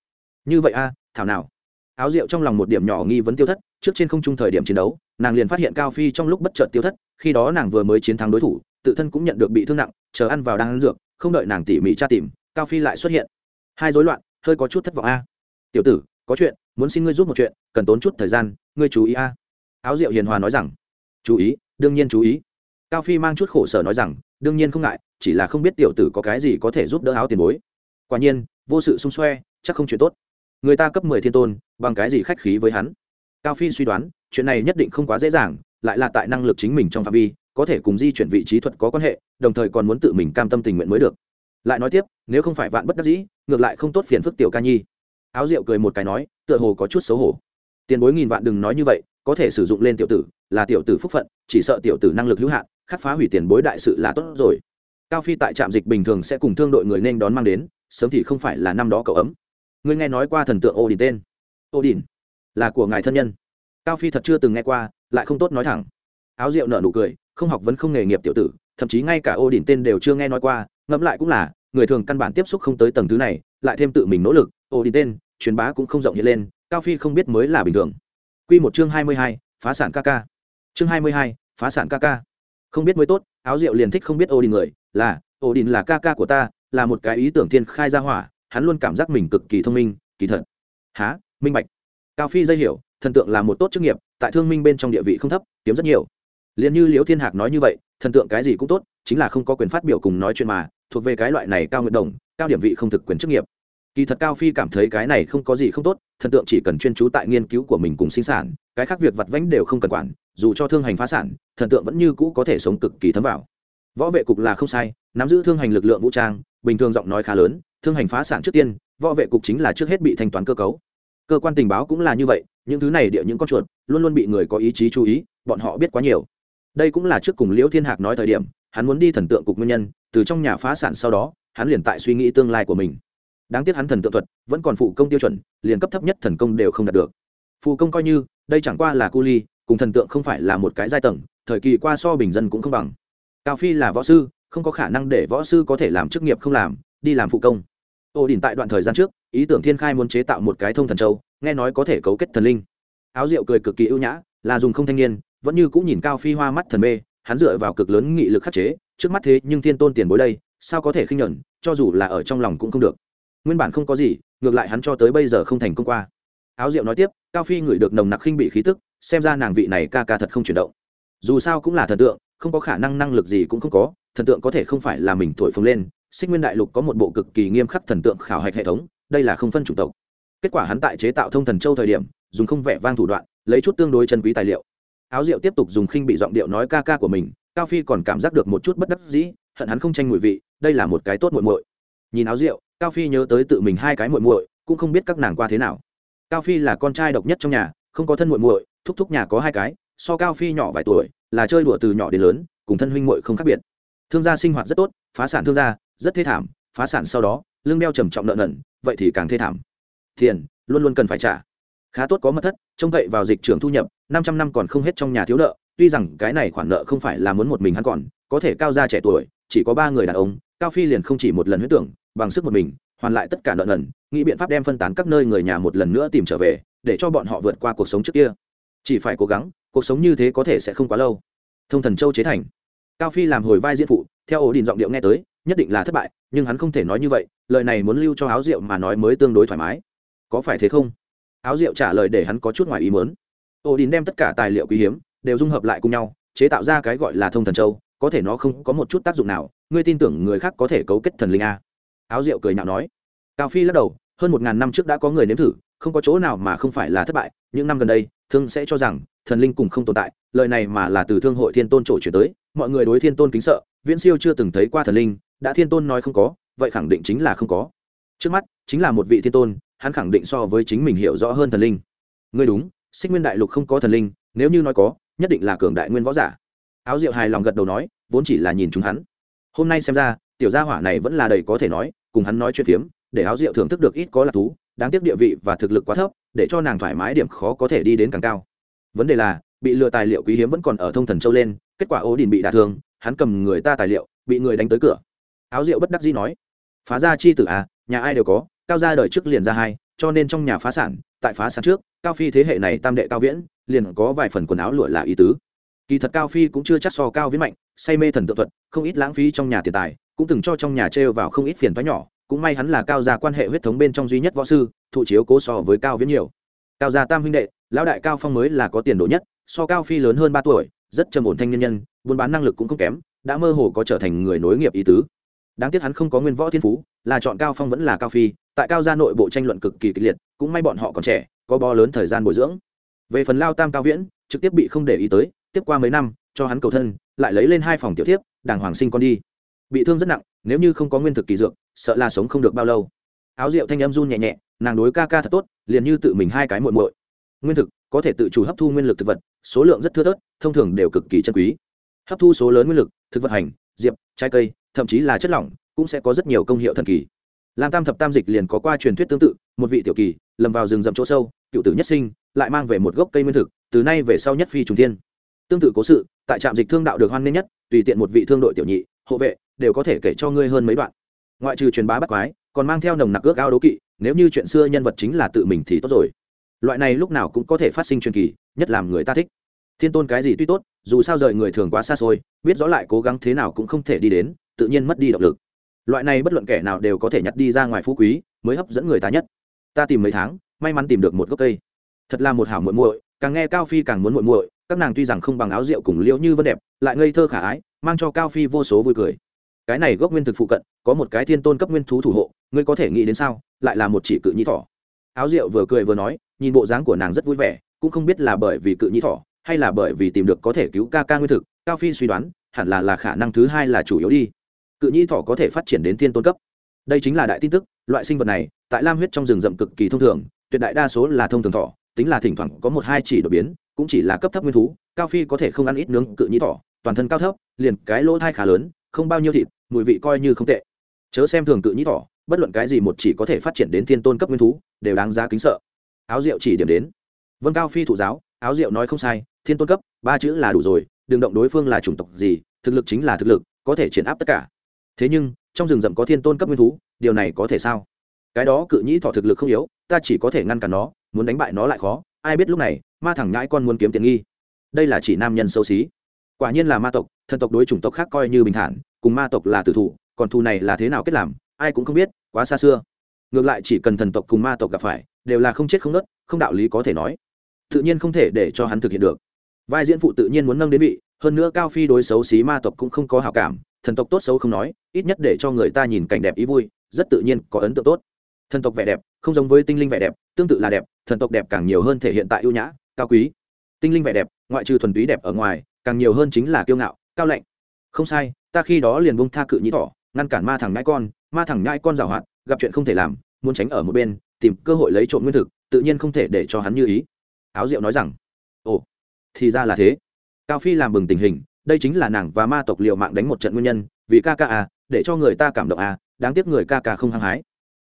Như vậy a, thảo nào. Áo rượu trong lòng một điểm nhỏ nghi vấn tiêu thất, trước trên không trung thời điểm chiến đấu, nàng liền phát hiện cao phi trong lúc bất chợt tiêu thất, khi đó nàng vừa mới chiến thắng đối thủ, tự thân cũng nhận được bị thương nặng, chờ ăn vào đang ăn dược, không đợi nàng tỉ mỉ tra tìm, cao phi lại xuất hiện. Hai rối loạn hơi có chút thất vọng a. Tiểu tử, có chuyện, muốn xin ngươi giúp một chuyện, cần tốn chút thời gian, ngươi chú ý a. Áo rượu hiền hòa nói rằng, chú ý, đương nhiên chú ý. Cao phi mang chút khổ sở nói rằng, đương nhiên không ngại, chỉ là không biết tiểu tử có cái gì có thể giúp đỡ áo tiền bối. Quả nhiên, vô sự xung xoe, chắc không chuyện tốt. Người ta cấp mười thiên tôn, bằng cái gì khách khí với hắn? Cao phi suy đoán, chuyện này nhất định không quá dễ dàng, lại là tại năng lực chính mình trong phạm vi, có thể cùng di chuyển vị trí thuật có quan hệ, đồng thời còn muốn tự mình cam tâm tình nguyện mới được lại nói tiếp, nếu không phải vạn bất đắc dĩ, ngược lại không tốt phiền phức tiểu ca nhi. Áo rượu cười một cái nói, tựa hồ có chút xấu hổ. Tiền bối nghìn vạn đừng nói như vậy, có thể sử dụng lên tiểu tử, là tiểu tử phúc phận, chỉ sợ tiểu tử năng lực hữu hạn, khắc phá hủy tiền bối đại sự là tốt rồi. Cao phi tại trạm dịch bình thường sẽ cùng thương đội người nên đón mang đến, sớm thì không phải là năm đó cậu ấm. Ngươi nghe nói qua thần tượng ô đình tên? Ô đình là của ngài thân nhân. Cao phi thật chưa từng nghe qua, lại không tốt nói thẳng. Áo rượu nở nụ cười, không học vấn không nghề nghiệp tiểu tử, thậm chí ngay cả ô đình tên đều chưa nghe nói qua, ngẫm lại cũng là người thường căn bản tiếp xúc không tới tầng thứ này, lại thêm tự mình nỗ lực ô đi tên, truyền bá cũng không rộng hiện lên, cao phi không biết mới là bình thường. Q một chương hai mươi hai, phá sản ca ca. Chương hai mươi hai, phá sản ca ca. Không biết mới tốt, áo rượu liền thích không biết ô đi người, là ô đi là ca ca của ta, là một cái ý tưởng thiên khai ra hỏa, hắn luôn cảm giác mình cực kỳ thông minh, kỳ thật. Há minh bạch. Cao phi dây hiểu, thần tượng là một tốt chức nghiệp, tại thương minh bên trong địa vị không thấp, kiếm rất nhiều. Liền như liễu thiên hạc nói như vậy, thần tượng cái gì cũng tốt, chính là không có quyền phát biểu cùng nói chuyện mà thuộc về cái loại này cao nguyện đồng, cao điểm vị không thực quyền chức nghiệp. Kỳ thật cao phi cảm thấy cái này không có gì không tốt, thần tượng chỉ cần chuyên trú tại nghiên cứu của mình cùng sinh sản, cái khác việc vặt vãnh đều không cần quản, dù cho thương hành phá sản, thần tượng vẫn như cũ có thể sống cực kỳ thấm vào. Võ vệ cục là không sai, nắm giữ thương hành lực lượng vũ trang, bình thường giọng nói khá lớn, thương hành phá sản trước tiên, võ vệ cục chính là trước hết bị thanh toán cơ cấu. Cơ quan tình báo cũng là như vậy, những thứ này địa những con chuột, luôn luôn bị người có ý chí chú ý, bọn họ biết quá nhiều. Đây cũng là trước cùng liễu thiên hạc nói thời điểm hắn muốn đi thần tượng cục nguyên nhân, từ trong nhà phá sản sau đó, hắn liền tại suy nghĩ tương lai của mình. Đáng tiếc hắn thần tượng thuật vẫn còn phụ công tiêu chuẩn, liền cấp thấp nhất thần công đều không đạt được. Phụ công coi như, đây chẳng qua là cu ly, cùng thần tượng không phải là một cái giai tầng, thời kỳ qua so bình dân cũng không bằng. Cao phi là võ sư, không có khả năng để võ sư có thể làm chức nghiệp không làm, đi làm phụ công. Ô đình tại đoạn thời gian trước, ý tưởng thiên khai muốn chế tạo một cái thông thần châu, nghe nói có thể cấu kết thần linh. Áo rượu cười cực kỳ ưu nhã, là dùng không thanh niên, vẫn như cũng nhìn cao phi hoa mắt thần mê hắn dựa vào cực lớn nghị lực khắc chế, trước mắt thế nhưng thiên tôn tiền bối đây, sao có thể khinh nhẫn, cho dù là ở trong lòng cũng không được. Nguyên bản không có gì, ngược lại hắn cho tới bây giờ không thành công qua. Áo Diệu nói tiếp, cao phi ngửi được nồng nặc khinh bị khí tức, xem ra nàng vị này ca ca thật không chuyển động. Dù sao cũng là thần tượng, không có khả năng năng lực gì cũng không có, thần tượng có thể không phải là mình thổi phồng lên, xích nguyên đại lục có một bộ cực kỳ nghiêm khắc thần tượng khảo hạch hệ thống, đây là không phân chủng tộc. Kết quả hắn tại chế tạo thông thần châu thời điểm, dùng không vẻ vang thủ đoạn, lấy chút tương đối chân quý tài liệu áo rượu tiếp tục dùng khinh bị giọng điệu nói ca ca của mình, cao phi còn cảm giác được một chút bất đắc dĩ, hận hắn không tranh mùi vị, đây là một cái tốt muội muội. Nhìn áo rượu, cao phi nhớ tới tự mình hai cái muội muội, cũng không biết các nàng qua thế nào. Cao phi là con trai độc nhất trong nhà, không có thân muội muội, thúc thúc nhà có hai cái, so cao phi nhỏ vài tuổi, là chơi đùa từ nhỏ đến lớn, cùng thân huynh muội không khác biệt. Thương gia sinh hoạt rất tốt, phá sản thương gia, rất thê thảm, phá sản sau đó, lương đeo trầm trọng nợ nần, vậy thì càng thê thảm. Tiền, luôn luôn cần phải trả khá tốt có mất thất, trông cậy vào dịch trường thu nhập, năm trăm năm còn không hết trong nhà thiếu nợ, tuy rằng cái này khoản nợ không phải là muốn một mình hắn còn, có thể cao gia trẻ tuổi, chỉ có ba người đàn ông, cao phi liền không chỉ một lần huyết tưởng, bằng sức một mình, hoàn lại tất cả nợ nần, nghĩ biện pháp đem phân tán các nơi người nhà một lần nữa tìm trở về, để cho bọn họ vượt qua cuộc sống trước kia. Chỉ phải cố gắng, cuộc sống như thế có thể sẽ không quá lâu. Thông thần châu chế thành. Cao phi làm hồi vai diễn phụ, theo ổ đình giọng điệu nghe tới, nhất định là thất bại, nhưng hắn không thể nói như vậy, lời này muốn lưu cho áo rượu mà nói mới tương đối thoải mái. Có phải thế không? Áo rượu trả lời để hắn có chút ngoài ý mớn ô đình đem tất cả tài liệu quý hiếm đều dung hợp lại cùng nhau, chế tạo ra cái gọi là thông thần châu, có thể nó không có một chút tác dụng nào, ngươi tin tưởng người khác có thể cấu kết thần linh a? Áo rượu cười nhạo nói. Cao phi lắc đầu, hơn một ngàn năm trước đã có người nếm thử, không có chỗ nào mà không phải là thất bại, những năm gần đây, thương sẽ cho rằng thần linh cùng không tồn tại, lời này mà là từ thương hội thiên tôn trổ chuyển tới, mọi người đối thiên tôn kính sợ, viễn siêu chưa từng thấy qua thần linh, đã thiên tôn nói không có, vậy khẳng định chính là không có. Trước mắt, chính là một vị thiên tôn hắn khẳng định so với chính mình hiểu rõ hơn thần linh. Ngươi đúng, xích nguyên đại lục không có thần linh, nếu như nói có, nhất định là cường đại nguyên võ giả. Áo diệu hài lòng gật đầu nói, vốn chỉ là nhìn chúng hắn. Hôm nay xem ra, tiểu gia hỏa này vẫn là đầy có thể nói, cùng hắn nói chuyện phiếm, để áo diệu thưởng thức được ít có là thú, đáng tiếc địa vị và thực lực quá thấp, để cho nàng thoải mái điểm khó có thể đi đến càng cao. Vấn đề là, bị lừa tài liệu quý hiếm vẫn còn ở thông thần châu lên, kết quả ố đình bị đả thương, hắn cầm người ta tài liệu, bị người đánh tới cửa. Áo Diệu bất đắc dĩ nói, phá ra chi tử à nhà ai đều có cao gia đời trước liền ra hai, cho nên trong nhà phá sản, tại phá sản trước, cao phi thế hệ này tam đệ cao viễn, liền có vài phần quần áo lụa là ý tứ. Kỳ thật cao phi cũng chưa chắc so cao viễn mạnh, say mê thần tự thuật, không ít lãng phí trong nhà tiền tài, cũng từng cho trong nhà trêu vào không ít phiền toái nhỏ, cũng may hắn là cao gia quan hệ huyết thống bên trong duy nhất võ sư, thụ chiếu cố so với cao viễn nhiều. Cao gia tam huynh đệ, lão đại cao phong mới là có tiền đồ nhất, so cao phi lớn hơn ba tuổi, rất trầm ổn thanh nhân nhân, buôn bán năng lực cũng không kém, đã mơ hồ có trở thành người nối nghiệp ý tứ. Đáng tiếc hắn không có nguyên võ thiên phú là chọn cao phong vẫn là cao phi, tại cao gia nội bộ tranh luận cực kỳ kịch liệt, cũng may bọn họ còn trẻ, có bo lớn thời gian bồi dưỡng. Về phần lao tam cao viễn, trực tiếp bị không để ý tới, tiếp qua mấy năm, cho hắn cầu thân, lại lấy lên hai phòng tiểu tiếp đàng hoàng sinh con đi. Bị thương rất nặng, nếu như không có nguyên thực kỳ dược, sợ là sống không được bao lâu. Áo rượu thanh âm run nhẹ nhẹ, nàng đối ca ca thật tốt, liền như tự mình hai cái muội muội. Nguyên thực, có thể tự chủ hấp thu nguyên lực thực vật, số lượng rất thưa thớt, thông thường đều cực kỳ chân quý. Hấp thu số lớn nguyên lực, thực vật hành, diệp, trái cây, thậm chí là chất lỏng cũng sẽ có rất nhiều công hiệu thần kỳ. Làm tam thập tam dịch liền có qua truyền thuyết tương tự, một vị tiểu kỳ, lầm vào rừng rậm chỗ sâu, cựu tử nhất sinh, lại mang về một gốc cây nguyên thực, từ nay về sau nhất phi trùng thiên. Tương tự cố sự, tại trạm dịch thương đạo được hoan nghênh nhất, tùy tiện một vị thương đội tiểu nhị, hộ vệ, đều có thể kể cho ngươi hơn mấy đoạn. Ngoại trừ truyền bá bắt quái, còn mang theo nồng nặc ước ao đố kỵ, nếu như chuyện xưa nhân vật chính là tự mình thì tốt rồi. Loại này lúc nào cũng có thể phát sinh truyền kỳ, nhất làm người ta thích. Thiên tôn cái gì tuy tốt, dù sao rời người thường quá xa xôi, biết rõ lại cố gắng thế nào cũng không thể đi đến, tự nhiên mất đi động lực loại này bất luận kẻ nào đều có thể nhặt đi ra ngoài phú quý, mới hấp dẫn người ta nhất. Ta tìm mấy tháng, may mắn tìm được một gốc cây. Thật là một hảo muội muội, càng nghe cao phi càng muốn muội muội, các nàng tuy rằng không bằng áo rượu cùng liễu như vân đẹp, lại ngây thơ khả ái, mang cho cao phi vô số vui cười. Cái này gốc nguyên thực phụ cận, có một cái thiên tôn cấp nguyên thú thủ hộ, ngươi có thể nghĩ đến sao? Lại là một chỉ cự nhĩ thỏ. Áo rượu vừa cười vừa nói, nhìn bộ dáng của nàng rất vui vẻ, cũng không biết là bởi vì cự nhĩ thỏ, hay là bởi vì tìm được có thể cứu ca ca nguyên thực, cao phi suy đoán, hẳn là là khả năng thứ hai là chủ yếu đi cự nhĩ thỏ có thể phát triển đến thiên tôn cấp. Đây chính là đại tin tức, loại sinh vật này, tại lam huyết trong rừng rậm cực kỳ thông thường, tuyệt đại đa số là thông thường thỏ tính là thỉnh thoảng có một hai chỉ đột biến, cũng chỉ là cấp thấp nguyên thú, cao phi có thể không ăn ít nướng cự nhĩ thỏ toàn thân cao thấp, liền cái lỗ thai khá lớn, không bao nhiêu thịt, mùi vị coi như không tệ. Chớ xem thường cự nhĩ thỏ bất luận cái gì một chỉ có thể phát triển đến thiên tôn cấp nguyên thú, đều đáng giá kính sợ. Áo rượu chỉ điểm đến. Vân cao phi thụ giáo, áo rượu nói không sai thiên tôn cấp, ba chữ là đủ rồi, đừng động đối phương là chủng tộc gì, thực lực chính là thực lực, có thể triển áp tất cả thế nhưng, trong rừng rậm có thiên tôn cấp nguyên thú, điều này có thể sao? Cái đó cự nhĩ thọ thực lực không yếu, ta chỉ có thể ngăn cản nó, muốn đánh bại nó lại khó. Ai biết lúc này, ma thẳng nhãi con muốn kiếm tiền nghi. Đây là chỉ nam nhân xấu xí. Quả nhiên là ma tộc, thần tộc đối chủng tộc khác coi như bình thản, cùng ma tộc là tử thủ, còn thù này là thế nào kết làm, ai cũng không biết, quá xa xưa. Ngược lại chỉ cần thần tộc cùng ma tộc gặp phải, đều là không chết không nớt, không đạo lý có thể nói. Tự nhiên không thể để cho hắn thực hiện được. Vai diễn phụ tự nhiên muốn nâng đến vị, hơn nữa cao phi đối xấu xí ma tộc cũng không có hào cảm thần tộc tốt xấu không nói, ít nhất để cho người ta nhìn cảnh đẹp ý vui, rất tự nhiên có ấn tượng tốt. Thần tộc vẻ đẹp, không giống với tinh linh vẻ đẹp, tương tự là đẹp, thần tộc đẹp càng nhiều hơn thể hiện tại ưu nhã, cao quý. Tinh linh vẻ đẹp, ngoại trừ thuần túy đẹp ở ngoài, càng nhiều hơn chính là kiêu ngạo, cao lạnh. Không sai, ta khi đó liền bông tha cự nhĩ thỏ, ngăn cản ma thằng ngãi con, ma thằng ngãi con giảo hoạt, gặp chuyện không thể làm, muốn tránh ở một bên, tìm cơ hội lấy trộm nguyên thực, tự nhiên không thể để cho hắn như ý. Áo diệu nói rằng, ồ, thì ra là thế. Cao phi làm bừng tình hình đây chính là nàng và ma tộc liều mạng đánh một trận nguyên nhân, vì ca ca à để cho người ta cảm động à đáng tiếc người ca ca không hăng hái.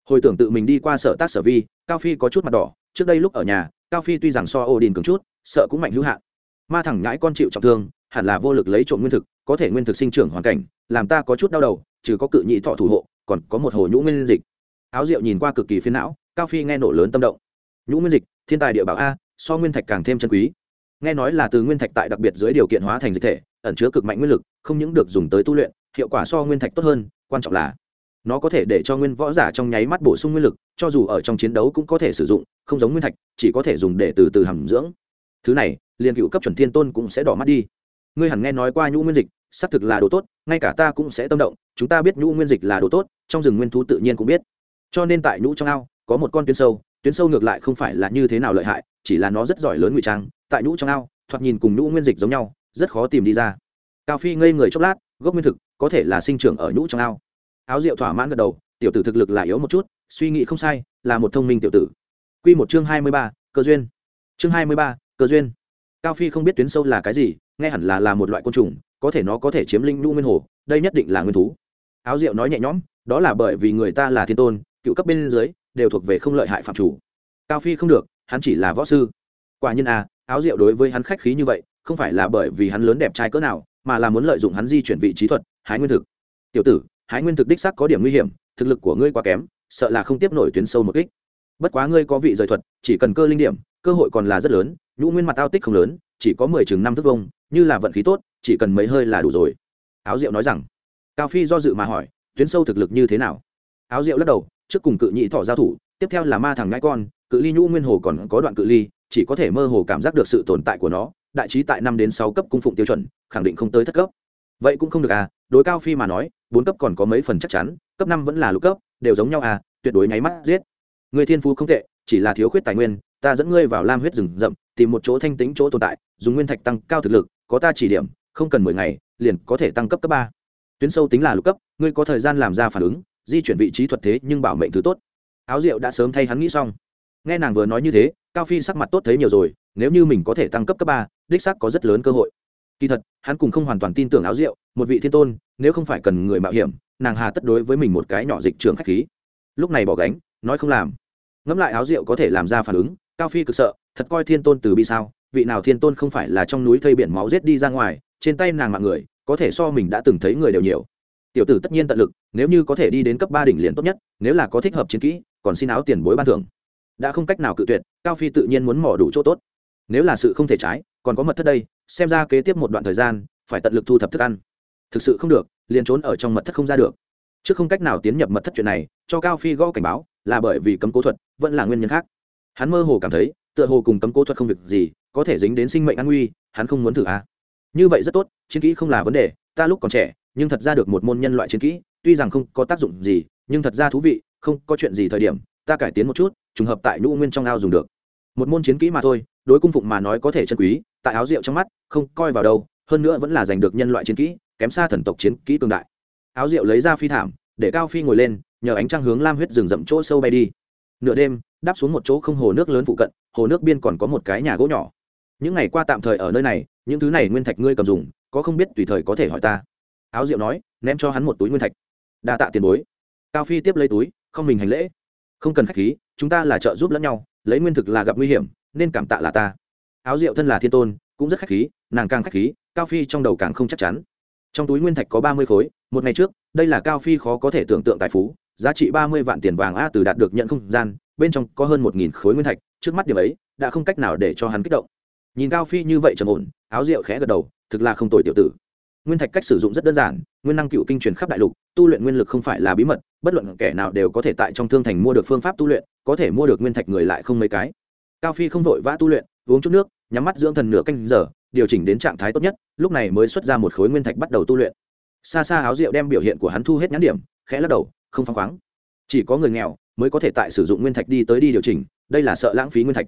Hồi tưởng tự mình đi qua sở tác sở vi, cao phi có chút mặt đỏ, trước đây lúc ở nhà, cao phi tuy rằng so ô đình cứng chút, sợ cũng mạnh hữu hạn. Ma thẳng nhãi con chịu trọng thương, hẳn là vô lực lấy trộm nguyên thực, có thể nguyên thực sinh trưởng hoàn cảnh, làm ta có chút đau đầu, trừ có cự nhị thọ thủ hộ, còn có một hồ nhũ nguyên dịch. Áo rượu nhìn qua cực kỳ phiến não, cao phi nghe nổ lớn tâm động. Nhũ nguyên dịch, thiên tài địa bảo a, so nguyên thạch càng thêm chân quý. Nghe nói là từ nguyên thạch tại đặc biệt dưới điều kiện hóa thành dịch thể ẩn chứa cực mạnh nguyên lực, không những được dùng tới tu luyện, hiệu quả so nguyên thạch tốt hơn, quan trọng là nó có thể để cho nguyên võ giả trong nháy mắt bổ sung nguyên lực, cho dù ở trong chiến đấu cũng có thể sử dụng, không giống nguyên thạch, chỉ có thể dùng để từ từ hầm dưỡng. Thứ này, liền cựu cấp chuẩn thiên tôn cũng sẽ đỏ mắt đi. Ngươi hẳn nghe nói qua nhũ nguyên dịch, xác thực là đồ tốt, ngay cả ta cũng sẽ tâm động, chúng ta biết nhũ nguyên dịch là đồ tốt, trong rừng nguyên thú tự nhiên cũng biết. Cho nên tại nhũ trong ao, có một con tuyến sâu tuyến sâu ngược lại không phải là như thế nào lợi hại, chỉ là nó rất giỏi lớn ngụy trang, tại nhũ trong ao, thoạt nhìn cùng nhũ nguyên dịch giống nhau rất khó tìm đi ra. Cao phi ngây người chốc lát, gốc nguyên thực, có thể là sinh trưởng ở nhũ trong ao. Áo rượu thỏa mãn gật đầu, tiểu tử thực lực là yếu một chút, suy nghĩ không sai, là một thông minh tiểu tử. Q một chương hai mươi ba, cơ duyên. Chương hai mươi ba, cơ duyên. Cao phi không biết tuyến sâu là cái gì, nghe hẳn là là một loại côn trùng, có thể nó có thể chiếm linh nhũ nguyên hồ, đây nhất định là nguyên thú. Áo rượu nói nhẹ nhõm, đó là bởi vì người ta là thiên tôn, cựu cấp bên dưới, đều thuộc về không lợi hại phạm chủ. Cao phi không được, hắn chỉ là võ sư. Quả nhiên à áo rượu đối với hắn khách khí như vậy không phải là bởi vì hắn lớn đẹp trai cỡ nào, mà là muốn lợi dụng hắn di chuyển vị trí thuật, hái nguyên thực. Tiểu tử, hái nguyên thực đích sắc có điểm nguy hiểm, thực lực của ngươi quá kém, sợ là không tiếp nổi tuyến sâu một kích. Bất quá ngươi có vị rời thuật, chỉ cần cơ linh điểm, cơ hội còn là rất lớn, nhũ nguyên mặt tao tích không lớn, chỉ có mười chừng năm thước vông như là vận khí tốt, chỉ cần mấy hơi là đủ rồi. Áo diệu nói rằng. Cao phi do dự mà hỏi, tuyến sâu thực lực như thế nào? Áo diệu lắc đầu, trước cùng cự nhị thọ giao thủ, tiếp theo là ma thằng ngãi con, cự ly nhũ nguyên hồ còn có đoạn cự ly, chỉ có thể mơ hồ cảm giác được sự tồn tại của nó đại trí tại năm đến sáu cấp cung phụng tiêu chuẩn, khẳng định không tới thất cấp. Vậy cũng không được à đối cao phi mà nói, bốn cấp còn có mấy phần chắc chắn, cấp năm vẫn là lục cấp, đều giống nhau à tuyệt đối nháy mắt giết. Người thiên phú không tệ, chỉ là thiếu khuyết tài nguyên, ta dẫn ngươi vào lam huyết rừng rậm, tìm một chỗ thanh tính chỗ tồn tại, dùng nguyên thạch tăng cao thực lực, có ta chỉ điểm, không cần mười ngày, liền có thể tăng cấp cấp ba. Tuyến sâu tính là lục cấp, ngươi có thời gian làm ra phản ứng, di chuyển vị trí thuật thế nhưng bảo mệnh thứ tốt. Áo rượu đã sớm thay hắn nghĩ xong. Nghe nàng vừa nói như thế, cao phi sắc mặt tốt thấy nhiều rồi, nếu như mình có thể tăng cấp cấp ba đích xác có rất lớn cơ hội. Kỳ thật, hắn cũng không hoàn toàn tin tưởng áo rượu, một vị thiên tôn, nếu không phải cần người mạo hiểm, nàng hà tất đối với mình một cái nhỏ dịch trường khách khí. Lúc này bỏ gánh, nói không làm. Ngẫm lại áo rượu có thể làm ra phản ứng, cao phi cực sợ, thật coi thiên tôn từ bi sao? Vị nào thiên tôn không phải là trong núi thây biển máu giết đi ra ngoài, trên tay nàng mạng người, có thể so mình đã từng thấy người đều nhiều. Tiểu tử tất nhiên tận lực, nếu như có thể đi đến cấp ba đỉnh liền tốt nhất, nếu là có thích hợp chiến kỹ, còn xin áo tiền bối ban thưởng. Đã không cách nào cự tuyệt, cao phi tự nhiên muốn mỏ đủ chỗ tốt. Nếu là sự không thể trái còn có mật thất đây, xem ra kế tiếp một đoạn thời gian, phải tận lực thu thập thức ăn. Thực sự không được, liền trốn ở trong mật thất không ra được. Trước không cách nào tiến nhập mật thất chuyện này, cho cao phi gõ cảnh báo, là bởi vì cấm cố thuật vẫn là nguyên nhân khác. Hắn mơ hồ cảm thấy, tựa hồ cùng cấm cố thuật không việc gì, có thể dính đến sinh mệnh an nguy, hắn không muốn thử à. như vậy rất tốt, chiến kỹ không là vấn đề, ta lúc còn trẻ, nhưng thật ra được một môn nhân loại chiến kỹ, tuy rằng không có tác dụng gì, nhưng thật ra thú vị, không có chuyện gì thời điểm, ta cải tiến một chút, trùng hợp tại nhũ nguyên trong ao dùng được. Một môn chiến kỹ mà thôi, đối cung phụng mà nói có thể chân quý tại áo rượu trong mắt, không coi vào đâu, hơn nữa vẫn là giành được nhân loại chiến kỹ, kém xa thần tộc chiến kỹ cường đại. Áo rượu lấy ra phi thảm, để cao phi ngồi lên, nhờ ánh trăng hướng lam huyết rừng rậm chỗ sâu bay đi. Nửa đêm, đáp xuống một chỗ không hồ nước lớn phụ cận, hồ nước biên còn có một cái nhà gỗ nhỏ. Những ngày qua tạm thời ở nơi này, những thứ này nguyên thạch ngươi cầm dùng, có không biết tùy thời có thể hỏi ta. Áo rượu nói, ném cho hắn một túi nguyên thạch. Đa tạ tiền bối. Cao phi tiếp lấy túi, không mình hành lễ. Không cần khách khí, chúng ta là trợ giúp lẫn nhau, lấy nguyên thực là gặp nguy hiểm, nên cảm tạ là ta áo rượu thân là thiên tôn, cũng rất khách khí, nàng càng khách khí, cao phi trong đầu càng không chắc chắn. Trong túi nguyên thạch có ba mươi khối, một ngày trước, đây là cao phi khó có thể tưởng tượng tài phú, giá trị ba mươi vạn tiền vàng a từ đạt được nhận không gian, bên trong có hơn một nghìn khối nguyên thạch, trước mắt điểm ấy, đã không cách nào để cho hắn kích động. Nhìn cao phi như vậy trầm ổn, áo rượu khẽ gật đầu, thực là không tồi tiểu tử. Nguyên thạch cách sử dụng rất đơn giản, nguyên năng cựu kinh truyền khắp đại lục, tu luyện nguyên lực không phải là bí mật, bất luận kẻ nào đều có thể tại trong thương thành mua được phương pháp tu luyện, có thể mua được nguyên thạch người lại không mấy cái. Cao phi không vội vã tu luyện, uống chút nước nhắm mắt dưỡng thần nửa canh giờ, điều chỉnh đến trạng thái tốt nhất, lúc này mới xuất ra một khối nguyên thạch bắt đầu tu luyện. Xa xa áo rượu đem biểu hiện của hắn thu hết nhãn điểm, khẽ lắc đầu, không phăng khoáng. Chỉ có người nghèo mới có thể tại sử dụng nguyên thạch đi tới đi điều chỉnh, đây là sợ lãng phí nguyên thạch.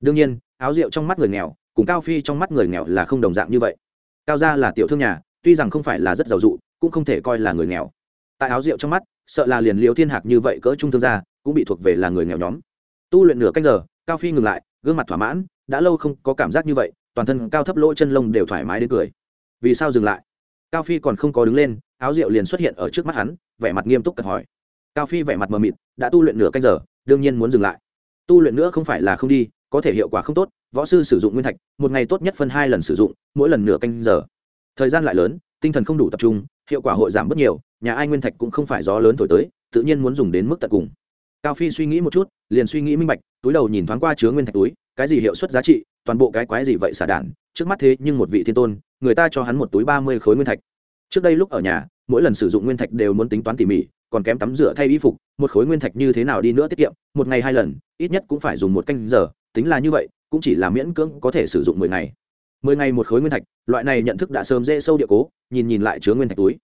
Đương nhiên, áo rượu trong mắt người nghèo cùng cao phi trong mắt người nghèo là không đồng dạng như vậy. Cao gia là tiểu thương nhà, tuy rằng không phải là rất giàu dụ, cũng không thể coi là người nghèo. Tại áo rượu trong mắt, sợ là liền liều thiên hạc như vậy cỡ trung thương gia, cũng bị thuộc về là người nghèo nhóm. Tu luyện nửa canh giờ, cao phi ngừng lại gương mặt thỏa mãn, đã lâu không có cảm giác như vậy, toàn thân cao thấp lỗ chân lông đều thoải mái đến cười. Vì sao dừng lại? Cao phi còn không có đứng lên, áo rượu liền xuất hiện ở trước mắt hắn, vẻ mặt nghiêm túc cật hỏi. Cao phi vẻ mặt mờ mịt, đã tu luyện nửa canh giờ, đương nhiên muốn dừng lại. Tu luyện nữa không phải là không đi, có thể hiệu quả không tốt, võ sư sử dụng nguyên thạch, một ngày tốt nhất phân hai lần sử dụng, mỗi lần nửa canh giờ. Thời gian lại lớn, tinh thần không đủ tập trung, hiệu quả hội giảm bất nhiều, nhà ai nguyên thạch cũng không phải gió lớn thổi tới, tự nhiên muốn dùng đến mức tận cùng cao phi suy nghĩ một chút, liền suy nghĩ minh bạch, túi đầu nhìn thoáng qua chứa nguyên thạch túi, cái gì hiệu suất giá trị, toàn bộ cái quái gì vậy xả đản trước mắt thế nhưng một vị thiên tôn, người ta cho hắn một túi ba mươi khối nguyên thạch. Trước đây lúc ở nhà, mỗi lần sử dụng nguyên thạch đều muốn tính toán tỉ mỉ, còn kém tắm rửa thay y phục, một khối nguyên thạch như thế nào đi nữa tiết kiệm, một ngày hai lần, ít nhất cũng phải dùng một canh giờ, tính là như vậy, cũng chỉ là miễn cưỡng có thể sử dụng mười ngày. Mười ngày một khối nguyên thạch, loại này nhận thức đã sớm dễ sâu địa cố, nhìn nhìn lại chứa nguyên thạch túi.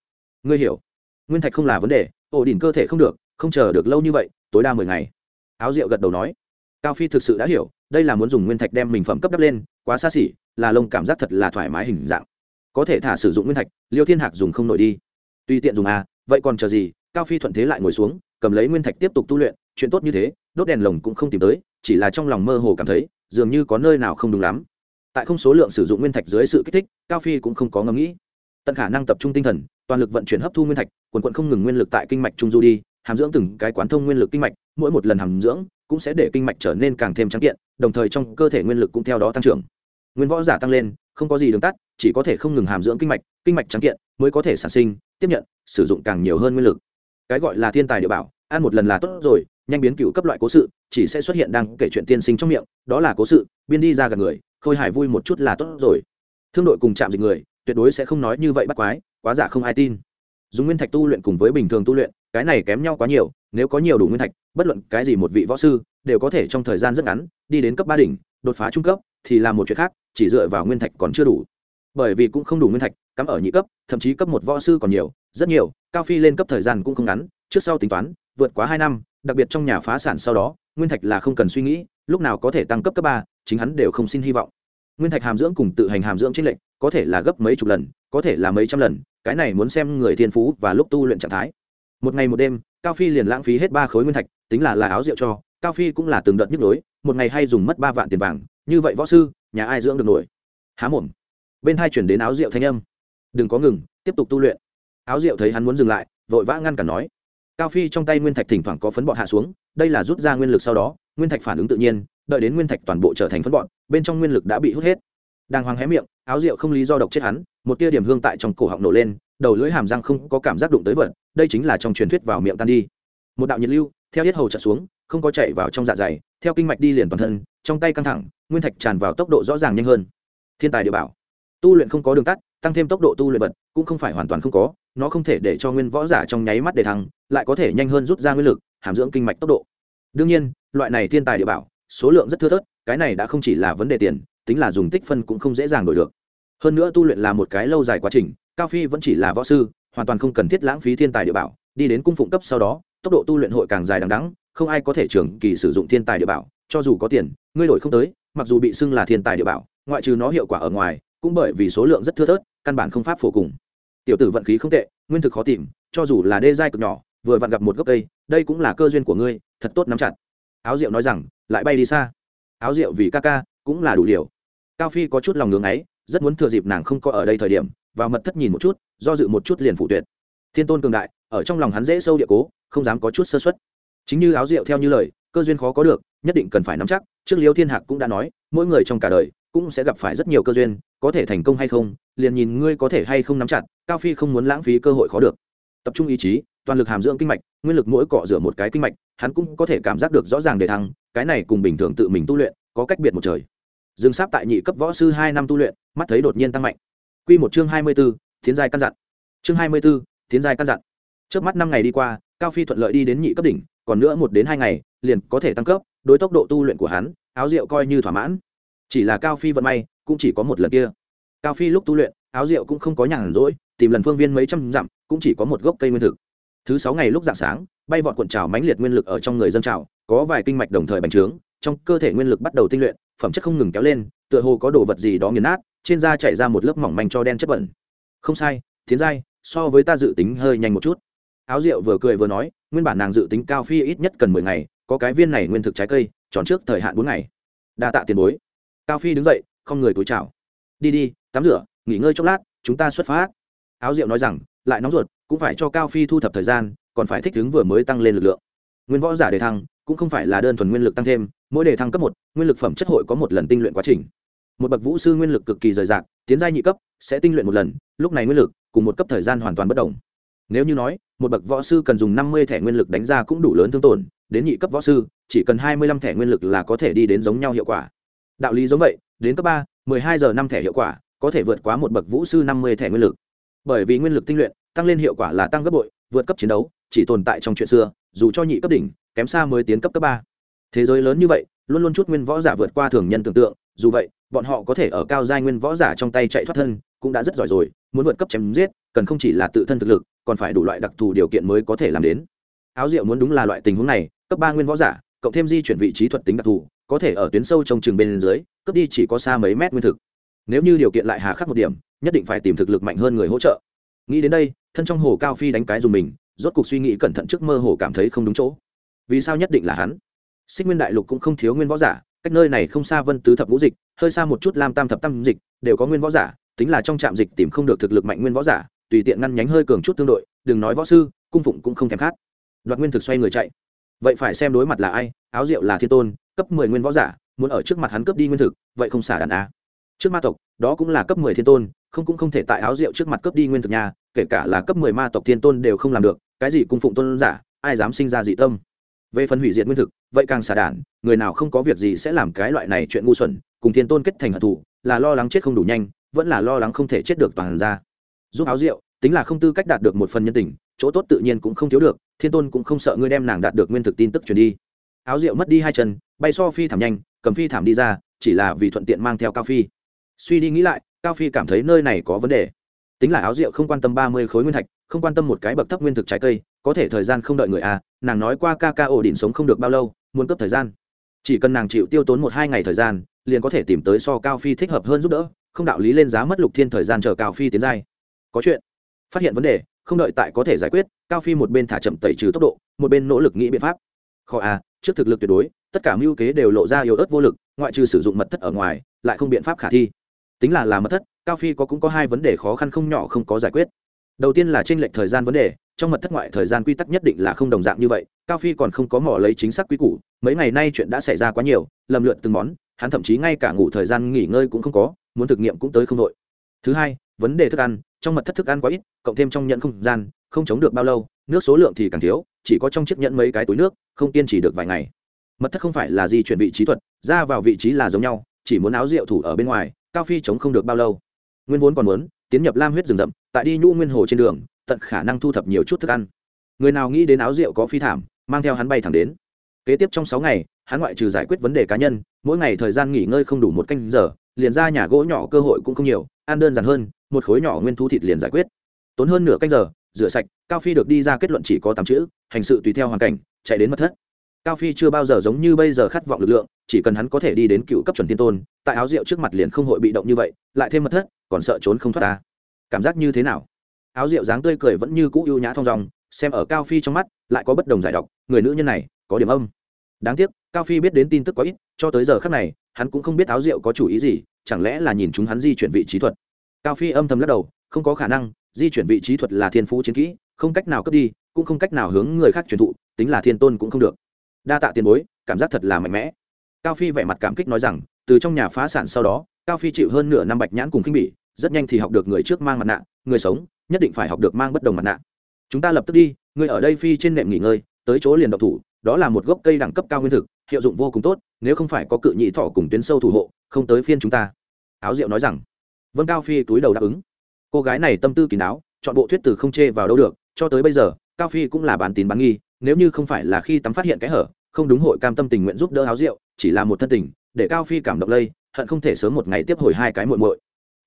Ngươi hiểu, nguyên thạch không là vấn đề, ổ đỉnh cơ thể không được không chờ được lâu như vậy, tối đa mười ngày. Áo rượu gật đầu nói, cao phi thực sự đã hiểu, đây là muốn dùng nguyên thạch đem mình phẩm cấp đắp lên, quá xa xỉ, là lông cảm giác thật là thoải mái hình dạng. Có thể thả sử dụng nguyên thạch, liêu thiên hạc dùng không nổi đi. Tuy tiện dùng à vậy còn chờ gì, cao phi thuận thế lại ngồi xuống, cầm lấy nguyên thạch tiếp tục tu luyện, chuyện tốt như thế, đốt đèn lồng cũng không tìm tới, chỉ là trong lòng mơ hồ cảm thấy, dường như có nơi nào không đúng lắm. Tại không số lượng sử dụng nguyên thạch dưới sự kích thích, cao phi cũng không có ngẫm nghĩ. Tận khả năng tập trung tinh thần, toàn lực vận chuyển hấp thu nguyên thạch, quần quận không ngừng nguyên lực tại kinh mạch trung du đi hàm dưỡng từng cái quán thông nguyên lực kinh mạch, mỗi một lần hàm dưỡng cũng sẽ để kinh mạch trở nên càng thêm trắng kiện, đồng thời trong cơ thể nguyên lực cũng theo đó tăng trưởng. Nguyên võ giả tăng lên, không có gì đường tắt, chỉ có thể không ngừng hàm dưỡng kinh mạch kinh mạch trắng kiện mới có thể sản sinh, tiếp nhận, sử dụng càng nhiều hơn nguyên lực. Cái gọi là thiên tài địa bảo, ăn một lần là tốt rồi, nhanh biến cựu cấp loại cố sự, chỉ sẽ xuất hiện đang kể chuyện tiên sinh trong miệng, đó là cố sự, biên đi ra gần người, khôi hài vui một chút là tốt rồi. Thương đội cùng chạm dịch người, tuyệt đối sẽ không nói như vậy bắt quái, quá giả không ai tin. Dùng nguyên thạch tu luyện cùng với bình thường tu luyện cái này kém nhau quá nhiều, nếu có nhiều đủ nguyên thạch, bất luận cái gì một vị võ sư, đều có thể trong thời gian rất ngắn, đi đến cấp ba đỉnh, đột phá trung cấp, thì là một chuyện khác, chỉ dựa vào nguyên thạch còn chưa đủ. Bởi vì cũng không đủ nguyên thạch, cắm ở nhị cấp, thậm chí cấp một võ sư còn nhiều, rất nhiều, cao phi lên cấp thời gian cũng không ngắn, trước sau tính toán, vượt quá hai năm, đặc biệt trong nhà phá sản sau đó, nguyên thạch là không cần suy nghĩ, lúc nào có thể tăng cấp cấp ba, chính hắn đều không xin hy vọng. Nguyên thạch hàm dưỡng cùng tự hành hàm dưỡng trên lệnh có thể là gấp mấy chục lần, có thể là mấy trăm lần, cái này muốn xem người thiên phú và lúc tu luyện trạng thái một ngày một đêm, cao phi liền lãng phí hết ba khối nguyên thạch, tính là là áo rượu cho. Cao phi cũng là từng đợt nhức nhối, một ngày hay dùng mất ba vạn tiền vàng. Như vậy võ sư, nhà ai dưỡng được nổi? Há mồm. Bên hai chuyển đến áo rượu thanh âm. Đừng có ngừng, tiếp tục tu luyện. Áo rượu thấy hắn muốn dừng lại, vội vã ngăn cản nói. Cao phi trong tay nguyên thạch thỉnh thoảng có phấn bọn hạ xuống, đây là rút ra nguyên lực sau đó, nguyên thạch phản ứng tự nhiên, đợi đến nguyên thạch toàn bộ trở thành phấn bọn bên trong nguyên lực đã bị hút hết. Đàng hoàng hé miệng, áo rượu không lý do độc chết hắn, một tia điểm hương tại trong cổ họng nổ lên, đầu lưỡi hàm răng không có cảm giác đụng tới vật đây chính là trong truyền thuyết vào miệng tan đi. Một đạo nhiệt lưu, theo hết hầu chặt xuống, không có chạy vào trong dạ dày, theo kinh mạch đi liền toàn thân, trong tay căng thẳng, nguyên thạch tràn vào tốc độ rõ ràng nhanh hơn. Thiên tài địa bảo. Tu luyện không có đường tắt, tăng thêm tốc độ tu luyện vật, cũng không phải hoàn toàn không có, nó không thể để cho nguyên võ giả trong nháy mắt để thăng, lại có thể nhanh hơn rút ra nguyên lực, hàm dưỡng kinh mạch tốc độ. Đương nhiên, loại này thiên tài địa bảo, số lượng rất thưa thớt, cái này đã không chỉ là vấn đề tiền, tính là dùng tích phân cũng không dễ dàng đổi được. Hơn nữa tu luyện là một cái lâu dài quá trình, cao phi vẫn chỉ là võ sư hoàn toàn không cần thiết lãng phí thiên tài địa bảo đi đến cung phụng cấp sau đó tốc độ tu luyện hội càng dài đằng đẵng, không ai có thể trường kỳ sử dụng thiên tài địa bảo cho dù có tiền ngươi đổi không tới mặc dù bị xưng là thiên tài địa bảo ngoại trừ nó hiệu quả ở ngoài cũng bởi vì số lượng rất thưa thớt căn bản không pháp phổ cùng. Tiểu tử vận khí không tệ nguyên thực khó tìm cho dù là đê giai cực nhỏ vừa vặn gặp một gốc cây đây cũng là cơ duyên của ngươi thật tốt nắm chặt. Áo rượu nói rằng lại bay đi xa. Áo rượu vì ca ca cũng là đủ liều. cao phi có chút lòng ngưỡng ấy rất muốn thừa dịp nàng không có ở đây thời điểm vào mật thất nhìn một chút, do dự một chút liền phụ tuyệt. Thiên tôn cường đại, ở trong lòng hắn dễ sâu địa cố, không dám có chút sơ xuất chính như áo rượu theo như lời, cơ duyên khó có được, nhất định cần phải nắm chắc, trước liêu thiên hạc cũng đã nói, mỗi người trong cả đời cũng sẽ gặp phải rất nhiều cơ duyên, có thể thành công hay không, liền nhìn ngươi có thể hay không nắm chặt, cao phi không muốn lãng phí cơ hội khó được. Tập trung ý chí, toàn lực hàm dưỡng kinh mạch, nguyên lực mỗi cọ rửa một cái kinh mạch, hắn cũng có thể cảm giác được rõ ràng để thăng, cái này cùng bình thường tự mình tu luyện, có cách biệt một trời. Dừng sáp tại nhị cấp võ sư hai năm tu luyện, mắt thấy đột nhiên tăng mạnh. Quy một chương hai mươi b ố tiến giai căn dặn. Chương hai mươi b ố tiến giai căn dặn. Chớp mắt năm ngày đi qua, cao phi thuận lợi đi đến nhị cấp đỉnh, còn nữa một đến hai ngày, liền có thể tăng cấp, đối tốc độ tu luyện của hắn, áo rượu coi như thỏa mãn. Chỉ là cao phi vận may, cũng chỉ có một lần kia. Cao phi lúc tu luyện, áo rượu cũng không có nhàn rỗi, tìm lần phương viên mấy trăm dặm, cũng chỉ có một gốc cây nguyên thực. Thứ sáu ngày lúc dạng sáng, bay vọt cuộn trào mãnh liệt nguyên lực ở trong người dân trào, có vài kinh mạch đồng thời bành trướng, trong cơ thể nguyên lực bắt đầu tinh luyện, phẩm chất không ngừng kéo lên, tựa hồ có đồ vật gì đó nghiền nát trên da chảy ra một lớp mỏng manh cho đen chất bẩn. Không sai, tiến giai, so với ta dự tính hơi nhanh một chút. Áo rượu vừa cười vừa nói, nguyên bản nàng dự tính cao phi ít nhất cần mười ngày, có cái viên này nguyên thực trái cây, tròn trước thời hạn bốn ngày. Đa tạ tiền bối. Cao phi đứng dậy, không người túi chào. Đi đi, tắm rửa, nghỉ ngơi chốc lát, chúng ta xuất phát. Áo rượu nói rằng, lại nóng ruột, cũng phải cho cao phi thu thập thời gian, còn phải thích ứng vừa mới tăng lên lực lượng. Nguyên võ giả đề thăng, cũng không phải là đơn thuần nguyên lực tăng thêm, mỗi đề thăng cấp một, nguyên lực phẩm chất hội có một lần tinh luyện quá trình một bậc vũ sư nguyên lực cực kỳ rời rạc, tiến giai nhị cấp, sẽ tinh luyện một lần, lúc này nguyên lực cùng một cấp thời gian hoàn toàn bất đồng. Nếu như nói, một bậc võ sư cần dùng năm mươi thẻ nguyên lực đánh ra cũng đủ lớn thương tổn, đến nhị cấp võ sư, chỉ cần hai mươi lăm thẻ nguyên lực là có thể đi đến giống nhau hiệu quả. Đạo lý giống vậy, đến cấp ba, mười hai giờ năm thẻ hiệu quả, có thể vượt quá một bậc vũ sư năm mươi thẻ nguyên lực. Bởi vì nguyên lực tinh luyện, tăng lên hiệu quả là tăng gấp bội, vượt cấp chiến đấu, chỉ tồn tại trong chuyện xưa, dù cho nhị cấp đỉnh, kém xa mới tiến cấp cấp ba. Thế giới lớn như vậy, luôn luôn chút nguyên võ giả vượt qua thường nhân tưởng tượng, dù vậy bọn họ có thể ở cao giai nguyên võ giả trong tay chạy thoát thân, cũng đã rất giỏi rồi, muốn vượt cấp chém giết, cần không chỉ là tự thân thực lực, còn phải đủ loại đặc thù điều kiện mới có thể làm đến. Áo diệu muốn đúng là loại tình huống này, cấp ba nguyên võ giả, cộng thêm di chuyển vị trí thuật tính đặc thù, có thể ở tuyến sâu trong trường bên dưới cấp đi chỉ có xa mấy mét nguyên thực. Nếu như điều kiện lại hà khắc một điểm, nhất định phải tìm thực lực mạnh hơn người hỗ trợ. Nghĩ đến đây, thân trong hồ cao phi đánh cái dùng mình, rốt cuộc suy nghĩ cẩn thận trước mơ hồ cảm thấy không đúng chỗ. Vì sao nhất định là hắn? Xích nguyên đại lục cũng không thiếu nguyên võ giả cách nơi này không xa vân tứ thập ngũ dịch, hơi xa một chút lam tam thập tam dịch, đều có nguyên võ giả, tính là trong trạm dịch tìm không được thực lực mạnh nguyên võ giả, tùy tiện ngăn nhánh hơi cường chút tương đội, đừng nói võ sư, cung phụng cũng không thèm khát. Đoạt nguyên thực xoay người chạy. Vậy phải xem đối mặt là ai, áo rượu là thiên tôn, cấp mười nguyên võ giả, muốn ở trước mặt hắn cướp đi nguyên thực, vậy không xả đàn á à. trước ma tộc, đó cũng là cấp mười thiên tôn, không cũng không thể tại áo rượu trước mặt cướp đi nguyên thực nhà, kể cả là cấp mười ma tộc thiên tôn đều không làm được, cái gì cung phụng tôn giả, ai dám sinh ra dị tâm về phần hủy diệt nguyên thực, vậy càng xả đản, người nào không có việc gì sẽ làm cái loại này chuyện ngu xuẩn, cùng thiên tôn kết thành hận thù, là lo lắng chết không đủ nhanh, vẫn là lo lắng không thể chết được toàn ra. Giúp áo rượu, tính là không tư cách đạt được một phần nhân tình, chỗ tốt tự nhiên cũng không thiếu được, thiên tôn cũng không sợ ngươi đem nàng đạt được nguyên thực tin tức truyền đi. Áo rượu mất đi hai chân, bay so phi thảm nhanh, cầm phi thảm đi ra, chỉ là vì thuận tiện mang theo cao phi. Suy đi nghĩ lại, cao phi cảm thấy nơi này có vấn đề. Tính là áo rượu không quan tâm ba mươi khối nguyên thạch, không quan tâm một cái bậc thấp nguyên thực trái cây có thể thời gian không đợi người à nàng nói qua ca ca ổ đỉnh sống không được bao lâu, muốn cấp thời gian. Chỉ cần nàng chịu tiêu tốn một hai ngày thời gian, liền có thể tìm tới so cao phi thích hợp hơn giúp đỡ, không đạo lý lên giá mất lục thiên thời gian chờ cao phi tiến giai. Có chuyện. Phát hiện vấn đề, không đợi tại có thể giải quyết, cao phi một bên thả chậm tẩy trừ tốc độ, một bên nỗ lực nghĩ biện pháp. Khó à trước thực lực tuyệt đối, tất cả mưu kế đều lộ ra yếu ớt vô lực, ngoại trừ sử dụng mật thất ở ngoài, lại không biện pháp khả thi. Tính là làm mật thất, cao phi có cũng có hai vấn đề khó khăn không nhỏ không có giải quyết đầu tiên là tranh lệch thời gian vấn đề, trong mật thất ngoại thời gian quy tắc nhất định là không đồng dạng như vậy, cao phi còn không có mỏ lấy chính xác quy củ, mấy ngày nay chuyện đã xảy ra quá nhiều, lầm lượt từng món, hắn thậm chí ngay cả ngủ thời gian nghỉ ngơi cũng không có, muốn thực nghiệm cũng tới không đội thứ hai, vấn đề thức ăn, trong mật thất thức ăn quá ít, cộng thêm trong nhận không gian, không chống được bao lâu, nước số lượng thì càng thiếu, chỉ có trong chiếc nhẫn mấy cái túi nước, không kiên trì được vài ngày. Mật thất không phải là di chuyển vị trí thuật, ra vào vị trí là giống nhau, chỉ muốn áo rượu thủ ở bên ngoài, cao phi chống không được bao lâu. Nguyên vốn còn muốn, tiến nhập lam huyết rừng rậm tại đi nhũ nguyên hồ trên đường, tận khả năng thu thập nhiều chút thức ăn. Người nào nghĩ đến áo rượu có phi thảm, mang theo hắn bay thẳng đến. Kế tiếp trong sáu ngày, hắn ngoại trừ giải quyết vấn đề cá nhân, mỗi ngày thời gian nghỉ ngơi không đủ một canh giờ, liền ra nhà gỗ nhỏ cơ hội cũng không nhiều, ăn đơn giản hơn, một khối nhỏ nguyên thu thịt liền giải quyết. Tốn hơn nửa canh giờ, rửa sạch, cao phi được đi ra kết luận chỉ có tám chữ, hành sự tùy theo hoàn cảnh, chạy đến mất thất. Cao phi chưa bao giờ giống như bây giờ khát vọng lực lượng, chỉ cần hắn có thể đi đến cựu cấp chuẩn thiên tôn, tại áo rượu trước mặt liền không hội bị động như vậy, lại thêm mất thất, còn sợ trốn không thoát ta cảm giác như thế nào? Áo rượu dáng tươi cười vẫn như cũ ưu nhã thong dòng xem ở cao phi trong mắt, lại có bất đồng giải độc, người nữ nhân này có điểm âm. Đáng tiếc, cao phi biết đến tin tức có ít, cho tới giờ khác này, hắn cũng không biết áo rượu có chủ ý gì, chẳng lẽ là nhìn chúng hắn di chuyển vị trí thuật. Cao phi âm thầm lắc đầu, không có khả năng, di chuyển vị trí thuật là thiên phú chiến kỹ, không cách nào cướp đi, cũng không cách nào hướng người khác truyền thụ, tính là thiên tôn cũng không được. Đa tạ tiền bối, cảm giác thật là mạnh mẽ. Cao phi vẻ mặt cảm kích nói rằng, từ trong nhà phá sản sau đó, cao phi chịu hơn nửa năm bạch nhãn cùng khinh bỉ rất nhanh thì học được người trước mang mặt nạ, người sống, nhất định phải học được mang bất đồng mặt nạ. Chúng ta lập tức đi, người ở đây phi trên nệm nghỉ ngơi, tới chỗ liền độc thủ, đó là một gốc cây đẳng cấp cao nguyên thực, hiệu dụng vô cùng tốt, nếu không phải có cự nhị thọ cùng tuyến sâu thủ hộ, không tới phiên chúng ta. Áo diệu nói rằng. Vân cao phi túi đầu đáp ứng. Cô gái này tâm tư kín đáo, chọn bộ thuyết từ không chê vào đâu được, cho tới bây giờ, cao phi cũng là bán tín bán nghi, nếu như không phải là khi tắm phát hiện cái hở, không đúng hội cam tâm tình nguyện giúp đỡ áo rượu chỉ là một thân tình, để cao phi cảm động lây, hận không thể sớm một ngày tiếp hồi hai cái muội muội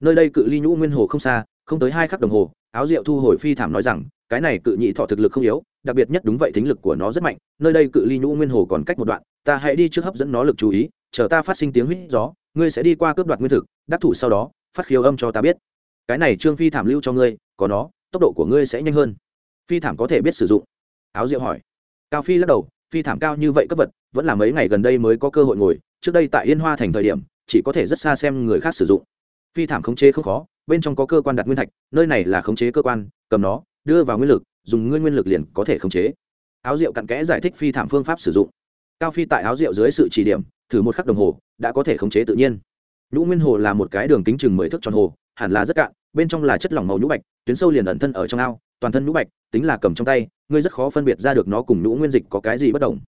nơi đây cự ly nhũ nguyên hồ không xa, không tới hai khắc đồng hồ, áo rượu thu hồi phi thảm nói rằng, cái này cự nhị thọ thực lực không yếu, đặc biệt nhất đúng vậy thính lực của nó rất mạnh, nơi đây cự ly nhũ nguyên hồ còn cách một đoạn, ta hãy đi trước hấp dẫn nó lực chú ý, chờ ta phát sinh tiếng huýt gió, ngươi sẽ đi qua cướp đoạt nguyên thực, đắc thủ sau đó, phát khiếu âm cho ta biết. Cái này trương phi thảm lưu cho ngươi, có nó, tốc độ của ngươi sẽ nhanh hơn. Phi thảm có thể biết sử dụng. Áo rượu hỏi. Cao phi lắc đầu, phi thảm cao như vậy cấp vật, vẫn là mấy ngày gần đây mới có cơ hội ngồi, trước đây tại yên hoa thành thời điểm, chỉ có thể rất xa xem người khác sử dụng phi thảm khống chế không khó, bên trong có cơ quan đặt nguyên thạch, nơi này là khống chế cơ quan, cầm nó, đưa vào nguyên lực, dùng nguyên nguyên lực liền có thể khống chế. Áo rượu cặn kẽ giải thích phi thảm phương pháp sử dụng. Cao phi tại áo rượu dưới sự chỉ điểm, thử một khắc đồng hồ, đã có thể khống chế tự nhiên. Nhũ nguyên hồ là một cái đường kính chừng mười thước tròn hồ, hẳn là rất cạn, bên trong là chất lỏng màu nhũ bạch, tuyến sâu liền ẩn thân ở trong ao, toàn thân nhũ bạch, tính là cầm trong tay, ngươi rất khó phân biệt ra được nó cùng nhũ nguyên dịch có cái gì bất đồng.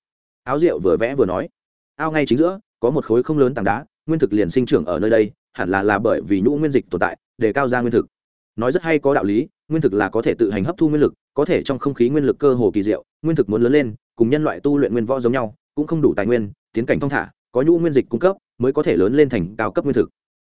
Áo rượu vừa vẽ vừa nói, ao ngay chính giữa, có một khối không lớn tảng đá, nguyên thực liền sinh trưởng ở nơi đây hẳn là là bởi vì nhũ nguyên dịch tồn tại, để cao ra nguyên thực. Nói rất hay có đạo lý, nguyên thực là có thể tự hành hấp thu nguyên lực, có thể trong không khí nguyên lực cơ hồ kỳ diệu, nguyên thực muốn lớn lên, cùng nhân loại tu luyện nguyên võ giống nhau, cũng không đủ tài nguyên, tiến cảnh thong thả, có nhũ nguyên dịch cung cấp, mới có thể lớn lên thành cao cấp nguyên thực.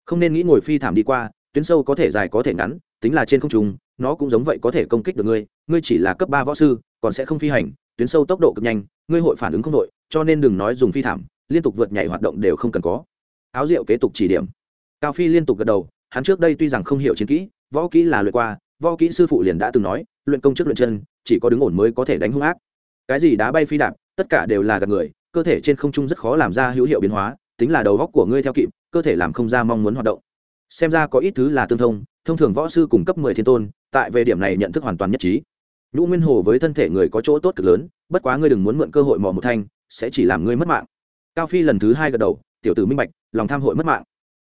Không nên nghĩ ngồi phi thảm đi qua, tuyến sâu có thể dài có thể ngắn, tính là trên không trung, nó cũng giống vậy có thể công kích được ngươi ngươi chỉ là cấp ba võ sư, còn sẽ không phi hành, tuyến sâu tốc độ cực nhanh, ngươi hội phản ứng không đội, cho nên đừng nói dùng phi thảm, liên tục vượt nhảy hoạt động đều không cần có. Áo rượu kế tục chỉ điểm cao phi liên tục gật đầu, hắn trước đây tuy rằng không hiểu chiến kỹ, võ kỹ là luyện qua, võ kỹ sư phụ liền đã từng nói, luyện công trước luyện chân, chỉ có đứng ổn mới có thể đánh hung ác. Cái gì đá bay phi đạp, tất cả đều là gạt người, cơ thể trên không trung rất khó làm ra hữu hiệu biến hóa, tính là đầu góc của ngươi theo kịp, cơ thể làm không ra mong muốn hoạt động. Xem ra có ít thứ là tương thông thông thường võ sư cung cấp mười thiên tôn, tại về điểm này nhận thức hoàn toàn nhất trí. Nhũ nguyên hồ với thân thể người có chỗ tốt cực lớn, bất quá ngươi đừng muốn mượn cơ hội mò một thanh, sẽ chỉ làm ngươi mất mạng. Cao phi lần thứ hai gật đầu, tiểu tử minh bạch, lòng tham hội mất mạng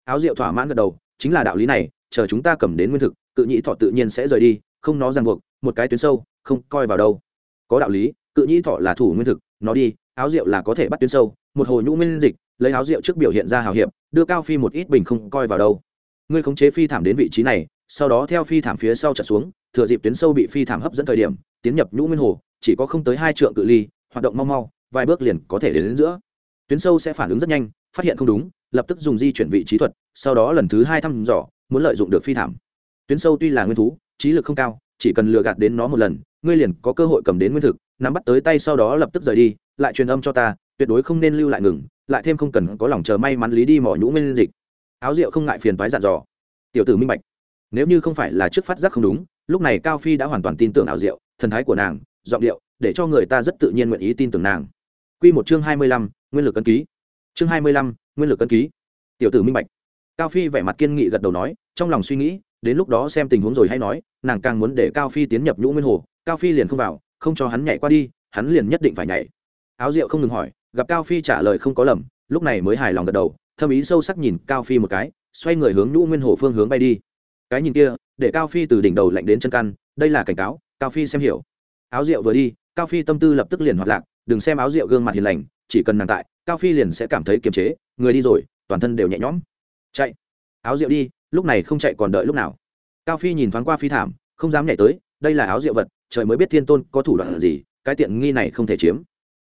áo rượu thỏa mãn gật đầu chính là đạo lý này chờ chúng ta cầm đến nguyên thực cự nhĩ thọ tự nhiên sẽ rời đi không nó ràng buộc một cái tuyến sâu không coi vào đâu. Có đạo lý cự nhĩ thọ là thủ nguyên thực nó đi áo rượu là có thể bắt tuyến sâu một hồ nhũ nguyên dịch lấy áo rượu trước biểu hiện ra hào hiệp đưa cao phi một ít bình không coi vào đâu. Ngươi khống chế phi thảm đến vị trí này sau đó theo phi thảm phía sau trở xuống thừa dịp tuyến sâu bị phi thảm hấp dẫn thời điểm tiến nhập nhũ nguyên hồ chỉ có không tới hai trượng cự ly hoạt động mau mau vài bước liền có thể đến, đến giữa. Tuyến sâu sẽ phản ứng rất nhanh phát hiện không đúng lập tức dùng di chuyển vị trí thuật sau đó lần thứ hai thăm dò muốn lợi dụng được phi thảm. Tuyến sâu tuy là nguyên thú trí lực không cao chỉ cần lừa gạt đến nó một lần ngươi liền có cơ hội cầm đến nguyên thực nắm bắt tới tay sau đó lập tức rời đi lại truyền âm cho ta tuyệt đối không nên lưu lại ngừng lại thêm không cần có lòng chờ may mắn lý đi mỏ nhũ nguyên dịch. Áo rượu không ngại phiền toái dặn dò. Tiểu tử minh bạch. Nếu như không phải là trước phát giác không đúng lúc này cao phi đã hoàn toàn tin tưởng áo rượu thần thái của nàng giọng điệu để cho người ta rất tự nhiên nguyện ý tin tưởng nàng. Quy một chương hai mươi lăm, nguyên lực cân ký. Chương hai mươi lăm, nguyên lực cân ký. Tiểu tử minh bạch. Cao Phi vẻ mặt kiên nghị gật đầu nói, trong lòng suy nghĩ, đến lúc đó xem tình huống rồi hay nói, nàng càng muốn để Cao Phi tiến nhập Nhũ Nguyên Hồ, Cao Phi liền không vào, không cho hắn nhảy qua đi, hắn liền nhất định phải nhảy. Áo Diệu không ngừng hỏi, gặp Cao Phi trả lời không có lầm, lúc này mới hài lòng gật đầu, thâm ý sâu sắc nhìn Cao Phi một cái, xoay người hướng Nhũ Nguyên Hồ phương hướng bay đi. Cái nhìn kia, để Cao Phi từ đỉnh đầu lạnh đến chân căn, đây là cảnh cáo, Cao Phi xem hiểu. Áo Diệu vừa đi, Cao Phi tâm tư lập tức liền hoạt lạc, đừng xem áo rượu gương mặt hiền lành chỉ cần nàng tại, cao phi liền sẽ cảm thấy kiềm chế, người đi rồi, toàn thân đều nhẹ nhõm. Chạy, áo rượu đi, lúc này không chạy còn đợi lúc nào. Cao phi nhìn thoáng qua phi thảm, không dám nhảy tới, đây là áo rượu vật, trời mới biết thiên tôn có thủ đoạn gì, cái tiện nghi này không thể chiếm.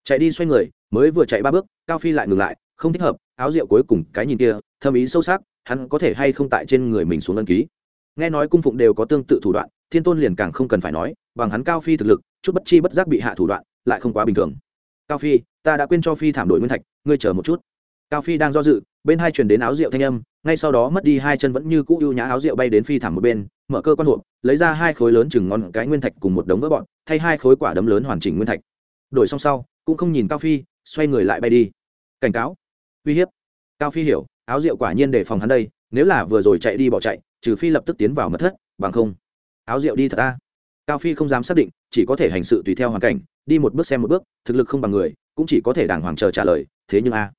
Chạy đi xoay người, mới vừa chạy ba bước, cao phi lại ngừng lại, không thích hợp, áo rượu cuối cùng cái nhìn kia, thâm ý sâu sắc, hắn có thể hay không tại trên người mình xuống ân ký. Nghe nói cung phụng đều có tương tự thủ đoạn, thiên tôn liền càng không cần phải nói, bằng hắn cao phi thực lực, chút bất chi bất giác bị hạ thủ đoạn, lại không quá bình thường cao phi, ta đã quên cho phi thảm đổi nguyên thạch, ngươi chờ một chút. Cao phi đang do dự, bên hai chuyển đến áo rượu thanh âm, ngay sau đó mất đi hai chân vẫn như cũ ưu nhã áo rượu bay đến phi thảm một bên, mở cơ quan hộp, lấy ra hai khối lớn chừng ngon cái nguyên thạch cùng một đống vỡ bọn thay hai khối quả đấm lớn hoàn chỉnh nguyên thạch. Đổi xong sau, cũng không nhìn cao phi, xoay người lại bay đi. Cảnh cáo. Uy hiếp. Cao phi hiểu, áo rượu quả nhiên đề phòng hắn đây, nếu là vừa rồi chạy đi bỏ chạy, trừ phi lập tức tiến vào mật thất, bằng không. Áo rượu đi thật ta cao phi không dám xác định, chỉ có thể hành sự tùy theo hoàn cảnh đi một bước xem một bước, thực lực không bằng người, cũng chỉ có thể đàng hoàng chờ trả lời, thế nhưng a,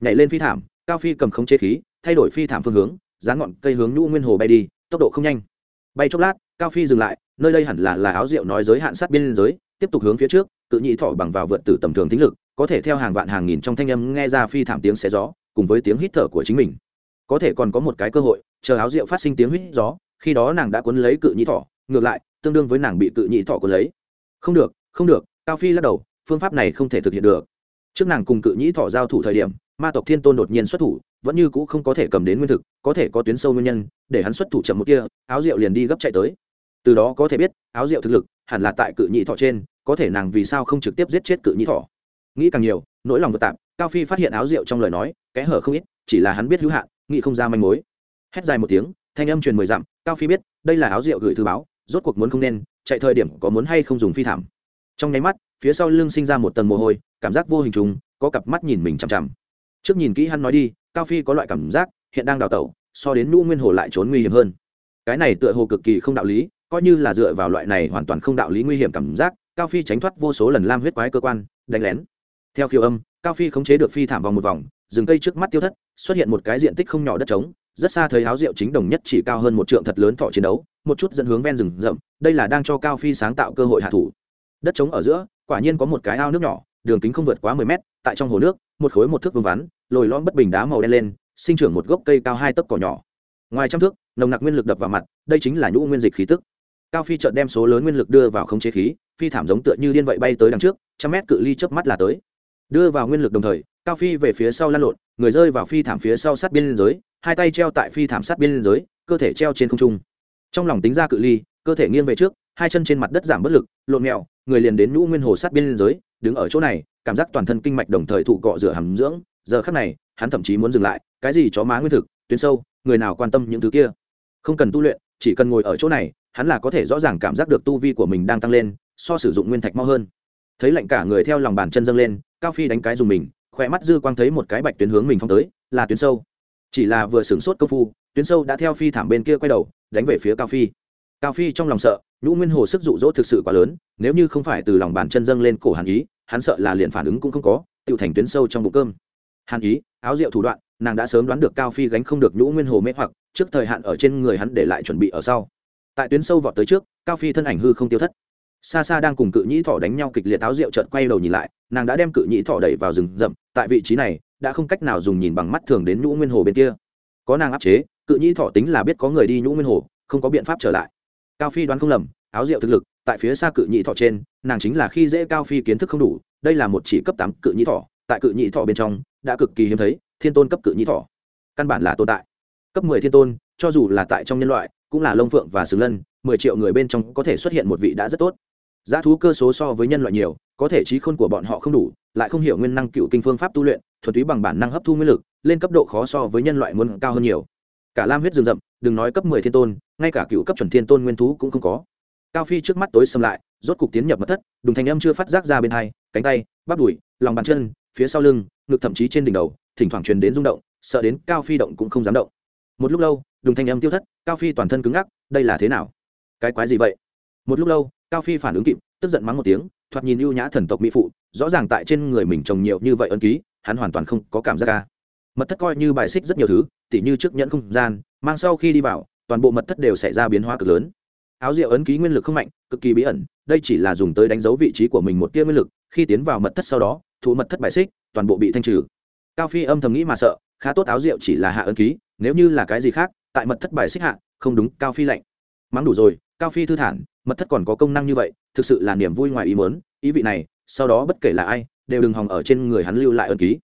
nhảy lên phi thảm, cao phi cầm không chế khí, thay đổi phi thảm phương hướng dán ngọn cây hướng nhũ nguyên hồ bay đi, tốc độ không nhanh. Bay chốc lát, cao phi dừng lại, nơi đây hẳn là là áo rượu nói giới hạn sát biên giới, tiếp tục hướng phía trước tự nhị thỏ bằng vào vượt từ tầm thường tính lực, có thể theo hàng vạn hàng nghìn trong thanh âm nghe ra phi thảm tiếng xé gió, cùng với tiếng hít thở của chính mình. Có thể còn có một cái cơ hội, chờ áo rượu phát sinh tiếng hít gió, khi đó nàng đã cuốn lấy cự nhị thỏ, ngược lại, tương đương với nàng bị cự nhị thỏ cuốn lấy. Không được không được cao phi lắc đầu, phương pháp này không thể thực hiện được. Trước nàng cùng cự nhĩ thọ giao thủ thời điểm, ma tộc thiên tôn đột nhiên xuất thủ, vẫn như cũ không có thể cầm đến nguyên thực, có thể có tuyến sâu nguyên nhân, để hắn xuất thủ chậm một kia, áo rượu liền đi gấp chạy tới. Từ đó có thể biết, áo rượu thực lực hẳn là tại cự nhĩ thọ trên, có thể nàng vì sao không trực tiếp giết chết cự nhĩ thọ. Nghĩ càng nhiều, nỗi lòng vật tạp, cao phi phát hiện áo rượu trong lời nói, kẽ hở không ít, chỉ là hắn biết hữu hạn, nghĩ không ra manh mối. Hét dài một tiếng, thanh âm truyền mười dặm, cao phi biết, đây là áo rượu gửi thư báo, rốt cuộc muốn không nên, chạy thời điểm có muốn hay không dùng phi thảm trong nháy mắt, phía sau lưng sinh ra một tầng mồ hôi, cảm giác vô hình trùng, có cặp mắt nhìn mình chằm chằm. Trước nhìn kỹ hắn nói đi, cao phi có loại cảm giác, hiện đang đào tẩu, so đến nhũ nguyên hồ lại trốn nguy hiểm hơn. Cái này tựa hồ cực kỳ không đạo lý, coi như là dựa vào loại này hoàn toàn không đạo lý nguy hiểm cảm giác, cao phi tránh thoát vô số lần lam huyết quái cơ quan, đánh lén. Theo khiêu âm, cao phi khống chế được phi thảm vòng một vòng, rừng cây trước mắt tiêu thất, xuất hiện một cái diện tích không nhỏ đất trống, rất xa thấy Háo rượu chính đồng nhất chỉ cao hơn một trượng thật lớn thọ chiến đấu, một chút dẫn hướng ven rừng rậm, đây là đang cho cao phi sáng tạo cơ hội hạ thủ đất trống ở giữa, quả nhiên có một cái ao nước nhỏ, đường kính không vượt quá mười mét, tại trong hồ nước, một khối một thước vương vắn, lồi lõm bất bình đá màu đen lên, sinh trưởng một gốc cây cao hai tấc cỏ nhỏ. Ngoài trăm thước, nồng nặc nguyên lực đập vào mặt, đây chính là nhũ nguyên dịch khí tức. Cao phi chợt đem số lớn nguyên lực đưa vào khống chế khí, phi thảm giống tựa như điên vậy bay tới đằng trước, trăm mét cự ly chớp mắt là tới. Đưa vào nguyên lực đồng thời, cao phi về phía sau lăn lộn, người rơi vào phi thảm phía sau sát biên giới, hai tay treo tại phi thảm sát biên giới, cơ thể treo trên không trung. Trong lòng tính ra cự ly, cơ thể nghiêng về trước, hai chân trên mặt đất giảm bất lực, lộn mèo người liền đến nhũ nguyên hồ sát biên giới, đứng ở chỗ này, cảm giác toàn thân kinh mạch đồng thời thụ cọ rửa hàm dưỡng, giờ khắc này, hắn thậm chí muốn dừng lại, cái gì chó má nguyên thực, tuyến sâu, người nào quan tâm những thứ kia? Không cần tu luyện, chỉ cần ngồi ở chỗ này, hắn là có thể rõ ràng cảm giác được tu vi của mình đang tăng lên, so sử dụng nguyên thạch mau hơn. Thấy lạnh cả người theo lòng bàn chân dâng lên, cao phi đánh cái dùng mình, khỏe mắt dư quang thấy một cái bạch tuyến hướng mình phong tới, là tuyến sâu. Chỉ là vừa sửng sốt công phu, tuyến sâu đã theo phi thảm bên kia quay đầu, đánh về phía cao phi. Cao phi trong lòng sợ nhũ nguyên hồ sức dụ dỗ thực sự quá lớn, nếu như không phải từ lòng bàn chân dâng lên cổ hàn ý, hắn sợ là liền phản ứng cũng không có tự thành tuyến sâu trong bụng cơm. Hàn ý, áo rượu thủ đoạn, nàng đã sớm đoán được cao phi gánh không được nhũ nguyên hồ mê hoặc, trước thời hạn ở trên người hắn để lại chuẩn bị ở sau. Tại tuyến sâu vọt tới trước, cao phi thân ảnh hư không tiêu thất. Xa xa đang cùng cự nhĩ thỏ đánh nhau kịch liệt áo rượu trợt quay đầu nhìn lại, nàng đã đem cự nhĩ thỏ đẩy vào rừng rậm, tại vị trí này, đã không cách nào dùng nhìn bằng mắt thường đến nhũ nguyên hồ bên kia. Có nàng áp chế, cự nhĩ thỏ tính là biết có người đi nhũ nguyên hồ, không có biện pháp trở lại cao phi đoán không lầm, áo rượu thực lực, tại phía xa cự nhị thọ trên, nàng chính là khi dễ cao phi kiến thức không đủ, đây là một chỉ cấp tám cự nhị thọ. tại cự nhị thọ bên trong, đã cực kỳ hiếm thấy, thiên tôn cấp cự nhị thọ. căn bản là tồn tại cấp mười thiên tôn, cho dù là tại trong nhân loại, cũng là lông phượng và sừng lân, mười triệu người bên trong có thể xuất hiện một vị đã rất tốt giá thú cơ số so với nhân loại nhiều, có thể trí khôn của bọn họ không đủ, lại không hiểu nguyên năng cựu kinh phương pháp tu luyện, thuần túy bằng bản năng hấp thu nguyên lực, lên cấp độ khó so với nhân loại muốn cao hơn nhiều cả lam huyết rừng rậm đừng nói cấp mười thiên tôn, ngay cả cựu cấp chuẩn thiên tôn nguyên thú cũng không có. Cao phi trước mắt tối xâm lại, rốt cục tiến nhập mật thất, đùng thanh âm chưa phát giác ra bên hai, cánh tay, bắp đùi, lòng bàn chân, phía sau lưng, ngực thậm chí trên đỉnh đầu, thỉnh thoảng truyền đến rung động, sợ đến cao phi động cũng không dám động. Một lúc lâu, đùng thanh âm tiêu thất, cao phi toàn thân cứng ngắc, đây là thế nào? Cái quái gì vậy? Một lúc lâu, cao phi phản ứng kịp, tức giận mắng một tiếng, thoạt nhìn ưu nhã thần tộc mỹ phụ, rõ ràng tại trên người mình trồng nhiều như vậy ấn ký, hắn hoàn toàn không có cảm giác ca. Mật thất coi như bài xích rất nhiều thứ, tỉ như trước nhẫn không gian mang sau khi đi vào, toàn bộ mật thất đều xảy ra biến hóa cực lớn. Áo rượu ấn ký nguyên lực không mạnh, cực kỳ bí ẩn, đây chỉ là dùng tới đánh dấu vị trí của mình một tia nguyên lực, khi tiến vào mật thất sau đó thụ mật thất bài xích, toàn bộ bị thanh trừ. Cao phi âm thầm nghĩ mà sợ, khá tốt áo rượu chỉ là hạ ấn ký, nếu như là cái gì khác, tại mật thất bài xích hạ, không đúng, cao phi lạnh. Mắng đủ rồi, cao phi thư thản, mật thất còn có công năng như vậy, thực sự là niềm vui ngoài ý muốn, ý vị này, sau đó bất kể là ai, đều đừng hòng ở trên người hắn lưu lại ấn ký.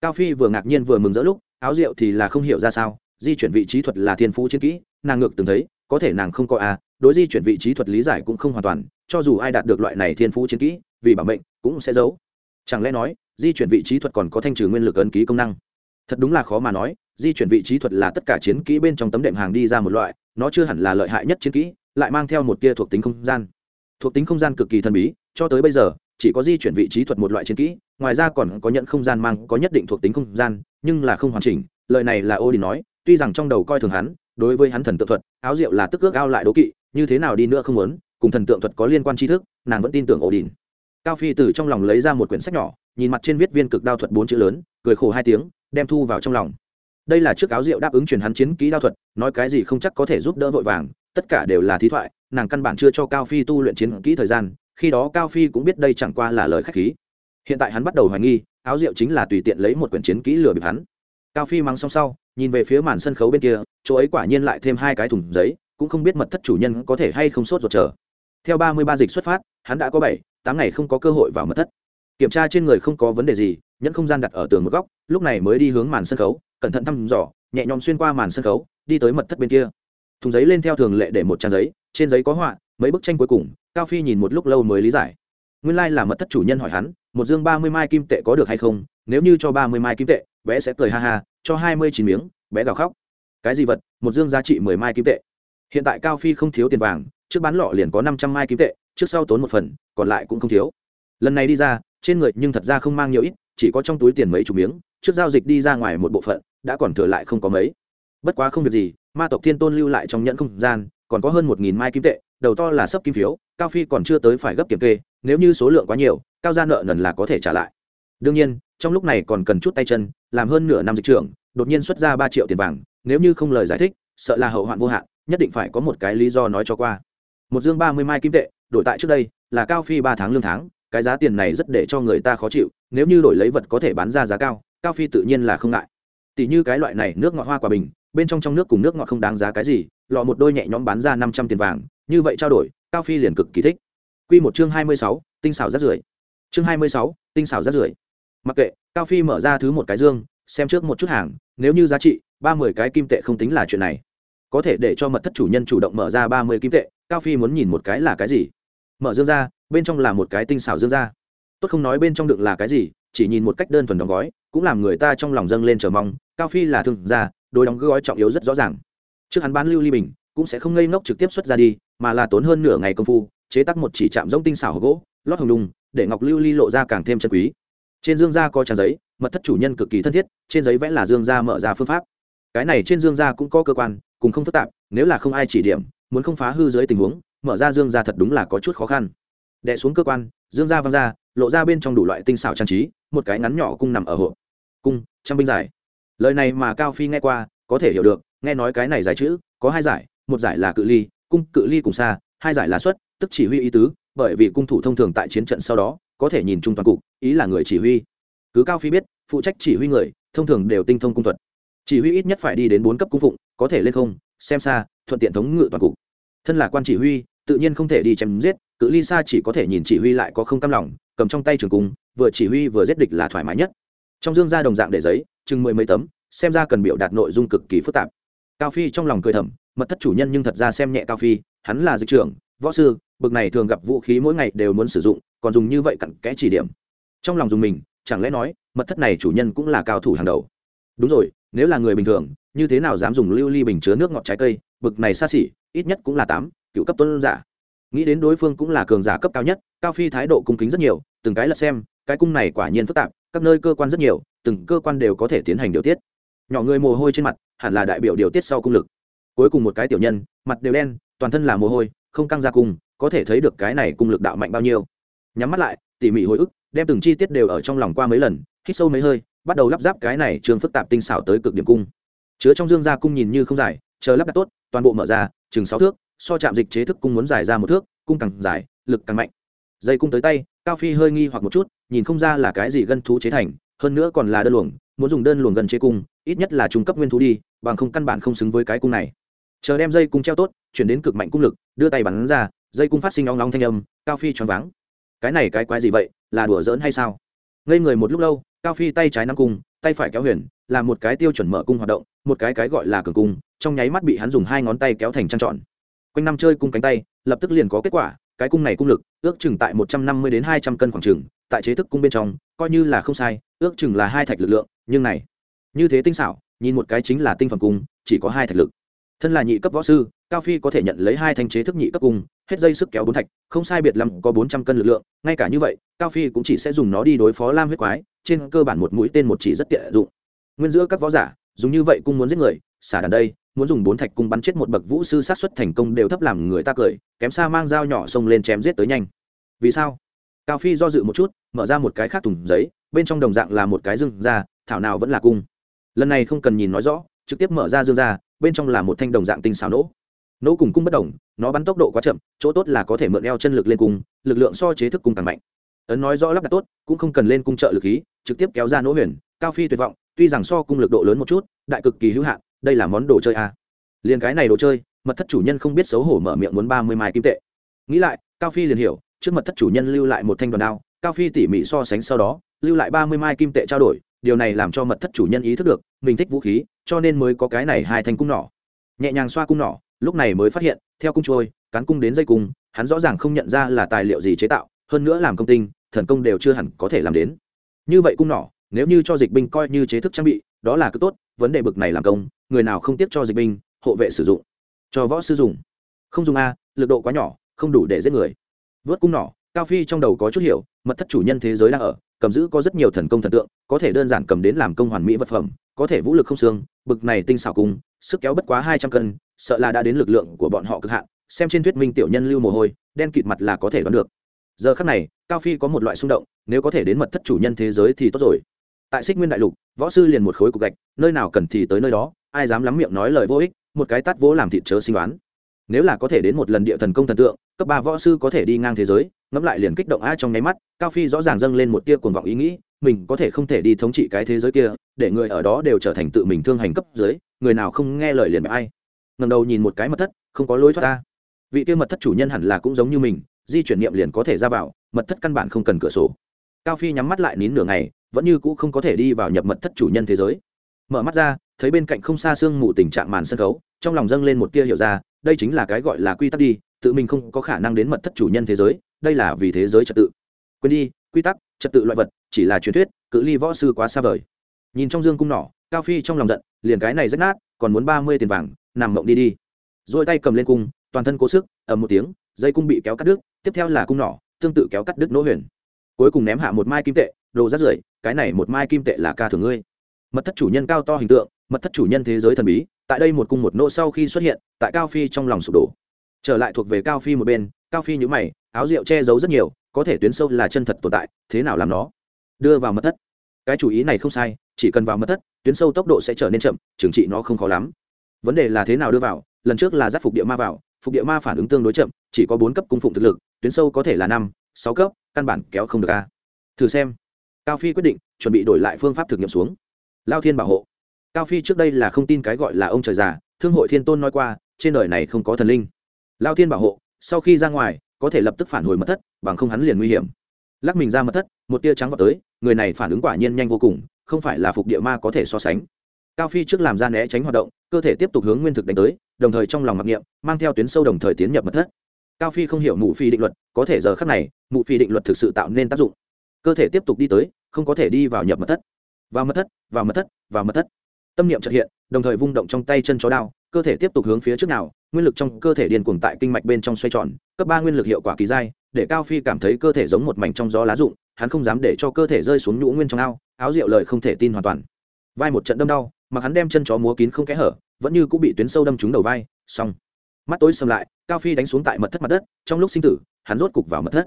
Cao phi vừa ngạc nhiên vừa mừng rỡ lúc, áo rượu thì là không hiểu ra sao di chuyển vị trí thuật là thiên phú chiến kỹ, nàng ngược từng thấy, có thể nàng không có a đối di chuyển vị trí thuật lý giải cũng không hoàn toàn, cho dù ai đạt được loại này thiên phú chiến kỹ, vì bảo mệnh, cũng sẽ giấu. Chẳng lẽ nói, di chuyển vị trí thuật còn có thanh trừ nguyên lực ấn ký công năng? Thật đúng là khó mà nói, di chuyển vị trí thuật là tất cả chiến kỹ bên trong tấm đệm hàng đi ra một loại, nó chưa hẳn là lợi hại nhất chiến kỹ, lại mang theo một tia thuộc tính không gian. Thuộc tính không gian cực kỳ thần bí, cho tới bây giờ, chỉ có di chuyển vị trí thuật một loại chiến kỹ, ngoài ra còn có nhận không gian mang có nhất định thuộc tính không gian, nhưng là không hoàn chỉnh, lời này là ô đi nói tuy rằng trong đầu coi thường hắn, đối với hắn thần tượng thuật, áo rượu là tức ước ao lại đố kỵ, như thế nào đi nữa không muốn, cùng thần tượng thuật có liên quan tri thức, nàng vẫn tin tưởng ổ đình cao phi từ trong lòng lấy ra một quyển sách nhỏ, nhìn mặt trên viết viên cực đao thuật bốn chữ lớn, cười khổ hai tiếng, đem thu vào trong lòng. Đây là chiếc áo rượu đáp ứng truyền hắn chiến ký đao thuật, nói cái gì không chắc có thể giúp đỡ vội vàng, tất cả đều là thí thoại, nàng căn bản chưa cho cao phi tu luyện chiến kỹ thời gian, khi đó cao phi cũng biết đây chẳng qua là lời khách khí. Hiện tại hắn bắt đầu hoài nghi, áo rượu chính là tùy tiện lấy một quyển chiến kỹ lừa bịp hắn cao phi mắng xong sau, nhìn về phía màn sân khấu bên kia, chỗ ấy quả nhiên lại thêm hai cái thùng giấy, cũng không biết mật thất chủ nhân có thể hay không sốt ruột chờ. Theo ba mươi ba dịch xuất phát, hắn đã có bảy, tám ngày không có cơ hội vào mật thất. Kiểm tra trên người không có vấn đề gì, nhẫn không gian đặt ở tường một góc, lúc này mới đi hướng màn sân khấu, cẩn thận thăm dò, nhẹ nhõm xuyên qua màn sân khấu, đi tới mật thất bên kia. Thùng giấy lên theo thường lệ để một trang giấy, trên giấy có họa, mấy bức tranh cuối cùng, cao phi nhìn một lúc lâu mới lý giải. Nguyên lai、like、là mật thất chủ nhân hỏi hắn, một dương ba mươi mai kim tệ có được hay không, nếu như cho ba mươi mai kim tệ bé sẽ cười ha ha, cho hai mươi chín miếng, bé gào khóc. Cái gì vật? Một dương giá trị mười mai kim tệ. Hiện tại cao phi không thiếu tiền vàng, trước bán lọ liền có năm trăm mai kim tệ, trước sau tốn một phần, còn lại cũng không thiếu. Lần này đi ra, trên người nhưng thật ra không mang nhiều ít, chỉ có trong túi tiền mấy chục miếng, trước giao dịch đi ra ngoài một bộ phận, đã còn thừa lại không có mấy. Bất quá không việc gì, ma tộc thiên tôn lưu lại trong nhẫn không gian, còn có hơn một nghìn mai kim tệ, đầu to là sấp kim phiếu, cao phi còn chưa tới phải gấp kiểm kê, nếu như số lượng quá nhiều, cao gia nợ nần là có thể trả lại. Đương nhiên trong lúc này còn cần chút tay chân, làm hơn nửa năm dịch trưởng, đột nhiên xuất ra ba triệu tiền vàng, nếu như không lời giải thích, sợ là hậu hoạn vô hạn, nhất định phải có một cái lý do nói cho qua. Một dương ba mươi mai kim tệ, đổi tại trước đây, là cao phi ba tháng lương tháng, cái giá tiền này rất để cho người ta khó chịu, nếu như đổi lấy vật có thể bán ra giá cao cao phi tự nhiên là không ngại. Tỷ như cái loại này nước ngọt hoa quả bình, bên trong trong nước cùng nước ngọt không đáng giá cái gì, lọ một đôi nhẹ nhõm bán ra năm trăm tiền vàng, như vậy trao đổi, cao phi liền cực kỳ thích. Q một chương hai mươi sáu, tinh xảo rát rưởi. Chương hai mươi sáu, tinh xảo rát rưởi mặc kệ, cao phi mở ra thứ một cái dương, xem trước một chút hàng, nếu như giá trị, ba mươi cái kim tệ không tính là chuyện này. Có thể để cho mật thất chủ nhân chủ động mở ra ba mươi kim tệ, cao phi muốn nhìn một cái là cái gì? Mở dương ra, bên trong là một cái tinh xảo dương ra. Tốt không nói bên trong đựng là cái gì, chỉ nhìn một cách đơn thuần đóng gói, cũng làm người ta trong lòng dâng lên chờ mong, cao phi là thương gia đôi đóng gói trọng yếu rất rõ ràng. Trước hắn bán lưu ly bình, cũng sẽ không ngây ngốc trực tiếp xuất ra đi, mà là tốn hơn nửa ngày công phu, chế tác một chỉ chạm giống tinh xảo gỗ, lót hồng đùng, để ngọc lưu ly lộ ra càng thêm chân quý trên dương gia có trang giấy, mật thất chủ nhân cực kỳ thân thiết, trên giấy vẽ là dương gia mở ra phương pháp. Cái này trên dương gia cũng có cơ quan, cùng không phức tạp, nếu là không ai chỉ điểm, muốn không phá hư dưới tình huống, mở ra dương gia thật đúng là có chút khó khăn. Đẻ xuống cơ quan, dương gia văng ra, lộ ra bên trong đủ loại tinh xảo trang trí, một cái ngắn nhỏ cung nằm ở hộ cung, trăm binh giải. Lời này mà cao phi nghe qua, có thể hiểu được, nghe nói cái này giải chữ, có hai giải, một giải là cự ly, cung cự ly cùng xa, hai giải là xuất, tức chỉ huy ý tứ, bởi vì cung thủ thông thường tại chiến trận sau đó có thể nhìn chung toàn cục, ý là người chỉ huy. Cứ cao phi biết, phụ trách chỉ huy người, thông thường đều tinh thông cung thuật. Chỉ huy ít nhất phải đi đến bốn cấp cung phụng, có thể lên không, xem xa, thuận tiện thống ngự toàn cục. Thân là quan chỉ huy, tự nhiên không thể đi chém giết, cự ly xa chỉ có thể nhìn chỉ huy lại có không cam lòng, cầm trong tay trường cung, vừa chỉ huy vừa giết địch là thoải mái nhất. Trong dương ra đồng dạng để giấy, chừng mười mấy tấm, xem ra cần biểu đạt nội dung cực kỳ phức tạp. Cao phi trong lòng cười thầm, mật thất chủ nhân nhưng thật ra xem nhẹ cao phi, hắn là dịch trưởng, võ sư, bực này thường gặp vũ khí mỗi ngày đều muốn sử dụng còn dùng như vậy cặn kẽ chỉ điểm. Trong lòng dùng mình, chẳng lẽ nói, mật thất này chủ nhân cũng là cao thủ hàng đầu? Đúng rồi, nếu là người bình thường, như thế nào dám dùng lưu ly bình chứa nước ngọt trái cây, bực này xa xỉ, ít nhất cũng là tám, cựu cấp tuân giả. Nghĩ đến đối phương cũng là cường giả cấp cao nhất, cao phi thái độ cung kính rất nhiều, từng cái lật xem, cái cung này quả nhiên phức tạp, các nơi cơ quan rất nhiều, từng cơ quan đều có thể tiến hành điều tiết. Nhỏ người mồ hôi trên mặt, hẳn là đại biểu điều tiết sau cung lực. Cuối cùng một cái tiểu nhân, mặt đều đen, toàn thân là mồ hôi, không căng ra cung, có thể thấy được cái này cung lực đạo mạnh bao nhiêu nhắm mắt lại, tỉ mỉ hồi ức, đem từng chi tiết đều ở trong lòng qua mấy lần, hít sâu mấy hơi, bắt đầu lắp ráp cái này trường phức tạp tinh xảo tới cực điểm cung. Chứa trong dương gia cung nhìn như không dài, chờ lắp đặt tốt, toàn bộ mở ra, chừng sáu thước, so chạm dịch chế thức cung muốn dài ra một thước, cung càng dài, lực càng mạnh. Dây cung tới tay, cao phi hơi nghi hoặc một chút, nhìn không ra là cái gì gân thú chế thành, hơn nữa còn là đơn luồng, muốn dùng đơn luồng gần chế cung, ít nhất là trung cấp nguyên thú đi, bằng không căn bản không xứng với cái cung này. Chờ đem dây cung treo tốt, chuyển đến cực mạnh cung lực, đưa tay bắn ra, dây cung phát sinh ong ong thanh âm, cao phi choáng váng cái này cái quái gì vậy, là đùa giỡn hay sao? Ngây người một lúc lâu, cao phi tay trái nắm cung, tay phải kéo huyền, là một cái tiêu chuẩn mở cung hoạt động, một cái cái gọi là cường cung, trong nháy mắt bị hắn dùng hai ngón tay kéo thành trăng trọn quanh năm chơi cung cánh tay, lập tức liền có kết quả, cái cung này cung lực, ước chừng tại một trăm năm mươi đến hai trăm cân khoảng chừng, tại chế thức cung bên trong, coi như là không sai, ước chừng là hai thạch lực lượng, nhưng này, như thế tinh xảo, nhìn một cái chính là tinh phẩm cung, chỉ có hai thạch lực. Thân là nhị cấp võ sư cao phi có thể nhận lấy hai thanh chế thức nhị cấp cung, hết dây sức kéo bốn thạch, không sai biệt lắm có bốn trăm cân lực lượng, ngay cả như vậy, cao phi cũng chỉ sẽ dùng nó đi đối phó lam huyết quái, trên cơ bản một mũi tên một chỉ rất tiện dụng. Nguyên giữa các võ giả, dùng như vậy cung muốn giết người, xả đàn đây, muốn dùng bốn thạch cung bắn chết một bậc vũ sư sát xuất thành công đều thấp làm người ta cười, kém xa mang dao nhỏ xông lên chém giết tới nhanh. Vì sao? Cao phi do dự một chút, mở ra một cái khác thùng giấy, bên trong đồng dạng là một cái dương ra thảo nào vẫn là cung. Lần này không cần nhìn nói rõ, trực tiếp mở ra dương ra bên trong là một thanh đồng dạng tinh xảo nỗ nỗ cùng cung bất đồng, nó bắn tốc độ quá chậm, chỗ tốt là có thể mượn eo chân lực lên cung, lực lượng so chế thức cung càng mạnh. Ấn nói rõ lắp đặt tốt, cũng không cần lên cung trợ lực khí, trực tiếp kéo ra nỗ huyền, cao phi tuyệt vọng, tuy rằng so cung lực độ lớn một chút, đại cực kỳ hữu hạn, đây là món đồ chơi a. À. liền cái này đồ chơi, mật thất chủ nhân không biết xấu hổ mở miệng muốn ba mươi mai kim tệ. Nghĩ lại, cao phi liền hiểu, trước mật thất chủ nhân lưu lại một thanh đoàn đao, cao phi tỉ mỉ so sánh sau đó, lưu lại ba mươi mai kim tệ trao đổi, điều này làm cho mật thất chủ nhân ý thức được, mình thích vũ khí, cho nên mới có cái này hai thanh cung nỏ. Nhẹ nhàng xoa cung nỏ lúc này mới phát hiện, theo cung trôi, cán cung đến dây cung, hắn rõ ràng không nhận ra là tài liệu gì chế tạo, hơn nữa làm công tinh, thần công đều chưa hẳn có thể làm đến. Như vậy cung nỏ, nếu như cho dịch binh coi như chế thức trang bị, đó là cứ tốt, vấn đề bực này làm công, người nào không tiếp cho dịch binh, hộ vệ sử dụng. Cho võ sư dùng. Không dùng a, lực độ quá nhỏ, không đủ để giết người. Vớt cung nỏ, cao phi trong đầu có chút hiểu, mật thất chủ nhân thế giới đang ở, cầm giữ có rất nhiều thần công thần tượng, có thể đơn giản cầm đến làm công hoàn mỹ vật phẩm có thể vũ lực không xương, bực này tinh xảo cung sức kéo bất quá hai trăm cân, sợ là đã đến lực lượng của bọn họ cực hạn, xem trên thuyết minh tiểu nhân lưu mồ hôi, đen kịt mặt là có thể đoán được. Giờ khắc này, cao phi có một loại xung động, nếu có thể đến mật thất chủ nhân thế giới thì tốt rồi. Tại xích nguyên đại lục, võ sư liền một khối cục gạch, nơi nào cần thì tới nơi đó, ai dám lắm miệng nói lời vô ích, một cái tắt vỗ làm thịt chớ sinh đoán. Nếu là có thể đến một lần địa thần công thần tượng, cấp ba võ sư có thể đi ngang thế giới, ngẫm lại liền kích động ai trong nháy mắt, cao phi rõ ràng dâng lên một tia cuồng vọng ý nghĩ mình có thể không thể đi thống trị cái thế giới kia, để người ở đó đều trở thành tự mình thương hành cấp dưới, người nào không nghe lời liền bại ai. Ngầm đầu nhìn một cái mật thất, không có lối thoát ta. Vị kia mật thất chủ nhân hẳn là cũng giống như mình, di chuyển niệm liền có thể ra vào, mật thất căn bản không cần cửa sổ. Cao phi nhắm mắt lại nín nửa ngày, vẫn như cũ không có thể đi vào nhập mật thất chủ nhân thế giới. Mở mắt ra, thấy bên cạnh không xa sương mù tình trạng màn sân khấu, trong lòng dâng lên một tia hiểu ra, đây chính là cái gọi là quy tắc đi, tự mình không có khả năng đến mật thất chủ nhân thế giới, đây là vì thế giới trật tự. Quên đi, quy tắc trật tự loại vật, chỉ là truyền thuyết, cự ly võ sư quá xa vời. Nhìn trong dương cung nỏ, cao phi trong lòng giận, liền cái này rất nát, còn muốn ba mươi tiền vàng, nằm mộng đi đi. Rồi tay cầm lên cung, toàn thân cố sức, ầm một tiếng, dây cung bị kéo cắt đứt, tiếp theo là cung nỏ, tương tự kéo cắt đứt nỗ huyền. Cuối cùng ném hạ một mai kim tệ, đồ rát rưởi, cái này một mai kim tệ là ca thường ngươi. Mật thất chủ nhân cao to hình tượng, mật thất chủ nhân thế giới thần bí, tại đây một cung một nỗ sau khi xuất hiện, tại cao phi trong lòng sụp đổ. Trở lại thuộc về cao phi một bên, cao phi nhữ mày, áo rượu che giấu rất nhiều có thể tuyến sâu là chân thật tồn tại, thế nào làm nó? Đưa vào mật thất. Cái chủ ý này không sai, chỉ cần vào mật thất, tuyến sâu tốc độ sẽ trở nên chậm, trừng trị nó không khó lắm. Vấn đề là thế nào đưa vào? Lần trước là giáp phục địa ma vào, phục địa ma phản ứng tương đối chậm, chỉ có bốn cấp cung phụng thực lực, tuyến sâu có thể là năm, sáu cấp, căn bản kéo không được a. Thử xem. Cao phi quyết định, chuẩn bị đổi lại phương pháp thực nghiệm xuống. Lao thiên bảo hộ. Cao phi trước đây là không tin cái gọi là ông trời già, thương hội thiên tôn nói qua, trên đời này không có thần linh. Lao thiên bảo hộ, sau khi ra ngoài có thể lập tức phản hồi mật thất, bằng không hắn liền nguy hiểm. Lắc mình ra mật thất, một tia trắng vào tới, người này phản ứng quả nhiên nhanh vô cùng, không phải là phục địa ma có thể so sánh. Cao phi trước làm ra né tránh hoạt động, cơ thể tiếp tục hướng nguyên thực đánh tới, đồng thời trong lòng mặc niệm, mang theo tuyến sâu đồng thời tiến nhập mật thất. Cao phi không hiểu mụ phi định luật, có thể giờ khắc này, mụ phi định luật thực sự tạo nên tác dụng. Cơ thể tiếp tục đi tới, không có thể đi vào nhập mật thất. Vào mật thất, vào mật thất, vào mật thất. Tâm niệm trợ hiện, đồng thời vung động trong tay chân chó đao cơ thể tiếp tục hướng phía trước nào, nguyên lực trong cơ thể điên cuồng tại kinh mạch bên trong xoay tròn, cấp ba nguyên lực hiệu quả kỳ dai, để cao phi cảm thấy cơ thể giống một mảnh trong gió lá rụng, hắn không dám để cho cơ thể rơi xuống nhũ nguyên trong ao, áo rượu lời không thể tin hoàn toàn. Vai một trận đâm đau, mà hắn đem chân chó múa kín không kẽ hở, vẫn như cũng bị tuyến sâu đâm trúng đầu vai, xong. Mắt tối sầm lại, cao phi đánh xuống tại mật thất mặt đất, trong lúc sinh tử, hắn rốt cục vào mật thất.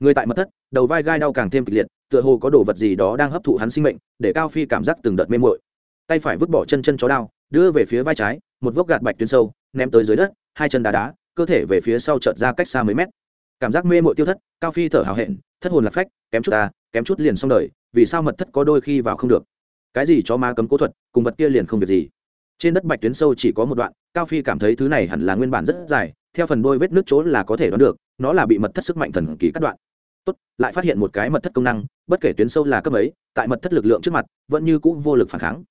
Người tại mật thất, đầu vai gai đau càng thêm kịch liệt, tựa hồ có đồ vật gì đó đang hấp thụ hắn sinh mệnh, để cao phi cảm giác từng đợt mê mội tay phải vứt bỏ chân chân chó đao, đưa về phía vai trái một vốc gạt bạch tuyến sâu, ném tới dưới đất, hai chân đá đá, cơ thể về phía sau chợt ra cách xa mấy mét. Cảm giác mê mội tiêu thất, cao phi thở hào hẹn, thất hồn lạc phách, kém chút ta, kém chút liền xong đời, vì sao mật thất có đôi khi vào không được? Cái gì cho ma cấm cố thuật, cùng vật kia liền không việc gì. Trên đất bạch tuyến sâu chỉ có một đoạn, cao phi cảm thấy thứ này hẳn là nguyên bản rất dài, theo phần đôi vết nước chỗ là có thể đoán được, nó là bị mật thất sức mạnh thần kỳ cắt đoạn. Tốt, lại phát hiện một cái mật thất công năng, bất kể tuyến sâu là cấp ấy tại mật thất lực lượng trước mặt, vẫn như cũ vô lực phản kháng.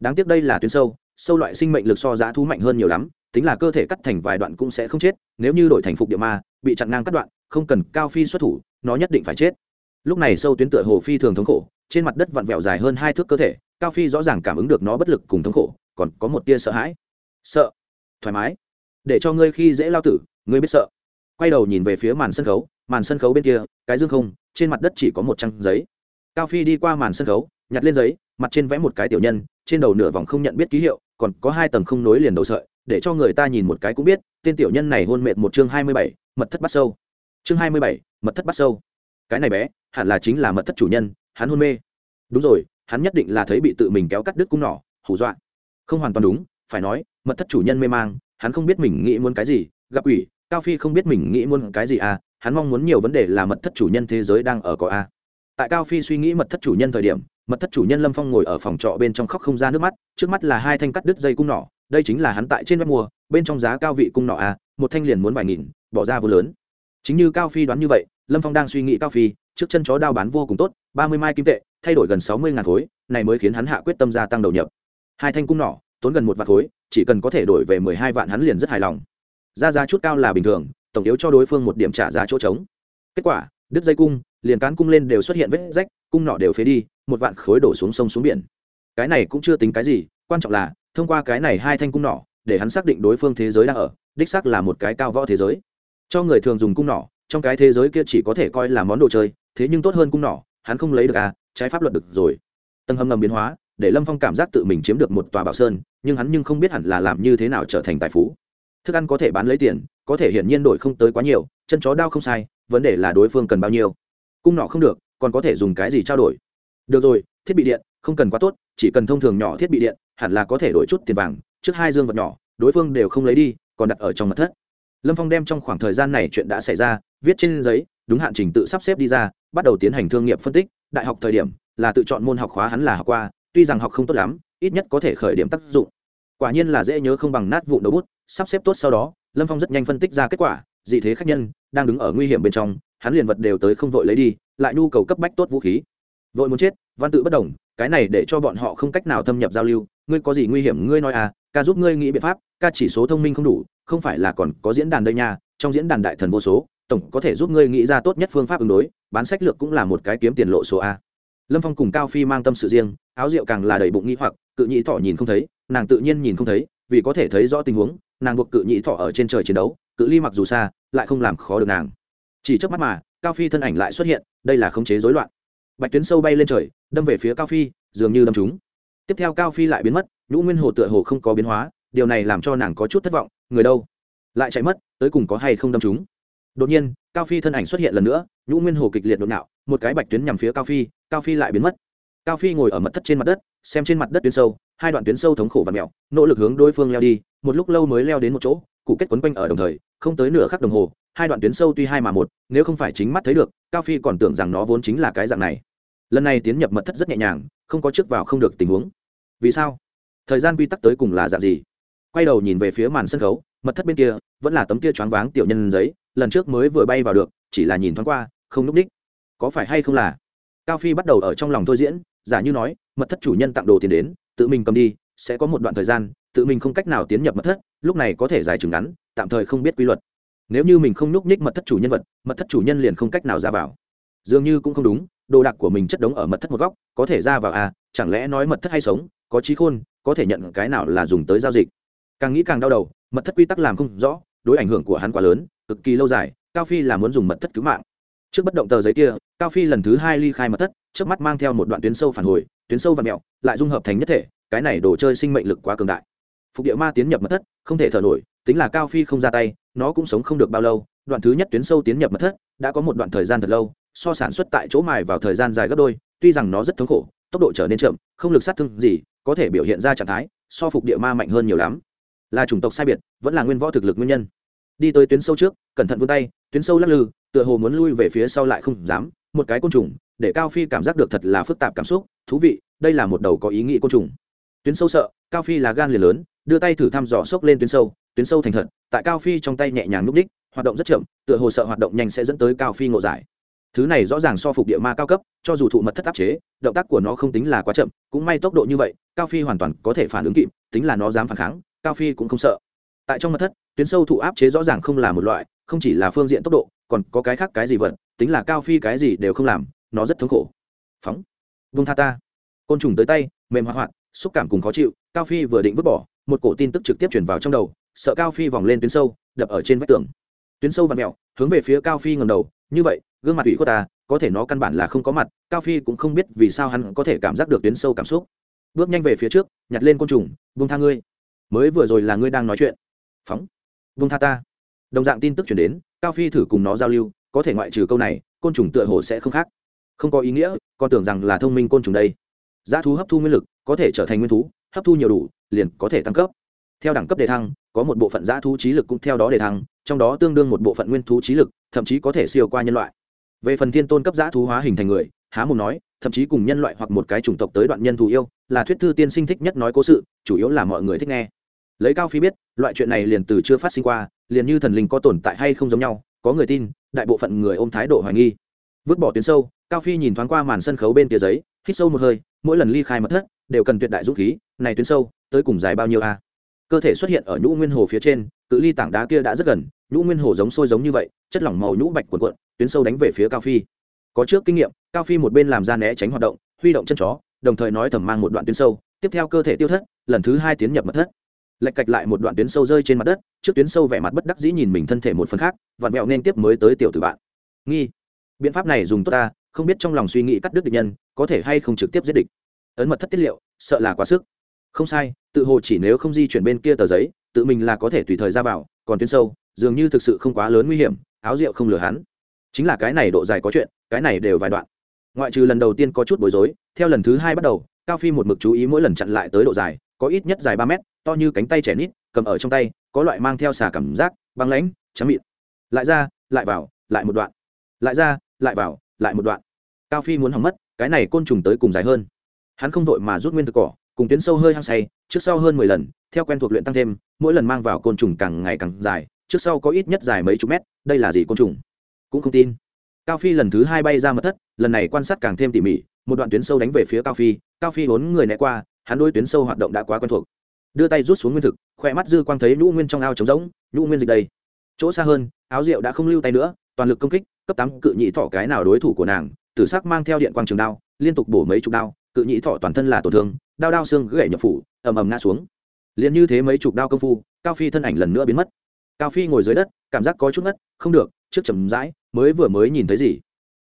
Đáng tiếc đây là tuyến sâu sâu loại sinh mệnh lực so giá thú mạnh hơn nhiều lắm, tính là cơ thể cắt thành vài đoạn cũng sẽ không chết, nếu như đổi thành phục địa ma, bị chặn ngang cắt đoạn, không cần cao phi xuất thủ, nó nhất định phải chết. Lúc này sâu tuyến tựa hồ phi thường thống khổ, trên mặt đất vặn vẹo dài hơn hai thước cơ thể, cao phi rõ ràng cảm ứng được nó bất lực cùng thống khổ, còn có một tia sợ hãi. Sợ. Thoải mái. Để cho ngươi khi dễ lao tử, ngươi biết sợ. Quay đầu nhìn về phía màn sân khấu, màn sân khấu bên kia, cái dương không, trên mặt đất chỉ có một trang giấy. Cao phi đi qua màn sân khấu, nhặt lên giấy, mặt trên vẽ một cái tiểu nhân trên đầu nửa vòng không nhận biết ký hiệu, còn có hai tầng không nối liền đầu sợi, để cho người ta nhìn một cái cũng biết, tên tiểu nhân này hôn mệt một chương hai mươi bảy, mật thất bắt sâu. Chương hai mươi bảy, mật thất bắt sâu. Cái này bé, hẳn là chính là mật thất chủ nhân, hắn hôn mê. Đúng rồi, hắn nhất định là thấy bị tự mình kéo cắt đứt cung nỏ, hù dọa. Không hoàn toàn đúng, phải nói, mật thất chủ nhân mê mang, hắn không biết mình nghĩ muốn cái gì, gặp ủy cao phi không biết mình nghĩ muốn cái gì à hắn mong muốn nhiều vấn đề là mật thất chủ nhân thế giới đang ở có a tại cao phi suy nghĩ mật thất chủ nhân thời điểm mật thất chủ nhân lâm phong ngồi ở phòng trọ bên trong khóc không ra nước mắt, trước mắt là hai thanh cắt đứt dây cung nỏ, đây chính là hắn tại trên web mua, bên trong giá cao vị cung nỏ a một thanh liền muốn vài nghìn, bỏ ra vô lớn. Chính như cao phi đoán như vậy, lâm phong đang suy nghĩ cao phi, trước chân chó đao bán vô cùng tốt, ba mươi mai kim tệ, thay đổi gần sáu mươi ngàn khối, này mới khiến hắn hạ quyết tâm gia tăng đầu nhập. Hai thanh cung nỏ, tốn gần một vạn khối, chỉ cần có thể đổi về mười hai vạn hắn liền rất hài lòng. Ra giá chút cao là bình thường, tổng yếu cho đối phương một điểm trả giá chỗ trống. Kết quả đứt dây cung, liền cán cung lên đều xuất hiện vết rách, cung nọ đều phế đi, một vạn khối đổ xuống sông xuống biển. Cái này cũng chưa tính cái gì, quan trọng là, thông qua cái này hai thanh cung nỏ, để hắn xác định đối phương thế giới đang ở, đích xác là một cái cao võ thế giới. Cho người thường dùng cung nỏ, trong cái thế giới kia chỉ có thể coi là món đồ chơi, thế nhưng tốt hơn cung nỏ, hắn không lấy được à trái pháp luật được rồi. Tầng hầm ngầm biến hóa, để lâm phong cảm giác tự mình chiếm được một tòa bảo sơn, nhưng hắn nhưng không biết hẳn là làm như thế nào trở thành tài phú. Thức ăn có thể bán lấy tiền, có thể hiển nhiên đổi không tới quá nhiều, chân chó đao không sai vấn đề là đối phương cần bao nhiêu. Cung nọ không được, còn có thể dùng cái gì trao đổi? Được rồi, thiết bị điện, không cần quá tốt, chỉ cần thông thường nhỏ thiết bị điện, hẳn là có thể đổi chút tiền vàng, trước hai dương vật nhỏ, đối phương đều không lấy đi, còn đặt ở trong mật thất. Lâm phong đem trong khoảng thời gian này chuyện đã xảy ra, viết trên giấy, đúng hạn trình tự sắp xếp đi ra, bắt đầu tiến hành thương nghiệp phân tích, đại học thời điểm, là tự chọn môn học khóa hắn là học qua, tuy rằng học không tốt lắm, ít nhất có thể khởi điểm tác dụng. Quả nhiên là dễ nhớ không bằng nát vụ đầu bút, sắp xếp tốt sau đó, lâm phong rất nhanh phân tích ra kết quả dị thế khách nhân, đang đứng ở nguy hiểm bên trong, hắn liền vật đều tới không vội lấy đi, lại nhu cầu cấp bách tốt vũ khí. Vội muốn chết, văn tự bất đồng, cái này để cho bọn họ không cách nào thâm nhập giao lưu. Ngươi có gì nguy hiểm, ngươi nói à ca giúp ngươi nghĩ biện pháp, ca chỉ số thông minh không đủ, không phải là còn có diễn đàn đây nha, trong diễn đàn đại thần vô số, tổng có thể giúp ngươi nghĩ ra tốt nhất phương pháp ứng đối, bán sách lược cũng là một cái kiếm tiền lộ số a. Lâm phong cùng cao phi mang tâm sự riêng, áo rượu càng là đầy bụng nghĩ hoặc, cự nhĩ thọ nhìn không thấy, nàng tự nhiên nhìn không thấy vì có thể thấy rõ tình huống, nàng buộc cự nhị thọ ở trên trời chiến đấu, cự ly mặc dù xa, lại không làm khó được nàng. Chỉ trước mắt mà, cao phi thân ảnh lại xuất hiện, đây là khống chế rối loạn. Bạch tuyến sâu bay lên trời, đâm về phía cao phi, dường như đâm chúng tiếp theo cao phi lại biến mất, nhũ nguyên hồ tựa hồ không có biến hóa, điều này làm cho nàng có chút thất vọng, người đâu? Lại chạy mất, tới cùng có hay không đâm chúng đột nhiên, cao phi thân ảnh xuất hiện lần nữa, nhũ nguyên hồ kịch liệt đột nạo một cái bạch tuyến nhằm phía cao phi cao phi lại biến mất cao phi ngồi ở mật thất trên mặt đất, xem trên mặt đất tuyến sâu, hai đoạn tuyến sâu thống khổ và mẹo, nỗ lực hướng đối phương leo đi, một lúc lâu mới leo đến một chỗ, cụ kết quấn quanh ở đồng thời, không tới nửa khắc đồng hồ, hai đoạn tuyến sâu tuy hai mà một, nếu không phải chính mắt thấy được, cao phi còn tưởng rằng nó vốn chính là cái dạng này. Lần này tiến nhập mật thất rất nhẹ nhàng, không có trước vào không được tình huống. Vì sao? Thời gian quy tắc tới cùng là dạng gì? Quay đầu nhìn về phía màn sân khấu, mật thất bên kia, vẫn là tấm kia choáng váng tiểu nhân giấy, lần trước mới vừa bay vào được, chỉ là nhìn thoáng qua, không núp đích có phải hay không là? Cao phi bắt đầu ở trong lòng thôi diễn giả như nói, mật thất chủ nhân tặng đồ tiền đến, tự mình cầm đi, sẽ có một đoạn thời gian, tự mình không cách nào tiến nhập mật thất, lúc này có thể giải trừng ngắn, tạm thời không biết quy luật. Nếu như mình không nhúc nhích mật thất chủ nhân vật, mật thất chủ nhân liền không cách nào ra vào. Dường như cũng không đúng, đồ đạc của mình chất đống ở mật thất một góc, có thể ra vào à chẳng lẽ nói mật thất hay sống, có trí khôn, có thể nhận cái nào là dùng tới giao dịch. Càng nghĩ càng đau đầu, mật thất quy tắc làm không rõ, đối ảnh hưởng của hắn quá lớn, cực kỳ lâu dài, cao phi là muốn dùng mật thất cứu mạng. Trước bất động tờ giấy kia, cao phi lần thứ hai ly khai mật thất trước mắt mang theo một đoạn tuyến sâu phản hồi, tuyến sâu và mẹo, lại dung hợp thành nhất thể, cái này đồ chơi sinh mệnh lực quá cường đại. Phục địa ma tiến nhập mật thất, không thể thở nổi, tính là cao phi không ra tay, nó cũng sống không được bao lâu, đoạn thứ nhất tuyến sâu tiến nhập mật thất, đã có một đoạn thời gian thật lâu, so sản xuất tại chỗ mài vào thời gian dài gấp đôi, tuy rằng nó rất thống khổ, tốc độ trở nên chậm, không lực sát thương gì, có thể biểu hiện ra trạng thái, so phục địa ma mạnh hơn nhiều lắm. Là chủng tộc sai biệt, vẫn là nguyên võ thực lực nguyên nhân. Đi tới tuyến sâu trước, cẩn thận vươn tay, tuyến sâu lắc lư, tựa hồ muốn lui về phía sau lại không dám, một cái côn trùng để cao phi cảm giác được thật là phức tạp cảm xúc, thú vị, đây là một đầu có ý nghĩ côn trùng. Tuyến sâu sợ, cao phi là gan liền lớn, đưa tay thử thăm dò xốc lên tuyến sâu tuyến sâu thành thật, tại cao phi trong tay nhẹ nhàng núp đích, hoạt động rất chậm, tựa hồ sợ hoạt động nhanh sẽ dẫn tới cao phi ngộ giải. Thứ này rõ ràng so phục địa ma cao cấp, cho dù thụ mật thất áp chế, động tác của nó không tính là quá chậm, cũng may tốc độ như vậy, cao phi hoàn toàn có thể phản ứng kịp, tính là nó dám phản kháng, cao phi cũng không sợ. Tại trong mật thất, tuyến sâu thụ áp chế rõ ràng không là một loại, không chỉ là phương diện tốc độ, còn có cái khác cái gì vật, tính là cao phi cái gì đều không làm nó rất thống khổ. Phóng. Vung tha ta. Côn trùng tới tay, mềm hoạt hoạt, xúc cảm cùng khó chịu, cao phi vừa định vứt bỏ, một cổ tin tức trực tiếp chuyển vào trong đầu, sợ cao phi vòng lên tuyến sâu, đập ở trên vách tường. Tuyến sâu và mẹo hướng về phía cao phi ngầm đầu, như vậy, gương mặt ủy của ta, có thể nó căn bản là không có mặt, cao phi cũng không biết vì sao hắn có thể cảm giác được tuyến sâu cảm xúc. Bước nhanh về phía trước, nhặt lên côn trùng, vung tha ngươi. Mới vừa rồi là ngươi đang nói chuyện. Phóng. Vung tha ta. Đồng dạng tin tức chuyển đến, cao phi thử cùng nó giao lưu, có thể ngoại trừ câu này, côn trùng tựa hồ sẽ không khác không có ý nghĩa con tưởng rằng là thông minh côn trùng đây. Giá thú hấp thu nguyên lực, có thể trở thành nguyên thú, hấp thu nhiều đủ, liền có thể tăng cấp. Theo đẳng cấp đề thăng, có một bộ phận giá thú trí lực cũng theo đó đề thăng, trong đó tương đương một bộ phận nguyên thú trí lực, thậm chí có thể siêu qua nhân loại. Về phần thiên tôn cấp giá thú hóa hình thành người, há mồm nói, thậm chí cùng nhân loại hoặc một cái chủng tộc tới đoạn nhân thù yêu, là thuyết thư tiên sinh thích nhất nói cố sự, chủ yếu là mọi người thích nghe. Lấy cao phi biết, loại chuyện này liền từ chưa phát sinh qua, liền như thần linh có tồn tại hay không giống nhau, có người tin, đại bộ phận người ôm thái độ hoài nghi vứt bỏ tuyến sâu, cao phi nhìn thoáng qua màn sân khấu bên kia giấy, hít sâu một hơi, mỗi lần ly khai mật thất, đều cần tuyệt đại dũng khí, này tuyến sâu, tới cùng dài bao nhiêu a? Cơ thể xuất hiện ở nhũ nguyên hồ phía trên, cự ly tảng đá kia đã rất gần, nhũ nguyên hồ giống sôi giống như vậy, chất lỏng màu nhũ bạch cuộn cuộn, tuyến sâu đánh về phía cao phi. Có trước kinh nghiệm, cao phi một bên làm ra né tránh hoạt động, huy động chân chó, đồng thời nói thầm mang một đoạn tuyến sâu, tiếp theo cơ thể tiêu thất, lần thứ hai tiến nhập mật thất. Lệch cạch lại một đoạn tuyến sâu rơi trên mặt đất, trước tuyến sâu vẻ mặt bất đắc dĩ nhìn mình thân thể một phần khác, vặn mẹo nên tiếp mới tới tiểu tử bạn. Nghi biện pháp này dùng tốt ta, không biết trong lòng suy nghĩ cắt đứt địch nhân, có thể hay không trực tiếp giết địch. Ấn mật thất tiết liệu, sợ là quá sức. Không sai, tự hồ chỉ nếu không di chuyển bên kia tờ giấy, tự mình là có thể tùy thời ra vào, còn tuyến sâu, dường như thực sự không quá lớn nguy hiểm, áo rượu không lừa hắn. Chính là cái này độ dài có chuyện, cái này đều vài đoạn. Ngoại trừ lần đầu tiên có chút bối rối, theo lần thứ hai bắt đầu, cao phi một mực chú ý mỗi lần chặn lại tới độ dài, có ít nhất dài ba mét, to như cánh tay trẻ nít, cầm ở trong tay, có loại mang theo xà cảm giác, băng lãnh, trắng mịn. Lại ra, lại vào, lại một đoạn. Lại ra lại vào, lại một đoạn. Cao phi muốn hỏng mất, cái này côn trùng tới cùng dài hơn. Hắn không vội mà rút nguyên thực cỏ, cùng tuyến sâu hơi hăng say, trước sau hơn mười lần, theo quen thuộc luyện tăng thêm, mỗi lần mang vào côn trùng càng ngày càng dài, trước sau có ít nhất dài mấy chục mét, đây là gì côn trùng? Cũng không tin. Cao phi lần thứ hai bay ra mật thất, lần này quan sát càng thêm tỉ mỉ, một đoạn tuyến sâu đánh về phía cao phi cao phi hốn người né qua, hắn đôi tuyến sâu hoạt động đã quá quen thuộc. Đưa tay rút xuống nguyên thực khoe mắt dư quang thấy nhũ nguyên trong ao trống rỗng, nhũ nguyên dịch đây. Chỗ xa hơn áo rượu đã không lưu tay nữa, toàn lực công kích, cấp tám cự nhị thọ cái nào đối thủ của nàng, tử sắc mang theo điện quang trường đao, liên tục bổ mấy chục đao, cự nhị thọ toàn thân là tổn thương, đao đao xương gãy nhập phủ, ầm ầm ngã xuống. Liền như thế mấy chục đao công phu, cao phi thân ảnh lần nữa biến mất. Cao phi ngồi dưới đất, cảm giác có chút ngất, không được, trước chầm rãi, mới vừa mới nhìn thấy gì?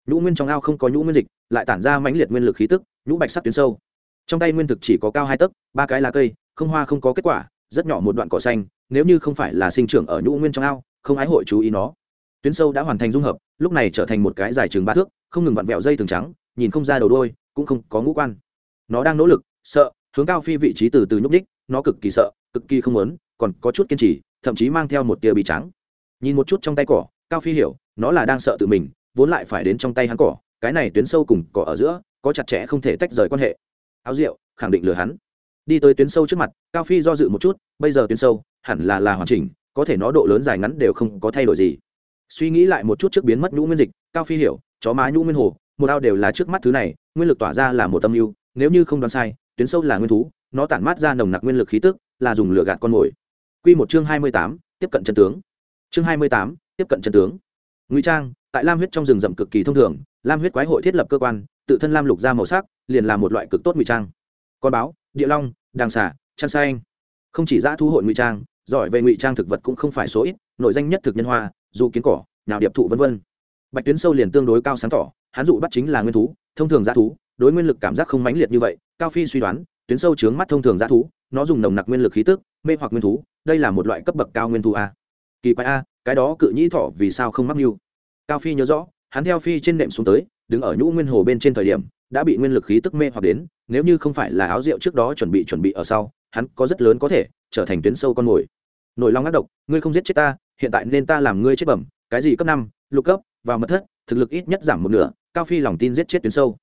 Nhũ nguyên trong ao không có nhũ nguyên dịch, lại tản ra mãnh liệt nguyên lực khí tức, nhũ bạch sắc tuyến sâu. Trong tay nguyên thực chỉ có cao hai tấc, ba cái lá cây, không hoa không có kết quả, rất nhỏ một đoạn cỏ xanh, nếu như không phải là sinh trưởng ở nhũ nguyên trong ao không ái hội chú ý nó. Tuyến sâu đã hoàn thành dung hợp, lúc này trở thành một cái dài chừng ba thước, không ngừng vặn vẹo dây thường trắng, nhìn không ra đầu đôi cũng không có ngũ quan. Nó đang nỗ lực, sợ, hướng cao phi vị trí từ từ nhúc ních nó cực kỳ sợ, cực kỳ không muốn, còn có chút kiên trì, thậm chí mang theo một tia bị trắng. Nhìn một chút trong tay cỏ, cao phi hiểu, nó là đang sợ tự mình, vốn lại phải đến trong tay hắn cỏ, cái này tuyến sâu cùng cỏ ở giữa, có chặt chẽ không thể tách rời quan hệ. Áo rượu, khẳng định lừa hắn. Đi tới tuyến sâu trước mặt, cao phi do dự một chút, bây giờ tuyến sâu, hẳn là là hoàn chỉnh có thể nó độ lớn dài ngắn đều không có thay đổi gì suy nghĩ lại một chút trước biến mất nhũ nguyên dịch cao phi hiểu chó má nhũ nguyên hồ một ao đều là trước mắt thứ này nguyên lực tỏa ra là một tâm mưu nếu như không đoán sai tuyến sâu là nguyên thú nó tản mát ra nồng nặc nguyên lực khí tức là dùng lửa gạt con mồi Quy một chương hai mươi tám, tiếp cận chân tướng. Chương hai mươi tám, tiếp cận chân tướng. Ngụy Trang, tại Lam huyết trong rừng rậm cực kỳ thông thường, Lam huyết quái hội thiết lập cơ quan, tự thân lam lục ra màu sắc, liền là một loại cực tốt ngụy trang. Con báo, địa long, đàng xả chăn xanh. Không chỉ giã thu hội ngụy trang, giỏi về ngụy trang thực vật cũng không phải số ít, nội danh nhất thực nhân hoa, dù kiến cỏ, nào điệp thụ vân vân. Bạch tuyến sâu liền tương đối cao sáng tỏ, hắn dụ bắt chính là nguyên thú, thông thường dã thú, đối nguyên lực cảm giác không mãnh liệt như vậy, Cao Phi suy đoán, tuyến sâu chướng mắt thông thường dã thú, nó dùng nồng nặc nguyên lực khí tức, mê hoặc nguyên thú, đây là một loại cấp bậc cao nguyên thú a. Kỳ quái a cái đó cự nhĩ thọ vì sao không mắc mưu? Cao phi nhớ rõ hắn theo phi trên nệm xuống tới đứng ở nhũ nguyên hồ bên trên thời điểm đã bị nguyên lực khí tức mê hoặc đến nếu như không phải là áo rượu trước đó chuẩn bị chuẩn bị ở sau hắn có rất lớn có thể trở thành tuyến sâu con mồi nổi long ác độc, ngươi không giết chết ta, hiện tại nên ta làm ngươi chết bẩm, cái gì cấp năm, lục cấp và mật thất, thực lực ít nhất giảm một nửa, cao phi lòng tin giết chết tuyến sâu.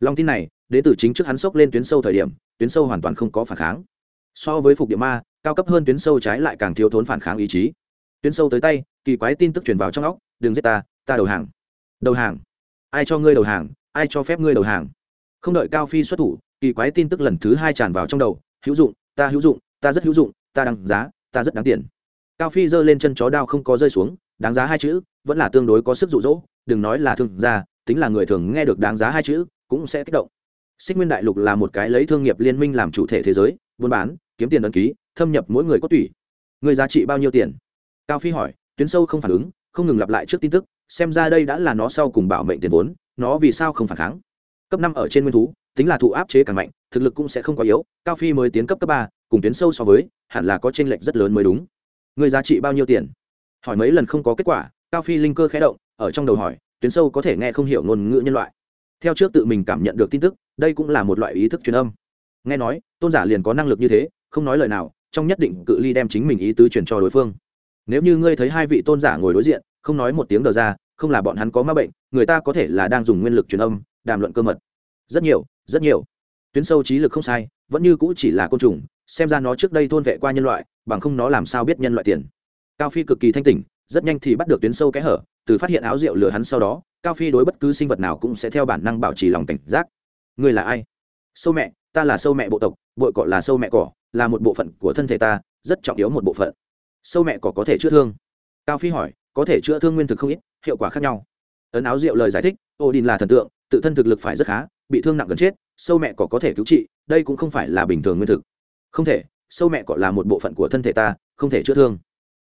Lòng tin này đến từ chính trước hắn sốc lên tuyến sâu thời điểm, tuyến sâu hoàn toàn không có phản kháng. So với phục địa ma, cao cấp hơn tuyến sâu trái lại càng thiếu thốn phản kháng ý chí. Tuyến sâu tới tay, kỳ quái tin tức truyền vào trong óc, đừng giết ta ta đầu hàng. Đầu hàng? Ai cho ngươi đầu hàng? Ai cho phép ngươi đầu hàng? Không đợi cao phi xuất thủ, kỳ quái tin tức lần thứ hai tràn vào trong đầu, hữu dụng, ta hữu dụng, ta rất hữu dụng, ta đăng giá ta rất đáng tiền. Cao phi giơ lên chân chó đao không có rơi xuống, đáng giá hai chữ, vẫn là tương đối có sức rụ rỗ đừng nói là thương gia, tính là người thường nghe được đáng giá hai chữ, cũng sẽ kích động. Xích nguyên đại lục là một cái lấy thương nghiệp liên minh làm chủ thể thế giới, buôn bán, kiếm tiền ấn ký, thâm nhập mỗi người có tủy người giá trị bao nhiêu tiền? Cao phi hỏi, tuyến sâu không phản ứng, không ngừng lặp lại trước tin tức, xem ra đây đã là nó sau cùng bảo mệnh tiền vốn, nó vì sao không phản kháng? Cấp năm ở trên nguyên thú, tính là thụ áp chế càng mạnh, thực lực cũng sẽ không quá yếu, cao phi mới tiến cấp cấp ba cùng tuyến sâu so với, hẳn là có t r ê n lệch rất lớn mới đúng. Người giá trị bao nhiêu tiền? Hỏi mấy lần không có kết quả, cao phi linh cơ khé động, ở trong đầu hỏi, tuyến sâu có thể nghe không hiểu ngôn ngữ nhân loại. Theo trước tự mình cảm nhận được tin tức, đây cũng là một loại ý thức truyền âm. Nghe nói, tôn giả liền có năng lực như thế, không nói lời nào, trong nhất định cự ly đem chính mình ý tứ truyền cho đối phương. Nếu như ngươi thấy hai vị tôn giả ngồi đối diện, không nói một tiếng đờ ra, không là bọn hắn có ma bệnh, người ta có thể là đang dùng nguyên lực truyền âm, đàm luận cơ mật. Rất nhiều rất nhiều. Tuyến sâu trí lực không sai vẫn như cũ chỉ là côn trùng, xem ra nó trước đây thôn vệ qua nhân loại, bằng không nó làm sao biết nhân loại tiền. Cao phi cực kỳ thanh tỉnh, rất nhanh thì bắt được tuyến sâu kẽ hở, từ phát hiện áo rượu lừa hắn sau đó, cao phi đối bất cứ sinh vật nào cũng sẽ theo bản năng bảo trì lòng cảnh giác. Người là ai? Sâu mẹ, ta là sâu mẹ bộ tộc, bội cọ là sâu mẹ cỏ, là một bộ phận của thân thể ta, rất trọng yếu một bộ phận. Sâu mẹ cỏ có thể chữa thương. Cao phi hỏi, có thể chữa thương nguyên thực không ít, hiệu quả khác nhau. Ấn áo rượu lời giải thích ô đình là thần tượng, tự thân thực lực phải rất khá, bị thương nặng gần chết sâu mẹ cỏ có thể cứu trị, đây cũng không phải là bình thường nguyên thực. Không thể, sâu mẹ cỏ là một bộ phận của thân thể ta, không thể chữa thương.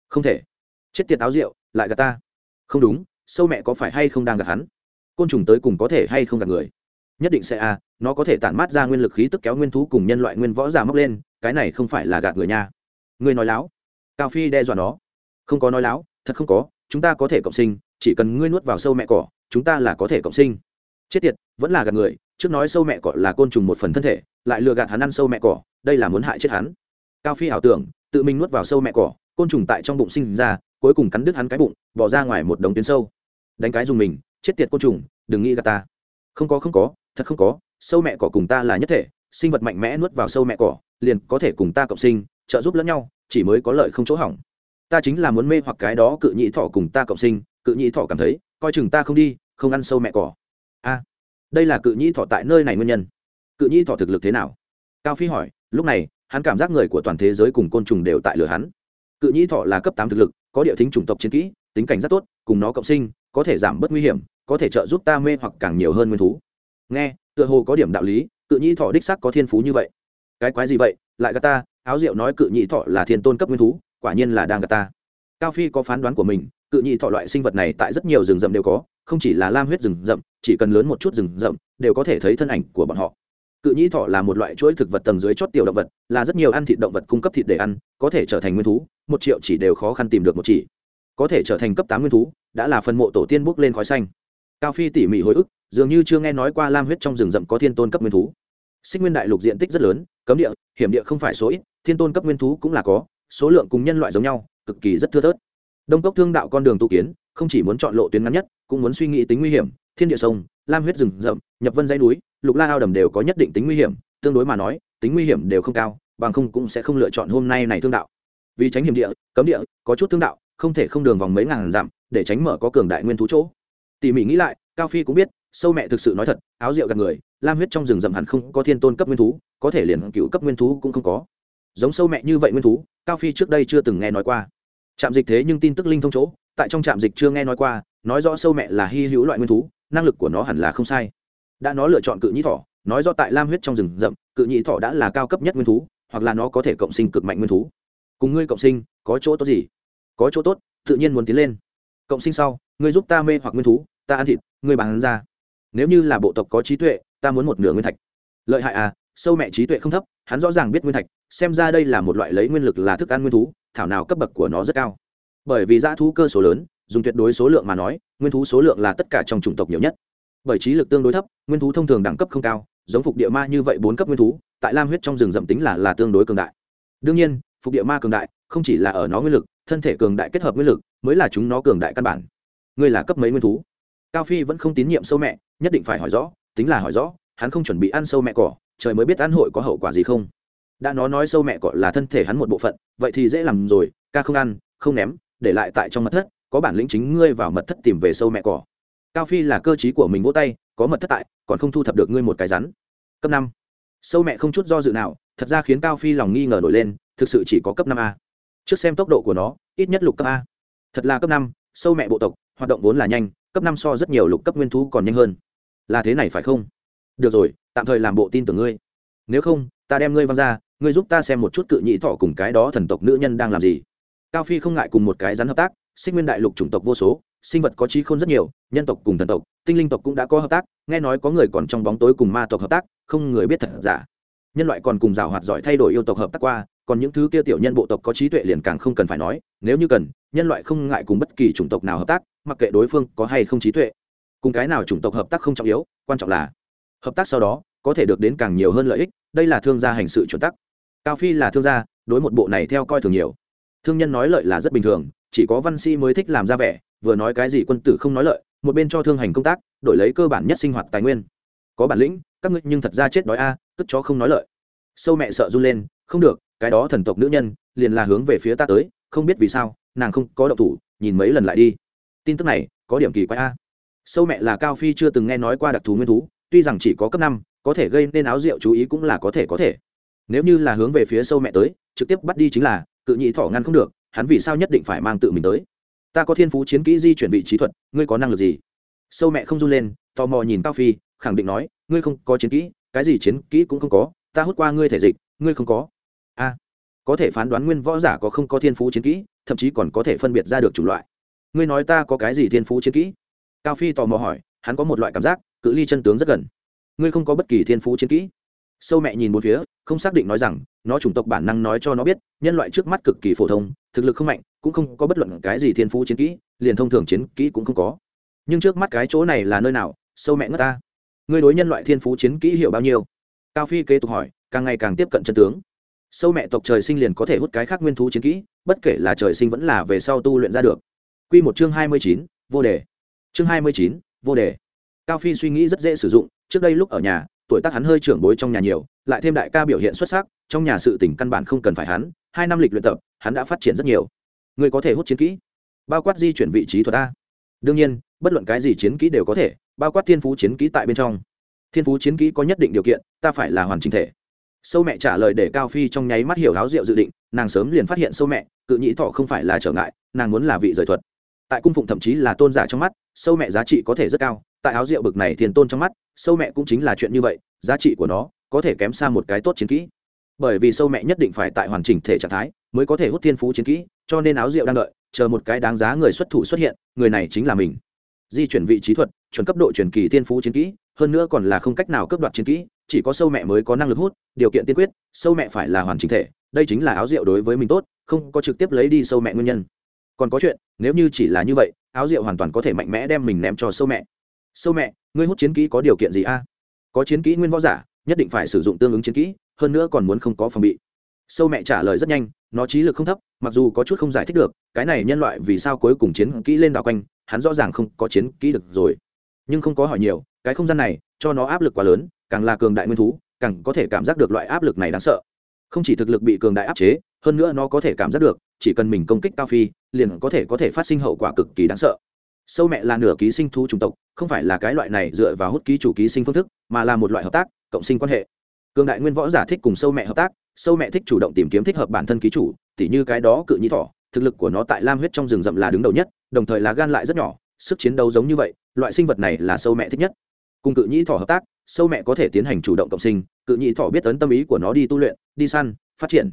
Không thể. Chết tiệt áo rượu, lại gạt ta. Không đúng, sâu mẹ có phải hay không đang gạt hắn? Côn trùng tới cùng có thể hay không gạt người? Nhất định sẽ a nó có thể tản mát ra nguyên lực khí tức kéo nguyên thú cùng nhân loại nguyên võ giả móc lên, cái này không phải là gạt người nha. Người nói láo. Cao phi đe dọa nó. Không có nói láo, thật không có, chúng ta có thể cộng sinh, chỉ cần ngươi nuốt vào sâu mẹ cỏ, chúng ta là có thể cộng sinh chết tiệt, vẫn là gạt người, trước nói sâu mẹ cỏ là côn trùng một phần thân thể, lại lừa gạt hắn ăn sâu mẹ cỏ, đây là muốn hại chết hắn. Cao phi ảo tưởng, tự mình nuốt vào sâu mẹ cỏ, côn trùng tại trong bụng sinh ra, cuối cùng cắn đứt hắn cái bụng, bỏ ra ngoài một đống tuyến sâu. Đánh cái dùng mình, chết tiệt côn trùng, đừng nghĩ gạt ta. Không có không có, thật không có, sâu mẹ cỏ cùng ta là nhất thể, sinh vật mạnh mẽ nuốt vào sâu mẹ cỏ, liền có thể cùng ta cộng sinh, trợ giúp lẫn nhau, chỉ mới có lợi không chỗ hỏng. Ta chính là muốn mê hoặc cái đó cự nhĩ thọ cùng ta cộng sinh, cự nhĩ thọ cảm thấy, coi chừng ta không đi, không ăn sâu mẹ cỏ đây là cự nhĩ thọ tại nơi này nguyên nhân. Cự nhĩ thọ thực lực thế nào? Cao phi hỏi, lúc này, hắn cảm giác người của toàn thế giới cùng côn trùng đều tại lửa hắn. Cự nhĩ thọ là cấp tám thực lực, có địa thính chủng tộc chiến kỹ, tính cảnh rất tốt, cùng nó cộng sinh, có thể giảm bớt nguy hiểm, có thể trợ giúp ta mê hoặc càng nhiều hơn nguyên thú. Nghe, tựa hồ có điểm đạo lý, cự nhĩ thọ đích sắc có thiên phú như vậy. Cái quái gì vậy? Lại gà ta, áo rượu nói cự nhĩ thọ là thiên tôn cấp nguyên thú, quả nhiên là đang gà ta. Cao phi có phán đoán của mình cự nhị thọ loại sinh vật này tại rất nhiều rừng rậm đều có, không chỉ là lam huyết rừng rậm, chỉ cần lớn một chút rừng rậm, đều có thể thấy thân ảnh của bọn họ. Cự nhị thọ là một loại chuỗi thực vật tầng dưới chót tiểu động vật, là rất nhiều ăn thịt động vật cung cấp thịt để ăn, có thể trở thành nguyên thú, một triệu chỉ đều khó khăn tìm được một chỉ. Có thể trở thành cấp tám nguyên thú, đã là phần mộ tổ tiên bốc lên khói xanh. Cao phi tỉ mỉ hồi ức, dường như chưa nghe nói qua lam huyết trong rừng rậm có thiên tôn cấp nguyên thú. Sinh nguyên đại lục diện tích rất lớn, cấm địa, hiểm địa không phải số ít, thiên tôn cấp nguyên thú cũng là có, số lượng cùng nhân loại giống nhau, cực kỳ rất thưa thớt đông cốc thương đạo con đường tu kiến, không chỉ muốn chọn lộ tuyến ngắn nhất, cũng muốn suy nghĩ tính nguy hiểm, thiên địa sông, lam huyết rừng rậm, nhập vân dãy núi, lục la ao đầm đều có nhất định tính nguy hiểm, tương đối mà nói, tính nguy hiểm đều không cao, bằng không cũng sẽ không lựa chọn hôm nay này thương đạo. Vì tránh hiểm địa, cấm địa, có chút thương đạo, không thể không đường vòng mấy ngàn dặm, để tránh mở có cường đại nguyên thú chỗ. Tỉ mỉ nghĩ lại, cao phi cũng biết, sâu mẹ thực sự nói thật, áo rượu gạt người, lam huyết trong rừng rậm hẳn không có thiên tôn cấp nguyên thú, có thể liền cựu cấp nguyên thú cũng không có. Giống sâu mẹ như vậy nguyên thú, cao phi trước đây chưa từng nghe nói qua trạm dịch thế nhưng tin tức linh thông chỗ, tại trong trạm dịch chưa nghe nói qua, nói rõ sâu mẹ là hy hữu loại nguyên thú, năng lực của nó hẳn là không sai. Đã nó lựa chọn cự nhĩ thỏ, nói rõ tại lam huyết trong rừng rậm, cự nhĩ thỏ đã là cao cấp nhất nguyên thú, hoặc là nó có thể cộng sinh cực mạnh nguyên thú. Cùng ngươi cộng sinh, có chỗ tốt gì? Có chỗ tốt, tự nhiên muốn tiến lên. Cộng sinh sau, ngươi giúp ta mê hoặc nguyên thú, ta ăn thịt, ngươi bán ra. Nếu như là bộ tộc có trí tuệ, ta muốn một nửa nguyên thạch. Lợi hại à sâu mẹ trí tuệ không thấp, hắn rõ ràng biết nguyên thạch, xem ra đây là một loại lấy nguyên lực là thức ăn nguyên thú thảo nào cấp bậc của nó rất cao. Bởi vì dã thú cơ số lớn, dùng tuyệt đối số lượng mà nói, nguyên thú số lượng là tất cả trong chủng tộc nhiều nhất. Bởi trí lực tương đối thấp, nguyên thú thông thường đẳng cấp không cao, giống phục địa ma như vậy bốn cấp nguyên thú, tại lam huyết trong rừng rậm tính là là tương đối cường đại. Đương nhiên, phục địa ma cường đại, không chỉ là ở nó nguyên lực, thân thể cường đại kết hợp nguyên lực, mới là chúng nó cường đại căn bản. Ngươi là cấp mấy nguyên thú? Cao phi vẫn không tín nhiệm sâu mẹ, nhất định phải hỏi rõ, tính là hỏi rõ, hắn không chuẩn bị ăn sâu mẹ cỏ, trời mới biết ăn hội có hậu quả gì không đã nó nói sâu mẹ cỏ là thân thể hắn một bộ phận, vậy thì dễ làm rồi, ca không ăn, không ném, để lại tại trong mật thất, có bản lĩnh chính ngươi vào mật thất tìm về sâu mẹ cỏ cao phi là cơ chí của mình vỗ tay, có mật thất tại, còn không thu thập được ngươi một cái rắn. Cấp năm. Sâu mẹ không chút do dự nào, thật ra khiến cao phi lòng nghi ngờ nổi lên, thực sự chỉ có cấp năm a. Trước xem tốc độ của nó, ít nhất lục cấp a. Thật là cấp năm, sâu mẹ bộ tộc, hoạt động vốn là nhanh, cấp năm so rất nhiều lục cấp nguyên thú còn nhanh hơn. Là thế này phải không? Được rồi, tạm thời làm bộ tin tưởng ngươi. Nếu không, ta đem ngươi văng ra ngươi giúp ta xem một chút cự nhị thọ cùng cái đó thần tộc nữ nhân đang làm gì. Cao phi không ngại cùng một cái rắn hợp tác sinh nguyên đại lục chủng tộc vô số, sinh vật có trí khôn rất nhiều, nhân tộc cùng thần tộc, tinh linh tộc cũng đã có hợp tác, nghe nói có người còn trong bóng tối cùng ma tộc hợp tác, không người biết thật giả. Nhân loại còn cùng rào hoạt giỏi thay đổi yêu tộc hợp tác qua, còn những thứ kia tiểu nhân bộ tộc có trí tuệ liền càng không cần phải nói, nếu như cần, nhân loại không ngại cùng bất kỳ chủng tộc nào hợp tác, mặc kệ đối phương có hay không trí tuệ. Cùng cái nào chủng tộc hợp tác không trọng yếu, quan trọng là hợp tác sau đó có thể được đến càng nhiều hơn lợi ích, đây là thương gia hành sự chuẩn tắc cao phi là thương gia đối một bộ này theo coi thường nhiều. Thương nhân nói lợi là rất bình thường chỉ có văn sĩ mới thích làm ra vẻ vừa nói cái gì quân tử không nói lợi một bên cho thương hành công tác đổi lấy cơ bản nhất sinh hoạt tài nguyên. Có bản lĩnh các ngươi nhưng thật ra chết đói a à, cất chó không nói lợi. Sâu mẹ sợ run lên không được cái đó thần tộc nữ nhân liền là hướng về phía ta tới không biết vì sao nàng không có động thủ nhìn mấy lần lại đi. Tin tức này có điểm kỳ quái a. Sâu mẹ là cao phi chưa từng nghe nói qua đặc thù nguyên thú tuy rằng chỉ có cấp năm có thể gây nên áo rượu chú ý cũng là có thể có thể nếu như là hướng về phía sâu mẹ tới, trực tiếp bắt đi chính là, cự nhị thỏ ngăn không được, hắn vì sao nhất định phải mang tự mình tới? Ta có thiên phú chiến kỹ di chuyển vị trí thuật, ngươi có năng lực gì? Sâu mẹ không run lên, tò mò nhìn cao phi, khẳng định nói, ngươi không có chiến kỹ, cái gì chiến kỹ cũng không có, ta hút qua ngươi thể dịch, ngươi không có. A, có thể phán đoán nguyên võ giả có không có thiên phú chiến kỹ, thậm chí còn có thể phân biệt ra được chủng loại. Ngươi nói ta có cái gì thiên phú chiến kỹ? Cao phi tò mò hỏi, hắn có một loại cảm giác, cự ly chân tướng rất gần. Ngươi không có bất kỳ thiên phú chiến kỹ sâu mẹ nhìn một phía, không xác định nói rằng, nó chủng tộc bản năng nói cho nó biết, nhân loại trước mắt cực kỳ phổ thông, thực lực không mạnh, cũng không có bất luận cái gì thiên phú chiến kỹ, liền thông thường chiến kỹ cũng không có. Nhưng trước mắt cái chỗ này là nơi nào? Sâu mẹ ngất ta. Ngươi đối nhân loại thiên phú chiến kỹ hiểu bao nhiêu? Cao phi kế tục hỏi, càng ngày càng tiếp cận chân tướng. Sâu mẹ tộc trời sinh liền có thể hút cái khác nguyên thú chiến kỹ, bất kể là trời sinh vẫn là về sau tu luyện ra được. Q một chương hai mươi chín, vô đề. Chương hai mươi chín, vô đề. Cao phi suy nghĩ rất dễ sử dụng, trước đây lúc ở nhà tuổi tác hắn hơi trưởng bối trong nhà nhiều, lại thêm đại ca biểu hiện xuất sắc, trong nhà sự tỉnh căn bản không cần phải hắn, hai năm lịch luyện tập, hắn đã phát triển rất nhiều. Người có thể hút chiến kỹ, bao quát di chuyển vị trí thuật a. Đương nhiên, bất luận cái gì chiến kỹ đều có thể, bao quát thiên phú chiến kỹ tại bên trong. Thiên phú chiến kỹ có nhất định điều kiện, ta phải là hoàn chỉnh thể. Sâu mẹ trả lời để cao phi trong nháy mắt hiểu áo rượu dự định, nàng sớm liền phát hiện sâu mẹ, cự nhĩ thọ không phải là trở ngại, nàng muốn là vị rời thuật tại cung phụng thậm chí là tôn giả trong mắt, sâu mẹ giá trị có thể rất cao, tại áo rượu bực này thiền tôn trong mắt, sâu mẹ cũng chính là chuyện như vậy, giá trị của nó có thể kém xa một cái tốt chiến kỹ. Bởi vì sâu mẹ nhất định phải tại hoàn chỉnh thể trạng thái mới có thể hút thiên phú chiến kỹ, cho nên áo rượu đang đợi, chờ một cái đáng giá người xuất thủ xuất hiện, người này chính là mình. Di chuyển vị trí thuật, chuẩn cấp độ truyền kỳ thiên phú chiến kỹ, hơn nữa còn là không cách nào cấp đoạt chiến kỹ, chỉ có sâu mẹ mới có năng lực hút, điều kiện tiên quyết, sâu mẹ phải là hoàn chỉnh thể, đây chính là áo rượu đối với mình tốt, không có trực tiếp lấy đi sâu mẹ nguyên nhân còn có chuyện, nếu như chỉ là như vậy, áo rượu hoàn toàn có thể mạnh mẽ đem mình ném cho sâu mẹ. Sâu mẹ, ngươi hút chiến kỹ có điều kiện gì a? Có chiến kỹ nguyên võ giả, nhất định phải sử dụng tương ứng chiến kỹ, hơn nữa còn muốn không có phòng bị. Sâu mẹ trả lời rất nhanh, nó trí lực không thấp, mặc dù có chút không giải thích được, cái này nhân loại vì sao cuối cùng chiến kỹ lên đảo quanh, hắn rõ ràng không có chiến kỹ được rồi. Nhưng không có hỏi nhiều, cái không gian này, cho nó áp lực quá lớn, càng là cường đại nguyên thú, càng có thể cảm giác được loại áp lực này đáng sợ. Không chỉ thực lực bị cường đại áp chế, hơn nữa nó có thể cảm giác được chỉ cần mình công kích cao phi, liền có thể có thể phát sinh hậu quả cực kỳ đáng sợ. Sâu mẹ là nửa ký sinh thú chủng tộc, không phải là cái loại này dựa vào hút ký chủ ký sinh phương thức, mà là một loại hợp tác, cộng sinh quan hệ. Cường đại nguyên võ giả thích cùng sâu mẹ hợp tác, sâu mẹ thích chủ động tìm kiếm thích hợp bản thân ký chủ, tỉ như cái đó cự nhĩ thỏ, thực lực của nó tại lam huyết trong rừng rậm là đứng đầu nhất, đồng thời là gan lại rất nhỏ, sức chiến đấu giống như vậy, loại sinh vật này là sâu mẹ thích nhất. Cùng cự nhĩ thỏ hợp tác, sâu mẹ có thể tiến hành chủ động cộng sinh, cự nhĩ thỏ biết ấn tâm ý của nó đi tu luyện, đi săn, phát triển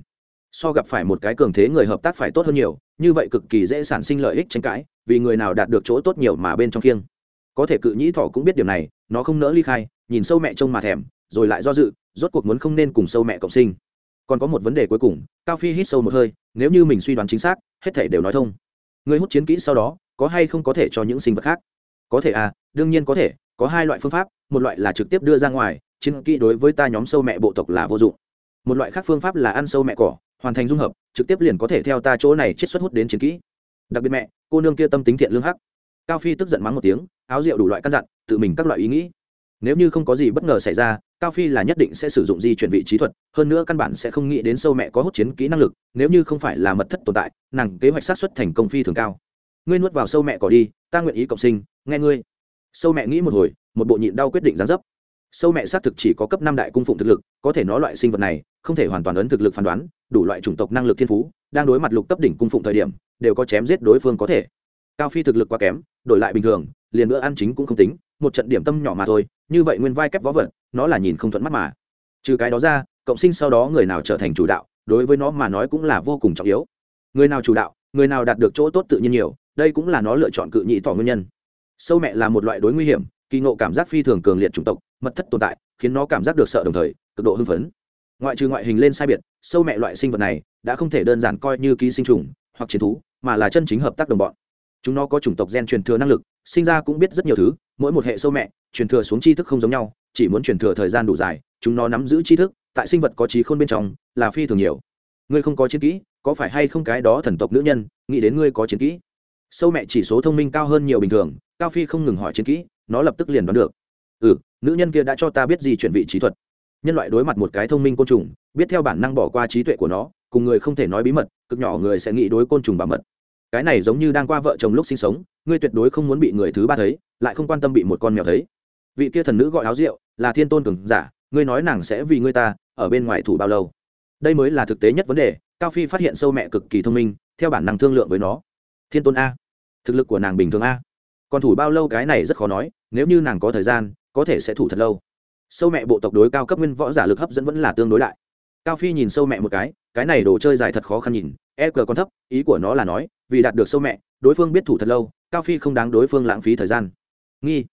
so gặp phải một cái cường thế người hợp tác phải tốt hơn nhiều, như vậy cực kỳ dễ sản sinh lợi ích tranh cãi, vì người nào đạt được chỗ tốt nhiều mà bên trong kiêng có thể cự nhĩ thỏ cũng biết điều này, nó không nỡ ly khai, nhìn sâu mẹ trông mà thèm, rồi lại do dự, rốt cuộc muốn không nên cùng sâu mẹ cộng sinh. Còn có một vấn đề cuối cùng, cao phi hít sâu một hơi, nếu như mình suy đoán chính xác, hết thể đều nói thông. Người hút chiến kỹ sau đó, có hay không có thể cho những sinh vật khác? Có thể à đương nhiên có thể, có hai loại phương pháp, một loại là trực tiếp đưa ra ngoài, chiến kỹ đối với ta nhóm sâu mẹ bộ tộc là vô dụng. Một loại khác phương pháp là ăn sâu mẹ cỏ hoàn thành dung hợp, trực tiếp liền có thể theo ta chỗ này chiết xuất hút đến chiến kỹ. Đặc biệt mẹ, cô nương kia tâm tính thiện lương hắc. Cao phi tức giận mắng một tiếng, áo rượu đủ loại căn dặn, tự mình các loại ý nghĩ. Nếu như không có gì bất ngờ xảy ra, cao phi là nhất định sẽ sử dụng di chuyển vị trí thuật, hơn nữa căn bản sẽ không nghĩ đến sâu mẹ có hút chiến kỹ năng lực, nếu như không phải là mật thất tồn tại, nàng kế hoạch sát xuất thành công phi thường cao. Ngươi nuốt vào sâu mẹ cỏ đi, ta nguyện ý cộng sinh, nghe ngươi. Sâu mẹ nghĩ một hồi, một bộ nhịn đau quyết định gián dấp sâu mẹ xác thực chỉ có cấp năm đại cung phụng thực lực, có thể nói loại sinh vật này, không thể hoàn toàn ấn thực lực phán đoán, đủ loại chủng tộc năng lực thiên phú, đang đối mặt lục cấp đỉnh cung phụng thời điểm, đều có chém giết đối phương có thể. Cao phi thực lực quá kém, đổi lại bình thường, liền bữa ăn chính cũng không tính, một trận điểm tâm nhỏ mà thôi, như vậy nguyên vai kép võ vật, nó là nhìn không thuận mắt mà. Trừ cái đó ra, cộng sinh sau đó người nào trở thành chủ đạo, đối với nó mà nói cũng là vô cùng trọng yếu. Người nào chủ đạo, người nào đạt được chỗ tốt tự nhiên nhiều, đây cũng là nó lựa chọn cự nhị tỏ nguyên nhân. Sâu mẹ là một loại đối nguy hiểm, kỳ ngộ cảm giác phi thường cường liệt chủng tộc mật thất tồn tại, khiến nó cảm giác được sợ đồng thời, cực độ hưng phấn. Ngoại trừ ngoại hình lên sai biệt, sâu mẹ loại sinh vật này đã không thể đơn giản coi như ký sinh trùng hoặc chiến thú, mà là chân chính hợp tác đồng bọn. Chúng nó có chủng tộc gen truyền thừa năng lực, sinh ra cũng biết rất nhiều thứ, mỗi một hệ sâu mẹ, truyền thừa xuống tri thức không giống nhau, chỉ muốn truyền thừa thời gian đủ dài, chúng nó nắm giữ tri thức, tại sinh vật có trí khôn bên trong là phi thường nhiều. Ngươi không có chiến kỹ, có phải hay không cái đó thần tộc nữ nhân, nghĩ đến ngươi có chiến kỹ? Sâu mẹ chỉ số thông minh cao hơn nhiều bình thường, cao phi không ngừng hỏi chiến kỹ, nó lập tức liền đoán được ừ nữ nhân kia đã cho ta biết gì chuyển vị trí thuật. Nhân loại đối mặt một cái thông minh côn trùng, biết theo bản năng bỏ qua trí tuệ của nó, cùng người không thể nói bí mật, cực nhỏ người sẽ nghĩ đối côn trùng bảo mật. Cái này giống như đang qua vợ chồng lúc sinh sống, ngươi tuyệt đối không muốn bị người thứ ba thấy, lại không quan tâm bị một con mèo thấy. Vị kia thần nữ gọi áo rượu, là thiên tôn cường giả, ngươi nói nàng sẽ vì ngươi ta, ở bên ngoài thủ bao lâu? Đây mới là thực tế nhất vấn đề, cao phi phát hiện sâu mẹ cực kỳ thông minh, theo bản năng thương lượng với nó. Thiên tôn a. Thực lực của nàng bình thường a. Còn thủ bao lâu cái này rất khó nói, nếu như nàng có thời gian có thể sẽ thủ thật lâu. Sâu mẹ bộ tộc đối cao cấp nguyên võ giả lực hấp dẫn vẫn là tương đối lại. cao phi nhìn sâu mẹ một cái cái này đồ chơi dài thật khó khăn nhìn e cờ còn thấp, ý của nó là nói, vì đạt được sâu mẹ, đối phương biết thủ thật lâu, cao phi không đáng đối phương lãng phí thời gian. Nghi,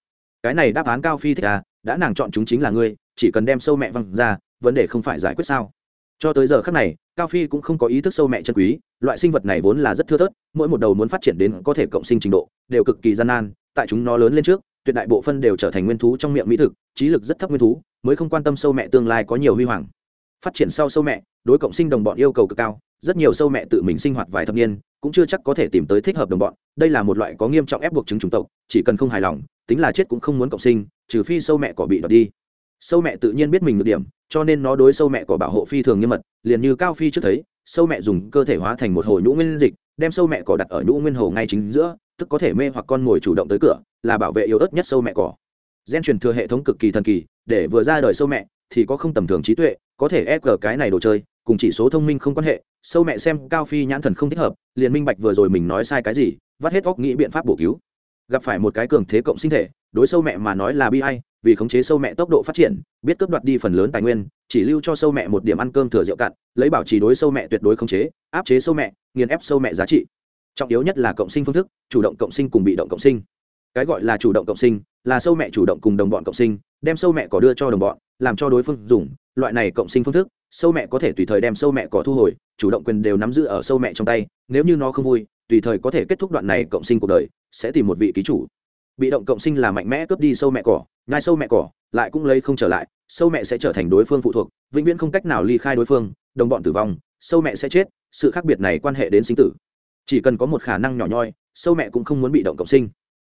cái này đáp án cao phi thích à đã nàng chọn chúng chính là ngươi, chỉ cần đem sâu mẹ văng ra, vấn đề không phải giải quyết sao? Cho tới giờ khác này, cao phi cũng không có ý thức sâu mẹ chân quý, loại sinh vật này vốn là rất thưa thớt, mỗi một đầu muốn phát triển đến có thể cộng sinh trình độ, đều cực kỳ gian nan, tại chúng nó lớn lên trước tuyệt đại bộ phân đều trở thành nguyên thú trong miệng mỹ thực, trí lực rất thấp nguyên thú, mới không quan tâm sâu mẹ tương lai có nhiều huy hoàng. Phát triển sau sâu mẹ, đối cộng sinh đồng bọn yêu cầu cực cao, rất nhiều sâu mẹ tự mình sinh hoạt vài thập niên, cũng chưa chắc có thể tìm tới thích hợp đồng bọn. Đây là một loại có nghiêm trọng ép buộc chứng chủng tộc, chỉ cần không hài lòng, tính là chết cũng không muốn cộng sinh, trừ phi sâu mẹ cỏ bị đọt đi. Sâu mẹ tự nhiên biết mình được điểm, cho nên nó đối sâu mẹ cỏ bảo hộ phi thường nghiêm mật, liền như cao phi trước thấy, sâu mẹ dùng cơ thể hóa thành một hồ nhũ nguyên dịch, đem sâu mẹ cỏ đặt ở nhũ nguyên hồ ngay chính giữa tức có thể mê hoặc con mồi chủ động tới cửa, là bảo vệ yếu ớt nhất sâu mẹ cỏ. Gen truyền thừa hệ thống cực kỳ thần kỳ, để vừa ra đời sâu mẹ, thì có không tầm thường trí tuệ, có thể ép gờ cái này đồ chơi, cùng chỉ số thông minh không quan hệ, sâu mẹ xem cao phi nhãn thần không thích hợp, liền minh bạch vừa rồi mình nói sai cái gì, vắt hết óc nghĩ biện pháp bổ cứu. Gặp phải một cái cường thế cộng sinh thể, đối sâu mẹ mà nói là bi hay vì khống chế sâu mẹ tốc độ phát triển, biết cướp đoạt đi phần lớn tài nguyên, chỉ lưu cho sâu mẹ một điểm ăn cơm thừa rượu cạn, lấy bảo trì đối sâu mẹ tuyệt đối khống chế, áp chế sâu mẹ, nghiền ép sâu mẹ giá trị trọng yếu nhất là cộng sinh phương thức, chủ động cộng sinh cùng bị động cộng sinh. Cái gọi là chủ động cộng sinh, là sâu mẹ chủ động cùng đồng bọn cộng sinh, đem sâu mẹ cỏ đưa cho đồng bọn, làm cho đối phương dùng. Loại này cộng sinh phương thức, sâu mẹ có thể tùy thời đem sâu mẹ cỏ thu hồi, chủ động quyền đều nắm giữ ở sâu mẹ trong tay, nếu như nó không vui, tùy thời có thể kết thúc đoạn này cộng sinh cuộc đời, sẽ tìm một vị ký chủ. Bị động cộng sinh là mạnh mẽ cướp đi sâu mẹ cỏ ngai sâu mẹ cỏ, lại cũng lấy không trở lại, sâu mẹ sẽ trở thành đối phương phụ thuộc, vĩnh viễn không cách nào ly khai đối phương, đồng bọn tử vong, sâu mẹ sẽ chết, sự khác biệt này quan hệ đến sinh tử chỉ cần có một khả năng nhỏ nhoi, sâu mẹ cũng không muốn bị động cộng sinh.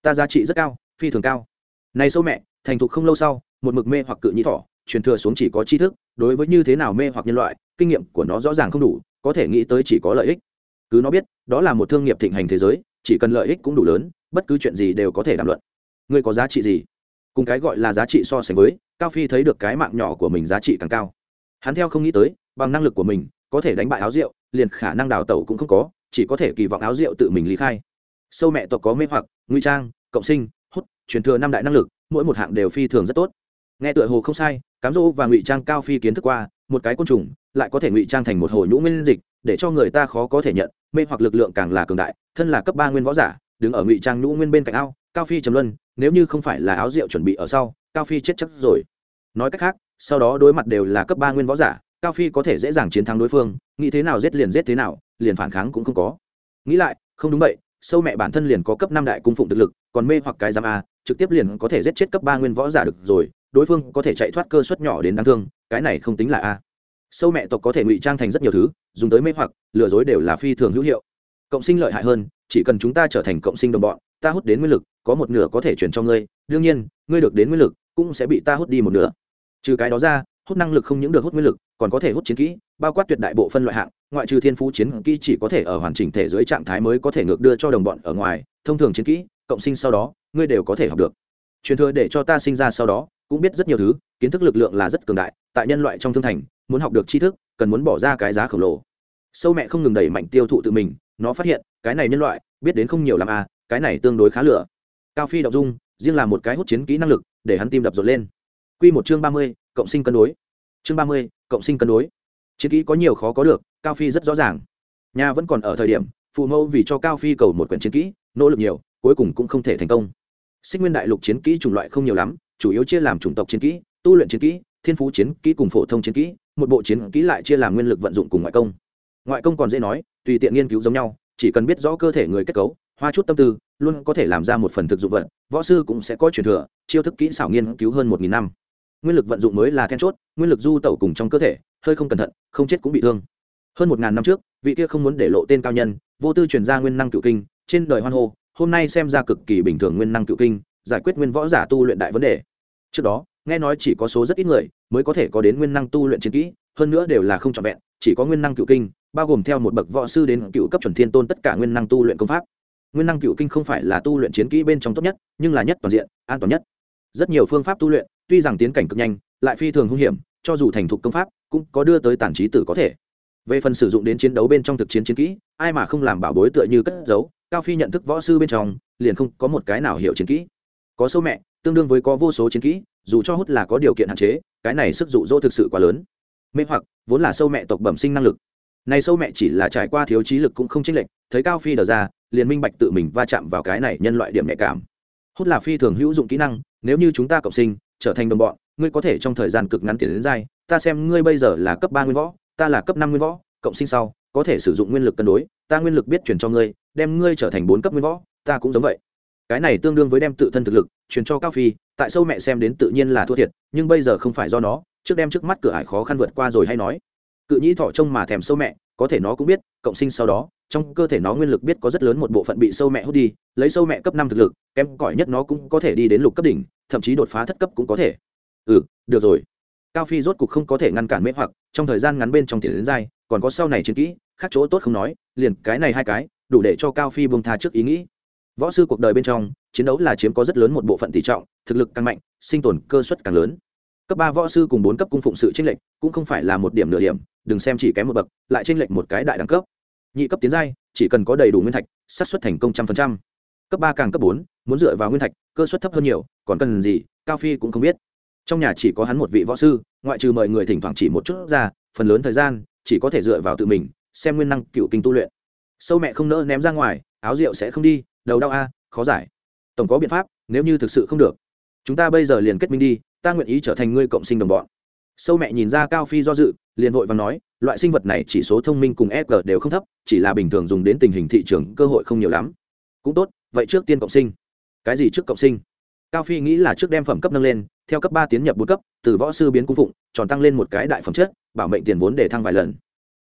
Ta giá trị rất cao, phi thường cao. Này sâu mẹ, thành thục không lâu sau, một mực mê hoặc cự nhĩ thỏ truyền thừa xuống chỉ có tri thức, đối với như thế nào mê hoặc nhân loại, kinh nghiệm của nó rõ ràng không đủ, có thể nghĩ tới chỉ có lợi ích. Cứ nó biết, đó là một thương nghiệp thịnh hành thế giới, chỉ cần lợi ích cũng đủ lớn, bất cứ chuyện gì đều có thể đàm luận. Ngươi có giá trị gì? Cùng cái gọi là giá trị so sánh với, cao phi thấy được cái mạng nhỏ của mình giá trị càng cao. Hắn theo không nghĩ tới, bằng năng lực của mình, có thể đánh bại áo rượu, liền khả năng đào tẩu cũng không có chỉ có thể kỳ vọng áo rượu tự mình lý khai. Sâu mẹ tộc có mê hoặc, nguy trang, cộng sinh, hút, truyền thừa năm đại năng lực, mỗi một hạng đều phi thường rất tốt. Nghe tựa hồ không sai, cám dỗ và ngụy trang cao phi kiến thức qua, một cái côn trùng lại có thể ngụy trang thành một hồ nhũ nguyên dịch, để cho người ta khó có thể nhận, mê hoặc lực lượng càng là cường đại, thân là cấp ba nguyên võ giả, đứng ở ngụy trang nhũ nguyên bên cạnh ao, cao phi trầm luân, nếu như không phải là áo rượu chuẩn bị ở sau, cao phi chết chắc rồi. Nói cách khác, sau đó đối mặt đều là cấp ba nguyên võ giả, cao phi có thể dễ dàng chiến thắng đối phương, nghĩ thế nào giết liền giết thế nào liền phản kháng cũng không có. Nghĩ lại, không đúng vậy, sâu mẹ bản thân liền có cấp năm đại cung phụng thực lực, còn mê hoặc cái giam a, trực tiếp liền có thể giết chết cấp ba nguyên võ giả được rồi, đối phương có thể chạy thoát cơ suất nhỏ đến đáng thương, cái này không tính là a. Sâu mẹ tộc có thể ngụy trang thành rất nhiều thứ, dùng tới mê hoặc, lừa dối đều là phi thường hữu hiệu. Cộng sinh lợi hại hơn, chỉ cần chúng ta trở thành cộng sinh đồng bọn, ta hút đến nguyên lực, có một nửa có thể chuyển cho ngươi, đương nhiên, ngươi được đến nguyên lực, cũng sẽ bị ta hút đi một nửa. Trừ cái đó ra, hút năng lực không những được hút nguyên lực, còn có thể hút chiến kỹ, bao quát tuyệt đại bộ phân loại hạng ngoại trừ thiên phú chiến kỹ chỉ có thể ở hoàn chỉnh thể dưới trạng thái mới có thể ngược đưa cho đồng bọn ở ngoài, thông thường chiến kỹ, cộng sinh sau đó, ngươi đều có thể học được. Truyền thừa để cho ta sinh ra sau đó, cũng biết rất nhiều thứ, kiến thức lực lượng là rất cường đại, tại nhân loại trong thương thành, muốn học được tri thức, cần muốn bỏ ra cái giá khổng lồ. Sâu mẹ không ngừng đẩy mạnh tiêu thụ tự mình, nó phát hiện, cái này nhân loại, biết đến không nhiều làm à cái này tương đối khá lửa. Cao phi đọc dung, riêng là một cái hút chiến kỹ năng lực, để hắn tim đập rộn lên. Q một chương ba mươi, cộng sinh cân đối. Chương ba mươi, cộng sinh cân đối chiến kỹ có nhiều khó có được, cao phi rất rõ ràng. Nhà vẫn còn ở thời điểm, phụ mẫu vì cho cao phi cầu một quyển chiến kỹ, nỗ lực nhiều, cuối cùng cũng không thể thành công. Sinh nguyên đại lục chiến kỹ chủng loại không nhiều lắm, chủ yếu chia làm chủng tộc chiến kỹ, tu luyện chiến kỹ, thiên phú chiến kỹ cùng phổ thông chiến kỹ, một bộ chiến kỹ lại chia làm nguyên lực vận dụng cùng ngoại công. Ngoại công còn dễ nói, tùy tiện nghiên cứu giống nhau, chỉ cần biết rõ cơ thể người kết cấu, hoa chút tâm tư, luôn có thể làm ra một phần thực dụng vật, võ sư cũng sẽ có truyền thừa, chiêu thức kỹ xảo nghiên cứu hơn một nghìn năm nguyên lực vận dụng mới là then chốt, nguyên lực du tẩu cùng trong cơ thể, hơi không cẩn thận, không chết cũng bị thương. Hơn một ngàn năm trước, vị kia không muốn để lộ tên cao nhân, vô tư truyền ra nguyên năng cựu kinh, trên đời hoan hô, hôm nay xem ra cực kỳ bình thường nguyên năng cựu kinh, giải quyết nguyên võ giả tu luyện đại vấn đề. Trước đó, nghe nói chỉ có số rất ít người mới có thể có đến nguyên năng tu luyện chiến kỹ, hơn nữa đều là không trọn vẹn, chỉ có nguyên năng cựu kinh, bao gồm theo một bậc võ sư đến cựu cấp chuẩn thiên tôn tất cả nguyên năng tu luyện công pháp. Nguyên năng cựu kinh không phải là tu luyện chiến kỹ bên trong tốt nhất, nhưng là nhất toàn diện, an toàn nhất. Rất nhiều phương pháp tu luyện tuy rằng tiến cảnh cực nhanh, lại phi thường hung hiểm, cho dù thành thục công pháp, cũng có đưa tới tản trí tử có thể. Về phần sử dụng đến chiến đấu bên trong thực chiến chiến kỹ, ai mà không làm bảo bối tựa như cất giấu, cao phi nhận thức võ sư bên trong, liền không có một cái nào hiểu chiến kỹ. Có sâu mẹ, tương đương với có vô số chiến kỹ, dù cho hút là có điều kiện hạn chế, cái này sức dụ dỗ thực sự quá lớn. Mê hoặc, vốn là sâu mẹ tộc bẩm sinh năng lực. Này sâu mẹ chỉ là trải qua thiếu trí lực cũng không chênh lệch, thấy cao phi đờ ra, liền minh bạch tự mình va chạm vào cái này nhân loại điểm nhạy cảm. Hút là phi thường hữu dụng kỹ năng, nếu như chúng ta cộng sinh trở thành đồng bọn, ngươi có thể trong thời gian cực ngắn tiền đến dai ta xem ngươi bây giờ là cấp ba nguyên võ, ta là cấp năm nguyên võ, cộng sinh sau, có thể sử dụng nguyên lực cân đối, ta nguyên lực biết chuyển cho ngươi, đem ngươi trở thành bốn cấp nguyên võ, ta cũng giống vậy. Cái này tương đương với đem tự thân thực lực truyền cho cao phi, tại sâu mẹ xem đến tự nhiên là thua thiệt, nhưng bây giờ không phải do nó, trước đem trước mắt cửa ải khó khăn vượt qua rồi hay nói. Cự nhĩ thọ trông mà thèm sâu mẹ có thể nó cũng biết, cộng sinh sau đó, trong cơ thể nó nguyên lực biết có rất lớn một bộ phận bị sâu mẹ hút đi, lấy sâu mẹ cấp năm thực lực, kém cỏi nhất nó cũng có thể đi đến lục cấp đỉnh, thậm chí đột phá thất cấp cũng có thể. Ừ được rồi. Cao phi rốt cục không có thể ngăn cản mễ hoặc, trong thời gian ngắn bên trong tiền đến dai, còn có sau này chiến kỹ, khác chỗ tốt không nói, liền cái này hai cái, đủ để cho cao phi bông tha trước ý nghĩ. Võ sư cuộc đời bên trong, chiến đấu là chiếm có rất lớn một bộ phận tỷ trọng, thực lực càng mạnh, sinh tồn cơ suất càng lớn cấp ba võ sư cùng bốn cấp cung phụng sự tranh lệch, cũng không phải là một điểm nửa điểm, đừng xem chỉ kém một bậc, lại tranh lệch một cái đại đẳng cấp. Nhị cấp tiến giai, chỉ cần có đầy đủ nguyên thạch, xác suất thành công trăm phần trăm. Cấp ba càng cấp bốn, muốn dựa vào nguyên thạch, cơ suất thấp hơn nhiều, còn cần gì, cao phi cũng không biết. Trong nhà chỉ có hắn một vị võ sư, ngoại trừ mời người thỉnh thoảng chỉ một chút ra, phần lớn thời gian, chỉ có thể dựa vào tự mình, xem nguyên năng cựu kinh tu luyện. Sâu mẹ không nỡ ném ra ngoài, áo rượu sẽ không đi, đầu đau a, khó giải. Tổng có biện pháp, nếu như thực sự không được, chúng ta bây giờ liền kết minh đi ta nguyện ý trở thành ngươi cộng sinh đồng bọn. Sâu mẹ nhìn ra cao phi do dự, liền vội và nói, loại sinh vật này chỉ số thông minh cùng fg đều không thấp, chỉ là bình thường dùng đến tình hình thị trường cơ hội không nhiều lắm. Cũng tốt, vậy trước tiên cộng sinh. Cái gì trước cộng sinh? Cao phi nghĩ là trước đem phẩm cấp nâng lên, theo cấp ba tiến nhập bốn cấp, từ võ sư biến cung phụng, tròn tăng lên một cái đại phẩm chất, bảo mệnh tiền vốn để thăng vài lần.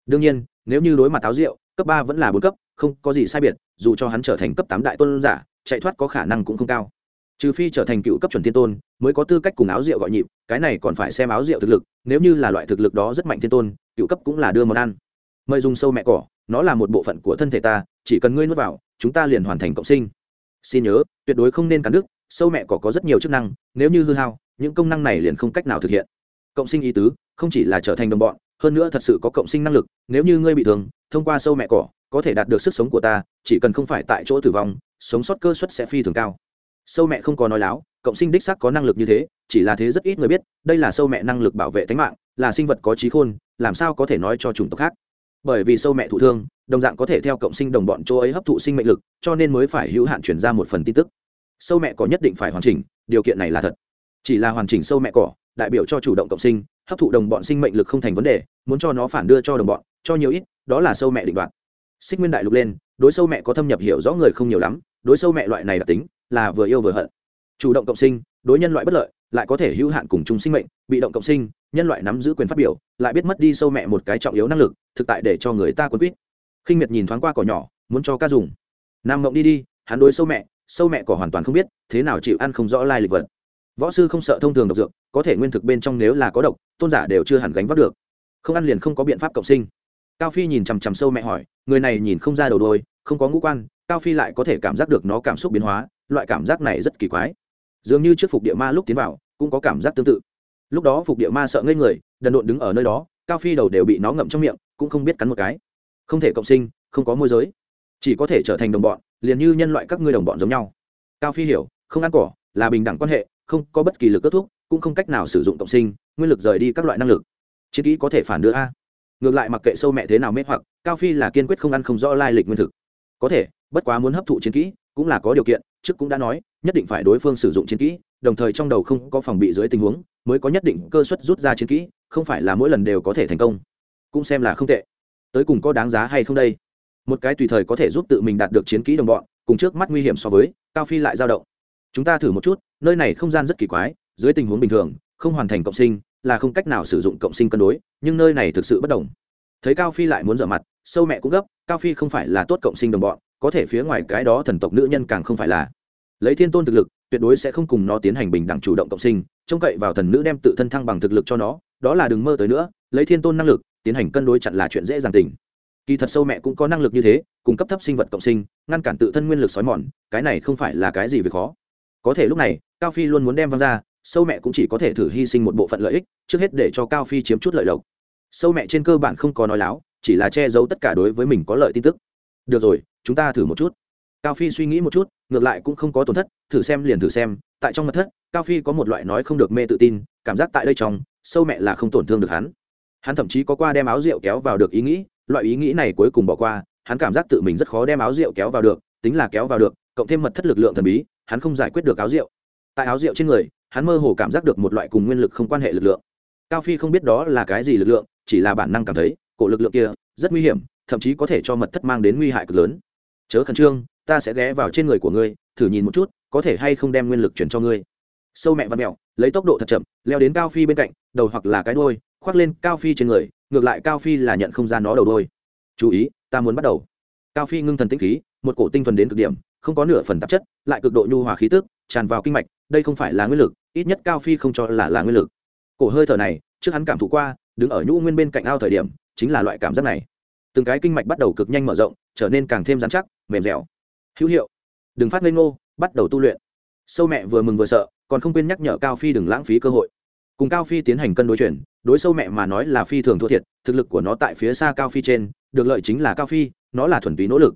Đương nhiên, nếu như đối mặt táo rượu, cấp ba vẫn là bốn cấp, không có gì sai biệt, dù cho hắn trở thành cấp tám đại tôn giả, chạy thoát có khả năng cũng không cao trừ phi trở thành cựu cấp chuẩn thiên tôn, mới có tư cách cùng áo rượu gọi nhịp, cái này còn phải xem áo rượu thực lực, nếu như là loại thực lực đó rất mạnh thiên tôn, cựu cấp cũng là đưa món ăn. Mời dùng sâu mẹ cỏ, nó là một bộ phận của thân thể ta, chỉ cần ngươi nuốt vào, chúng ta liền hoàn thành cộng sinh. Xin nhớ, tuyệt đối không nên cắn đứt, sâu mẹ cỏ có rất nhiều chức năng, nếu như hư hao, những công năng này liền không cách nào thực hiện. Cộng sinh ý tứ, không chỉ là trở thành đồng bọn, hơn nữa thật sự có cộng sinh năng lực, nếu như ngươi bị thương, thông qua sâu mẹ cỏ, có thể đạt được sức sống của ta, chỉ cần không phải tại chỗ tử vong, sống sót cơ suất sẽ phi thường cao sâu mẹ không có nói láo, cộng sinh đích sắc có năng lực như thế, chỉ là thế rất ít người biết, đây là sâu mẹ năng lực bảo vệ tính mạng, là sinh vật có trí khôn, làm sao có thể nói cho chủng tộc khác. Bởi vì sâu mẹ thụ thương, đồng dạng có thể theo cộng sinh đồng bọn chỗ ấy hấp thụ sinh mệnh lực, cho nên mới phải hữu hạn chuyển ra một phần tin tức. Sâu mẹ có nhất định phải hoàn chỉnh, điều kiện này là thật. Chỉ là hoàn chỉnh sâu mẹ cỏ, đại biểu cho chủ động cộng sinh, hấp thụ đồng bọn sinh mệnh lực không thành vấn đề, muốn cho nó phản đưa cho đồng bọn, cho nhiều ít, đó là sâu mẹ định đoạt. Xích nguyên đại lục lên, đối sâu mẹ có thâm nhập hiểu rõ người không nhiều lắm, đối sâu mẹ loại này đặc tính là vừa yêu vừa hận. Chủ động cộng sinh, đối nhân loại bất lợi, lại có thể hữu hạn cùng chung sinh mệnh, bị động cộng sinh, nhân loại nắm giữ quyền phát biểu, lại biết mất đi sâu mẹ một cái trọng yếu năng lực, thực tại để cho người ta quân quýt. Khinh miệt nhìn thoáng qua cỏ nhỏ, muốn cho ca dùng. Nam mộng đi đi, hắn đối sâu mẹ sâu mẹ cỏ hoàn toàn không biết, thế nào chịu ăn không rõ lai lịch vật. Võ sư không sợ thông thường độc dược, có thể nguyên thực bên trong nếu là có độc, tôn giả đều chưa hẳn gánh vác được. Không ăn liền không có biện pháp cộng sinh. Cao phi nhìn chằm chằm sâu mẹ hỏi, người này nhìn không ra đầu đôi không có ngũ quan, cao phi lại có thể cảm giác được nó cảm xúc biến hóa loại cảm giác này rất kỳ quái. Dường như trước phục địa ma lúc tiến vào, cũng có cảm giác tương tự. Lúc đó phục địa ma sợ ngây người, đần độn đứng ở nơi đó, cao phi đầu đều bị nó ngậm trong miệng, cũng không biết cắn một cái. Không thể cộng sinh, không có môi giới. Chỉ có thể trở thành đồng bọn, liền như nhân loại các ngươi đồng bọn giống nhau. Cao phi hiểu, không ăn cỏ, là bình đẳng quan hệ, không có bất kỳ lực kết thúc, cũng không cách nào sử dụng cộng sinh, nguyên lực rời đi các loại năng lực. Chiến kỹ có thể phản đưa a. Ngược lại mặc kệ sâu mẹ thế nào mê hoặc, cao phi là kiên quyết không ăn không rõ lai lịch nguyên thực. Có thể, bất quá muốn hấp thụ chiến kỹ, cũng là có điều kiện trước cũng đã nói, nhất định phải đối phương sử dụng chiến kỹ, đồng thời trong đầu không có phòng bị dưới tình huống, mới có nhất định cơ suất rút ra chiến kỹ, không phải là mỗi lần đều có thể thành công. Cũng xem là không tệ. Tới cùng có đáng giá hay không đây? Một cái tùy thời có thể giúp tự mình đạt được chiến kỹ đồng bọn, cùng trước mắt nguy hiểm so với, cao phi lại dao động. Chúng ta thử một chút, nơi này không gian rất kỳ quái, dưới tình huống bình thường, không hoàn thành cộng sinh, là không cách nào sử dụng cộng sinh cân đối, nhưng nơi này thực sự bất đồng. Thấy cao phi lại muốn rửa mặt, sâu mẹ cũng gấp, cao phi không phải là tốt cộng sinh đồng bọn có thể phía ngoài cái đó thần tộc nữ nhân càng không phải là. Lấy thiên tôn thực lực, tuyệt đối sẽ không cùng nó tiến hành bình đẳng chủ động cộng sinh, trông cậy vào thần nữ đem tự thân thăng bằng thực lực cho nó, đó là đừng mơ tới nữa, lấy thiên tôn năng lực, tiến hành cân đối chặn là chuyện dễ dàng tình. Kỳ thật sâu mẹ cũng có năng lực như thế, cung cấp thấp sinh vật cộng sinh, ngăn cản tự thân nguyên lực xói mòn, cái này không phải là cái gì về khó. Có thể lúc này, cao phi luôn muốn đem văng ra, sâu mẹ cũng chỉ có thể thử hy sinh một bộ phận lợi ích, trước hết để cho cao phi chiếm chút lợi lộc. Sâu mẹ trên cơ bản không có nói láo, chỉ là che giấu tất cả đối với mình có lợi tin tức. Được rồi chúng ta thử một chút. Cao phi suy nghĩ một chút, ngược lại cũng không có tổn thất, thử xem liền thử xem, tại trong mật thất, cao phi có một loại nói không được mê tự tin, cảm giác tại đây trong, sâu mẹ là không tổn thương được hắn. Hắn thậm chí có qua đem áo rượu kéo vào được ý nghĩ, loại ý nghĩ này cuối cùng bỏ qua, hắn cảm giác tự mình rất khó đem áo rượu kéo vào được, tính là kéo vào được, cộng thêm mật thất lực lượng thần bí, hắn không giải quyết được áo rượu. Tại áo rượu trên người, hắn mơ hồ cảm giác được một loại cùng nguyên lực không quan hệ lực lượng. Cao phi không biết đó là cái gì lực lượng, chỉ là bản năng cảm thấy, cổ lực lượng kia rất nguy hiểm, thậm chí có thể cho mật thất mang đến nguy hại cực lớn chớ khẩn trương, ta sẽ ghé vào trên người của ngươi, thử nhìn một chút, có thể hay không đem nguyên lực chuyển cho ngươi. Sâu mẹ văn mẹo, lấy tốc độ thật chậm, leo đến cao phi bên cạnh, đầu hoặc là cái đôi khoác lên cao phi trên người, ngược lại cao phi là nhận không gian nó đầu đôi chú ý, ta muốn bắt đầu. Cao phi ngưng thần tĩnh khí, một cổ tinh thuần đến cực điểm, không có nửa phần tạp chất, lại cực độ nhu hòa khí tức, tràn vào kinh mạch, đây không phải là nguyên lực, ít nhất cao phi không cho là là nguyên lực. Cổ hơi thở này, trước hắn cảm thụ qua, đứng ở nhũ nguyên bên cạnh ao thời điểm, chính là loại cảm giác này. Từng cái kinh mạch bắt đầu cực nhanh mở rộng, trở nên càng thêm dán chắc mềm dẻo. Hữu hiệu. Đừng phát lên ngô, bắt đầu tu luyện. Sâu mẹ vừa mừng vừa sợ, còn không quên nhắc nhở cao phi đừng lãng phí cơ hội. Cùng cao phi tiến hành cân đối chuyển, đối sâu mẹ mà nói là phi thường thua thiệt, thực lực của nó tại phía xa cao phi trên, được lợi chính là cao phi, nó là thuần túy nỗ lực.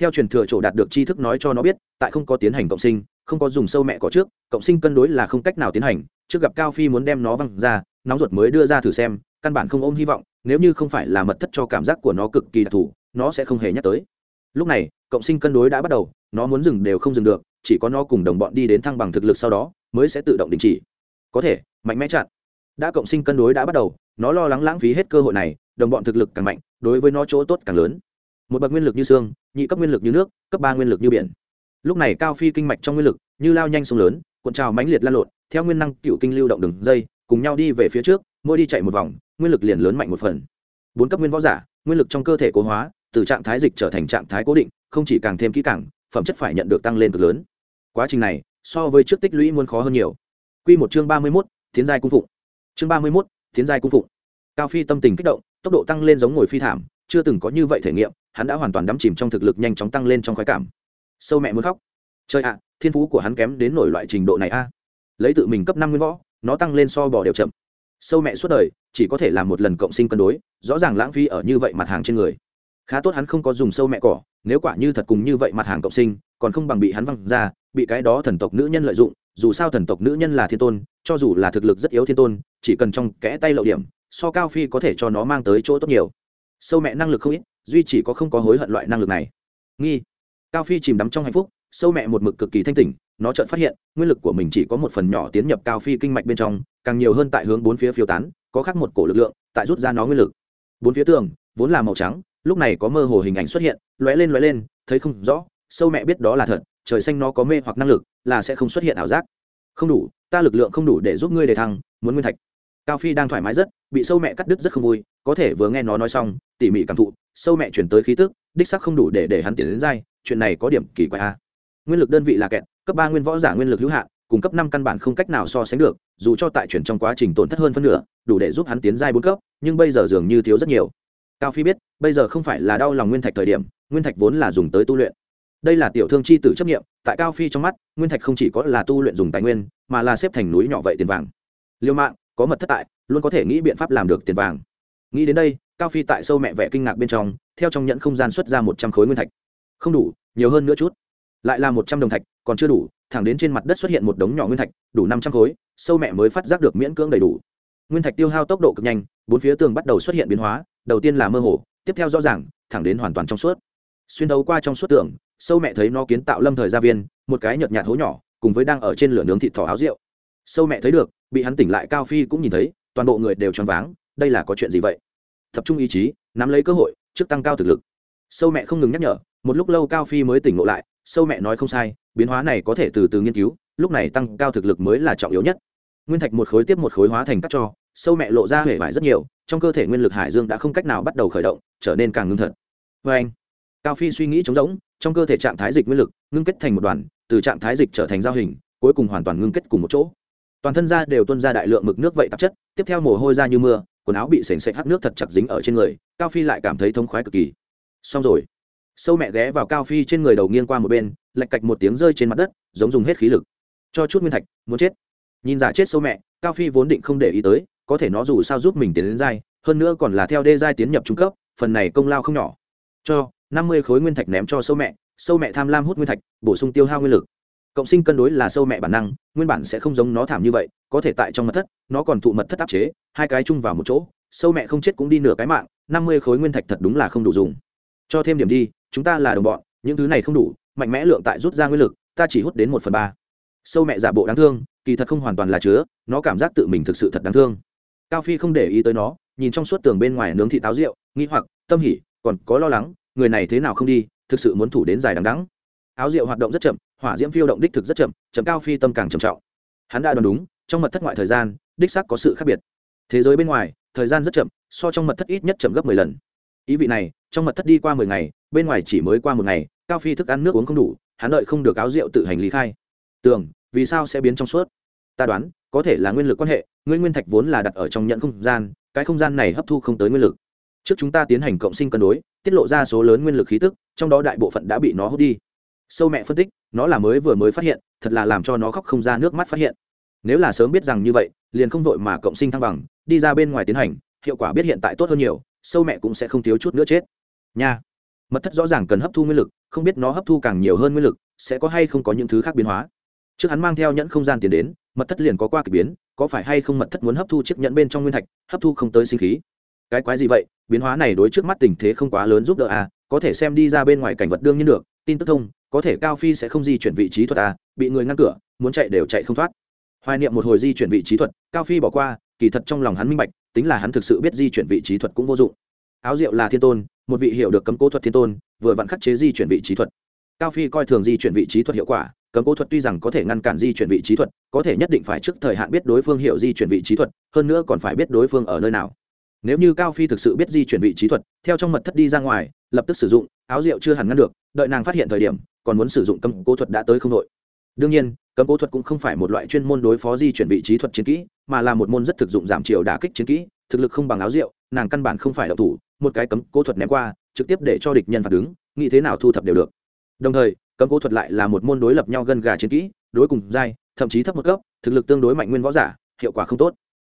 Theo truyền thừa chỗ đạt được tri thức nói cho nó biết, tại không có tiến hành cộng sinh, không có dùng sâu mẹ có trước, cộng sinh cân đối là không cách nào tiến hành, trước gặp cao phi muốn đem nó văng ra, nóng ruột mới đưa ra thử xem, căn bản không ôm hy vọng, nếu như không phải là mật thất cho cảm giác của nó cực kỳ đặc thù, nó sẽ không hề nhắc tới lúc này, cộng sinh cân đối đã bắt đầu, nó muốn dừng đều không dừng được, chỉ có nó cùng đồng bọn đi đến thăng bằng thực lực sau đó, mới sẽ tự động đình chỉ. Có thể, mạnh mẽ chặn. Đã cộng sinh cân đối đã bắt đầu, nó lo lắng lãng phí hết cơ hội này, đồng bọn thực lực càng mạnh, đối với nó chỗ tốt càng lớn. Một bậc nguyên lực như xương, nhị cấp nguyên lực như nước, cấp ba nguyên lực như biển. Lúc này cao phi kinh mạch trong nguyên lực, như lao nhanh sông lớn, cuộn trào mãnh liệt lan lộn, theo nguyên năng cựu kinh lưu động đường dây cùng nhau đi về phía trước, mỗi đi chạy một vòng, nguyên lực liền lớn mạnh một phần. Bốn cấp nguyên võ giả, nguyên lực trong cơ thể cố hóa từ trạng thái dịch trở thành trạng thái cố định không chỉ càng thêm kỹ càng phẩm chất phải nhận được tăng lên cực lớn quá trình này so với trước tích lũy muốn khó hơn nhiều Quy một chương ba mươi 31, tiến giai cung phụng. Chương ba mươi 31, tiến giai cung phụng. Cao Phi tâm tình kích động, tốc độ tăng lên giống ngồi phi thảm, chưa từng có như vậy thể nghiệm, hắn đã hoàn toàn đắm chìm trong thực lực nhanh chóng tăng lên trong khoái cảm. Sâu mẹ muốn khóc. Trời ạ, thiên phú của hắn kém đến nổi loại trình độ này a. Lấy tự mình cấp năm nguyên võ, nó tăng lên so bò đều chậm. Sâu mẹ suốt đời, chỉ có thể làm một lần cộng sinh cân đối, rõ ràng lãng phí ở như vậy mặt hàng trên người. Khá tốt hắn không có dùng sâu mẹ cỏ, nếu quả như thật cùng như vậy mặt hàng cộng sinh, còn không bằng bị hắn văng ra, bị cái đó thần tộc nữ nhân lợi dụng, dù sao thần tộc nữ nhân là thiên tôn cho dù là thực lực rất yếu thiên tôn chỉ cần trong kẽ tay lậu điểm so cao phi có thể cho nó mang tới chỗ tốt nhiều. Sâu mẹ năng lực không ít duy chỉ có không có hối hận loại năng lực này. Nghi. Cao phi chìm đắm trong hạnh phúc sâu mẹ một mực cực kỳ thanh tỉnh nó chợt phát hiện nguyên lực của mình chỉ có một phần nhỏ tiến nhập cao phi kinh mạch bên trong càng nhiều hơn tại hướng bốn phía phiêu tán có khác một cổ lực lượng tại rút ra nó nguyên lực. Bốn phía tường vốn là màu trắng lúc này có mơ hồ hình ảnh xuất hiện, lóe lên lóe lên, thấy không rõ, sâu mẹ biết đó là thật, trời xanh nó có mê hoặc năng lực, là sẽ không xuất hiện ảo giác. Không đủ, ta lực lượng không đủ để giúp ngươi đề thăng, muốn nguyên thạch. Cao phi đang thoải mái rất, bị sâu mẹ cắt đứt rất không vui, có thể vừa nghe nó nói xong, tỉ mỉ cảm thụ, sâu mẹ chuyển tới khí tức, đích sắc không đủ để để hắn tiến đến dai, chuyện này có điểm kỳ quái a nguyên lực đơn vị là kẹt, cấp ba nguyên võ giả nguyên lực hữu hạn, cùng cấp năm căn bản không cách nào so sánh được, dù cho tại chuyển trong quá trình tổn thất hơn phân nửa, đủ để giúp hắn tiến giai bốn cấp, nhưng bây giờ dường như thiếu rất nhiều cao phi biết, bây giờ không phải là đau lòng nguyên thạch thời điểm, nguyên thạch vốn là dùng tới tu luyện. Đây là tiểu thương c h i tử chấp nghiệm, tại cao phi trong mắt, nguyên thạch không chỉ có là tu luyện dùng tài nguyên, mà là xếp thành núi nhỏ vậy tiền vàng. Liêu mạng, có mật thất tại, luôn có thể nghĩ biện pháp làm được tiền vàng. Nghĩ đến đây, cao phi tại sâu mẹ vẽ kinh ngạc bên trong, theo trong nhận không gian xuất ra một trăm khối nguyên thạch. Không đủ, nhiều hơn nữa chút. Lại là một trăm đồng thạch, còn chưa đủ, thẳng đến trên mặt đất xuất hiện một đống nhỏ nguyên thạch, đủ năm trăm khối, sâu mẹ mới phát giác được miễn cưỡng đầy đủ. Nguyên thạch tiêu hao tốc độ cực nhanh, bốn phía tường bắt đầu xuất hiện biến hóa đầu tiên là mơ hồ, tiếp theo rõ ràng, thẳng đến hoàn toàn trong suốt. Xuyên thấu qua trong suốt tường, sâu mẹ thấy nó kiến tạo lâm thời gia viên, một cái nhợt nhạt hố nhỏ, cùng với đang ở trên lửa nướng thịt thỏ áo rượu. Sâu mẹ thấy được, bị hắn tỉnh lại cao phi cũng nhìn thấy, toàn bộ người đều choáng váng, đây là có chuyện gì vậy? Tập trung ý chí, nắm lấy cơ hội, trước tăng cao thực lực. Sâu mẹ không ngừng nhắc nhở, một lúc lâu cao phi mới tỉnh ngộ lại, sâu mẹ nói không sai, biến hóa này có thể từ từ nghiên cứu, lúc này tăng cao thực lực mới là trọng yếu nhất. Nguyên thạch một khối tiếp một khối hóa thành cắt cho sâu mẹ lộ ra hể vải rất nhiều, trong cơ thể nguyên lực hải dương đã không cách nào bắt đầu khởi động, trở nên càng ngưng thật. Vê anh, cao phi suy nghĩ trống rỗng, trong cơ thể trạng thái dịch nguyên lực ngưng kết thành một đoàn, từ trạng thái dịch trở thành giao hình, cuối cùng hoàn toàn ngưng kết cùng một chỗ. Toàn thân da đều tuôn ra đại lượng mực nước vậy tạp chất, tiếp theo mồ hôi ra như mưa, quần áo bị sềnh sệch hắt nước thật chặt dính ở trên người, cao phi lại cảm thấy thống khoái cực kỳ. Xong rồi, sâu mẹ ghé vào cao phi trên người đầu nghiêng qua một bên, lạch cạch một tiếng rơi trên mặt đất, giống dùng hết khí lực. Cho chút nguyên thạch, muốn chết. Nhìn giả chết sâu mẹ, cao phi vốn định không để ý tới có thể nó dù sao giúp mình tiến đến giai, hơn nữa còn là theo đê giai tiến nhập trung cấp, phần này công lao không nhỏ. Cho, năm mươi khối nguyên thạch ném cho sâu mẹ sâu mẹ tham lam hút nguyên thạch, bổ sung tiêu hao nguyên lực. Cộng sinh cân đối là sâu mẹ bản năng, nguyên bản sẽ không giống nó thảm như vậy, có thể tại trong mật thất, nó còn thụ mật thất áp chế, hai cái chung vào một chỗ, sâu mẹ không chết cũng đi nửa cái mạng, năm mươi khối nguyên thạch thật đúng là không đủ dùng. Cho thêm điểm đi, chúng ta là đồng bọn, những thứ này không đủ, mạnh mẽ lượng tại rút ra nguyên lực, ta chỉ hút đến một phần ba. Sâu mẹ giả bộ đáng thương, kỳ thật không hoàn toàn là chứa, nó cảm giác tự mình thực sự thật đáng thương cao phi không để ý tới nó, nhìn trong suốt tường bên ngoài nướng thị táo rượu nghĩ hoặc, tâm hỉ, còn có lo lắng, người này thế nào không đi, thực sự muốn thủ đến dài đằng đắng áo rượu hoạt động rất chậm, hỏa diễm phiêu động đích thực rất chậm chậm cao phi tâm càng trầm trọng. Hắn đã đoán đúng, trong mật thất ngoại thời gian, đích xác có sự khác biệt. Thế giới bên ngoài, thời gian rất chậm, so trong mật thất ít nhất chậm gấp mười lần. Ý vị này, trong mật thất đi qua mười ngày, bên ngoài chỉ mới qua một ngày, cao phi thức ăn nước uống không đủ, hắn đợi không được áo rượu tự hành lý khai. Tưởng, vì sao sẽ biến trong suốt? Ta đoán có thể là nguyên lực quan hệ nguyên nguyên thạch vốn là đặt ở trong nhận không gian, cái không gian này hấp thu không tới nguyên lực. Trước chúng ta tiến hành cộng sinh cân đối, tiết lộ ra số lớn nguyên lực khí tức, trong đó đại bộ phận đã bị nó hút đi. Sâu mẹ phân tích, nó là mới vừa mới phát hiện, thật là làm cho nó khóc không ra nước mắt phát hiện. Nếu là sớm biết rằng như vậy, liền không vội mà cộng sinh thăng bằng, đi ra bên ngoài tiến hành, hiệu quả biết hiện tại tốt hơn nhiều, sâu mẹ cũng sẽ không thiếu chút nữa chết. Nha. Mật thất rõ ràng cần hấp thu nguyên lực, không biết nó hấp thu càng nhiều hơn nguyên lực, sẽ có hay không có những thứ khác biến hóa. Trước hắn mang theo nhẫn không gian tiền đến mật thất liền có qua k ỳ biến, có phải hay không mật thất muốn hấp thu chiếc nhẫn bên trong nguyên thạch, hấp thu không tới sinh khí? Cái quái gì vậy? Biến hóa này đối trước mắt tình thế không quá lớn giúp đỡ à? Có thể xem đi ra bên ngoài cảnh vật đương nhiên được, tin tức thông, có thể cao phi sẽ không di chuyển vị trí thuật à? Bị người ngăn cửa, muốn chạy đều chạy không thoát. Hoài niệm một hồi di chuyển vị trí thuật, cao phi bỏ qua, kỳ thật trong lòng hắn minh bạch, tính là hắn thực sự biết di chuyển vị trí thuật cũng vô dụng. Áo rượu là thiên tôn, một vị hiệu được cấm cố thuật thiên tôn, vừa vặn khắc chế di chuyển vị trí thuật. Cao phi coi thường di chuyển vị trí thuật hiệu quả cấm cố thuật tuy rằng có thể ngăn cản di chuyển vị trí thuật, có thể nhất định phải trước thời hạn biết đối phương hiểu di chuyển vị trí thuật, hơn nữa còn phải biết đối phương ở nơi nào. Nếu như cao phi thực sự biết di chuyển vị trí thuật, theo trong mật thất đi ra ngoài, lập tức sử dụng, áo rượu chưa hẳn ngăn được, đợi nàng phát hiện thời điểm, còn muốn sử dụng cấm cố thuật đã tới không đội đương nhiên, cấm cố thuật cũng không phải một loại chuyên môn đối phó di chuyển vị trí thuật chiến kỹ, mà là một môn rất thực dụng giảm chiều đả kích chiến kỹ, thực lực không bằng áo rượu, nàng căn bản không phải đậu thủ, một cái cấm cố thuật ném qua, trực tiếp để cho địch nhân phản ứng, nghĩ thế nào thu thập đều được. Đồng thời cấm cố thuật lại là một môn đối lập nhau gần gà chiến kỹ, đối cùng dai thậm chí thấp một cấp, thực lực tương đối mạnh nguyên võ giả, hiệu quả không tốt.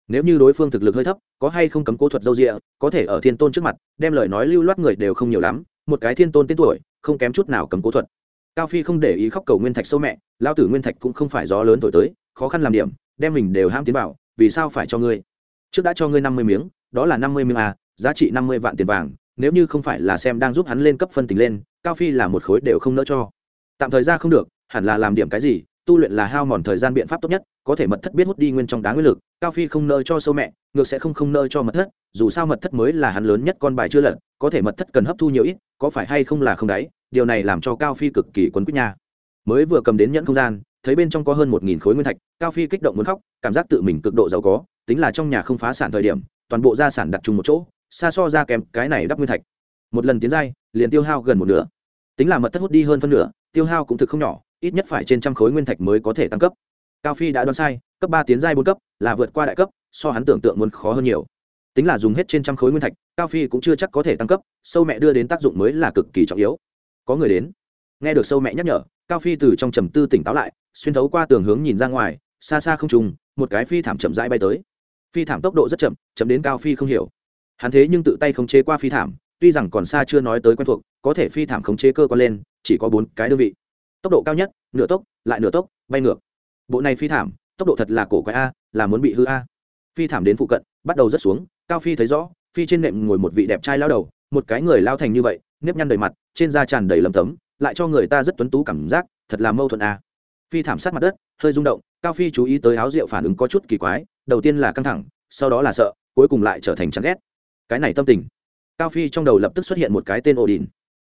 Nếu như đối phương thực lực hơi thấp, có hay không cấm cố thuật dâu rịa có thể ở thiên tôn trước mặt, đem lời nói lưu loát người đều không nhiều lắm, một cái thiên tôn tên tuổi, không kém chút nào cấm cố thuật. Cao phi không để ý khóc cầu nguyên thạch sâu mẹ lao tử nguyên thạch cũng không phải gió lớn thổi tới, khó khăn làm điểm, đem mình đều ham tiến vào, vì sao phải cho ngươi? Trước đã cho ngươi năm mươi miếng, đó là năm mươi miếng à giá trị năm mươi vạn tiền vàng, nếu như không phải là xem đang giúp hắn lên cấp phân tình lên, cao phi là một khối đều không nỡ cho tạm thời ra không được, hẳn là làm điểm cái gì, tu luyện là hao mòn thời gian biện pháp tốt nhất, có thể mật thất biết hút đi nguyên trong đá nguyên lực, cao phi không nơ cho sâu mẹ, ngược sẽ không không nơ cho mật thất, dù sao mật thất mới là hắn lớn nhất con bài chưa lật, có thể mật thất cần hấp thu nhiều ít, có phải hay không là không đáy, điều này làm cho cao phi cực kỳ quấn quýt nha. Mới vừa cầm đến nhẫn không gian, thấy bên trong có hơn một nghìn khối nguyên thạch, cao phi kích động muốn khóc, cảm giác tự mình cực độ giàu có, tính là trong nhà không phá sản thời điểm, toàn bộ gia sản đặt chung một chỗ, xa so ra kèm cái này đắp nguyên thạch. Một lần tiến giai, liền tiêu hao gần một nửa. Tính là mật thất hút đi hơn phân nửa tiêu hao cũng thực không nhỏ, ít nhất phải trên trăm khối nguyên thạch mới có thể tăng cấp. Cao phi đã đoán sai, cấp ba tiến giai bốn cấp, là vượt qua đại cấp, so hắn tưởng tượng muốn khó hơn nhiều. Tính là dùng hết trên trăm khối nguyên thạch, cao phi cũng chưa chắc có thể tăng cấp, sâu mẹ đưa đến tác dụng mới là cực kỳ trọng yếu. Có người đến. Nghe được sâu mẹ nhắc nhở, cao phi từ trong trầm tư tỉnh táo lại, xuyên thấu qua tường hướng nhìn ra ngoài, xa xa không trùng, một cái phi thảm chậm rãi bay tới. Phi thảm tốc độ rất chậm chậm đến cao phi không hiểu. Hắn thế nhưng tự tay khống chế qua phi thảm tuy rằng còn xa chưa nói tới quen thuộc, có thể phi thảm khống chế cơ quan lên, chỉ có bốn cái đơn vị. Tốc độ cao nhất, nửa tốc, lại nửa tốc, bay ngược. Bộ này phi thảm, tốc độ thật là cổ quái a, là muốn bị hư a. Phi thảm đến phụ cận, bắt đầu rất xuống, cao phi thấy rõ, phi trên nệm ngồi một vị đẹp trai lao đầu, một cái người lao thành như vậy, nếp nhăn đầy mặt, trên da tràn đầy lấm tấm, lại cho người ta rất tuấn tú cảm giác, thật là mâu thuẫn a. Phi thảm sát mặt đất, hơi rung động, cao phi chú ý tới áo rượu phản ứng có chút kỳ quái, đầu tiên là căng thẳng, sau đó là sợ, cuối cùng lại trở thành chán ghét. Cái này tâm tình cao phi trong đầu lập tức xuất hiện một cái tên ổ đình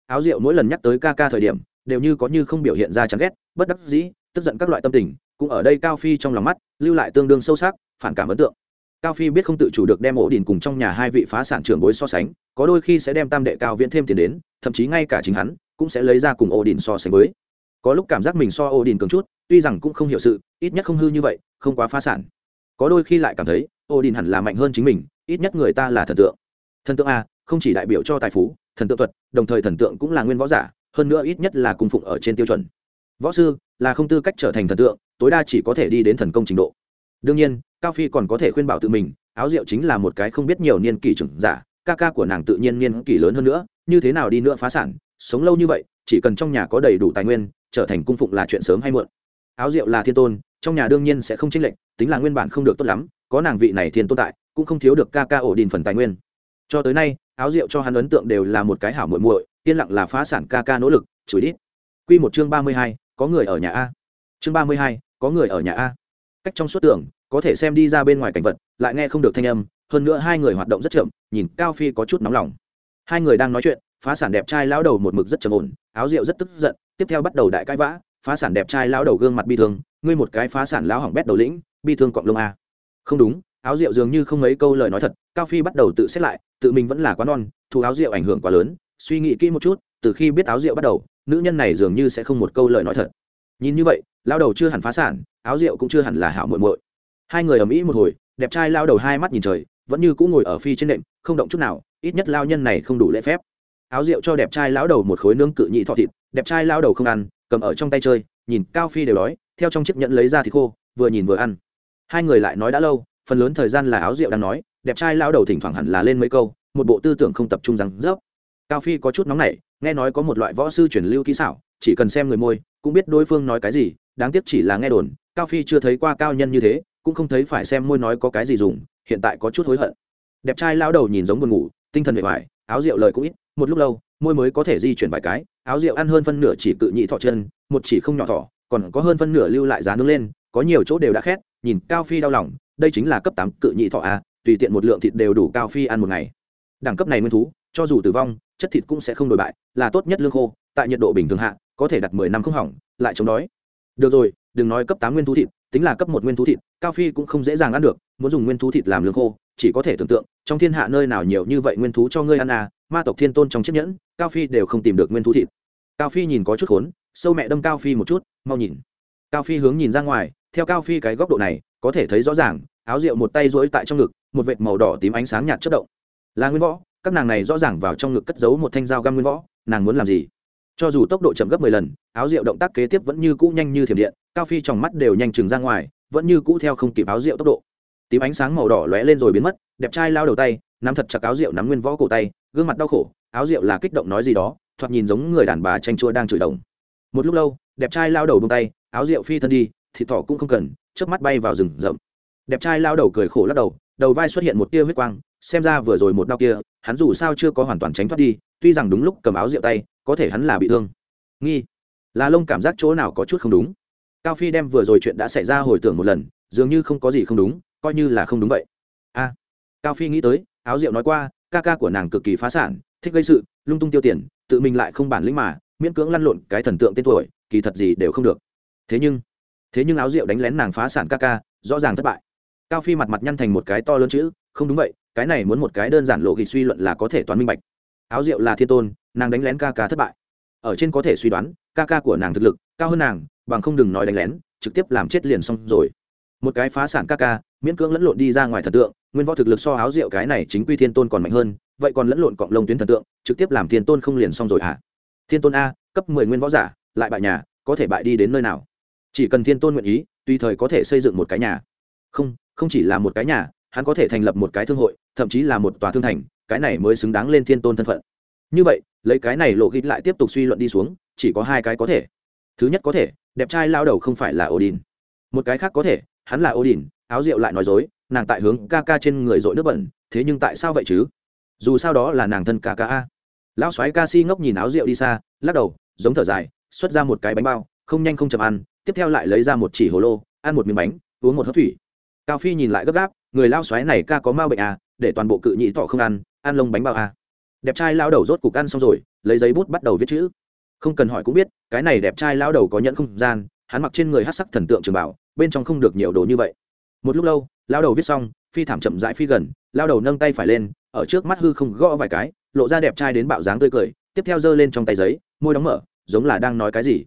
áo rượu mỗi lần nhắc tới ca ca thời điểm, đều như có như không biểu hiện ra chán ghét, bất đắc dĩ, tức giận các loại tâm tình, cũng ở đây cao phi trong lòng mắt, lưu lại tương đương sâu sắc, phản cảm ấn tượng. Cao phi biết không tự chủ được đem ổ đình cùng trong nhà hai vị phá sản trưởng bối so sánh, có đôi khi sẽ đem tam đệ cao viễn thêm tiền đến, thậm chí ngay cả chính hắn, cũng sẽ lấy ra cùng ổ đình so sánh với. Có lúc cảm giác mình so ổ đình cường chút, tuy rằng cũng không hiểu sự, ít nhất không hư như vậy, không quá phá sản. Có đôi khi lại cảm thấy ổ đình hẳn là mạnh hơn chính mình, ít nhất người ta là thần tượng. Thần tượng a không chỉ đại biểu cho tài phú, thần tượng thuật, đồng thời thần tượng cũng là nguyên võ giả, hơn nữa ít nhất là cung phụng ở trên tiêu chuẩn. Võ sư là không tư cách trở thành thần tượng, tối đa chỉ có thể đi đến thần công trình độ. Đương nhiên, cao phi còn có thể khuyên bảo tự mình, áo rượu chính là một cái không biết nhiều niên kỷ trưởng giả, ca ca của nàng tự nhiên niên kỷ lớn hơn nữa, như thế nào đi nữa phá sản, sống lâu như vậy, chỉ cần trong nhà có đầy đủ tài nguyên, trở thành cung phụng là chuyện sớm hay muộn. Áo rượu là thiên tôn, trong nhà đương nhiên sẽ không chênh lệch, tính là nguyên bản không được tốt lắm, có nàng vị này thiên tôn tại, cũng không thiếu được ca ca ổ đình phần tài nguyên. Cho tới nay áo rượu cho hắn ấn tượng đều là một cái hảo muội muội yên lặng là phá sản ca ca nỗ lực chửi đít. Quy một chương ba mươi hai, có người ở nhà a. Chương ba mươi hai, có người ở nhà a. Cách trong suốt tưởng có thể xem đi ra bên ngoài cảnh vật lại nghe không được thanh âm hơn nữa hai người hoạt động rất chậm nhìn cao phi có chút nóng lòng. Hai người đang nói chuyện phá sản đẹp trai lão đầu một mực rất trầm ổn áo rượu rất tức giận tiếp theo bắt đầu đại cãi vã phá sản đẹp trai lão đầu gương mặt bi thương ngươi một cái phá sản lão hỏng bét đầu lĩnh bi thương quặng lông a. Không đúng áo rượu dường như không mấy câu lời nói thật, cao phi bắt đầu tự xét lại, tự mình vẫn là quá non thu áo rượu ảnh hưởng quá lớn, suy nghĩ kỹ một chút, từ khi biết áo rượu bắt đầu, nữ nhân này dường như sẽ không một câu lời nói thật. Nhìn như vậy, lao đầu chưa hẳn phá sản, áo rượu cũng chưa hẳn là hảo muội muội. Hai người ở mỹ một hồi, đẹp trai lao đầu hai mắt nhìn trời, vẫn như cũng ngồi ở phi trên nệm, không động chút nào, ít nhất lao nhân này không đủ lễ phép. Áo rượu cho đẹp trai lão đầu một khối nướng cự nhị thọ thịt, đẹp trai lao đầu không ăn, cầm ở trong tay chơi, nhìn cao phi đều đói, theo trong chiếc nhẫn lấy ra thịt khô, vừa nhìn vừa ăn. Hai người lại nói đã lâu phần lớn thời gian là áo rượu đang nói, đẹp trai lao đầu thỉnh thoảng hẳn là lên mấy câu, một bộ tư tưởng không tập trung rằng rớp. Cao phi có chút nóng nảy, nghe nói có một loại võ sư chuyển lưu kỹ xảo, chỉ cần xem người môi, cũng biết đối phương nói cái gì, đáng tiếc chỉ là nghe đồn, cao phi chưa thấy qua cao nhân như thế, cũng không thấy phải xem môi nói có cái gì dùng, hiện tại có chút hối hận. Đẹp trai lao đầu nhìn giống buồn ngủ, tinh thần bề ngoài áo rượu lời cũng ít, một lúc lâu, môi mới có thể di chuyển vài cái, áo rượu ăn hơn phân nửa chỉ cự nhị thọ chân, một chỉ không nhỏ thọ, còn có hơn phân nửa lưu lại giá nướng lên, có nhiều chỗ đều đã khét, nhìn cao phi đau lòng đây chính là cấp tám cự nhị thọ a, tùy tiện một lượng thịt đều đủ cao phi ăn một ngày. Đẳng cấp này nguyên thú, cho dù tử vong, chất thịt cũng sẽ không đổi bại, là tốt nhất lương khô, tại nhiệt độ bình thường hạ, có thể đặt mười năm không hỏng, lại chống đói. Được rồi, đừng nói cấp tám nguyên thú thịt, tính là cấp một nguyên thú thịt, cao phi cũng không dễ dàng ăn được, muốn dùng nguyên thú thịt làm lương khô, chỉ có thể tưởng tượng, trong thiên hạ nơi nào nhiều như vậy nguyên thú cho ngươi ăn à ma tộc thiên tôn trong chiếc nhẫn, cao phi đều không tìm được nguyên thú thịt. Cao phi nhìn có chút khốn, sâu mẹ đâm cao phi một chút, mau nhìn. Cao phi hướng nhìn ra ngoài, theo cao phi cái góc độ này, có thể thấy rõ ràng áo rượu một tay rỗi tại trong ngực, một vệt màu đỏ tím ánh sáng nhạt chất động. Là nguyên võ, các nàng này rõ ràng vào trong ngực cất giấu một thanh dao găm nguyên võ, nàng muốn làm gì? Cho dù tốc độ chậm gấp mười lần, áo rượu động tác kế tiếp vẫn như cũ nhanh như thiểm điện, cao phi trong mắt đều nhanh chừng ra ngoài, vẫn như cũ theo không kịp áo rượu tốc độ. Tím ánh sáng màu đỏ lóe lên rồi biến mất, đẹp trai lao đầu tay, nắm thật chặt áo rượu nắm nguyên võ cổ tay, gương mặt đau khổ, áo rượu là kích động nói gì đó, thoạt nhìn giống người đàn bà tranh chua đang chửi đồng. Một lúc lâu, đẹp trai lao đầu bông tay, áo rượu phi thân đi, thịt thỏ cũng không cần trước mắt bay vào rừng rậm đẹp trai lao đầu cười khổ lắc đầu đầu vai xuất hiện một tia huyết quang, xem ra vừa rồi một đau kia, hắn dù sao chưa có hoàn toàn tránh thoát đi, tuy rằng đúng lúc cầm áo rượu tay, có thể hắn là bị thương. Nghi, là lông cảm giác chỗ nào có chút không đúng. Cao phi đem vừa rồi chuyện đã xảy ra hồi tưởng một lần, dường như không có gì không đúng, coi như là không đúng vậy. A, cao phi nghĩ tới, áo rượu nói qua, ca ca của nàng cực kỳ phá sản, thích gây sự, lung tung tiêu tiền, tự mình lại không bản lĩnh mà, miễn cưỡng lăn lộn cái thần tượng tên tuổi, kỳ thật gì đều không được. Thế nhưng thế nhưng áo rượu đánh lén nàng phá sản ca ca, rõ ràng thất bại cao phi mặt mặt nhăn thành một cái to lớn chữ, không đúng vậy, cái này muốn một cái đơn giản lộ ghi suy luận là có thể toán minh bạch. Áo rượu là thiên tôn, nàng đánh lén ca ca thất bại. Ở trên có thể suy đoán, ca ca của nàng thực lực, cao hơn nàng, bằng không đừng nói đánh lén, trực tiếp làm chết liền xong rồi. Một cái phá sản ca ca, miễn cưỡng lẫn lộn đi ra ngoài thần tượng, nguyên võ thực lực so áo rượu cái này chính quy thiên tôn còn mạnh hơn, vậy còn lẫn lộn cọng lông tuyến thần tượng, trực tiếp làm thiên tôn không liền xong rồi hả? Thiên tôn a, cấp mười nguyên võ giả, lại bại nhà, có thể bại đi đến nơi nào? Chỉ cần thiên tôn nguyện ý, tùy thời có thể xây dựng một cái nhà. Không không chỉ là một cái nhà, hắn có thể thành lập một cái thương hội, thậm chí là một tòa thương thành, cái này mới xứng đáng lên thiên tôn thân phận. Như vậy, lấy cái này lộ ghít lại tiếp tục suy luận đi xuống, chỉ có hai cái có thể. Thứ nhất có thể, đẹp trai lao đầu không phải là odin. Một cái khác có thể, hắn là odin, áo rượu lại nói dối, nàng tại hướng ca ca trên người dội nước bẩn, thế nhưng tại sao vậy chứ? Dù sao đó là nàng thân ca ca a. Lão soái ca si ngốc nhìn áo rượu đi xa, lắc đầu, giống thở dài, xuất ra một cái bánh bao, không nhanh không chậm ăn, tiếp theo lại lấy ra một chỉ hồ lô, ăn một miếng bánh, uống một hớp thủy cao phi nhìn lại gấp gáp, người lao xoáy này ca có ma bệnh à để toàn bộ cự nhị thọ không ăn ăn lông bánh bao à. Đẹp trai lao đầu rốt cục ăn xong rồi, lấy giấy bút bắt đầu viết chữ. Không cần hỏi cũng biết, cái này đẹp trai lao đầu có nhận không gian, hắn mặc trên người hát sắc thần tượng trường bảo, bên trong không được nhiều đồ như vậy. Một lúc lâu, lao đầu viết xong, phi thảm chậm rãi phi gần, lao đầu nâng tay phải lên, ở trước mắt hư không gõ vài cái, lộ ra đẹp trai đến bạo dáng tươi cười, tiếp theo giơ lên trong tay giấy, môi đóng mở, giống là đang nói cái gì.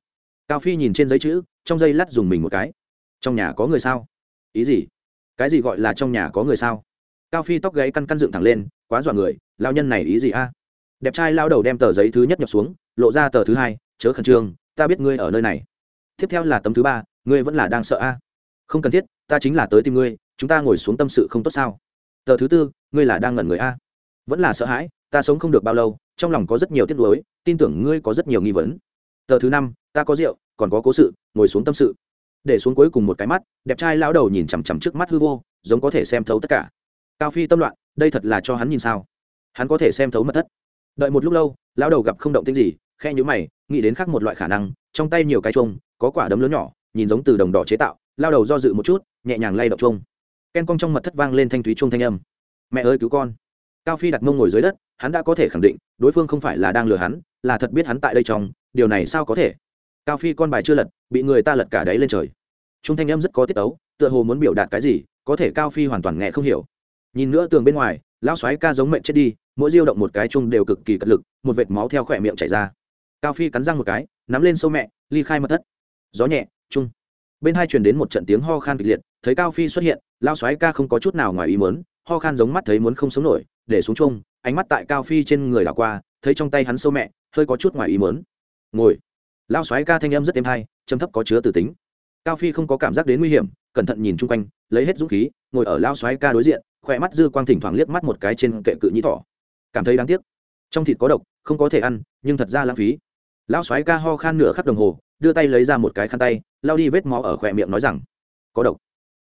Cao phi nhìn trên giấy chữ, trong giây lắt dùng mình một cái. Trong nhà có người sao? Ý gì? Cái gì gọi là trong nhà có người sao? Cao phi tóc gáy căn căn dựng thẳng lên, quá dọa người lao nhân này ý gì a? Đẹp trai lao đầu đem tờ giấy thứ nhất nhập xuống, lộ ra tờ thứ hai, chớ khẩn trương, ta biết ngươi ở nơi này. Tiếp theo là tấm thứ ba, ngươi vẫn là đang sợ a? Không cần thiết, ta chính là tới tìm ngươi, chúng ta ngồi xuống tâm sự không tốt sao? Tờ thứ tư, ngươi là đang ngẩn người a? Vẫn là sợ hãi, ta sống không được bao lâu, trong lòng có rất nhiều tiếc nuối, tin tưởng ngươi có rất nhiều nghi vấn. Tờ thứ năm, ta có rượu, còn có cố sự, ngồi xuống tâm sự để xuống cuối cùng một cái mắt, đẹp trai lão đầu nhìn chằm chằm trước mắt hư vô, giống có thể xem thấu tất cả. Cao phi tâm loạn, đây thật là cho hắn nhìn sao? Hắn có thể xem thấu mật thất. Đợi một lúc lâu, lão đầu gặp không động tĩnh gì khe nhữ mày, nghĩ đến khác một loại khả năng, trong tay nhiều cái chuông, có quả đấm lớn nhỏ, nhìn giống từ đồng đỏ chế tạo lao đầu do dự một chút, nhẹ nhàng lay động chuông. Ken cong trong mật thất vang lên thanh thúy chuông thanh âm. Mẹ ơi, cứu con. Cao phi đặt mông ngồi dưới đất, hắn đã có thể khẳng định, đối phương không phải là đang lừa hắn, là thật biết hắn tại đây trong, điều này sao có thể? Cao phi con bài chưa lật bị người ta lật cả đáy lên trời. Trung thanh âm rất có tiết ấu tựa hồ muốn biểu đạt cái gì có thể cao phi hoàn toàn nghe không hiểu. Nhìn nữa tường bên ngoài lão xoáy ca giống mệnh chết đi mỗi diêu động một cái chung đều cực kỳ cật lực một vệt máu theo khỏe miệng chảy ra. Cao phi cắn răng một cái nắm lên sâu mẹ ly khai mật thất. Gió nhẹ chung. Bên hai truyền đến một trận tiếng ho khan kịch liệt thấy cao phi xuất hiện lão xoáy ca không có chút nào ngoài ý muốn, ho khan giống mắt thấy muốn không sống nổi để xuống chung ánh mắt tại cao phi trên người đảo qua thấy trong tay hắn sâu mẹ hơi có chút ngoài ý muốn. ngồi lao xoáy ca thanh âm rất êm hay châm thấp có chứa từ tính. Cao phi không có cảm giác đến nguy hiểm, cẩn thận nhìn chung quanh, lấy hết dũng khí, ngồi ở lao xoáy ca đối diện, khỏe mắt dư quang thỉnh thoảng liếc mắt một cái trên kệ cự nhĩ thỏ. Cảm thấy đáng tiếc. Trong thịt có độc, không có thể ăn, nhưng thật ra lãng phí. Lão xoáy ca ho khan nửa khắp đồng hồ, đưa tay lấy ra một cái khăn tay lao đi vết máu ở khỏe miệng nói rằng, có độc.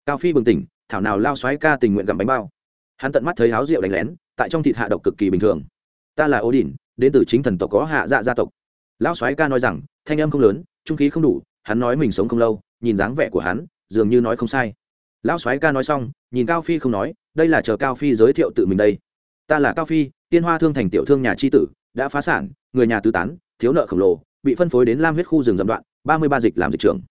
Cao phi bừng tỉnh, thảo nào lao xoáy ca tình nguyện gặm bánh bao. Hắn tận mắt thấy áo rượu đánh lén, tại trong thịt hạ độc cực kỳ bình thường. Ta là ô đình đến từ chính thần tộc có hạ dạ gia tộc. Lão soái ca nói rằng thanh âm không lớn, trung khí không đủ, hắn nói mình sống không lâu, nhìn dáng vẻ của hắn, dường như nói không sai. Lão soái ca nói xong, nhìn cao phi không nói, đây là chờ cao phi giới thiệu tự mình đây. Ta là cao phi, tiên hoa thương thành tiểu thương nhà tri tử, đã phá sản, người nhà tứ tán, thiếu nợ khổng lồ, bị phân phối đến lam huyết khu rừng dầm đoạn, ba mươi ba dịch làm dịch trưởng.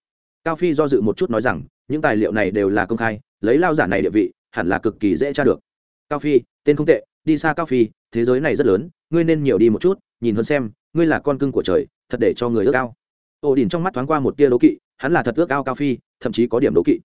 Cao phi do dự một chút nói rằng, những tài liệu này đều là công khai, lấy lao giả này địa vị, hẳn là cực kỳ dễ tra được. Cao phi, tên không tệ, đi xa cao phi, thế giới này rất lớn, ngươi nên nhiều đi một chút, nhìn hơn xem ngươi là con cưng của trời, thật để cho người ước ao. Ổ đỉnh trong mắt thoáng qua một tia đố kỵ, hắn là thật ước ao cao phi, thậm chí có điểm đố kỵ.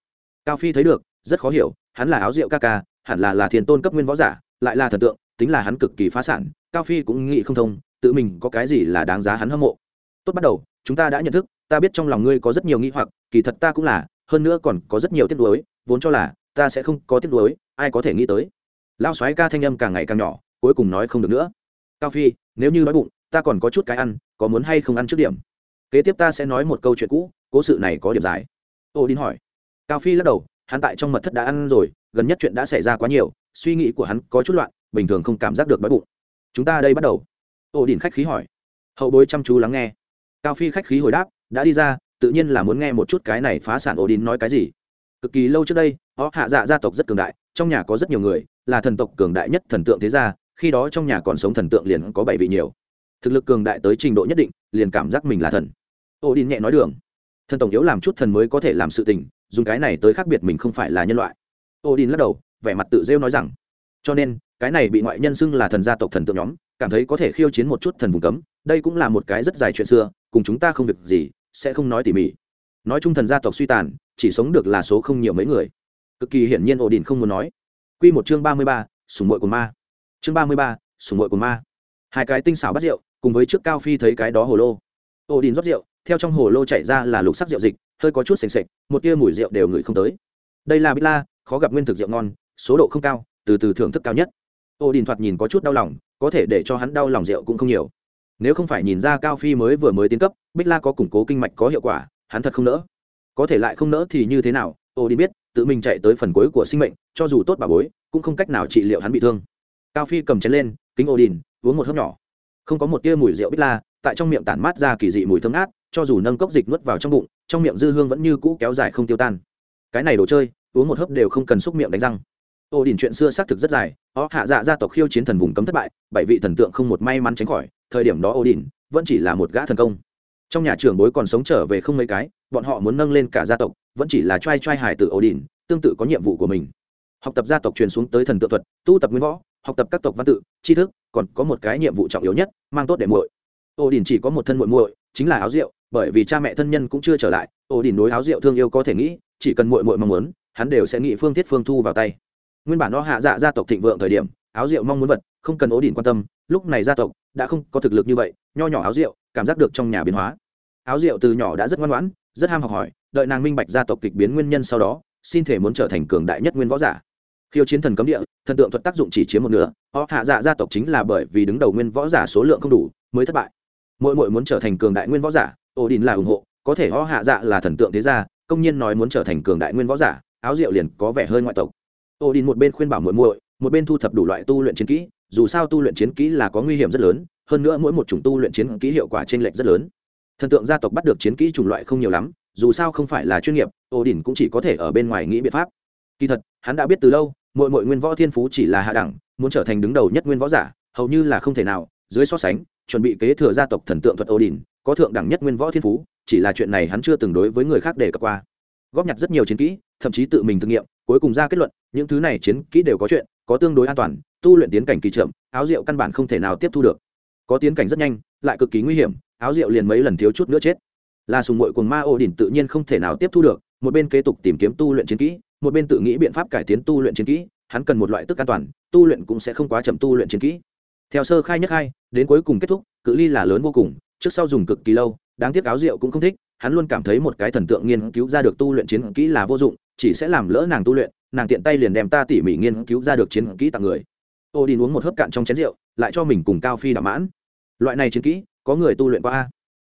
Cao phi thấy được, rất khó hiểu, hắn là áo rượu ca ca, hẳn là là thiền tôn cấp nguyên võ giả, lại là thần tượng, tính là hắn cực kỳ phá sản, cao phi cũng nghĩ không thông, tự mình có cái gì là đáng giá hắn hâm mộ. Tốt bắt đầu, chúng ta đã nhận thức, ta biết trong lòng ngươi có rất nhiều nghĩ hoặc, kỳ thật ta cũng là, hơn nữa còn có rất nhiều tiếc nuối, vốn cho là, ta sẽ không có tiếc nuối, ai có thể nghĩ tới. Lao xoáy ca thanh âm càng ngày càng nhỏ, cuối cùng nói không được nữa. Cao phi, nếu như nói bụng ta còn có chút cái ăn, có muốn hay không ăn trước điểm? Kế tiếp ta sẽ nói một câu chuyện cũ, cố sự này có điểm dài. Ô đin hỏi. Cao phi lắc đầu, hắn tại trong mật thất đã ăn rồi, gần nhất chuyện đã xảy ra quá nhiều, suy nghĩ của hắn có chút loạn, bình thường không cảm giác được đói bụng. Chúng ta đây bắt đầu. Ô đin khách khí hỏi. Hậu bối chăm chú lắng nghe. Cao phi khách khí hồi đáp, đã đi ra, tự nhiên là muốn nghe một chút cái này phá sản ô đin nói cái gì. Cực kỳ lâu trước đây, họ hạ dạ gia tộc rất cường đại, trong nhà có rất nhiều người, là thần tộc cường đại nhất thần tượng thế gia, khi đó trong nhà còn sống thần tượng liền có bảy vị nhiều thực lực cường đại tới trình độ nhất định, liền cảm giác mình là thần. Ô đi nhẹ nói đường. Thần tổng yếu làm chút thần mới có thể làm sự tình, dùng cái này tới khác biệt mình không phải là nhân loại. Ô đi lắc đầu, vẻ mặt tự rêu nói rằng, cho nên, cái này bị ngoại nhân xưng là thần gia tộc thần tượng nhóm, cảm thấy có thể khiêu chiến một chút thần vùng cấm, đây cũng là một cái rất dài chuyện xưa, cùng chúng ta không việc gì, sẽ không nói tỉ mỉ. Nói chung thần gia tộc suy tàn, chỉ sống được là số không nhiều mấy người. Cực kỳ hiển nhiên ổ đình không muốn nói. Q một chương ba mươi ba sùng mội của ma. Chương ba mươi ba sùng mội của ma. Hai cái tinh xảo bắt rượu cùng với trước cao phi thấy cái đó hồ lô. Ô đình rót rượu, theo trong hồ lô chảy ra là lục sắc rượu dịch, hơi có chút sềnh sệch một tia mùi rượu đều ngửi không tới. Đây là bít la, khó gặp nguyên thực rượu ngon, số độ không cao, từ từ thưởng thức cao nhất. Ô đình thoạt nhìn có chút đau lòng, có thể để cho hắn đau lòng rượu cũng không nhiều. Nếu không phải nhìn ra cao phi mới vừa mới tiến cấp, bích la có củng cố kinh mạch có hiệu quả, hắn thật không nỡ. Có thể lại không nỡ thì như thế nào, ô đi biết, tự mình chạy tới phần cuối của sinh mệnh, cho dù tốt bà bối, cũng không cách nào trị liệu hắn bị thương. Cao phi cầm chén lên, kính ô đình, uống một hớp nhỏ không có một tia mùi rượu bích la, tại trong miệng tản mát ra kỳ dị mùi thơm ngát, cho dù nâng cốc dịch nuốt vào trong bụng, trong miệng dư hương vẫn như cũ kéo dài không tiêu tan. Cái này đồ chơi, uống một hớp đều không cần xúc miệng đánh răng. Ô đình chuyện xưa xác thực rất dài, ó, hạ dạ gia tộc khiêu chiến thần vùng cấm thất bại, bảy vị thần tượng không một may mắn tránh khỏi, thời điểm đó ô đình vẫn chỉ là một gã thần công. Trong nhà trưởng bối còn sống trở về không mấy cái, bọn họ muốn nâng lên cả gia tộc, vẫn chỉ là t r a i t r a i hải tử ô đình, tương tự có nhiệm vụ của mình. Học tập gia tộc truyền xuống tới thần tượng thuật, tu tập nguyên võ học tập các tộc văn tự, tri thức, còn có một cái nhiệm vụ trọng yếu nhất, mang tốt để muội. Ô đình chỉ có một thân muội muội, chính là áo rượu, bởi vì cha mẹ thân nhân cũng chưa trở lại Ô đình đối áo rượu thương yêu có thể nghĩ, chỉ cần muội muội mong muốn, hắn đều sẽ nghĩ phương thiết phương thu vào tay. Nguyên bản nó hạ dạ gia tộc thịnh vượng thời điểm, áo rượu mong muốn vật, không cần Ô đình quan tâm, lúc này gia tộc đã không có thực lực như vậy, nho nhỏ áo rượu, cảm giác được trong nhà biến hóa. Áo rượu từ nhỏ đã rất ngoan ngoãn, rất ham học hỏi, đợi nàng minh bạch gia tộc kịch biến nguyên nhân sau đó, xin thể muốn trở thành cường đại nhất nguyên võ giả khiêu chiến thần cấm địa, thần tượng thuật tác dụng chỉ chiếm một nửa, họ hạ dạ gia tộc chính là bởi vì đứng đầu nguyên võ giả số lượng không đủ, mới thất bại. Mỗi mỗi muốn trở thành cường đại nguyên võ giả ổ đình là ủng hộ, có thể họ hạ dạ là thần tượng thế gia, công nhiên nói muốn trở thành cường đại nguyên võ giả, áo rượu liền có vẻ hơi ngoại tộc. Ổ đình một bên khuyên bảo muội muội, một bên thu thập đủ loại tu luyện chiến kỹ, dù sao tu luyện chiến kỹ là có nguy hiểm rất lớn, hơn nữa mỗi một chủng tu luyện chiến kỹ hiệu quả t r ê n lệch rất lớn. Thần tượng gia tộc bắt được chiến kỹ chủng loại không nhiều lắm, dù sao không phải là chuyên nghiệp ô đình cũng chỉ có thể ở bên ngoài nghĩ biện pháp kỳ thật, hắn đã biết từ lâu, mỗi mỗi nguyên võ thiên phú chỉ là hạ đẳng, muốn trở thành đứng đầu nhất nguyên võ giả, hầu như là không thể nào, dưới so sánh, chuẩn bị kế thừa gia tộc thần tượng thuật ô đình có thượng đẳng nhất nguyên võ thiên phú, chỉ là chuyện này hắn chưa từng đối với người khác để cập qua. Góp nhặt rất nhiều chiến kỹ, thậm chí tự mình thực nghiệm, cuối cùng ra kết luận, những thứ này chiến kỹ đều có chuyện, có tương đối an toàn, tu luyện tiến cảnh kỳ trượm áo rượu căn bản không thể nào tiếp thu được. Có tiến cảnh rất nhanh, lại cực kỳ nguy hiểm, áo rượu liền mấy lần thiếu chút nữa chết. Là sùng mội cùng ma ô đỉnh tự nhiên không thể nào tiếp thu được, một bên kế tục tìm kiếm tu luyện chiến kỹ một bên tự nghĩ biện pháp cải tiến tu luyện chiến kỹ, hắn cần một loại tức an toàn, tu luyện cũng sẽ không quá chậm tu luyện chiến kỹ. Theo sơ khai nhất hai, đến cuối cùng kết thúc, cự ly là lớn vô cùng, trước sau dùng cực kỳ lâu, đáng tiếc áo rượu cũng không thích, hắn luôn cảm thấy một cái thần tượng nghiên cứu ra được tu luyện chiến kỹ là vô dụng, chỉ sẽ làm lỡ nàng tu luyện, nàng tiện tay liền đem ta tỉ mỉ nghiên cứu ra được chiến kỹ tặng người. Ô đi uống một hớp cạn trong chén rượu, lại cho mình cùng cao phi đạm mãn. Loại này chiến kỹ, có người tu luyện qua a?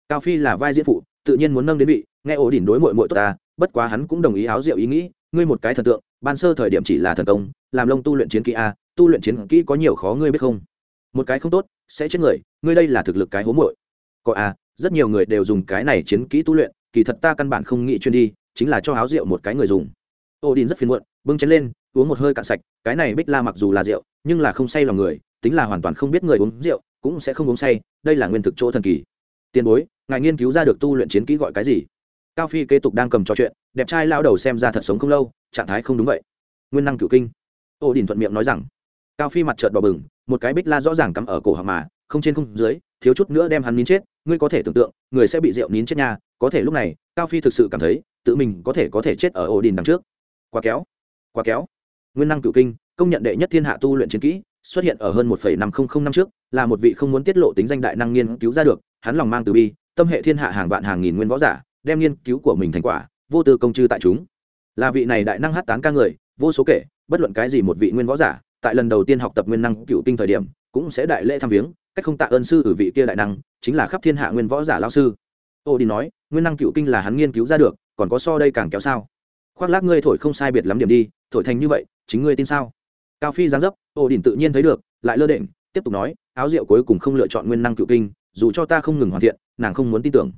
Cao phi là vai diễn phụ, tự nhiên muốn nâng đến vị, nghe ổ đỉnh đối mội mội tốt ta, bất quá hắn cũng đồng ý áo rượu ý nghĩ ngươi một cái thần tượng, ban sơ thời điểm chỉ là thần công, làm lông tu luyện chiến kỹ a, tu luyện chiến kỹ có nhiều khó ngươi biết không? Một cái không tốt, sẽ chết người, ngươi đây là thực lực cái hố muội. Có a, rất nhiều người đều dùng cái này chiến kỹ tu luyện, kỳ thật ta căn bản không nghĩ chuyên đi, chính là cho háo rượu một cái người dùng. Ô đình rất phiền muộn, bưng chén lên, uống một hơi cạn sạch, cái này bích la mặc dù là rượu, nhưng là không say lòng người, tính là hoàn toàn không biết người uống rượu, cũng sẽ không uống say, đây là nguyên thực chỗ thần kỳ. Tiền bối, ngài nghiên cứu ra được tu luyện chiến kỹ gọi cái gì? Cao phi kế tục đang cầm trò chuyện, đẹp trai lao đầu xem ra thật sống không lâu, trạng thái không đúng vậy. Nguyên năng cựu kinh. Ô đình thuận miệng nói rằng, cao phi mặt trợt bỏ bừng, một cái bích la rõ ràng cắm ở cổ hàng mà, không trên không dưới, thiếu chút nữa đem hắn nín chết, ngươi có thể tưởng tượng, người sẽ bị rượu nín chết nhà có thể lúc này, cao phi thực sự cảm thấy, tự mình có thể có thể chết ở ổ đình đằng trước. Quá kéo quá kéo. Nguyên năng cựu kinh, công nhận đệ nhất thiên hạ tu luyện chiến kỹ, xuất hiện ở hơn một năm năm trước, là một vị không muốn tiết lộ tính danh đại năng nghiên cứu ra được, hắn lòng mang từ bi, tâm hệ thiên hạ hàng vạn hàng nghìn nguyên võ giả đem nghiên cứu của mình thành quả, vô tư công chư tại chúng. Là vị này đại năng hát tán ca người, vô số kể, bất luận cái gì một vị nguyên võ giả, tại lần đầu tiên học tập nguyên năng cựu kinh thời điểm, cũng sẽ đại lễ thăm viếng, cách không tạ ơn sư ở vị kia đại năng, chính là khắp thiên hạ nguyên võ giả lao sư. Ô đi nói, nguyên năng cựu kinh là hắn nghiên cứu ra được, còn có so đây càng kéo sao? Khoác lác ngươi thổi không sai biệt lắm điểm đi, thổi thành như vậy, chính ngươi tin sao? Cao phi giáng dấp ô đình tự nhiên thấy được, lại lơ đễnh, tiếp tục nói, áo rượu cuối cùng không lựa chọn nguyên năng cựu kinh, dù cho ta không ngừng hoàn thiện, nàng không muốn tin tưởng.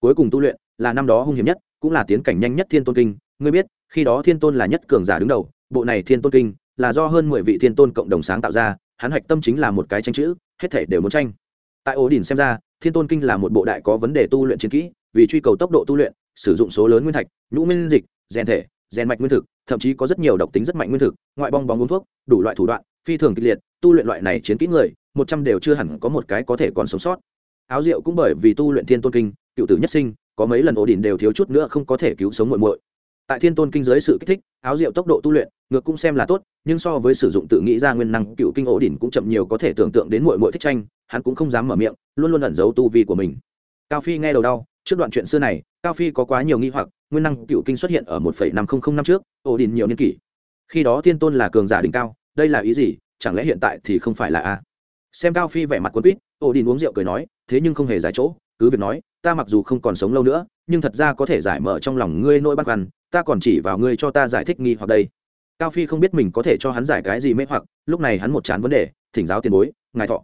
Cuối cùng tu luyện là năm đó hung hiểm nhất, cũng là tiến cảnh nhanh nhất thiên tôn kinh. Ngươi biết, khi đó thiên tôn là nhất cường giả đứng đầu, bộ này thiên tôn kinh là do hơn mười vị thiên tôn cộng đồng sáng tạo ra, hắn hạch tâm chính là một cái tranh chữ, hết thể đều muốn tranh. Tại ổ đỉnh xem ra, thiên tôn kinh là một bộ đại có vấn đề tu luyện chiến kỹ, vì truy cầu tốc độ tu luyện, sử dụng số lớn nguyên thạch, nhũ nguyên dịch, rèn thể, rèn mạch nguyên thực, thậm chí có rất nhiều độc tính rất mạnh nguyên thực, ngoại bong bóng uống thuốc, đủ loại thủ đoạn, phi thường kịch liệt, tu luyện loại này chiến kỹ người, một trăm đều chưa hẳn có một cái có thể còn sống sót. Áo rượu cũng bởi vì tu luyện thiên tôn kinh, cựu tử nhất sinh có mấy lần ổ đỉnh đều thiếu chút nữa không có thể cứu sống muội muội. Tại thiên tôn kinh giới sự kích thích, áo rượu tốc độ tu luyện, ngược cũng xem là tốt, nhưng so với sử dụng tự nghĩ ra nguyên năng cựu kinh ổ đỉnh cũng chậm nhiều có thể tưởng tượng đến muội muội thích tranh, hắn cũng không dám mở miệng, luôn luôn ẩn giấu tu vi của mình. Cao phi nghe đầu đau, trước đoạn chuyện xưa này, cao phi có quá nhiều nghi hoặc, nguyên năng cựu kinh xuất hiện ở một năm nghìn năm trước ổ đỉnh nhiều niên kỷ. Khi đó thiên tôn là cường giả đỉnh cao, đây là ý gì, chẳng lẽ hiện tại thì không phải là a? Xem cao phi vẻ mặt quân quýt ổ đỉnh uống rượu cười nói, thế nhưng không hề giải chỗ, cứ việc nói ta mặc dù không còn sống lâu nữa, nhưng thật ra có thể giải mở trong lòng ngươi nỗi băn khoăn, ta còn chỉ vào ngươi cho ta giải thích nghi hoặc đây. Cao phi không biết mình có thể cho hắn giải cái gì mê hoặc, lúc này hắn một chán vấn đề, thỉnh giáo tiền bối, ngài thọ.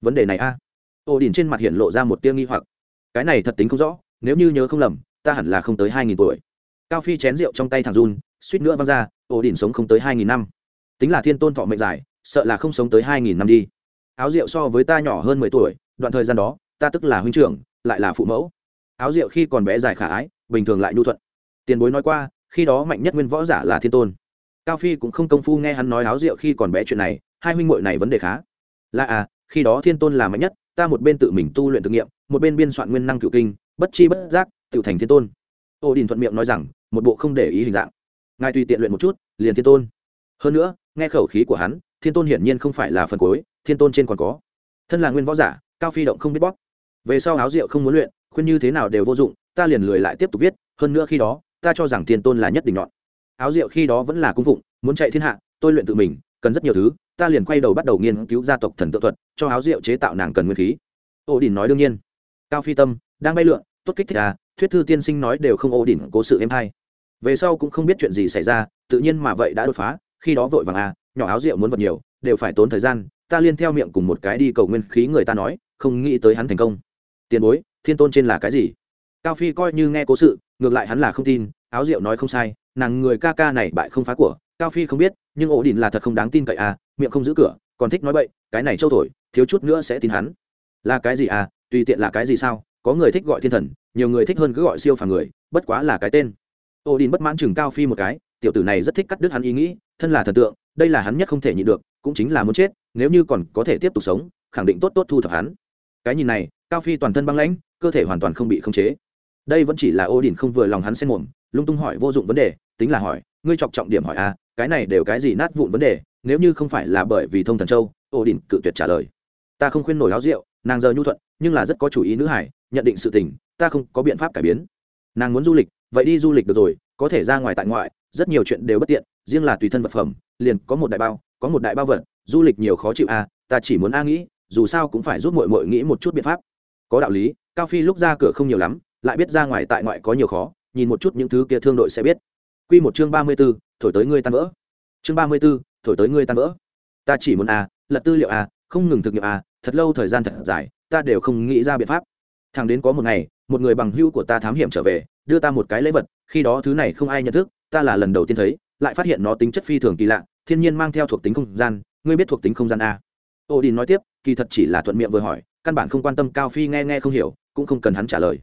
Vấn đề này a? À? ô đình trên mặt hiện lộ ra một tiêu nghi hoặc. Cái này thật tính không rõ, nếu như nhớ không lầm, ta hẳn là không tới hai nghìn tuổi. Cao phi chén rượu trong tay thằng run, suýt nữa văng ra, ô đình sống không tới hai nghìn năm. Tính là thiên tôn thọ mệnh dài sợ là không sống tới hai nghìn năm đi. Áo rượu so với ta nhỏ hơn mười tuổi, đoạn thời gian đó, ta tức là huynh trưởng lại là phụ mẫu. Áo rượu khi còn bé dài khả ái, bình thường lại nhu thuận. Tiền bối nói qua, khi đó mạnh nhất nguyên võ giả là thiên tôn. Cao phi cũng không công phu nghe hắn nói áo rượu khi còn bé chuyện này, hai huynh muội này vấn đề khá. Là à khi đó thiên tôn là mạnh nhất, ta một bên tự mình tu luyện thực nghiệm, một bên biên soạn nguyên năng cựu kinh, bất chi bất giác, tự thành thiên tôn. Ô đình thuận miệng nói rằng, một bộ không để ý hình dạng. Ngài tùy tiện luyện một chút, liền thiên tôn. Hơn nữa, nghe khẩu khí của hắn, thiên tôn hiển nhiên không phải là phần cuối, thiên tôn trên còn có. Thân là nguyên võ giả, cao phi động không biết bóp về sau áo rượu không muốn luyện, khuyên như thế nào đều vô dụng, ta liền lười lại tiếp tục viết, hơn nữa khi đó, ta cho rằng thiên tôn là nhất định nhọn. Áo rượu khi đó vẫn là cung phụng, muốn chạy thiên hạ, tôi luyện tự mình, cần rất nhiều thứ, ta liền quay đầu bắt đầu nghiên cứu gia tộc thần tự thuật, cho áo rượu chế tạo nàng cần nguyên khí. Ô đình nói đương nhiên. Cao phi tâm, đang bay lượn, tốt kích thích à thuyết thư tiên sinh nói đều không ô đình cố sự em hay. Về sau cũng không biết chuyện gì xảy ra, tự nhiên mà vậy đã đột phá, khi đó vội vàng à nhỏ áo rượu muốn vật nhiều, đều phải tốn thời gian, ta liên theo miệng cùng một cái đi cầu nguyên khí người ta nói, không nghĩ tới hắn thành công tiền bối, thiên tôn trên là cái gì? Cao phi coi như nghe cố sự, ngược lại hắn là không tin, áo rượu nói không sai, nàng người ca ca này bại không phá của, cao phi không biết, nhưng ổ đình là thật không đáng tin cậy à miệng không giữ cửa, còn thích nói bậy, cái này trâu thổi, thiếu chút nữa sẽ tin hắn. Là cái gì à tùy tiện là cái gì sao, có người thích gọi thiên thần, nhiều người thích hơn cứ gọi siêu phàm người, bất quá là cái tên. Ổ đình bất mãn chừng cao phi một cái, tiểu tử này rất thích cắt đứt hắn ý nghĩ, thân là thần tượng, đây là hắn nhất không thể nhịn được, cũng chính là muốn chết, nếu như còn có thể tiếp tục sống, khẳng định tốt tốt thu thập hắn. Cái nhìn này cao phi toàn thân băng lãnh cơ thể hoàn toàn không bị khống chế. Đây vẫn chỉ là ô đình không vừa lòng hắn xen mồm lung tung hỏi vô dụng vấn đề tính là hỏi ngươi chọc trọng điểm hỏi a à, cái này đều cái gì nát vụn vấn đề nếu như không phải là bởi vì thông thần châu ô đình cự tuyệt trả lời. Ta không khuyên nổi áo rượu nàng giờ nhu thuận nhưng là rất có chủ ý nữ hải nhận định sự tình ta không có biện pháp cải biến. Nàng muốn du lịch vậy đi du lịch được rồi có thể ra ngoài tại ngoại rất nhiều chuyện đều bất tiện riêng là tùy thân vật phẩm liền có một đại bao có một đại bao vật du lịch nhiều khó chịu a à, ta chỉ muốn a nghĩ dù sao cũng phải giúp mội mội nghĩ một chút biện pháp có đạo lý cao phi lúc ra cửa không nhiều lắm lại biết ra ngoài tại ngoại có nhiều khó nhìn một chút những thứ kia thương đội sẽ biết Quy một chương ba mươi 34, thổi tới ngươi tan vỡ. Chương ba mươi 34, thổi tới ngươi tan vỡ. Ta chỉ muốn a, à, lật tư liệu a, à, không ngừng thực nghiệm a, à, thật lâu thời gian thật dài, ta đều không nghĩ ra biện pháp. thằng đến có một ngày, một người bằng hữu của ta thám hiểm trở về, đưa ta một cái lễ vật, khi đó thứ này không ai nhận thức, ta là lần đầu tiên thấy, lại phát hiện nó tính chất phi thường kỳ lạ, thiên nhiên mang theo thuộc tính không gian, ngươi biết thuộc tính không gian a? Odin nói tiếp, kỳ thật chỉ là thuận miệng vừa hỏi, căn bản không quan tâm Cao Phi nghe nghe không hiểu, cũng không cần hắn trả lời.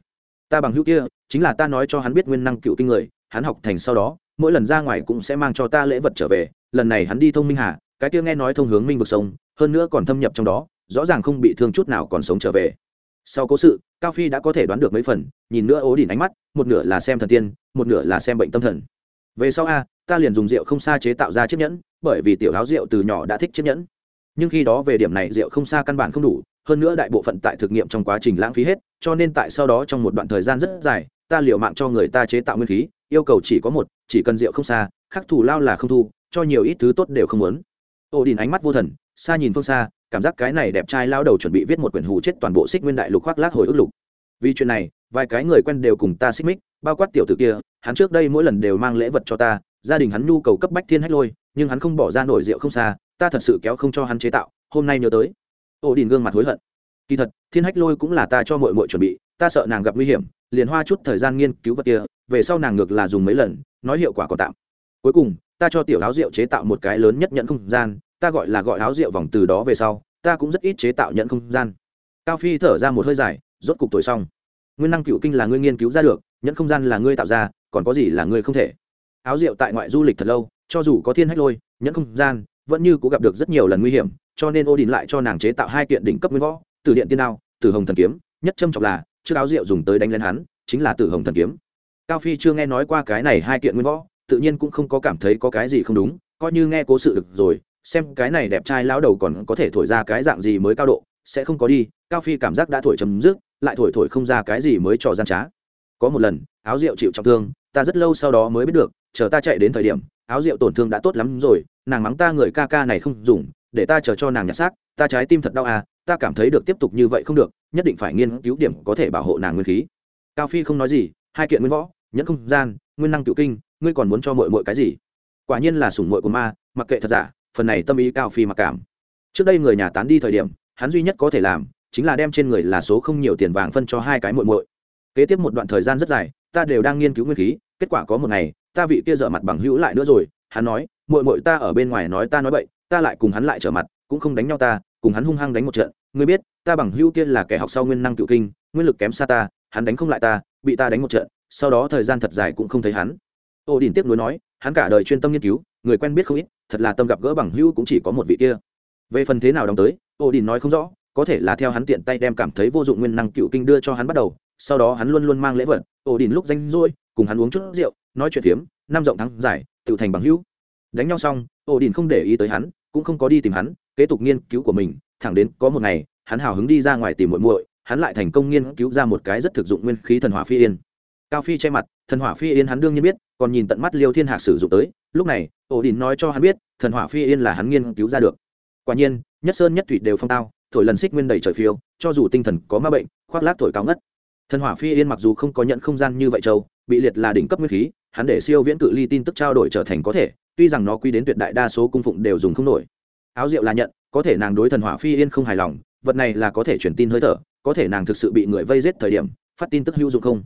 Ta bằng hữu kia chính là ta nói cho hắn biết nguyên năng cựu kinh người hắn học thành sau đó mỗi lần ra ngoài cũng sẽ mang cho ta lễ vật trở về lần này hắn đi thông minh hà cái kia nghe nói thông hướng minh vực sông hơn nữa còn thâm nhập trong đó rõ ràng không bị thương chút nào còn sống trở về. Sau cố sự cao phi đã có thể đoán được mấy phần nhìn nữa ố đỉnh ánh mắt một nửa là xem thần tiên một nửa là xem bệnh tâm thần. Về sau a ta liền dùng rượu không xa chế tạo ra chiếc nhẫn bởi vì tiểu áo rượu từ nhỏ đã thích chiếc nhẫn. Nhưng khi đó về điểm này rượu không xa căn bản không đủ hơn nữa đại bộ phận tại thực nghiệm trong quá trình lãng phí hết, cho nên tại sau đó trong một đoạn thời gian rất dài, ta liệu mạng cho người ta chế tạo nguyên khí, yêu cầu chỉ có một, chỉ cần rượu không xa, khắc thủ lao là không thu, cho nhiều ít thứ tốt đều không muốn. Ô đình ánh mắt vô thần, xa nhìn phương xa, cảm giác cái này đẹp trai lao đầu chuẩn bị viết một quyển hù chết toàn bộ xích nguyên đại lục khoác lác hồi ức lục. Vì chuyện này, vài cái người quen đều cùng ta xích mích, bao quát tiểu t ử kia, hắn trước đây mỗi lần đều mang lễ vật cho ta, gia đình hắn nhu cầu cấp bách thiên hách lôi, nhưng hắn không bỏ ra nổi rượu không xa, ta thật sự kéo không cho hắn chế tạo, hôm nay nhớ tới ô đình gương mặt hối hận. Kỳ thật, thiên hách lôi cũng là ta cho mội mội chuẩn bị, ta sợ nàng gặp nguy hiểm, liền hoa chút thời gian nghiên cứu vật kia, về sau nàng ngược là dùng mấy lần, nói hiệu quả còn tạm. Cuối cùng, ta cho tiểu áo rượu chế tạo một cái lớn nhất nhận không gian, ta gọi là gọi áo rượu vòng từ đó về sau, ta cũng rất ít chế tạo nhận không gian. Cao phi thở ra một hơi dài, rốt cục tuổi xong. Nguyên năng cựu kinh là ngươi nghiên cứu ra được, nhận không gian là ngươi tạo ra, còn có gì là ngươi không thể. Áo rượu tại ngoại du lịch thật lâu, cho dù có thiên hách lôi nhẫn không gian vẫn như cũng gặp được rất nhiều lần nguy hiểm, cho nên ô đình lại cho nàng chế tạo hai kiện đỉnh cấp nguyên võ từ điện tiên đao từ hồng thần kiếm. Nhất châm trọng là, chiếc áo rượu dùng tới đánh lên hắn, chính là từ hồng thần kiếm. Cao phi chưa nghe nói qua cái này hai kiện nguyên võ, tự nhiên cũng không có cảm thấy có cái gì không đúng, coi như nghe cố sự được rồi, xem cái này đẹp trai lão đầu còn có thể thổi ra cái dạng gì mới cao độ, sẽ không có đi, cao phi cảm giác đã thổi chấm dứt, lại thổi thổi không ra cái gì mới trò gian trá. Có một lần, áo rượu chịu trọng thương, ta rất lâu sau đó mới biết được, chờ ta chạy đến thời điểm áo rượu tổn thương đã tốt lắm rồi, nàng mắng ta người ca ca này không dùng, để ta chờ cho nàng nhặt xác, ta trái tim thật đau à ta cảm thấy được tiếp tục như vậy không được, nhất định phải nghiên cứu điểm có thể bảo hộ nàng nguyên khí. Cao phi không nói gì, hai kiện nguyên võ, nhẫn không gian, nguyên năng cựu kinh, ngươi còn muốn cho mội mội cái gì? Quả nhiên là sủng mội của ma, mặc kệ thật giả, phần này tâm ý cao phi mặc cảm. Trước đây người nhà tán đi thời điểm, hắn duy nhất có thể làm, chính là đem trên người là số không nhiều tiền vàng phân cho hai cái mội mội kế tiếp một đoạn thời gian rất dài, ta đều đang nghiên cứu nguyên khí, kết quả có một ngày ta vị kia dở mặt bằng hữu lại nữa rồi, hắn nói mội mội ta ở bên ngoài nói ta nói bậy, ta lại cùng hắn lại trở mặt, cũng không đánh nhau ta, cùng hắn hung hăng đánh một trận. Ngươi biết, ta bằng hữu kia là kẻ học sau nguyên năng cựu kinh, nguyên lực kém xa ta, hắn đánh không lại ta, bị ta đánh một trận, sau đó thời gian thật dài cũng không thấy hắn. Ô đình tiếp nối nói, hắn cả đời chuyên tâm nghiên cứu, người quen biết không ít, thật là tâm gặp gỡ bằng hữu cũng chỉ có một vị kia. Về phần thế nào đóng tới, ô đình nói không rõ, có thể là theo hắn tiện tay đem cảm thấy vô dụng nguyên năng cựu kinh đưa cho hắn bắt đầu, sau đó hắn luôn luôn mang lễ vật, ô đình lúc danh rỗi, cùng hắn uống chút rượu nói chuyện phiếm, năm rộng thắng giải, tự thành bằng hữu. Đánh nhau xong ổ đình không để ý tới hắn, cũng không có đi tìm hắn, kế tục nghiên cứu của mình, thẳng đến có một ngày, hắn hào hứng đi ra ngoài tìm muội muội, hắn lại thành công nghiên cứu ra một cái rất thực dụng nguyên khí thần hỏa phi yên. Cao phi che mặt, thần hỏa phi yên hắn đương nhiên biết, còn nhìn tận mắt liêu thiên hạc sử dụng tới, lúc này ổ đình nói cho hắn biết, thần hỏa phi yên là hắn nghiên cứu ra được. Quả nhiên, nhất sơn nhất thủy đều phong tao, thổi lần xích nguyên đầy trời phiêu, cho dù tinh thần có ma bệnh, khoác lác thổi cao ngất. Thần hỏa phi yên mặc dù không có nhận không gian như vậy châu, bị liệt là đỉnh cấp nguyên khí hắn để siêu viễn cự ly tin tức trao đổi trở thành có thể, tuy rằng nó quy đến tuyệt đại đa số cung phụng đều dùng không nổi. Áo rượu là nhận, có thể nàng đối thần hỏa phi yên không hài lòng, vật này là có thể truyền tin hơi thở, có thể nàng thực sự bị người vây giết thời điểm, phát tin tức hữu dụng không?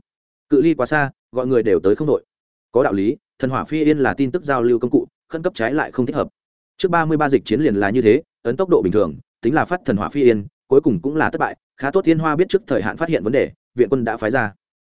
Cự ly quá xa, gọi người đều tới không đội có đạo lý, thần hỏa phi yên là tin tức giao lưu công cụ, khẩn cấp trái lại không thích hợp. Trước ba mươi ba dịch chiến liền là như thế, ấn tốc độ bình thường, tính là phát thần hỏa phi yên, cuối cùng cũng là thất bại, khá tốt thiên hoa biết trước thời hạn phát hiện vấn đề, viện quân đã phái ra.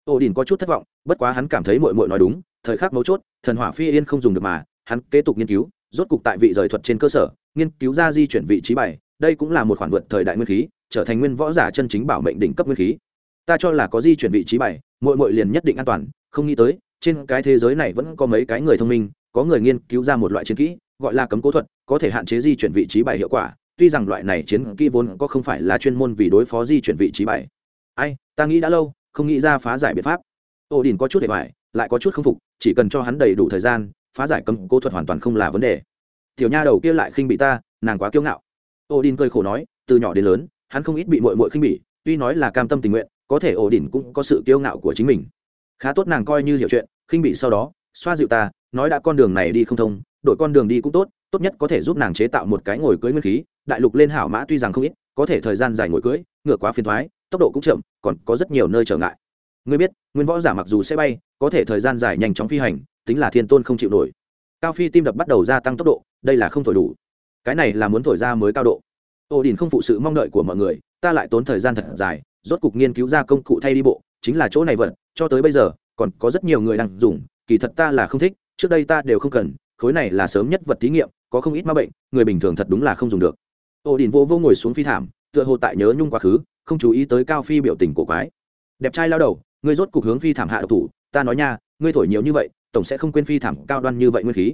Ổ đình có chút thất vọng, bất quá hắn cảm thấy mội mội nói đúng thời khắc mấu chốt, thần hỏa phi yên không dùng được mà, hắn kế tục nghiên cứu, rốt cục tại vị rời thuật trên cơ sở, nghiên cứu ra di chuyển vị trí bài, đây cũng là một khoản vượt thời đại nguyên khí, trở thành nguyên võ giả chân chính bảo mệnh đỉnh cấp nguyên khí. Ta cho là có di chuyển vị trí bài mỗi mỗi liền nhất định an toàn, không nghĩ tới, trên cái thế giới này vẫn có mấy cái người thông minh, có người nghiên cứu ra một loại chiến kỹ, gọi là cấm cố thuật, có thể hạn chế di chuyển vị trí bài hiệu quả, tuy rằng loại này chiến kỹ vốn có không phải là chuyên môn vì đối phó di chuyển vị trí bài. Ai, ta nghĩ đã lâu, không nghĩ ra phá giải biện pháp. Ô đình có chút để bài lại có chút không phục, chỉ cần cho hắn đầy đủ thời gian, phá giải cấm cố thuật hoàn toàn không là vấn đề. Tiểu nha đầu kia lại khinh bị ta, nàng quá kiêu ngạo. Ô đình cười khổ nói, từ nhỏ đến lớn, hắn không ít bị mội mội khinh bỉ, tuy nói là cam tâm tình nguyện, có thể ổ đỉnh cũng có sự kiêu ngạo của chính mình. Khá tốt nàng coi như hiểu chuyện, khinh bị sau đó, xoa dịu ta, nói đã con đường này đi không thông, đổi con đường đi cũng tốt tốt nhất có thể giúp nàng chế tạo một cái ngồi cưới nguyên khí, đại lục lên hảo mã tuy rằng không ít, có thể thời gian dài ngồi cưới, ngựa quá phiền thoái, tốc độ cũng chậm, còn có rất nhiều nơi trở ngại ngươi biết, nguyên võ giả mặc dù sẽ bay, có thể thời gian dài nhanh chóng phi hành, tính là thiên tôn không chịu nổi. Cao phi tim đập bắt đầu gia tăng tốc độ, đây là không thổi đủ. Cái này là muốn thổi ra mới cao độ. Ô đình không phụ sự mong đợi của mọi người, ta lại tốn thời gian thật dài, rốt cục nghiên cứu ra công cụ thay đi bộ, chính là chỗ này vật, cho tới bây giờ, còn có rất nhiều người đang dùng, kỳ thật ta là không thích, trước đây ta đều không cần, khối này là sớm nhất vật thí nghiệm, có không ít ma bệnh, người bình thường thật đúng là không dùng được. Ô đình vô vô ngồi xuống phi thảm, tựa hồ tại nhớ nhung quá khứ, không chú ý tới cao phi biểu tình cổ quái. Đẹp trai lao đầu ngươi rốt cục hướng phi thảm hạ độc thủ, ta nói nha, ngươi thổi nhiều như vậy, tổng sẽ không quên phi thảm cao đoan như vậy nguyên khí.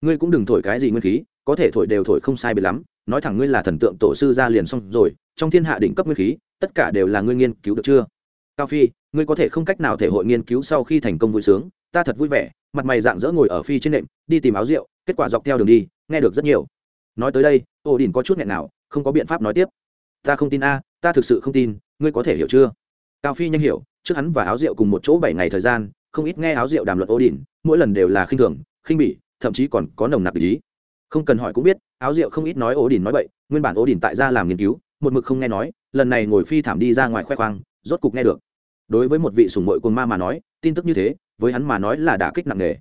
Ngươi cũng đừng thổi cái gì nguyên khí, có thể thổi đều thổi không sai biệt lắm, nói thẳng ngươi là thần tượng tổ sư ra liền xong rồi, trong thiên hạ đỉnh cấp nguyên khí, tất cả đều là ngươi nghiên cứu được chưa? Cao phi, ngươi có thể không cách nào thể hội nghiên cứu sau khi thành công vui sướng, ta thật vui vẻ, mặt mày dạng dỡ ngồi ở phi trên nệm, đi tìm áo rượu, kết quả dọc theo đường đi, nghe được rất nhiều. Nói tới đây ổ đình có chút nghẹn nào, không có biện pháp nói tiếp. Ta không tin a, ta thực sự không tin, ngươi có thể hiểu chưa? Cao phi nhanh hiểu trước hắn và áo rượu cùng một chỗ bảy ngày thời gian, không ít nghe áo rượu đàm luận ô đình mỗi lần đều là khinh thường, khinh bỉ, thậm chí còn có nồng nặc ý. Không cần hỏi cũng biết, áo rượu không ít nói ố đình nói vậy nguyên bản ố đình tại gia làm nghiên cứu, một mực không nghe nói, lần này ngồi phi thảm đi ra ngoài khoe khoang, rốt cục nghe được. Đối với một vị sùng mội cồn ma mà nói, tin tức như thế, với hắn mà nói là đả kích nặng nề.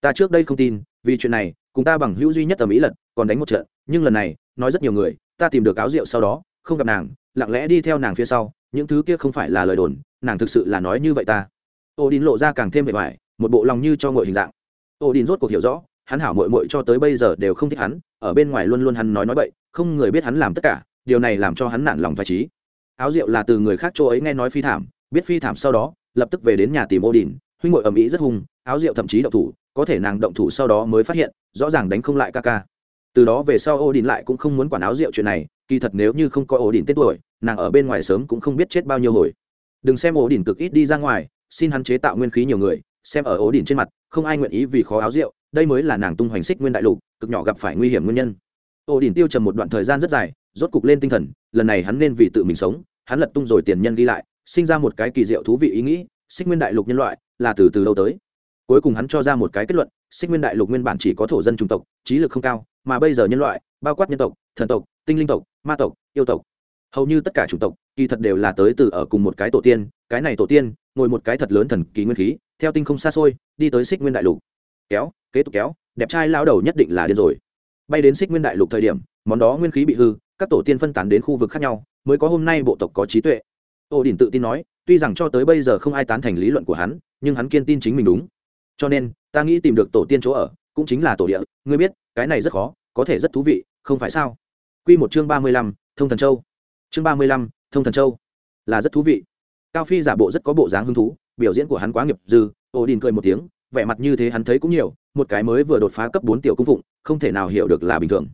Ta trước đây không tin, vì chuyện này, cùng ta bằng hữu duy nhất ở mỹ lật, còn đánh một trận, nhưng lần này, nói rất nhiều người, ta tìm được áo rượu sau đó, không gặp nàng, lặng lẽ đi theo nàng phía sau những thứ kia không phải là lời đồn, nàng thực sự là nói như vậy ta. Ô đình lộ ra càng thêm bề ngoài một bộ lòng như cho ngội hình dạng. Ô đình rốt cuộc hiểu rõ, hắn hảo mội mội cho tới bây giờ đều không thích hắn, ở bên ngoài luôn luôn hắn nói nói bậy, không người biết hắn làm tất cả, điều này làm cho hắn nản lòng phải trí áo rượu là từ người khác chỗ ấy nghe nói phi thảm, biết phi thảm sau đó, lập tức về đến nhà tìm ô đình huynh ngội ầm ĩ rất hung, áo rượu thậm chí động thủ, có thể nàng động thủ sau đó mới phát hiện, rõ ràng đánh không lại ca ca từ đó về sau ô đình lại cũng không muốn quản áo rượu chuyện này, kỳ thật nếu như không có ổ đình tết tuổi, nàng ở bên ngoài sớm cũng không biết chết bao nhiêu hồi. Đừng xem ổ đình cực ít đi ra ngoài, xin hắn chế tạo nguyên khí nhiều người, xem ở ổ đình trên mặt, không ai nguyện ý vì khó áo rượu, đây mới là nàng tung hoành xích nguyên đại lục, cực nhỏ gặp phải nguy hiểm nguyên nhân. Ổ đình tiêu trầm một đoạn thời gian rất dài, rốt cục lên tinh thần, lần này hắn nên vì tự mình sống, hắn lật tung rồi tiền nhân ghi lại, sinh ra một cái kỳ diệu thú vị ý nghĩ, xích nguyên đại lục nhân loại là từ từ lâu tới. Cuối cùng hắn cho ra một cái kết luận, xích nguyên đại lục nguyên bản chỉ có thổ dân trung tộc, trí lực không cao mà bây giờ nhân loại, bao quát nhân tộc, thần tộc, tinh linh tộc, ma tộc, yêu tộc, hầu như tất cả chủng tộc, kỳ thật đều là tới từ ở cùng một cái tổ tiên, cái này tổ tiên, ngồi một cái thật lớn thần kỳ nguyên khí, theo tinh không xa xôi, đi tới xích nguyên đại lục. Kéo, kế tục kéo, đẹp trai lao đầu nhất định là điên rồi. Bay đến xích nguyên đại lục thời điểm, món đó nguyên khí bị hư, các tổ tiên phân tán đến khu vực khác nhau, mới có hôm nay bộ tộc có trí tuệ. Ô đình tự tin nói, tuy rằng cho tới bây giờ không ai tán thành lý luận của hắn, nhưng hắn kiên tin chính mình đúng. Cho nên, ta nghĩ tìm được tổ tiên chỗ ở cũng chính là tổ địa, ngươi biết, cái này rất khó, có thể rất thú vị, không phải sao? Q một chương ba mươi lăm, thông thần châu. Chương ba mươi lăm, thông thần châu. Là rất thú vị. Cao phi giả bộ rất có bộ dáng hứng thú, biểu diễn của hắn quá nghiệp dư, ô đình cười một tiếng, vẻ mặt như thế hắn thấy cũng nhiều, một cái mới vừa đột phá cấp bốn tiểu cung phụng, không thể nào hiểu được là bình thường.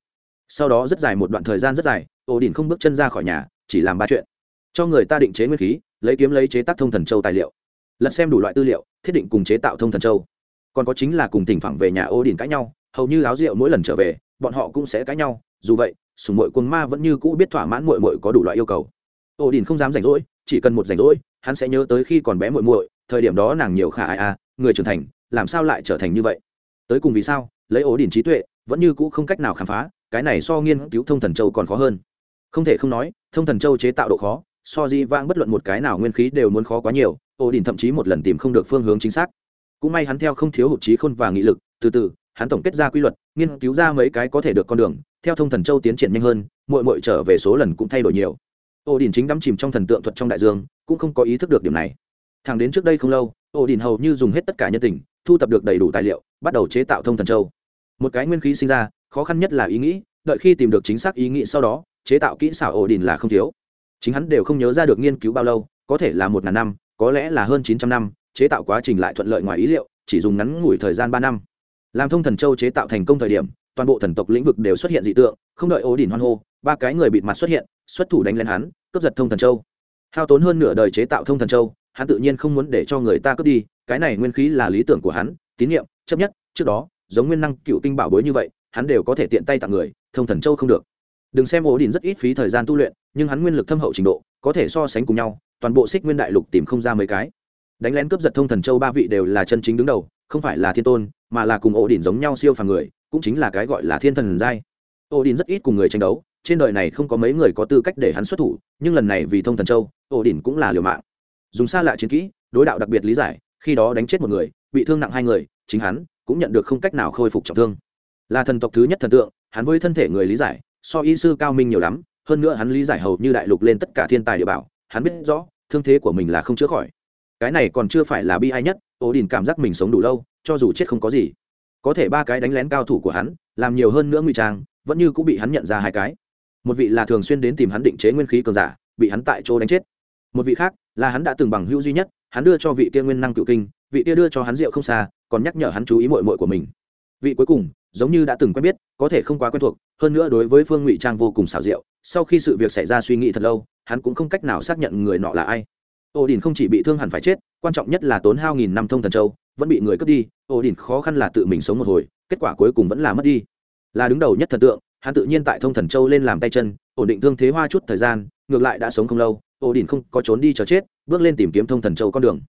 Sau đó rất dài một đoạn thời gian rất dài ổ đỉnh không bước chân ra khỏi nhà, chỉ làm ba chuyện. Cho người ta định chế nguyên khí, lấy kiếm lấy chế tác thông thần châu tài liệu. Lật xem đủ loại tư liệu, thiết định cùng chế tạo thông thần châu còn có chính là cùng thỉnh thoảng về nhà ô đỉnh cãi nhau, hầu như áo rượu mỗi lần trở về, bọn họ cũng sẽ cãi nhau, dù vậy, sùng mội quân ma vẫn như cũ biết thỏa mãn mội mội có đủ loại yêu cầu. Ô đỉnh không dám rảnh rỗi, chỉ cần một rảnh rỗi, hắn sẽ nhớ tới khi còn bé mội mội, thời điểm đó nàng nhiều khả ai à người trưởng thành, làm sao lại trở thành như vậy? Tới cùng vì sao, lấy ổ đỉnh trí tuệ, vẫn như cũ không cách nào khám phá, cái này so nghiên cứu thông thần châu còn khó hơn. Không thể không nói, thông thần châu chế tạo độ khó, so di vang bất luận một cái nào nguyên khí đều muốn khó quá nhiều ổ đỉnh thậm chí một lần tìm không được phương hướng chính xác cũng may hắn theo không thiếu hụt trí khôn và nghị lực, từ từ, hắn tổng kết ra quy luật, nghiên cứu ra mấy cái có thể được con đường, theo thông thần châu tiến triển nhanh hơn mội mội trở về số lần cũng thay đổi nhiều. Ổ đỉnh chính đắm chìm trong thần tượng thuật trong đại dương, cũng không có ý thức được điểm này. Thẳng đến trước đây không lâu ổ đỉnh hầu như dùng hết tất cả nhân tình, thu thập được đầy đủ tài liệu, bắt đầu chế tạo thông thần châu. Một cái nguyên khí sinh ra, khó khăn nhất là ý nghĩ, đợi khi tìm được chính xác ý nghĩ sau đó, chế tạo kỹ xảo ổ đình là không thiếu. Chính hắn đều không nhớ ra được nghiên cứu bao lâu, có thể là một ngàn năm, có lẽ là hơn chín trăm năm chế tạo quá trình lại thuận lợi ngoài ý liệu, chỉ dùng ngắn ngủi thời gian ba năm. Làm thông thần châu chế tạo thành công thời điểm, toàn bộ thần tộc lĩnh vực đều xuất hiện dị tượng, không đợi ố đỉnh hoan hô, ba cái người bịt mặt xuất hiện, xuất thủ đánh lên hắn, cướp giật thông thần châu. Hao tốn hơn nửa đời chế tạo thông thần châu, hắn tự nhiên không muốn để cho người ta cướp đi, cái này nguyên khí là lý tưởng của hắn, tín nhiệm chấp nhất, trước đó, giống nguyên năng cựu tinh bảo bối như vậy, hắn đều có thể tiện tay tặng người, thông thần châu không được. Đừng xem ố đỉnh rất ít phí thời gian tu luyện, nhưng hắn nguyên lực thâm hậu trình độ, có thể so sánh cùng nhau, toàn bộ xích nguyên đại lục tìm không ra mấy cái đánh lén cướp giật thông thần châu ba vị đều là chân chính đứng đầu, không phải là thiên tôn, mà là cùng ổ Đỉnh giống nhau siêu phàm người, cũng chính là cái gọi là thiên thần giai. Ổ Đỉnh rất ít cùng người tranh đấu, trên đời này không có mấy người có tư cách để hắn xuất thủ, nhưng lần này vì thông thần châu ổ Đỉnh cũng là liều mạng. Dùng xa lạ chiến kỹ, đối đạo đặc biệt lý giải, khi đó đánh chết một người, bị thương nặng hai người, chính hắn cũng nhận được không cách nào khôi phục trọng thương. Là thần tộc thứ nhất thần tượng, hắn với thân thể người lý giải, so y sư cao minh nhiều lắm, hơn nữa hắn lý giải hầu như đại lục lên tất cả thiên tài địa bảo, hắn biết rõ, thương thế của mình là không chữa khỏi cái này còn chưa phải là bi ai nhất ổ đình cảm giác mình sống đủ lâu, cho dù chết không có gì. Có thể ba cái đánh lén cao thủ của hắn, làm nhiều hơn nữa ngụy trang, vẫn như cũng bị hắn nhận ra hai cái. Một vị là thường xuyên đến tìm hắn định chế nguyên khí cường giả, bị hắn tại chỗ đánh chết. Một vị khác là hắn đã từng bằng hữu duy nhất, hắn đưa cho vị kia nguyên năng cựu kinh, vị kia đưa cho hắn rượu không xa, còn nhắc nhở hắn chú ý mội mội của mình. Vị cuối cùng, giống như đã từng quen biết, có thể không quá quen thuộc, hơn nữa đối với phương ngụy trang vô cùng xảo diệu, sau khi sự việc xảy ra suy nghĩ thật lâu, hắn cũng không cách nào xác nhận người nọ là ai ổ đình không chỉ bị thương hẳn phải chết, quan trọng nhất là tốn hao nghìn năm thông thần châu, vẫn bị người cướp đi ổ đình khó khăn là tự mình sống một hồi, kết quả cuối cùng vẫn là mất đi. Là đứng đầu nhất thần tượng, hắn tự nhiên tại thông thần châu lên làm tay chân, ổn định thương thế hoa chút thời gian, ngược lại đã sống không lâu ổ đình không có trốn đi chờ chết, bước lên tìm kiếm thông thần châu con đường.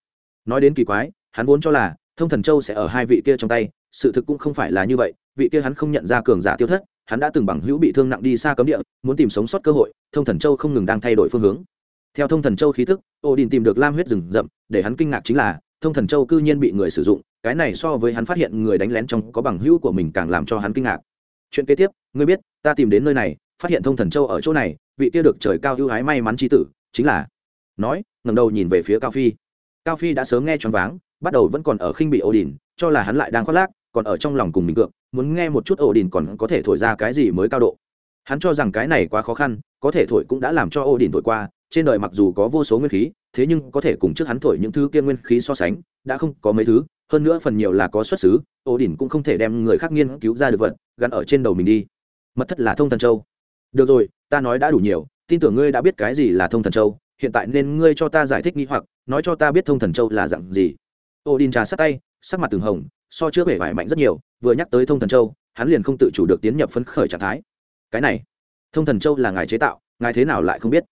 Nói đến kỳ quái, hắn vốn cho là thông thần châu sẽ ở hai vị kia trong tay, sự thực cũng không phải là như vậy, vị kia hắn không nhận ra cường giả tiêu thất, hắn đã từng bằng hữu bị thương nặng đi xa cấm địa, muốn tìm sống sót cơ hội, thông thần châu không ngừng đang thay đổi phương hướng theo thông thần châu khí thức ô đình tìm được lam huyết rừng rậm, để hắn kinh ngạc chính là, thông thần châu cư nhiên bị người sử dụng, cái này so với hắn phát hiện người đánh lén trong có bằng hữu của mình càng làm cho hắn kinh ngạc. Chuyện kế tiếp, ngươi biết, ta tìm đến nơi này, phát hiện thông thần châu ở chỗ này, vị kia được trời cao ưu ái may mắn tri tử, chính là, nói ngầm đầu nhìn về phía cao phi. Cao phi đã sớm nghe choáng váng, bắt đầu vẫn còn ở khinh bị ô đình cho là hắn lại đang khoác lác, còn ở trong lòng cùng mình cược, muốn nghe một chút ổ đình còn có thể thổi ra cái gì mới cao độ. Hắn cho rằng cái này quá khó khăn, có thể thổi cũng đã làm cho ổ đình thổi qua trên đời mặc dù có vô số nguyên khí, thế nhưng có thể cùng trước hắn thổi những thứ kia nguyên khí so sánh, đã không có mấy thứ, hơn nữa phần nhiều là có xuất xứ ổ đỉnh cũng không thể đem người khác nghiên cứu ra được vật, gắn ở trên đầu mình đi. Mật thất là thông thần châu. Được rồi, ta nói đã đủ nhiều, tin tưởng ngươi đã biết cái gì là thông thần châu, hiện tại nên ngươi cho ta giải thích nghĩ hoặc, nói cho ta biết thông thần châu là dạng gì. Ô đin trà sát tay, sắc mặt từng hồng, so trước vẻ vải mạnh rất nhiều, vừa nhắc tới thông thần châu, hắn liền không tự chủ được tiến nhập phấn khởi trạng thái. Cái này, thông thần châu là ngài chế tạo, ngài thế nào lại không biết?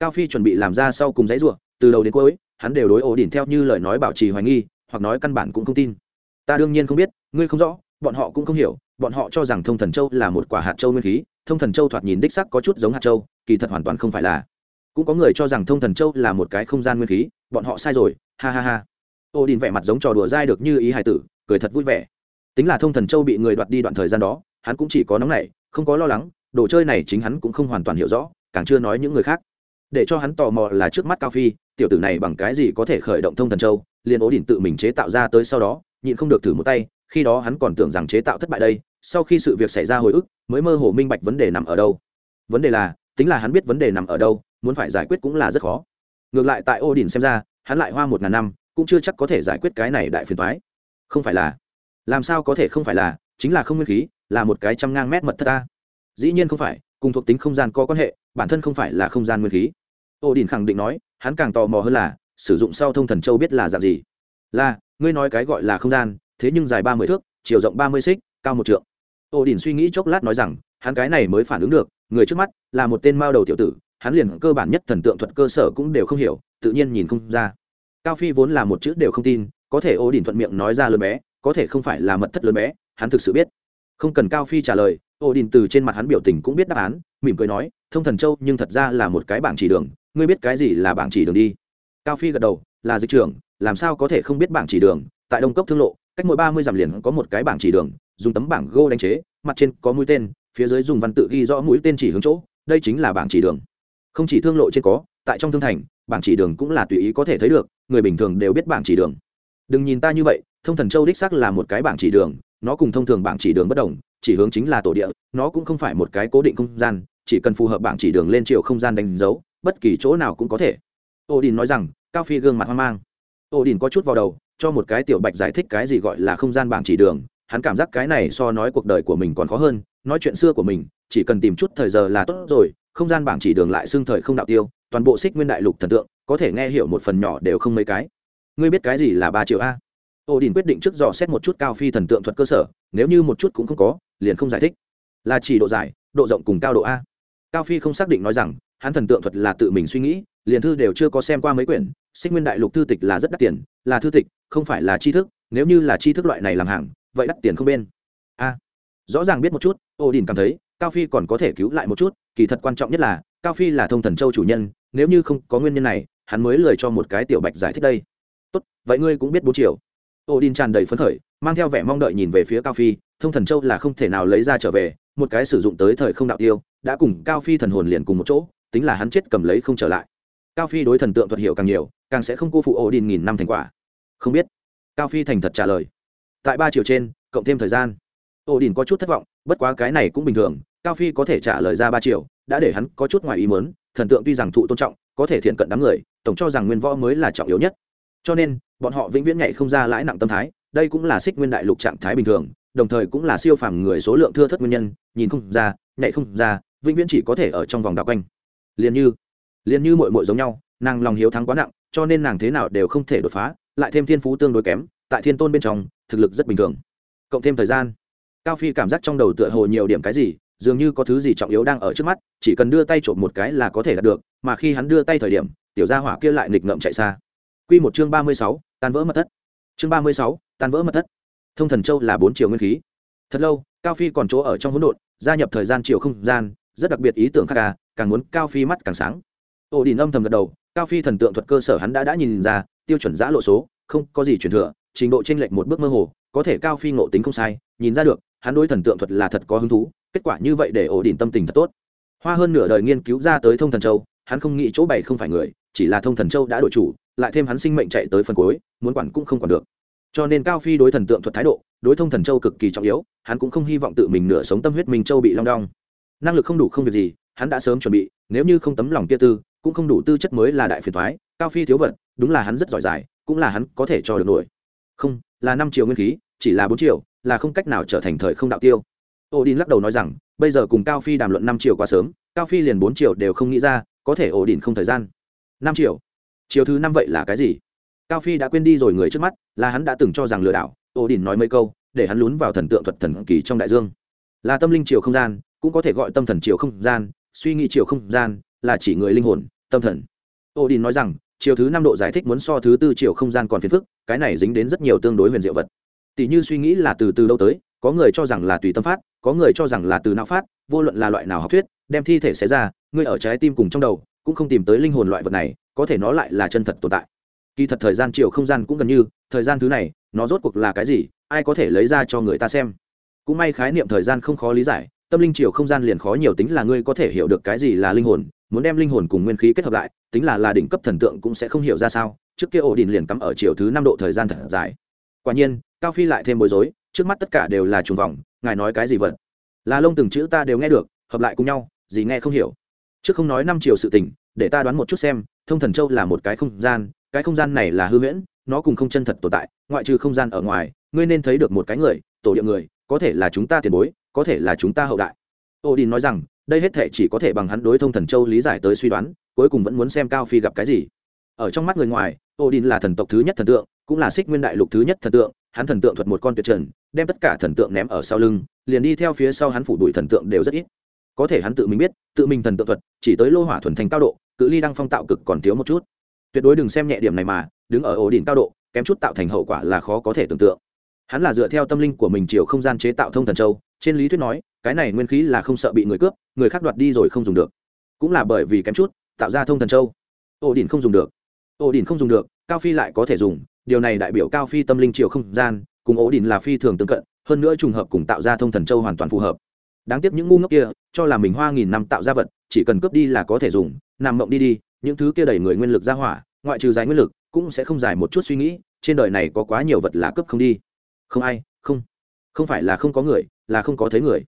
Cao phi chuẩn bị làm ra sau cùng giấy ruộng từ đầu đến cuối, hắn đều đối ổ đỉnh theo như lời nói bảo trì hoài nghi, hoặc nói căn bản cũng không tin. Ta đương nhiên không biết, ngươi không rõ, bọn họ cũng không hiểu, bọn họ cho rằng thông thần châu là một quả hạt châu nguyên khí, thông thần châu thoạt nhìn đích sắc có chút giống hạt châu, kỳ thật hoàn toàn không phải là. Cũng có người cho rằng thông thần châu là một cái không gian nguyên khí, bọn họ sai rồi, ha ha ha. Ô đình vẻ mặt giống trò đùa dai được như ý hài tử, cười thật vui vẻ. Tính là thông thần châu bị người đoạt đi đoạn thời gian đó, hắn cũng chỉ có nóng nảy, không có lo lắng, đồ chơi này chính hắn cũng không hoàn toàn hiểu rõ, càng chưa nói những người khác để cho hắn tò mò là trước mắt cao phi, tiểu tử này bằng cái gì có thể khởi động thông thần châu, liền ố đỉnh tự mình chế tạo ra tới sau đó, nhịn không được thử một tay, khi đó hắn còn tưởng rằng chế tạo thất bại đây, sau khi sự việc xảy ra hồi ức, mới mơ hồ minh bạch vấn đề nằm ở đâu. Vấn đề là, tính là hắn biết vấn đề nằm ở đâu, muốn phải giải quyết cũng là rất khó. Ngược lại tại ô đỉnh xem ra, hắn lại hoa một ngàn năm, cũng chưa chắc có thể giải quyết cái này đại phiền thoái không phải là, làm sao có thể không phải là, chính là không nguyên khí, là một cái trăm ngang mét mật thất ta. Dĩ nhiên không phải, cùng thuộc tính không gian có quan hệ, bản thân không phải là không gian nguyên khí ô đình khẳng định nói, hắn càng tò mò hơn là, sử dụng sau thông thần châu biết là dạng gì. Là, ngươi nói cái gọi là không gian, thế nhưng dài ba mươi thước, chiều rộng ba mươi xích, cao một trượng. Ô đình suy nghĩ chốc lát nói rằng, hắn cái này mới phản ứng được, người trước mắt là một tên mao đầu tiểu tử, hắn liền cơ bản nhất thần tượng thuật cơ sở cũng đều không hiểu, tự nhiên nhìn không ra. Cao phi vốn là một chữ đều không tin, có thể ô đình thuận miệng nói ra lớn bé, có thể không phải là mật thất lớn bé, hắn thực sự biết. Không cần cao phi trả lời, ô đình từ trên mặt hắn biểu tình cũng biết đáp án, mỉm cười nói, thông thần châu nhưng thật ra là một cái bảng chỉ đường ngươi biết cái gì là bảng chỉ đường đi? Cao phi gật đầu, là dịch trưởng, làm sao có thể không biết bảng chỉ đường? Tại đông cốc thương lộ, cách mỗi ba mươi dặm liền có một cái bảng chỉ đường, dùng tấm bảng gô đánh chế, mặt trên có mũi tên, phía dưới dùng văn tự ghi rõ mũi tên chỉ hướng chỗ, đây chính là bảng chỉ đường. Không chỉ thương lộ trên có, tại trong thương thành, bảng chỉ đường cũng là tùy ý có thể thấy được, người bình thường đều biết bảng chỉ đường. Đừng nhìn ta như vậy, thông thần châu đích xác là một cái bảng chỉ đường, nó cùng thông thường bảng chỉ đường bất đồng, chỉ hướng chính là tổ địa, nó cũng không phải một cái cố định không gian, chỉ cần phù hợp bảng chỉ đường lên chiều không gian đánh dấu bất kỳ chỗ nào cũng có thể. Ô đình nói rằng, cao phi gương mặt hoang mang. Ô đình có chút vào đầu, cho một cái tiểu bạch giải thích cái gì gọi là không gian bảng chỉ đường. Hắn cảm giác cái này so nói cuộc đời của mình còn khó hơn, nói chuyện xưa của mình, chỉ cần tìm chút thời giờ là tốt rồi, không gian bảng chỉ đường lại xưng thời không đạo tiêu, toàn bộ xích nguyên đại lục thần tượng, có thể nghe hiểu một phần nhỏ đều không mấy cái. Ngươi biết cái gì là ba triệu a? Ô đình quyết định trước dò xét một chút cao phi thần tượng thuật cơ sở, nếu như một chút cũng không có, liền không giải thích. Là chỉ độ dài, độ rộng cùng cao độ a. Cao phi không xác định nói rằng hắn thần tượng thuật là tự mình suy nghĩ, liền thư đều chưa có xem qua mấy quyển, xích nguyên đại lục thư tịch là rất đắt tiền, là thư tịch, không phải là tri thức, nếu như là tri thức loại này làm hàng, vậy đắt tiền không bên. A, rõ ràng biết một chút ô đình cảm thấy, cao phi còn có thể cứu lại một chút, kỳ thật quan trọng nhất là, cao phi là thông thần châu chủ nhân, nếu như không có nguyên nhân này, hắn mới lời cho một cái tiểu bạch giải thích đây. Tốt, vậy ngươi cũng biết bốn chiều. Ô đình tràn đầy phấn khởi, mang theo vẻ mong đợi nhìn về phía cao phi, thông thần châu là không thể nào lấy ra trở về, một cái sử dụng tới thời không đạo tiêu, đã cùng cao phi thần hồn liền cùng một chỗ tính là hắn chết cầm lấy không trở lại. Cao phi đối thần tượng thuật hiểu càng nhiều, càng sẽ không cô phụ ổ đình nghìn năm thành quả. Không biết. Cao phi thành thật trả lời. Tại ba chiều trên, cộng thêm thời gian. Ổ đình có chút thất vọng, bất quá cái này cũng bình thường, cao phi có thể trả lời ra ba triệu đã để hắn có chút ngoài ý mớn thần tượng tuy rằng thụ tôn trọng, có thể thiện cận đám người, tổng cho rằng nguyên võ mới là trọng yếu nhất. Cho nên, bọn họ vĩnh viễn nhảy không ra lãi nặng tâm thái, đây cũng là xích nguyên đại lục trạng thái bình thường, đồng thời cũng là siêu phàm người số lượng thưa thất nguyên nhân, nhìn không ra, nhảy không ra, vĩnh viễn chỉ có thể ở trong vòng đạo quanh liền như liền như mội mội giống nhau, nàng lòng hiếu thắng quá nặng, cho nên nàng thế nào đều không thể đột phá, lại thêm thiên phú tương đối kém, tại thiên tôn bên trong, thực lực rất bình thường. Cộng thêm thời gian, cao phi cảm giác trong đầu tựa hồ nhiều điểm cái gì, dường như có thứ gì trọng yếu đang ở trước mắt, chỉ cần đưa tay trộm một cái là có thể đạt được, mà khi hắn đưa tay thời điểm, tiểu gia hỏa kia lại nghịch ngợm chạy xa. Q một chương ba mươi sáu, tan vỡ mật thất. Chương ba mươi sáu, tan vỡ mật thất. Thông thần châu là bốn chiều nguyên khí. Thật lâu, cao phi còn chỗ ở trong hỗn độn, gia nhập thời gian chiều không gian, rất đặc biệt ý tưởng khác ca càng muốn cao phi mắt càng sáng. Ổ đình âm thầm gật đầu, cao phi thần tượng thuật cơ sở hắn đã đã nhìn ra, tiêu chuẩn giã lộ số, không có gì truyền thừa, trình độ tranh lệch một bước mơ hồ, có thể cao phi ngộ tính không sai, nhìn ra được, hắn đối thần tượng thuật là thật có hứng thú, kết quả như vậy để ổ đình tâm tình thật tốt. Hoa hơn nửa đời nghiên cứu ra tới thông thần châu, hắn không nghĩ chỗ bày không phải người, chỉ là thông thần châu đã đổi chủ, lại thêm hắn sinh mệnh chạy tới phần cuối, muốn quản cũng không quản được. Cho nên cao phi đối thần tượng thuật thái độ, đối thông thần châu cực kỳ trọng yếu, hắn cũng không hy vọng tự mình nửa sống tâm huyết minh châu bị long đong. Năng lực không đủ không việc gì hắn đã sớm chuẩn bị, nếu như không tấm lòng kia tư, cũng không đủ tư chất mới là đại phiền thoái cao phi thiếu vật, đúng là hắn rất giỏi giải, cũng là hắn có thể cho được nổi. Không, là năm triệu nguyên khí, chỉ là bốn triệu, là không cách nào trở thành thời không đạo tiêu. Odin lắc đầu nói rằng, bây giờ cùng cao phi đàm luận năm triệu quá sớm, cao phi liền bốn triệu đều không nghĩ ra, có thể ổ đình không thời gian. Năm triệu? Chiều thứ năm vậy là cái gì? Cao phi đã quên đi rồi người trước mắt, là hắn đã từng cho rằng lừa đảo, Odin nói mấy câu, để hắn lún vào thần tượng thuật thần kỳ trong đại dương. Là tâm linh chiều không gian, cũng có thể gọi tâm thần chiều không gian suy nghĩ chiều không gian, là chỉ người linh hồn, tâm thần. Odin nói rằng, chiều thứ năm độ giải thích muốn so thứ tư chiều không gian còn phiền phức, cái này dính đến rất nhiều tương đối huyền diệu vật. Tỷ như suy nghĩ là từ từ đâu tới, có người cho rằng là tùy tâm phát, có người cho rằng là từ não phát, vô luận là loại nào học thuyết, đem thi thể xé ra, ngươi ở trái tim cùng trong đầu, cũng không tìm tới linh hồn loại vật này, có thể nó lại là chân thật tồn tại. Kỳ thật thời gian chiều không gian cũng gần như, thời gian thứ này, nó rốt cuộc là cái gì, ai có thể lấy ra cho người ta xem. Cũng may khái niệm thời gian không khó lý giải tâm linh chiều không gian liền khó nhiều tính là ngươi có thể hiểu được cái gì là linh hồn, muốn đem linh hồn cùng nguyên khí kết hợp lại, tính là là đỉnh cấp thần tượng cũng sẽ không hiểu ra sao. Trước kia ổ đình liền cắm ở chiều thứ năm độ thời gian thật dài. Quả nhiên, cao phi lại thêm bối rối, trước mắt tất cả đều là trùng vòng ngài nói cái gì vật là lông từng chữ ta đều nghe được, hợp lại cùng nhau, gì nghe không hiểu. Trước không nói năm chiều sự tình, để ta đoán một chút xem, thông thần châu là một cái không gian, cái không gian này là hư huyễn, nó cùng không chân thật tồn tại, ngoại trừ không gian ở ngoài, ngươi nên thấy được một cái người, tổ địa người, có thể là chúng ta tiền bối có thể là chúng ta hậu đại. Odin nói rằng, đây hết thể chỉ có thể bằng hắn đối thông thần châu lý giải tới suy đoán, cuối cùng vẫn muốn xem cao phi gặp cái gì. Ở trong mắt người ngoài, odin là thần tộc thứ nhất thần tượng, cũng là xích nguyên đại lục thứ nhất thần tượng, hắn thần tượng thuật một con tuyệt trần, đem tất cả thần tượng ném ở sau lưng, liền đi theo phía sau hắn phủ đuổi thần tượng đều rất ít. Có thể hắn tự mình biết, tự mình thần tượng thuật, chỉ tới lô hỏa thuần thành cao độ, cự ly đăng phong tạo cực còn thiếu một chút. Tuyệt đối đừng xem nhẹ điểm này mà, đứng ở ổ đỉnh cao độ, kém chút tạo thành hậu quả là khó có thể tưởng tượng. Hắn là dựa theo tâm linh của mình chiều không gian chế tạo thông thần châu trên lý thuyết nói, cái này nguyên khí là không sợ bị người cướp, người khác đoạt đi rồi không dùng được. Cũng là bởi vì kém chút, tạo ra thông thần châu. Ổ đỉnh không dùng được. Ổ đỉnh không dùng được, cao phi lại có thể dùng, điều này đại biểu cao phi tâm linh chiều không gian, cùng ổ đỉnh là phi thường tương cận, hơn nữa trùng hợp cùng tạo ra thông thần châu hoàn toàn phù hợp. Đáng tiếc những ngu ngốc kia, cho là mình hoa nghìn năm tạo ra vật, chỉ cần cướp đi là có thể dùng, nằm mộng đi đi, những thứ kia đẩy người nguyên lực ra hỏa, ngoại trừ dài nguyên lực, cũng sẽ không dài một chút suy nghĩ, trên đời này có quá nhiều vật là cướp không đi. Không ai, không. Không phải là không có người là không có thấy người.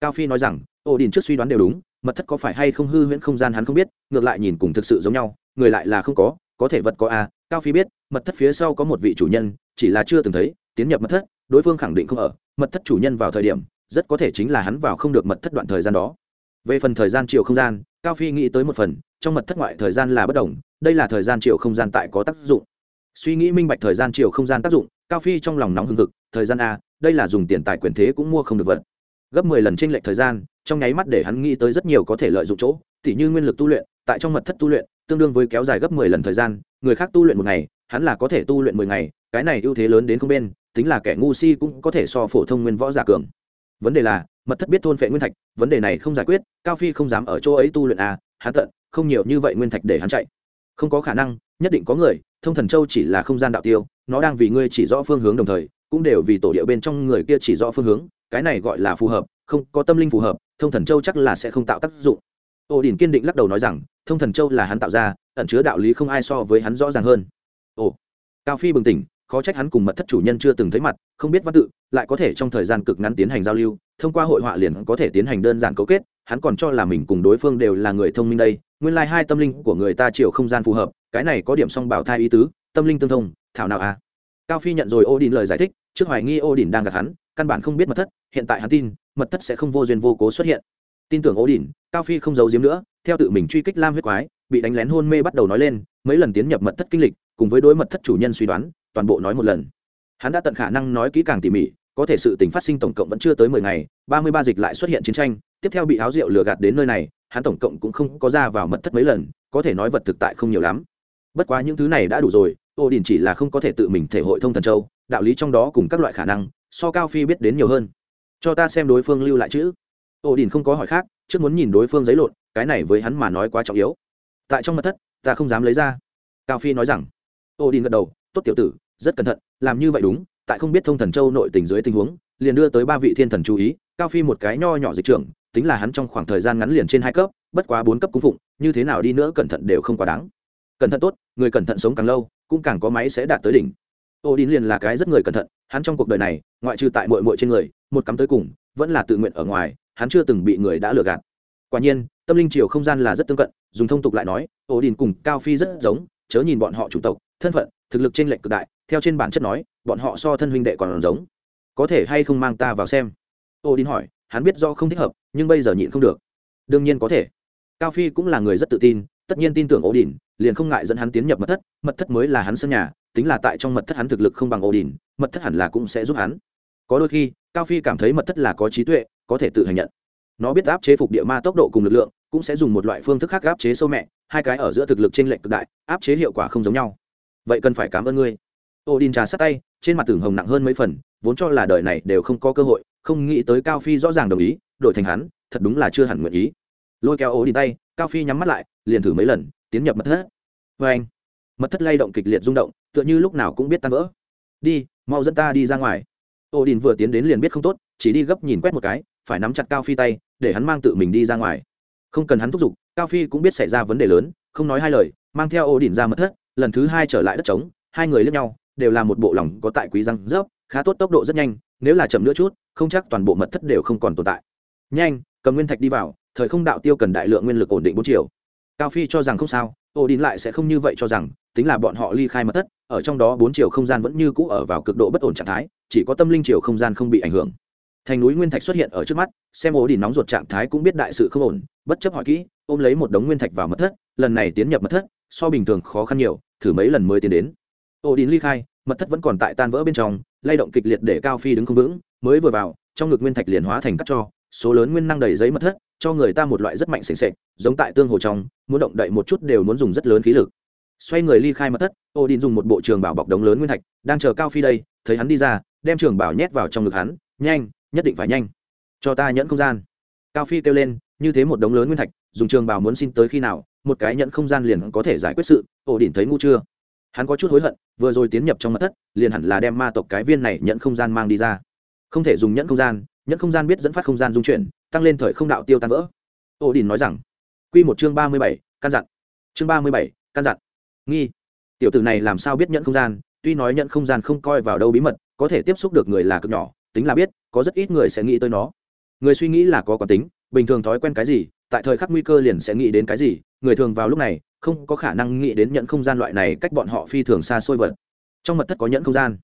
Cao phi nói rằng ổ đình trước suy đoán đều đúng, mật thất có phải hay không hư huyễn không gian hắn không biết, ngược lại nhìn cùng thực sự giống nhau, người lại là không có có thể vật có a cao phi biết, mật thất phía sau có một vị chủ nhân, chỉ là chưa từng thấy, tiến nhập mật thất, đối phương khẳng định không ở, mật thất chủ nhân vào thời điểm, rất có thể chính là hắn vào không được mật thất đoạn thời gian đó. Về phần thời gian chiều không gian, cao phi nghĩ tới một phần, trong mật thất ngoại thời gian là bất đồng, đây là thời gian chiều không gian tại có tác dụng. Suy nghĩ minh bạch thời gian chiều không gian tác dụng cao phi trong lòng nóng hừng hực, thời gian a, đây là dùng tiền tài quyền thế cũng mua không được vật. Gấp mười lần t r ê n lệch thời gian, trong nháy mắt để hắn nghĩ tới rất nhiều có thể lợi dụng chỗ t h như nguyên lực tu luyện, tại trong mật thất tu luyện, tương đương với kéo dài gấp mười lần thời gian, người khác tu luyện một ngày, hắn là có thể tu luyện mười ngày, cái này ưu thế lớn đến không bên, tính là kẻ ngu si cũng có thể so phổ thông nguyên võ giả cường. Vấn đề là, mật thất biết thôn phệ nguyên thạch, vấn đề này không giải quyết, cao phi không dám ở chỗ ấy tu luyện à hắn tận, không nhiều như vậy nguyên thạch để hắn chạy. Không có khả năng nhất định có người, thông thần châu chỉ là không gian đạo tiêu, nó đang vì ngươi chỉ rõ phương hướng đồng thời, cũng đều vì tổ địa bên trong người kia chỉ rõ phương hướng, cái này gọi là phù hợp, không có tâm linh phù hợp, thông thần châu chắc là sẽ không tạo tác dụng. Ô đình kiên định lắc đầu nói rằng, thông thần châu là hắn tạo ra, ẩn chứa đạo lý không ai so với hắn rõ ràng hơn. Ồ, cao phi bừng tỉnh, khó trách hắn cùng mật thất chủ nhân chưa từng thấy mặt, không biết văn tự, lại có thể trong thời gian cực ngắn tiến hành giao lưu, thông qua hội họa liền có thể tiến hành đơn giản cấu kết, hắn còn cho là mình cùng đối phương đều là người thông minh đây, nguyên lai hai tâm linh của người ta chiều không gian phù hợp cái này có điểm song bảo thai ý tứ, tâm linh tương thông, thảo nào à? Cao phi nhận rồi ô đình lời giải thích, trước hoài nghi ô đình đang gặp hắn, căn bản không biết mật thất, hiện tại hắn tin, mật thất sẽ không vô duyên vô cố xuất hiện. Tin tưởng ô đình cao phi không giấu giếm nữa, theo tự mình truy kích lam huyết quái, bị đánh lén hôn mê bắt đầu nói lên, mấy lần tiến nhập mật thất kinh lịch, cùng với đối mật thất chủ nhân suy đoán, toàn bộ nói một lần. Hắn đã tận khả năng nói kỹ càng tỉ mỉ, có thể sự tình phát sinh tổng cộng vẫn chưa tới mười ngày, ba mươi ba dịch lại xuất hiện chiến tranh, tiếp theo bị áo rượu lừa gạt đến nơi này, hắn tổng cộng cũng không có ra vào mật thất mấy lần, có thể nói vật thực tại không nhiều lắm bất quá những thứ này đã đủ rồi ô đình chỉ là không có thể tự mình thể hội thông thần châu, đạo lý trong đó cùng các loại khả năng, so cao phi biết đến nhiều hơn. Cho ta xem đối phương lưu lại chữ. Ô đình không có hỏi khác, trước muốn nhìn đối phương giấy lộn, cái này với hắn mà nói quá trọng yếu. Tại trong mật thất, ta không dám lấy ra. Cao phi nói rằng ô đình gật đầu, tốt tiểu tử, rất cẩn thận, làm như vậy đúng, tại không biết thông thần châu nội tình dưới tình huống, liền đưa tới ba vị thiên thần chú ý, cao phi một cái nho nhỏ dịch trưởng, tính là hắn trong khoảng thời gian ngắn liền trên hai cấp, bất quá bốn cấp cung phụng, như thế nào đi nữa cẩn thận đều không quá đáng cẩn thận tốt, người cẩn thận sống càng lâu, cũng càng có máy sẽ đạt tới đỉnh. Ô đi liền là cái rất người cẩn thận, hắn trong cuộc đời này, ngoại trừ tại mội mội trên người, một cắm tới cùng, vẫn là tự nguyện ở ngoài, hắn chưa từng bị người đã lừa gạt. Quả nhiên, tâm linh chiều không gian là rất tương cận, dùng thông tục lại nói ô đin cùng cao phi rất giống, chớ nhìn bọn họ chủ tộc, thân phận, thực lực trên lệnh cực đại, theo trên bản chất nói, bọn họ so thân huynh đệ còn giống. Có thể hay không mang ta vào xem? Ô đin hỏi, hắn biết do không thích hợp, nhưng bây giờ nhịn không được. Đương nhiên có thể. Cao phi cũng là người rất tự tin, tất nhiên tin tưởng ô đình liền không ngại dẫn hắn tiến nhập mật thất mật thất mới là hắn sân nhà, tính là tại trong mật thất hắn thực lực không bằng ổ mật thất hẳn là cũng sẽ giúp hắn. Có đôi khi, cao phi cảm thấy mật thất là có trí tuệ, có thể tự hành nhận. Nó biết áp chế phục địa ma tốc độ cùng lực lượng, cũng sẽ dùng một loại phương thức khác áp chế sâu mẹ, hai cái ở giữa thực lực trên lệnh cực đại, áp chế hiệu quả không giống nhau. Vậy cần phải cảm ơn ngươi. Ô đin trà sát tay, trên mặt tưởng hồng nặng hơn mấy phần, vốn cho là đời này đều không có cơ hội, không nghĩ tới cao phi rõ ràng đồng ý, đổi thành hắn, thật đúng là chưa hẳn nguyện ý. Lôi kéo ô tay, cao phi nhắm mắt lại, liền thử mấy lần tiến nhập mật thất. Vê anh, mật thất lay động kịch liệt rung động, tựa như lúc nào cũng biết tan vỡ. Đi, mau dẫn ta đi ra ngoài. Ô đình vừa tiến đến liền biết không tốt, chỉ đi gấp nhìn quét một cái, phải nắm chặt cao phi tay, để hắn mang tự mình đi ra ngoài. Không cần hắn thúc giục, cao phi cũng biết xảy ra vấn đề lớn, không nói hai lời, mang theo ô đình ra mật thất, lần thứ hai trở lại đất trống, hai người lướt nhau, đều là một bộ lòng có tại quý răng rớp, khá tốt tốc độ rất nhanh, nếu là chậm nữa chút, không chắc toàn bộ mật thất đều không còn tồn tại. Nhanh, cầm nguyên thạch đi vào, thời không đạo tiêu cần đại lượng nguyên lực ổn định bốn chiều cao phi cho rằng không sao Ô đin lại sẽ không như vậy cho rằng, tính là bọn họ ly khai mật thất, ở trong đó bốn chiều không gian vẫn như cũ ở vào cực độ bất ổn trạng thái, chỉ có tâm linh chiều không gian không bị ảnh hưởng. Thành núi nguyên thạch xuất hiện ở trước mắt, xem ổ đin nóng ruột trạng thái cũng biết đại sự không ổn, bất chấp hỏi kỹ, ôm lấy một đống nguyên thạch vào mật thất, lần này tiến nhập mật thất, so bình thường khó khăn nhiều, thử mấy lần mới tiến đến. Ổ đin ly khai, mật thất vẫn còn tại tan vỡ bên trong, lay động kịch liệt để cao phi đứng không vững, mới vừa vào, trong ngực nguyên thạch liền hóa thành cắt cho, số lớn nguyên năng đầy giấy mật thất cho người ta một loại rất mạnh sềnh sệt, giống tại tương hồ trong, muốn động đậy một chút đều muốn dùng rất lớn khí lực. Xoay người ly khai mật thất ô đình dùng một bộ trường bảo bọc đống lớn nguyên thạch, đang chờ cao phi đây, thấy hắn đi ra, đem trường bảo nhét vào trong ngực hắn, nhanh, nhất định phải nhanh. Cho ta nhẫn không gian. Cao phi kêu lên, như thế một đống lớn nguyên thạch, dùng trường bảo muốn xin tới khi nào, một cái nhẫn không gian liền có thể giải quyết sự ổ đỉnh thấy ngu chưa? Hắn có chút hối hận, vừa rồi tiến nhập trong mặt thất, liền hẳn là đem ma tộc cái viên này nhẫn không gian mang đi ra. Không thể dùng nhẫn không gian, nhẫn không gian biết dẫn phát không gian dung chuyển tăng lên thời không đạo tiêu tan vỡ. Ô đình nói rằng q một chương ba mươi bảy, căn dặn. Chương ba mươi bảy, căn dặn. Nghi. Tiểu tử này làm sao biết nhận không gian? Tuy nói nhận không gian không coi vào đâu bí mật, có thể tiếp xúc được người là cực nhỏ, tính là biết, có rất ít người sẽ nghĩ tới nó. Người suy nghĩ là có quán tính, bình thường thói quen cái gì, tại thời khắc nguy cơ liền sẽ nghĩ đến cái gì. Người thường vào lúc này, không có khả năng nghĩ đến nhận không gian loại này cách bọn họ phi thường xa xôi vật. Trong mật thất có nhận không gian.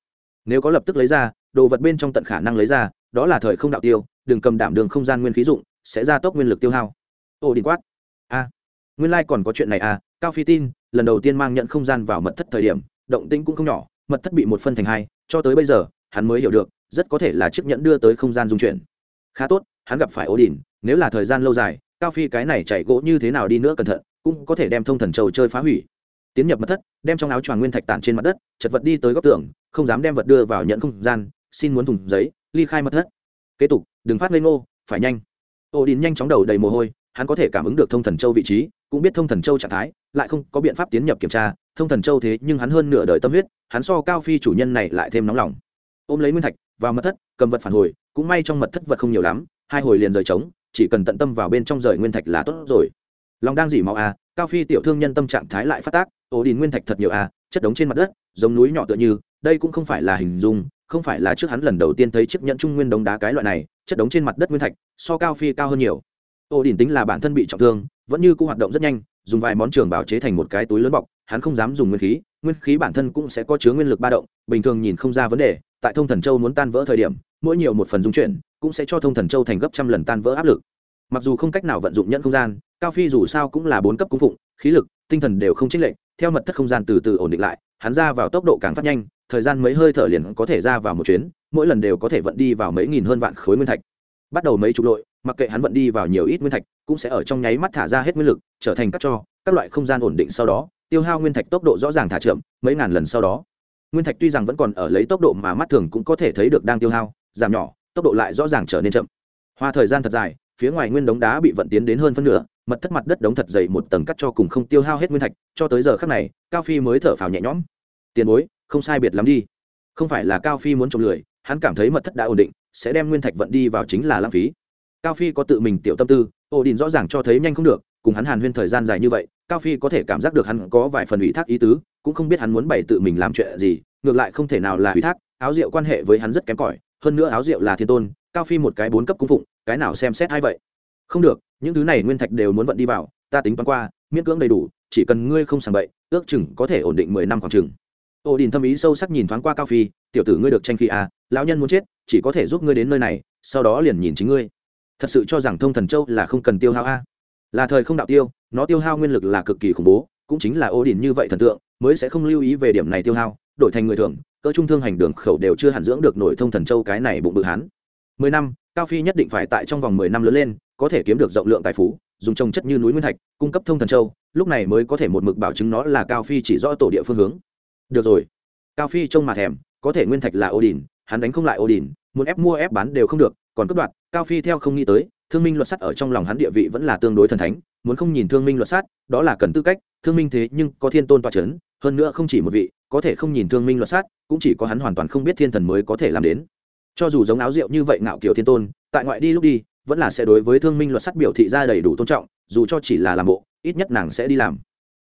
Nếu có lập tức lấy ra, đồ vật bên trong tận khả năng lấy ra, đó là thời không đạo tiêu đừng cầm đảm đường không gian nguyên khí dụng, sẽ gia tốc nguyên lực tiêu hao. Ô đình quát. A, nguyên lai、like、còn có chuyện này à cao phi tin, lần đầu tiên mang nhận không gian vào mật thất thời điểm, động tĩnh cũng không nhỏ, mật thất bị một phân thành hai, cho tới bây giờ, hắn mới hiểu được, rất có thể là chiếc nhẫn đưa tới không gian dung chuyển. Khá tốt, hắn gặp phải ô đình nếu là thời gian lâu dài, cao phi cái này chạy gỗ như thế nào đi nữa cẩn thận, cũng có thể đem thông thần châu chơi phá hủy. Tiến nhập mật thất, đem trong áo choàng nguyên thạch tản trên mặt đất, chật vật đi tới góc tường, không dám đem vật đưa vào nhận không gian, xin muốn thùng giấy, ly khai mật thất kế tục, đừng phát lên ngô, phải nhanh. Ô đình nhanh chóng đầu đầy mồ hôi, hắn có thể cảm ứng được thông thần châu vị trí, cũng biết thông thần châu trạng thái, lại không có biện pháp tiến nhập kiểm tra. Thông thần châu thế nhưng hắn hơn nửa đời tâm huyết, hắn so cao phi chủ nhân này lại thêm nóng lòng. Ôm lấy nguyên thạch, vào mật thất, cầm vật phản hồi, cũng may trong mật thất vật không nhiều lắm, hai hồi liền rời trống, chỉ cần tận tâm vào bên trong rời nguyên thạch là tốt rồi. Lòng đang dỉ máu à cao phi tiểu thương nhân tâm trạng thái lại phát tác ổ đình nguyên thạch thật nhiều à chất đống trên mặt đất, giống núi nhỏ tựa như, đây cũng không phải là hình dung không phải là trước hắn lần đầu tiên thấy chiếc nhẫn trung nguyên đống đá cái loại này, chất đống trên mặt đất nguyên thạch, so cao phi cao hơn nhiều. Ô đình tính là bản thân bị trọng thương, vẫn như cũng hoạt động rất nhanh, dùng vài món trường bảo chế thành một cái túi lớn bọc, hắn không dám dùng nguyên khí nguyên khí bản thân cũng sẽ có chứa nguyên lực ba động, bình thường nhìn không ra vấn đề, tại thông thần châu muốn tan vỡ thời điểm, mỗi nhiều một phần dung chuyển, cũng sẽ cho thông thần châu thành gấp trăm lần tan vỡ áp lực. Mặc dù không cách nào vận dụng nhận không gian, cao phi dù sao cũng là bốn cấp cung phụng, khí lực, tinh thần đều không chênh lệch, theo mật thất không gian từ từ ổn định lại, hắn ra vào tốc độ càng phát nhanh thời gian mấy hơi thở liền có thể ra vào một chuyến, mỗi lần đều có thể vận đi vào mấy nghìn hơn vạn khối nguyên thạch. Bắt đầu mấy chục lội, mặc kệ hắn vận đi vào nhiều ít nguyên thạch, cũng sẽ ở trong nháy mắt thả ra hết nguyên lực, trở thành các cho, các loại không gian ổn định sau đó, tiêu hao nguyên thạch tốc độ rõ ràng thả chậm, mấy ngàn lần sau đó. Nguyên thạch tuy rằng vẫn còn ở lấy tốc độ mà mắt thường cũng có thể thấy được đang tiêu hao, giảm nhỏ, tốc độ lại rõ ràng trở nên chậm. Hoa thời gian thật dài, phía ngoài nguyên đống đá bị vận tiến đến hơn phân nửa, mật thất mặt đất đống thật dày một tầng cắt cho cùng không tiêu hao hết nguyên thạch, cho tới giờ khác này, cao phi mới thở phào nhẹ nhõm. Tiền bối không sai biệt lắm đi. Không phải là cao phi muốn trộm lười, hắn cảm thấy mật thất đã ổn định, sẽ đem nguyên thạch vận đi vào chính là lãng phí. Cao phi có tự mình tiểu tâm tư ổ đình rõ ràng cho thấy nhanh không được, cùng hắn hàn huyên thời gian dài như vậy, cao phi có thể cảm giác được hắn có vài phần ủy thác ý tứ, cũng không biết hắn muốn bày tự mình làm chuyện gì, ngược lại không thể nào là ủy thác, áo rượu quan hệ với hắn rất kém cỏi, hơn nữa áo rượu là thiên tôn, cao phi một cái bốn cấp cung phụng, cái nào xem xét hay vậy? Không được, những thứ này nguyên thạch đều muốn vận đi vào, ta tính toán qua, miễn cưỡng đầy đủ, chỉ cần ngươi không sàng bậy, ước chừng có thể ổn định mười năm khoảng chừng ô đình thâm ý sâu sắc nhìn thoáng qua cao phi, tiểu tử ngươi được tranh khi à lão nhân muốn chết, chỉ có thể giúp ngươi đến nơi này, sau đó liền nhìn chính ngươi. Thật sự cho rằng thông thần châu là không cần tiêu hao a. Là thời không đạo tiêu, nó tiêu hao nguyên lực là cực kỳ khủng bố, cũng chính là ô đình như vậy thần tượng, mới sẽ không lưu ý về điểm này tiêu hao, đổi thành người thường, cỡ trung thương hành đường khẩu đều chưa hẳn dưỡng được nổi thông thần châu cái này bụng bự hán. Mười năm, cao phi nhất định phải tại trong vòng mười năm lớn lên, có thể kiếm được rộng lượng tài phú, dùng trồng chất như núi nguyên thạch, cung cấp thông thần châu, lúc này mới có thể một mực bảo chứng nó là cao phi chỉ rõ tổ địa phương hướng được rồi. Cao phi trông mà thèm có thể nguyên thạch là ô đình hắn đánh không lại ô đình muốn ép mua ép bán đều không được còn cướp đoạt cao phi theo không nghĩ tới thương minh luật sắt ở trong lòng hắn địa vị vẫn là tương đối thần thánh muốn không nhìn thương minh luật sắt đó là cần tư cách thương minh thế nhưng có thiên tôn toa c h ấ n hơn nữa không chỉ một vị có thể không nhìn thương minh luật sát, cũng chỉ có hắn hoàn toàn không biết thiên thần mới có thể làm đến. Cho dù giống áo rượu như vậy ngạo kiểu thiên tôn tại ngoại đi lúc đi vẫn là sẽ đối với thương minh luật sắt biểu thị ra đầy đủ tôn trọng dù cho chỉ là làm bộ ít nhất nàng sẽ đi làm.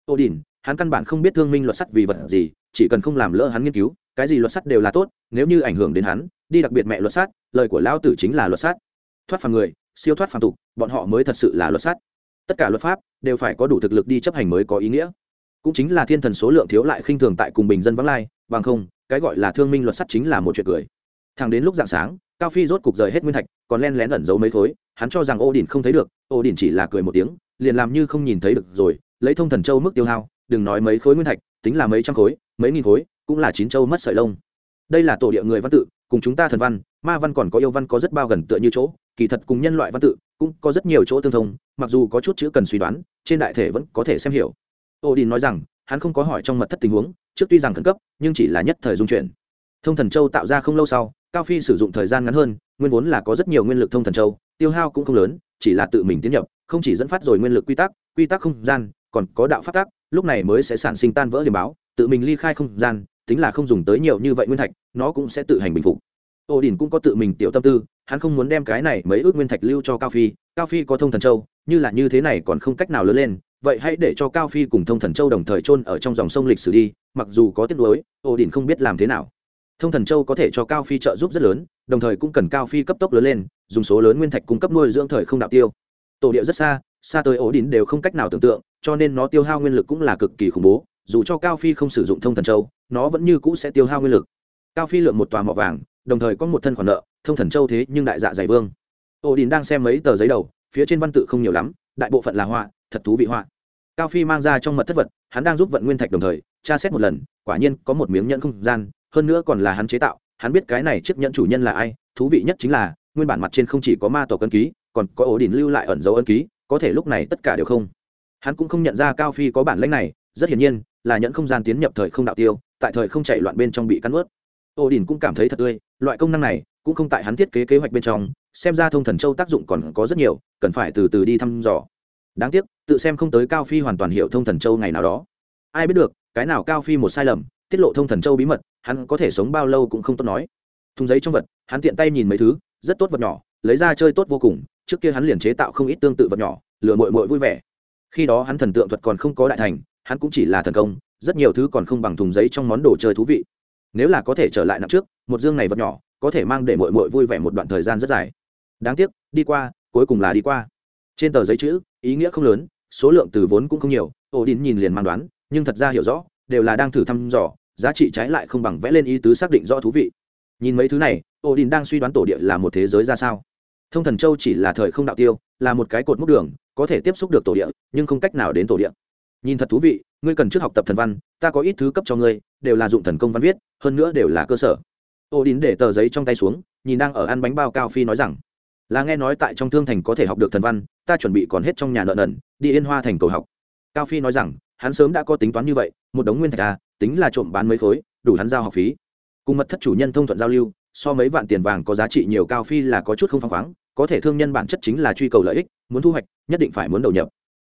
Ô đình hắn căn bản không biết thương minh luật sắt vì vật gì, chỉ cần không làm lỡ hắn nghiên cứu, cái gì luật sắt đều là tốt, nếu như ảnh hưởng đến hắn, đi đặc biệt mẹ luật sắt, lời của lão tử chính là luật sắt. Thoát phàm người, siêu thoát phàm tục, bọn họ mới thật sự là luật sắt. Tất cả luật pháp đều phải có đủ thực lực đi chấp hành mới có ý nghĩa. Cũng chính là thiên thần số lượng thiếu lại khinh thường tại cùng bình dân vắng lai, bằng không, cái gọi là thương minh luật sắt chính là một chuyện cười. Thẳng đến lúc dạng sáng, cao phi rốt cục rời hết nguyên thạch, còn len lén ẩn giấu mấy khối, hắn cho rằng ô đình không thấy được ô đình chỉ là cười một tiếng, liền làm như không nhìn thấy được rồi, lấy thông thần châu mức tiêu hao đừng nói mấy khối nguyên thạch, tính là mấy trăm khối, mấy nghìn khối, cũng là chín châu mất sợi lông. Đây là tổ địa người văn tự, cùng chúng ta thần văn, ma văn còn có yêu văn có rất bao gần tựa như chỗ, kỳ thật cùng nhân loại văn tự cũng có rất nhiều chỗ tương thông, mặc dù có chút chữ cần suy đoán, trên đại thể vẫn có thể xem hiểu. Odin nói rằng, hắn không có hỏi trong mật thất tình huống, trước tuy rằng khẩn cấp, nhưng chỉ là nhất thời dung chuyển. Thông thần châu tạo ra không lâu sau, cao phi sử dụng thời gian ngắn hơn, nguyên vốn là có rất nhiều nguyên lực thông thần châu, tiêu hao cũng không lớn, chỉ là tự mình tiến nhập, không chỉ dẫn phát rồi nguyên lực quy tắc quy tắc không gian còn có đạo pháp tác lúc này mới sẽ sản sinh tan vỡ điểm báo, tự mình ly khai không gian, tính là không dùng tới nhiều như vậy nguyên thạch, nó cũng sẽ tự hành bình phục. Ô đình cũng có tự mình tiểu tâm tư, hắn không muốn đem cái này mấy ước nguyên thạch lưu cho cao phi cao phi có thông thần châu, như là như thế này còn không cách nào lớn lên, vậy hãy để cho cao phi cùng thông thần châu đồng thời chôn ở trong dòng sông lịch sử đi, mặc dù có tiếc nuối ổ đỉnh không biết làm thế nào. Thông thần châu có thể cho cao phi trợ giúp rất lớn, đồng thời cũng cần cao phi cấp tốc lớn lên, dùng số lớn nguyên thạch cung cấp nuôi dưỡng thời không đạo tiêu. Tổ địa rất xa xa tới ổ đỉnh đều không cách nào tưởng tượng cho nên nó tiêu hao nguyên lực cũng là cực kỳ khủng bố, dù cho cao phi không sử dụng thông thần châu, nó vẫn như cũ sẽ tiêu hao nguyên lực. Cao phi lượm một tòa mỏ vàng, đồng thời có một thân khoản nợ, thông thần châu thế nhưng đại dạ dày vương. Ô đình đang xem mấy tờ giấy đầu, phía trên văn tự không nhiều lắm, đại bộ phận là họa, thật thú vị họa. Cao phi mang ra trong mật thất vật, hắn đang giúp vận nguyên thạch đồng thời, tra xét một lần, quả nhiên có một miếng nhẫn không gian, hơn nữa còn là hắn chế tạo, hắn biết cái này chiếc nhẫn chủ nhân là ai, thú vị nhất chính là, nguyên bản mặt trên không chỉ có ma tổ cân ký, còn có ổ đình lưu lại ẩn dấu ân ký, có thể lúc này tất cả đều không hắn cũng không nhận ra cao phi có bản lãnh này, rất hiển nhiên là nhẫn không gian tiến nhập thời không đạo tiêu, tại thời không chạy loạn bên trong bị cắn ướt ô đình cũng cảm thấy thật tươi, loại công năng này cũng không tại hắn thiết kế kế hoạch bên trong, xem ra thông thần châu tác dụng còn có rất nhiều, cần phải từ từ đi thăm dò. Đáng tiếc, tự xem không tới cao phi hoàn toàn hiểu thông thần châu ngày nào đó. Ai biết được, cái nào cao phi một sai lầm, tiết lộ thông thần châu bí mật, hắn có thể sống bao lâu cũng không tốt nói. Thùng giấy trong vật, hắn tiện tay nhìn mấy thứ, rất tốt vật nhỏ, lấy ra chơi tốt vô cùng, trước kia hắn liền chế tạo không ít tương tự vật nhỏ lừa mội mội vui vẻ khi đó hắn thần tượng thuật còn không có đại thành, hắn cũng chỉ là thần công, rất nhiều thứ còn không bằng thùng giấy trong món đồ chơi thú vị. Nếu là có thể trở lại năm trước, một dương này vật nhỏ, có thể mang để mội mội vui vẻ một đoạn thời gian rất dài. Đáng tiếc, đi qua, cuối cùng là đi qua. Trên tờ giấy chữ, ý nghĩa không lớn, số lượng từ vốn cũng không nhiều, ổ đin nhìn liền mang đoán, nhưng thật ra hiểu rõ, đều là đang thử thăm dò, giá trị trái lại không bằng vẽ lên ý tứ xác định rõ thú vị. Nhìn mấy thứ này, ổ đin đang suy đoán tổ địa là một thế giới ra sao. Thông thần châu chỉ là thời không đạo tiêu, là một cái cột mốc đường có thể tiếp xúc được tổ địa, nhưng không cách nào đến tổ địa. Nhìn thật thú vị, ngươi cần trước học tập thần văn, ta có ít thứ cấp cho ngươi, đều là dụng thần công văn viết, hơn nữa đều là cơ sở. Ô đín để tờ giấy trong tay xuống, nhìn đang ở ăn bánh bao cao phi nói rằng, là nghe nói tại trong thương thành có thể học được thần văn, ta chuẩn bị còn hết trong nhà nợ nần, đi yên hoa thành cầu học. Cao phi nói rằng, hắn sớm đã có tính toán như vậy, một đống nguyên thạch ta tính là trộm bán mấy khối, đủ hắn giao học phí. Cùng mật thất chủ nhân thông thuận giao lưu, so mấy vạn tiền vàng có giá trị nhiều cao phi là có chút không phăng khoáng có thể thương nhân bản chất chính là truy cầu lợi ích, muốn thu hoạch, nhất định phải muốn đầu nhập.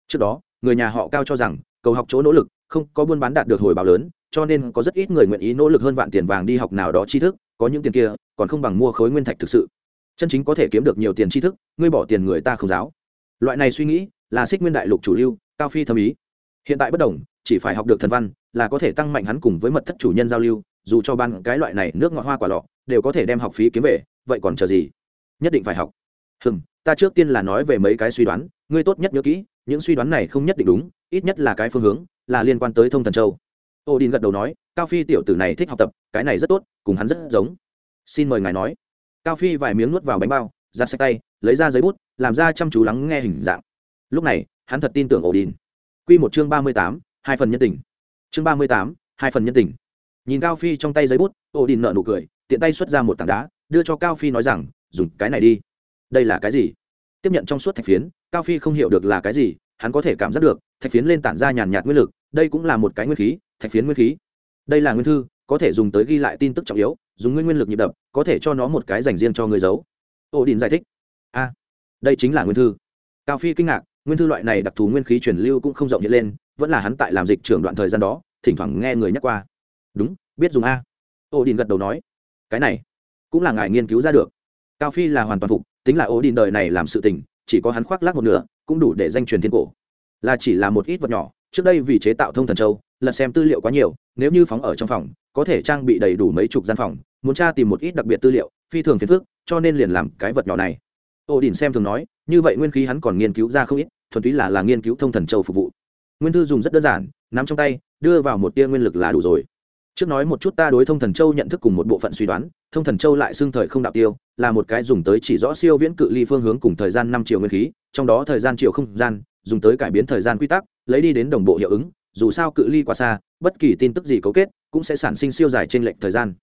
Trước đó, người nhà họ cao cho rằng, cầu học chỗ nỗ lực, không có buôn bán đạt được hồi báo lớn, cho nên có rất ít người nguyện ý nỗ lực hơn vạn tiền vàng đi học nào đó tri thức, có những tiền kia, còn không bằng mua khối nguyên thạch thực sự. Chân chính có thể kiếm được nhiều tiền tri thức, ngươi bỏ tiền người ta không giáo. Loại này suy nghĩ, là xích nguyên đại lục chủ lưu, cao phi thâm ý. Hiện tại bất đồng, chỉ phải học được thần văn, là có thể tăng mạnh hắn cùng với mật thất chủ nhân giao lưu, dù cho ban cái loại này nước ngọt hoa quả lọ, đều có thể đem học phí kiếm về, vậy còn chờ gì? Nhất định phải học hừm, ta trước tiên là nói về mấy cái suy đoán, ngươi tốt nhất nhớ kỹ, những suy đoán này không nhất định đúng, ít nhất là cái phương hướng, là liên quan tới thông thần châu. Ô đình gật đầu nói, cao phi tiểu tử này thích học tập, cái này rất tốt, cùng hắn rất giống. Xin mời ngài nói. Cao phi vài miếng nuốt vào bánh bao ra sạch tay, lấy ra giấy bút, làm ra chăm chú lắng nghe hình dạng. Lúc này, hắn thật tin tưởng ổ đình q một chương ba mươi tám, hai phần nhân tình. Chương ba mươi tám, hai phần nhân tình. Nhìn cao phi trong tay giấy bút ổ đình nợ nụ cười, tiện tay xuất ra một tảng đá, đưa cho cao phi nói rằng, dùng cái này đi đây là cái gì? Tiếp nhận trong suốt thạch phiến, cao phi không hiểu được là cái gì, hắn có thể cảm giác được, thạch phiến lên tản ra nhàn nhạt nguyên lực, đây cũng là một cái nguyên khí, thạch phiến nguyên khí. Đây là nguyên thư, có thể dùng tới ghi lại tin tức trọng yếu, dùng nguyên nguyên lực nhịp đập, có thể cho nó một cái dành riêng cho người giấu. Ô đình giải thích. A, đây chính là nguyên thư. Cao phi kinh ngạc, nguyên thư loại này đặc thù nguyên khí truyền lưu cũng không rộng hiện lên, vẫn là hắn tại làm dịch trưởng đoạn thời gian đó, thỉnh thoảng nghe người nhắc qua. Đúng, biết dùng a. Ô đình gật đầu nói. Cái này cũng là ngài nghiên cứu ra được. Cao phi là hoàn toàn phục tính là ô đình đời này làm sự tình, chỉ có hắn khoác lác một nửa, cũng đủ để danh truyền thiên cổ. Là chỉ là một ít vật nhỏ, trước đây vì chế tạo thông thần châu, lật xem tư liệu quá nhiều, nếu như phóng ở trong phòng, có thể trang bị đầy đủ mấy chục gian phòng, muốn tra tìm một ít đặc biệt tư liệu, phi thường phiền phức, cho nên liền làm cái vật nhỏ này. Ô đình xem thường nói, như vậy nguyên khí hắn còn nghiên cứu ra không ít, thuần túy là là nghiên cứu thông thần châu phục vụ. Nguyên thư dùng rất đơn giản, nắm trong tay, đưa vào một tia nguyên lực là đủ rồi trước nói một chút ta đối thông thần châu nhận thức cùng một bộ phận suy đoán, thông thần châu lại xưng thời không đạo tiêu, là một cái dùng tới chỉ rõ siêu viễn cự ly phương hướng cùng thời gian năm triệu nguyên khí, trong đó thời gian chiều không gian, dùng tới cải biến thời gian quy tắc, lấy đi đến đồng bộ hiệu ứng, dù sao cự ly quá xa, bất kỳ tin tức gì cấu kết cũng sẽ sản sinh siêu dài trên lệnh thời gian.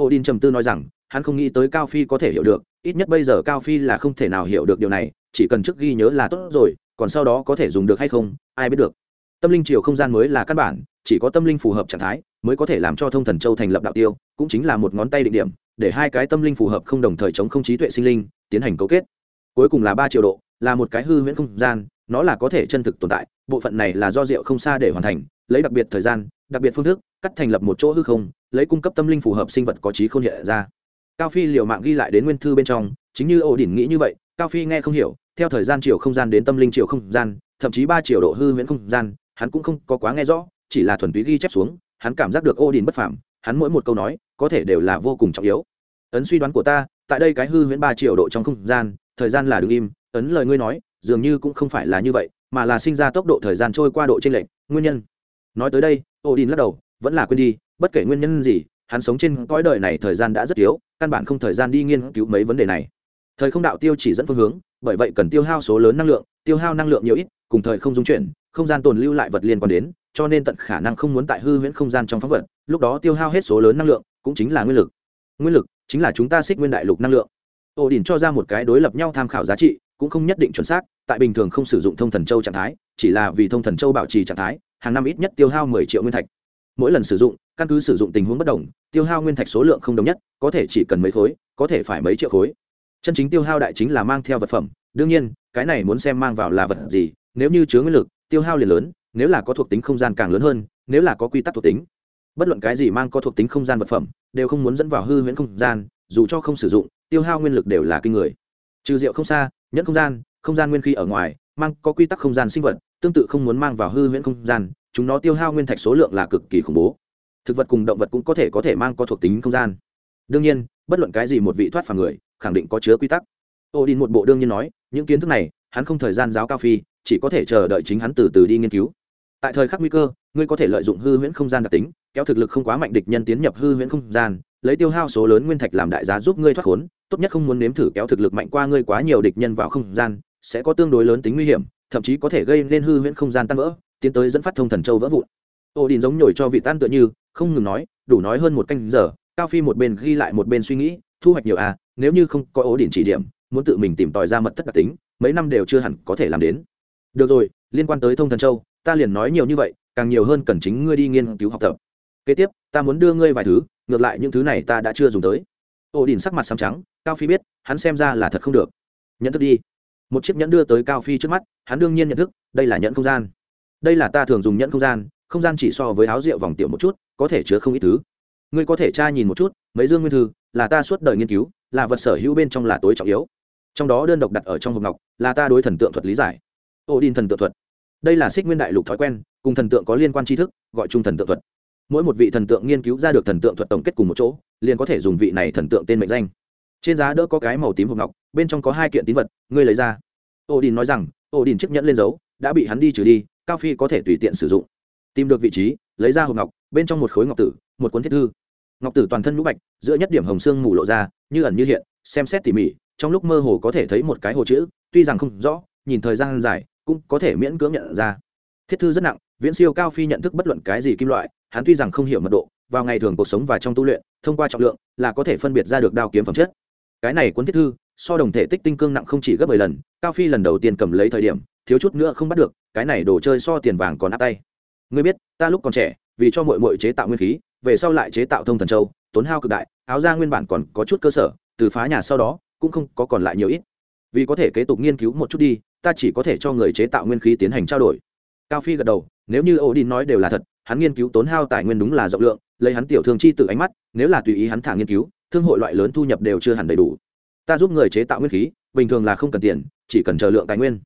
Odin trầm tư nói rằng, hắn không nghĩ tới cao phi có thể hiểu được, ít nhất bây giờ cao phi là không thể nào hiểu được điều này, chỉ cần trước ghi nhớ là tốt rồi, còn sau đó có thể dùng được hay không, ai biết được. Tâm linh chiều không gian mới là căn bản chỉ có tâm linh phù hợp trạng thái mới có thể làm cho thông thần châu thành lập đạo tiêu, cũng chính là một ngón tay định điểm, để hai cái tâm linh phù hợp không đồng thời chống không trí tuệ sinh linh tiến hành cấu kết. Cuối cùng là ba triệu độ, là một cái hư huyễn không gian, nó là có thể chân thực tồn tại, bộ phận này là do rượu không xa để hoàn thành, lấy đặc biệt thời gian, đặc biệt phương thức, cắt thành lập một chỗ hư không, lấy cung cấp tâm linh phù hợp sinh vật có trí không hiện ra. Cao phi liều mạng ghi lại đến nguyên thư bên trong, chính như ổ đỉnh nghĩ như vậy, cao phi nghe không hiểu, theo thời gian chiều không gian đến tâm linh chiều không gian, thậm chí ba chiều độ hư huyễn không gian, hắn cũng không có quá nghe rõ chỉ là thuần túy ghi chép xuống, hắn cảm giác được ô đình bất phàm, hắn mỗi một câu nói, có thể đều là vô cùng trọng yếu. Ấn suy đoán của ta, tại đây cái hư huyễn ba triệu độ trong không gian, thời gian là đứng im, ấn lời ngươi nói, dường như cũng không phải là như vậy, mà là sinh ra tốc độ thời gian trôi qua độ trên lệnh nguyên nhân. Nói tới đây ô đình lắc đầu, vẫn là quên đi, bất kể nguyên nhân gì, hắn sống trên cõi đời này thời gian đã rất yếu căn bản không thời gian đi nghiên cứu mấy vấn đề này. Thời không đạo tiêu chỉ dẫn phương hướng, bởi vậy cần tiêu hao số lớn năng lượng, tiêu hao năng lượng nhiều ít, cùng thời không dung chuyển, không gian tồn lưu lại vật liên quan đến cho nên tận khả năng không muốn tại hư huyễn không gian trong phóng vật, lúc đó tiêu hao hết số lớn năng lượng, cũng chính là nguyên lực. Nguyên lực chính là chúng ta xích nguyên đại lục năng lượng. Ổ đỉnh cho ra một cái đối lập nhau tham khảo giá trị, cũng không nhất định chuẩn xác, tại bình thường không sử dụng thông thần châu trạng thái, chỉ là vì thông thần châu bảo trì trạng thái, hàng năm ít nhất tiêu hao mười triệu nguyên thạch. Mỗi lần sử dụng, căn cứ sử dụng tình huống bất đồng, tiêu hao nguyên thạch số lượng không đồng nhất, có thể chỉ cần mấy khối, có thể phải mấy triệu khối. Chân chính tiêu hao đại chính là mang theo vật phẩm, đương nhiên, cái này muốn xem mang vào là vật gì, nếu như chứa nguyên lực, tiêu hao liền lớn nếu là có thuộc tính không gian càng lớn hơn, nếu là có quy tắc thuộc tính, bất luận cái gì mang có thuộc tính không gian vật phẩm, đều không muốn dẫn vào hư huyễn không gian, dù cho không sử dụng, tiêu hao nguyên lực đều là kinh người. Trừ rượu không xa, nhẫn không gian không gian nguyên khí ở ngoài, mang có quy tắc không gian sinh vật, tương tự không muốn mang vào hư huyễn không gian, chúng nó tiêu hao nguyên thạch số lượng là cực kỳ khủng bố. Thực vật cùng động vật cũng có thể có thể mang có thuộc tính không gian. Đương nhiên, bất luận cái gì một vị thoát phàm người, khẳng định có chứa quy tắc. Ô đình một bộ đương nhiên nói, những kiến thức này, hắn không thời gian giáo cao phi, chỉ có thể chờ đợi chính hắn từ từ đi nghiên cứu tại thời khắc nguy cơ, ngươi có thể lợi dụng hư huyễn không gian đặc tính, kéo thực lực không quá mạnh địch nhân tiến nhập hư huyễn không gian, lấy tiêu hao số lớn nguyên thạch làm đại giá giúp ngươi thoát khốn, tốt nhất không muốn nếm thử kéo thực lực mạnh qua ngươi quá nhiều địch nhân vào không gian, sẽ có tương đối lớn tính nguy hiểm, thậm chí có thể gây nên hư huyễn không gian tan vỡ, tiến tới dẫn phát thông thần châu vỡ vụn. Ô đình giống nhồi cho vị tan tựa như, không ngừng nói, đủ nói hơn một canh giờ, cao phi một bên ghi lại một bên suy nghĩ, thu hoạch nhiều à nếu như không có ô đình chỉ điểm, muốn tự mình tìm tòi ra mật thất đặc tính, mấy năm đều chưa hẳn có thể làm đến. Được rồi, liên quan tới thông thần châu ta liền nói nhiều như vậy, càng nhiều hơn cần chính ngươi đi nghiên cứu học tập. Kế tiếp, ta muốn đưa ngươi vài thứ, ngược lại những thứ này ta đã chưa dùng tới. Ổ đỉnh sắc mặt xám trắng, cao phi biết, hắn xem ra là thật không được. Nhận thức đi. Một chiếc nhẫn đưa tới cao phi trước mắt, hắn đương nhiên nhận thức, đây là nhẫn không gian. Đây là ta thường dùng nhẫn không gian không gian chỉ so với áo rượu vòng tiểu một chút, có thể chứa không ít thứ. Ngươi có thể tra nhìn một chút, mấy dương nguyên thư, là ta suốt đời nghiên cứu, là vật sở hữu bên trong là tối trọng yếu. Trong đó đơn độc đặt ở trong hộp ngọc, là ta đối thần tượng thuật lý giải. Ổ đin thần tượng thuật đây là xích nguyên đại lục thói quen, cùng thần tượng có liên quan tri thức, gọi chung thần tượng thuật. Mỗi một vị thần tượng nghiên cứu ra được thần tượng thuật tổng kết cùng một chỗ, liền có thể dùng vị này thần tượng tên mệnh danh. Trên giá đỡ có cái màu tím hộp ngọc, bên trong có hai kiện tín vật, ngươi lấy ra. Ô đình nói rằng ô đình chiếc nhẫn lên dấu, đã bị hắn đi trừ đi, cao phi có thể tùy tiện sử dụng. Tìm được vị trí, lấy ra hộp ngọc, bên trong một khối ngọc tử, một cuốn thiết thư. Ngọc tử toàn thân nhũ bạch, giữa nhất điểm hồng xương mù lộ ra, như ẩn như hiện, xem xét tỉ mỉ, trong lúc mơ hồ có thể thấy một cái hồ chữ, tuy rằng không rõ, nhìn thời gian dài cũng có thể miễn cưỡng nhận ra. Thiết thư rất nặng, viễn siêu cao phi nhận thức bất luận cái gì kim loại, hắn tuy rằng không hiểu mật độ, vào ngày thường cuộc sống và trong tu luyện, thông qua trọng lượng, là có thể phân biệt ra được đao kiếm phẩm chất. Cái này cuốn thiết thư, so đồng thể tích tinh cương nặng không chỉ gấp mười lần, cao phi lần đầu tiên cầm lấy thời điểm, thiếu chút nữa không bắt được, cái này đồ chơi so tiền vàng còn áp tay. Ngươi biết, ta lúc còn trẻ, vì cho muội muội chế tạo nguyên khí, về sau lại chế tạo thông thần châu, tốn hao cực đại, áo ra nguyên bản còn có chút cơ sở, từ phá nhà sau đó, cũng không có còn lại nhiều ít. Vì có thể kế tục nghiên cứu một chút đi ta chỉ có thể cho người chế tạo nguyên khí tiến hành trao đổi. Cao phi gật đầu, nếu như odin nói đều là thật, hắn nghiên cứu tốn hao tài nguyên đúng là rộng lượng, lấy hắn tiểu thương chi tự ánh mắt, nếu là tùy ý hắn thả nghiên cứu, thương hội loại lớn thu nhập đều chưa hẳn đầy đủ. Ta giúp người chế tạo nguyên khí, bình thường là không cần tiền, chỉ cần chờ lượng tài nguyên.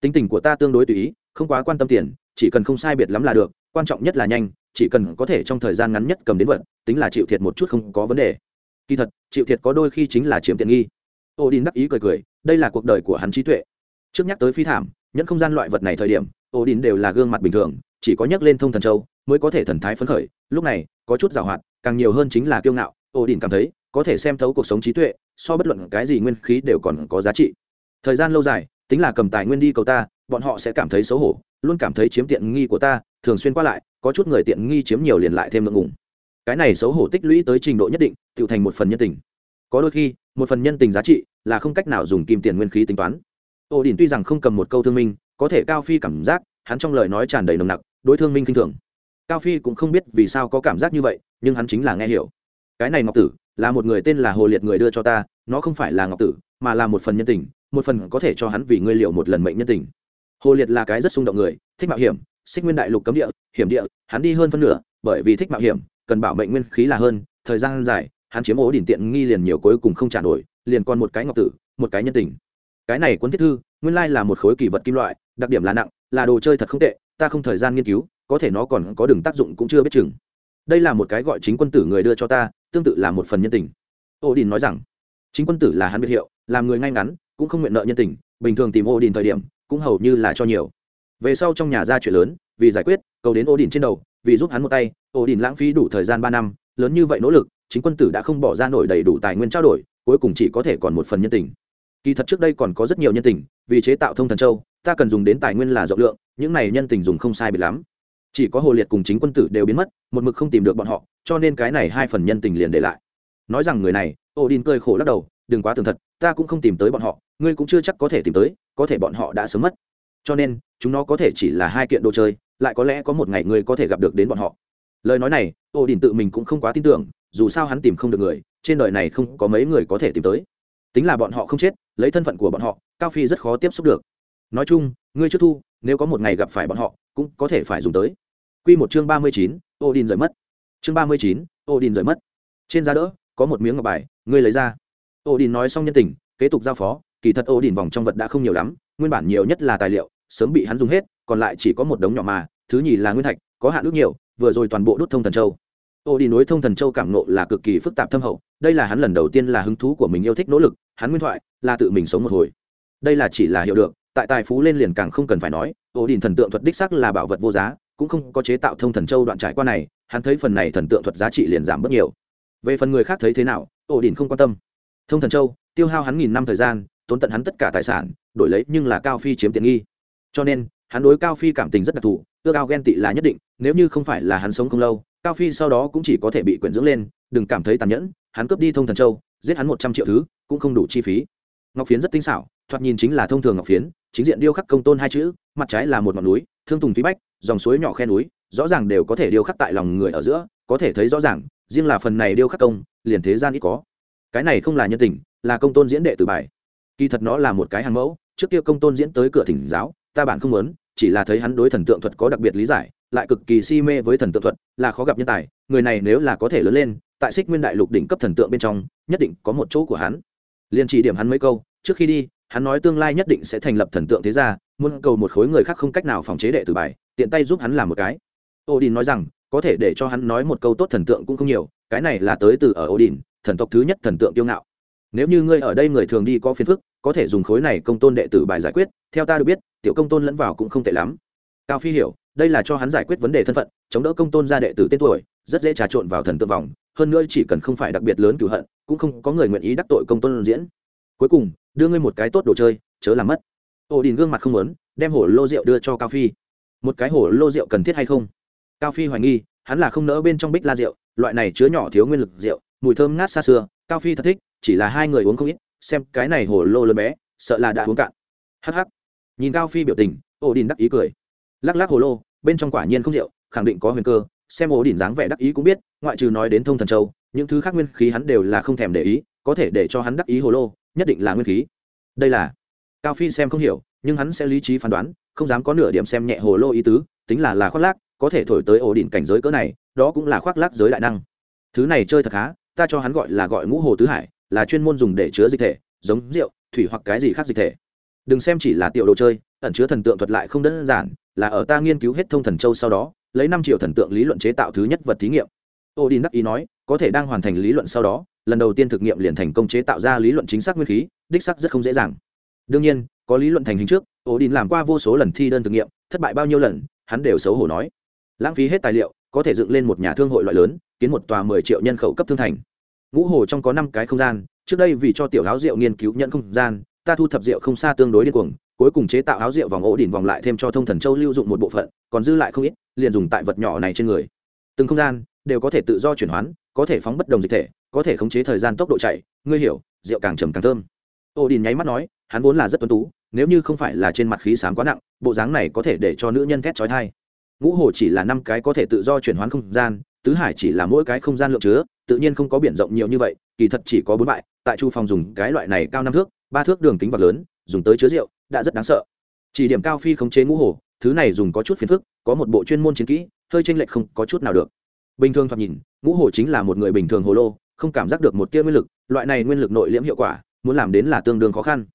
Tính tình của ta tương đối tùy ý, không quá quan tâm tiền, chỉ cần không sai biệt lắm là được, quan trọng nhất là nhanh, chỉ cần có thể trong thời gian ngắn nhất cầm đến vật, tính là chịu thiệt một chút không có vấn đề. Kỳ thật, chịu thiệt có đôi khi chính là chiếm tiện nghi. Odin đắc ý cười cười, đây là cuộc đời của hắn trí tuệ trước nhắc tới phi thảm, nhẫn không gian loại vật này thời điểm, Odin đều là gương mặt bình thường, chỉ có nhắc lên thông thần châu mới có thể thần thái phấn khởi. Lúc này, có chút giàu hoạt, càng nhiều hơn chính là kiêu ngạo đình cảm thấy có thể xem thấu cuộc sống trí tuệ, so bất luận cái gì nguyên khí đều còn có giá trị. Thời gian lâu dài, tính là cầm tài nguyên đi cầu ta, bọn họ sẽ cảm thấy xấu hổ, luôn cảm thấy chiếm tiện nghi của ta, thường xuyên qua lại, có chút người tiện nghi chiếm nhiều liền lại thêm ngượng ngùng. Cái này xấu hổ tích lũy tới trình độ nhất định tự thành một phần nhân tình. Có đôi khi, một phần nhân tình giá trị là không cách nào dùng kim tiền nguyên khí tính toán ổ đỉnh tuy rằng không cầm một câu thương minh, có thể cao phi cảm giác hắn trong lời nói tràn đầy nồng nặc, đối thương minh k i n h thường. Cao phi cũng không biết vì sao có cảm giác như vậy, nhưng hắn chính là nghe hiểu. Cái này ngọc tử là một người tên là hồ liệt người đưa cho ta, nó không phải là ngọc tử, mà là một phần nhân tình, một phần có thể cho hắn vì ngươi liệu một lần mệnh nhân tình. Hồ liệt là cái rất xung động người, thích mạo hiểm, xích nguyên đại lục cấm địa, hiểm địa, hắn đi hơn phân nửa, bởi vì thích mạo hiểm, cần bảo mệnh nguyên khí là hơn, thời gian dài, hắn chiếm ố đỉnh tiện nghi liền nhiều cuối cùng không trả nổi, liền còn một cái ngọc tử, một cái nhân tình cái này cuốn thiết thư, nguyên lai là một khối kỳ vật kim loại, đặc điểm là nặng, là đồ chơi thật không tệ, ta không thời gian nghiên cứu, có thể nó còn có đường tác dụng cũng chưa biết chừng. Đây là một cái gọi chính quân tử người đưa cho ta, tương tự là một phần nhân tình. Ô đình nói rằng, chính quân tử là hắn biệt hiệu, làm người ngay ngắn, cũng không nguyện nợ nhân tình, bình thường tìm ô đình thời điểm, cũng hầu như là cho nhiều. Về sau trong nhà ra chuyện lớn, vì giải quyết, cầu đến ô đình trên đầu, vì giúp hắn một tay ô đình lãng phí đủ thời gian ba năm, lớn như vậy nỗ lực, chính quân tử đã không bỏ ra nổi đầy đủ tài nguyên trao đổi, cuối cùng chỉ có thể còn một phần nhân tình kỳ thật trước đây còn có rất nhiều nhân tình, vì chế tạo thông thần châu, ta cần dùng đến tài nguyên là rộng lượng, những này nhân tình dùng không sai biệt lắm. Chỉ có hồ liệt cùng chính quân tử đều biến mất, một mực không tìm được bọn họ, cho nên cái này hai phần nhân tình liền để lại. Nói rằng người này ô đin cười khổ lắc đầu, đừng quá tường thật, ta cũng không tìm tới bọn họ, ngươi cũng chưa chắc có thể tìm tới, có thể bọn họ đã sớm mất. Cho nên, chúng nó có thể chỉ là hai kiện đồ chơi, lại có lẽ có một ngày ngươi có thể gặp được đến bọn họ. Lời nói này ô đình tự mình cũng không quá tin tưởng, dù sao hắn tìm không được người, trên đời này không có mấy người có thể tìm tới. Tính là bọn họ không chết lấy thân phận của bọn họ, cao phi rất khó tiếp xúc được. Nói chung, ngươi chưa thu, nếu có một ngày gặp phải bọn họ, cũng có thể phải dùng tới. Q một chương ba mươi chín ô đình rời mất. Chương ba mươi chín ô đình rời mất. Trên giá đỡ, có một miếng ngọc bài, ngươi lấy ra. Ô đình nói xong nhân tình, kế tục giao phó, kỳ thật ô đình vòng trong vật đã không nhiều lắm, nguyên bản nhiều nhất là tài liệu, sớm bị hắn dùng hết, còn lại chỉ có một đống nhỏ mà, thứ nhì là nguyên thạch, có hạn ước nhiều, vừa rồi toàn bộ đốt thông thần châu ô đi nối thông thần châu cảm nộ là cực kỳ phức tạp thâm hậu, đây là hắn lần đầu tiên là hứng thú của mình yêu thích nỗ lực, hắn nguyên thoại, là tự mình sống một hồi. Đây là chỉ là hiệu được, tại tài phú lên liền càng không cần phải nói, ô đình thần tượng thuật đích sắc là bảo vật vô giá, cũng không có chế tạo thông thần châu đoạn trải qua này, hắn thấy phần này thần tượng thuật giá trị liền giảm bớt nhiều. Về phần người khác thấy thế nào, ô đình không quan tâm. Thông thần châu, tiêu hao hắn nghìn năm thời gian, tốn tận hắn tất cả tài sản, đổi lấy nhưng là cao phi chiếm tiện nghi. Cho nên, hắn đối cao phi cảm tình rất đặc thù ước ao ghen tị là nhất định, nếu như không phải là hắn sống không lâu, cao phi sau đó cũng chỉ có thể bị quyển dưỡng lên, đừng cảm thấy tàn nhẫn, hắn cướp đi thông thần châu, giết hắn một trăm triệu thứ, cũng không đủ chi phí. Ngọc phiến rất tinh xảo, thoạt nhìn chính là thông thường ngọc phiến, chính diện điêu khắc công tôn hai chữ, mặt trái là một ngọn núi, thương tùng thúy bách, dòng suối nhỏ khe núi, rõ ràng đều có thể điêu khắc tại lòng người ở giữa, có thể thấy rõ ràng, riêng là phần này điêu khắc công, liền thế gian ít có. Cái này không là nhân tình, là công tôn diễn đệ từ bài. Kỳ thật nó là một cái hàng mẫu, trước kia công tôn diễn tới cửa thỉnh giáo, ta bản không muốn chỉ là thấy hắn đối thần tượng thuật có đặc biệt lý giải, lại cực kỳ si mê với thần tượng thuật, là khó gặp nhân tài, người này nếu là có thể lớn lên, tại xích nguyên đại lục đỉnh cấp thần tượng bên trong, nhất định có một chỗ của hắn. Liền chỉ điểm hắn mấy câu, trước khi đi, hắn nói tương lai nhất định sẽ thành lập thần tượng thế gia, muốn cầu một khối người khác không cách nào phòng chế đệ tử bài, tiện tay giúp hắn làm một cái. Odin nói rằng, có thể để cho hắn nói một câu tốt thần tượng cũng không nhiều, cái này là tới từ ở odin, thần tộc thứ nhất thần tượng tiêu ngạo nếu như ngươi ở đây người thường đi có phiền phức, có thể dùng khối này công tôn đệ tử bài giải quyết, theo ta được biết, tiểu công tôn lẫn vào cũng không tệ lắm. Cao phi hiểu, đây là cho hắn giải quyết vấn đề thân phận, chống đỡ công tôn gia đệ tử tên tuổi, rất dễ trà trộn vào thần tượng vòng, hơn nữa chỉ cần không phải đặc biệt lớn cửu hận, cũng không có người nguyện ý đắc tội công tôn diễn. Cuối cùng, đưa ngươi một cái tốt đồ chơi, chớ làm mất. Ổ đình gương mặt không lớn đem hổ lô rượu đưa cho cao phi. Một cái hổ lô rượu cần thiết hay không? Cao phi hoài nghi, hắn là không nỡ bên trong bích la rượu, loại này chứa nhỏ thiếu nguyên lực rượu mùi thơm ngát xa xưa, cao phi thật thích, chỉ là hai người uống không ít, xem cái này hổ lô lớn bé, sợ là đã uống cạn. Hắc hắc. Nhìn cao phi biểu tình ổ đình đắc ý cười. Lắc lắc hồ lô, bên trong quả nhiên không rượu, khẳng định có huyền cơ, xem ổ đỉnh dáng vẻ đắc ý cũng biết, ngoại trừ nói đến thông thần châu, những thứ khác nguyên khí hắn đều là không thèm để ý, có thể để cho hắn đắc ý hồ lô, nhất định là nguyên khí. Đây là, cao phi xem không hiểu, nhưng hắn sẽ lý trí phán đoán, không dám có nửa điểm xem nhẹ hồ lô ý tứ, tính là là khoác lác, có thể thổi tới ổ đỉnh cảnh giới cỡ này, đó cũng là khoác lác giới đại năng. Thứ này chơi thật khá ta cho hắn gọi là gọi ngũ hồ tứ hải, là chuyên môn dùng để chứa dịch thể, giống rượu, thủy hoặc cái gì khác dịch thể. Đừng xem chỉ là tiểu đồ chơi, ẩn chứa thần tượng thuật lại không đơn giản, là ở ta nghiên cứu hết thông thần châu sau đó, lấy năm triệu thần tượng lý luận chế tạo thứ nhất vật thí nghiệm. Odin đắc ý nói, có thể đang hoàn thành lý luận sau đó, lần đầu tiên thực nghiệm liền thành công chế tạo ra lý luận chính xác nguyên khí, đích sắc rất không dễ dàng. Đương nhiên, có lý luận thành hình trước, odin làm qua vô số lần thi đơn thực nghiệm, thất bại bao nhiêu lần, hắn đều xấu hổ nói. Lãng phí hết tài liệu, có thể dựng lên một nhà thương hội loại lớn kiến một tòa mười triệu nhân khẩu cấp thương thành. Ngũ hồ trong có năm cái không gian, trước đây vì cho tiểu áo rượu nghiên cứu nhận không gian, ta thu thập rượu không xa tương đối điên cuồng, cuối cùng chế tạo áo rượu vòng ổ đỉnh vòng lại thêm cho thông thần châu lưu dụng một bộ phận, còn dư lại không ít, liền dùng tại vật nhỏ này trên người. Từng không gian đều có thể tự do chuyển hoán, có thể phóng bất đồng dịch thể, có thể khống chế thời gian tốc độ chạy, ngươi hiểu, rượu càng trầm càng thơm. Ổ đỉnh nháy mắt nói, hắn vốn là rất tuấn tú, nếu như không phải là trên mặt khí sáng quá nặng, bộ dáng này có thể để cho nữ nhân thét trói thai ngũ hồ chỉ là năm cái có thể tự do chuyển hoán không gian tứ hải chỉ là mỗi cái không gian lượng chứa, tự nhiên không có biển rộng nhiều như vậy, kỳ thật chỉ có bốn bại, tại chu phòng dùng cái loại này cao năm thước, ba thước đường kính vật lớn, dùng tới chứa rượu, đã rất đáng sợ. Chỉ điểm cao phi khống chế ngũ hồ, thứ này dùng có chút phiền phức, có một bộ chuyên môn chiến kỹ, hơi tranh lệch không có chút nào được. Bình thường thoạt nhìn, ngũ hồ chính là một người bình thường hồ lô, không cảm giác được một tia nguyên lực, loại này nguyên lực nội liễm hiệu quả, muốn làm đến là tương đương khó khăn.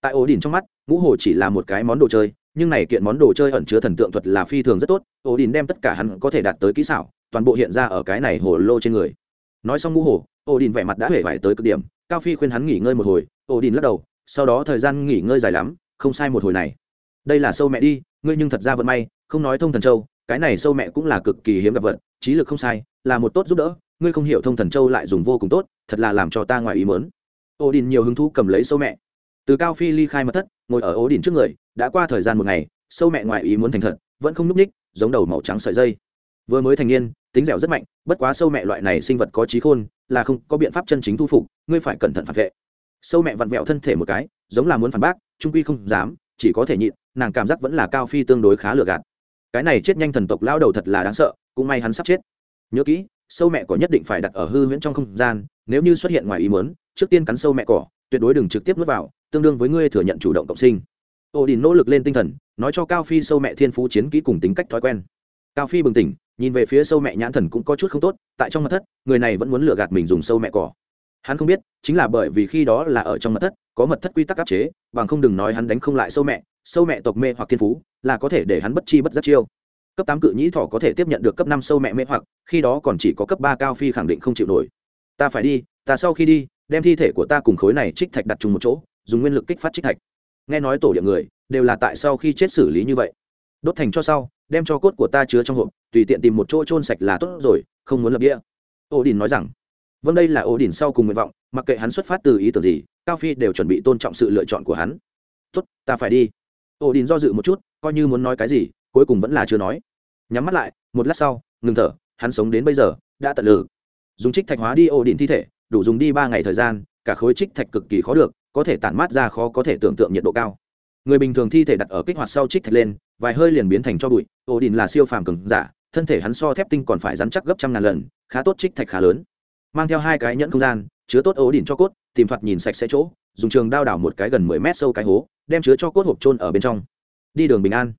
Tại ổ đỉnh trong mắt, ngũ hồ chỉ là một cái món đồ chơi, nhưng này kiện món đồ chơi ẩn chứa thần tượng thuật là phi thường rất tốt, ổ đỉnh đem tất cả hắn có thể đạt tới kỹ xảo toàn bộ hiện ra ở cái này hồ lô trên người. Nói xong ngũ hồ ổ Đình vẻ mặt đã hể vải tới cực điểm, cao phi khuyên hắn nghỉ ngơi một hồi ổ Đình lắc đầu, sau đó thời gian nghỉ ngơi dài lắm, không sai một hồi này. Đây là sâu mẹ đi, ngươi nhưng thật ra vận may, không nói thông thần châu, cái này sâu mẹ cũng là cực kỳ hiếm gặp vật, trí lực không sai, là một tốt giúp đỡ, ngươi không hiểu thông thần châu lại dùng vô cùng tốt, thật là làm cho ta ngoài ý mớn ô đình nhiều hứng thú cầm lấy sâu mẹ. Từ cao phi ly khai mật thất, ngồi ở ố đình trước người, đã qua thời gian một ngày, sâu mẹ ngoài ý muốn thành thật, vẫn không n ních, giống đầu màu trắng sợi dây. Vừa mới thành niên tính dẻo rất mạnh, bất quá sâu mẹ loại này sinh vật có trí khôn, là không có biện pháp chân chính thu phục, ngươi phải cẩn thận phản vệ. Sâu mẹ vặn vẹo thân thể một cái, giống là muốn phản bác, trung quy không dám, chỉ có thể nhịn, nàng cảm giác vẫn là cao phi tương đối khá lừa gạt. Cái này chết nhanh thần tộc lao đầu thật là đáng sợ, cũng may hắn sắp chết. Nhớ kỹ, sâu mẹ cỏ nhất định phải đặt ở hư huyễn trong không gian, nếu như xuất hiện ngoài ý muốn, trước tiên cắn sâu mẹ cỏ, tuyệt đối đừng trực tiếp nuốt vào, tương đương với ngươi thừa nhận chủ động cộng sinh. Ô đình nỗ lực lên tinh thần, nói cho cao phi sâu mẹ thiên phú chiến kỹ cùng tính cách thói quen. Cao phi bừng tỉnh nhìn về phía sâu mẹ nhãn thần cũng có chút không tốt, tại trong mật thất, người này vẫn muốn lừa gạt mình dùng sâu mẹ cỏ. Hắn không biết, chính là bởi vì khi đó là ở trong mật thất, có mật thất quy tắc áp chế, bằng không đừng nói hắn đánh không lại sâu mẹ sâu mẹ tộc mê hoặc thiên phú, là có thể để hắn bất chi bất giác chiêu. Cấp tám cự nhĩ thỏ có thể tiếp nhận được cấp năm sâu mẹ mê hoặc, khi đó còn chỉ có cấp ba cao phi khẳng định không chịu nổi. Ta phải đi, ta sau khi đi, đem thi thể của ta cùng khối này trích thạch đặt chung một chỗ, dùng nguyên lực kích phát trích thạch. Nghe nói tổ địa người, đều là tại sau khi chết xử lý như vậy. Đốt thành cho sau đem cho cốt của ta chứa trong hộp, tùy tiện tìm một chỗ trôn sạch là tốt rồi, không muốn lập địa. ô đình nói rằng. Vâng đây là ô đình sau cùng nguyện vọng, mặc kệ hắn xuất phát từ ý tưởng gì, cao phi đều chuẩn bị tôn trọng sự lựa chọn của hắn. Tốt, ta phải đi. Ô đình do dự một chút, coi như muốn nói cái gì, cuối cùng vẫn là chưa nói. Nhắm mắt lại, một lát sau, ngừng thở, hắn sống đến bây giờ, đã tận lử. Dùng trích thạch hóa đi ổ đình thi thể, đủ dùng đi ba ngày thời gian, cả khối trích thạch cực kỳ khó được, có thể tản mát ra khó có thể tưởng tượng nhiệt độ cao. Người bình thường thi thể đặt ở kích hoạt sau trích thạch lên vài hơi liền biến thành cho bụi. Ổ đình là siêu phàm cường giả, thân thể hắn so thép tinh còn phải rắn chắc gấp trăm ngàn lần, khá tốt trích thạch khá lớn. Mang theo hai cái nhẫn không gian, chứa tốt ổ điện cho cốt, tìm thoạt nhìn sạch sẽ chỗ, dùng trường đao đảo một cái gần mười mét sâu cái hố, đem chứa cho cốt hộp trôn ở bên trong. Đi đường bình an.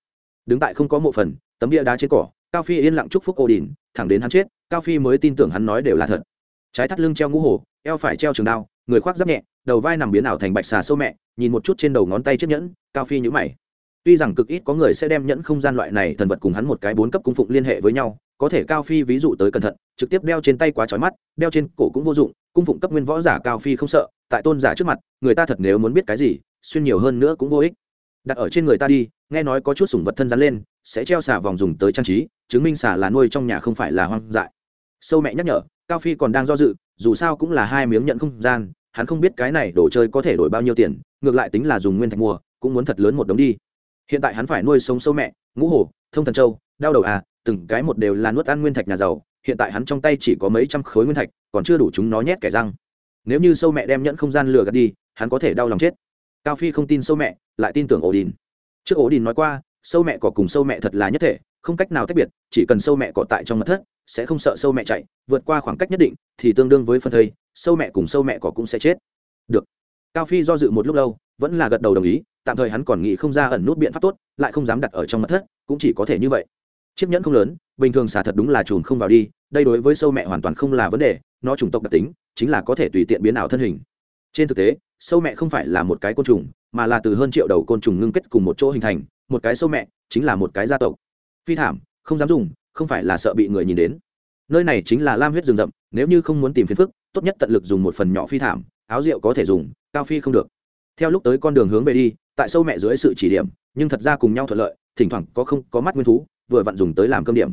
Đứng tại không có mộ phần, tấm bia đá trên cỏ, cao phi yên lặng chúc phúc ổ đình, thẳng đến hắn chết, cao phi mới tin tưởng hắn nói đều là thật. Trái thắt lưng treo ngũ hổ eo phải treo trường đao, người khoác giáp nhẹ, đầu vai nằm biến ảo thành bạch xà sâu mẹ, nhìn một chút trên đầu ngón tay chiếc nhẫn, cao phi nhũ mày tuy rằng cực ít có người sẽ đem nhẫn không gian loại này thần vật cùng hắn một cái bốn cấp cung phụng liên hệ với nhau, có thể cao phi ví dụ tới cẩn thận, trực tiếp đeo trên tay quá trói mắt, đeo trên cổ cũng vô dụng, cung phụng cấp nguyên võ giả cao phi không sợ, tại tôn giả trước mặt, người ta thật nếu muốn biết cái gì, xuyên nhiều hơn nữa cũng vô ích. Đặt ở trên người ta đi, nghe nói có chút sủng vật thân rắn lên, sẽ treo xả vòng dùng tới trang trí, chứng minh xả là nuôi trong nhà không phải là hoang dại. Sâu mẹ nhắc nhở, cao phi còn đang do dự, dù sao cũng là hai miếng nhận không gian, hắn không biết cái này đồ chơi có thể đổi bao nhiêu tiền, ngược lại tính là dùng nguyên thạch mua, cũng muốn thật lớn một đống đi hiện tại hắn phải nuôi sống sâu mẹ, ngũ hổ thông thần châu, đau đầu à từng cái một đều là nuốt ăn nguyên thạch nhà giàu. Hiện tại hắn trong tay chỉ có mấy trăm khối nguyên thạch, còn chưa đủ chúng nó nhét kẻ răng. Nếu như sâu mẹ đem nhẫn không gian lừa gạt đi, hắn có thể đau lòng chết. Cao phi không tin sâu mẹ, lại tin tưởng ổ đình trước ổ đình nói qua, sâu mẹ cỏ cùng sâu mẹ thật là nhất thể, không cách nào tách biệt, chỉ cần sâu mẹ cỏ tại trong mặt thất, sẽ không sợ sâu mẹ chạy, vượt qua khoảng cách nhất định, thì tương đương với phân thây, sâu mẹ cùng sâu mẹ cỏ cũng sẽ chết. Được. Cao phi do dự một lúc lâu vẫn là gật đầu đồng ý, tạm thời hắn còn nghĩ không ra ẩn nút biện pháp tốt, lại không dám đặt ở trong mặt thất, cũng chỉ có thể như vậy. Chiếc nhẫn không lớn, bình thường xả thật đúng là chùm không vào đi, đây đối với sâu mẹ hoàn toàn không là vấn đề, nó chủng tộc đặc tính, chính là có thể tùy tiện biến ảo thân hình. Trên thực tế, sâu mẹ không phải là một cái côn trùng, mà là từ hơn triệu đầu côn trùng ngưng kết cùng một chỗ hình thành, một cái sâu mẹ chính là một cái gia tộc. Phi thảm, không dám dùng, không phải là sợ bị người nhìn đến. Nơi này chính là lam huyết rừng rậm, nếu như không muốn tìm phiền phức, tốt nhất tận lực dùng một phần nhỏ phi thảm, áo rượu có thể dùng, cao phi không được theo lúc tới con đường hướng về đi, tại sâu mẹ dưới sự chỉ điểm, nhưng thật ra cùng nhau thuận lợi, thỉnh thoảng có không có mắt nguyên thú, vừa vặn dùng tới làm cơm điểm.